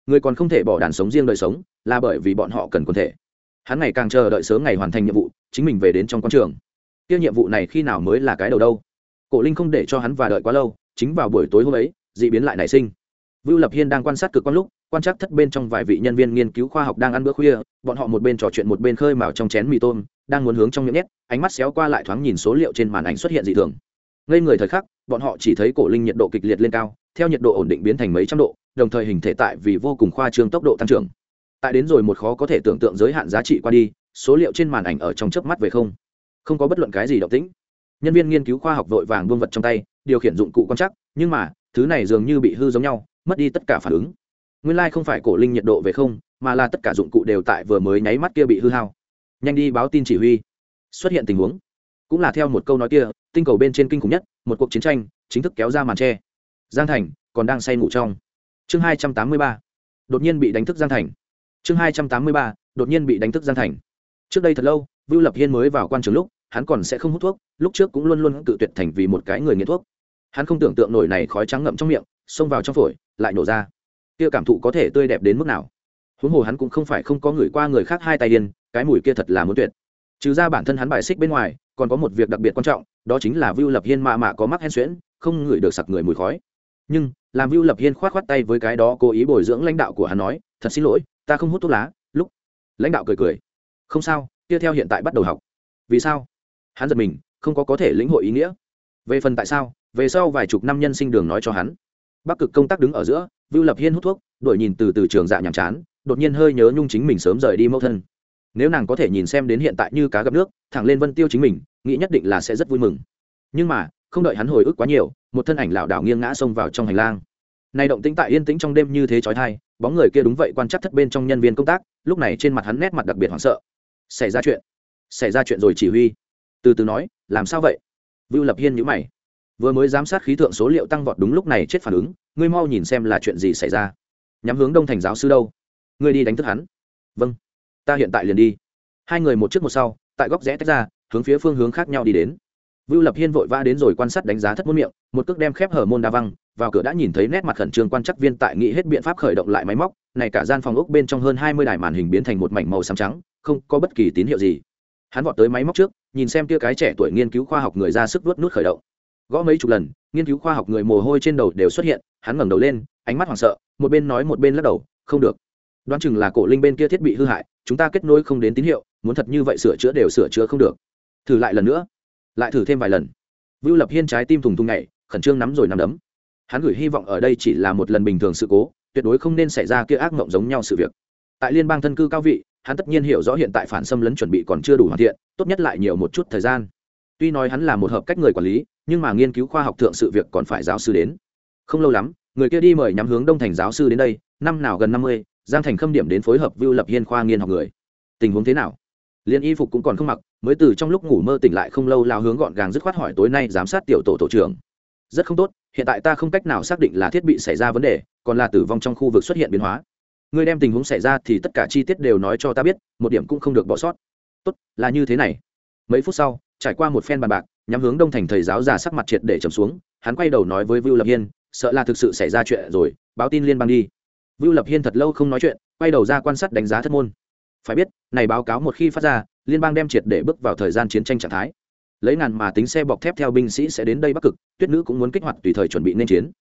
Người còn không thể bỏ đàn sống riêng đời sống, là bởi vì bọn họ cần quân thể. Hắn ngày càng chờ đợi sớm ngày hoàn thành nhiệm vụ, chính mình về đến trong q trường tiêu nhiệm vụ này khi nào mới là cái đầu đâu cổ linh không để cho hắn và đợi quá lâu chính vào buổi tối hôm ấy d ị biến lại nảy sinh Vưu Lập Hiên đang quan sát cực quan lúc, quan trắc thất bên trong vài vị nhân viên nghiên cứu khoa học đang ăn bữa khuya, bọn họ một bên trò chuyện một bên khơi mào trong chén mì tôm, đang muốn hướng trong miệng nhét, ánh mắt xéo qua lại thoáng nhìn số liệu trên màn ảnh xuất hiện dị thường. Ngây người thời khắc, bọn họ chỉ thấy cổ linh nhiệt độ kịch liệt lên cao, theo nhiệt độ ổn định biến thành mấy trăm độ, đồng thời hình thể tại vì vô cùng khoa trương tốc độ tăng trưởng. Tại đến rồi một khó có thể tưởng tượng giới hạn giá trị qua đi, số liệu trên màn ảnh ở trong chớp mắt về không. Không có bất luận cái gì động tĩnh. Nhân viên nghiên cứu khoa học vội vàng buông vật trong tay, điều khiển dụng cụ quan chắc nhưng mà, thứ này dường như bị hư giống nhau, mất đi tất cả phản ứng. Nguyên lai、like、không phải cổ linh nhiệt độ về không mà là tất cả dụng cụ đều tại vừa mới nháy mắt kia bị hư hao. Nhanh đi báo tin chỉ huy. Xuất hiện tình huống. Cũng là theo một câu nói kia tinh cầu bên trên kinh khủng nhất một cuộc chiến tranh chính thức kéo ra màn tre. Giang thành còn đang say ngủ trong. Chương hai trăm tám mươi ba. Đột nhiên bị đánh thức giang thành. Chương hai trăm tám mươi ba đột nhiên bị đánh thức giang thành. Trước đây thật lâu vưu lập hiên mới vào quan trường lúc, hắn còn sẽ không hút thuốc, lúc trước cũng luôn luôn tự tuyệt thành vì một cái người nghiện thuốc. Hắn không tưởng tượng nổi này khói trắng ngậm trong miệng, xông vào trong phổi, lại nổ ra. Kia cảm thụ có thể tươi đẹp đến mức nào? Huống hồ hắn cũng không phải không có người qua người khác hai tay điên, cái mùi kia thật là muốn tuyệt. Trừ ra bản thân hắn bài xích bên ngoài, còn có một việc đặc biệt quan trọng, đó chính là vưu lập hiên mạ mạ có mắc hen xuyễn, không ngửi được sặc người mùi khói. Nhưng, làm vưu lập hiên khoát khoát tay với cái đó cố ý bồi dưỡng lãnh đạo của hắn nói, thật xin lỗi, ta không hút thuốc lá. Lúc, lãnh đạo cười cười. Không sao kia theo hiện tại bắt đầu học. Vì sao? Hắn giật mình, không có có thể lĩnh hội ý nghĩa. Về phần tại sao, về sau vài chục năm nhân sinh đường nói cho hắn. Bắc cực công tác đứng ở giữa, vưu lập hiên hút thuốc đổi nhìn từ từ trường dạ nhàm chán, đột nhiên hơi nhớ nhung chính mình sớm rời đi mẫu thân. Nếu nàng có thể nhìn xem đến hiện tại như cá gặp nước, thẳng lên vân tiêu chính mình, nghĩ nhất định là sẽ rất vui mừng. Nhưng mà, không đợi hắn hồi ức quá nhiều, một thân ảnh lảo đảo nghiêng ngã xông vào trong hành lang. Này động tĩnh tại yên tĩnh trong đêm như thế chói tai, bóng người kia đúng vậy quan chắc thất bên trong nhân viên công tác, lúc này trên mặt hắn nét mặt đặc biệt hoảng sợ xảy ra chuyện. Xảy ra chuyện rồi chỉ huy. Từ từ nói, làm sao vậy? Vưu lập hiên nhữ mày. Vừa mới giám sát khí tượng số liệu tăng vọt đúng lúc này chết phản ứng, ngươi mau nhìn xem là chuyện gì xảy ra. Nhắm hướng đông thành giáo sư đâu? Ngươi đi đánh thức hắn. Vâng. Ta hiện tại liền đi. Hai người một trước một sau, tại góc rẽ tách ra, hướng phía phương hướng khác nhau đi đến. Vưu lập hiên vội vã đến rồi quan sát đánh giá thất môn miệng, một cước đem khép hở môn đa văng vào cửa đã nhìn thấy nét mặt khẩn trương quan chắc viên tại nghĩ hết biện pháp khởi động lại máy móc, này cả gian phòng ốc bên trong hơn hai mươi đài màn hình biến thành một mảnh màu xám trắng, không có bất kỳ tín hiệu gì. Hắn vọt tới máy móc trước, nhìn xem kia cái trẻ tuổi nghiên cứu khoa học người ra sức vớt nút khởi động. Gõ mấy chục lần, nghiên cứu khoa học người mồ hôi trên đầu đều xuất hiện, hắn ngẩng đầu lên, ánh mắt hoảng sợ, một bên nói một bên lắc đầu, không được. Đoán chừng là cổ linh bên kia thiết bị hư hại, chúng ta kết nối không đến tín hiệu, muốn thật như vậy sửa chữa đều sửa chữa không được. Thử lại lần nữa. Lại thử thêm vài lần. Vưu lập hiên trái tim thùng thùng nhảy, khẩn trương nắm rồi nắm đấm hắn gửi hy vọng ở đây chỉ là một lần bình thường sự cố, tuyệt đối không nên xảy ra kia ác mộng giống nhau sự việc. Tại liên bang thân cư cao vị, hắn tất nhiên hiểu rõ hiện tại phản xâm lấn chuẩn bị còn chưa đủ hoàn thiện, tốt nhất lại nhiều một chút thời gian. Tuy nói hắn là một hợp cách người quản lý, nhưng mà nghiên cứu khoa học thượng sự việc còn phải giáo sư đến. Không lâu lắm, người kia đi mời nhắm hướng đông thành giáo sư đến đây, năm nào gần năm mươi, giang thành khâm điểm đến phối hợp vưu lập hiên khoa nghiên học người. Tình huống thế nào? Liên y phục cũng còn không mặc, mới từ trong lúc ngủ mơ tỉnh lại không lâu lao hướng gọn gàng dứt khoát hỏi tối nay giám sát tiểu tổ tổ trưởng. Rất không tốt hiện tại ta không cách nào xác định là thiết bị xảy ra vấn đề, còn là tử vong trong khu vực xuất hiện biến hóa. Ngươi đem tình huống xảy ra thì tất cả chi tiết đều nói cho ta biết, một điểm cũng không được bỏ sót. Tốt, là như thế này. Mấy phút sau, trải qua một phen bàn bạc, nhắm hướng đông thành thầy giáo già sắc mặt triệt để trầm xuống, hắn quay đầu nói với vưu lập hiên, sợ là thực sự xảy ra chuyện rồi, báo tin liên bang đi. Vưu lập hiên thật lâu không nói chuyện, quay đầu ra quan sát đánh giá thất môn. Phải biết, này báo cáo một khi phát ra, liên bang đem triệt để bước vào thời gian chiến tranh trạng thái lấy ngàn mà tính xe bọc thép theo binh sĩ sẽ đến đây bắc cực, tuyết nữ cũng muốn kích hoạt tùy thời chuẩn bị nên chiến.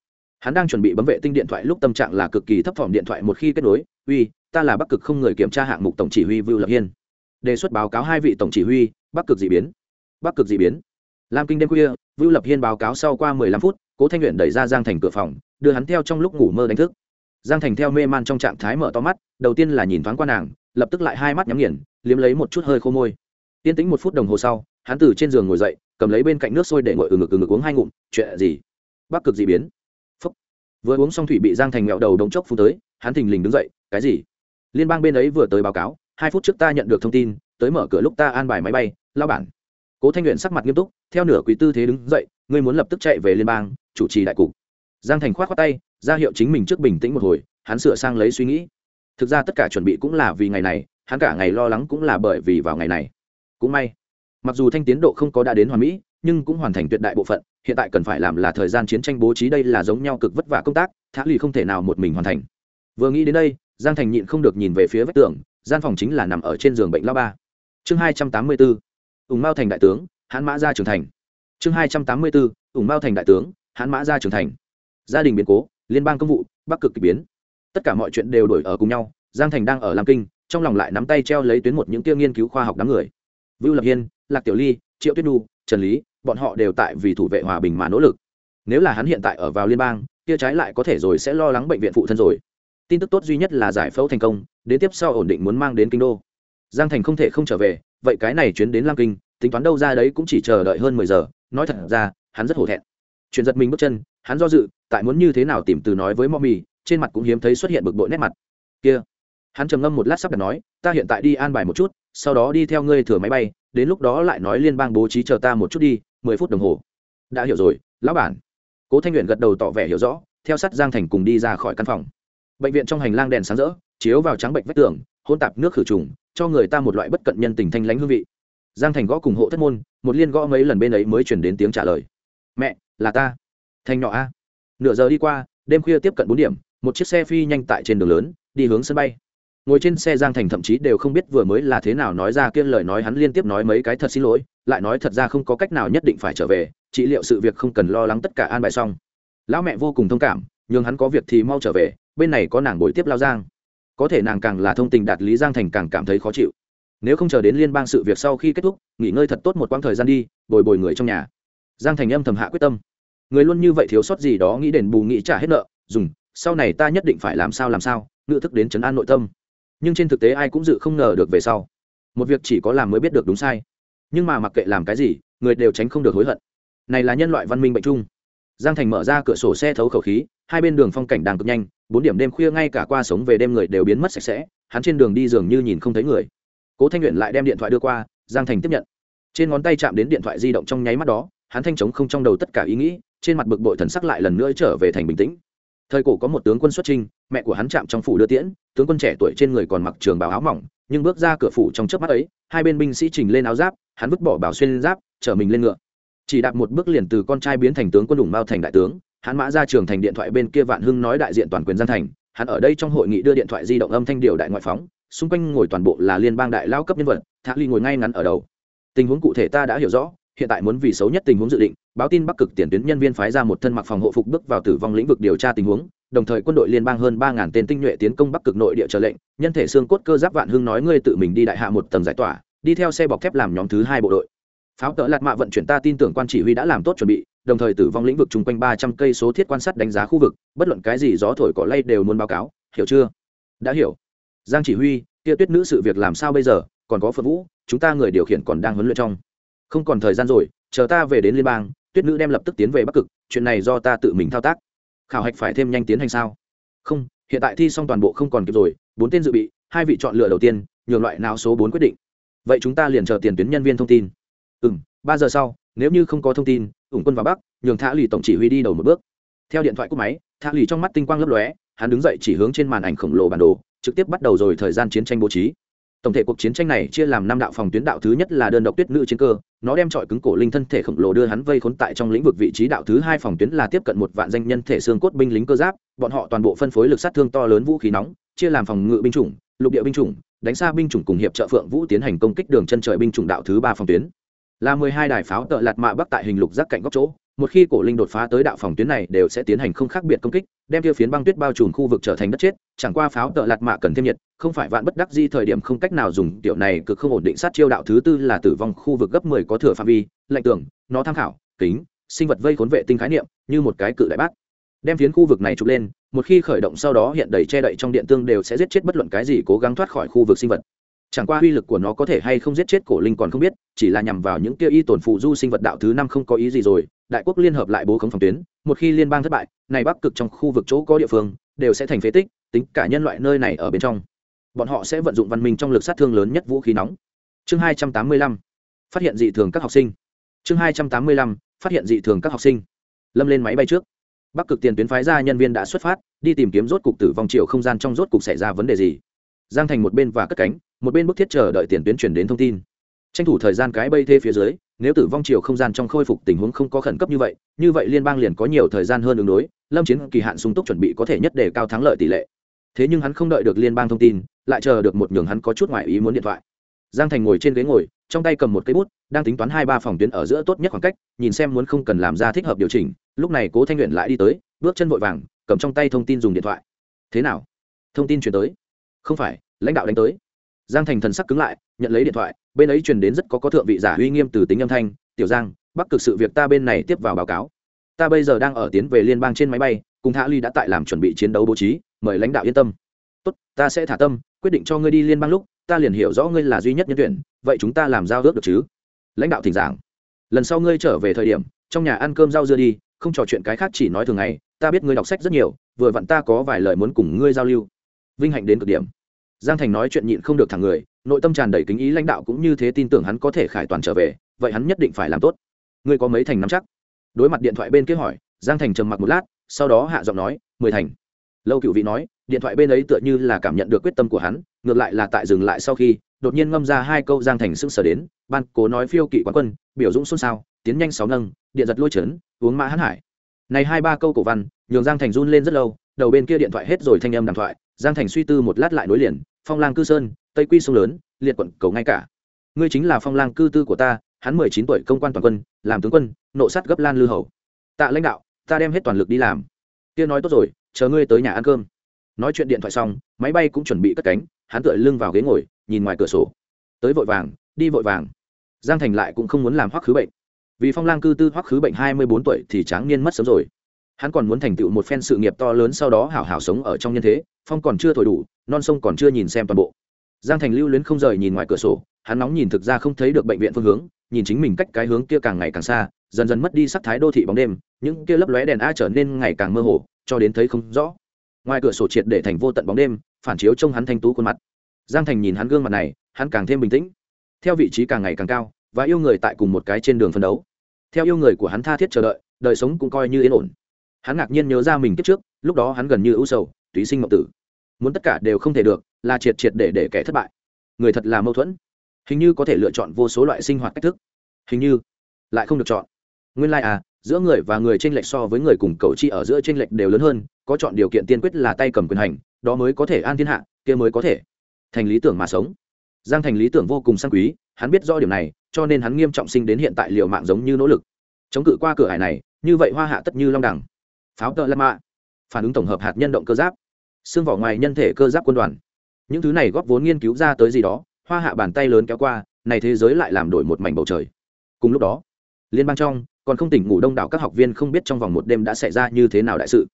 Hắn đang chuẩn bị bấm vệ tinh điện thoại lúc tâm trạng là cực kỳ thấp thỏm điện thoại một khi kết nối, uy, ta là bắc cực không người kiểm tra hạng mục tổng chỉ huy vưu lập hiên. Đề xuất báo cáo hai vị tổng chỉ huy, bắc cực d ị biến, bắc cực d ị biến. Lam kinh đêm khuya, vưu lập hiên báo cáo sau qua mười lăm phút, cố thanh luyện đẩy ra giang thành cửa phòng, đưa hắn theo trong lúc ngủ mơ đánh thức. Giang thành theo mê man trong trạng thái mở to mắt, đầu tiên là nhìn thoáng qua nàng, lập tức lại hai mắt nhắm nghiền, liếm lấy một chút hơi khô môi tiên tĩnh một phút đồng hồ sau, hắn từ trên giường ngồi dậy, cầm lấy bên cạnh nước sôi để ngồi ừ ngực ừ ngực uống hai ngụm, chuyện gì? Bắc cực d ị biến. Phúc. Vừa uống xong thủy bị giang thành mẹo đầu đống chốc phú tới, hắn thình lình đứng dậy, cái gì? Liên bang bên ấy vừa tới báo cáo, hai phút trước ta nhận được thông tin, tới mở cửa lúc ta an bài máy bay lao bản. Cố thanh luyện sắc mặt nghiêm túc, theo nửa quý tư thế đứng dậy, ngươi muốn lập tức chạy về liên bang, chủ trì đại cục. Giang thành k h o á t tay, ra hiệu chính mình trước bình tĩnh một hồi, hắn sửa sang lấy suy nghĩ. Thực ra tất cả chuẩn bị cũng là vì ngày này, hắn cả ngày lo lắng cũng là bởi vì vào ngày này cũng may, mặc dù thanh tiến độ không có đã đến hoàn mỹ, nhưng cũng hoàn thành tuyệt đại bộ phận, hiện tại cần phải làm là thời gian chiến tranh bố trí đây là giống nhau cực vất vả công tác, thả lì không thể nào một mình hoàn thành. Vừa nghĩ đến đây, giang thành nhịn không được nhìn về phía vách tường, gian phòng chính là nằm ở trên giường bệnh lao ba. Chương hai trăm tám mươi bốn ủng mao thành đại tướng hãn mã ra trưởng thành. Chương hai trăm tám mươi bốn ủng mao thành đại tướng hãn mã ra trưởng thành. Gia đình biến cố, liên bang công vụ, bắc cực k ỳ biến. Tất cả mọi chuyện đều đổi ở cùng nhau, giang thành đang ở lam kinh, trong lòng lại nắm tay treo lấy tuyến một những tiêu nghiên cứu khoa học đám người vưu lập hiên, lạc tiểu ly, triệu tuyết nhu, trần lý, bọn họ đều tại vì thủ vệ hòa bình mà nỗ lực. Nếu là hắn hiện tại ở vào liên bang, kia trái lại có thể rồi sẽ lo lắng bệnh viện phụ thân rồi. Tin tức tốt duy nhất là giải phẫu thành công, đến tiếp sau ổn định muốn mang đến kinh đô. Giang thành không thể không trở về, vậy cái này chuyến đến lam kinh, tính toán đâu ra đấy cũng chỉ chờ đợi hơn mười giờ, nói thật ra, hắn rất hổ thẹn. Chuyện giật mình bước chân, hắn do dự, tại muốn như thế nào tìm từ nói với mò mì trên mặt cũng hiếm thấy xuất hiện bực bội nét mặt. Kia, hắn trầm ngâm một lát sắp đặt nói ta hiện tại đi an bài một chút, sau đó đi theo ngươi thừa máy bay, đến lúc đó lại nói liên bang bố trí chờ ta một chút đi, mười phút đồng hồ. Đã hiểu rồi, lão bản. Cố thanh nguyện gật đầu tỏ vẻ hiểu rõ, theo sát giang thành cùng đi ra khỏi căn phòng. Bệnh viện trong hành lang đèn sáng rỡ, chiếu vào trắng bệnh vách tường hôn tạp nước khử trùng, cho người ta một loại bất cận nhân tình thanh lãnh hương vị. Giang thành gõ cùng hộ thất môn, một liên gõ mấy lần bên ấy mới chuyển đến tiếng trả lời. Mẹ, là ta. Thanh nhỏ a. Nửa giờ đi qua, đêm khuya tiếp cận bốn điểm, một chiếc xe phi nhanh tại trên đường lớn, đi hướng sân bay ngồi trên xe giang thành thậm chí đều không biết vừa mới là thế nào nói ra kia lời nói hắn liên tiếp nói mấy cái thật xin lỗi, lại nói thật ra không có cách nào nhất định phải trở về, trị liệu sự việc không cần lo lắng tất cả an bài xong. Lão mẹ vô cùng thông cảm nhưng hắn có việc thì mau trở về, bên này có nàng bồi tiếp lao giang. Có thể nàng càng là thông tình đạt lý giang thành càng cảm thấy khó chịu. Nếu không chờ đến liên bang sự việc sau khi kết thúc, nghỉ ngơi thật tốt một quãng thời gian đi, bồi bồi người trong nhà. Giang thành âm thầm hạ quyết tâm. Người luôn như vậy thiếu sót gì đó nghĩ đền bù nghĩ trả hết nợ, dùng, sau này ta nhất định phải làm sao làm sao, ngự thức đến chấn an nội tâm nhưng trên thực tế ai cũng dự không ngờ được về sau. Một việc chỉ có làm mới biết được đúng sai. Nhưng mà mặc kệ làm cái gì, người đều tránh không được hối hận. Này là nhân loại văn minh bệnh chung. Giang thành mở ra cửa sổ xe thấu khẩu khí, hai bên đường phong cảnh đang cực nhanh, bốn điểm đêm khuya ngay cả qua sống về đêm người đều biến mất sạch sẽ, hắn trên đường đi dường như nhìn không thấy người. Cố thanh nguyện lại đem điện thoại đưa qua, giang thành tiếp nhận. Trên ngón tay chạm đến điện thoại di động trong nháy mắt đó, hắn thanh trống không trong đầu tất cả ý nghĩ, trên mặt bực bội thần sắc lại lần nữa trở về thành bình tĩnh. Thời cổ có một tướng quân xuất trinh mẹ của hắn chạm trong phủ đưa tiễn tướng quân trẻ tuổi trên người còn mặc trường bào áo mỏng, nhưng bước ra cửa phủ trong chớp mắt ấy, hai bên binh sĩ trình lên áo giáp, hắn vứt bỏ bảo xuyên giáp, chở mình lên ngựa. Chỉ đạp một bước liền từ con trai biến thành tướng quân đủng mao thành đại tướng, hắn mã ra trường thành điện thoại bên kia vạn hưng nói đại diện toàn quyền gian thành, hắn ở đây trong hội nghị đưa điện thoại di động âm thanh điều đại ngoại phóng, xung quanh ngồi toàn bộ là liên bang đại lao cấp nhân vật, thạc ly ngồi ngay ngắn ở đầu. Tình huống cụ thể ta đã hiểu rõ, hiện tại muốn vì xấu nhất tình huống dự định, báo tin bắc cực tiền tuyến nhân viên phái ra một thân mặc phòng hộ phục bước vào tử vong lĩnh vực điều tra tình huống đồng thời quân đội liên bang hơn ba ngàn tên tinh nhuệ tiến công bắc cực nội địa trở lệnh, nhân thể xương cốt cơ giáp vạn hưng nói ngươi tự mình đi đại hạ một tầng giải tỏa, đi theo xe bọc thép làm nhóm thứ hai bộ đội. Pháo tợ lạt mạ vận chuyển ta tin tưởng quan chỉ huy đã làm tốt chuẩn bị, đồng thời tử vong lĩnh vực chung quanh ba trăm cây số thiết quan sát đánh giá khu vực, bất luận cái gì gió thổi cỏ lay đều muốn báo cáo, hiểu chưa? Đã hiểu. Giang chỉ huy kia tuyết nữ sự việc làm sao bây giờ? Còn có phật vũ, chúng ta người điều khiển còn đang huấn luyện trong. Không còn thời gian rồi, chờ ta về đến liên bang, tuyết nữ đem lập tức tiến về bắc cực, chuyện này do ta tự mình thao tác khảo hạch phải thêm nhanh tiến hành sao? Không, hiện tại thi xong toàn bộ không còn kịp rồi, bốn tên dự bị, hai vị chọn lựa đầu tiên, nhường loại nào số bốn quyết định. Vậy chúng ta liền chờ tiền tuyến nhân viên thông tin. Ừ m ba giờ sau, nếu như không có thông tin, ủng quân vào bắc, nhường thả lì tổng chỉ huy đi đầu một bước. Theo điện thoại cúp máy thả lì trong mắt tinh quang lấp lóe, hắn đứng dậy chỉ hướng trên màn ảnh khổng lồ bản đồ, trực tiếp bắt đầu rồi thời gian chiến tranh bố trí tổng thể cuộc chiến tranh này chia làm năm đạo phòng tuyến đạo thứ nhất là đơn độc tuyết nữ chiến cơ, nó đem trọi cứng cổ linh thân thể khổng lồ đưa hắn vây khốn tại trong lĩnh vực vị trí đạo thứ hai phòng tuyến là tiếp cận một vạn danh nhân thể xương cốt binh lính cơ giáp, bọn họ toàn bộ phân phối lực sát thương to lớn vũ khí nóng, chia làm phòng ngự binh chủng, lục địa binh chủng, đánh xa binh chủng cùng hiệp trợ phượng vũ tiến hành công kích đường chân trời binh chủng đạo thứ ba phòng tuyến là mười hai đài pháo tợ lạt mạ bắc tại hình lục giác cạnh góc chỗ, một khi cổ linh đột phá tới đạo phòng tuyến này đều sẽ tiến hành không khác biệt công kích, đem tiêu phiến băng tuyết bao trùm khu vực trở thành đất chết, chẳng qua pháo tợ lạt mạ cần thêm nhiệt, không phải vạn bất đắc di thời điểm không cách nào dùng, tiểu này cực không ổn định sát chiêu đạo thứ tư là tử vong khu vực gấp mười có thừa phạm vi, lạnh tưởng, nó tham khảo, kính, sinh vật vây khốn vệ tinh khái niệm, như một cái cự đại bác đem phiến khu vực này trục lên, một khi khởi động sau đó hiện đầy che đậy trong điện tương đều sẽ giết chết bất luận cái gì cố gắng thoát khỏi khu vực sinh vật chẳng qua uy lực của nó có thể hay không giết chết cổ linh còn không biết, chỉ là nhằm vào những kia y tổn phụ du sinh vật đạo thứ năm không có ý gì rồi, đại quốc liên hợp lại bố khống phòng tuyến, một khi liên bang thất bại, này bắc cực trong khu vực chỗ có địa phương, đều sẽ thành phế tích, tính cả nhân loại nơi này ở bên trong. Bọn họ sẽ vận dụng văn minh trong lực sát thương lớn nhất vũ khí nóng. Chương hai trăm tám mươi lăm, phát hiện dị thường các học sinh. Chương hai trăm tám mươi lăm, phát hiện dị thường các học sinh. Lâm lên máy bay trước. Bắc cực tiền tuyến phái ra nhân viên đã xuất phát, đi tìm kiếm rốt cục tử vong chiều không gian trong rốt cục xảy ra vấn đề gì giang thành một bên và cất cánh, một bên bức thiết chờ đợi tiền tuyến chuyển đến thông tin. Tranh thủ thời gian cái bây thê phía dưới, nếu tử vong chiều không gian trong khôi phục tình huống không có khẩn cấp như vậy như vậy liên bang liền có nhiều thời gian hơn ứng đối, lâm chiến kỳ hạn sung túc chuẩn bị có thể nhất để cao thắng lợi tỷ lệ. Thế nhưng hắn không đợi được liên bang thông tin, lại chờ được một nhường hắn có chút ngoại ý muốn điện thoại. Giang thành ngồi trên ghế ngồi, trong tay cầm một cây bút, đang tính toán hai ba phòng tuyến ở giữa tốt nhất khoảng cách, nhìn xem muốn không cần làm ra thích hợp điều chỉnh, lúc này cố thanh luyện lại đi tới, bước chân vội vàng, cầm trong tay thông tin dùng điện thoại. Thế nào? Thông tin chuyển tới không phải, lãnh đạo đánh tới. Giang thành thần sắc cứng lại, nhận lấy điện thoại, bên ấy truyền đến rất có có thượng vị giả uy nghiêm từ tính âm thanh, tiểu giang bắc cực sự việc ta bên này tiếp vào báo cáo. Ta bây giờ đang ở tiến về liên bang trên máy bay, cùng hạ ly đã tại làm chuẩn bị chiến đấu bố trí, mời lãnh đạo yên tâm. Tốt, ta sẽ thả tâm, quyết định cho ngươi đi liên bang lúc, ta liền hiểu rõ ngươi là duy nhất nhân tuyển, vậy chúng ta làm giao ước được chứ? Lãnh đạo thỉnh giảng. Lần sau ngươi trở về thời điểm, trong nhà ăn cơm rau dưa đi, không trò chuyện cái khác chỉ nói thường ngày, ta biết ngươi đọc sách rất nhiều, vừa vặn ta có vài lời muốn cùng ngươi giao lưu vinh hạnh đến cực điểm. Giang thành nói chuyện nhịn không được thẳng người, nội tâm tràn đầy kính ý lãnh đạo cũng như thế tin tưởng hắn có thể khải toàn trở về, vậy hắn nhất định phải làm tốt. Ngươi có mấy thành nắm chắc? Đối mặt điện thoại bên kia hỏi, giang thành trầm mặc một lát, sau đó hạ giọng nói, mười thành. Lâu cựu vị nói, điện thoại bên ấy tựa như là cảm nhận được quyết tâm của hắn, ngược lại là tại dừng lại sau khi, đột nhiên ngâm ra hai câu giang thành sững sờ đến, ban cố nói phiêu kỵ quán quân, biểu dũng xôn xao, tiến nhanh sáu nâng, điện giật lôi trấn uống mã hắn hải. Này hai ba câu cổ văn, nhường giang thành run lên rất lâu, đầu bên kia điện thoại hết rồi thanh âm đàm thoại giang thành suy tư một lát lại nối liền, phong lang cư sơn, tây quy sông lớn, liệt quận cầu ngay cả. Ngươi chính là phong lang cư tư của ta, hắn mười chín tuổi công quan toàn quân, làm tướng quân, nộ sát gấp lan lư hầu. Tạ lãnh đạo, ta đem hết toàn lực đi làm. Kia nói tốt rồi, chờ ngươi tới nhà ăn cơm. Nói chuyện điện thoại xong, máy bay cũng chuẩn bị cất cánh, hắn tựa lưng vào ghế ngồi, nhìn ngoài cửa sổ. Tới vội vàng, đi vội vàng. Giang thành lại cũng không muốn làm hoắc khứ bệnh. Vì phong lang cư tư hoắc khứ bệnh hai mươi bốn tuổi thì tráng niên mất sớm rồi hắn còn muốn thành tựu một phen sự nghiệp to lớn sau đó hảo hảo sống ở trong nhân thế, phong còn chưa thổi đủ, non sông còn chưa nhìn xem toàn bộ. Giang thành lưu luyến không rời nhìn ngoài cửa sổ, hắn nóng nhìn thực ra không thấy được bệnh viện phương hướng, nhìn chính mình cách cái hướng kia càng ngày càng xa, dần dần mất đi sắc thái đô thị bóng đêm, những kia lấp lóe đèn a trở nên ngày càng mơ hồ, cho đến thấy không rõ. Ngoài cửa sổ triệt để thành vô tận bóng đêm, phản chiếu trông hắn thanh tú khuôn mặt. Giang thành nhìn hắn gương mặt này, hắn càng thêm bình tĩnh. Theo vị trí càng ngày càng cao, và yêu người tại cùng một cái trên đường phân đấu. Theo yêu người của hắn tha thiết chờ đợi, đời sống cũng coi như yên ổn hắn ngạc nhiên nhớ ra mình kiếp trước, lúc đó hắn gần như ưu sầu, túy sinh ngọc tử. Muốn tất cả đều không thể được, là triệt triệt để để kẻ thất bại. Người thật là mâu thuẫn. Hình như có thể lựa chọn vô số loại sinh hoạt cách thức. Hình như lại không được chọn. Nguyên lai、like、à giữa người và người t r ê n lệch so với người cùng cầu chi ở giữa t r ê n lệch đều lớn hơn, có chọn điều kiện tiên quyết là tay cầm quyền hành, đó mới có thể an thiên hạ, kia mới có thể thành lý tưởng mà sống. Giang thành lý tưởng vô cùng sang quý, hắn biết rõ điểm này, cho nên hắn nghiêm trọng sinh đến hiện tại liệu mạng giống như nỗ lực. Chống cự qua cửa hải này, như vậy hoa hạ tất như long đẳng pháo tợ lâm mạ. Phản ứng tổng hợp hạt nhân động cơ giáp. Xương vỏ ngoài nhân thể cơ giáp quân đoàn. Những thứ này góp vốn nghiên cứu ra tới gì đó, hoa hạ bàn tay lớn kéo qua, này thế giới lại làm đổi một mảnh bầu trời. Cùng lúc đó, liên bang trong, còn không tỉnh ngủ đông đảo các học viên không biết trong vòng một đêm đã xảy ra như thế nào đại sự.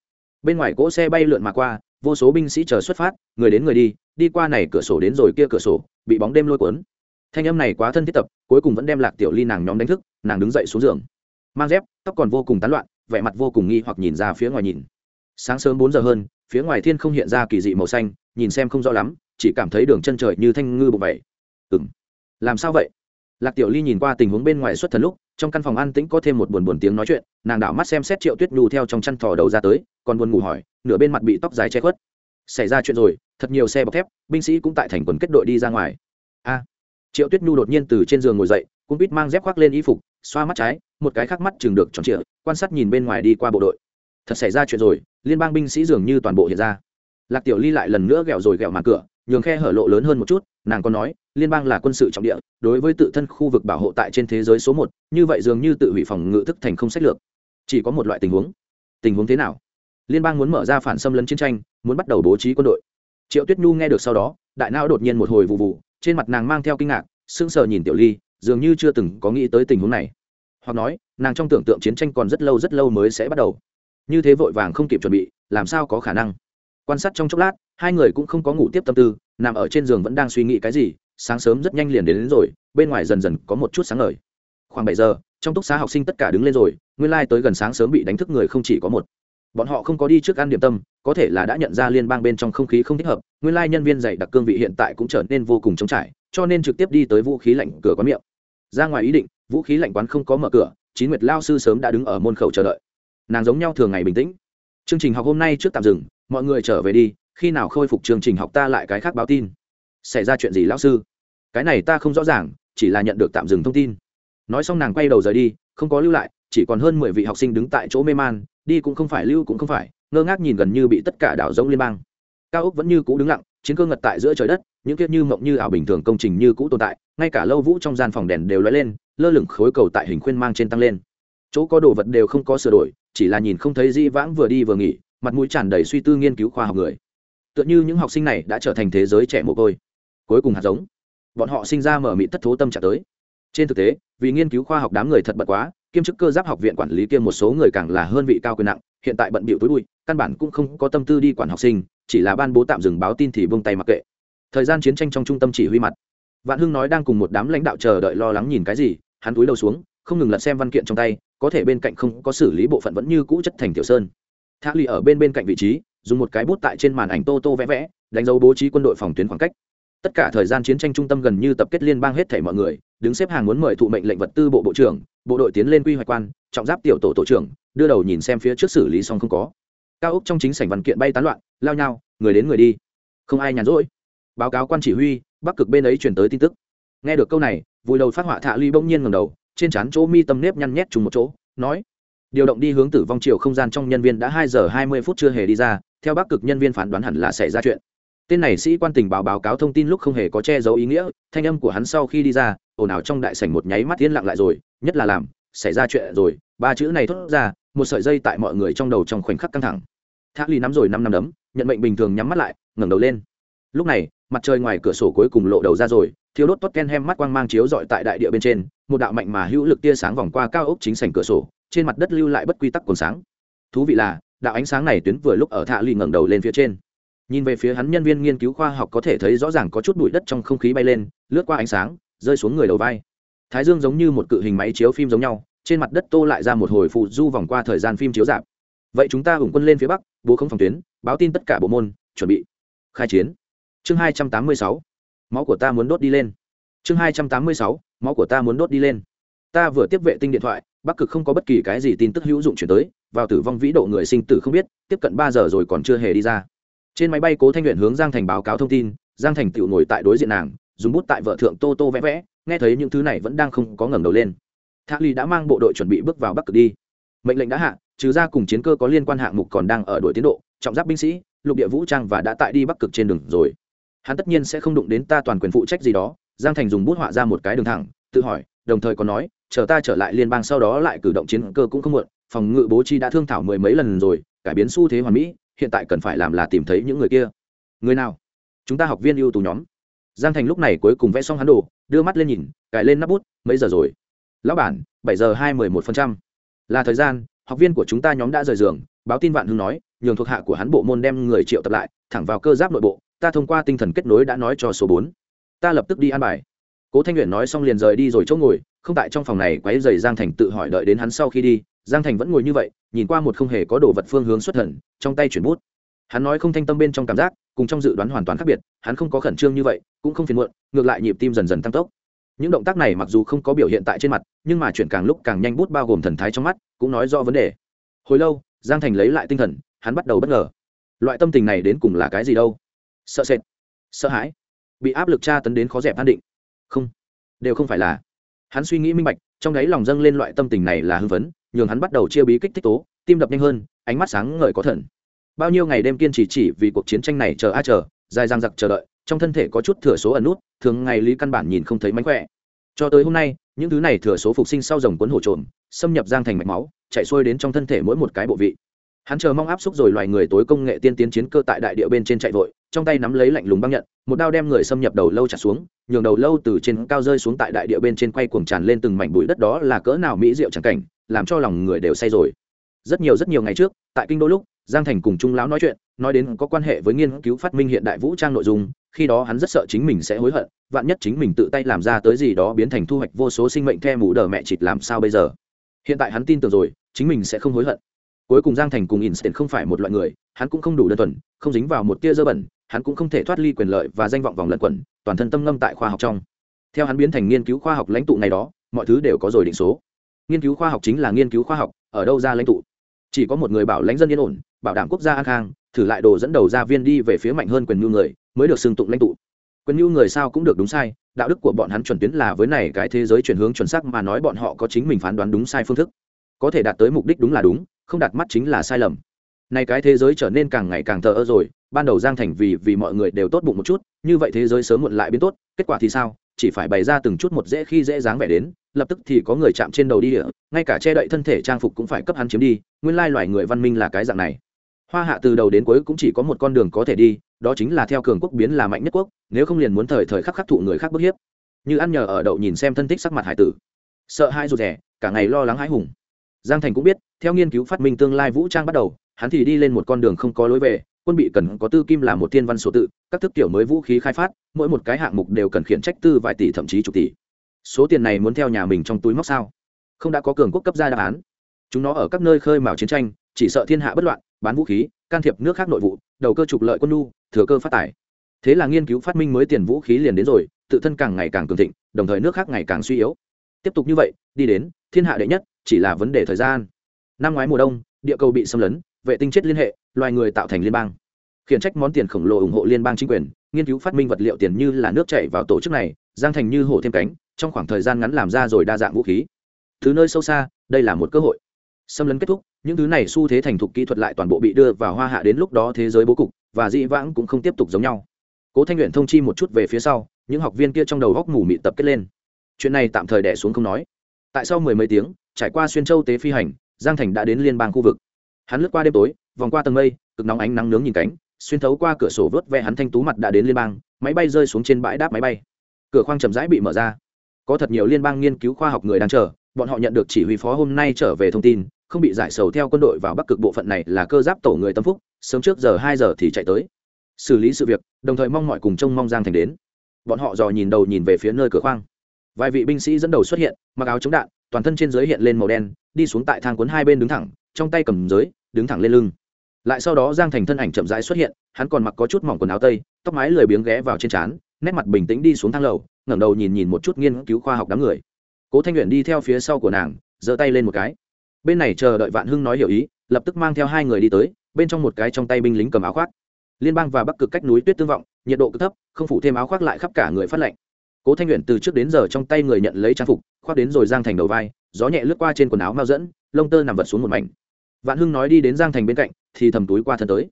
Bên ngoài cỗ xe bay lượn mà qua, vô số binh sĩ chờ xuất phát, người đến người đi đi qua này cửa sổ đến rồi kia cửa sổ, bị bóng đêm lôi cuốn. Thanh âm này quá thân thiết tập, cuối cùng vẫn đem lạc tiểu ly nàng nhóm đánh thức, nàng đứng dậy xuống giường. Mang dép, tóc còn vô cùng tán loạn vẻ mặt vô cùng nghi hoặc nhìn ra phía ngoài nhìn. Sáng sớm bốn giờ hơn, phía ngoài thiên không hiện ra kỳ dị màu xanh, nhìn xem không rõ lắm, chỉ cảm thấy đường chân trời như thanh ngư bụng vậy. Ừng làm sao vậy? Lạc tiểu ly nhìn qua tình huống bên ngoài xuất thần lúc, trong căn phòng an tĩnh có thêm một buồn buồn tiếng nói chuyện, nàng đảo mắt xem xét triệu tuyết nhu theo trong chăn thò đầu ra tới, còn buồn ngủ hỏi, nửa bên mặt bị tóc dài che khuất. Xảy ra chuyện rồi, thật nhiều xe bọc thép, binh sĩ cũng tại thành quần kết đội đi ra ngoài. A. Triệu tuyết nhu đột nhiên từ trên giường ngồi dậy cũng biết mang dép khoác lên y phục xoa mắt trái, một cái khác mắt chừng được tròn trịa, quan sát nhìn bên ngoài đi qua bộ đội. Thật xảy ra chuyện rồi, liên bang binh sĩ dường như toàn bộ hiện ra. Lạc tiểu ly lại lần nữa ghẹo rồi ghẹo màn cửa, nhường khe hở lộ lớn hơn một chút, nàng còn nói, liên bang là quân sự trọng địa, đối với tự thân khu vực bảo hộ tại trên thế giới số một, như vậy dường như tự hủy phòng ngự thức thành không sách lược. Chỉ có một loại tình huống. Tình huống thế nào? Liên bang muốn mở ra phản xâm lấn chiến tranh, muốn bắt đầu bố trí quân đội. Triệu tuyết nhu nghe được sau đó, đại não đột nhiên một hồi vụ vụ trên mặt nàng mang theo kinh ngạc, sững sờ nhìn tiểu ly dường như chưa từng có nghĩ tới tình huống này. Hoặc nói nàng trong tưởng tượng chiến tranh còn rất lâu rất lâu mới sẽ bắt đầu. Như thế vội vàng không kịp chuẩn bị làm sao có khả năng? Quan sát trong chốc lát hai người cũng không có ngủ tiếp tâm tư nằm ở trên giường vẫn đang suy nghĩ cái gì sáng sớm rất nhanh liền đến, đến rồi bên ngoài dần dần có một chút sáng ngời. Khoảng bảy giờ trong túc xá học sinh tất cả đứng lên rồi nguyên lai、like、tới gần sáng sớm bị đánh thức người không chỉ có một. Bọn họ không có đi trước ăn điểm tâm có thể là đã nhận ra liên bang bên trong không khí không thích hợp nguyên lai、like、nhân viên dạy đặc cương vị hiện tại cũng trở nên vô cùng trống trải cho nên trực tiếp đi tới vũ khí lạnh cửa quán miệng. Ra ngoài ý định, vũ khí lạnh quán không có mở cửa, chín nguyệt lao sư sớm đã đứng ở môn khẩu chờ đợi. Nàng giống nhau thường ngày bình tĩnh. Chương trình học hôm nay trước tạm dừng, mọi người trở về đi, khi nào khôi phục chương trình học ta lại cái khác báo tin. Xảy ra chuyện gì lão sư? Cái này ta không rõ ràng, chỉ là nhận được tạm dừng thông tin. Nói xong nàng quay đầu rời đi, không có lưu lại, chỉ còn hơn mười vị học sinh đứng tại chỗ mê man, đi cũng không phải, lưu cũng không phải, ngơ ngác nhìn gần như bị tất cả đảo giống liên bang cao ốc vẫn như cũ đứng lặng, chiến cơ ngật tại giữa trời đất, những kiếp như mộng như ảo bình thường công trình như cũ tồn tại, ngay cả lâu vũ trong gian phòng đèn đều lóe lên, lơ lửng khối cầu tại hình khuyên mang trên tăng lên. Chỗ có đồ vật đều không có sửa đổi, chỉ là nhìn không thấy di vãng vừa đi vừa nghỉ, mặt mũi tràn đầy suy tư nghiên cứu khoa học người. Tựa như những học sinh này đã trở thành thế giới trẻ mồ côi. Cuối cùng hạt giống. Bọn họ sinh ra mở mị thất thố tâm trạng tới. Trên thực tế, vì nghiên cứu khoa học đám người thật bật quá, kiêm chức cơ giáp học viện quản lý kiêm một số người càng là hơn vị cao quyền nặng, hiện tại bận bịu tối bụi, căn bản cũng không có tâm tư đi quản học sinh chỉ là ban bố tạm dừng báo tin thì buông tay mặc kệ. Thời gian chiến tranh trong trung tâm chỉ huy mặt. Vạn hưng nói đang cùng một đám lãnh đạo chờ đợi lo lắng nhìn cái gì, hắn túi đầu xuống, không ngừng lật xem văn kiện trong tay, có thể bên cạnh không có xử lý bộ phận vẫn như cũ chất thành tiểu sơn. Thác ly ở bên bên cạnh vị trí, dùng một cái bút tại trên màn ảnh tô tô vẽ vẽ, đánh dấu bố trí quân đội phòng tuyến khoảng cách. Tất cả thời gian chiến tranh trung tâm gần như tập kết liên bang hết thảy mọi người, đứng xếp hàng muốn mời thụ mệnh lệnh vật tư bộ bộ trưởng, bộ đội tiến lên quy hoạch quan, trọng giáp tiểu tổ tổ trưởng, đưa đầu nhìn xem phía trước xử lý xong không có. Cao ốc trong chính sảnh văn kiện bay tán loạn lao nhau, người đến người đi. Không ai nhàn rỗi. Báo cáo quan chỉ huy, bắc cực bên ấy chuyển tới tin tức. Nghe được câu này vùi đầu phát họa thạ ly bỗng nhiên ngầm đầu, trên trán chỗ mi tâm nếp nhăn nhét trùng một chỗ, nói, điều động đi hướng tử vong chiều không gian trong nhân viên đã hai giờ hai mươi phút chưa hề đi ra, theo bắc cực nhân viên phán đoán hẳn là xảy ra chuyện. Tên này sĩ quan tình báo báo cáo thông tin lúc không hề có che giấu ý nghĩa, thanh âm của hắn sau khi đi ra, ồn ào trong đại sảnh một nháy mắt yên lặng lại rồi, nhất là làm, xảy ra chuyện rồi, ba chữ này thốt ra, một sợi dây tại mọi người trong đầu trong khoảnh khắc căng thẳng. Thác ly nắm rồi năm năm đấm nhận mệnh bình thường nhắm mắt lại, ngẩng đầu lên. Lúc này, mặt trời ngoài cửa sổ cuối cùng lộ đầu ra rồi thiếu đốt tốt ken hem mắt quang mang chiếu dọi tại đại địa bên trên, một đạo mạnh mà hữu lực tia sáng vòng qua cao ốc chính sảnh cửa sổ, trên mặt đất lưu lại bất quy tắc còn sáng. Thú vị là, đạo ánh sáng này tuyến vừa lúc ở thạ lì ngẩng đầu lên phía trên. Nhìn về phía hắn nhân viên nghiên cứu khoa học có thể thấy rõ ràng có chút bụi đất trong không khí bay lên, lướt qua ánh sáng, rơi xuống người đầu vai. Thái dương giống như một cự hình máy chiếu phim giống nhau, trên mặt đất tô lại ra một hồi phụ du vòng qua thời gian phim chiếu dạp vậy chúng ta ủng quân lên phía bắc, bố không phòng tuyến báo tin tất cả bộ môn, chuẩn bị. Khai chiến. Chương hai trăm tám mươi sáu. Máu của ta muốn đốt đi lên. Chương hai trăm tám mươi sáu. Máu của ta muốn đốt đi lên. Ta vừa tiếp vệ tinh điện thoại, bắc cực không có bất kỳ cái gì tin tức hữu dụng chuyển tới, vào tử vong vĩ độ người sinh tử không biết, tiếp cận ba giờ rồi còn chưa hề đi ra. Trên máy bay cố thanh luyện hướng giang thành báo cáo thông tin, giang thành tựu ngồi tại đối diện nàng, dùng bút tại vợ thượng tô tô vẽ vẽ, nghe thấy những thứ này vẫn đang không có ngẩng đầu lên. Thạ ly đã mang bộ đội chuẩn bị bước vào bắc cực đi. Mệnh lệnh đã hạ, trừ ra cùng chiến cơ có liên quan hạng mục còn đang ở đội tiến độ trọng giáp binh sĩ, lục địa vũ trang và đã tại đi bắc cực trên đường rồi. Hắn tất nhiên sẽ không đụng đến ta toàn quyền phụ trách gì đó. Giang thành dùng bút họa ra một cái đường thẳng, tự hỏi, đồng thời còn nói, chờ ta trở lại liên bang sau đó lại cử động chiến cơ cũng không muộn, phòng ngự bố trí đã thương thảo mười mấy lần rồi, cải biến xu thế hoàn mỹ, hiện tại cần phải làm là tìm thấy những người kia. Người nào? Chúng ta học viên ưu tú nhóm. Giang thành lúc này cuối cùng vẽ xong hắn đồ, đưa mắt lên nhìn, cài lên nắp bút, mấy giờ rồi? Lão bản, bảy giờ hai mười một phần trăm. Là thời gian, học viên của chúng ta nhóm đã rời giường, báo tin vạn hưng nói nhường thuộc hạ của hắn bộ môn đem người triệu tập lại, thẳng vào cơ giáp nội bộ, ta thông qua tinh thần kết nối đã nói cho số bốn. Ta lập tức đi an bài. Cố thanh nguyện nói xong liền rời đi rồi chỗ ngồi, không tại trong phòng này quấy dày giang thành tự hỏi đợi đến hắn sau khi đi, giang thành vẫn ngồi như vậy, nhìn qua một không hề có đồ vật phương hướng xuất thần, trong tay chuyển bút. Hắn nói không thanh tâm bên trong cảm giác, cùng trong dự đoán hoàn toàn khác biệt, hắn không có khẩn trương như vậy, cũng không phiền muộn, ngược lại nhịp tim dần dần tăng tốc. Những động tác này mặc dù không có biểu hiện tại trên mặt, nhưng mà chuyển càng lúc càng nhanh bút bao gồm thần thái trong mắt, cũng nói rõ vấn đề. Hồi lâu, giang thành lấy lại tinh thần hắn bắt đầu bất ngờ. Loại tâm tình này đến cùng là cái gì đâu? Sợ sệt, sợ hãi, bị áp lực tra tấn đến khó dẹp an định. Không, đều không phải là. Hắn suy nghĩ minh bạch, trong đáy lòng dâng lên loại tâm tình này là hư vấn nhường hắn bắt đầu chia bí kích thích tố, tim đập nhanh hơn, ánh mắt sáng ngời có thần. Bao nhiêu ngày đêm kiên trì chỉ vì cuộc chiến tranh này chờ a chờ, dài dang giặc chờ đợi, trong thân thể có chút thừa số ẩn nút, thường ngày lý căn bản nhìn không thấy mánh khỏe. Cho tới hôm nay, những thứ này thừa số phục sinh sau dòng cuốn hổ trộm, xâm nhập giang thành mạch máu, chạy xuôi đến trong thân thể mỗi một cái bộ vị hắn chờ mong áp xúc rồi loài người tối công nghệ tiên tiến chiến cơ tại đại địa bên trên chạy vội, trong tay nắm lấy lạnh lùng băng nhận, một đao đem người xâm nhập đầu lâu trả xuống, nhường đầu lâu từ trên cao rơi xuống tại đại địa bên trên quay cuồng tràn lên từng mảnh bụi đất đó là cỡ nào mỹ diệu chẳng cảnh, làm cho lòng người đều say rồi. Rất nhiều rất nhiều ngày trước, tại kinh đô lúc, giang thành cùng trung lão nói chuyện, nói đến có quan hệ với nghiên cứu phát minh hiện đại vũ trang nội dung, khi đó hắn rất sợ chính mình sẽ hối hận, vạn nhất chính mình tự tay làm ra tới gì đó biến thành thu hoạch vô số sinh mệnh the mù đờ mẹ chịt làm sao bây giờ. Hiện tại hắn tin tưởng rồi, chính mình sẽ không hối hận cuối cùng giang thành cùng instant không phải một loại người, hắn cũng không đủ đơn thuần, không dính vào một tia dơ bẩn, hắn cũng không thể thoát ly quyền lợi và danh vọng vòng lẩn quẩn, toàn thân tâm ngâm tại khoa học trong. Theo hắn biến thành nghiên cứu khoa học lãnh tụ này đó, mọi thứ đều có rồi định số. Nghiên cứu khoa học chính là nghiên cứu khoa học, ở đâu ra lãnh tụ? Chỉ có một người bảo lãnh dân yên ổn, bảo đảm quốc gia an khang, thử lại đồ dẫn đầu gia viên đi về phía mạnh hơn quyền nhu người, mới được xưng tụng lãnh tụ. Quyền nhu người sao cũng được đúng sai, đạo đức của bọn hắn chuẩn tuyến là với này cái thế giới chuyển hướng chuẩn xác mà nói bọn họ có chính mình phán đoán đúng sai phương thức. Có thể đạt tới mục đích đúng là đúng không đạt mắt chính là sai lầm. Nay cái thế giới trở nên càng ngày càng thờ ơ rồi, ban đầu giang thành vì vì mọi người đều tốt bụng một chút, như vậy thế giới sớm muộn lại biến tốt, kết quả thì sao? Chỉ phải bày ra từng chút một dễ khi dễ dáng vẻ đến, lập tức thì có người chạm trên đầu đi địa, ngay cả che đậy thân thể trang phục cũng phải cấp hắn chiếm đi, nguyên lai loài người văn minh là cái dạng này. Hoa hạ từ đầu đến cuối cũng chỉ có một con đường có thể đi, đó chính là theo cường quốc biến là mạnh nhất quốc, nếu không liền muốn thời thời khắc khắc thụ người khác bức hiếp. Như ăn nhờ ở đậu nhìn xem thân thích sắc mặt hải tử. Sợ hai rụt rẻ cả ngày lo lắng hãi hùng. Giang thành cũng biết theo nghiên cứu phát minh tương lai vũ trang bắt đầu, hắn thì đi lên một con đường không có lối về, quân bị cần có tư kim là một tiên văn số tự, các thức tiểu mới vũ khí khai phát, mỗi một cái hạng mục đều cần khiển trách tư vài tỷ thậm chí chục tỷ. Số tiền này muốn theo nhà mình trong túi móc sao? Không đã có cường quốc cấp ra đáp án. Chúng nó ở các nơi khơi mào chiến tranh, chỉ sợ thiên hạ bất loạn, bán vũ khí, can thiệp nước khác nội vụ, đầu cơ trục lợi quân nu thừa cơ phát tài. Thế là nghiên cứu phát minh mới tiền vũ khí liền đến rồi, tự thân càng ngày càng cường thịnh, đồng thời nước khác ngày càng suy yếu. Tiếp tục như vậy, đi đến thiên hạ đệ nhất, chỉ là vấn đề thời gian năm ngoái mùa đông, địa cầu bị xâm lấn, vệ tinh chết liên hệ, loài người tạo thành liên bang. Khiển trách món tiền khổng lồ ủng hộ liên bang chính quyền, nghiên cứu phát minh vật liệu tiền như là nước chảy vào tổ chức này, giang thành như hổ thêm cánh, trong khoảng thời gian ngắn làm ra rồi đa dạng vũ khí. Thứ nơi sâu xa, đây là một cơ hội. Xâm lấn kết thúc, những thứ này xu thế thành thục kỹ thuật lại toàn bộ bị đưa vào hoa hạ đến lúc đó thế giới bố cục, và dĩ vãng cũng không tiếp tục giống nhau. Cố thanh luyện thông chi một chút về phía sau, những học viên kia trong đầu góc mù mị tập kết lên. Chuyện này tạm thời đẻ xuống không nói. Tại sau mười mấy tiếng, trải qua xuyên châu tế phi hành giang thành đã đến liên bang khu vực. Hắn lướt qua đêm tối, vòng qua tầng mây, cực nóng ánh nắng nướng nhìn cánh, xuyên thấu qua cửa sổ vớt ve hắn thanh tú mặt đã đến liên bang, máy bay rơi xuống trên bãi đáp máy bay. Cửa khoang chậm rãi bị mở ra. Có thật nhiều liên bang nghiên cứu khoa học người đang chờ, bọn họ nhận được chỉ huy phó hôm nay trở về thông tin, không bị giải sầu theo quân đội vào bắc cực bộ phận này là cơ giáp tổ người tâm phúc, sớm trước giờ hai giờ thì chạy tới. Xử lý sự việc, đồng thời mong mọi cùng trông mong giang thành đến. Bọn họ dò nhìn đầu nhìn về phía nơi cửa khoang. Vài vị binh sĩ dẫn đầu xuất hiện, mặc áo chống đạn, toàn thân trên giới hiện lên màu đen đi xuống tại thang cuốn hai bên đứng thẳng, trong tay cầm giới, đứng thẳng lên lưng. Lại sau đó giang thành thân ảnh chậm rãi xuất hiện, hắn còn mặc có chút mỏng quần áo tây, tóc mái lười biếng ghé vào trên trán, nét mặt bình tĩnh đi xuống thang lầu, ngẩng đầu nhìn nhìn một chút nghiên cứu khoa học đám người. Cố thanh nguyện đi theo phía sau của nàng, giơ tay lên một cái. Bên này chờ đợi vạn hưng nói hiểu ý, lập tức mang theo hai người đi tới, bên trong một cái trong tay binh lính cầm áo khoác. Liên bang và bắc cực cách núi tuyết tương vọng, nhiệt độ cực thấp, không phủ thêm áo khoác lại khắp cả người phát lạnh cố thanh nguyện từ trước đến giờ trong tay người nhận lấy trang phục, khoác đến rồi giang thành đầu vai, gió nhẹ lướt qua trên quần áo mao dẫn, lông tơ nằm vật xuống một mảnh. Vạn hưng nói đi đến giang thành bên cạnh, thì thầm túi qua thân tới.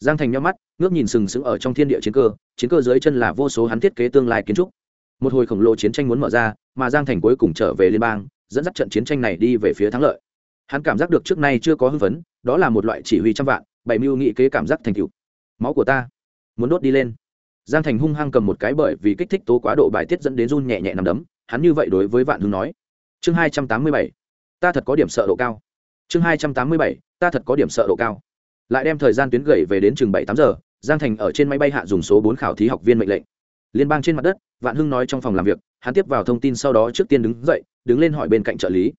Giang thành nhắm mắt, ngước nhìn sừng sững ở trong thiên địa chiến cơ chiến cơ dưới chân là vô số hắn thiết kế tương lai kiến trúc. Một hồi khổng lồ chiến tranh muốn mở ra, mà giang thành cuối cùng trở về liên bang, dẫn dắt trận chiến tranh này đi về phía thắng lợi. Hắn cảm giác được trước nay chưa có hưng phấn, đó là một loại chỉ huy trăm vạn, bảy mưu nghị kế cảm giác thành tựu. Máu của ta muốn đốt đi lên giang thành hung hăng cầm một cái bởi vì kích thích tố quá độ bài tiết dẫn đến run nhẹ nhẹ nằm đấm, hắn như vậy đối với vạn hưng nói. Chương hai trăm tám mươi bảy, ta thật có điểm sợ độ cao. Chương hai trăm tám mươi bảy, ta thật có điểm sợ độ cao. Lại đem thời gian tuyến gậy về đến chừng bảy tám giờ, giang thành ở trên máy bay hạ dùng số bốn khảo thí học viên mệnh lệnh. Liên bang trên mặt đất, vạn hưng nói trong phòng làm việc, hắn tiếp vào thông tin sau đó trước tiên đứng dậy, đứng lên hỏi bên cạnh trợ lý.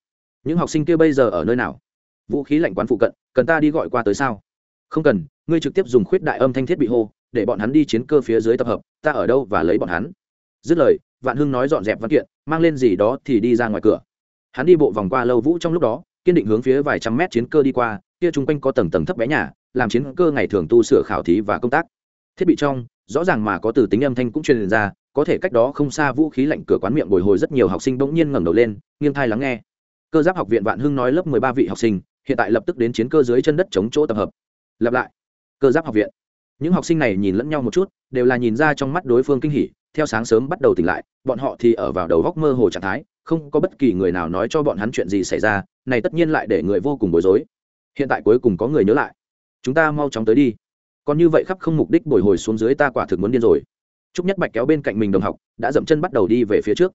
Những học sinh kia bây giờ ở nơi nào? Vũ khí lạnh quán phụ cận, cần ta đi gọi qua tới sao? Không cần, ngươi trực tiếp dùng khuyết đại âm thanh thiết bị hô để bọn hắn đi chiến cơ phía dưới tập hợp, ta ở đâu và lấy bọn hắn? Dứt lời, vạn hưng nói dọn dẹp văn kiện, mang lên gì đó thì đi ra ngoài cửa. Hắn đi bộ vòng qua lâu vũ trong lúc đó, kiên định hướng phía vài trăm mét chiến cơ đi qua, kia chung quanh có tầng tầng thấp bé nhà, làm chiến cơ ngày thường tu sửa khảo thí và công tác. Thiết bị trong, rõ ràng mà có từ tính âm thanh cũng truyền ra, có thể cách đó không xa vũ khí lạnh cửa quán miệng bồi hồi rất nhiều học sinh bỗng nhiên ngẩng đầu lên, nghiêng thai lắng nghe. Cơ giáp học viện vạn hưng nói lớp mười ba vị học sinh, hiện tại lập tức đến chiến cơ dưới chân đất chống chỗ tập hợp. Lặp lại. Cơ giáp học viện những học sinh này nhìn lẫn nhau một chút đều là nhìn ra trong mắt đối phương kinh hỉ theo sáng sớm bắt đầu tỉnh lại bọn họ thì ở vào đầu góc mơ hồ trạng thái không có bất kỳ người nào nói cho bọn hắn chuyện gì xảy ra này tất nhiên lại để người vô cùng bối rối hiện tại cuối cùng có người nhớ lại chúng ta mau chóng tới đi còn như vậy khắp không mục đích bồi hồi xuống dưới ta quả thực muốn điên rồi Trúc Nhất Bạch kéo bên cạnh mình đồng học, đã dậm chân bắt đầu đi về phía trước.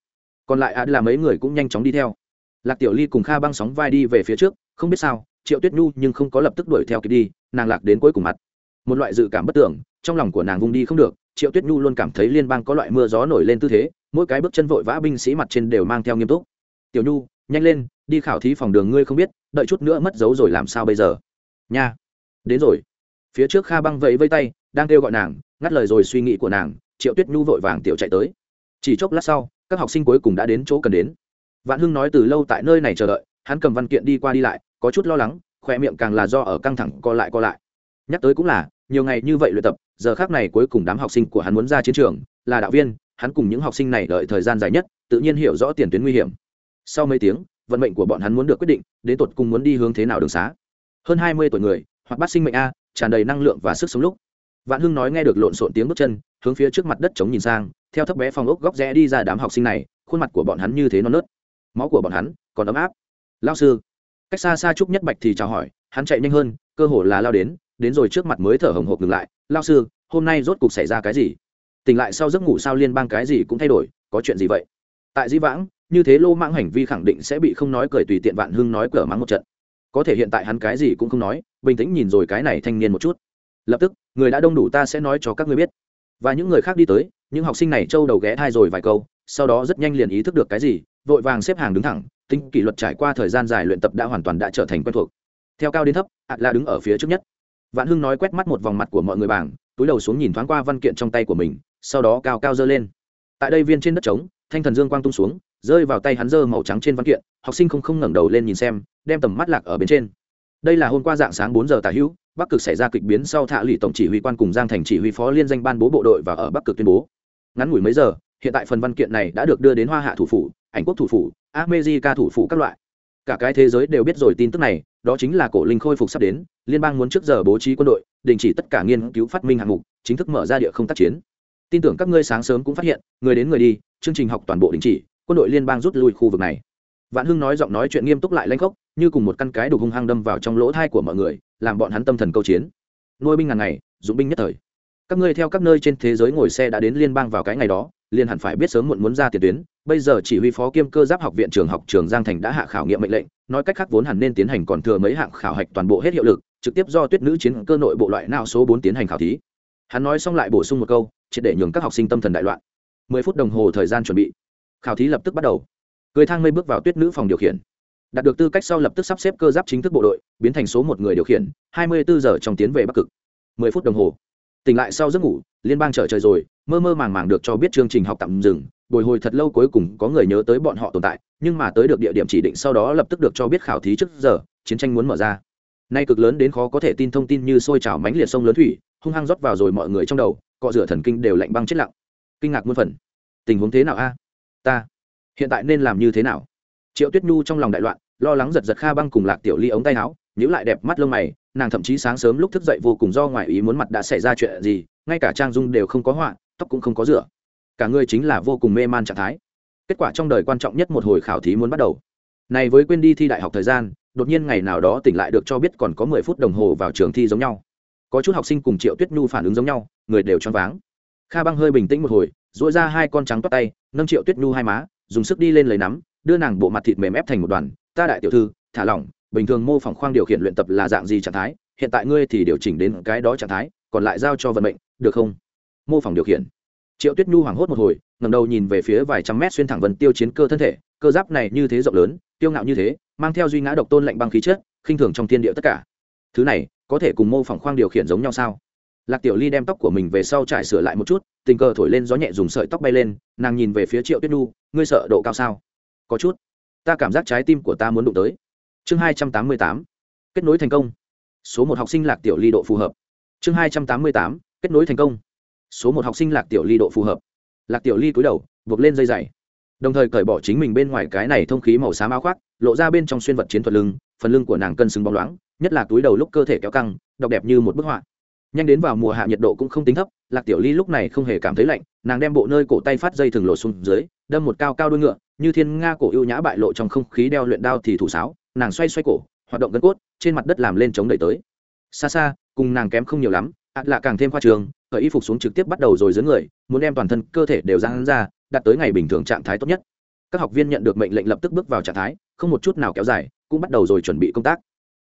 Còn lại á là mấy người cũng nhanh chóng đi theo. Lạc Tiểu Ly cùng Kha Băng sóng vai đi về phía trước, không biết sao, Triệu Tuyết Nhu nhưng không có lập tức đuổi theo kịp đi, nàng lạc đến cuối cùng mặt. Một loại dự cảm bất tưởng, trong lòng của nàng vung đi không được, Triệu Tuyết Nhu luôn cảm thấy liên bang có loại mưa gió nổi lên tư thế, mỗi cái bước chân vội vã binh sĩ mặt trên đều mang theo nghiêm túc. "Tiểu Nhu, nhanh lên, đi khảo thí phòng đường ngươi không biết, đợi chút nữa mất dấu rồi làm sao bây giờ?" "Nha." "Đến rồi." Phía trước Kha Băng vẫy vây tay, đang kêu gọi nàng, ngắt lời rồi suy nghĩ của nàng, triệu tuyết nhu vội vàng tiểu chạy tới chỉ chốc lát sau các học sinh cuối cùng đã đến chỗ cần đến vạn hưng nói từ lâu tại nơi này chờ đợi hắn cầm văn kiện đi qua đi lại có chút lo lắng khoe miệng càng là do ở căng thẳng co lại co lại nhắc tới cũng là, nhiều ngày như vậy luyện tập, giờ khác này cuối cùng đám học sinh của hắn muốn ra chiến trường, là đạo viên, hắn cùng những học sinh này đợi thời gian dài nhất, tự nhiên hiểu rõ tiền tuyến nguy hiểm. Sau mấy tiếng, vận mệnh của bọn hắn muốn được quyết định, đến tột cùng muốn đi hướng thế nào đường xá. Hơn hai mươi tuổi người, hoặc bắt sinh mệnh a, tràn đầy năng lượng và sức sống lúc. Vạn hưng nói nghe được lộn xộn tiếng bước chân, hướng phía trước mặt đất chống nhìn sang, theo thấp bé phòng ốc góc rẽ đi ra đám học sinh này, khuôn mặt của bọn hắn như thế non nớt. Máu của bọn hắn còn ấm áp. Lao sư. Cách xa xa chúc nhất bạch thì chào hỏi, hắn chạy nhanh hơn, cơ hồ là lao đến đến rồi trước mặt mới thở hồng hộc ngừng lại, lao sư, hôm nay rốt cục xảy ra cái gì? Tỉnh lại sau giấc ngủ sao liên bang cái gì cũng thay đổi, có chuyện gì vậy? Tại di vãng, như thế lô mãng hành vi khẳng định sẽ bị không nói cười tùy tiện vạn hưng nói cửa mắng một trận. Có thể hiện tại hắn cái gì cũng không nói, bình tĩnh nhìn rồi cái này thanh niên một chút. Lập tức, người đã đông đủ ta sẽ nói cho các ngươi biết. Và những người khác đi tới, những học sinh này trâu đầu ghé thai rồi vài câu, sau đó rất nhanh liền ý thức được cái gì, vội vàng xếp hàng đứng thẳng, tính kỷ luật trải qua thời gian dài luyện tập đã hoàn toàn đã trở thành quen thuộc. Theo cao đến thấp ạt là đứng ở phía trước nhất vạn hưng nói quét mắt một vòng mặt của mọi người bảng, túi đầu xuống nhìn thoáng qua văn kiện trong tay của mình, sau đó cao cao dơ lên. Tại đây viên trên đất trống, thanh thần dương quang tung xuống, rơi vào tay hắn dơ màu trắng trên văn kiện, học sinh không không ngẩng đầu lên nhìn xem, đem tầm mắt lạc ở bên trên. Đây là hôm qua dạng sáng bốn giờ tả hữu, bắc cực xảy ra kịch biến sau thạ lụy tổng chỉ huy quan cùng giang thành chỉ huy phó liên danh ban bố bộ đội và ở bắc cực tuyên bố. Ngắn ngủi mấy giờ, hiện tại phần văn kiện này đã được đưa đến hoa hạ thủ phủ, ảnh quốc thủ phủ armezika thủ phủ các loại cả cái thế giới đều biết rồi tin tức này, đó chính là cổ linh khôi phục sắp đến, liên bang muốn trước giờ bố trí quân đội, đình chỉ tất cả nghiên cứu phát minh hạng mục, chính thức mở ra địa không tác chiến. Tin tưởng các ngươi sáng sớm cũng phát hiện, người đến người đi, chương trình học toàn bộ đình chỉ, quân đội liên bang rút lui khu vực này. Vạn hưng nói giọng nói chuyện nghiêm túc lại lanh khốc, như cùng một căn cái đục hung hăng đâm vào trong lỗ thai của mọi người, làm bọn hắn tâm thần câu chiến. Nuôi binh ngàn ngày, dụng binh nhất thời. Các ngươi theo các nơi trên thế giới ngồi xe đã đến liên bang vào cái ngày đó liên hẳn phải biết sớm muộn muốn ra tiền tuyến. Bây giờ chỉ huy phó kiêm cơ giáp học viện trường học trường giang thành đã hạ khảo nghiệm mệnh lệnh, nói cách khác vốn hẳn nên tiến hành còn thừa mấy hạng khảo hạch toàn bộ hết hiệu lực, trực tiếp do tuyết nữ chiến cơ nội bộ loại nào số bốn tiến hành khảo thí. Hắn nói xong lại bổ sung một câu chỉ để nhường các học sinh tâm thần đại loạn. Mười phút đồng hồ thời gian chuẩn bị. Khảo thí lập tức bắt đầu. Cười thang mây bước vào tuyết nữ phòng điều khiển. Đạt được tư cách sau lập tức sắp xếp cơ giáp chính thức bộ đội, biến thành số một người điều khiển, hai mươi bốn giờ trong tiến về bắc cực. Mười phút đồng hồ. Tỉnh lại sau giấc ngủ liên bang trở trời rồi, mơ mơ màng màng được cho biết chương trình học tạm dừng, bồi hồi thật lâu cuối cùng có người nhớ tới bọn họ tồn tại, nhưng mà tới được địa điểm chỉ định sau đó lập tức được cho biết khảo thí trước giờ, chiến tranh muốn mở ra. Nay cực lớn đến khó có thể tin thông tin như sôi trào mánh liệt sông lớn thủy, hung hăng rót vào rồi mọi người trong đầu, cọ rửa thần kinh đều lạnh băng chết lặng. Kinh ngạc muôn phần. Tình huống thế nào a? Ta, hiện tại nên làm như thế nào? Triệu tuyết nhu trong lòng đại loạn, lo lắng giật giật kha băng cùng lạc tiểu ly ống tay áo nhữ lại đẹp mắt lông mày, nàng thậm chí sáng sớm lúc thức dậy vô cùng do ngoại ý muốn mặt đã xảy ra chuyện gì, ngay cả trang dung đều không có họa, tóc cũng không có rửa. Cả người chính là vô cùng mê man trạng thái. Kết quả trong đời quan trọng nhất một hồi khảo thí muốn bắt đầu. Này với quên đi thi đại học thời gian, đột nhiên ngày nào đó tỉnh lại được cho biết còn có mười phút đồng hồ vào trường thi giống nhau. Có chút học sinh cùng triệu tuyết nhu phản ứng giống nhau, người đều choáng váng. Kha băng hơi bình tĩnh một hồi dỗi ra hai con trắng toát tay, nâng triệu tuyết nhu hai má, dùng sức đi lên lấy nắm, đưa nàng bộ mặt thịt mềm ép thành một đoàn. Ta đại tiểu thư, thả lỏng bình thường mô phỏng khoang điều khiển luyện tập là dạng gì trạng thái? Hiện tại ngươi thì điều chỉnh đến cái đó trạng thái, còn lại giao cho vận mệnh, được không? Mô phỏng điều khiển. Triệu tuyết nhu hoảng hốt một hồi ngầm đầu nhìn về phía vài trăm mét xuyên thẳng vần tiêu chiến cơ thân thể, cơ giáp này như thế rộng lớn tiêu ngạo như thế, mang theo duy ngã độc tôn lạnh băng khí chất, khinh thường trong thiên địa tất cả. Thứ này, có thể cùng mô phỏng khoang điều khiển giống nhau sao? Lạc tiểu ly đem tóc của mình về sau trải sửa lại một chút, tình cờ thổi lên gió nhẹ dùng sợi tóc bay lên, nàng nhìn về phía triệu tuyết nhu, ngươi sợ độ cao sao? Có chút. Ta cảm giác trái tim của ta muốn đụng tới chương hai trăm tám mươi tám, kết nối thành công. Số một học sinh lạc tiểu ly độ phù hợp. Chương hai trăm tám mươi tám, kết nối thành công. Số một học sinh lạc tiểu ly độ phù hợp. Lạc tiểu ly cúi đầu, buộc lên dây dày. Đồng thời cởi bỏ chính mình bên ngoài cái này thông khí màu xám áo khoác, lộ ra bên trong xuyên vật chiến thuật lưng, phần lưng của nàng cân xứng bóng loáng, nhất là túi đầu lúc cơ thể kéo căng, đọc đẹp như một bức họa nhanh đến vào mùa hạ nhiệt độ cũng không tính thấp, lạc tiểu ly lúc này không hề cảm thấy lạnh, nàng đem bộ nơi cổ tay phát dây thừng lộ xuống dưới, đâm một cao cao đuôi ngựa, như thiên nga cổ ưu nhã bại lộ trong không khí đeo luyện đao thì thủ sáo, nàng xoay xoay cổ, hoạt động gân cốt, trên mặt đất làm lên chống đẩy tới. Xa xa, cùng nàng kém không nhiều lắm ạt lạ càng thêm khoa trường, cởi y phục xuống trực tiếp bắt đầu rồi dưới người, muốn đem toàn thân cơ thể đều giang ra, đạt tới ngày bình thường trạng thái tốt nhất. Các học viên nhận được mệnh lệnh lập tức bước vào trạng thái, không một chút nào kéo dài, cũng bắt đầu rồi chuẩn bị công tác.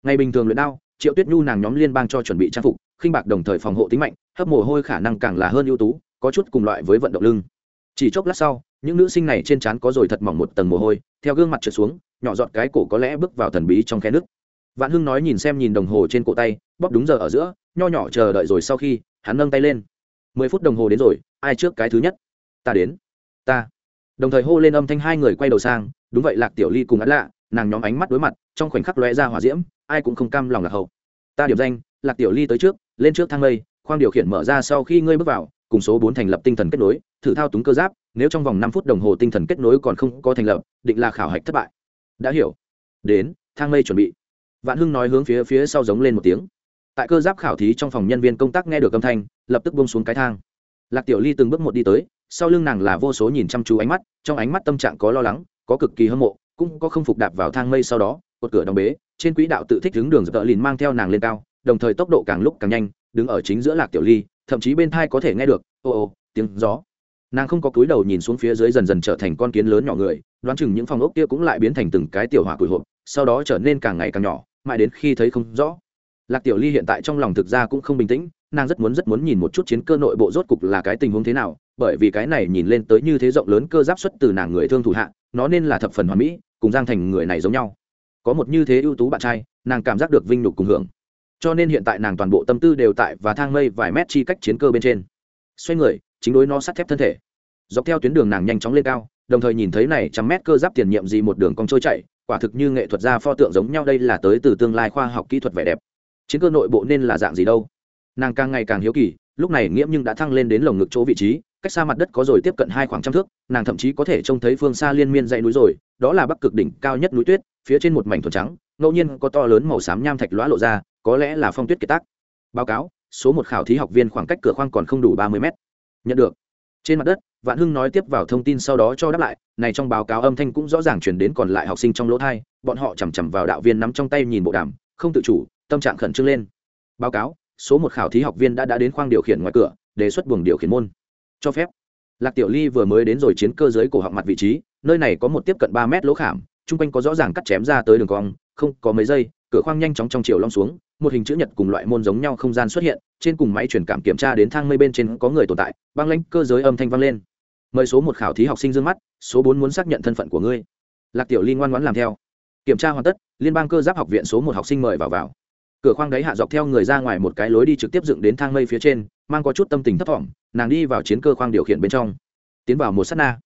Ngày bình thường luyện đao, triệu tuyết nhu nàng nhóm liên bang cho chuẩn bị trang phục khinh bạc đồng thời phòng hộ tính mạnh, hấp mồ hôi khả năng càng là hơn ưu tú, có chút cùng loại với vận động lưng. Chỉ chốc lát sau, những nữ sinh này trên trán có rồi thật mỏng một tầng mồ hôi, theo gương mặt trượt xuống, nhỏ giọt cái cổ có lẽ bước vào thần bí trong khe nước. Vạn hưng nói nhìn xem nhìn đồng hồ trên cổ tay, bóp đúng giờ ở giữa, nho nhỏ chờ đợi rồi sau khi, hắn nâng tay lên. Mười phút đồng hồ đến rồi, ai trước cái thứ nhất? Ta đến. Ta. Đồng thời hô lên âm thanh hai người quay đầu sang, đúng vậy lạc tiểu ly cùng hắn lạ, nàng nhóm ánh mắt đối mặt, trong khoảnh khắc lóe ra hỏa diễm, ai cũng không cam lòng lạc hậu. Ta điểm danh, lạc tiểu ly tới trước lên trước thang lây khoang điều khiển mở ra sau khi ngươi bước vào, cùng số bốn thành lập tinh thần kết nối, thử thao túng cơ giáp, nếu trong vòng năm phút đồng hồ tinh thần kết nối còn không có thành lập, định là khảo hạch thất bại. Đã hiểu. Đến, thang mây chuẩn bị. Vạn hưng nói hướng phía phía sau giống lên một tiếng. Tại cơ giáp khảo thí trong phòng nhân viên công tác nghe được âm thanh, lập tức bông xuống cái thang. Lạc tiểu ly từng bước một đi tới, sau lưng nàng là vô số nhìn chăm chú ánh mắt, trong ánh mắt tâm trạng có lo lắng, có cực kỳ hâm mộ, cũng có không phục đạp vào thang mây sau đó, cột cửa đóng bế, trên quỹ đạo tự thích đứng đường dập tợ lìn mang theo nàng lên cao đồng thời tốc độ càng lúc càng nhanh, đứng ở chính giữa lạc tiểu ly, thậm chí bên thai có thể nghe được, ô ô, tiếng gió. Nàng không có cúi đầu nhìn xuống phía dưới dần dần trở thành con kiến lớn nhỏ người, đoán chừng những phòng ốc kia cũng lại biến thành từng cái tiểu hỏa cùi hộp, sau đó trở nên càng ngày càng nhỏ, mãi đến khi thấy không rõ. Lạc tiểu ly hiện tại trong lòng thực ra cũng không bình tĩnh, nàng rất muốn rất muốn nhìn một chút chiến cơ nội bộ rốt cục là cái tình huống thế nào, bởi vì cái này nhìn lên tới như thế rộng lớn cơ giáp xuất từ nàng người thương thủ hạ, nó nên là thập phần hoàn mỹ, cùng giang thành người này giống nhau. Có một như thế ưu tú bạn trai, nàng cảm giác được vinh nhục cùng hưởng cho nên hiện tại nàng toàn bộ tâm tư đều tại và thang mây vài mét chi cách chiến cơ bên trên. Xoay người, chính đối nó sắt thép thân thể. Dọc theo tuyến đường nàng nhanh chóng lên cao, đồng thời nhìn thấy này trăm mét cơ giáp tiền nhiệm gì một đường cong trôi chạy quả thực như nghệ thuật gia pho tượng giống nhau đây là tới từ tương lai khoa học kỹ thuật vẻ đẹp. Chiến cơ nội bộ nên là dạng gì đâu? Nàng càng ngày càng hiếu kỳ, lúc này nghiễm nhưng đã thăng lên đến lồng ngực chỗ vị trí, cách xa mặt đất có rồi tiếp cận hai khoảng trăm thước, nàng thậm chí có thể trông thấy phương xa liên miên dãy núi rồi, đó là bắc cực đỉnh cao nhất núi tuyết, phía trên một mảnh thuần trắng, ngẫu nhiên có to lớn màu xám nham thạch lõa lộ ra có lẽ là phong tuyết kiệt tác. Báo cáo, số một khảo thí học viên khoảng cách cửa khoang còn không đủ ba mươi mét. Nhận được. Trên mặt đất, vạn hưng nói tiếp vào thông tin sau đó cho đáp lại, này trong báo cáo âm thanh cũng rõ ràng chuyển đến còn lại học sinh trong lỗ thai, bọn họ chằm chằm vào đạo viên nắm trong tay nhìn bộ đàm, không tự chủ, tâm trạng khẩn trương lên. Báo cáo, số một khảo thí học viên đã đã đến khoang điều khiển ngoài cửa, đề xuất buồng điều khiển môn. Cho phép. Lạc tiểu ly vừa mới đến rồi chiến cơ giới cổ họng mặt vị trí, nơi này có một tiếp cận ba mét lỗ khảm, chung quanh có rõ ràng cắt chém ra tới đường cong, không có mấy giây, cửa khoang nhanh chóng trong chiều long xuống một hình chữ nhật cùng loại môn giống nhau không gian xuất hiện, trên cùng máy truyền cảm kiểm tra đến thang mây bên trên có người tồn tại, băng lãnh cơ giới âm thanh vang lên. Mời số một khảo thí học sinh dương mắt, số bốn muốn xác nhận thân phận của ngươi. Lạc tiểu ly ngoan ngoãn làm theo. Kiểm tra hoàn tất, liên bang cơ giáp học viện số một học sinh mời vào vào. Cửa khoang đáy hạ dọc theo người ra ngoài một cái lối đi trực tiếp dựng đến thang mây phía trên, mang có chút tâm tình thấp thỏm, nàng đi vào chiến cơ khoang điều khiển bên trong. Tiến vào một s á t na.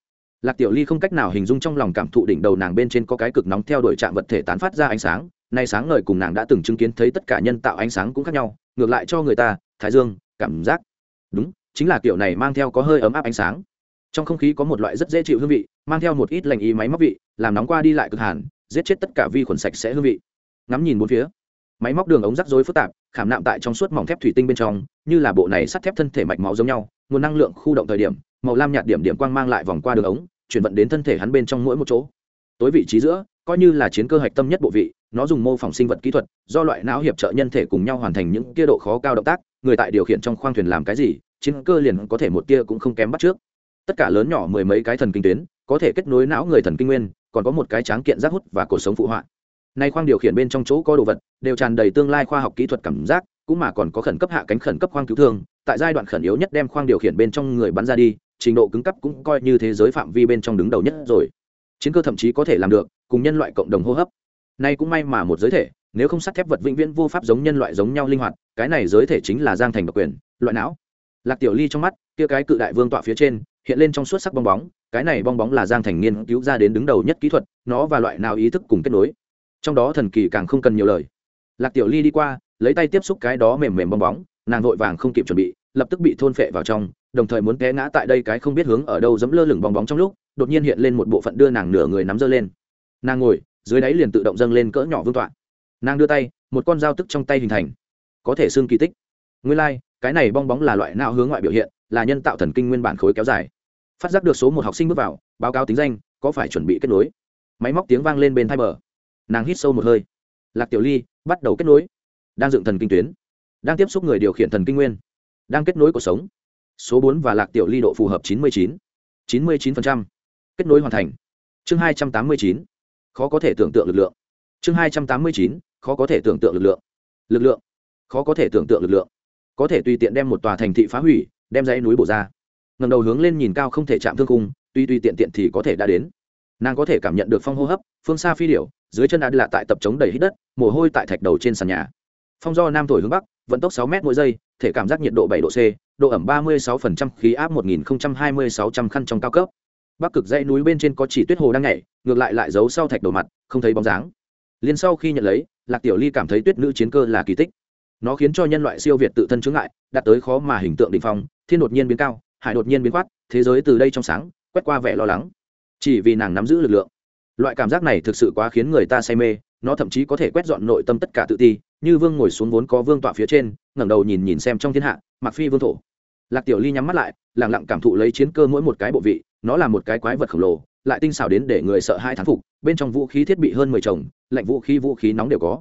Lạc tiểu ly không cách nào hình dung trong lòng cảm thụ đỉnh đầu nàng bên trên có cái cực nóng theo đuổi trạm vật thể tán phát ra ánh sáng nay sáng ngời cùng nàng đã từng chứng kiến thấy tất cả nhân tạo ánh sáng cũng khác nhau, ngược lại cho người ta, thái dương, cảm giác. Đúng, chính là kiểu này mang theo có hơi ấm áp ánh sáng. Trong không khí có một loại rất dễ chịu hương vị, mang theo một ít lành ý máy móc vị, làm nóng qua đi lại cực hàn giết chết tất cả vi khuẩn sạch sẽ hương vị. Ngắm nhìn bốn phía. Máy móc đường ống rắc rối phức tạp, khảm nạm tại trong suốt mỏng thép thủy tinh bên trong, như là bộ này sắt thép thân thể mạch máu giống nhau, nguồn năng lượng khu động thời điểm, màu lam nhạt điểm điểm quang mang lại vòng qua đường ống, chuyển vận đến thân thể hắn bên trong mỗi một chỗ. Tối vị trí giữa coi như là chiến cơ hạch tâm nhất bộ vị, nó dùng mô phỏng sinh vật kỹ thuật, do loại não hiệp trợ nhân thể cùng nhau hoàn thành những kia độ khó cao động tác, người tại điều khiển trong khoang thuyền làm cái gì, chiến cơ liền có thể một tia cũng không kém bắt trước. Tất cả lớn nhỏ mười mấy cái thần kinh tuyến, có thể kết nối não người thần kinh nguyên, còn có một cái tráng kiện giác hút và cuộc sống phụ họa. Nay khoang điều khiển bên trong chỗ có đồ vật, đều tràn đầy tương lai khoa học kỹ thuật cảm giác, cũng mà còn có khẩn cấp hạ cánh khẩn cấp khoang cứu thương, tại giai đoạn khẩn yếu nhất đem khoang điều khiển bên trong người bắn ra đi, trình độ cứng cấp cũng coi như thế giới phạm vi bên trong đứng đầu nhất rồi chiến cơ thậm chí có thể làm được, cùng nhân loại cộng đồng hô hấp. Nay cũng may mà một giới thể, nếu không sắt thép vật vĩnh viễn vô pháp giống nhân loại giống nhau linh hoạt, cái này giới thể chính là giang thành độc quyền, loại não. Lạc tiểu ly trong mắt, kia cái cự đại vương tọa phía trên, hiện lên trong suốt sắc bong bóng, cái này bong bóng là giang thành nghiên cứu ra đến đứng đầu nhất kỹ thuật, nó và loại nào ý thức cùng kết nối. Trong đó thần kỳ càng không cần nhiều lời. Lạc tiểu ly đi qua, lấy tay tiếp xúc cái đó mềm mềm bong bóng, nàng vội vàng không kịp chuẩn bị, lập tức bị thôn phệ vào trong đồng thời muốn té ngã tại đây cái không biết hướng ở đâu dẫm lơ lửng bong bóng trong lúc đột nhiên hiện lên một bộ phận đưa nàng nửa người nắm giơ lên. Nàng ngồi dưới đáy liền tự động dâng lên cỡ nhỏ vương tọa. Nàng đưa tay một con dao tức trong tay hình thành. Có thể xương kỳ tích. Nguyên lai、like, cái này bong bóng là loại não hướng ngoại biểu hiện là nhân tạo thần kinh nguyên bản khối kéo dài. Phát giác được số một học sinh bước vào báo cáo tính danh có phải chuẩn bị kết nối? Máy móc tiếng vang lên bên thai bờ. Nàng hít sâu một hơi. Lạc tiểu ly bắt đầu kết nối. Đang dựng thần kinh tuyến. Đang tiếp xúc người điều khiển thần kinh nguyên. Đang kết nối cuộc sống số bốn và lạc tiểu ly độ phù hợp chín mươi chín. chín mươi chín kết nối hoàn thành. Chương hai trăm tám mươi chín. Khó có thể tưởng tượng lực lượng. Chương hai trăm tám mươi chín. Khó có thể tưởng tượng lực lượng. Lực lượng. Khó có thể tưởng tượng lực lượng. Có thể tùy tiện đem một tòa thành thị phá hủy, đem dãy núi bổ ra. Ngầm đầu hướng lên nhìn cao không thể chạm thương cung tuy tuy tiện tiện thì có thể đã đến. Nàng có thể cảm nhận được phong hô hấp, phương xa phi điểu, dưới chân đã lạ tại tập chống đầy hít đất, mồ hôi tại thạch đầu trên sàn nhà. Phong do nam thổi hướng bắc, vận tốc sáu m mỗi giây, thể cảm giác nhiệt độ bảy độ c độ ẩm 36% khí áp một nghìn hai mươi sáu trăm khăn trong cao cấp. Bắc cực dãy núi bên trên có chỉ tuyết hồ đang nhảy, ngược lại lại giấu sau thạch đầu mặt, không thấy bóng dáng. Liên sau khi nhận lấy, lạc tiểu ly cảm thấy tuyết nữ chiến cơ là kỳ tích. Nó khiến cho nhân loại siêu việt tự thân chứng ngại, đạt tới khó mà hình tượng đỉnh phong, thiên đột nhiên biến cao, hải đột nhiên biến quát thế giới từ đây trong sáng, quét qua vẻ lo lắng. Chỉ vì nàng nắm giữ lực lượng. Loại cảm giác này thực sự quá khiến người ta say mê, nó thậm chí có thể quét dọn nội tâm tất cả tự ti, như vương ngồi xuống vốn có vương tọa phía trên ngẩng đầu nhìn nhìn xem trong thiên hạ mặc phi vương thổ. Lạc tiểu ly nhắm mắt lại lẳng lặng cảm thụ lấy chiến cơ mỗi một cái bộ vị, nó là một cái quái vật khổng lồ, lại tinh xảo đến để người sợ hai thán phục, bên trong vũ khí thiết bị hơn mười chồng, lạnh vũ khí vũ khí nóng đều có.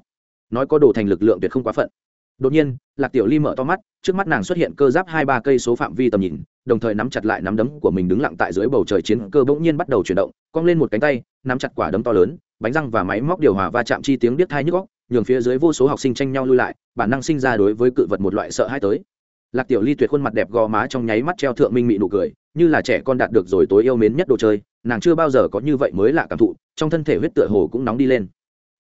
Nói có đồ thành lực lượng tuyệt không quá phận. Đột nhiên, lạc tiểu ly mở to mắt, trước mắt nàng xuất hiện cơ giáp hai ba cây số phạm vi tầm nhìn, đồng thời nắm chặt lại nắm đấm của mình đứng lặng tại dưới bầu trời chiến cơ bỗng nhiên bắt đầu chuyển động, cong lên một cánh tay, nắm chặt quả đấm to lớn, bánh răng và máy móc điều hòa va chạm chi tiếng biết thai nhức góc nhường phía dưới vô số học sinh tranh nhau lui lại, bản năng sinh ra đối với cự vật một loại sợ hãi tới. Lạc tiểu ly tuyệt khuôn mặt đẹp gò má trong nháy mắt treo thượng minh mị nụ cười, như là trẻ con đạt được rồi tối yêu mến nhất đồ chơi, nàng chưa bao giờ có như vậy mới lạ cảm thụ, trong thân thể huyết tựa hồ cũng nóng đi lên.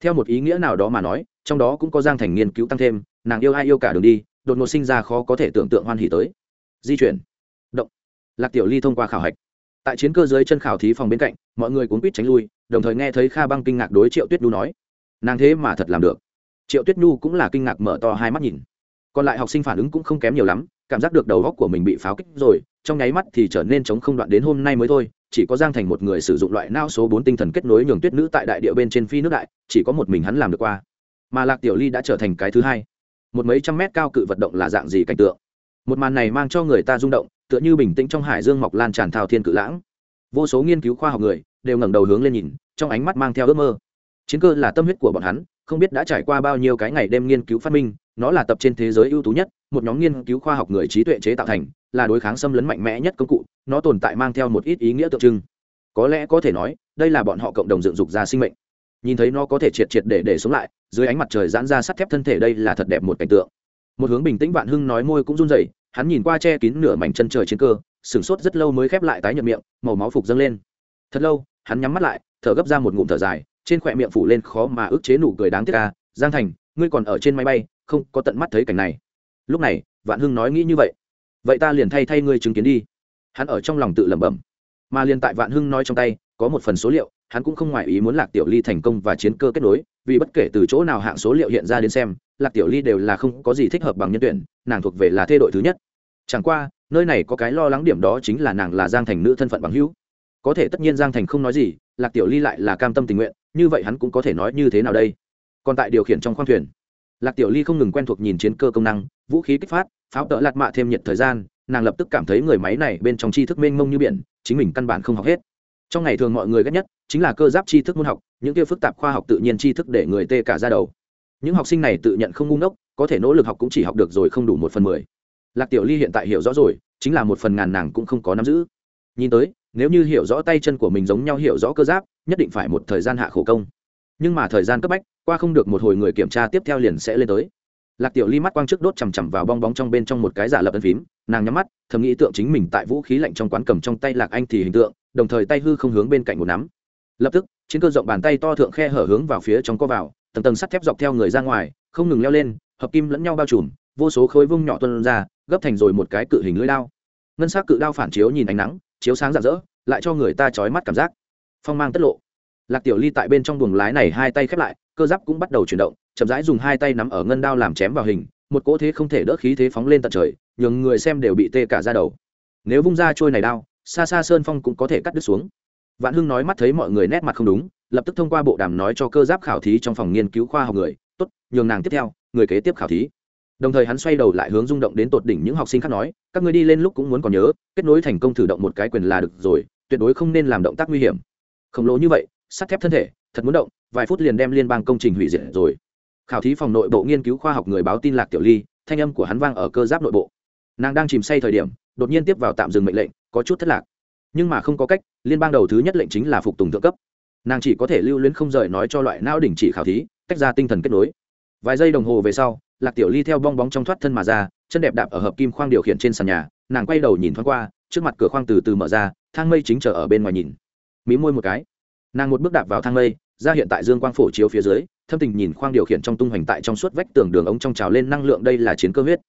Theo một ý nghĩa nào đó mà nói, trong đó cũng có giang thành nghiên cứu tăng thêm, nàng yêu ai yêu cả đường đi, đột ngột sinh ra khó có thể tưởng tượng hoan hỉ tới. Di chuyển. Động. Lạc tiểu ly thông qua khảo hạch. Tại chiến cơ dưới chân khảo thí phòng bên cạnh, mọi người cuốn quýt tránh lui, đồng thời nghe thấy kha băng kinh ngạc đối triệu tuyết Đu nói nàng thế mà thật làm được. Triệu tuyết nhu cũng là kinh ngạc mở to hai mắt nhìn. Còn lại học sinh phản ứng cũng không kém nhiều lắm, cảm giác được đầu góc của mình bị pháo kích rồi, trong nháy mắt thì trở nên chống không đoạn đến hôm nay mới thôi, chỉ có giang thành một người sử dụng loại nao số bốn tinh thần kết nối nhường tuyết nữ tại đại địa bên trên phi nước đại, chỉ có một mình hắn làm được qua. Mà lạc tiểu ly đã trở thành cái thứ hai. Một mấy trăm mét cao cự vật động là dạng gì cảnh tượng? Một màn này mang cho người ta rung động, tựa như bình tĩnh trong hải dương mọc lan tràn thao thiên cự lãng. Vô số nghiên cứu khoa học người đều ngẩng đầu hướng lên nhìn, trong ánh mắt mang theo ước mơ chiến cơ là tâm huyết của bọn hắn, không biết đã trải qua bao nhiêu cái ngày đêm nghiên cứu phát minh, nó là tập trên thế giới ưu tú nhất, một nhóm nghiên cứu khoa học người trí tuệ chế tạo thành, là đối kháng xâm lấn mạnh mẽ nhất công cụ, nó tồn tại mang theo một ít ý nghĩa tượng trưng. Có lẽ có thể nói, đây là bọn họ cộng đồng dựng dục ra sinh mệnh. Nhìn thấy nó có thể triệt triệt để để sống lại, dưới ánh mặt trời giãn ra sắt thép thân thể đây là thật đẹp một cảnh tượng. Một hướng bình tĩnh vạn hưng nói môi cũng run rẩy, hắn nhìn qua che kín nửa mảnh chân trời trên cơ, sửng sốt rất lâu mới khép lại tái nhợt miệng, màu máu phục dâng lên. Thật lâu, hắn nhắm mắt lại, thở gấp ra một ngụm thở dài trên khỏe miệng phủ lên khó mà ức chế nụ cười đáng tiếc ca, giang thành, ngươi còn ở trên máy bay, không có tận mắt thấy cảnh này. Lúc này, vạn hưng nói nghĩ như vậy. Vậy ta liền thay thay ngươi chứng kiến đi. Hắn ở trong lòng tự lẩm bẩm. Mà liền tại vạn hưng nói trong tay, có một phần số liệu, hắn cũng không ngoại ý muốn lạc tiểu ly thành công và chiến cơ kết nối, vì bất kể từ chỗ nào hạng số liệu hiện ra đến xem, lạc tiểu ly đều là không có gì thích hợp bằng nhân tuyển, nàng thuộc về là thê đội thứ nhất. Chẳng qua, nơi này có cái lo lắng điểm đó chính là nàng là giang thành nữ thân phận bằng hữu. Có thể tất nhiên giang thành không nói gì, lạc tiểu ly lại là cam tâm tình nguyện như vậy hắn cũng có thể nói như thế nào đây? Còn tại điều khiển trong khoang thuyền, lạc tiểu ly không ngừng quen thuộc nhìn chiến cơ công năng, vũ khí kích phát, pháo tợ lạt mạ thêm nhiệt thời gian, nàng lập tức cảm thấy người máy này bên trong tri thức mênh mông như biển, chính mình căn bản không học hết. Trong ngày thường mọi người ghét nhất chính là cơ giáp tri thức môn học, những kia phức tạp khoa học tự nhiên tri thức để người tê cả ra đầu. Những học sinh này tự nhận không ngu ngốc, có thể nỗ lực học cũng chỉ học được rồi không đủ một phần mười. Lạc tiểu ly hiện tại hiểu rõ rồi, chính là một phần ngàn nàng cũng không có nắm giữ. Nhìn tới nếu như hiểu rõ tay chân của mình giống nhau hiểu rõ cơ giáp, nhất định phải một thời gian hạ khổ công. Nhưng mà thời gian cấp bách, qua không được một hồi người kiểm tra tiếp theo liền sẽ lên tới. Lạc tiểu ly mắt quang trước đốt chằm chằm vào bong bóng trong bên trong một cái giả lập ân phím, nàng nhắm mắt, thầm nghĩ tượng chính mình tại vũ khí lạnh trong quán cầm trong tay lạc anh thì hình tượng, đồng thời tay hư không hướng bên cạnh một nắm. Lập tức, chiến cơ rộng bàn tay to thượng khe hở hướng vào phía trong co vào, tầng tầng sắt thép dọc theo người ra ngoài, không ngừng leo lên, hợp kim lẫn nhau bao trùm, vô số khối vung nhỏ tuân ra, gấp thành rồi một cái cự hình lưỡi đao. Ngân s á c cự đao phản chiếu nhìn ánh nắng chiếu sáng rạng rỡ, lại cho người ta trói mắt cảm giác. Phong mang tất lộ. Lạc tiểu ly tại bên trong buồng lái này hai tay khép lại, cơ giáp cũng bắt đầu chuyển động, chậm rãi dùng hai tay nắm ở ngân đao làm chém vào hình, một cỗ thế không thể đỡ khí thế phóng lên tận trời, nhường người xem đều bị tê cả ra đầu. Nếu vung ra trôi này đao, xa xa sơn phong cũng có thể cắt đứt xuống. Vạn hưng nói mắt thấy mọi người nét mặt không đúng, lập tức thông qua bộ đàm nói cho cơ giáp khảo thí trong phòng nghiên cứu khoa học người, tốt, nhường nàng tiếp theo, người kế tiếp khảo thí đồng thời hắn xoay đầu lại hướng rung động đến tột đỉnh những học sinh khác nói, các ngươi đi lên lúc cũng muốn còn nhớ, kết nối thành công thử động một cái quyền là được rồi, tuyệt đối không nên làm động tác nguy hiểm. Khổng lồ như vậy, sắt thép thân thể, thật muốn động, vài phút liền đem liên bang công trình hủy diệt rồi. Khảo thí phòng nội bộ nghiên cứu khoa học người báo tin lạc tiểu ly, thanh âm của hắn vang ở cơ giáp nội bộ. Nàng đang chìm say thời điểm, đột nhiên tiếp vào tạm dừng mệnh lệnh, có chút thất lạc. Nhưng mà không có cách, liên bang đầu thứ nhất lệnh chính là phục tùng thượng cấp. Nàng chỉ có thể lưu luyến không rời nói cho loại não đình chỉ khảo thí, tách ra tinh thần kết nối. Vài giây đồng hồ về sau lạc tiểu ly theo bong bóng trong thoát thân mà ra, chân đẹp đạp ở hợp kim khoang điều khiển trên sàn nhà, nàng quay đầu nhìn thoáng qua, trước mặt cửa khoang từ từ mở ra, thang mây chính chờ ở bên ngoài nhìn. Mí môi một cái. Nàng một bước đạp vào thang mây, ra hiện tại dương quang phổ chiếu phía dưới, thâm tình nhìn khoang điều khiển trong tung hoành tại trong suốt vách tường đường ống trong trào lên năng lượng đây là chiến cơ huyết.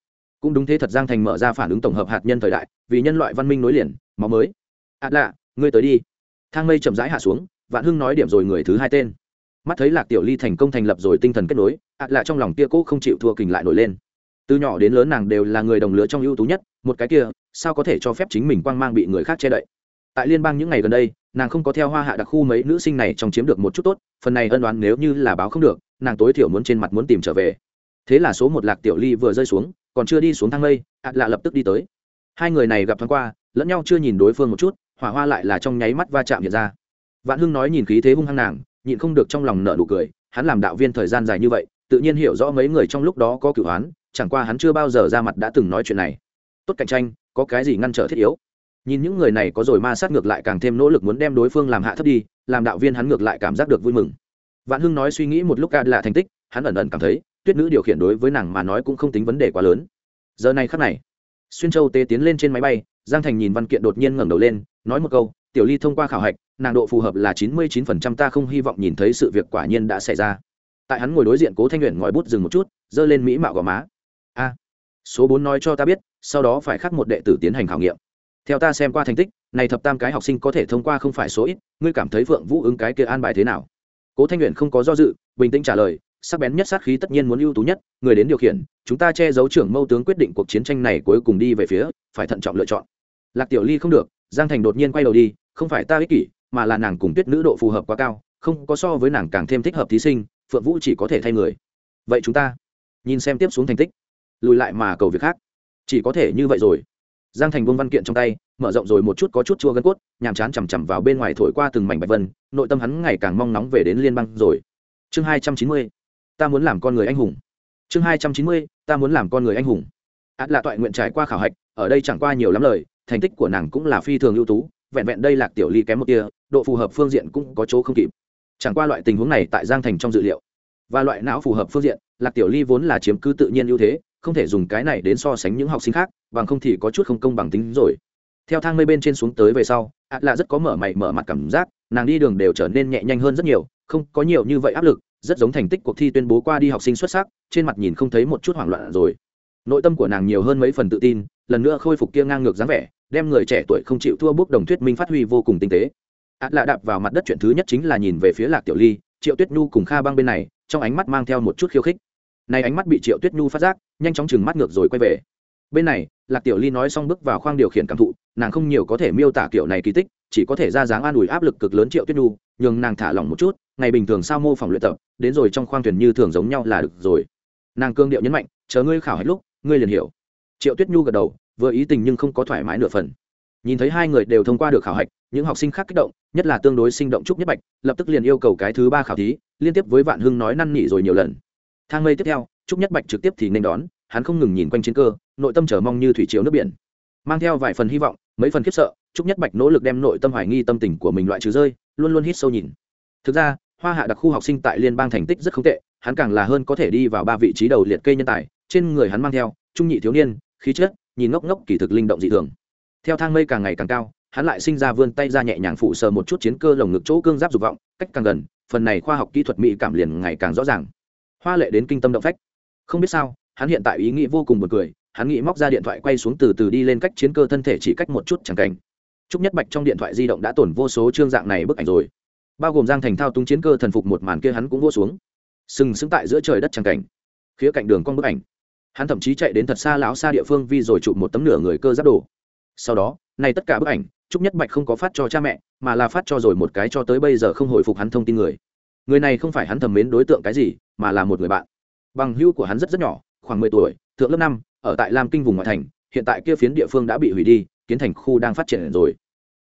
Cũng đúng thế thật giang thành mở ra phản ứng tổng hợp hạt nhân thời đại, vì nhân loại văn minh nối liền, máu mới. Ạ à lạ, ngươi tới đi. Thang mây chậm rãi hạ xuống, vạn hưng nói điểm rồi người thứ hai tên mắt thấy lạc tiểu ly thành công thành lập rồi tinh thần kết nối ạ à lạ trong lòng kia cố không chịu thua kình lại nổi lên. Từ nhỏ đến lớn nàng đều là người đồng lứa trong ưu tú nhất một cái kia sao có thể cho phép chính mình quang mang bị người khác che đậy? Tại liên bang những ngày gần đây nàng không có theo hoa hạ đặc khu mấy nữ sinh này trong chiếm được một chút tốt phần này ân đoán nếu như là báo không được nàng tối thiểu muốn trên mặt muốn tìm trở về. Thế là số một lạc tiểu ly vừa rơi xuống còn chưa đi xuống thang lây, ạt lạ lập tức đi tới. Hai người này gặp thoáng qua lẫn nhau chưa nhìn đối phương một chút hỏa hoa lại là trong nháy mắt va chạm hiện ra. Vạn hưng nói nhìn khí thế hung hăng nàng nhịn không được trong lòng nợ nụ cười, hắn làm đạo viên thời gian dài như vậy, tự nhiên hiểu rõ mấy người trong lúc đó có cửu hoán chẳng qua hắn chưa bao giờ ra mặt đã từng nói chuyện này. Tốt cạnh tranh, có cái gì ngăn trở thiết yếu? Nhìn những người này có rồi ma sát ngược lại càng thêm nỗ lực muốn đem đối phương làm hạ thấp đi, làm đạo viên hắn ngược lại cảm giác được vui mừng. Vạn hưng nói suy nghĩ một lúc ca là thành tích, hắn ẩn ẩn cảm thấy, tuyết nữ điều khiển đối với nàng mà nói cũng không tính vấn đề quá lớn. Giờ này khắc này, xuyên châu tê tiến lên trên máy bay, giang thành nhìn văn kiện đột nhiên ngẩng đầu lên, nói một câu, tiểu ly thông qua khảo hạch nàng độ phù hợp là chín mươi chín phần trăm, ta không hy vọng nhìn thấy sự việc quả nhiên đã xảy ra. Tại hắn ngồi đối diện cố thanh nguyện ngòi bút dừng một chút, giơ lên mỹ mạo gò má. A, số bốn nói cho ta biết, sau đó phải khắc một đệ tử tiến hành khảo nghiệm. Theo ta xem qua thành tích, này thập tam cái học sinh có thể thông qua không phải số ít, ngươi cảm thấy phượng vũ ứng cái kia an bài thế nào? Cố thanh nguyện không có do dự, bình tĩnh trả lời, sắc bén nhất sát khí tất nhiên muốn ưu tú nhất, người đến điều khiển, chúng ta che giấu trưởng mâu tướng quyết định cuộc chiến tranh này cuối cùng đi về phía, phải thận trọng lựa chọn. Lạc tiểu ly không được, giang thành đột nhiên quay đầu đi, không phải ta ích kỷ mà là nàng cùng tuyết nữ độ phù hợp quá cao, không có so với nàng càng thêm thích hợp thí sinh, phượng vũ chỉ có thể thay người. Vậy chúng ta nhìn xem tiếp xuống thành tích. Lùi lại mà cầu việc khác. Chỉ có thể như vậy rồi. Giang thành vương văn kiện trong tay, mở rộng rồi một chút có chút chua gân cốt, nhàm chán chằm chằm vào bên ngoài thổi qua từng mảnh bạch vân, nội tâm hắn ngày càng mong nóng về đến liên bang rồi. Chương hai trăm chín mươi, ta muốn làm con người anh hùng. Chương hai trăm chín mươi, ta muốn làm con người anh hùng. Át là toại nguyện trải qua khảo hạch, ở đây chẳng qua nhiều lắm lời, thành tích của nàng cũng là phi thường ưu tú vẹn vẹn đây lạc tiểu ly kém một tia độ phù hợp phương diện cũng có chỗ không kịp. Chẳng qua loại tình huống này tại giang thành trong dự liệu. Và loại não phù hợp phương diện, lạc tiểu ly vốn là chiếm cứ tự nhiên ưu thế, không thể dùng cái này đến so sánh những học sinh khác, bằng không thì có chút không công bằng tính rồi. Theo thang mây bên trên xuống tới về sau ạ là rất có mở mày, mở mặt cảm giác, nàng đi đường đều trở nên nhẹ nhanh hơn rất nhiều, không có nhiều như vậy áp lực, rất giống thành tích cuộc thi tuyên bố qua đi học sinh xuất sắc, trên mặt nhìn không thấy một chút hoảng loạn rồi. Nội tâm của nàng nhiều hơn mấy phần tự tin, lần nữa khôi phục kia ngang ngược dáng vẻ đem người trẻ tuổi không chịu thua bước đồng thuyết minh phát huy vô cùng tinh tế. Ạ lạ đạp vào mặt đất chuyện thứ nhất chính là nhìn về phía lạc tiểu ly, triệu tuyết nhu cùng kha băng bên này, trong ánh mắt mang theo một chút khiêu khích. Này ánh mắt bị triệu tuyết nhu phát giác, nhanh chóng chừng mắt ngược rồi quay về. Bên này, lạc tiểu ly nói xong bước vào khoang điều khiển cảm thụ, nàng không nhiều có thể miêu tả kiểu này kỳ tích, chỉ có thể ra dáng an ủi áp lực cực lớn triệu tuyết nhu, nhường nàng thả lỏng một chút, ngày bình thường sao mô phỏng luyện tập, đến rồi trong khoang thuyền như thường giống nhau là được rồi. Nàng cương điệu nhấn mạnh, chờ ngươi khảo hết lúc, ngươi liền hiểu. Triệu tuyết nhu gật đầu vừa ý tình nhưng không có thoải mái nửa phần. Nhìn thấy hai người đều thông qua được khảo hạch, những học sinh khác kích động, nhất là tương đối sinh động trúc nhất bạch, lập tức liền yêu cầu cái thứ ba khảo thí, liên tiếp với vạn hưng nói năn nỉ rồi nhiều lần. Thang mây tiếp theo, trúc nhất bạch trực tiếp thì nên đón, hắn không ngừng nhìn quanh chiến cơ, nội tâm chờ mong như thủy chiếu nước biển. Mang theo vài phần hy vọng, mấy phần khiếp sợ, trúc nhất bạch nỗ lực đem nội tâm hoài nghi tâm tình của mình loại trừ rơi, luôn luôn hít sâu nhìn. Thực ra, hoa hạ đặc khu học sinh tại liên bang thành tích rất không tệ, hắn càng là hơn có thể đi vào ba vị trí đầu liệt kê nhân tài, trên người hắn mang theo, trung nhị thiếu niên, khí chất nhìn ngốc ngốc kỳ thực linh động dị thường. Theo thang mây càng ngày càng cao, hắn lại sinh ra vươn tay ra nhẹ nhàng phụ sờ một chút chiến cơ lồng ngực chỗ cương giáp dục vọng, cách càng gần, phần này khoa học kỹ thuật mỹ cảm liền ngày càng rõ ràng. Hoa lệ đến kinh tâm động phách. Không biết sao, hắn hiện tại ý nghĩ vô cùng buồn cười, hắn nghĩ móc ra điện thoại quay xuống từ từ đi lên cách chiến cơ thân thể chỉ cách một chút chẳng cảnh. Chúc nhất bạch trong điện thoại di động đã tổn vô số chương dạng này bức ảnh rồi. Bao gồm giang thành thao túng chiến cơ thần phục một màn kia hắn cũng vô xuống. Sừng sững tại giữa trời đất chẳng cảnh. Khía cạnh đường con bức ảnh hắn thậm chí chạy đến thật xa lão xa địa phương vì rồi chụp một tấm nửa người cơ giáp đồ. Sau đó, này tất cả bức ảnh, trúc nhất bạch không có phát cho cha mẹ, mà là phát cho rồi một cái cho tới bây giờ không hồi phục hắn thông tin người. Người này không phải hắn thầm mến đối tượng cái gì, mà là một người bạn. Bằng hữu của hắn rất rất nhỏ, khoảng mười tuổi, thượng lớp năm, ở tại lam kinh vùng ngoại thành, hiện tại kia phiến địa phương đã bị hủy đi, kiến thành khu đang phát triển rồi.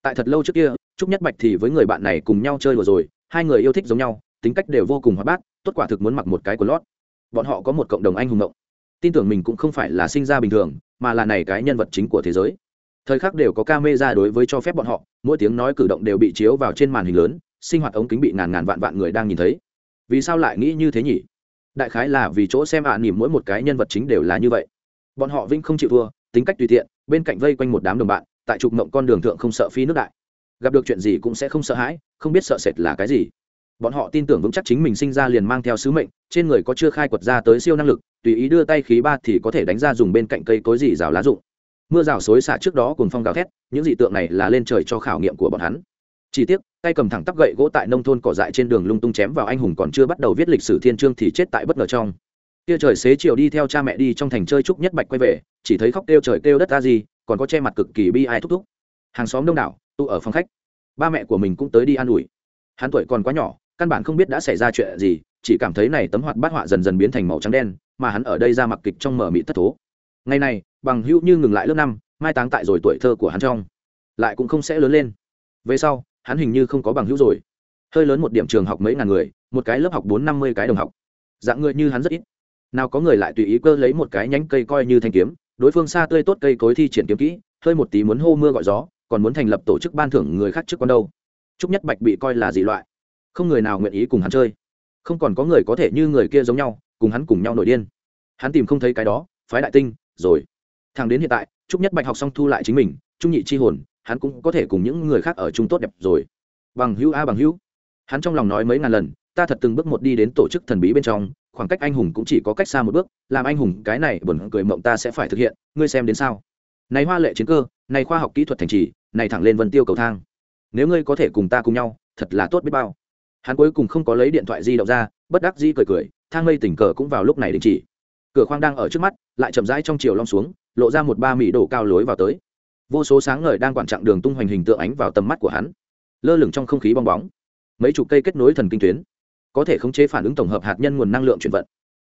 Tại thật lâu trước kia, trúc nhất bạch thì với người bạn này cùng nhau chơi vừa rồi, hai người yêu thích giống nhau, tính cách đều vô cùng hoạt bát, tốt quả thực muốn mặc một cái của lót. Bọn họ có một cộng đồng anh hùng động tin tưởng mình cũng không phải là sinh ra bình thường mà là này cái nhân vật chính của thế giới. Thời khắc đều có ca mê ra đối với cho phép bọn họ mỗi tiếng nói cử động đều bị chiếu vào trên màn hình lớn sinh hoạt ống kính bị ngàn ngàn vạn vạn người đang nhìn thấy. Vì sao lại nghĩ như thế nhỉ? Đại khái là vì chỗ xem ạ à, nỉm mỗi một cái nhân vật chính đều là như vậy. Bọn họ vinh không chịu thua tính cách tùy tiện bên cạnh vây quanh một đám đồng bạn tại trục mộng con đường thượng không sợ phi nước đại. Gặp được chuyện gì cũng sẽ không sợ hãi không biết sợ sệt là cái gì bọn họ tin tưởng vững chắc chính mình sinh ra liền mang theo sứ mệnh, trên người có chưa khai quật ra tới siêu năng lực, tùy ý đưa tay khí ba thì có thể đánh ra dùng bên cạnh cây cối gì rào lá rụng. Mưa rào xối xả trước đó cùng phong gào thét, những dị tượng này là lên trời cho khảo nghiệm của bọn hắn. Chỉ tiếc, tay cầm thẳng tắp gậy gỗ tại nông thôn cỏ dại trên đường lung tung chém vào anh hùng còn chưa bắt đầu viết lịch sử thiên trương thì chết tại bất ngờ trong. Kia trời xế chiều đi theo cha mẹ đi trong thành chơi trúc nhất bạch quay về, chỉ thấy khóc kêu trời kêu đất ta gì, còn có che mặt cực kỳ bi ai thúc thúc. Hàng xóm đông đảo, tụ ở phòng khách. Ba mẹ của mình cũng tới đi an ủi. Hắn tuổi còn quá nhỏ căn bản không biết đã xảy ra chuyện gì, chỉ cảm thấy này tấm hoạt bát họa dần dần biến thành màu trắng đen, mà hắn ở đây ra mặc kịch trong mở mị thất thố. Ngày này, bằng hữu như ngừng lại lớp năm, mai táng tại rồi tuổi thơ của hắn trong. Lại cũng không sẽ lớn lên. Về sau, hắn hình như không có bằng hữu rồi. Hơi lớn một điểm trường học mấy ngàn người, một cái lớp học bốn năm mươi cái đồng học. Dạng người như hắn rất ít. Nào có người lại tùy ý cơ lấy một cái nhánh cây coi như thanh kiếm, đối phương xa tươi tốt cây cối thi triển kiếm kỹ, hơi một tí muốn hô mưa gọi gió, còn muốn thành lập tổ chức ban thưởng người khác trước con đâu. Chúc nhất bạch bị coi là dị loại không người nào nguyện ý cùng hắn chơi. Không còn có người có thể như người kia giống nhau, cùng hắn cùng nhau nổi điên. Hắn tìm không thấy cái đó, phái đại tinh, rồi. Thằng đến hiện tại, trúc nhất bạch học xong thu lại chính mình, trung nhị chi hồn, hắn cũng có thể cùng những người khác ở chung tốt đẹp rồi. Bằng hữu a, bằng hữu. Hắn trong lòng nói mấy ngàn lần, ta thật từng bước một đi đến tổ chức thần bí bên trong, khoảng cách anh hùng cũng chỉ có cách xa một bước, làm anh hùng cái này buồn cười mộng ta sẽ phải thực hiện, ngươi xem đến sao? Này hoa lệ chiến cơ, này khoa học kỹ thuật thành trì, này thẳng lên vân tiêu cầu thang. Nếu ngươi có thể cùng ta cùng nhau, thật là tốt biết bao hắn cuối cùng không có lấy điện thoại di động ra, bất đắc di cười cười, thang mây tình cờ cũng vào lúc này đình chỉ. Cửa khoang đang ở trước mắt, lại chậm rãi trong chiều long xuống, lộ ra một ba mỹ đổ cao lối vào tới. Vô số sáng ngời đang quản trạng đường tung hoành hình tượng ánh vào tầm mắt của hắn. Lơ lửng trong không khí bong bóng. Mấy chục cây kết nối thần kinh tuyến. Có thể khống chế phản ứng tổng hợp hạt nhân nguồn năng lượng chuyển vận.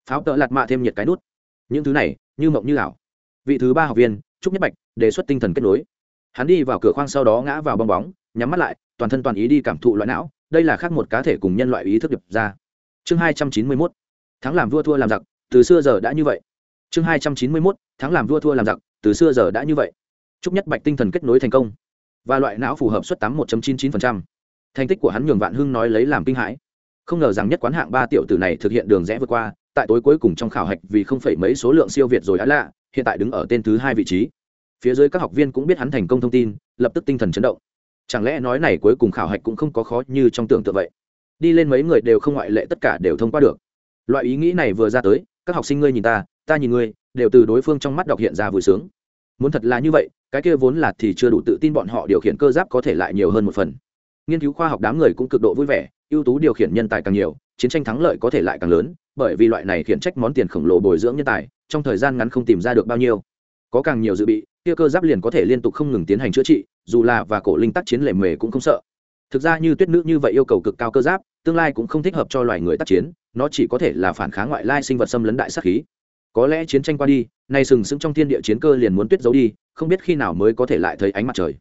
Pháo tợ lạt mạ thêm nhiệt cái nút. Những thứ này, như mộng như ảo. Vị thứ ba học viên, trúc nhất bạch, đề xuất tinh thần kết nối. Hắn đi vào cửa khoang sau đó ngã vào bong bóng, nhắm mắt lại, toàn thân toàn ý đi cảm thụ loại não đây là khác một cá thể cùng nhân loại ý thức điệp ra. Chương hai trăm chín mươi mốt, thắng làm vua thua làm giặc, từ xưa giờ đã như vậy. Chương hai trăm chín mươi mốt, thắng làm vua thua làm giặc, từ xưa giờ đã như vậy. Chúc nhất bạch tinh thần kết nối thành công. Và loại não phù hợp suất tám một chín mươi chín thành tích của hắn nhường vạn hưng nói lấy làm kinh hãi. Không ngờ rằng nhất quán hạng ba tiểu tử này thực hiện đường rẽ vượt qua, tại tối cuối cùng trong khảo hạch vì không phải mấy số lượng siêu việt rồi đã lạ, hiện tại đứng ở tên thứ hai vị trí. Phía dưới các học viên cũng biết hắn thành công thông tin, lập tức tinh thần chấn động chẳng lẽ nói này cuối cùng khảo hạch cũng không có khó như trong tưởng tượng vậy? Đi lên mấy người đều không ngoại lệ, tất cả đều thông qua được. Loại ý nghĩ này vừa ra tới, các học sinh ngươi nhìn ta ta nhìn ngươi, đều từ đối phương trong mắt đọc hiện ra vui sướng. Muốn thật là như vậy, cái kia vốn là thì chưa đủ tự tin bọn họ điều khiển cơ giáp có thể lại nhiều hơn một phần. Nghiên cứu khoa học đám người cũng cực độ vui vẻ, ưu tú điều khiển nhân tài càng nhiều, chiến tranh thắng lợi có thể lại càng lớn, bởi vì loại này khiển trách món tiền khổng lồ bồi dưỡng nhân tài, trong thời gian ngắn không tìm ra được bao nhiêu có càng nhiều dự bị, kia cơ giáp liền có thể liên tục không ngừng tiến hành chữa trị, dù là và cổ linh tác chiến lệ mề cũng không sợ. Thực ra như tuyết nữ như vậy yêu cầu cực cao cơ giáp, tương lai cũng không thích hợp cho loài người tác chiến, nó chỉ có thể là phản kháng ngoại lai sinh vật xâm lấn đại sát khí. Có lẽ chiến tranh qua đi, nay sừng sững trong thiên địa chiến cơ liền muốn tuyết giấu đi, không biết khi nào mới có thể lại thấy ánh mặt trời.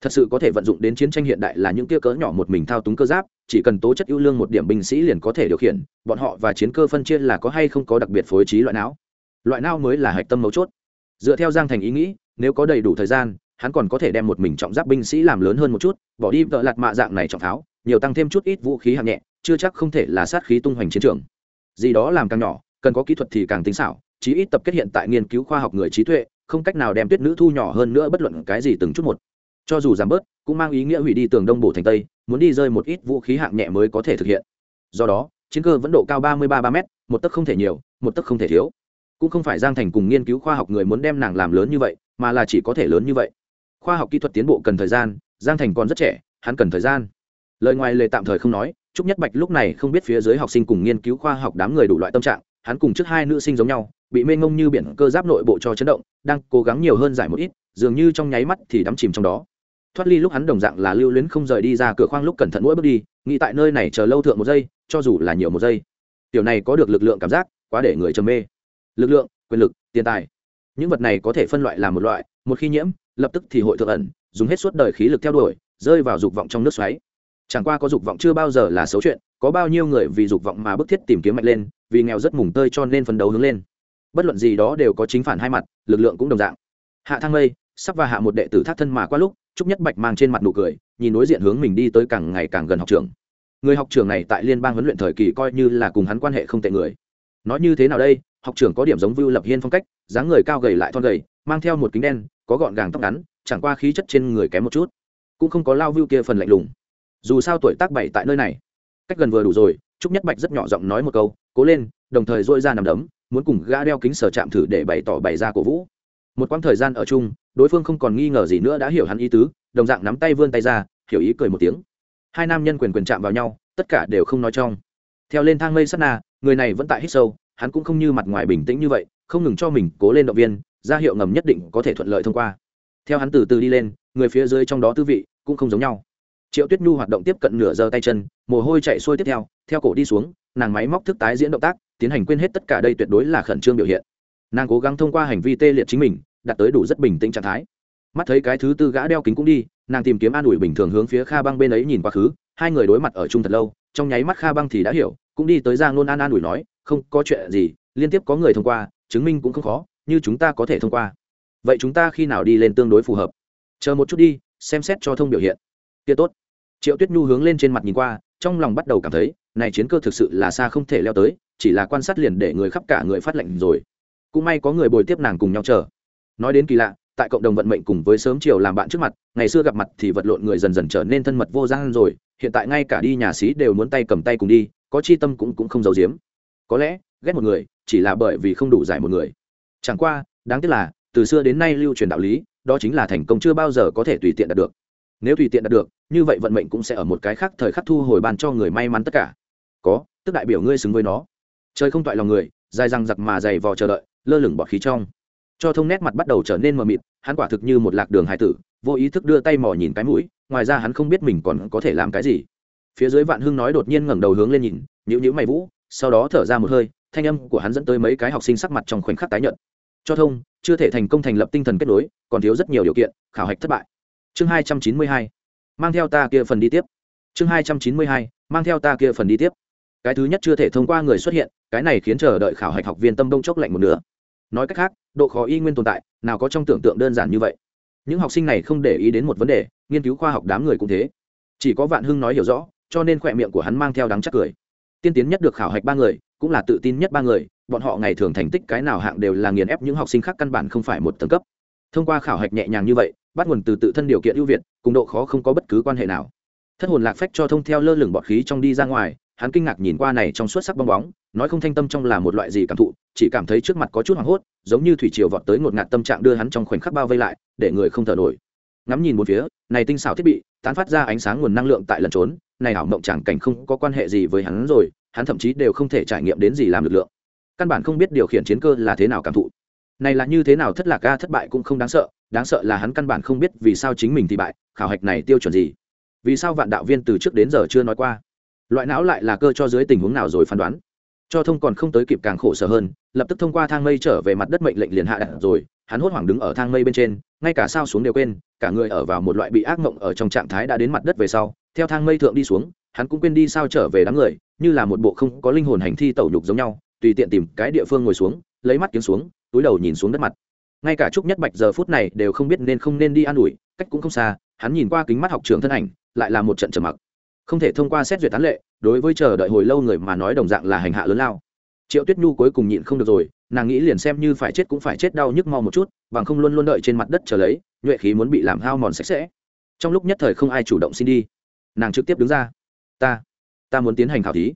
Thật sự có thể vận dụng đến chiến tranh hiện đại là những kia cỡ nhỏ một mình thao túng cơ giáp, chỉ cần tố chất ưu lương một điểm binh sĩ liền có thể điều khiển, bọn họ và chiến cơ phân chia là có hay không có đặc biệt phối trí loại não. Loại não mới là hạch tâm mấu chốt dựa theo giang thành ý nghĩ, nếu có đầy đủ thời gian, hắn còn có thể đem một mình trọng giáp binh sĩ làm lớn hơn một chút, bỏ đi vợ lạt mạ dạng này trọng tháo nhiều tăng thêm chút ít vũ khí hạng nhẹ, chưa chắc không thể là sát khí tung hoành chiến trường. Gì đó làm càng nhỏ, cần có kỹ thuật thì càng tính xảo, chí ít tập kết hiện tại nghiên cứu khoa học người trí tuệ, không cách nào đem tuyết nữ thu nhỏ hơn nữa bất luận cái gì từng chút một. Cho dù giảm bớt, cũng mang ý nghĩa hủy đi tường đông bổ thành tây, muốn đi rơi một ít vũ khí hạng nhẹ mới có thể thực hiện. Do đó, chiến cơ vẫn độ cao ba mươi ba ba m một tấc không thể nhiều, một tấc không thể thiếu cũng không phải giang thành cùng nghiên cứu khoa học người muốn đem nàng làm lớn như vậy, mà là chỉ có thể lớn như vậy. Khoa học kỹ thuật tiến bộ cần thời gian, giang thành còn rất trẻ, hắn cần thời gian. Lời ngoài lề tạm thời không nói, trúc nhất bạch lúc này không biết phía dưới học sinh cùng nghiên cứu khoa học đám người đủ loại tâm trạng, hắn cùng trước hai nữ sinh giống nhau, bị mê ngông như biển cơ giáp nội bộ cho chấn động, đang cố gắng nhiều hơn giải một ít, dường như trong nháy mắt thì đắm chìm trong đó. Thoát ly lúc hắn đồng dạng là lưu luyến không rời đi ra cửa khoang lúc cẩn thận mỗi bước đi, nghĩ tại nơi này chờ lâu thượng một giây, cho dù là nhiều một giây. Tiểu này có được lực lượng cảm giác, quá để người trầm mê lực lượng, quyền lực, tiền tài. Những vật này có thể phân loại làm một loại, một khi nhiễm, lập tức thì hội thượng ẩn, dùng hết suốt đời khí lực theo đuổi, rơi vào dục vọng trong nước xoáy. Chẳng qua có dục vọng chưa bao giờ là xấu chuyện, có bao nhiêu người vì dục vọng mà bức thiết tìm kiếm mạnh lên, vì nghèo rất mùng tơi cho nên phấn đấu hướng lên. Bất luận gì đó đều có chính phản hai mặt, lực lượng cũng đồng dạng. Hạ thang mây, sắp và hạ một đệ tử thác thân mà qua lúc, trúc nhất bạch mang trên mặt nụ cười, nhìn đối diện hướng mình đi tới càng ngày càng gần học trường người học trường này tại liên bang huấn luyện thời kỳ coi như là cùng hắn quan hệ không tệ người nói như thế nào đây, học trường có điểm giống vưu lập hiên phong cách, dáng người cao gầy lại thon gầy, mang theo một kính đen, có gọn gàng tóc ngắn, chẳng qua khí chất trên người kém một chút. Cũng không có lao vưu kia phần lạnh lùng. Dù sao tuổi tác bảy tại nơi này. Cách gần vừa đủ rồi, trúc nhất bạch rất nhỏ giọng nói một câu, cố lên, đồng thời dội ra nằm đấm, muốn cùng gã đeo kính sở chạm thử để bày tỏ bày ra cổ vũ. Một quãng thời gian ở chung, đối phương không còn nghi ngờ gì nữa đã hiểu hắn ý tứ, đồng dạng nắm tay vươn tay ra, hiểu ý cười một tiếng. Hai nam nhân quyền quyền chạm vào nhau, tất cả đều không nói trong. Theo lên thang mây sắt na người này vẫn tại hít sâu, hắn cũng không như mặt ngoài bình tĩnh như vậy, không ngừng cho mình cố lên động viên, ra hiệu ngầm nhất định có thể thuận lợi thông qua. Theo hắn từ từ đi lên, người phía dưới trong đó tư vị cũng không giống nhau. Triệu tuyết nhu hoạt động tiếp cận nửa giờ tay chân, mồ hôi chạy xuôi tiếp theo theo cổ đi xuống, nàng máy móc thức tái diễn động tác, tiến hành quên hết tất cả đây tuyệt đối là khẩn trương biểu hiện. Nàng cố gắng thông qua hành vi tê liệt chính mình, đạt tới đủ rất bình tĩnh trạng thái. Mắt thấy cái thứ tư gã đeo kính cũng đi, nàng tìm kiếm an ủi bình thường hướng phía kha băng bên ấy nhìn quá khứ, hai người đối mặt ở chung thật lâu, trong nháy mắt kha băng thì đã hiểu cũng đi tới giang nôn an an ủi nói, không có chuyện gì, liên tiếp có người thông qua, chứng minh cũng không khó, như chúng ta có thể thông qua. Vậy chúng ta khi nào đi lên tương đối phù hợp? Chờ một chút đi, xem xét cho thông biểu hiện. Kia tốt. Triệu tuyết nhu hướng lên trên mặt nhìn qua, trong lòng bắt đầu cảm thấy, này chiến cơ thực sự là xa không thể leo tới, chỉ là quan sát liền để người khắp cả người phát lệnh rồi. Cũng may có người bồi tiếp nàng cùng nhau chờ. Nói đến kỳ lạ, tại cộng đồng vận mệnh cùng với sớm chiều làm bạn trước mặt, ngày xưa gặp mặt thì vật lộn người dần dần trở nên thân mật vô gian rồi, hiện tại ngay cả đi nhà xí đều muốn tay cầm tay cùng đi có chi tâm cũng cũng không giấu giếm. Có lẽ, ghét một người, chỉ là bởi vì không đủ giải một người. Chẳng qua, đáng tiếc là, từ xưa đến nay lưu truyền đạo lý, đó chính là thành công chưa bao giờ có thể tùy tiện đạt được. Nếu tùy tiện đạt được, như vậy vận mệnh cũng sẽ ở một cái khác thời khắc thu hồi bàn cho người may mắn tất cả. Có, tức đại biểu ngươi xứng với nó. Trời không toại lòng người, dài răng giặc mà dày vò chờ đợi, lơ lửng bọt khí trong. Cho thông nét mặt bắt đầu trở nên mờ mịt, hắn quả thực như một lạc đường hải tử, vô ý thức đưa tay mò nhìn cái mũi, ngoài ra hắn không biết mình còn có thể làm cái gì phía dưới vạn hưng nói đột nhiên ngẩng đầu hướng lên nhìn nhữ nhữ mày vũ, sau đó thở ra một hơi, thanh âm của hắn dẫn tới mấy cái học sinh sắc mặt trong khoảnh khắc tái nhợt. Cho thông, chưa thể thành công thành lập tinh thần kết nối, còn thiếu rất nhiều điều kiện, khảo hạch thất bại. Chương hai trăm chín mươi hai, mang theo ta kia phần đi tiếp. Chương hai trăm chín mươi hai, mang theo ta kia phần đi tiếp. Cái thứ nhất chưa thể thông qua người xuất hiện, cái này khiến chờ đợi khảo hạch học viên tâm đông chốc lạnh một nửa. Nói cách khác, độ khó y nguyên tồn tại, nào có trong tưởng tượng đơn giản như vậy. Những học sinh này không để ý đến một vấn đề, nghiên cứu khoa học đám người cũng thế. Chỉ có vạn hưng nói hiểu rõ cho nên khỏe miệng của hắn mang theo đắng chắc cười. Tiên tiến nhất được khảo hạch ba người, cũng là tự tin nhất ba người, bọn họ ngày thường thành tích cái nào hạng đều là nghiền ép những học sinh khác căn bản không phải một tầng cấp. Thông qua khảo hạch nhẹ nhàng như vậy, bắt nguồn từ tự thân điều kiện ưu việt, cùng độ khó không có bất cứ quan hệ nào. Thất hồn lạc phách cho thông theo lơ lửng bọt khí trong đi ra ngoài, hắn kinh ngạc nhìn qua này trong suốt sắc bong bóng, nói không thanh tâm trong là một loại gì cảm thụ, chỉ cảm thấy trước mặt có chút hoảng hốt, giống như thủy triều vọt tới ngột ngạt tâm trạng đưa hắn trong khoảnh khắc bao vây lại, để người không thở nổi. Ngắm nhìn một phía, này tinh xảo thiết bị, tán phát ra ánh sáng nguồn năng lượng tại lần trốn này ảo mộng chẳng cảnh không có quan hệ gì với hắn rồi, hắn thậm chí đều không thể trải nghiệm đến gì làm lực lượng. Căn bản không biết điều khiển chiến cơ là thế nào cảm thụ. Này là như thế nào thất lạc ca thất bại cũng không đáng sợ đáng sợ là hắn căn bản không biết vì sao chính mình thì bại, khảo hạch này tiêu chuẩn gì. Vì sao vạn đạo viên từ trước đến giờ chưa nói qua? Loại não lại là cơ cho dưới tình huống nào rồi phán đoán? Cho thông còn không tới kịp càng khổ sở hơn, lập tức thông qua thang mây trở về mặt đất mệnh lệnh liền hạ đặt rồi, hắn hốt hoảng đứng ở thang mây bên trên, ngay cả sao xuống đều quên, cả người ở vào một loại bị ác mộng ở trong trạng thái đã đến mặt đất về sau theo thang mây thượng đi xuống, hắn cũng quên đi sao trở về đám người, như là một bộ không có linh hồn hành thi tẩu nhục giống nhau, tùy tiện tìm cái địa phương ngồi xuống, lấy mắt kiếm xuống, túi đầu nhìn xuống đất mặt. Ngay cả trúc nhất bạch giờ phút này đều không biết nên không nên đi an ủi, cách cũng không xa, hắn nhìn qua kính mắt học trường thân ảnh, lại là một trận trầm mặc. Không thể thông qua xét duyệt tán lệ, đối với chờ đợi hồi lâu người mà nói đồng dạng là hành hạ lớn lao. Triệu tuyết nhu cuối cùng nhịn không được rồi, nàng nghĩ liền xem như phải chết cũng phải chết đau nhức mau một chút, bằng không luôn luôn đợi trên mặt đất chờ lấy, nhuệ khí muốn bị làm hao mòn sạch sẽ. Trong lúc nhất thời không ai chủ động xin đi nàng trực tiếp đứng ra. Ta ta muốn tiến hành khảo thí.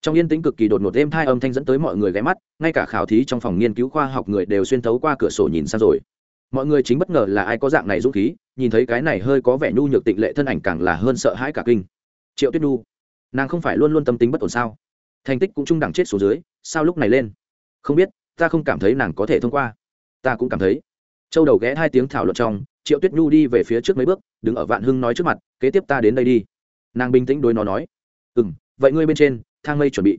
Trong yên tĩnh cực kỳ đột ngột êm thai âm thanh dẫn tới mọi người ghé mắt, ngay cả khảo thí trong phòng nghiên cứu khoa học người đều xuyên thấu qua cửa sổ nhìn sang rồi. Mọi người chính bất ngờ là ai có dạng này dũng khí, nhìn thấy cái này hơi có vẻ nhu nhược tịnh lệ thân ảnh càng là hơn sợ hãi cả kinh. Triệu tuyết nhu, nàng không phải luôn luôn tâm tính bất ổn sao? Thành tích cũng trung đẳng chết số dưới, sao lúc này lên? Không biết, ta không cảm thấy nàng có thể thông qua. Ta cũng cảm thấy. Châu đầu ghé hai tiếng thảo luận trong, triệu tuyết nhu đi về phía trước mấy bước, đứng ở vạn hưng nói trước mặt, kế tiếp ta đến đây đi nàng bình tĩnh đối nó nói ừ m vậy ngươi bên trên, thang mây chuẩn bị.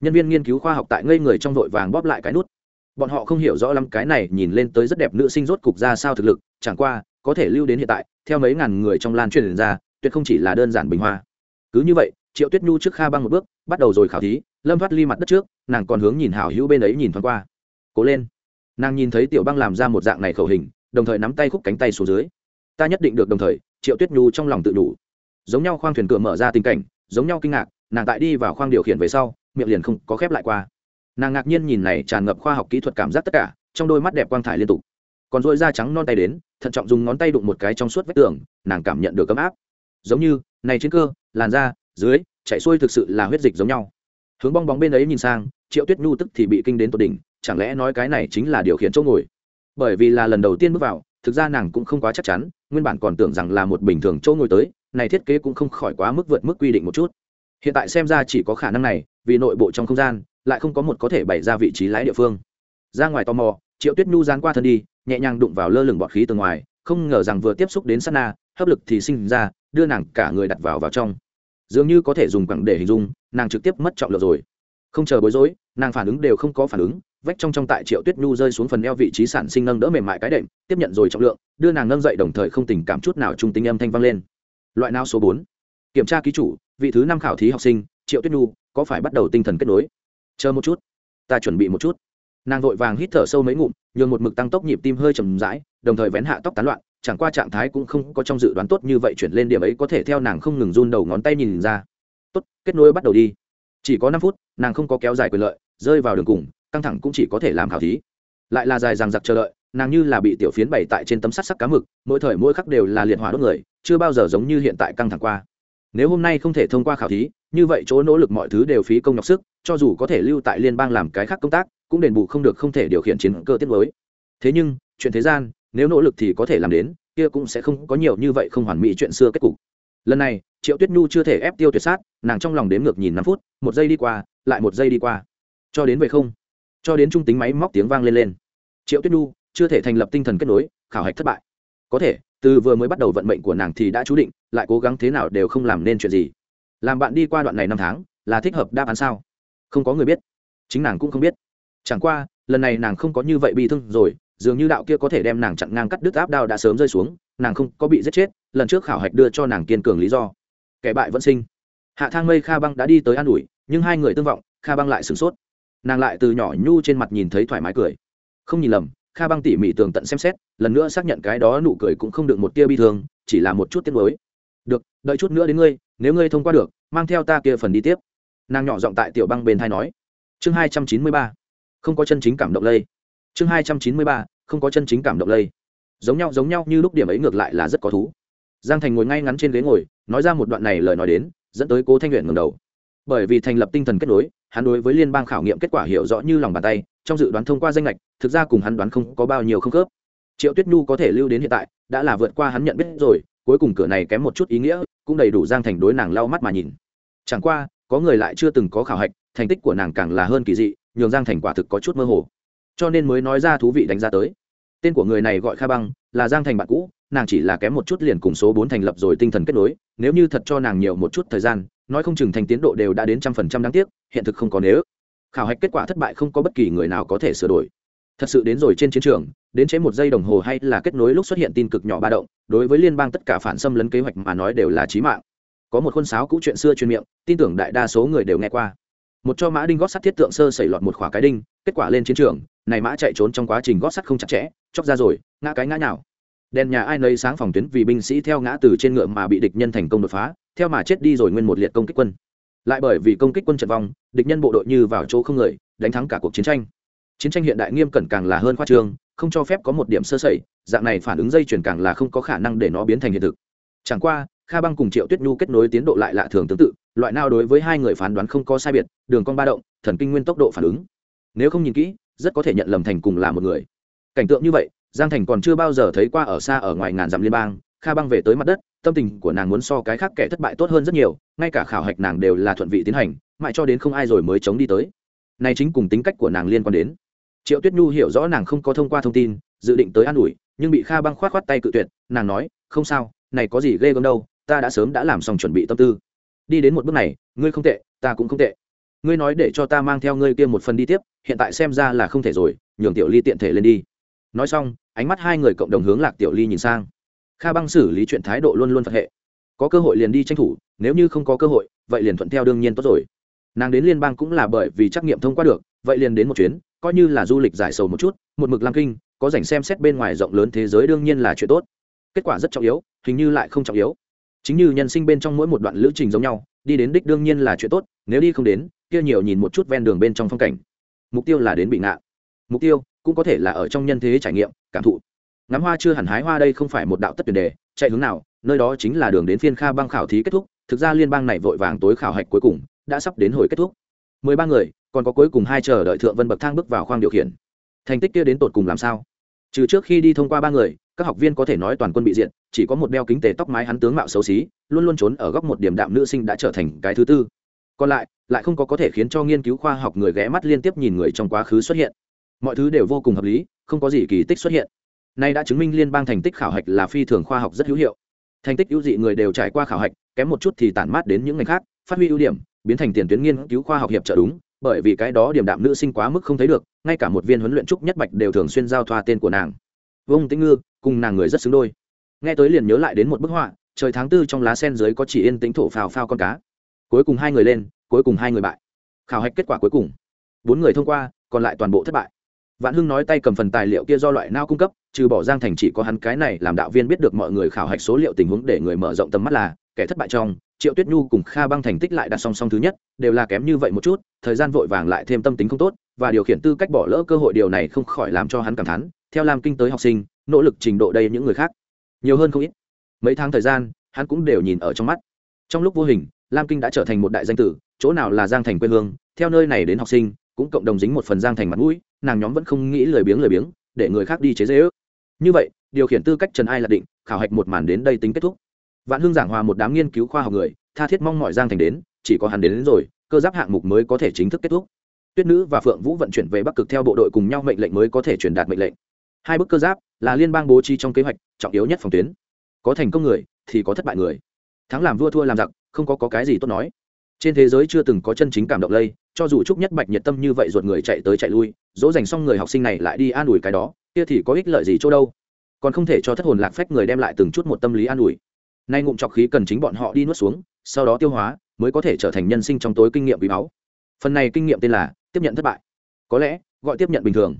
Nhân viên nghiên cứu khoa học tại ngây người trong vội vàng bóp lại cái nút. Bọn họ không hiểu rõ lắm cái này nhìn lên tới rất đẹp nữ sinh rốt cục ra sao thực lực, chẳng qua, có thể lưu đến hiện tại, theo mấy ngàn người trong lan truyền ra, tuyệt không chỉ là đơn giản bình hoa. Cứ như vậy, triệu tuyết nhu trước kha băng một bước, bắt đầu rồi khảo thí, lâm thoát ly mặt đất trước, nàng còn hướng nhìn hảo hữu bên ấy nhìn thoáng qua. Cố lên. Nàng nhìn thấy tiểu băng làm ra một dạng này khẩu hình, đồng thời nắm tay khúc cánh tay xuống dưới. Ta nhất định được đồng thời. Triệu tuyết nhu trong lòng tự đủ giống nhau khoang thuyền cửa mở ra tình cảnh, giống nhau kinh ngạc, nàng tại đi vào khoang điều khiển về sau, miệng liền không có khép lại qua. Nàng ngạc nhiên nhìn này tràn ngập khoa học kỹ thuật cảm giác tất cả, trong đôi mắt đẹp quang thải liên tục. Còn dội da trắng non tay đến, thận trọng dùng ngón tay đụng một cái trong suốt vách tường, nàng cảm nhận được ấm áp. Giống như, này trên cơ, làn da, dưới chạy xuôi thực sự là huyết dịch giống nhau. Hướng bong bóng bên ấy nhìn sang, triệu tuyết nhu tức thì bị kinh đến tột đỉnh, chẳng lẽ nói cái này chính là điều khiển chỗ ngồi? Bởi vì là lần đầu tiên bước vào, thực ra nàng cũng không quá chắc chắn, nguyên bản còn tưởng rằng là một bình thường chỗ ngồi tới này thiết kế cũng không khỏi quá mức vượt mức quy định một chút. Hiện tại xem ra chỉ có khả năng này, vì nội bộ trong không gian, lại không có một có thể bày ra vị trí lái địa phương. Ra ngoài tò mò, triệu tuyết nhu dán qua thân đi, nhẹ nhàng đụng vào lơ lửng bọt khí từ ngoài, không ngờ rằng vừa tiếp xúc đến sát na, hấp lực thì sinh ra, đưa nàng cả người đặt vào vào trong. Dường như có thể dùng quẳng để hình dung, nàng trực tiếp mất trọng lượng rồi. Không chờ bối rối, nàng phản ứng đều không có phản ứng, vách trong trong tại triệu tuyết nhu rơi xuống phần eo vị trí sản sinh nâng đỡ mềm mại cái đệm, tiếp nhận rồi trọng lượng, đưa nàng nâng dậy đồng thời không tình cảm chút nào trung tính âm thanh vang lên loại não số bốn? Kiểm tra ký chủ, vị thứ năm khảo thí học sinh, triệu tuyết nhu, có phải bắt đầu tinh thần kết nối? Chờ một chút. Ta chuẩn bị một chút. Nàng vội vàng hít thở sâu mấy ngụm, nhường một mực tăng tốc nhịp tim hơi chầm rãi, đồng thời vén hạ tóc tán loạn, chẳng qua trạng thái cũng không có trong dự đoán tốt như vậy chuyển lên điểm ấy có thể theo nàng không ngừng run đầu ngón tay nhìn ra. Tốt, kết nối bắt đầu đi. Chỉ có năm phút, nàng không có kéo dài quyền lợi, rơi vào đường cùng, căng thẳng cũng chỉ có thể làm khảo thí. Lại là dài rằng giặc chờ đợi, nàng như là bị tiểu phiến bày tại trên tấm sắt sắc cá mực, mỗi thời mỗi khắc đều là liệt hỏa đốt người chưa bao giờ giống như hiện tại căng thẳng qua. Nếu hôm nay không thể thông qua khảo thí, như vậy chỗ nỗ lực mọi thứ đều phí công nhọc sức, cho dù có thể lưu tại liên bang làm cái khác công tác, cũng đền bù không được không thể điều khiển chiến cơ tiết mới. Thế nhưng, chuyện thế gian, nếu nỗ lực thì có thể làm đến, kia cũng sẽ không có nhiều như vậy không hoàn mỹ chuyện xưa kết cục. Lần này, triệu tuyết nhu chưa thể ép tiêu tuyệt sát, nàng trong lòng đếm ngược nhìn năm phút, một giây đi qua, lại một giây đi qua. Cho đến vậy không, cho đến trung tính máy móc tiếng vang lên lên. Triệu tuyết nhu chưa thể thành lập tinh thần kết nối, khảo hạch thất bại. Có thể từ vừa mới bắt đầu vận mệnh của nàng thì đã chú định, lại cố gắng thế nào đều không làm nên chuyện gì. Làm bạn đi qua đoạn này năm tháng, là thích hợp đáp án sao? Không có người biết. Chính nàng cũng không biết. Chẳng qua, lần này nàng không có như vậy bị thương rồi, dường như đạo kia có thể đem nàng chặn ngang cắt đứt áp đao đã sớm rơi xuống, nàng không có bị giết chết, lần trước khảo hạch đưa cho nàng kiên cường lý do. Kẻ bại vẫn sinh. Hạ thang mây, kha băng đã đi tới an ủi, nhưng hai người tương vọng, kha băng lại sửng sốt. Nàng lại từ nhỏ nhu trên mặt nhìn thấy thoải mái cười. Không nhìn lầm kha băng tỉ mỉ tường tận xem xét, lần nữa xác nhận cái đó nụ cười cũng không được một tia bi thương, chỉ là một chút tiếc mới được, đợi chút nữa đến ngươi, nếu ngươi thông qua được, mang theo ta kia phần đi tiếp. Nàng nhỏ giọng tại tiểu băng bên thai nói. Chương hai trăm chín mươi ba. Không có chân chính cảm động lây. Chương hai trăm chín mươi ba, không có chân chính cảm động lây. Giống nhau giống nhau, như lúc điểm ấy ngược lại là rất có thú. Giang thành ngồi ngay ngắn trên ghế ngồi, nói ra một đoạn này lời nói đến, dẫn tới cố thanh nguyện ngầm đầu. Bởi vì thành lập tinh thần kết nối hắn đối với liên bang khảo nghiệm kết quả hiểu rõ như lòng bàn tay, trong dự đoán thông qua danh lệch thực ra cùng hắn đoán không có bao nhiêu không khớp. Triệu tuyết nhu có thể lưu đến hiện tại, đã là vượt qua hắn nhận biết rồi, cuối cùng cửa này kém một chút ý nghĩa, cũng đầy đủ giang thành đối nàng lau mắt mà nhìn. Chẳng qua, có người lại chưa từng có khảo hạch, thành tích của nàng càng là hơn kỳ dị, nhường giang thành quả thực có chút mơ hồ. Cho nên mới nói ra thú vị đánh giá tới. Tên của người này gọi kha băng, là giang thành bạn cũ, nàng chỉ là kém một chút liền cùng số bốn thành lập rồi tinh thần kết nối, nếu như thật cho nàng nhiều một chút thời gian nói không chừng thành tiến độ đều đã đến trăm phần trăm đáng tiếc, hiện thực không có nếu. Khảo hạch kết quả thất bại không có bất kỳ người nào có thể sửa đổi. Thật sự đến rồi trên chiến trường, đến chế một giây đồng hồ hay là kết nối lúc xuất hiện tin cực nhỏ ba động, đối với liên bang tất cả phản xâm lấn kế hoạch mà nói đều là trí mạng. Có một khuôn sáo cũ chuyện xưa truyền miệng, tin tưởng đại đa số người đều nghe qua. Một cho mã đinh gót sắt thiết tượng sơ xảy lọt một khỏa cái đinh, kết quả lên chiến trường, này mã chạy trốn trong quá trình gót sắt không chặt chẽ, chóc ra rồi, ngã cái ngã nào đèn nhà ai nấy sáng phòng tuyến vì binh sĩ theo ngã từ trên ngựa mà bị địch nhân thành công đột phá, theo mà chết đi rồi nguyên một liệt công kích quân. Lại bởi vì công kích quân trận vong, địch nhân bộ đội như vào chỗ không người, đánh thắng cả cuộc chiến tranh. Chiến tranh hiện đại nghiêm cẩn càng là hơn khoa trương, không cho phép có một điểm sơ sẩy, dạng này phản ứng dây chuyển càng là không có khả năng để nó biến thành hiện thực. Chẳng qua, kha băng cùng triệu tuyết nhu kết nối tiến độ lại lạ thường tương tự, loại nào đối với hai người phán đoán không có sai biệt, đường con ba động, thần kinh nguyên tốc độ phản ứng. Nếu không nhìn kỹ, rất có thể nhận lầm thành cùng là một người. Cảnh tượng như vậy giang thành còn chưa bao giờ thấy qua ở xa ở ngoài ngàn dặm liên bang, kha băng về tới mặt đất, tâm tình của nàng muốn so cái khác kẻ thất bại tốt hơn rất nhiều, ngay cả khảo hạch nàng đều là thuận vị tiến hành, mãi cho đến không ai rồi mới chống đi tới. Này chính cùng tính cách của nàng liên quan đến. Triệu tuyết nhu hiểu rõ nàng không có thông qua thông tin, dự định tới an ủi, nhưng bị kha băng k h o á t k h o á t tay cự tuyệt, nàng nói, không sao, này có gì ghê gớm đâu, ta đã sớm đã làm xong chuẩn bị tâm tư. Đi đến một bước này, ngươi không tệ, ta cũng không tệ. Ngươi nói để cho ta mang theo ngươi kia một phần đi tiếp, hiện tại xem ra là không thể rồi, nhường tiểu ly tiện thể lên đi nói xong, ánh mắt hai người cộng đồng hướng lạc tiểu ly nhìn sang. Kha băng xử lý chuyện thái độ luôn luôn phật hệ. Có cơ hội liền đi tranh thủ, nếu như không có cơ hội, vậy liền thuận theo đương nhiên tốt rồi. Nàng đến liên bang cũng là bởi vì trắc nghiệm thông qua được, vậy liền đến một chuyến, coi như là du lịch giải sầu một chút, một mực lam kinh, có dành xem xét bên ngoài rộng lớn thế giới đương nhiên là chuyện tốt. Kết quả rất trọng yếu, hình như lại không trọng yếu. Chính như nhân sinh bên trong mỗi một đoạn lữ trình giống nhau, đi đến đích đương nhiên là chuyện tốt, nếu đi không đến, kia nhiều nhìn một chút ven đường bên trong phong cảnh. Mục tiêu là đến bị ngạn mục tiêu cũng có thể là ở trong nhân thế trải nghiệm, cảm thụ. Ngắm hoa chưa hẳn hái hoa đây không phải một đạo tất tuyển đề, chạy hướng nào, nơi đó chính là đường đến phiên kha băng khảo thí kết thúc, thực ra liên bang này vội vàng tối khảo hạch cuối cùng, đã sắp đến hồi kết thúc. Mười ba người, còn có cuối cùng hai chờ đợi thượng vân bậc thang bước vào khoang điều khiển. Thành tích kia đến tột cùng làm sao? Trừ trước khi đi thông qua ba người, các học viên có thể nói toàn quân bị diện chỉ có một đeo kính tề tóc mái hắn tướng mạo xấu xí, luôn luôn trốn ở góc một điểm đạm nữ sinh đã trở thành cái thứ tư. Còn lại lại không có có thể khiến cho nghiên cứu khoa học người ghé mắt liên tiếp nhìn người trong quá khứ xuất hiện mọi thứ đều vô cùng hợp lý, không có gì kỳ tích xuất hiện. Nay đã chứng minh liên bang thành tích khảo hạch là phi thường khoa học rất hữu hiệu. Thành tích ưu dị người đều trải qua khảo hạch, kém một chút thì tản mát đến những ngành khác, phát huy ưu điểm, biến thành tiền tuyến nghiên cứu khoa học hiệp trợ đúng, bởi vì cái đó điểm đạm nữ sinh quá mức không thấy được, ngay cả một viên huấn luyện trúc nhất bạch đều thường xuyên giao thoa tên của nàng. Vông tĩnh ngư, cùng nàng người rất xứng đôi. Nghe tới liền nhớ lại đến một bức họa, trời tháng tư trong lá sen dưới có chỉ yên tĩnh thổ phào phao con cá. Cuối cùng hai người lên, cuối cùng hai người bại. Khảo hạch kết quả cuối cùng. Bốn người thông qua, còn lại toàn bộ thất bại vạn hưng nói tay cầm phần tài liệu kia do loại nao cung cấp, trừ bỏ giang thành chỉ có hắn cái này làm đạo viên biết được mọi người khảo hạch số liệu tình huống để người mở rộng tầm mắt là, kẻ thất bại trong, triệu tuyết nhu cùng kha băng thành tích lại đặt song song thứ nhất, đều là kém như vậy một chút, thời gian vội vàng lại thêm tâm tính không tốt, và điều khiển tư cách bỏ lỡ cơ hội điều này không khỏi làm cho hắn cảm thán, theo làm kinh tới học sinh, nỗ lực trình độ đây những người khác. Nhiều hơn không ít. Mấy tháng thời gian, hắn cũng đều nhìn ở trong mắt. Trong lúc vô hình, lam kinh đã trở thành một đại danh tử, chỗ nào là giang thành quê hương, theo nơi này đến học sinh cũng cộng đồng dính một phần giang thành mặt mũi nàng nhóm vẫn không nghĩ lười biếng lười biếng để người khác đi chế dễ ước như vậy điều khiển tư cách trần ai là định khảo hạch một màn đến đây tính kết thúc. Vạn hương giảng hòa một đám nghiên cứu khoa học người tha thiết mong mọi giang thành đến chỉ có hắn đến, đến rồi cơ giáp hạng mục mới có thể chính thức kết thúc. Tuyết nữ và phượng vũ vận chuyển về bắc cực theo bộ đội cùng nhau mệnh lệnh mới có thể truyền đạt mệnh lệnh. Hai bức cơ giáp là liên bang bố trí trong kế hoạch trọng yếu nhất phòng tuyến. Có thành công người thì có thất bại người. Thắng làm vua thua làm giặc không có, có cái gì tốt nói trên thế giới chưa từng có chân chính cảm động lây, cho dù chúc nhất bạch nhiệt tâm như vậy ruột người chạy tới chạy lui, dỗ dành xong người học sinh này lại đi an ủi cái đó, kia thì có ích lợi gì chỗ đâu? Còn không thể cho thất hồn lạc phách người đem lại từng chút một tâm lý an ủi. Nay ngụm trọc khí cần chính bọn họ đi nuốt xuống, sau đó tiêu hóa, mới có thể trở thành nhân sinh trong tối kinh nghiệm quý báu. Phần này kinh nghiệm tên là tiếp nhận thất bại. Có lẽ, gọi tiếp nhận bình thường.